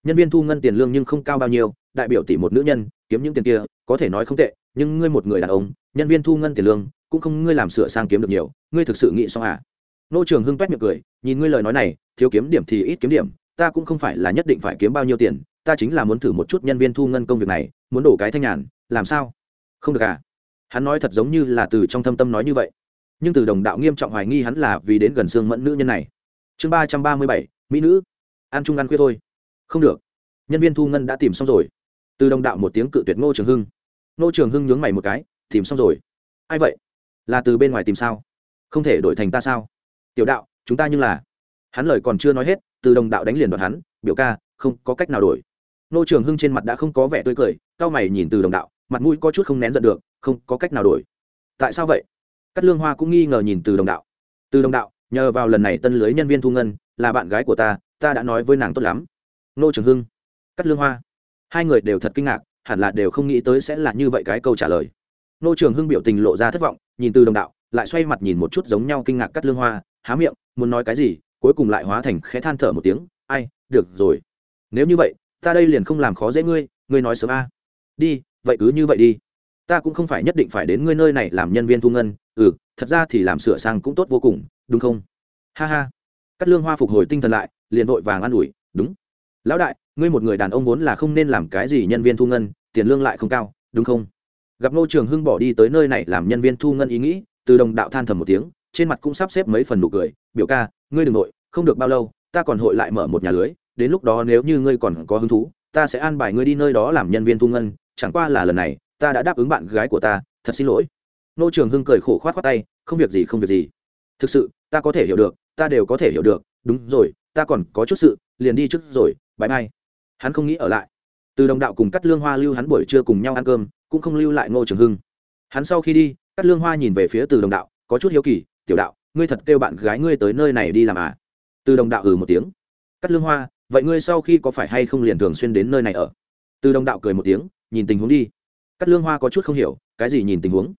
Nhân viên thu ngân tiền lương nhưng không cao bao nhiêu, đại biểu tỷ một nữ nhân, kiếm những tiền kia, có thể nói không tệ, nhưng ngươi một người đàn ông, nhân viên thu ngân tiền lương, cũng không ngươi làm sửa sang kiếm được nhiều, ngươi thực sự nghĩ xong à? Nô trường hưng quét miệng cười, nhìn ngươi lời nói này, thiếu kiếm điểm thì ít kiếm điểm, ta cũng không phải là nhất định phải kiếm bao nhiêu tiền, ta chính là muốn thử một chút nhân viên thu ngân công việc này, muốn đổ cái thanh nhàn, làm sao? Không được à. Hắn nói thật giống như là từ trong thâm tâm nói như vậy. Nhưng từ đồng đạo nghiêm trọng hoài nghi hắn là vì đến gần xương mẫn nữ nhân này. Chương ba trăm ba mươi bảy, mỹ nữ. Ăn chung ăn khuya thôi. Không được. Nhân viên thu ngân đã tìm xong rồi. Từ đồng đạo một tiếng cự tuyệt ngô trường hưng. Ngô trường hưng nhướng mày một cái, tìm xong rồi? Ai vậy? Là từ bên ngoài tìm sao? Không thể đổi thành ta sao? Tiểu đạo, chúng ta như là. Hắn lời còn chưa nói hết, từ đồng đạo đánh liền đoạt hắn, biểu ca, không có cách nào đổi. Nô trường hưng trên mặt đã không có vẻ tươi cười, cao mày nhìn từ đồng đạo, mặt mũi có chút không nén giận được, không có cách nào đổi. Tại sao vậy? Cát lương hoa cũng nghi ngờ nhìn từ đồng đạo. Từ đồng đạo, nhờ vào lần này tân lưới nhân viên thu ngân, là bạn gái của ta ta đã nói với nàng tốt lắm. Nô trường hưng, cát lương hoa. Hai người đều thật kinh ngạc, hẳn là đều không nghĩ tới sẽ là như vậy cái câu trả lời. Nô trường hưng biểu tình lộ ra thất vọng, nhìn từ đồng đạo, lại xoay mặt nhìn một chút giống nhau kinh ngạc cắt lương hoa há miệng, muốn nói cái gì, cuối cùng lại hóa thành khẽ than thở một tiếng, ai, được rồi. Nếu như vậy, ta đây liền không làm khó dễ ngươi ngươi nói sớm a. Đi, vậy cứ như vậy đi. Ta cũng không phải nhất định phải đến ngươi nơi này làm nhân viên thu ngân ừ thật ra thì làm sửa sang cũng tốt vô cùng, đúng không? Ha ha. Cắt lương hoa phục hồi tinh thần lại, liền vội vàng an ủi, đúng. Lão đại, ngươi một người đàn ông vốn là không nên làm cái gì nhân viên thu ngân, tiền lương lại không cao, đúng không? Gặp ngô trường hưng bỏ đi tới nơi này làm nhân viên thu ngân ý nghĩ, từ đồng đạo than thầm một tiếng trên mặt cũng sắp xếp mấy phần nụ cười, biểu ca, ngươi đ ừ n g nội, không được bao lâu, ta còn hội lại mở một nhà lưới, đến lúc đó nếu như ngươi còn có hứng thú, ta sẽ an bài ngươi đi nơi đó làm nhân viên thu ngân, chẳng qua là lần này, ta đã đáp ứng bạn gái của ta, thật xin lỗi. Ngô trường hưng cười khổ k h o á t khoác tay, không việc gì, không việc gì. Thực sự, ta có thể hiểu được, ta đều có thể hiểu được, đúng rồi, ta còn có chút sự, liền đi trước rồi bãi bay hắn không nghĩ ở lại. Từ đồng đạo cùng cắt lương hoa lưu hắn buổi trưa cùng nhau ăn cơm, cũng không lưu lại ngô trường hưng. Hắn sau khi đi cắt lương hoa nhìn về phía từ đồng đạo, có chút hiếu kỳ tiểu đạo, ngươi thật kêu bạn gái ngươi tới nơi này đi làm à? Từ đồng đạo ừ một tiếng. Cắt lương hoa, vậy ngươi sau khi có phải hay không liền thường xuyên đến nơi này ở? Từ đồng đạo cười một tiếng, nhìn tình huống đi. Cắt lương hoa có chút không hiểu, cái gì nhìn tình huống?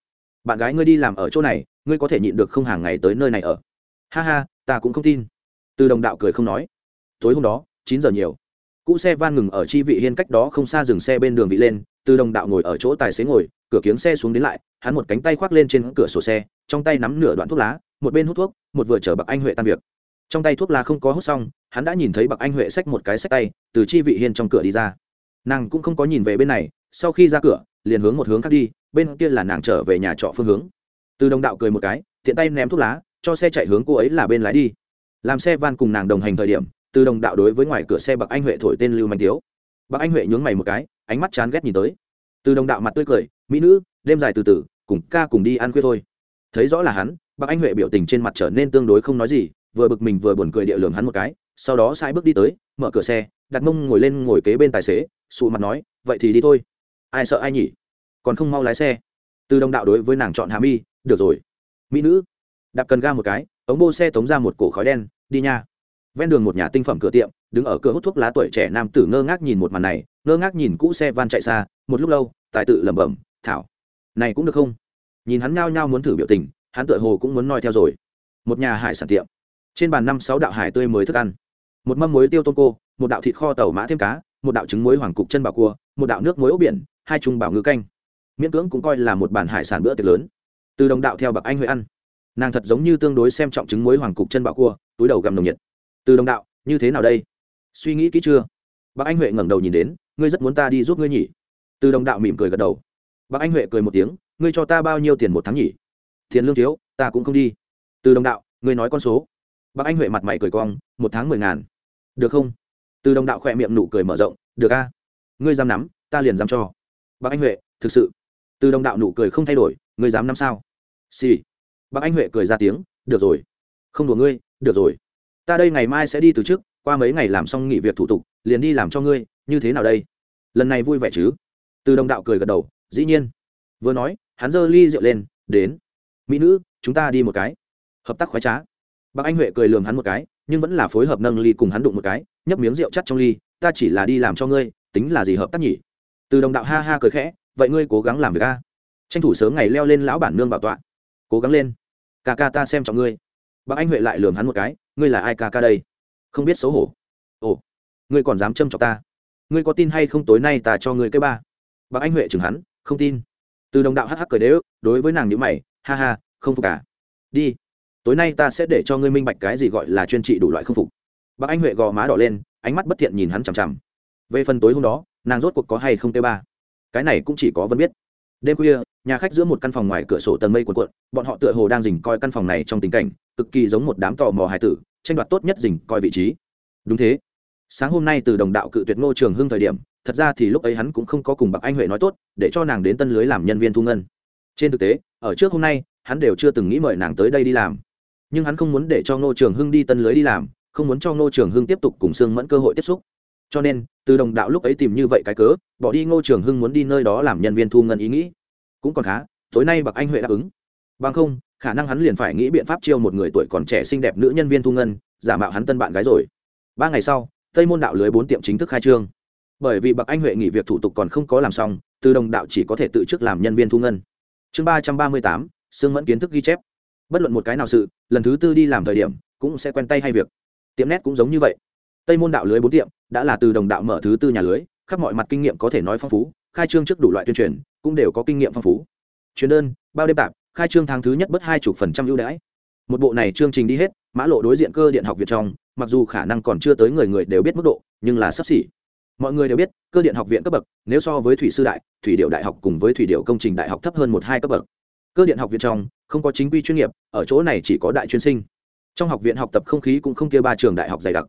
Bạn gái ngươi đi làm ở chỗ này, ngươi có thể nhịn được không hàng ngày tới nơi này ở? Ha ha, ta cũng không tin. Từ đồng đạo cười không nói. Tối hôm đó, chín giờ nhiều. Cũ xe van ngừng ở chi vị hiên cách đó không xa dừng xe bên đường vị lên từ đồng đạo ngồi ở chỗ tài xế ngồi, cửa kiếng xe xuống đến lại, hắn một cánh tay khoác lên trên cửa sổ xe, trong tay nắm nửa đoạn thuốc lá, một bên hút thuốc, một vừa chở bạc anh huệ tan việc. Trong tay thuốc lá không có hút xong, hắn đã nhìn thấy bạc anh huệ xách một cái xách tay, từ chi vị hiên trong cửa đi ra. Nàng cũng không có nhìn về bên này, sau khi ra cửa, liền hướng một hướng khác đi, bên kia là nàng trở về nhà trọ phương hướng. Từ đồng đạo cười một cái, tiện tay ném thuốc lá, cho xe chạy hướng cô ấy là bên lái đi. Làm xe van cùng nàng đồng hành thời điểm, từ đồng đạo đối với ngoài cửa xe bạc anh huệ thổi tên lưu manh tiếu. Bạc anh huệ nhướng mày một cái ánh mắt chán ghét nhìn tới. Từ đồng đạo mặt tươi cười, mỹ nữ, đêm dài từ từ, cùng ca cùng đi ăn khuya thôi. Thấy rõ là hắn bác anh huệ biểu tình trên mặt trở nên tương đối không nói gì, vừa bực mình vừa buồn cười địa lường hắn một cái, sau đó sai bước đi tới, mở cửa xe, đặt mông ngồi lên ngồi kế bên tài xế, sụ mặt nói, vậy thì đi thôi. Ai sợ ai nhỉ? Còn không mau lái xe. Từ đồng đạo đối với nàng chọn hà mi, được rồi. Mỹ nữ, đạp cần ga một cái, ống bô xe tống ra một cổ khói đen, đi nha ven đường một nhà tinh phẩm cửa tiệm, đứng ở cửa hút thuốc lá tuổi trẻ nam tử ngơ ngác nhìn một màn này, ngơ ngác nhìn cũ xe van chạy xa, một lúc lâu, tài tự lẩm bẩm, thảo, này cũng được không? Nhìn hắn nhao nhao muốn thử biểu tình, hắn tựa hồ cũng muốn noi theo rồi. Một nhà hải sản tiệm. Trên bàn năm sáu đạo hải tươi mới thức ăn. Một mâm muối tiêu tôm cô một đạo thịt kho tàu mã thêm cá, một đạo trứng muối hoàng cục chân bảo cua, một đạo nước muối ốc biển, hai chung bảo ngư canh. Miễn cưỡng cũng coi là một bản hải sản bữa tiệc lớn. Từ đồng đạo theo bậc anh huệ ăn. Nàng thật giống như tương đối xem trọng trứng muối hoàng cục chân bảo cua, túi đầu gầm nồng nhiệt từ đồng đạo, như thế nào đây? Suy nghĩ kỹ chưa? Bác anh huệ ngẩng đầu nhìn đến, ngươi rất muốn ta đi giúp ngươi nhỉ? Từ đồng đạo mỉm cười gật đầu. Bác anh huệ cười một tiếng, ngươi cho ta bao nhiêu tiền một tháng nhỉ? Tiền lương thiếu, ta cũng không đi. Từ đồng đạo, ngươi nói con số. Bác anh huệ mặt mày cười cong, một tháng mười ngàn. Được không? Từ đồng đạo khỏe miệng nụ cười mở rộng, được a. Ngươi dám nắm, ta liền dám cho. Bác anh huệ, thực sự. Từ đồng đạo nụ cười không thay đổi, ngươi dám nắm sao? Xì、sì. bác anh huệ cười ra tiếng, được rồi. Không đùa ngươi, được rồi ta đây ngày mai sẽ đi từ trước qua mấy ngày làm xong nghỉ việc thủ tục, liền đi làm cho ngươi, như thế nào đây? Lần này vui vẻ chứ? Từ đồng đạo cười gật đầu, dĩ nhiên. Vừa nói, hắn giơ ly rượu lên, đến. Mỹ nữ, chúng ta đi một cái. Hợp tác khoái trá. Bác anh huệ cười lườm hắn một cái, nhưng vẫn là phối hợp nâng ly cùng hắn đụng một cái, nhấp miếng rượu chắt trong ly, ta chỉ là đi làm cho ngươi, tính là gì hợp tác nhỉ? Từ đồng đạo ha ha cười khẽ, vậy ngươi cố gắng làm việc a. Tranh thủ sớm ngày leo lên lão bản nương bảo tọa. Cố gắng lên. Ca ca ta xem trọng ngươi. Bác anh huệ lại lườm hắn một cái ngươi là ai ca ca đây? Không biết xấu hổ. Ồ, ngươi còn dám châm chọc ta? Ngươi có tin hay không tối nay ta cho ngươi cái ba? Bác anh huệ chừng hắn, không tin. Từ đồng đạo hắc hắc cười đế ức đối với nàng nhữ mày, ha ha, không phục cả đi, tối nay ta sẽ để cho ngươi minh bạch cái gì gọi là chuyên trị đủ loại không phục. Bác anh huệ gò má đỏ lên, ánh mắt bất thiện nhìn hắn chằm chằm. Về phần tối hôm đó, nàng rốt cuộc có hay không tê ba? Cái này cũng chỉ có vân biết đêm khuya, nhà khách giữa một căn phòng ngoài cửa sổ tầng mây cuộn cuộn, bọn họ tựa hồ đang dình coi căn phòng này trong tình cảnh, cực kỳ giống một đám tò mò hài tử, tranh đoạt tốt nhất dình coi vị trí. Đúng thế. Sáng hôm nay từ đồng đạo cự tuyệt ngô trường hưng thời điểm, thật ra thì lúc ấy hắn cũng không có cùng bạc anh huệ nói tốt, để cho nàng đến tân lưới làm nhân viên thu ngân. Trên thực tế, ở trước hôm nay, hắn đều chưa từng nghĩ mời nàng tới đây đi làm. Nhưng hắn không muốn để cho ngô trường hưng đi tân lưới đi làm, không muốn cho ngô trường hưng tiếp tục cùng sương mẫn cơ hội tiếp xúc cho nên, từ đồng đạo lúc ấy tìm như vậy cái cớ, bỏ đi ngô trường hưng muốn đi nơi đó làm nhân viên thu ngân ý nghĩ. Cũng còn khá, tối nay bạc anh huệ đáp ứng. Bằng không, khả năng hắn liền phải nghĩ biện pháp chiêu một người tuổi còn trẻ xinh đẹp nữ nhân viên thu ngân, giả mạo hắn tân bạn gái rồi. Ba ngày sau, tây môn đạo lưới bốn tiệm chính thức khai trương. Bởi vì bậc anh huệ nghỉ việc thủ tục còn không có làm xong, từ đồng đạo chỉ có thể tự chức làm nhân viên thu ngân. Chương ba trăm ba mươi tám, sương mẫn kiến thức ghi chép. Bất luận một cái nào sự, lần thứ tư đi làm thời điểm, cũng sẽ quen tay hay việc. Tiệm nét cũng giống như vậy. Tây môn đạo lưới bốn tiệm đã là từ đồng đạo mở thứ tư nhà lưới, khắp mọi mặt kinh nghiệm có thể nói phong phú, khai trương trước đủ loại tuyên truyền, cũng đều có kinh nghiệm phong phú. Chuyến đơn, bao đêm tạp, khai trương tháng thứ nhất bất hai chục phần trăm ưu đãi. Một bộ này chương trình đi hết, mã lộ đối diện cơ điện học viện trong, mặc dù khả năng còn chưa tới người người đều biết mức độ, nhưng là sắp xỉ. Mọi người đều biết, cơ điện học viện cấp bậc, nếu so với thủy sư đại, thủy điệu đại học cùng với thủy điệu công trình đại học thấp hơn một hai cấp bậc. Cơ điện học viện trong, không có chính quy chuyên nghiệp, ở chỗ này chỉ có đại chuyên sinh. Trong học viện học tập không khí cũng không kia ba trường đại học dày đặc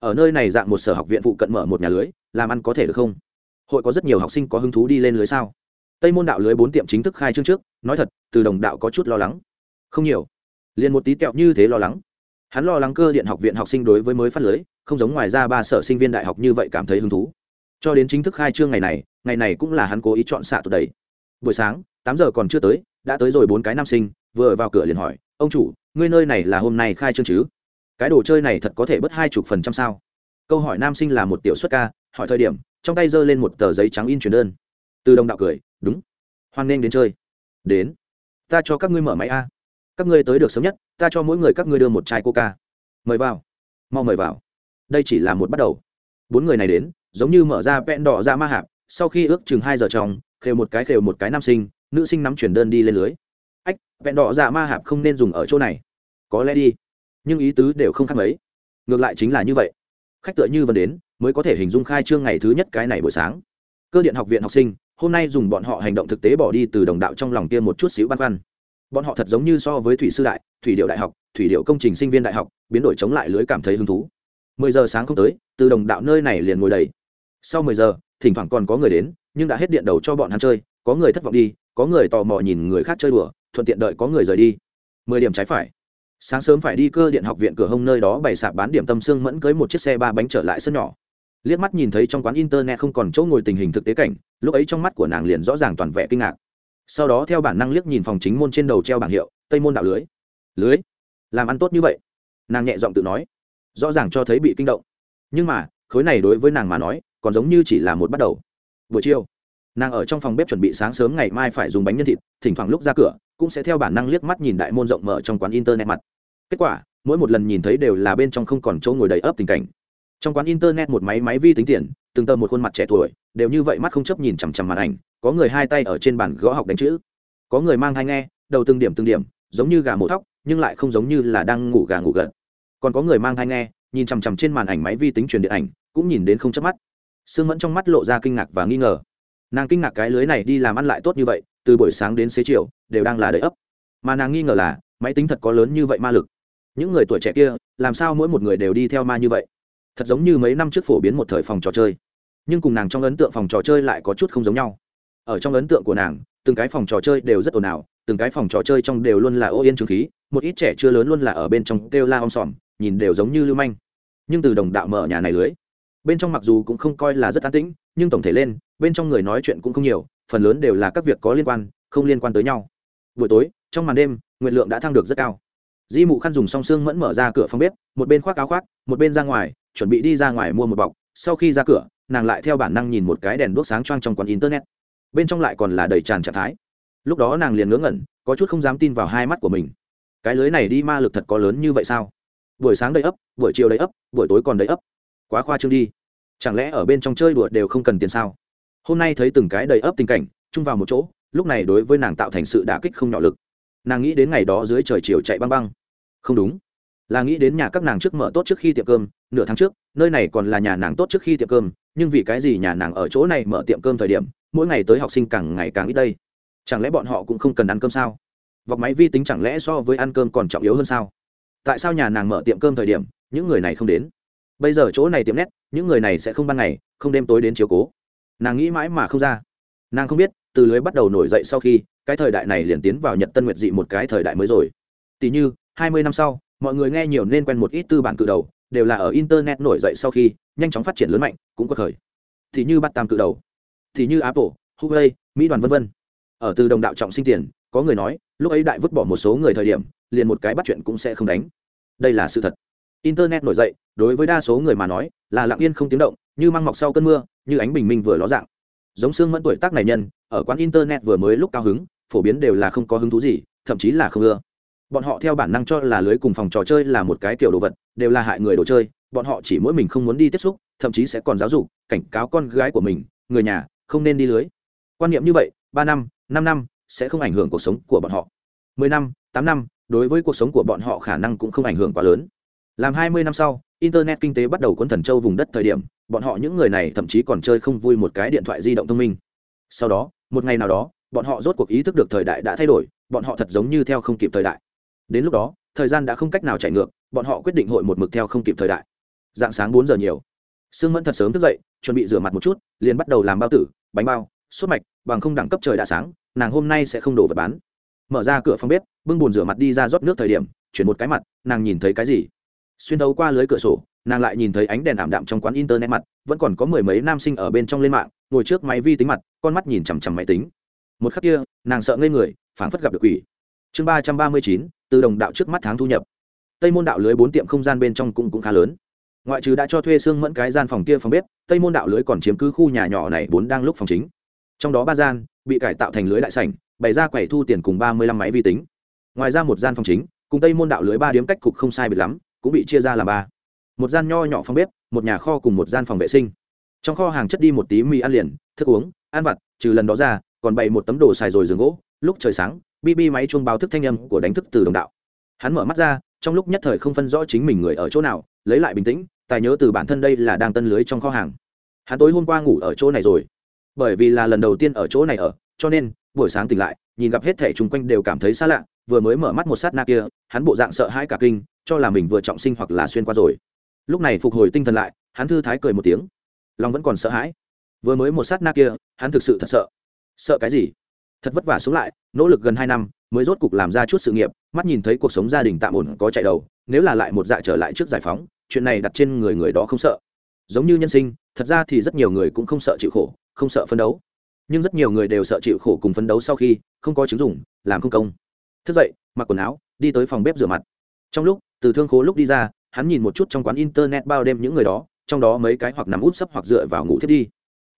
ở nơi này dạng một sở học viện phụ cận mở một nhà lưới, làm ăn có thể được không? Hội có rất nhiều học sinh có hứng thú đi lên lưới sao? Tây môn đạo lưới bốn tiệm chính thức khai trương trước, nói thật, từ đồng đạo có chút lo lắng. Không nhiều. Liền một tí kẹo như thế lo lắng. Hắn lo lắng cơ điện học viện học sinh đối với mới phát lưới, không giống ngoài ra ba sở sinh viên đại học như vậy cảm thấy hứng thú. Cho đến chính thức khai trương ngày này ngày này cũng là hắn cố ý chọn xạ tụt đầy buổi sáng, tám giờ còn chưa tới, đã tới rồi bốn cái nam sinh, vừa vào cửa liền hỏi, ông chủ, ngươi nơi này là hôm nay khai trương chứ? Cái đồ chơi này thật có thể bớt hai chục phần trăm sao? Câu hỏi nam sinh là một tiểu xuất ca, hỏi thời điểm, trong tay giơ lên một tờ giấy trắng in truyền đơn. Từ đồng đạo cười, đúng, hoan nghênh đến chơi. Đến, ta cho các ngươi mở máy a. Các ngươi tới được sớm nhất, ta cho mỗi người các ngươi đưa một chai coca. Mời vào, mau mời vào. Đây chỉ là một bắt đầu. Bốn người này đến, giống như mở ra vẹn đỏ ra ma hạp, sau khi ước chừng hai giờ trong, khều một cái khều một cái nam sinh, nữ sinh nắm chuyển đơn đi lên lưới. Ách, vẹn đỏ dạ ma hạp không nên dùng ở chỗ này. Có lẽ đi nhưng ý tứ đều không khác mấy. Ngược lại chính là như vậy. Khách tựa như vẫn đến, mới có thể hình dung khai trương ngày thứ nhất cái này buổi sáng. Cơ điện học viện học sinh, hôm nay dùng bọn họ hành động thực tế bỏ đi từ đồng đạo trong lòng kia một chút xíu băn khoăn. Bọn họ thật giống như so với thủy sư đại, thủy điệu đại học, thủy điệu công trình sinh viên đại học, biến đổi chống lại lưới cảm thấy hứng thú. Mười giờ sáng không tới, từ đồng đạo nơi này liền ngồi đầy. Sau mười giờ, thỉnh thoảng còn có người đến, nhưng đã hết điện đầu cho bọn hắn chơi, có người thất vọng đi, có người tò mò nhìn người khác chơi đùa, thuận tiện đợi có người rời đi. Mười điểm trái phải sáng sớm phải đi cơ điện học viện cửa hông nơi đó bày sạp bán điểm tâm xương mẫn cưới một chiếc xe ba bánh trở lại sân nhỏ. Liếc mắt nhìn thấy trong quán internet không còn chỗ ngồi tình hình thực tế cảnh, lúc ấy trong mắt của nàng liền rõ ràng toàn vẻ kinh ngạc. Sau đó theo bản năng liếc nhìn phòng chính môn trên đầu treo bảng hiệu, tây môn đạo lưới. Lưới? Làm ăn tốt như vậy? Nàng nhẹ giọng tự nói. Rõ ràng cho thấy bị kinh động. Nhưng mà, khối này đối với nàng mà nói, còn giống như chỉ là một bắt đầu. Buổi chiều, nàng ở trong phòng bếp chuẩn bị sáng sớm ngày mai phải dùng bánh nhân thịt, thỉnh thoảng lúc ra cửa, cũng sẽ theo bản năng liếc mắt nhìn đại môn rộng mở trong quán internet mặt kết quả, mỗi một lần nhìn thấy đều là bên trong không còn chỗ ngồi đầy ấp tình cảnh. Trong quán internet một máy máy vi tính tiền, từng tờ một khuôn mặt trẻ tuổi, đều như vậy mắt không chấp nhìn chằm chằm màn ảnh, có người hai tay ở trên bàn gõ học đánh chữ. Có người mang hai nghe, đầu từng điểm từng điểm, giống như gà mổ thóc, nhưng lại không giống như là đang ngủ gà ngủ gật. Còn có người mang hai nghe, nhìn chằm chằm trên màn ảnh máy vi tính truyền điện ảnh, cũng nhìn đến không chớp mắt. Sương mẫn trong mắt lộ ra kinh ngạc và nghi ngờ. Nàng kinh ngạc cái lưới này đi làm ăn lại tốt như vậy, từ buổi sáng đến xế chiều, đều đang là đầy ấp. Mà nàng nghi ngờ là, máy tính thật có lớn như vậy ma lực những người tuổi trẻ kia, làm sao mỗi một người đều đi theo ma như vậy? Thật giống như mấy năm trước phổ biến một thời phòng trò chơi. Nhưng cùng nàng trong ấn tượng phòng trò chơi lại có chút không giống nhau. Ở trong ấn tượng của nàng, từng cái phòng trò chơi đều rất ồn ào, từng cái phòng trò chơi trong đều luôn là ô yên trừng khí, một ít trẻ chưa lớn luôn là ở bên trong kêu la om sòm, nhìn đều giống như lưu manh. Nhưng từ đồng đạo mở nhà này lưới, bên trong mặc dù cũng không coi là rất an tĩnh, nhưng tổng thể lên, bên trong người nói chuyện cũng không nhiều, phần lớn đều là các việc có liên quan, không liên quan tới nhau. Buổi tối, trong màn đêm nguyện lượng đã thăng được rất cao di mụ khăn dùng song xương mẫn mở ra cửa phòng bếp, một bên khoác áo khoác, một bên ra ngoài, chuẩn bị đi ra ngoài mua một bọc. Sau khi ra cửa, nàng lại theo bản năng nhìn một cái đèn đốt sáng choang trong quán internet. Bên trong lại còn là đầy tràn trạng thái. Lúc đó nàng liền ngớ ngẩn, có chút không dám tin vào hai mắt của mình. Cái lưới này đi ma lực thật có lớn như vậy sao? Buổi sáng đầy ấp, buổi chiều đầy ấp, buổi tối còn đầy ấp. Quá khoa trương đi. Chẳng lẽ ở bên trong chơi đùa đều không cần tiền sao? Hôm nay thấy từng cái đầy ấp tình cảnh, chung vào một chỗ, lúc này đối với nàng tạo thành sự đả kích không nhỏ lực. Nàng nghĩ đến ngày đó dưới trời chiều chạy băng băng không đúng. Là nghĩ đến nhà các nàng trước mở tốt trước khi tiệm cơm, nửa tháng trước, nơi này còn là nhà nàng tốt trước khi tiệm cơm, nhưng vì cái gì nhà nàng ở chỗ này mở tiệm cơm thời điểm, mỗi ngày tới học sinh càng ngày càng ít đây? Chẳng lẽ bọn họ cũng không cần ăn cơm sao? Vọc máy vi tính chẳng lẽ so với ăn cơm còn trọng yếu hơn sao? Tại sao nhà nàng mở tiệm cơm thời điểm, những người này không đến? Bây giờ chỗ này tiệm nét, những người này sẽ không ban ngày, không đêm tối đến chiếu cố. Nàng nghĩ mãi mà không ra. Nàng không biết, từ lưới bắt đầu nổi dậy sau khi, cái thời đại này liền tiến vào nhật tân nguyệt dị một cái thời đại mới rồi. Tỷ như hai mươi năm sau, mọi người nghe nhiều nên quen một ít tư bản cự đầu, đều là ở internet nổi dậy sau khi nhanh chóng phát triển lớn mạnh, cũng có khởi thì như bắt tam cự đầu, thì như apple, huawei, mỹ đoàn vân vân. Ở từ đồng đạo trọng sinh tiền, có người nói, lúc ấy đại vứt bỏ một số người thời điểm, liền một cái bắt chuyện cũng sẽ không đánh. Đây là sự thật. Internet nổi dậy, đối với đa số người mà nói, là lặng yên không tiếng động, như măng mọc sau cơn mưa, như ánh bình minh vừa ló dạng. Giống xương mẫn tuổi tác này nhân, ở quán internet vừa mới lúc cao hứng, phổ biến đều là không có hứng thú gì, thậm chí là không ưa bọn họ theo bản năng cho là lưới cùng phòng trò chơi là một cái kiểu đồ vật, đều là hại người đồ chơi, bọn họ chỉ mỗi mình không muốn đi tiếp xúc, thậm chí sẽ còn giáo dục, cảnh cáo con gái của mình, người nhà, không nên đi lưới. Quan niệm như vậy, ba năm năm năm, sẽ không ảnh hưởng cuộc sống của bọn họ. Mười năm, tám năm, đối với cuộc sống của bọn họ khả năng cũng không ảnh hưởng quá lớn. Làm hai mươi năm sau, internet kinh tế bắt đầu cuốn thần châu vùng đất thời điểm, bọn họ những người này thậm chí còn chơi không vui một cái điện thoại di động thông minh. Sau đó, một ngày nào đó, bọn họ rốt cuộc ý thức được thời đại đã thay đổi, bọn họ thật giống như theo không kịp thời đại đến lúc đó, thời gian đã không cách nào chạy ngược, bọn họ quyết định hội một mực theo không kịp thời đại. Dạng sáng bốn giờ nhiều. Sương mẫn thật sớm thức dậy, chuẩn bị rửa mặt một chút, liền bắt đầu làm bao tử, bánh bao, sốt mạch, bằng không đẳng cấp trời đã sáng, nàng hôm nay sẽ không đổ vật bán. Mở ra cửa phòng bếp, bưng bùn rửa mặt đi ra rót nước thời điểm, chuyển một cái mặt, nàng nhìn thấy cái gì? Xuyên thấu qua lưới cửa sổ, nàng lại nhìn thấy ánh đèn ảm đạm trong quán internet mặt, vẫn còn có mười mấy nam sinh ở bên trong lên mạng, ngồi trước máy vi tính mặt, con mắt nhìn chằm chằm máy tính. Một khắc kia, nàng sợ ngây người, phảng phất gặp được quỷ chương ba trăm ba mươi chín, từ đồng đạo trước mắt tháng thu nhập. Tây môn đạo lưới bốn tiệm không gian bên trong cũng cũng khá lớn. Ngoại trừ đã cho thuê xương mẫn cái gian phòng kia phòng bếp, tây môn đạo lưới còn chiếm cứ khu nhà nhỏ này bốn đang lúc phòng chính. Trong đó ba gian, bị cải tạo thành lưới đại sảnh, bày ra quầy thu tiền cùng ba mươi lăm máy vi tính. Ngoài ra một gian phòng chính, cùng tây môn đạo lưới ba điếm cách cục không sai biệt lắm, cũng bị chia ra làm ba. Một gian nho nhỏ phòng bếp, một nhà kho cùng một gian phòng vệ sinh. Trong kho hàng chất đi một tí mì ăn liền, thức uống, ăn vặt, trừ lần đó ra, còn bày một tấm đồ xài rồi giường gỗ, lúc trời sáng bb máy chuông báo thức thanh âm của đánh thức từ đồng đạo. Hắn mở mắt ra, trong lúc nhất thời không phân rõ chính mình người ở chỗ nào, lấy lại bình tĩnh, tài nhớ từ bản thân đây là đang tân lưới trong kho hàng. Hắn tối hôm qua ngủ ở chỗ này rồi. Bởi vì là lần đầu tiên ở chỗ này ở, cho nên, buổi sáng tỉnh lại, nhìn gặp hết thẻ chung quanh đều cảm thấy xa lạ, vừa mới mở mắt một sát na kia, hắn bộ dạng sợ hãi cả kinh, cho là mình vừa trọng sinh hoặc là xuyên qua rồi. Lúc này phục hồi tinh thần lại, hắn thư thái cười một tiếng. Lòng vẫn còn sợ hãi. Vừa mới một sát na kia, hắn thực sự thật sợ. Sợ cái gì? Thật vất vả xuống lại, nỗ lực gần hai năm, mới rốt cục làm ra chút sự nghiệp, mắt nhìn thấy cuộc sống gia đình tạm ổn có chạy đầu, nếu là lại một dạ trở lại trước giải phóng, chuyện này đặt trên người người đó không sợ. Giống như nhân sinh, thật ra thì rất nhiều người cũng không sợ chịu khổ, không sợ phấn đấu. Nhưng rất nhiều người đều sợ chịu khổ cùng phấn đấu sau khi, không có chứng dùng làm không công. Thức dậy, mặc quần áo, đi tới phòng bếp rửa mặt. Trong lúc, từ thương khố lúc đi ra, hắn nhìn một chút trong quán internet bao đêm những người đó, trong đó mấy cái hoặc nằm úp sấp hoặc dựa vào ngủ thiết đi.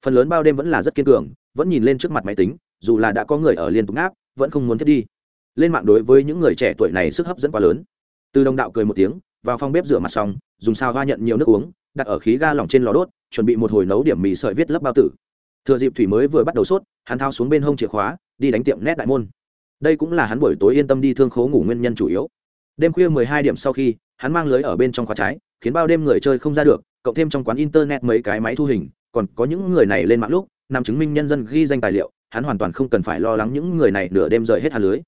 Phần lớn bao đêm vẫn là rất kiên cường, vẫn nhìn lên trước mặt máy tính dù là đã có người ở liên tục áp vẫn không muốn thiết đi. Lên mạng đối với những người trẻ tuổi này sức hấp dẫn quá lớn. Từ đồng đạo cười một tiếng, vào phòng bếp rửa mặt xong, dùng sao va nhận nhiều nước uống, đặt ở khí ga lỏng trên lò đốt, chuẩn bị một hồi nấu điểm mì sợi viết lấp bao tử. Thừa dịp thủy mới vừa bắt đầu sốt, hắn thao xuống bên hông chìa khóa, đi đánh tiệm nét đại môn. Đây cũng là hắn buổi tối yên tâm đi thương khố ngủ nguyên nhân chủ yếu. Đêm khuya mười hai điểm sau khi, hắn mang lưới ở bên trong khóa trái, khiến bao đêm người chơi không ra được, cộng thêm trong quán internet mấy cái máy thu hình, còn có những người này lên mạng lúc, nằm chứng minh nhân dân ghi danh tài liệu hắn hoàn toàn không cần phải lo lắng những người này nửa đêm rời hết hà lưới.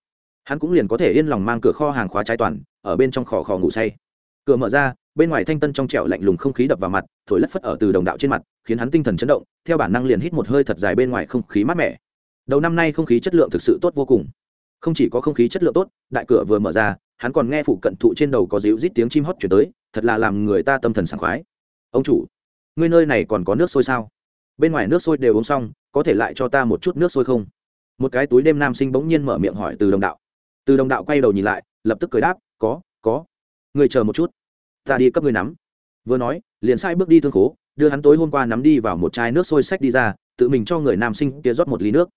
Hắn cũng liền có thể yên lòng mang cửa kho hàng khóa trái toàn, ở bên trong khò khò ngủ say. Cửa mở ra, bên ngoài thanh tân trong trẻo lạnh lùng không khí đập vào mặt, thổi lất phất ở từ đồng đạo trên mặt, khiến hắn tinh thần chấn động, theo bản năng liền hít một hơi thật dài bên ngoài không khí mát mẻ. Đầu năm nay không khí chất lượng thực sự tốt vô cùng. Không chỉ có không khí chất lượng tốt, đại cửa vừa mở ra, hắn còn nghe phụ cận thụ trên đầu có dịu rít tiếng chim hót chuyển tới, thật là làm người ta tâm thần sảng khoái. Ông chủ, ngươi nơi này còn có nước sôi sao? Bên ngoài nước sôi đều uống xong có thể lại cho ta một chút nước sôi không? Một cái túi đêm nam sinh bỗng nhiên mở miệng hỏi từ đồng đạo. Từ đồng đạo quay đầu nhìn lại, lập tức cười đáp, có có. Người chờ một chút. Ta đi cấp người nắm. Vừa nói, liền sai bước đi thương khố, đưa hắn tối hôm qua nắm đi vào một chai nước sôi sách đi ra, tự mình cho người nam sinh kia rót một ly nước.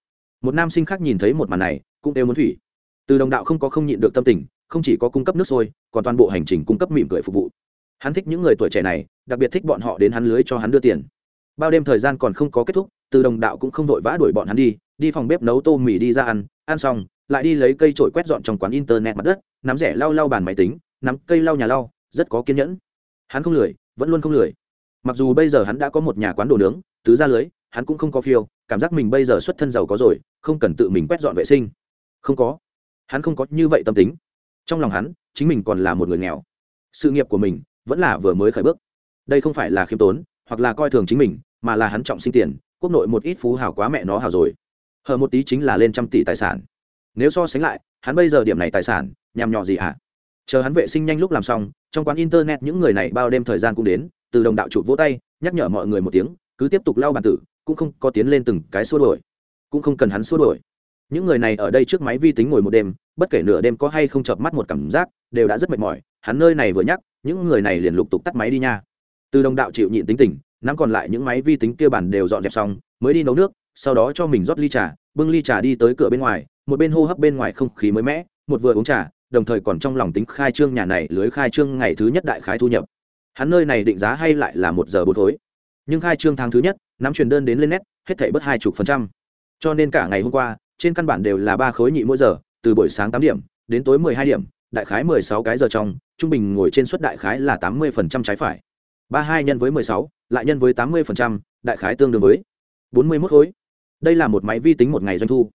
Một nam sinh khác nhìn thấy một màn này, cũng đều muốn thủy. Từ đồng đạo không có không nhịn được tâm tình, không chỉ có cung cấp nước sôi, còn toàn bộ hành trình cung cấp mỉm cười phục vụ. Hắn thích những người tuổi trẻ này, đặc biệt thích bọn họ đến hắn lưới cho hắn đưa tiền bao đêm thời gian còn không có kết thúc, từ đồng đạo cũng không vội vã đuổi bọn hắn đi đi phòng bếp nấu tô mì đi ra ăn ăn xong, lại đi lấy cây trổi quét dọn trong quán internet mặt đất, nắm rẻ lau lau bàn máy tính, nắm cây lau nhà lau, rất có kiên nhẫn. Hắn không lười, vẫn luôn không lười. Mặc dù bây giờ hắn đã có một nhà quán đồ nướng, tứ ra lưới, hắn cũng không có phiêu, cảm giác mình bây giờ xuất thân giàu có rồi, không cần tự mình quét dọn vệ sinh. Không có. Hắn không có như vậy tâm tính. Trong lòng hắn, chính mình còn là một người nghèo. Sự nghiệp của mình vẫn là vừa mới khởi bước. Đây không phải là khiêm tốn, hoặc là coi thường chính mình mà là hắn trọng sinh tiền, quốc nội một ít phú hào quá mẹ nó hào rồi. Hờ một tí chính là lên trăm tỷ tài sản. Nếu so sánh lại, hắn bây giờ điểm này tài sản, nhằm nhỏ gì hả? Chờ hắn vệ sinh nhanh lúc làm xong, trong quán internet những người này bao đêm thời gian cũng đến, từ đồng đạo chụp vỗ tay, nhắc nhở mọi người một tiếng, cứ tiếp tục lau bàn tử, cũng không có tiến lên từng cái xua đổi cũng không cần hắn xua đổi những người này ở đây trước máy vi tính ngồi một đêm, bất kể nửa đêm có hay không chợp mắt một cảm giác, đều đã rất mệt mỏi. Hắn nơi này vừa nhắc, những người này liền lục tục tắt máy đi nha. Từ đồng đạo chịu nhịn tính tình nắm còn lại những máy vi tính kia bản đều dọn dẹp xong, mới đi nấu nước, sau đó cho mình rót ly trà, bưng ly trà đi tới cửa bên ngoài, một bên hô hấp bên ngoài không khí mới mẻ, một vừa uống trà, đồng thời còn trong lòng tính khai trương nhà này lưới khai trương ngày thứ nhất đại khái thu nhập. Hắn nơi này định giá hay lại là một giờ bốn thối nhưng khai trương tháng thứ nhất, nắm truyền đơn đến lên nét hết thảy bớt hai chục phần trăm. Cho nên cả ngày hôm qua, trên căn bản đều là ba khối nhị mỗi giờ, từ buổi sáng tám điểm, đến tối mười hai điểm, đại khái mười sáu cái giờ trong, trung bình ngồi trên suất đại khái là tám mươi phần trăm trái phải. Ba hai nhân với mười sáu lại nhân với tám mươi phần trăm, đại khái tương đương với bốn mươi mốt khối. Đây là một máy vi tính một ngày doanh thu.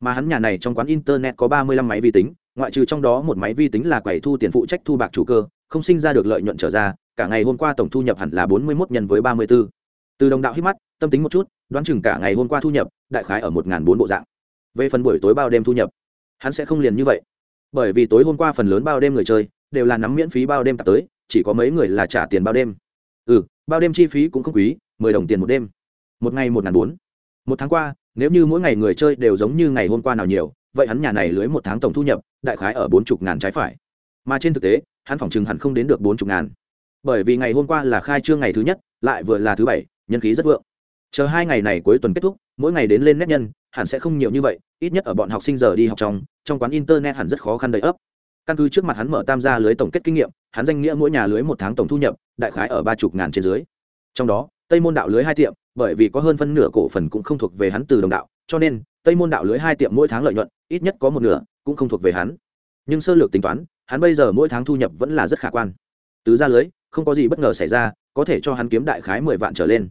Mà hắn nhà này trong quán internet có ba mươi lăm máy vi tính, ngoại trừ trong đó một máy vi tính là quầy thu tiền phụ trách thu bạc chủ cơ, không sinh ra được lợi nhuận trở ra, cả ngày hôm qua tổng thu nhập hẳn là bốn mươi mốt nhân với ba mươi b ố từ đồng đạo hít mắt, tâm tính một chút, đoán chừng cả ngày hôm qua thu nhập, đại khái ở một n g h n bốn bộ dạng. Về phần buổi tối bao đêm thu nhập, hắn sẽ không liền như vậy. Bởi vì tối hôm qua phần lớn bao đêm người chơi, đều là nắm miễn phí bao đêm tạp tới, chỉ có mấy người là trả tiền bao đêm ừ bao đêm chi phí cũng không quý, mười đồng tiền một đêm. Một ngày một ngàn bốn. Một tháng qua, nếu như mỗi ngày người chơi đều giống như ngày hôm qua nào nhiều, vậy hắn nhà này lưới một tháng tổng thu nhập, đại khái ở bốn chục ngàn trái phải. Mà trên thực tế, hắn phỏng chừng hẳn không đến được bốn chục ngàn. Bởi vì ngày hôm qua là khai trương ngày thứ nhất, lại vừa là thứ bảy, nhân khí rất vượng. Chờ hai ngày này cuối tuần kết thúc, mỗi ngày đến lên nét nhân, hẳn sẽ không nhiều như vậy, ít nhất ở bọn học sinh giờ đi học trong trong quán internet hẳn rất khó khăn đầy ấp. Căn cứ trước mặt hắn mở tam gia lưới tổng kết kinh nghiệm hắn danh nghĩa mỗi nhà lưới một tháng tổng thu nhập, đại khái ở ba chục ngàn trên dưới. Trong đó, tây môn đạo lưới hai tiệm, bởi vì có hơn phân nửa cổ phần cũng không thuộc về hắn từ đồng đạo, cho nên, tây môn đạo lưới hai tiệm mỗi tháng lợi nhuận, ít nhất có một nửa, cũng không thuộc về hắn. Nhưng sơ lược tính toán, hắn bây giờ mỗi tháng thu nhập vẫn là rất khả quan. Tứ ra lưới, không có gì bất ngờ xảy ra, có thể cho hắn kiếm đại khái mười vạn trở lên.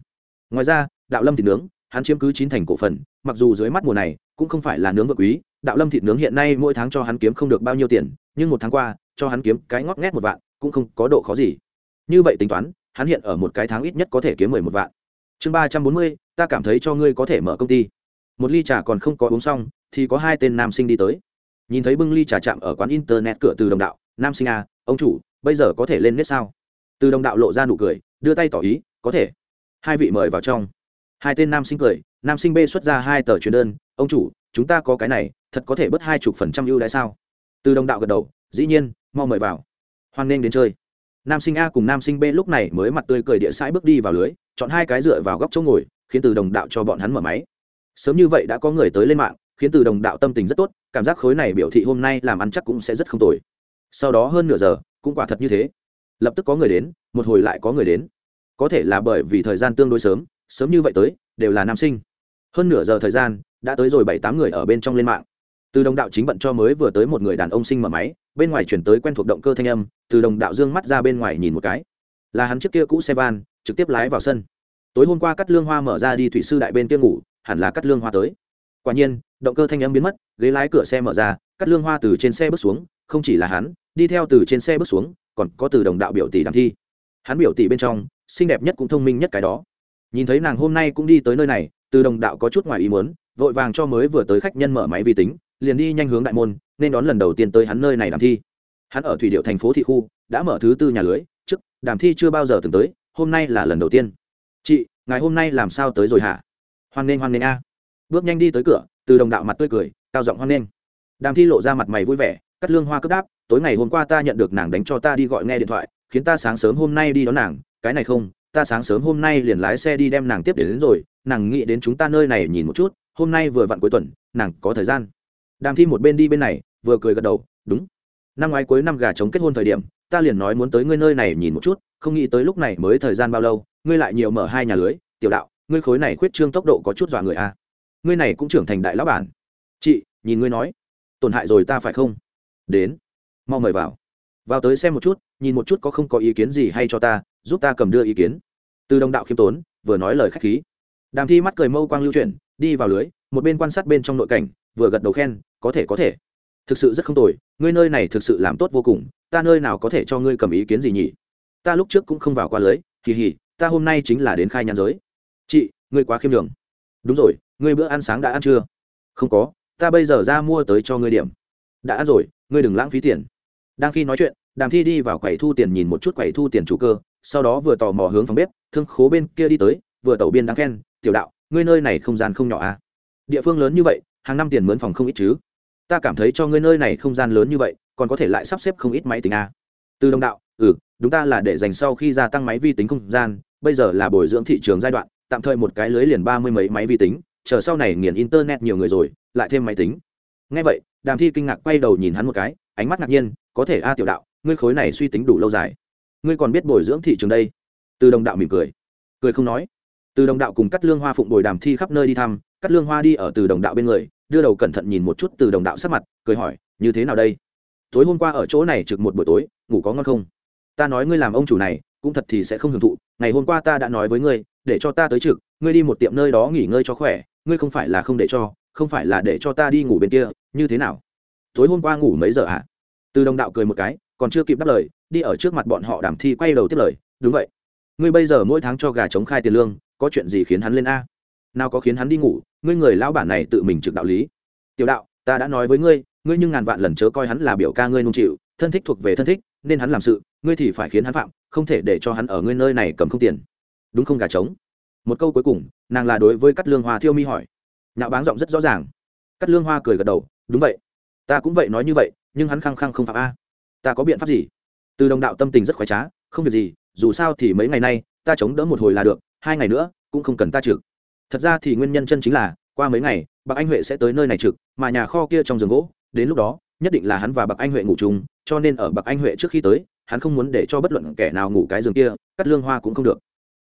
Ngoài ra, đạo lâm thịt nướng, hắn chiếm cứ chín thành cổ phần, mặc dù dưới mắt mùa này cũng không phải là nướng vợ quý, đạo lâm thịt nướng hiện nay mỗi tháng cho hắn kiếm không được bao nhiêu tiền, nhưng một tháng qua, cho hắn kiếm cái ngót ngét một vạn cũng không có độ khó gì. Như vậy tính toán hắn hiện ở một cái tháng ít nhất có thể kiếm mười một vạn. Chương ba trăm bốn mươi ta cảm thấy cho ngươi có thể mở công ty. Một ly trà còn không có uống xong thì có hai tên nam sinh đi tới. Nhìn thấy bưng ly trà chạm ở quán internet cửa từ đồng đạo nam sinh a à, ông chủ bây giờ có thể lên nét sao? Từ đồng đạo lộ ra nụ cười đưa tay tỏ ý có thể. Hai vị mời vào trong. Hai tên nam sinh cười nam sinh b xuất ra hai tờ truyền đơn ông chủ chúng ta có cái này thật có thể bớt hai chục phần trăm ưu đãi sao? Từ đồng đạo gật đầu dĩ nhiên mau mời vào hoan nghênh đến chơi. Nam sinh a cùng nam sinh b lúc này mới mặt tươi cười địa sãi bước đi vào lưới, chọn hai cái dựa vào góc chỗ ngồi, khiến từ đồng đạo cho bọn hắn mở máy. Sớm như vậy đã có người tới lên mạng, khiến từ đồng đạo tâm tình rất tốt, cảm giác khối này biểu thị hôm nay làm ăn chắc cũng sẽ rất không tồi. Sau đó hơn nửa giờ, cũng quả thật như thế. Lập tức có người đến, một hồi lại có người đến. Có thể là bởi vì thời gian tương đối sớm sớm như vậy tới, đều là nam sinh. Hơn nửa giờ thời gian, đã tới rồi bảy tám người ở bên trong lên mạng từ đồng đạo chính bận cho mới vừa tới một người đàn ông sinh mở máy, bên ngoài chuyển tới quen thuộc động cơ thanh âm, từ đồng đạo dương mắt ra bên ngoài nhìn một cái. Là hắn trước kia cũ xe van, trực tiếp lái vào sân. Tối hôm qua cắt lương hoa mở ra đi thủy sư đại bên kia ngủ, hẳn là cắt lương hoa tới. Quả nhiên, động cơ thanh âm biến mất, ghế lái cửa xe mở ra, cắt lương hoa từ trên xe bước xuống, không chỉ là hắn, đi theo từ trên xe bước xuống, còn có từ đồng đạo biểu tỷ đàm thi. Hắn biểu tỷ bên trong, xinh đẹp nhất cũng thông minh nhất cái đó. Nhìn thấy nàng hôm nay cũng đi tới nơi này, từ đồng đạo có chút ngoài ý muốn, vội vàng cho mới vừa tới khách nhân mở máy vi tính liền đi nhanh hướng đại môn nên đón lần đầu tiên tới hắn nơi này đàm thi. Hắn ở thủy điệu thành phố thị khu đã mở thứ tư nhà lưới trước đàm thi chưa bao giờ từng tới hôm nay là lần đầu tiên. Chị ngày hôm nay làm sao tới rồi hả? Hoan nghênh hoan nghênh a. Bước nhanh đi tới cửa từ đồng đạo mặt tươi cười cao giọng hoan nghênh. Đàm thi lộ ra mặt mày vui vẻ cắt lương hoa cướp đáp tối ngày hôm qua ta nhận được nàng đánh cho ta đi gọi nghe điện thoại khiến ta sáng sớm hôm nay đi đón nàng cái này không ta sáng sớm hôm nay liền lái xe đi đem nàng tiếp đến, đến rồi nàng nghĩ đến chúng ta nơi này nhìn một chút hôm nay vừa vặn cuối tuần nàng có thời gian đàm thi một bên đi bên này, vừa cười gật đầu, đúng. Năm ngoái cuối năm gà chống kết hôn thời điểm, ta liền nói muốn tới ngươi nơi này nhìn một chút, không nghĩ tới lúc này mới thời gian bao lâu, ngươi lại nhiều mở hai nhà lưới. Tiểu đạo, ngươi khối này khuyết trương tốc độ có chút dọa người a. À. ngươi này cũng trưởng thành đại lão bản. Chị, nhìn ngươi nói. Tổn hại rồi ta phải không? Đến. Mau mời vào. Vào tới xem một chút, nhìn một chút có không có ý kiến gì hay cho ta, giúp ta cầm đưa ý kiến. Từ đồng đạo khiêm tốn, vừa nói lời khách khí. Đàm thi mắt cười mâu quang lưu chuyển, đi vào lưới, một bên quan sát bên trong nội cảnh vừa gật đầu khen, có thể có thể. Thực sự rất không tồi, ngươi nơi này thực sự làm tốt vô cùng, ta nơi nào có thể cho ngươi cầm ý kiến gì nhỉ? Ta lúc trước cũng không vào qua lưới kỳ hỉ ta hôm nay chính là đến khai nhãn giới. Chị, ngươi quá khiêm đường đúng rồi, ngươi bữa ăn sáng đã ăn chưa? Không có, ta bây giờ ra mua tới cho ngươi điểm. Đã ăn rồi, ngươi đừng lãng phí tiền. Đang khi nói chuyện, đàm thi đi vào quầy thu tiền nhìn một chút quầy thu tiền chủ cơ, sau đó vừa tò mò hướng phòng bếp, thương khố bên kia đi tới, vừa tẩu biên đáng khen, tiểu đạo, ngươi nơi này không gian không nhỏ à? Địa phương lớn như vậy hàng năm tiền mướn phòng không ít chứ. Ta cảm thấy cho ngươi nơi này không gian lớn như vậy, còn có thể lại sắp xếp không ít máy tính a từ đồng đạo ừ đúng ta là để dành sau khi gia tăng máy vi tính không gian, bây giờ là bồi dưỡng thị trường giai đoạn, tạm thời một cái lưới liền ba mươi mấy máy vi tính, chờ sau này nghiền internet nhiều người rồi, lại thêm máy tính. Ngay vậy, đàm thi kinh ngạc quay đầu nhìn hắn một cái, ánh mắt ngạc nhiên, có thể a, tiểu đạo, ngươi khối này suy tính đủ lâu dài. Ngươi còn biết bồi dưỡng thị trường đây? Từ đồng đạo mỉm cười. Cười không nói. Từ đồng đạo cùng cắt lương hoa phụng bồi đàm thi khắp nơi đi thăm cắt lương hoa đi ở từ đồng đạo bên người đưa đầu cẩn thận nhìn một chút từ đồng đạo sắc mặt, cười hỏi, như thế nào đây? Tối hôm qua ở chỗ này trực một buổi tối, ngủ có ngon không? Ta nói ngươi làm ông chủ này, cũng thật thì sẽ không hưởng thụ, ngày hôm qua ta đã nói với ngươi, để cho ta tới trực, ngươi đi một tiệm nơi đó nghỉ ngơi cho khỏe, ngươi không phải là không để cho, không phải là để cho ta đi ngủ bên kia, như thế nào? Tối hôm qua ngủ mấy giờ hả? À? từ đồng đạo cười một cái, còn chưa kịp đáp lời, đi ở trước mặt bọn họ đàm thi quay đầu tiếp lời, đúng vậy. Ngươi bây giờ mỗi tháng cho gà chống khai tiền lương, có chuyện gì khiến hắn lên a? Nào có khiến hắn đi ngủ, ngươi người lão bản này tự mình trực đạo lý. Tiểu đạo, ta đã nói với ngươi ngươi nhưng ngàn vạn lần chớ coi hắn là biểu ca ngươi nung chịu, thân thích thuộc về thân thích, nên hắn làm sự, ngươi thì phải khiến hắn phạm, không thể để cho hắn ở ngươi nơi này cầm không tiền. Đúng không gà trống? Một câu cuối cùng, nàng là đối với cắt lương hoa thiêu mi hỏi. Nhạo báng giọng rất rõ ràng. Cắt lương hoa cười gật đầu, đúng vậy. Ta cũng vậy nói như vậy, nhưng hắn khăng khăng không phạm a. Ta có biện pháp gì? Từ đồng đạo tâm tình rất khoái trá, không việc gì, dù sao thì mấy ngày nay, ta chống đỡ một hồi là được, hai ngày nữa, cũng không cần ta trực thật ra thì nguyên nhân chân chính là, qua mấy ngày, bạc anh huệ sẽ tới nơi này trực, mà nhà kho kia trong giường gỗ, đến lúc đó, nhất định là hắn và bạc anh huệ ngủ chung, cho nên ở bạc anh huệ trước khi tới, hắn không muốn để cho bất luận kẻ nào ngủ cái giường kia, cắt lương hoa cũng không được.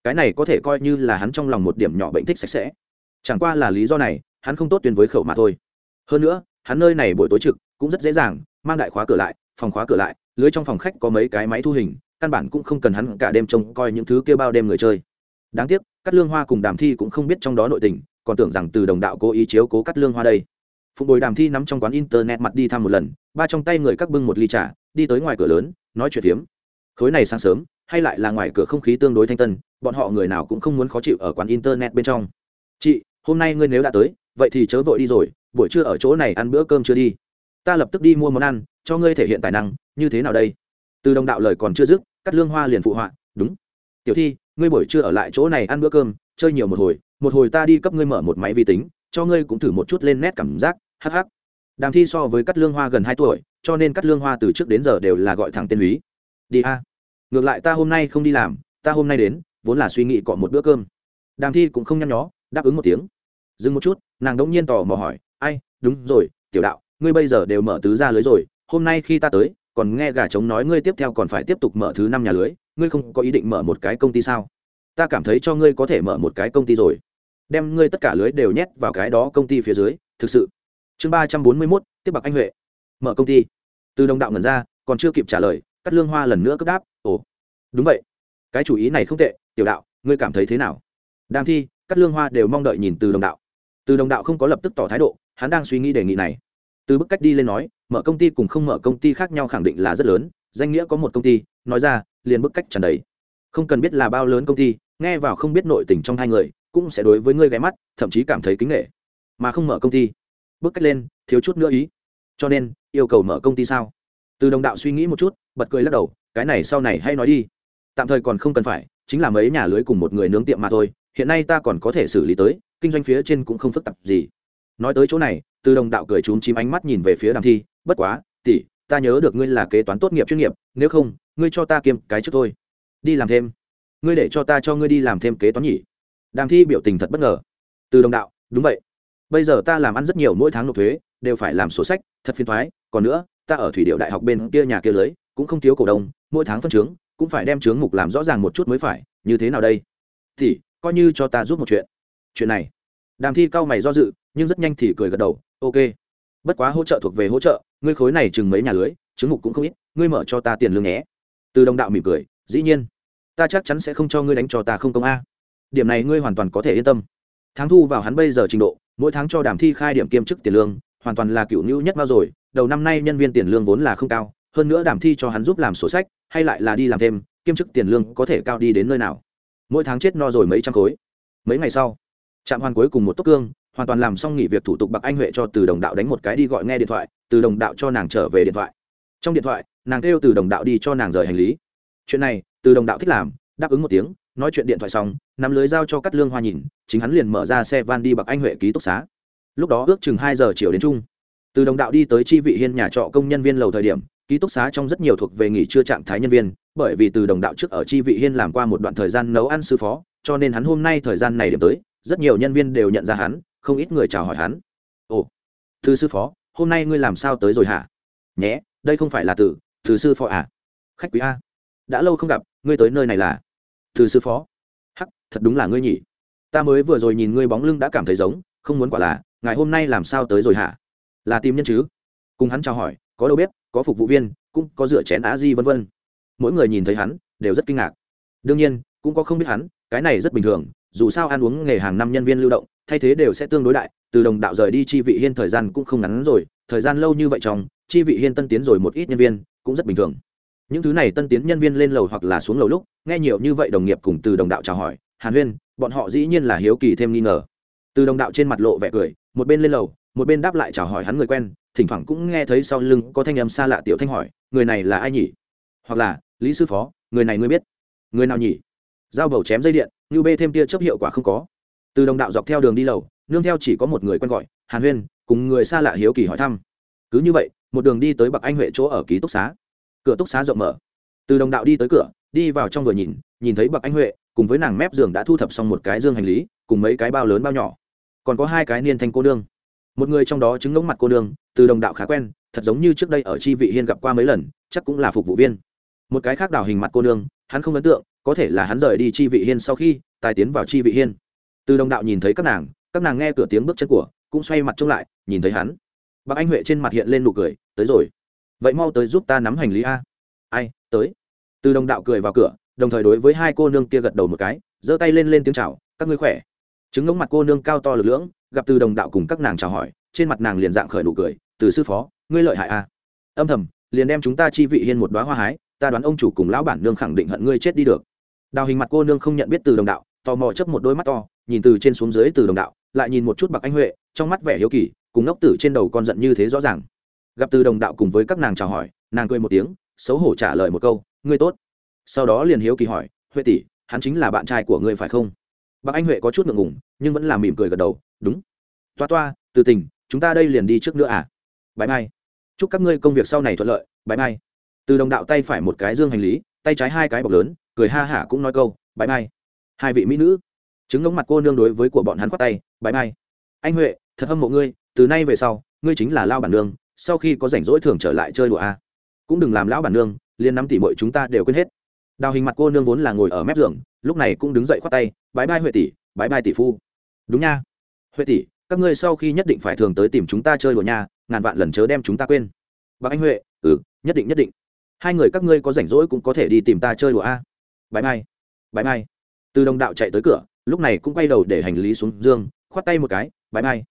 Cái này có thể coi như là hắn trong lòng một điểm nhỏ bệnh thích sạch sẽ. Chẳng qua là lý do này, hắn không tốt tuyên với khẩu mà thôi. Hơn nữa, hắn nơi này buổi tối trực cũng rất dễ dàng, mang đại khóa cửa lại, phòng khóa cửa lại, lưới trong phòng khách có mấy cái máy thu hình, căn bản cũng không cần hắn cả đêm trông coi những thứ kia bao đêm người chơi. Đáng tiếc cắt lương hoa cùng đàm thi cũng không biết trong đó nội tình, còn tưởng rằng từ đồng đạo cố ý chiếu cố cắt lương hoa đây. Phụng bồi đàm thi nắm trong quán internet mặt đi thăm một lần, ba trong tay người các bưng một ly trà, đi tới ngoài cửa lớn, nói chuyện phiếm. Khối này sáng sớm, hay lại là ngoài cửa không khí tương đối thanh tân, bọn họ người nào cũng không muốn khó chịu ở quán internet bên trong. Chị, hôm nay ngươi nếu đã tới, vậy thì chớ vội đi rồi, buổi trưa ở chỗ này ăn bữa cơm chưa đi. Ta lập tức đi mua món ăn, cho ngươi thể hiện tài năng, như thế nào đây? Từ đồng đạo lời còn chưa dứt, cắt lương hoa liền phụ họa, đúng. Tiểu thi ngươi buổi trưa ở lại chỗ này ăn bữa cơm, chơi nhiều một hồi một hồi ta đi cấp ngươi mở một máy vi tính, cho ngươi cũng thử một chút lên nét cảm giác hh đàm thi so với cắt lương hoa gần hai tuổi, cho nên cắt lương hoa từ trước đến giờ đều là gọi thẳng tên lý đi a. Ngược lại ta hôm nay không đi làm, ta hôm nay đến, vốn là suy nghĩ cọ một bữa cơm. Đàm thi cũng không nhăn nhó, đáp ứng một tiếng. Dừng một chút, nàng đống nhiên tò mò hỏi, ai, đúng rồi, tiểu đạo, ngươi bây giờ đều mở tứ ra lưới rồi, hôm nay khi ta tới, còn nghe gà trống nói ngươi tiếp theo còn phải tiếp tục mở thứ năm nhà lưới ngươi không có ý định mở một cái công ty sao? Ta cảm thấy cho ngươi có thể mở một cái công ty rồi. Đem ngươi tất cả lưới đều nhét vào cái đó công ty phía dưới, thực sự. Chương ba trăm bốn mươi mốt, tiếp bạc anh huệ. Mở công ty. Từ đồng đạo ngẩn ra, còn chưa kịp trả lời cắt lương hoa lần nữa cấp đáp, ồ, đúng vậy. Cái chủ ý này không tệ, tiểu đạo, ngươi cảm thấy thế nào? Đang thi cắt lương hoa đều mong đợi nhìn từ đồng đạo. Từ đồng đạo không có lập tức tỏ thái độ, hắn đang suy nghĩ đề nghị này. Từ bức cách đi lên nói, mở công ty cùng không mở công ty khác nhau khẳng định là rất lớn, danh nghĩa có một công ty nói ra, liền bức cách tràn đầy. Không cần biết là bao lớn công ty, nghe vào không biết nội tình trong hai người, cũng sẽ đối với ngươi ghé mắt, thậm chí cảm thấy kính nghệ mà không mở công ty bước cách lên, thiếu chút nữa ý. Cho nên, yêu cầu mở công ty sao? Từ đồng đạo suy nghĩ một chút, bật cười lắc đầu, cái này sau này hay nói đi. Tạm thời còn không cần phải, chính là mấy nhà lưới cùng một người nướng tiệm mà thôi, hiện nay ta còn có thể xử lý tới, kinh doanh phía trên cũng không phức tạp gì. Nói tới chỗ này, từ đồng đạo cười trúng chím ánh mắt nhìn về phía đàm thi, bất quá, tỷ ta nhớ được ngươi là kế toán tốt nghiệp chuyên nghiệp, nếu không, ngươi cho ta kiêm cái trước thôi. Đi làm thêm. Ngươi để cho ta cho ngươi đi làm thêm kế toán nhỉ. Đàm thi biểu tình thật bất ngờ. Từ đồng đạo, đúng vậy. Bây giờ ta làm ăn rất nhiều, mỗi tháng nộp thuế, đều phải làm sổ sách, thật phiền thoái còn nữa, ta ở thủy điệu đại học bên kia nhà kia lưới, cũng không thiếu cổ đông, mỗi tháng phân trướng, cũng phải đem trướng mục làm rõ ràng một chút mới phải. Như thế nào đây? Thì, coi như cho ta giúp một chuyện. Chuyện này. Đàm thi cao mày do dự, nhưng rất nhanh thì cười gật đầu. Ok bất quá hỗ trợ thuộc về hỗ trợ, ngươi khối này chừng mấy nhà lưới, chứng mục cũng không ít, ngươi mở cho ta tiền lương nhé. Từ đồng đạo mỉm cười, dĩ nhiên. Ta chắc chắn sẽ không cho ngươi đánh cho ta không công a. Điểm này ngươi hoàn toàn có thể yên tâm. Tháng thu vào hắn bây giờ trình độ, mỗi tháng cho đàm thi khai điểm kiêm chức tiền lương, hoàn toàn là cựu nhũ nhất bao rồi, đầu năm nay nhân viên tiền lương vốn là không cao, hơn nữa đàm thi cho hắn giúp làm sổ sách, hay lại là đi làm thêm, kiêm chức tiền lương có thể cao đi đến nơi nào. Mỗi tháng chết no rồi mấy trăm khối. Mấy ngày sau, trạm hoàn cuối cùng một tốc cương hoàn toàn làm xong nghỉ việc thủ tục bạc anh huệ cho từ đồng đạo đánh một cái đi gọi nghe điện thoại, từ đồng đạo cho nàng trở về điện thoại. Trong điện thoại, nàng kêu từ đồng đạo đi cho nàng rời hành lý. Chuyện này, từ đồng đạo thích làm, đáp ứng một tiếng, nói chuyện điện thoại xong, nắm lưới giao cho cắt lương hoa nhìn, chính hắn liền mở ra xe van đi bạc anh huệ ký túc xá. Lúc đó ước chừng hai giờ chiều đến chung. Từ đồng đạo đi tới chi vị hiên nhà trọ công nhân viên lầu thời điểm, ký túc xá trong rất nhiều thuộc về nghỉ trưa trạng thái nhân viên, bởi vì từ đồng đạo trước ở chi vị hiên làm qua một đoạn thời gian nấu ăn sư phó, cho nên hắn hôm nay thời gian này điểm tới, rất nhiều nhân viên đều nhận ra hắn không ít người chào hỏi hắn. Ồ, thư sư phó, hôm nay ngươi làm sao tới rồi hả? Nhé, đây không phải là từ thư sư phó à? Khách quý a, đã lâu không gặp, ngươi tới nơi này là? Thư sư phó. Hắc, thật đúng là ngươi nhỉ. Ta mới vừa rồi nhìn ngươi bóng lưng đã cảm thấy giống, không muốn quả là, ngày hôm nay làm sao tới rồi hả? Là tìm nhân chứ? Cùng hắn chào hỏi, có đâu biết có phục vụ viên, cũng có rửa chén á di vân vân. Mỗi người nhìn thấy hắn, đều rất kinh ngạc. Đương nhiên, cũng có không biết hắn, cái này rất bình thường, dù sao ăn uống nghề hàng năm nhân viên lưu động thay thế đều sẽ tương đối đại, từ đồng đạo rời đi chi vị hiên thời gian cũng không ngắn rồi, thời gian lâu như vậy trong, chi vị hiên tân tiến rồi một ít nhân viên, cũng rất bình thường. Những thứ này tân tiến nhân viên lên lầu hoặc là xuống lầu lúc, nghe nhiều như vậy đồng nghiệp cùng từ đồng đạo chào hỏi, hàn huyên, bọn họ dĩ nhiên là hiếu kỳ thêm nghi ngờ. Từ đồng đạo trên mặt lộ vẻ cười, một bên lên lầu, một bên đáp lại chào hỏi hắn người quen, thỉnh thoảng cũng nghe thấy sau lưng có thanh âm xa lạ tiểu thanh hỏi, người này là ai nhỉ? Hoặc là, lý sư phó, người này ngươi biết? Người nào nhỉ? Dao bầu chém dây điện như bê thêm tia chấp hiệu quả không có từ đồng đạo dọc theo đường đi lầu, nương theo chỉ có một người quen gọi, hàn huyên, cùng người xa lạ hiếu kỳ hỏi thăm. Cứ như vậy, một đường đi tới bậc anh huệ chỗ ở ký túc xá. Cửa túc xá rộng mở. Từ đồng đạo đi tới cửa, đi vào trong vừa nhìn nhìn thấy bậc anh huệ, cùng với nàng mép giường đã thu thập xong một cái dương hành lý, cùng mấy cái bao lớn bao nhỏ. Còn có hai cái niên thanh cô nương. Một người trong đó chứng ngẫu mặt cô nương, từ đồng đạo khá quen, thật giống như trước đây ở chi vị hiên gặp qua mấy lần, chắc cũng là phục vụ viên. Một cái khác đào hình mặt cô nương, hắn không ấn tượng, có thể là hắn rời đi chi vị hiên sau khi, tài tiến vào chi vị hiên từ đồng đạo nhìn thấy các nàng các nàng nghe cửa tiếng bước chân của, cũng xoay mặt trông lại, nhìn thấy hắn. Bác anh huệ trên mặt hiện lên nụ cười, tới rồi. Vậy mau tới giúp ta nắm hành lý a. Ai, tới. Từ đồng đạo cười vào cửa, đồng thời đối với hai cô nương kia gật đầu một cái, giơ tay lên lên tiếng chào, các ngươi khỏe? Chứng ngống mặt cô nương cao to lực lưỡng, gặp từ đồng đạo cùng các nàng chào hỏi, trên mặt nàng liền dạng khởi nụ cười, từ sư phó, ngươi lợi hại a. Âm thầm, liền đem chúng ta chi vị hiên một đoá hoa hái, ta đoán ông chủ cùng lão bản nương khẳng định hận ngươi chết đi được. Đào hình mặt cô nương không nhận biết từ đồng đạo, tò mò chấp một đôi mắt to nhìn từ trên xuống dưới từ đồng đạo, lại nhìn một chút bạc anh huệ, trong mắt vẻ hiếu kỳ, cùng ngốc tử trên đầu con giận như thế rõ ràng. Gặp từ đồng đạo cùng với các nàng chào hỏi, nàng cười một tiếng, xấu hổ trả lời một câu, ngươi tốt. Sau đó liền hiếu kỳ hỏi, huệ tỷ, hắn chính là bạn trai của ngươi phải không? Bác anh huệ có chút ngượng ngùng, nhưng vẫn là mỉm cười gật đầu, đúng. Toa toa, từ tình, chúng ta đây liền đi trước nữa à? Bãi mai. Chúc các ngươi công việc sau này thuận lợi bãi mai. Từ đồng đạo tay phải một cái dương hành lý, tay trái hai cái bọc lớn, cười ha hả cũng nói câu bãi mai. Hai vị mỹ nữ chứng ngống mặt cô nương đối với của bọn hắn khoát tay bãi mai anh huệ, thật hâm mộ ngươi, từ nay về sau, ngươi chính là lao bản nương, sau khi có rảnh rỗi thường trở lại chơi đùa a. Cũng đừng làm lão bản nương liên năm tỷ mọi chúng ta đều quên hết. Đào hình mặt cô nương vốn là ngồi ở mép giường, lúc này cũng đứng dậy khoát tay bãi mai huệ tỷ bãi mai tỷ phu. Đúng nha. Huệ tỷ, các ngươi sau khi nhất định phải thường tới tìm chúng ta chơi đùa nha, ngàn vạn lần chớ đem chúng ta quên. Bác anh huệ ừ nhất định nhất định. Hai người các ngươi có rảnh rỗi cũng có thể đi tìm ta chơi đùa a. Bãi mai bãi mai từ đồng đạo chạy tới cửa lúc này cũng quay đầu để hành lý xuống dương, khoát tay một cái bãi bay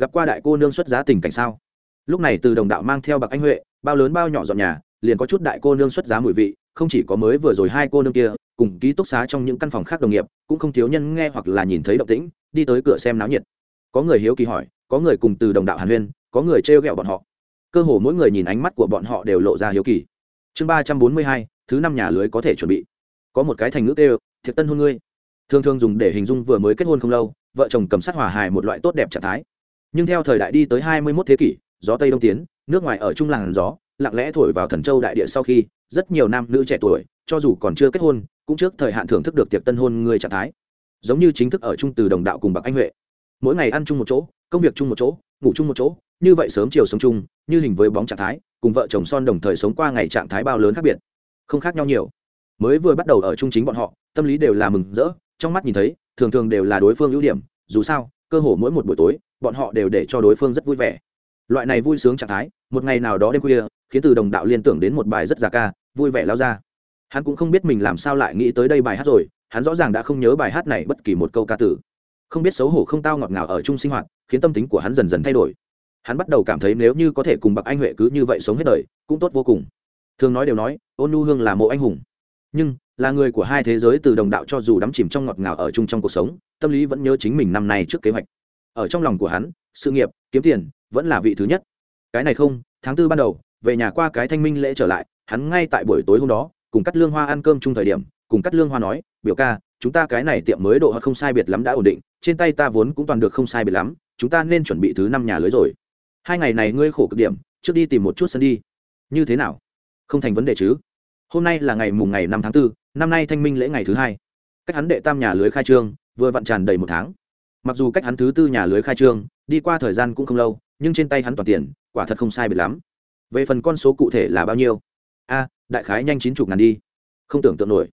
gặp qua đại cô nương xuất giá tình cảnh sao? Lúc này từ đồng đạo mang theo bạc anh huệ, bao lớn bao nhỏ dọn nhà, liền có chút đại cô nương xuất giá mùi vị, không chỉ có mới vừa rồi hai cô nương kia, cùng ký túc xá trong những căn phòng khác đồng nghiệp, cũng không thiếu nhân nghe hoặc là nhìn thấy động tĩnh, đi tới cửa xem náo nhiệt. Có người hiếu kỳ hỏi, có người cùng từ đồng đạo hàn huyên, có người trêu ghẹo bọn họ. Cơ hồ mỗi người nhìn ánh mắt của bọn họ đều lộ ra hiếu kỳ. Chương ba trăm bốn mươi hai, thứ năm nhà lưới có thể chuẩn bị. Có một cái thành ngữ kêu, thiệt tân hôn ngươi thường thường dùng để hình dung vừa mới kết hôn không lâu, vợ chồng cầm sát hòa hài một loại tốt đẹp trạng thái. Nhưng theo thời đại đi tới hai mươi 21 thế kỷ, gió tây đông tiến, nước ngoài ở trung làng gió, lặng lẽ thổi vào thần châu đại địa sau khi, rất nhiều nam nữ trẻ tuổi, cho dù còn chưa kết hôn, cũng trước thời hạn thưởng thức được tiệc tân hôn người trạng thái. Giống như chính thức ở chung từ đồng đạo cùng bạc anh huệ. Mỗi ngày ăn chung một chỗ, công việc chung một chỗ, ngủ chung một chỗ, như vậy sớm chiều sống chung, như hình với bóng trạng thái, cùng vợ chồng son đồng thời sống qua ngày trạng thái bao lớn khác biệt, không khác nhau nhiều. Mới vừa bắt đầu ở chung chính bọn họ, tâm lý đều là mừng rỡ trong mắt nhìn thấy, thường thường đều là đối phương ưu điểm, dù sao, cơ hồ mỗi một buổi tối, bọn họ đều để cho đối phương rất vui vẻ. Loại này vui sướng trạng thái, một ngày nào đó đêm khuya, khiến từ đồng đạo liên tưởng đến một bài rất già ca, vui vẻ lao ra. Hắn cũng không biết mình làm sao lại nghĩ tới đây bài hát rồi, hắn rõ ràng đã không nhớ bài hát này bất kỳ một câu ca tử không biết xấu hổ không tao ngọt ngào ở chung sinh hoạt, khiến tâm tính của hắn dần dần thay đổi. Hắn bắt đầu cảm thấy nếu như có thể cùng bậc anh huệ cứ như vậy sống hết đời, cũng tốt vô cùng. Thường nói đều nói, ôn nu hương là mộ anh hùng. Nhưng là người của hai thế giới từ đồng đạo cho dù đắm chìm trong ngọt ngào ở chung trong cuộc sống tâm lý vẫn nhớ chính mình năm nay trước kế hoạch. Ở trong lòng của hắn sự nghiệp kiếm tiền vẫn là vị thứ nhất. Cái này không tháng tư ban đầu về nhà qua cái thanh minh lễ trở lại hắn ngay tại buổi tối hôm đó cùng cắt lương hoa ăn cơm chung thời điểm cùng cắt lương hoa nói biểu ca chúng ta cái này tiệm mới độ hoặc không sai biệt lắm đã ổn định trên tay ta vốn cũng toàn được không sai biệt lắm chúng ta nên chuẩn bị thứ năm nhà lưới rồi. Hai ngày này ngươi khổ cực điểm trước đi tìm một chút sân đi. Như thế nào? Không thành vấn đề chứ. Hôm nay là ngày mùng ngày năm tháng 4, năm nay thanh minh lễ ngày thứ hai. Cách hắn đệ tam nhà lưới khai trương, vừa vặn tràn đầy một tháng. Mặc dù cách hắn thứ tư nhà lưới khai trương, đi qua thời gian cũng không lâu, nhưng trên tay hắn toàn tiền, quả thật không sai biệt lắm. Về phần con số cụ thể là bao nhiêu? A, đại khái nhanh chín chục ngàn đi. Không tưởng tượng nổi.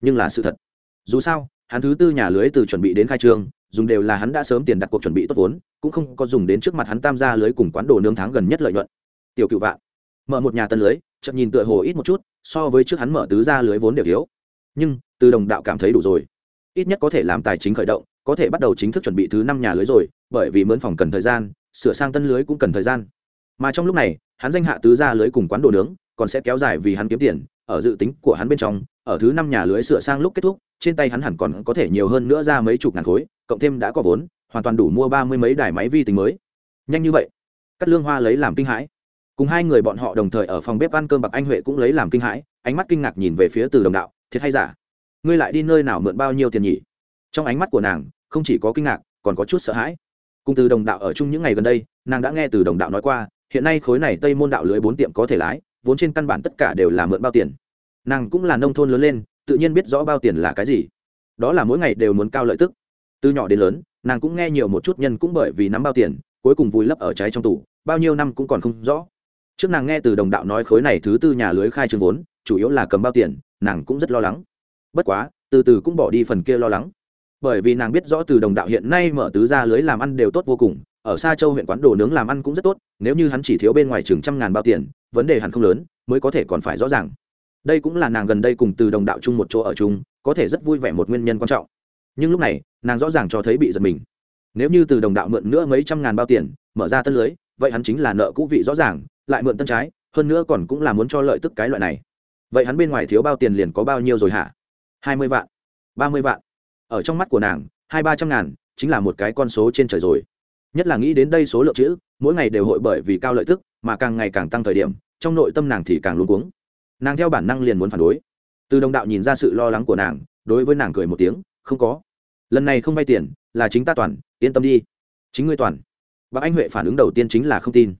Nhưng là sự thật. Dù sao, hắn thứ tư nhà lưới từ chuẩn bị đến khai trương, dùng đều là hắn đã sớm tiền đặt cuộc chuẩn bị tốt vốn, cũng không có dùng đến trước mặt hắn tam gia lưới cùng quán đồ nướng tháng gần nhất lợi nhuận. Tiểu cựu vạn. Mở một nhà tân lưới chậm nhìn tựa hồ ít một chút, so với trước hắn mở tứ gia lưới vốn đều thiếu nhưng từ đồng đạo cảm thấy đủ rồi. Ít nhất có thể làm tài chính khởi động, có thể bắt đầu chính thức chuẩn bị thứ năm nhà lưới rồi, bởi vì mướn phòng cần thời gian, sửa sang tân lưới cũng cần thời gian. Mà trong lúc này, hắn danh hạ tứ gia lưới cùng quán đồ nướng, còn sẽ kéo dài vì hắn kiếm tiền, ở dự tính của hắn bên trong, ở thứ năm nhà lưới sửa sang lúc kết thúc, trên tay hắn hẳn còn có thể nhiều hơn nữa ra mấy chục ngàn khối, cộng thêm đã có vốn, hoàn toàn đủ mua ba mươi mấy đài máy vi tính mới. Nhanh như vậy cắt lương hoa lấy làm kinh hãi. Cùng hai người bọn họ đồng thời ở phòng bếp ăn cơm bạc anh huệ cũng lấy làm kinh hãi, ánh mắt kinh ngạc nhìn về phía từ đồng đạo thiệt hay giả? Ngươi lại đi nơi nào mượn bao nhiêu tiền nhỉ? Trong ánh mắt của nàng, không chỉ có kinh ngạc, còn có chút sợ hãi. Cùng từ đồng đạo ở chung những ngày gần đây, nàng đã nghe từ đồng đạo nói qua, hiện nay khối này tây môn đạo lưới bốn tiệm có thể lái, vốn trên căn bản tất cả đều là mượn bao tiền. Nàng cũng là nông thôn lớn lên, tự nhiên biết rõ bao tiền là cái gì. Đó là mỗi ngày đều muốn cao lợi tức. Từ nhỏ đến lớn, nàng cũng nghe nhiều một chút nhân cũng bởi vì nắm bao tiền, cuối cùng vùi lấp ở trái trong tủ, bao nhiêu năm cũng còn không rõ. Trước nàng nghe từ đồng đạo nói khối này thứ tư nhà lưới khai trương vốn, chủ yếu là cầm bao tiền nàng cũng rất lo lắng. Bất quá, từ từ cũng bỏ đi phần kia lo lắng. Bởi vì nàng biết rõ từ đồng đạo hiện nay mở tứ ra lưới làm ăn đều tốt vô cùng, ở xa châu huyện quán đồ nướng làm ăn cũng rất tốt, nếu như hắn chỉ thiếu bên ngoài chừng trăm ngàn bao tiền, vấn đề hẳn không lớn, mới có thể còn phải rõ ràng. Đây cũng là nàng gần đây cùng từ đồng đạo chung một chỗ ở chung, có thể rất vui vẻ một nguyên nhân quan trọng. Nhưng lúc này, nàng rõ ràng cho thấy bị giật mình. Nếu như từ đồng đạo mượn nữa mấy trăm ngàn bao tiền, mở ra tân lưới, vậy hắn chính là nợ cũ vị rõ ràng, lại mượn tân trái, hơn nữa còn cũng là muốn cho lợi tức cái loại này vậy hắn bên ngoài thiếu bao tiền liền có bao nhiêu rồi hả? Hai mươi vạn, ba mươi vạn. Ở trong mắt của nàng, hai ba trăm ngàn chính là một cái con số trên trời rồi. Nhất là nghĩ đến đây số lượng chữ, mỗi ngày đều hội bởi vì cao lợi tức mà càng ngày càng tăng thời điểm, trong nội tâm nàng thì càng luôn cuống. Nàng theo bản năng liền muốn phản đối. Từ đồng đạo nhìn ra sự lo lắng của nàng, đối với nàng cười một tiếng, không có. Lần này không vay tiền, là chính ta toàn, yên tâm đi. Chính ngươi toàn. Bác anh huệ phản ứng đầu tiên chính là không tin.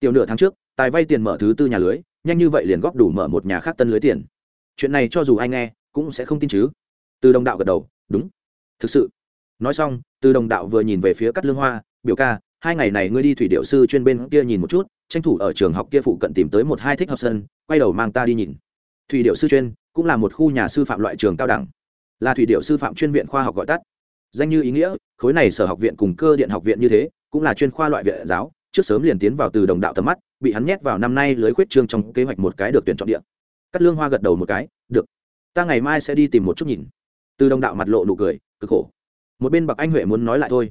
Tiểu nửa tháng trước, tài vay tiền mở thứ tư nhà lưới nhanh như vậy liền góp đủ mở một nhà khác tân lưới tiền. Chuyện này cho dù ai nghe, cũng sẽ không tin chứ. Từ đồng đạo gật đầu, đúng. Thực sự. Nói xong, từ đồng đạo vừa nhìn về phía cắt lương hoa, biểu ca, hai ngày này ngươi đi thủy điệu sư chuyên bên kia nhìn một chút, tranh thủ ở trường học kia phụ cận tìm tới một hai thích học sân, quay đầu mang ta đi nhìn. Thủy điệu sư chuyên cũng là một khu nhà sư phạm loại trường cao đẳng, là thủy điệu sư phạm chuyên viện khoa học gọi tắt. Danh như ý nghĩa, khối này sở học viện cùng cơ điện học viện như thế, cũng là chuyên khoa loại viện giáo, trước sớm liền tiến vào từ đồng đạo tầm mắt bị hắn nhét vào năm nay lưới khuyết trương trong kế hoạch một cái được tuyển chọn địa. Cắt lương hoa gật đầu một cái, được, ta ngày mai sẽ đi tìm một chút nhìn. Từ đồng đạo mặt lộ nụ cười, cực khổ. Một bên bậc anh huệ muốn nói lại thôi.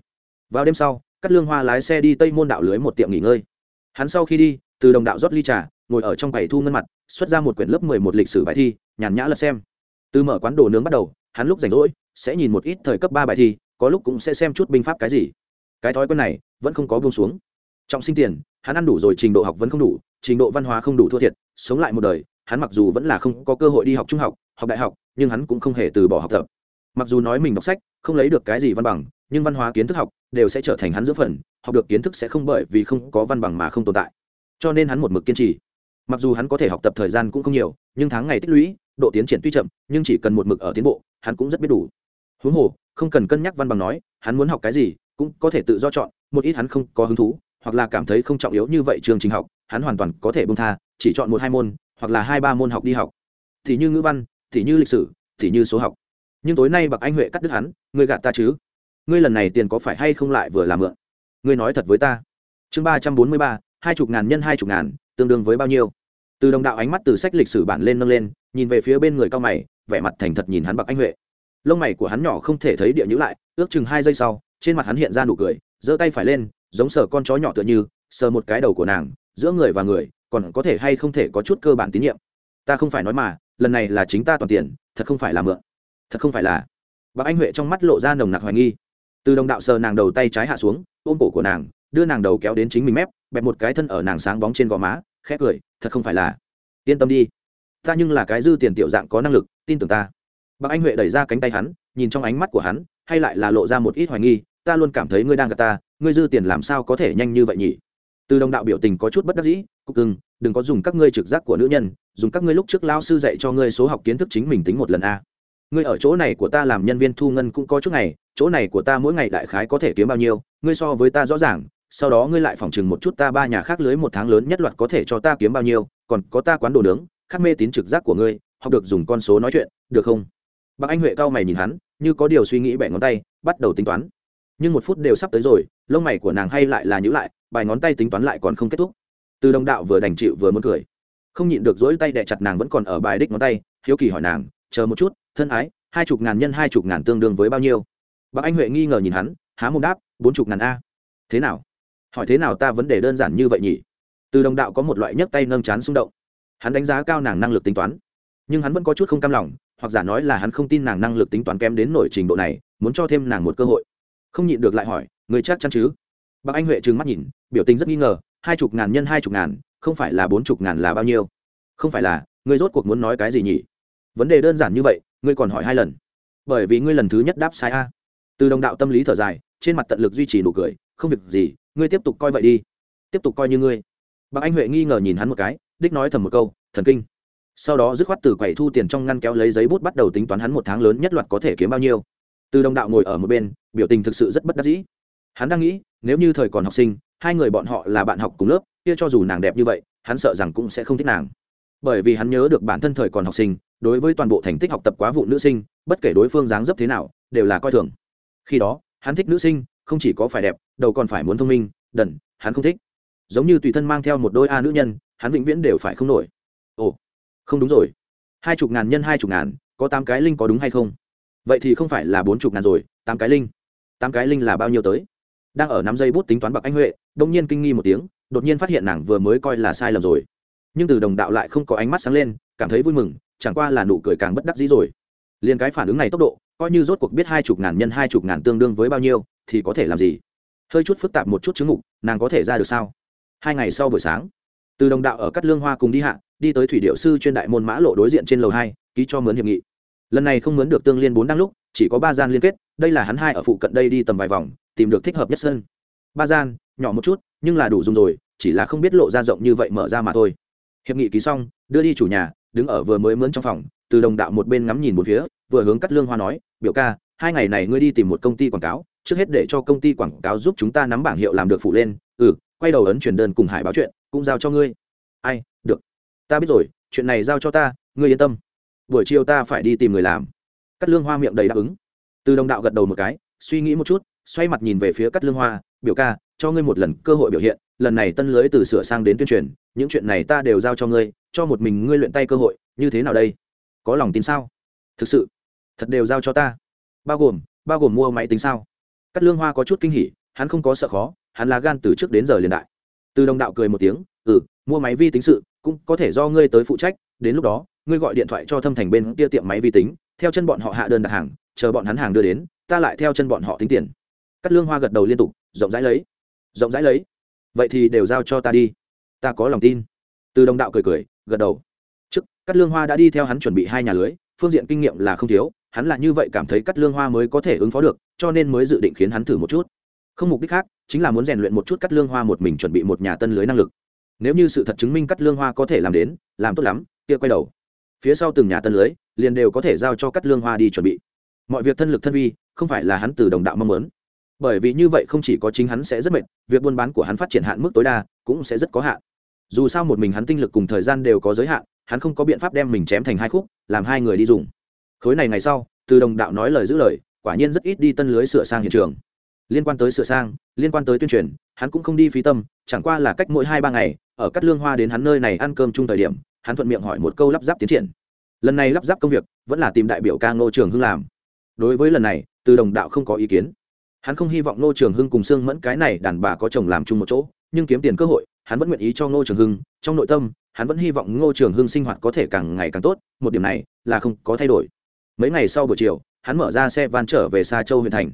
Vào đêm sau cắt lương hoa lái xe đi tây môn đạo lưới một tiệm nghỉ ngơi. Hắn sau khi đi, từ đồng đạo rót ly trà, ngồi ở trong bảy thu ngân mặt, xuất ra một quyển lớp mười một lịch sử bài thi, nhàn nhã lật xem. Từ mở quán đồ nướng bắt đầu, hắn lúc rảnh rỗi, sẽ nhìn một ít thời cấp ba bài thi, có lúc cũng sẽ xem chút binh pháp cái gì. Cái thói quen này vẫn không có buông xuống. Trọng sinh tiền hắn ăn đủ rồi trình độ học vẫn không đủ, trình độ văn hóa không đủ thua thiệt, sống lại một đời, hắn mặc dù vẫn là không có cơ hội đi học trung học học đại học, nhưng hắn cũng không hề từ bỏ học tập. Mặc dù nói mình đọc sách, không lấy được cái gì văn bằng, nhưng văn hóa kiến thức học đều sẽ trở thành hắn giữa phần, học được kiến thức sẽ không bởi vì không có văn bằng mà không tồn tại. Cho nên hắn một mực kiên trì. Mặc dù hắn có thể học tập thời gian cũng không nhiều, nhưng tháng ngày tích lũy, độ tiến triển tuy chậm, nhưng chỉ cần một mực ở tiến bộ, hắn cũng rất biết đủ. Huống hồ, không cần cân nhắc văn bằng nói, hắn muốn học cái gì, cũng có thể tự do chọn, một ít hắn không có hứng thú hoặc là cảm thấy không trọng yếu như vậy trường trình học, hắn hoàn toàn có thể bông tha, chỉ chọn một hai môn, hoặc là hai ba môn học đi học. Thì như ngữ văn, thì như lịch sử, thì như số học. Nhưng tối nay bậc anh huệ cắt đứt hắn, ngươi gạt ta chứ? Ngươi lần này tiền có phải hay không lại vừa làm mượn? Ngươi nói thật với ta. Chương ba trăm bốn mươi ba, hai chục ngàn nhân hai chục ngàn, tương đương với bao nhiêu? Từ đồng đạo ánh mắt từ sách lịch sử bản lên nâng lên, nhìn về phía bên người cao mày, vẻ mặt thành thật nhìn hắn bạc anh huệ. Lông mày của hắn nhỏ không thể thấy địa nhữ lại, ước chừng hai giây sau, trên mặt hắn hiện ra nụ cười, giơ tay phải lên giống sờ con chó nhỏ tựa như, sờ một cái đầu của nàng, giữa người và người, còn có thể hay không thể có chút cơ bản tín nhiệm. Ta không phải nói mà, lần này là chính ta toàn tiền, thật không phải là mượn. Thật không phải là. Bác anh huệ trong mắt lộ ra nồng nặc hoài nghi. Từ đồng đạo sờ nàng đầu tay trái hạ xuống, ôm cổ của nàng, đưa nàng đầu kéo đến chính mình mép, bẹp một cái thân ở nàng sáng bóng trên gò má, khẽ cười, thật không phải là. Yên tâm đi. Ta nhưng là cái dư tiền tiểu dạng có năng lực, tin tưởng ta. Bác anh huệ đẩy ra cánh tay hắn, nhìn trong ánh mắt của hắn, hay lại là lộ ra một ít hoài nghi, ta luôn cảm thấy ngươi đang gặp ta ngươi dư tiền làm sao có thể nhanh như vậy nhỉ? Từ đồng đạo biểu tình có chút bất đắc dĩ cục cưng, đừng có dùng các ngươi trực giác của nữ nhân, dùng các ngươi lúc trước lao sư dạy cho ngươi số học kiến thức chính mình tính một lần a. Ngươi ở chỗ này của ta làm nhân viên thu ngân cũng có chút ngày, chỗ này của ta mỗi ngày đại khái có thể kiếm bao nhiêu, ngươi so với ta rõ ràng, sau đó ngươi lại phỏng chừng một chút ta ba nhà khác lưới một tháng lớn nhất loạt có thể cho ta kiếm bao nhiêu, còn có ta quán đồ nướng, khắc mê tín trực giác của ngươi, học được dùng con số nói chuyện, được không? Bác anh huệ cao mày nhìn hắn, như có điều suy nghĩ bẻ ngón tay, bắt đầu tính toán. Nhưng một phút đều sắp tới rồi lông mày của nàng hay lại là nhữ lại bài ngón tay tính toán lại còn không kết thúc. Từ đồng đạo vừa đành chịu vừa muốn cười. Không nhịn được dỗi tay đẻ chặt nàng vẫn còn ở bài đích ngón tay, hiếu kỳ hỏi nàng, chờ một chút, thân ái, hai chục ngàn nhân hai chục ngàn tương đương với bao nhiêu? Bác anh huệ nghi ngờ nhìn hắn, há mồm đáp, bốn chục ngàn a. Thế nào? Hỏi thế nào ta vấn đề đơn giản như vậy nhỉ? Từ đồng đạo có một loại nhấc tay nâng chán xung động. Hắn đánh giá cao nàng năng lực tính toán, nhưng hắn vẫn có chút không cam lòng, hoặc giả nói là hắn không tin nàng năng lực tính toán kém đến nổi trình độ này, muốn cho thêm nàng một cơ hội. Không nhịn được lại hỏi người chắc chắn chứ? Bác anh huệ trừng mắt nhìn, biểu tình rất nghi ngờ, hai chục ngàn nhân hai chục ngàn, không phải là bốn chục ngàn là bao nhiêu? Không phải là, ngươi rốt cuộc muốn nói cái gì nhỉ? Vấn đề đơn giản như vậy, ngươi còn hỏi hai lần. Bởi vì ngươi lần thứ nhất đáp sai a. Từ đồng đạo tâm lý thở dài, trên mặt tận lực duy trì nụ cười, không việc gì, ngươi tiếp tục coi vậy đi. Tiếp tục coi như ngươi. Bác anh huệ nghi ngờ nhìn hắn một cái, đích nói thầm một câu, thần kinh. Sau đó dứt khoát từ quầy thu tiền trong ngăn kéo lấy giấy bút bắt đầu tính toán hắn một tháng lớn nhất loạt có thể kiếm bao nhiêu. Từ đồng đạo ngồi ở một bên, biểu tình thực sự rất bất đắc dĩ hắn đang nghĩ, nếu như thời còn học sinh, hai người bọn họ là bạn học cùng lớp, kia cho dù nàng đẹp như vậy, hắn sợ rằng cũng sẽ không thích nàng. Bởi vì hắn nhớ được bản thân thời còn học sinh, đối với toàn bộ thành tích học tập quá vụ nữ sinh, bất kể đối phương dáng dấp thế nào, đều là coi thường. Khi đó, hắn thích nữ sinh, không chỉ có phải đẹp, đầu còn phải muốn thông minh, đần, hắn không thích. Giống như tùy thân mang theo một đôi a nữ nhân, hắn vĩnh viễn đều phải không nổi. Ồ, không đúng rồi. Hai chục ngàn nhân hai chục ngàn, có tám cái linh có đúng hay không? Vậy thì không phải là bốn chục ngàn rồi, tám cái linh. Tám cái linh là bao nhiêu tới? Đang ở năm giây bút tính toán bạc anh huệ, đông nhiên kinh nghi một tiếng, đột nhiên phát hiện nàng vừa mới coi là sai lầm rồi. Nhưng từ đồng đạo lại không có ánh mắt sáng lên, cảm thấy vui mừng, chẳng qua là nụ cười càng bất đắc dĩ rồi. Liền cái phản ứng này tốc độ, coi như rốt cuộc biết hai chục ngàn nhân hai chục ngàn tương đương với bao nhiêu, thì có thể làm gì? Hơi chút phức tạp một chút chứng ngục nàng có thể ra được sao? Hai ngày sau buổi sáng, từ đồng đạo ở cắt lương hoa cùng đi hạ, đi tới thủy điệu sư chuyên đại môn mã lộ đối diện trên lầu hai, ký cho mướn hiệp nghị. Lần này không mướn được tương liên bốn đăng lúc, chỉ có ba gian liên kết, đây là hắn hai ở phụ cận đây đi tầm vài vòng tìm được thích hợp nhất sân ba gian, nhỏ một chút, nhưng là đủ dùng rồi, chỉ là không biết lộ ra rộng như vậy mở ra mà thôi. Hiệp nghị ký xong, đưa đi chủ nhà, đứng ở vừa mới mướn trong phòng, từ đồng đạo một bên ngắm nhìn một phía, vừa hướng cắt lương hoa nói, biểu ca, hai ngày này ngươi đi tìm một công ty quảng cáo, trước hết để cho công ty quảng cáo giúp chúng ta nắm bảng hiệu làm được phụ lên. Ừ quay đầu ấn chuyển đơn cùng hải báo chuyện, cũng giao cho ngươi. Ai, được. Ta biết rồi, chuyện này giao cho ta, ngươi yên tâm. Buổi chiều ta phải đi tìm người làm. Cắt lương hoa miệng đầy đáp ứng. Từ đồng đạo gật đầu một cái, suy nghĩ một chút xoay mặt nhìn về phía cắt lương hoa, biểu ca, cho ngươi một lần cơ hội biểu hiện, lần này tân lưới từ sửa sang đến tuyên truyền, những chuyện này ta đều giao cho ngươi, cho một mình ngươi luyện tay cơ hội, như thế nào đây? Có lòng tin sao? Thực sự, thật đều giao cho ta. Bao gồm bao gồm mua máy tính sao? Cắt lương hoa có chút kinh hỉ, hắn không có sợ khó, hắn là gan từ trước đến giờ liền đại. Từ đồng đạo cười một tiếng ừ mua máy vi tính sự, cũng có thể do ngươi tới phụ trách, đến lúc đó, ngươi gọi điện thoại cho thâm thành bên kia tiệm máy vi tính, theo chân bọn họ hạ đơn đặt hàng, chờ bọn hắn hàng đưa đến, ta lại theo chân bọn họ tính tiền cắt lương hoa gật đầu liên tục, rộng rãi lấy. Rộng rãi lấy. Vậy thì đều giao cho ta đi. Ta có lòng tin. Từ đồng đạo cười cười, gật đầu. Trước, cắt lương hoa đã đi theo hắn chuẩn bị hai nhà lưới, phương diện kinh nghiệm là không thiếu, hắn là như vậy cảm thấy cắt lương hoa mới có thể ứng phó được, cho nên mới dự định khiến hắn thử một chút. Không mục đích khác, chính là muốn rèn luyện một chút cắt lương hoa một mình chuẩn bị một nhà tân lưới năng lực. Nếu như sự thật chứng minh cắt lương hoa có thể làm đến, làm tốt lắm, kia quay đầu. Phía sau từng nhà tân lưới, liền đều có thể giao cho cắt lương hoa đi chuẩn bị. Mọi việc thân lực thân vi, không phải là hắn từ đồng đạo mong muốn bởi vì như vậy không chỉ có chính hắn sẽ rất mệt, việc buôn bán của hắn phát triển hạn mức tối đa cũng sẽ rất có hạn. Dù sao một mình hắn tinh lực cùng thời gian đều có giới hạn, hắn không có biện pháp đem mình chém thành hai khúc, làm hai người đi dùng. Khối này ngày sau, từ đồng đạo nói lời giữ lời, quả nhiên rất ít đi tân lưới sửa sang hiện trường. Liên quan tới sửa sang, liên quan tới tuyên truyền, hắn cũng không đi phí tâm, chẳng qua là cách mỗi hai ba ngày, ở cắt lương hoa đến hắn nơi này ăn cơm chung thời điểm, hắn thuận miệng hỏi một câu lắp ráp tiến triển. Lần này lắp ráp công việc, vẫn là tìm đại biểu ca ngô trường hưng làm. Đối với lần này, từ đồng đạo không có ý kiến hắn không hy vọng ngô trường hưng cùng sương mẫn cái này đàn bà có chồng làm chung một chỗ, nhưng kiếm tiền cơ hội, hắn vẫn nguyện ý cho ngô trường hưng. Trong nội tâm, hắn vẫn hy vọng ngô trường hưng sinh hoạt có thể càng ngày càng tốt, một điểm này là không có thay đổi. Mấy ngày sau buổi chiều, hắn mở ra xe van trở về xa châu huyện thành.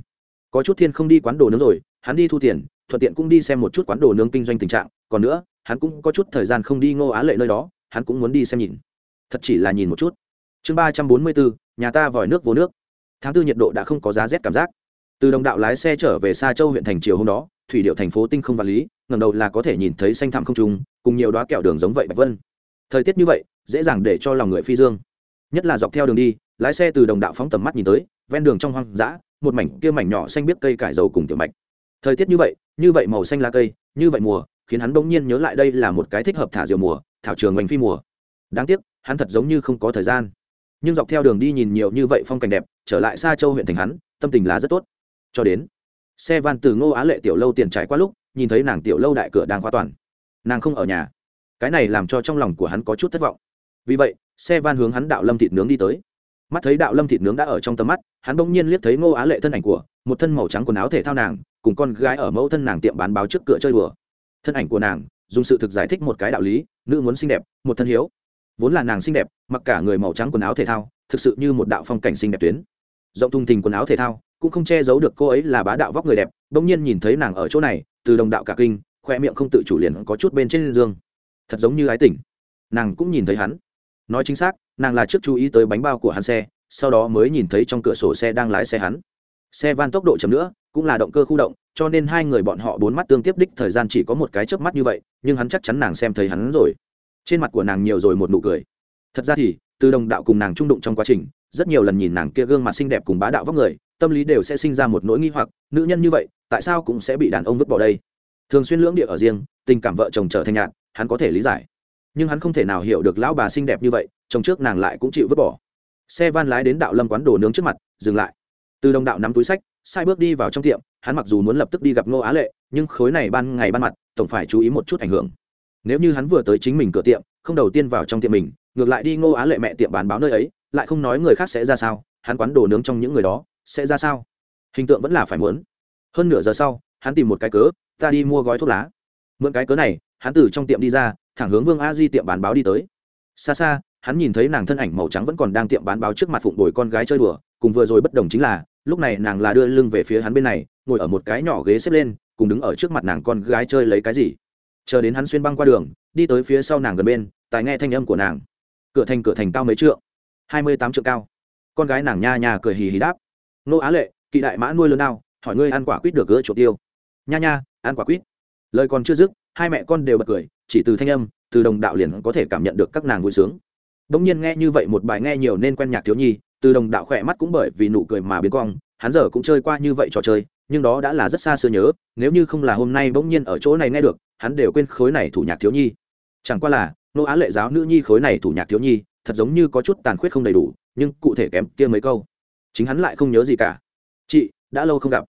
Có chút thiên không đi quán đồ nướng rồi, hắn đi thu tiền, thuận tiện cũng đi xem một chút quán đồ nướng kinh doanh tình trạng. Còn nữa, hắn cũng có chút thời gian không đi ngô á lệ nơi đó, hắn cũng muốn đi xem nhìn. Thật chỉ là nhìn một chút. Chương ba trăm bốn mươi bốn, nhà ta vòi nước vô nước. Tháng tư nhiệt độ đã không có giá rét cảm giác từ đồng đạo lái xe trở về xa châu huyện thành chiều hôm đó, thủy điệu thành phố tinh không và lý ngầm đầu là có thể nhìn thấy xanh thẳm không trung, cùng nhiều đoá kẹo đường giống vậy bạch vân. Thời tiết như vậy, dễ dàng để cho lòng người phi dương. Nhất là dọc theo đường đi, lái xe từ đồng đạo phóng tầm mắt nhìn tới, ven đường trong hoang dã, một mảnh kia mảnh nhỏ xanh biết cây cải dầu cùng tiểu mạch. Thời tiết như vậy như vậy màu xanh lá cây, như vậy mùa, khiến hắn bỗng nhiên nhớ lại đây là một cái thích hợp thả diều mùa, thảo trường ngành phi mùa. Đáng tiếc, hắn thật giống như không có thời gian. Nhưng dọc theo đường đi nhìn nhiều như vậy phong cảnh đẹp, trở lại xa châu huyện thành hắn, tâm tình là rất tốt cho đến. Xe van từ ngô á lệ tiểu lâu tiền trải qua lúc, nhìn thấy nàng tiểu lâu đại cửa đang khóa toàn. Nàng không ở nhà. Cái này làm cho trong lòng của hắn có chút thất vọng. Vì vậy, xe van hướng hắn đạo lâm thịt nướng đi tới. Mắt thấy đạo lâm thịt nướng đã ở trong tầm mắt, hắn bỗng nhiên liếc thấy ngô á lệ thân ảnh của, một thân màu trắng quần áo thể thao nàng, cùng con gái ở mẫu thân nàng tiệm bán báo trước cửa chơi đùa. Thân ảnh của nàng, dùng sự thực giải thích một cái đạo lý, nữ muốn xinh đẹp, một thân hiếu. Vốn là nàng xinh đẹp, mặc cả người màu trắng quần áo thể thao, thực sự như một đạo phong cảnh xinh đẹp tuyến. Rộng thùng thình quần áo thể thao cũng không che giấu được cô ấy là bá đạo vóc người đẹp, bỗng nhiên nhìn thấy nàng ở chỗ này, từ đồng đạo cả kinh, khoe miệng không tự chủ liền có chút bên trên giường thật giống như ái tỉnh nàng cũng nhìn thấy hắn. Nói chính xác, nàng là trước chú ý tới bánh bao của hắn xe, sau đó mới nhìn thấy trong cửa sổ xe đang lái xe hắn. Xe van tốc độ chậm nữa, cũng là động cơ khu động, cho nên hai người bọn họ bốn mắt tương tiếp đích thời gian chỉ có một cái chớp mắt như vậy, nhưng hắn chắc chắn nàng xem thấy hắn rồi. Trên mặt của nàng nhiều rồi một nụ cười. Thật ra thì từ đồng đạo cùng nàng trung đụng trong quá trình, rất nhiều lần nhìn nàng kia gương mặt xinh đẹp cùng bá đạo vóc người, tâm lý đều sẽ sinh ra một nỗi nghi hoặc, nữ nhân như vậy, tại sao cũng sẽ bị đàn ông vứt bỏ đây? Thường xuyên lưỡng địa ở riêng, tình cảm vợ chồng trở thành nhạt, hắn có thể lý giải. Nhưng hắn không thể nào hiểu được lão bà xinh đẹp như vậy, chồng trước nàng lại cũng chịu vứt bỏ. Xe van lái đến đạo lâm quán đồ nướng trước mặt, dừng lại. Từ đồng đạo nắm túi sách, sai bước đi vào trong tiệm, hắn mặc dù muốn lập tức đi gặp ngô á lệ, nhưng khối này ban ngày ban mặt, tổng phải chú ý một chút ảnh hưởng. Nếu như hắn vừa tới chính mình cửa tiệm, không đầu tiên vào trong tiệm mình ngược lại đi ngô á lệ mẹ tiệm bán báo nơi ấy, lại không nói người khác sẽ ra sao, hắn quán đồ nướng trong những người đó, sẽ ra sao? Hình tượng vẫn là phải muốn. Hơn nửa giờ sau, hắn tìm một cái cớ, ta đi mua gói thuốc lá. Mượn cái cớ này, hắn từ trong tiệm đi ra, thẳng hướng vương a di tiệm bán báo đi tới. Xa xa, hắn nhìn thấy nàng thân ảnh màu trắng vẫn còn đang tiệm bán báo trước mặt phụng bồi con gái chơi đùa, cùng vừa rồi bất đồng chính là, lúc này nàng là đưa lưng về phía hắn bên này, ngồi ở một cái nhỏ ghế xếp lên, cùng đứng ở trước mặt nàng con gái chơi lấy cái gì. Chờ đến hắn xuyên băng qua đường, đi tới phía sau nàng gần bên, tài nghe thanh âm của nàng cửa thành cửa thành cao mấy trượng. Hai mươi tám trượng cao. Con gái nàng nha nha cười hì hì đáp. Nô á lệ, kỵ đại mã nuôi lớn nào, hỏi ngươi ăn quả quýt được gỡ chỗ tiêu. Nha nha, ăn quả quýt. Lời còn chưa dứt, hai mẹ con đều bật cười, chỉ từ thanh âm, từ đồng đạo liền có thể cảm nhận được các nàng vui sướng. Bỗng nhiên nghe như vậy một bài nghe nhiều nên quen nhạc thiếu nhi, từ đồng đạo khỏe mắt cũng bởi vì nụ cười mà biến cong, hắn giờ cũng chơi qua như vậy trò chơi, nhưng đó đã là rất xa xưa nhớ, nếu như không là hôm nay bỗng nhiên ở chỗ này nghe được, hắn đều quên khối này thủ nhạc thiếu nhi. Chẳng qua là nô á lệ giáo nữ nhi khối này thủ nhạc thiếu nhi, thật giống như có chút tàn khuyết không đầy đủ, nhưng cụ thể kém kia mấy câu. Chính hắn lại không nhớ gì cả. Chị, đã lâu không gặp.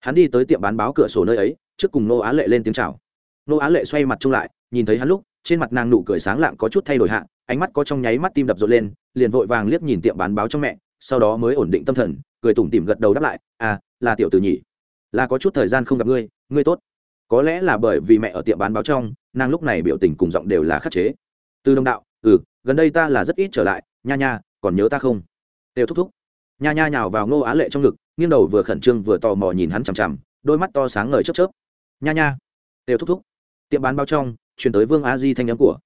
Hắn đi tới tiệm bán báo cửa sổ nơi ấy, trước cùng nô á lệ lên tiếng chào. Nô á lệ xoay mặt trông lại, nhìn thấy hắn lúc, trên mặt nàng nụ cười sáng lạng có chút thay đổi hạ, ánh mắt có trong nháy mắt tim đập rộn lên, liền vội vàng liếc nhìn tiệm bán báo cho mẹ, sau đó mới ổn định tâm thần, cười tủm tỉm gật đầu đáp lại à là tiểu tử nhỉ. Là có chút thời gian không gặp ngươi ngươi tốt. Có lẽ là bởi vì mẹ ở tiệm bán báo trong, nàng lúc này biểu tình cùng giọng đều là khắc chế từ đồng đạo ừ gần đây ta là rất ít trở lại, nha nha, còn nhớ ta không? Đều thúc thúc. Nha nha nhào vào ngô á lệ trong ngực, nghiêng đầu vừa khẩn trương vừa tò mò nhìn hắn chằm chằm, đôi mắt to sáng ngời chớp chớp. Nha nha. Đều thúc thúc. Tiệm bán bao trong, chuyển tới vương a di thanh nhắm của.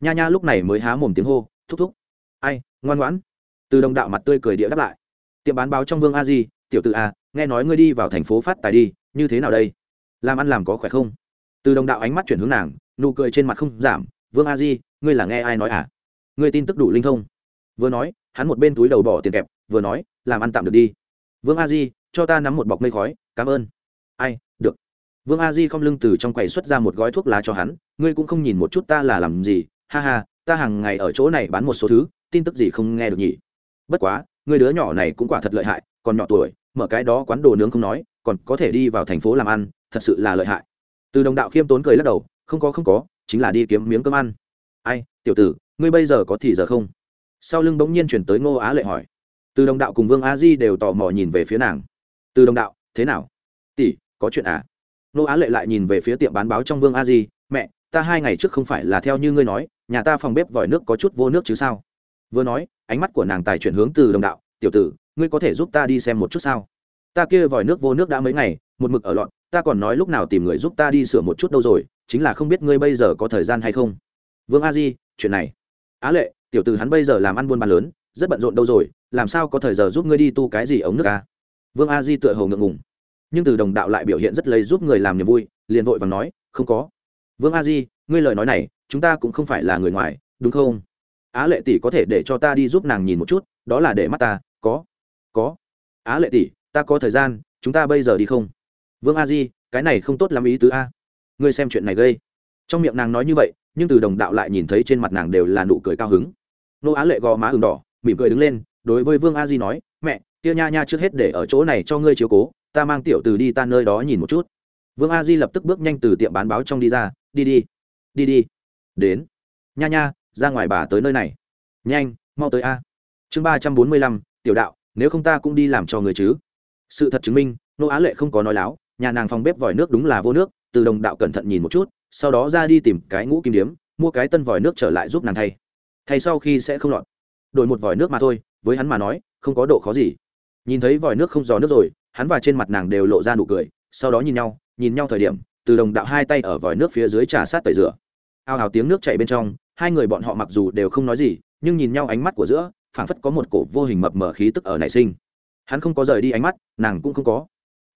Nha nha lúc này mới há mồm tiếng hô, thúc thúc. Ai, ngoan ngoãn. Từ đồng đạo mặt tươi cười địa đáp lại. Tiệm bán báo trong vương a di, tiểu t a à, nghe nói ngươi đi vào thành phố phát tài đi, như thế nào đây? Làm ăn làm có khỏe không? Từ đồng đạo ánh mắt chuyển hướng nàng, nụ cười trên mặt không giảm vương a di, ngươi là nghe ai nói à? Ngươi tin tức đủ linh thông. Vừa nói, hắn một bên túi đầu bỏ tiền kẹp, vừa nói, làm ăn tạm được đi. Vương a di, cho ta nắm một bọc mây khói, cảm ơn. Ai, được. Vương a di không lưng từ trong quầy xuất ra một gói thuốc lá cho hắn, ngươi cũng không nhìn một chút ta là làm gì. Ha ha, ta hàng ngày ở chỗ này bán một số thứ, tin tức gì không nghe được nhỉ? Bất quá người đứa nhỏ này cũng quả thật lợi hại, còn nhỏ tuổi, mở cái đó quán đồ nướng không nói, còn có thể đi vào thành phố làm ăn, thật sự là lợi hại. Từ đồng đạo khiêm tốn cười lắc đầu, không có không có chính là đi kiếm miếng cơm ăn. Ai, tiểu tử, ngươi bây giờ có thì giờ không? Sau lưng bỗng nhiên chuyển tới ngô á lệ hỏi. Từ đồng đạo cùng vương a di đều tò mò nhìn về phía nàng. Từ đồng đạo, thế nào? Tỷ, có chuyện à? Ngô á lệ lại nhìn về phía tiệm bán báo trong vương a di. Mẹ, ta hai ngày trước không phải là theo như ngươi nói, nhà ta phòng bếp vòi nước có chút vô nước chứ sao? Vừa nói, ánh mắt của nàng tài chuyển hướng từ đồng đạo. Tiểu tử, ngươi có thể giúp ta đi xem một chút sao? Ta kia vòi nước vô nước đã mấy ngày, một mực ở lọn ta còn nói lúc nào tìm người giúp ta đi sửa một chút đâu rồi chính là không biết ngươi bây giờ có thời gian hay không. Vương a di, chuyện này. Á lệ, tiểu tử hắn bây giờ làm ăn buôn bán lớn, rất bận rộn đâu rồi, làm sao có thời giờ giúp ngươi đi tu cái gì ống nước a? Vương a di tựa hồ ngượng ngùng. Nhưng từ đồng đạo lại biểu hiện rất lấy giúp người làm niềm vui, liền vội và nói, không có. Vương a di, ngươi lời nói này, chúng ta cũng không phải là người ngoài, đúng không? Á lệ tỷ có thể để cho ta đi giúp nàng nhìn một chút, đó là để mắt ta, có. Có. Á lệ tỷ, ta có thời gian, chúng ta bây giờ đi không? Vương a di, cái này không tốt lắm ý tứ a ngươi xem chuyện này gây. Trong miệng nàng nói như vậy, nhưng từ đồng đạo lại nhìn thấy trên mặt nàng đều là nụ cười cao hứng. Nô á lệ gò má ừng đỏ, mỉm cười đứng lên, đối với vương a di nói, mẹ tia nha nha trước hết để ở chỗ này cho ngươi chiếu cố, ta mang tiểu từ đi ta nơi đó nhìn một chút. Vương a di lập tức bước nhanh từ tiệm bán báo trong đi ra, đi đi đi đi, đến, nha nha, ra ngoài bà tới nơi này. Nhanh, mau tới a. Chương ba trăm bốn mươi lăm, tiểu đạo, nếu không ta cũng đi làm cho người chứ. Sự thật chứng minh, nô á lệ không có nói láo, nhà nàng phòng bếp vòi nước đúng là vô nước từ đồng đạo cẩn thận nhìn một chút, sau đó ra đi tìm cái ngũ kim điếm, mua cái tân vòi nước trở lại giúp nàng thay. Thay sau khi sẽ không lọt. Đổi một vòi nước mà thôi, với hắn mà nói, không có độ khó gì. Nhìn thấy vòi nước không giò nước rồi, hắn và trên mặt nàng đều lộ ra nụ cười, sau đó nhìn nhau nhìn nhau thời điểm, từ đồng đạo hai tay ở vòi nước phía dưới trà sát tẩy rửa. Ao ào tiếng nước chảy bên trong, hai người bọn họ mặc dù đều không nói gì, nhưng nhìn nhau ánh mắt của giữa, phảng phất có một cổ vô hình mập mờ khí tức ở nảy sinh. Hắn không có rời đi ánh mắt, nàng cũng không có.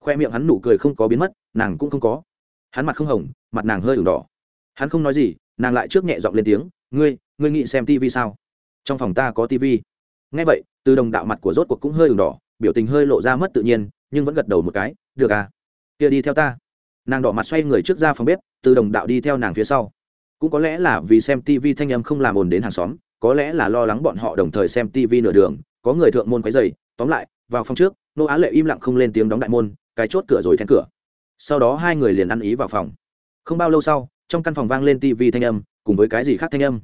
Khoe miệng hắn nụ cười không có biến mất, nàng cũng không có hắn mặt không hồng, mặt nàng hơi ửng đỏ. Hắn không nói gì, nàng lại trước nhẹ giọng lên tiếng, ngươi ngươi nghĩ xem tivi sao? Trong phòng ta có tivi ngay vậy, từ đồng đạo mặt của rốt cuộc cũng hơi ửng đỏ, biểu tình hơi lộ ra mất tự nhiên, nhưng vẫn gật đầu một cái, được à kia đi theo ta. Nàng đỏ mặt xoay người trước ra phòng bếp, từ đồng đạo đi theo nàng phía sau. Cũng có lẽ là vì xem tivi thanh âm không làm ồn đến hàng xóm, có lẽ là lo lắng bọn họ đồng thời xem tivi nửa đường, có người thượng môn quấy dày tóm lại, vào phòng trước, nô á lệ im lặng không lên tiếng đóng đại môn, cái chốt cửa rồi then cửa sau đó hai người liền ăn ý vào phòng. Không bao lâu sau, trong căn phòng vang lên tivi thanh âm, cùng với cái gì khác thanh âm?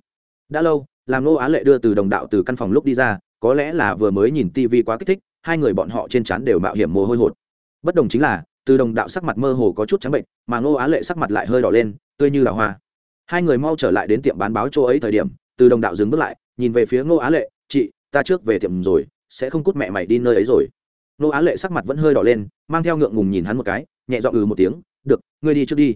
Đã lâu, làm nô á lệ đưa từ đồng đạo từ căn phòng lúc đi ra, có lẽ là vừa mới nhìn tivi quá kích thích, hai người bọn họ trên trán đều mạo hiểm mồ hôi hột. Bất đồng chính là, từ đồng đạo sắc mặt mơ hồ có chút trắng bệnh, mà nô á lệ sắc mặt lại hơi đỏ lên, tươi như là hoa. Hai người mau trở lại đến tiệm bán báo chỗ ấy thời điểm, từ đồng đạo dừng bước lại, nhìn về phía ngô á lệ, chị, ta trước về tiệm rồi, sẽ không cút mẹ mày đi nơi ấy rồi. Ngô á lệ sắc mặt vẫn hơi đỏ lên, mang theo ngượng ngùng nhìn hắn một cái nhẹ dọn ừ một tiếng, được, ngươi đi trước đi.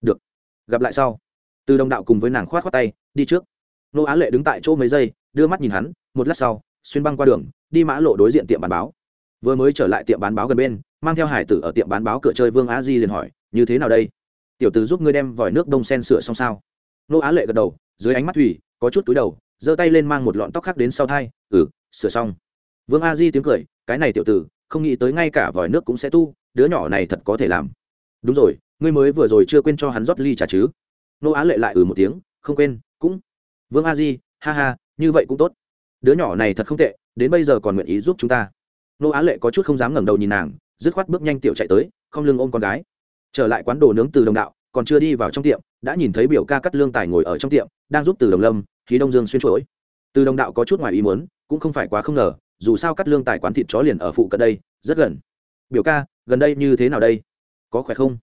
Được. Gặp lại sau. Từ đồng đạo cùng với nàng khoát khoát tay, đi trước. Ngô á lệ đứng tại chỗ mấy giây, đưa mắt nhìn hắn, một lát sau, xuyên băng qua đường, đi mã lộ đối diện tiệm bán báo. Vừa mới trở lại tiệm bán báo gần bên, mang theo hải tử ở tiệm bán báo cửa chơi vương á di liền hỏi, như thế nào đây? Tiểu tử giúp ngươi đem vòi nước đông sen sửa xong sao? Nô á lệ gật đầu, dưới ánh mắt thủy, có chút túi đầu, giơ tay lên mang một lọn tóc khác đến sau thai ừ sửa xong. Vương a di tiếng cười, cái này tiểu tử không nghĩ tới ngay cả vòi nước cũng sẽ tu, đứa nhỏ này thật có thể làm. Đúng rồi, ngươi mới vừa rồi chưa quên cho hắn rót ly trà chứ? Nô á lệ lại ừ một tiếng, không quên, cũng. Vương a di, ha ha, như vậy cũng tốt. Đứa nhỏ này thật không tệ, đến bây giờ còn nguyện ý giúp chúng ta. Nô á lệ có chút không dám ngẩng đầu nhìn nàng, dứt khoát bước nhanh tiểu chạy tới, không lưng ôm con gái. Trở lại quán đồ nướng từ đồng đạo, còn chưa đi vào trong tiệm, đã nhìn thấy biểu ca cắt lương tài ngồi ở trong tiệm, đang giúp từ đồng lâm, khí đông dương xuyên chuỗi. Từ đồng đạo có chút ngoài ý muốn, cũng không phải quá không ngờ dù sao cắt lương tài quán thịt chó liền ở phụ cận đây, rất gần. Biểu ca, gần đây như thế nào đây? Có khỏe không?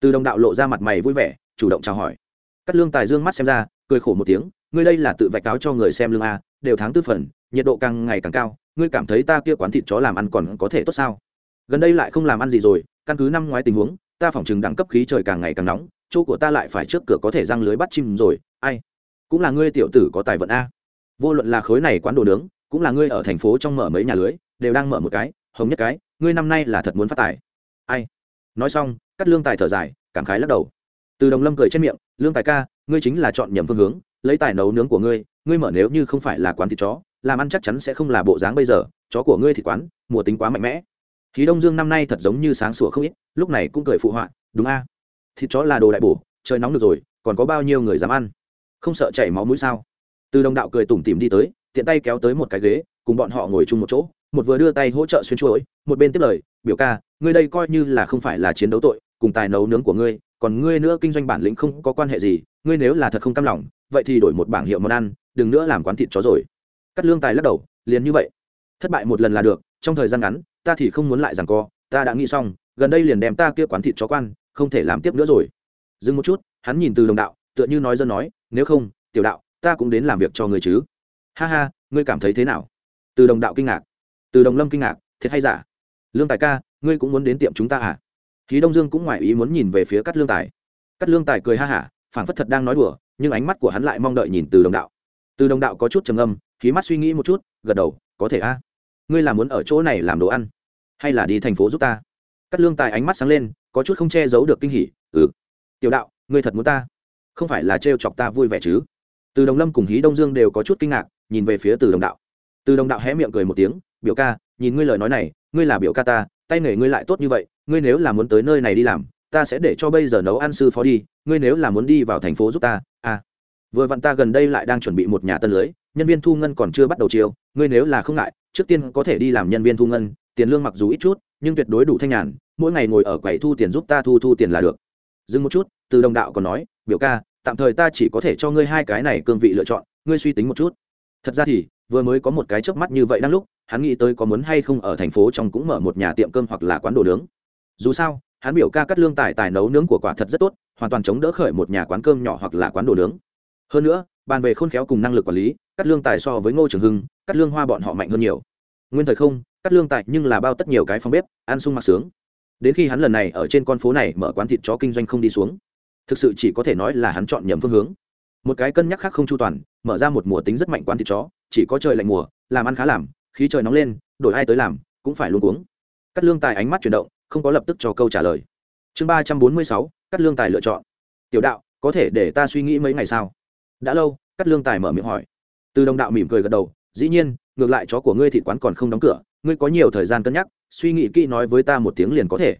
Từ đồng đạo lộ ra mặt mày vui vẻ, chủ động chào hỏi. Cắt lương tài dương mắt xem ra, cười khổ một tiếng, ngươi đây là tự vạch cáo cho người xem lương a, đều tháng tư phần, nhiệt độ càng ngày càng cao, ngươi cảm thấy ta kia quán thịt chó làm ăn còn có thể tốt sao? Gần đây lại không làm ăn gì rồi, căn cứ năm ngoái tình huống, ta phỏng chừng đẳng cấp khí trời càng ngày càng nóng, chỗ của ta lại phải trước cửa có thể răng lưới bắt chim rồi, ai? Cũng là ngươi tiểu tử có tài vận a. Vô luận là khối này quán đồ nướng cũng là ngươi ở thành phố trong mở mấy nhà lưới, đều đang mở một cái, hồng nhất cái, ngươi năm nay là thật muốn phát tài. Ai? Nói xong, cắt lương tài thở dài, cảm khái lắc đầu. Từ đồng lâm cười trên miệng, lương tài ca, ngươi chính là chọn nhầm phương hướng, lấy tài nấu nướng của ngươi ngươi mở nếu như không phải là quán thịt chó, làm ăn chắc chắn sẽ không là bộ dáng bây giờ, chó của ngươi thịt quán, mùa tính quá mạnh mẽ. Khí đông dương năm nay thật giống như sáng sủa không ít, lúc này cũng cười phụ họa, đúng a, thịt chó là đồ đại bổ, trời nóng được rồi, còn có bao nhiêu người dám ăn? Không sợ chảy máu mũi sao? Từ đồng đạo cười tủm tỉm đi tới tiện tay kéo tới một cái ghế, cùng bọn họ ngồi chung một chỗ, một vừa đưa tay hỗ trợ xuyên chuỗi một bên tiếp lời, biểu ca, ngươi đây coi như là không phải là chiến đấu tội, cùng tài nấu nướng của ngươi, còn ngươi nữa kinh doanh bản lĩnh không có quan hệ gì, ngươi nếu là thật không cam lòng, vậy thì đổi một bảng hiệu món ăn, đừng nữa làm quán thịt chó rồi. Cắt lương tài lắc đầu, liền như vậy, thất bại một lần là được, trong thời gian ngắn, ta thì không muốn lại rằng co, ta đã nghĩ xong, gần đây liền đem ta kia quán thịt chó quan, không thể làm tiếp nữa rồi. Dừng một chút, hắn nhìn từ đồng đạo, tựa như nói dân nói, nếu không, tiểu đạo, ta cũng đến làm việc cho người chứ ha ha, ngươi cảm thấy thế nào? Từ đồng đạo kinh ngạc. Từ đồng lâm kinh ngạc, thiệt hay giả? Lương tài ca, ngươi cũng muốn đến tiệm chúng ta à? Khí đông dương cũng ngoài ý muốn nhìn về phía cắt lương tài. Cắt lương tài cười ha hả, phảng phất thật đang nói đùa, nhưng ánh mắt của hắn lại mong đợi nhìn từ đồng đạo. Từ đồng đạo có chút trầm âm khí mắt suy nghĩ một chút, gật đầu, có thể a. Ngươi là muốn ở chỗ này làm đồ ăn, hay là đi thành phố giúp ta? Cắt lương tài ánh mắt sáng lên, có chút không che giấu được kinh hỉ ừ. Tiểu đạo, ngươi thật muốn ta? Không phải là trêu chọc ta vui vẻ chứ? Từ đồng lâm cùng hí đông dương đều có chút kinh ngạc nhìn về phía từ đồng đạo. Từ đồng đạo hé miệng cười một tiếng, biểu ca, nhìn ngươi lời nói này, ngươi là biểu ca ta, tay nghề ngươi lại tốt như vậy, ngươi nếu là muốn tới nơi này đi làm, ta sẽ để cho bây giờ nấu ăn sư phó đi, ngươi nếu là muốn đi vào thành phố giúp ta à vừa vặn ta gần đây lại đang chuẩn bị một nhà tân lưới, nhân viên thu ngân còn chưa bắt đầu chiều ngươi nếu là không ngại, trước tiên có thể đi làm nhân viên thu ngân, tiền lương mặc dù ít chút, nhưng tuyệt đối đủ thanh nhàn, mỗi ngày ngồi ở quầy thu tiền giúp ta thu thu tiền là được. Dừng một chút, từ đồng đạo còn nói, biểu ca, tạm thời ta chỉ có thể cho ngươi hai cái này cương vị lựa chọn, ngươi suy tính một chút thật ra thì, vừa mới có một cái chớp mắt như vậy đang lúc, hắn nghĩ tới có muốn hay không ở thành phố trong cũng mở một nhà tiệm cơm hoặc là quán đồ nướng. Dù sao, hắn biểu ca cắt lương tài tài nấu nướng của quả thật rất tốt, hoàn toàn chống đỡ khởi một nhà quán cơm nhỏ hoặc là quán đồ nướng. Hơn nữa, bàn về khôn khéo cùng năng lực quản lý, cắt lương tài so với ngô trường hưng, cắt lương hoa bọn họ mạnh hơn nhiều. Nguyên thời không, cắt lương tài nhưng là bao tất nhiều cái phòng bếp, ăn sung mặc sướng. Đến khi hắn lần này ở trên con phố này mở quán thịt chó kinh doanh không đi xuống, thực sự chỉ có thể nói là hắn chọn nhầm phương hướng một cái cân nhắc khác không chu toàn, mở ra một mùa tính rất mạnh quán thịt chó, chỉ có trời lạnh mùa, làm ăn khá làm, khí trời nóng lên, đổi ai tới làm, cũng phải luôn cuống. Cắt lương tài ánh mắt chuyển động, không có lập tức cho câu trả lời. Chương ba trăm bốn mươi sáu, cắt lương tài lựa chọn. Tiểu đạo, có thể để ta suy nghĩ mấy ngày sao? Đã lâu, cắt lương tài mở miệng hỏi. Từ đồng đạo mỉm cười gật đầu, dĩ nhiên, ngược lại chó của ngươi thịt quán còn không đóng cửa, ngươi có nhiều thời gian cân nhắc, suy nghĩ kỹ nói với ta một tiếng liền có thể.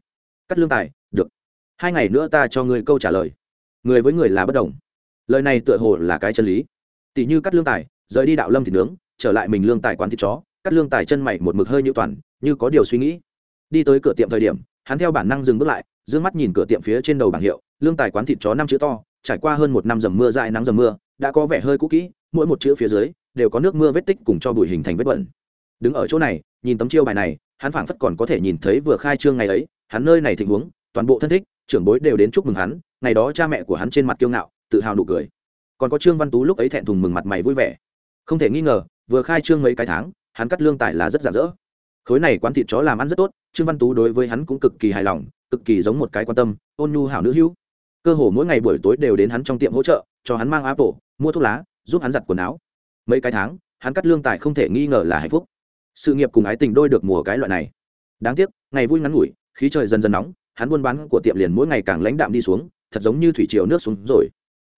Cắt lương tài, được. Hai ngày nữa ta cho ngươi câu trả lời. Người với người là bất đồng lời này tựa hồ là cái chân lý. Tỷ như cắt lương tài, rời đi đạo lâm thịt nướng, trở lại mình lương tài quán thịt chó, cắt lương tài chân mày một mực hơi như toàn, như có điều suy nghĩ. Đi tới cửa tiệm thời điểm, hắn theo bản năng dừng bước lại d ư ơ n g mắt nhìn cửa tiệm phía trên đầu bảng hiệu, lương tài quán thịt chó năm chữ to, trải qua hơn một năm dầm mưa dại nắng dầm mưa, đã có vẻ hơi cũ kỹ, mỗi một chữ phía dưới đều có nước mưa vết tích cùng cho bụi hình thành vết bẩn. Đứng ở chỗ này, nhìn tấm chiêu bài này, hắn phảng phất còn có thể nhìn thấy vừa khai trương ngày ấy, hắn nơi này thịnh huống toàn bộ thân thích, trưởng bối đều đến chúc mừng hắn, ngày đó cha mẹ của hắn trên mặt kiêu ngạo tự hào nụ cười. Còn có trương văn tú lúc ấy thẹn thùng mừng mặt mày vui vẻ. Không thể nghi ngờ vừa khai trương mấy cái tháng hắn cắt lương tài là rất giả dỡ khối này quán thịt chó làm ăn rất tốt trương văn tú đối với hắn cũng cực kỳ hài lòng cực kỳ giống một cái quan tâm ôn nhu hảo nữ hữu. Cơ hồ mỗi ngày buổi tối đều đến hắn trong tiệm hỗ trợ cho hắn mang apple, mua thuốc lá giúp hắn giặt quần áo. Mấy cái tháng hắn cắt lương tài không thể nghi ngờ là hạnh phúc. Sự nghiệp cùng ái tình đôi được mùa cái loại này. Đáng tiếc ngày vui ngắn ngủi khí trời dần dần nóng hắn buôn bán của tiệm liền mỗi ngày càng lãnh đạm đi xuống thật giống như thủy triều nước xuống rồi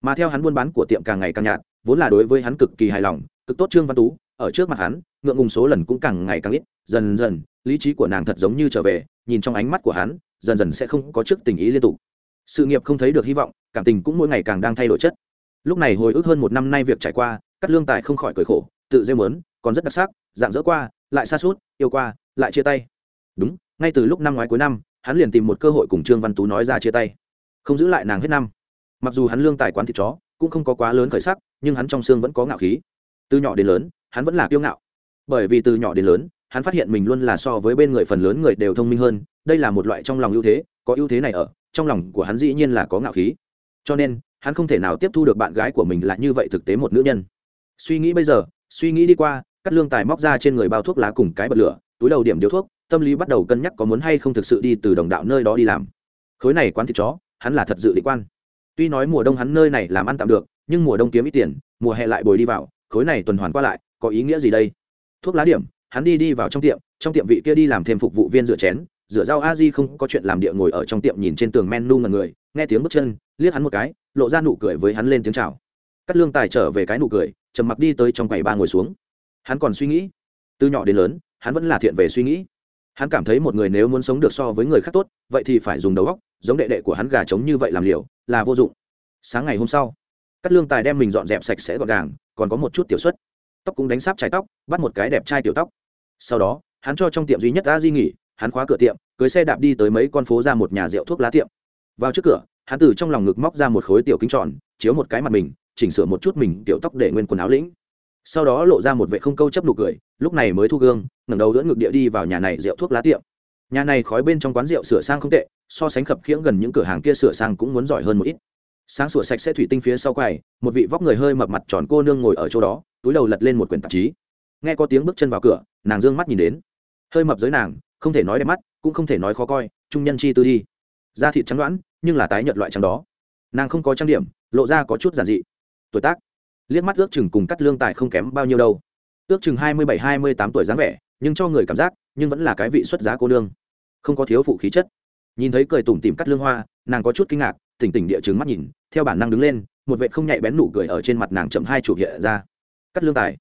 mà theo hắn buôn bán của tiệm càng ngày càng nhạt, vốn là đối với hắn cực kỳ hài lòng, cực tốt trương văn tú, ở trước mặt hắn, ngượng ngùng số lần cũng càng ngày càng ít, dần dần, lý trí của nàng thật giống như trở về, nhìn trong ánh mắt của hắn, dần dần sẽ không có trước tình ý liên tục. Sự nghiệp không thấy được hy vọng, cảm tình cũng mỗi ngày càng đang thay đổi chất. Lúc này hồi ức hơn một năm nay việc trải qua, cắt lương tài không khỏi cười khổ, tự dê mớn, còn rất đặc sắc, dạng dỡ qua, lại xa suốt, yêu qua, lại chia tay. Đúng, ngay từ lúc năm ngoái cuối năm, hắn liền tìm một cơ hội cùng trương văn tú nói ra chia tay. Không giữ lại nàng hết năm mặc dù hắn lương tài quán thịt chó, cũng không có quá lớn khởi sắc, nhưng hắn trong xương vẫn có ngạo khí. Từ nhỏ đến lớn, hắn vẫn là kiêu ngạo. Bởi vì từ nhỏ đến lớn, hắn phát hiện mình luôn là so với bên người phần lớn người đều thông minh hơn, đây là một loại trong lòng ưu thế, có ưu thế này ở, trong lòng của hắn dĩ nhiên là có ngạo khí. Cho nên, hắn không thể nào tiếp thu được bạn gái của mình là như vậy thực tế một nữ nhân. Suy nghĩ bây giờ, suy nghĩ đi qua, cắt lương tài móc ra trên người bao thuốc lá cùng cái bật lửa, túi đầu điểm điếu thuốc, tâm lý bắt đầu cân nhắc có muốn hay không thực sự đi từ đồng đạo nơi đó đi làm. Khối này quán thịt chó, hắn là thật dự định quan tuy nói mùa đông hắn nơi này làm ăn tạm được, nhưng mùa đông kiếm ít tiền, mùa hè lại bồi đi vào, khối này tuần hoàn qua lại, có ý nghĩa gì đây? Thuốc lá điểm, hắn đi đi vào trong tiệm trong tiệm vị kia đi làm thêm phục vụ viên rửa chén, rửa rau a di không có chuyện làm địa ngồi ở trong tiệm nhìn trên tường menu ngần người, nghe tiếng bước chân, liếc hắn một cái, lộ ra nụ cười với hắn lên tiếng chào. Cắt lương tài trở về cái nụ cười, trầm mặc đi tới trong quầy ba ngồi xuống. Hắn còn suy nghĩ. Từ nhỏ đến lớn, hắn vẫn là thiện về suy nghĩ. Hắn cảm thấy một người nếu muốn sống được so với người khác tốt, vậy thì phải dùng đầu óc giống đệ đệ của hắn gà trống như vậy làm liều, là vô dụng. Sáng ngày hôm sau cắt lương tài đem mình dọn dẹp sạch sẽ gọn gàng, còn có một chút tiểu xuất. Tóc cũng đánh sáp trái tóc, bắt một cái đẹp trai tiểu tóc. Sau đó, hắn cho trong tiệm duy nhất a di nghỉ, hắn khóa cửa tiệm, cưới xe đạp đi tới mấy con phố ra một nhà rượu thuốc lá tiệm. Vào trước cửa, hắn từ trong lòng ngực móc ra một khối tiểu kính tròn, chiếu một cái mặt mình, chỉnh sửa một chút mình tiểu tóc để nguyên quần áo lĩnh. Sau đó lộ ra một vệ không câu chấp nụ cười, lúc này mới thu gương, ngẩng đầu đỡ ngực địa đi vào nhà này rượu thuốc lá tiệm nhà này khói bên trong quán rượu sửa sang không tệ, so sánh khập khiễng gần những cửa hàng kia sửa sang cũng muốn giỏi hơn một ít. Sáng sủa sạch sẽ thủy tinh phía sau quầy, một vị vóc người hơi mập mặt tròn cô nương ngồi ở chỗ đó, túi đầu lật lên một quyển tạp chí. Nghe có tiếng bước chân vào cửa, nàng d ư ơ n g mắt nhìn đến. Hơi mập dưới nàng, không thể nói đẹp mắt, cũng không thể nói khó coi, trung nhân chi tư đi. Da thịt trắng đoãn nhưng là tái nhợt loại trắng đó. Nàng không có trang điểm, lộ ra có chút giản dị. Tuổi tác. Liếc mắt ước chừng cùng cắt lương tài không kém bao nhiêu đâu. Ước chừng hai mươi bảy, hai mươi tám tuổi dáng vẻ, nhưng cho người cảm giác nhưng vẫn là cái vị xuất giá cô nương. Không có thiếu phụ khí chất. Nhìn thấy cười tủm tìm cắt lương hoa, nàng có chút kinh ngạc, tỉnh tỉnh địa chứng mắt nhìn, theo bản năng đứng lên, một vệ không nhạy bén nụ cười ở trên mặt nàng chậm hai chụp hiện ra. Cắt lương tài.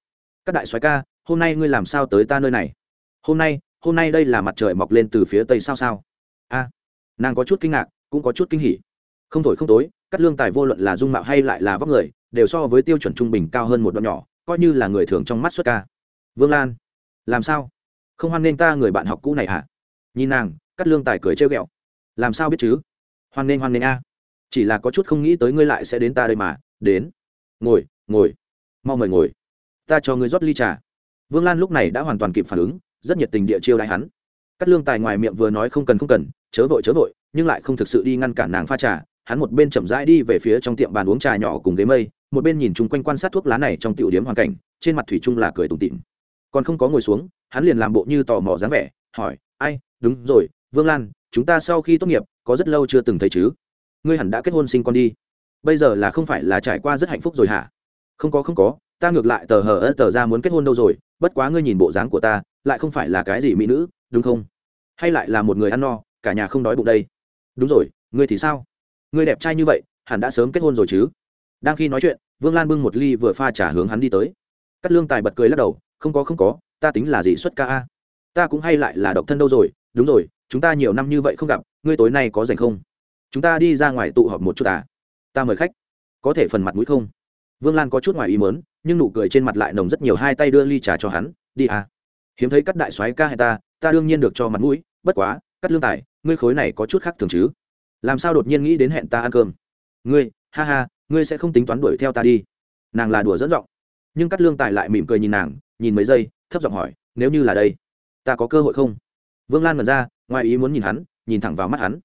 Các đại soái ca, hôm nay ngươi làm sao tới ta nơi này? Hôm nay hôm nay đây là mặt trời mọc lên từ phía tây sao sao? A. Nàng có chút kinh ngạc, cũng có chút kinh hỉ. Không thổi không tối, cắt lương tài vô luận là dung mạo hay lại là vóc người, đều so với tiêu chuẩn trung bình cao hơn một đoạn nhỏ, coi như là người thường trong mắt xuất ca. Vương lan. Làm sao? Không hoan nghênh ta người bạn học cũ này hả? Nhìn nàng, cắt lương tài cười trêu ghẹo. Làm sao biết chứ? Hoan nghênh hoan nghênh a. Chỉ là có chút không nghĩ tới ngươi lại sẽ đến ta đây mà. Đến. Ngồi ngồi. Mau mời ngồi. Ta cho ngươi rót ly trà. Vương lan lúc này đã hoàn toàn kịp phản ứng, rất nhiệt tình địa chiêu đại hắn. Cắt lương tài ngoài miệng vừa nói không cần không cần, chớ vội chớ vội, nhưng lại không thực sự đi ngăn cản nàng pha trà. Hắn một bên chậm rãi đi về phía trong tiệm bàn uống trà nhỏ cùng ghế mây, một bên nhìn chung quanh quan sát thuốc lá này trong tiểu điếm hoàn cảnh, trên mặt thủy chung là cười tủm tỉm. Còn không có ngồi xuống hắn liền làm bộ như tò mò dáng vẻ, hỏi, ai, đúng rồi, vương lan, chúng ta sau khi tốt nghiệp, có rất lâu chưa từng thấy chứ? Ngươi hẳn đã kết hôn sinh con đi. Bây giờ là không phải là trải qua rất hạnh phúc rồi hả? Không có không có, ta ngược lại tờ hờ ớt tờ ra muốn kết hôn đâu rồi, bất quá ngươi nhìn bộ dáng của ta, lại không phải là cái gì mỹ nữ, đúng không? Hay lại là một người ăn no, cả nhà không đói bụng đây. Đúng rồi, ngươi thì sao? Ngươi đẹp trai như vậy, hẳn đã sớm kết hôn rồi chứ? Đang khi nói chuyện, vương lan bưng một ly vừa pha trả hướng hắn đi tới. Cắt lương tài bật cười lắc đầu, không có không có ta tính là gì xuất ca a? Ta cũng hay lại là độc thân đâu rồi, đúng rồi, chúng ta nhiều năm như vậy không gặp, ngươi tối nay có rảnh không? Chúng ta đi ra ngoài tụ họp một chút à? Ta mời khách. Có thể phần mặt mũi không? Vương lan có chút ngoài ý mớn nhưng nụ cười trên mặt lại nồng rất nhiều hai tay đưa ly trà cho hắn, đi à? Hiếm thấy cắt đại soái ca hay ta ta đương nhiên được cho mặt mũi, bất quá, cắt lương tài, ngươi khối này có chút khác thường chứ? Làm sao đột nhiên nghĩ đến hẹn ta ăn cơm? Ngươi, ha ha, ngươi sẽ không tính toán đuổi theo ta đi. Nàng là đùa dẫn giọng. Nhưng cắt lương tài lại mỉm cười nhìn nàng, nhìn mấy giây thấp giọng hỏi, nếu như là đây, ta có cơ hội không? Vương lan mật ra, ngoài ý muốn nhìn hắn, nhìn thẳng vào mắt hắn.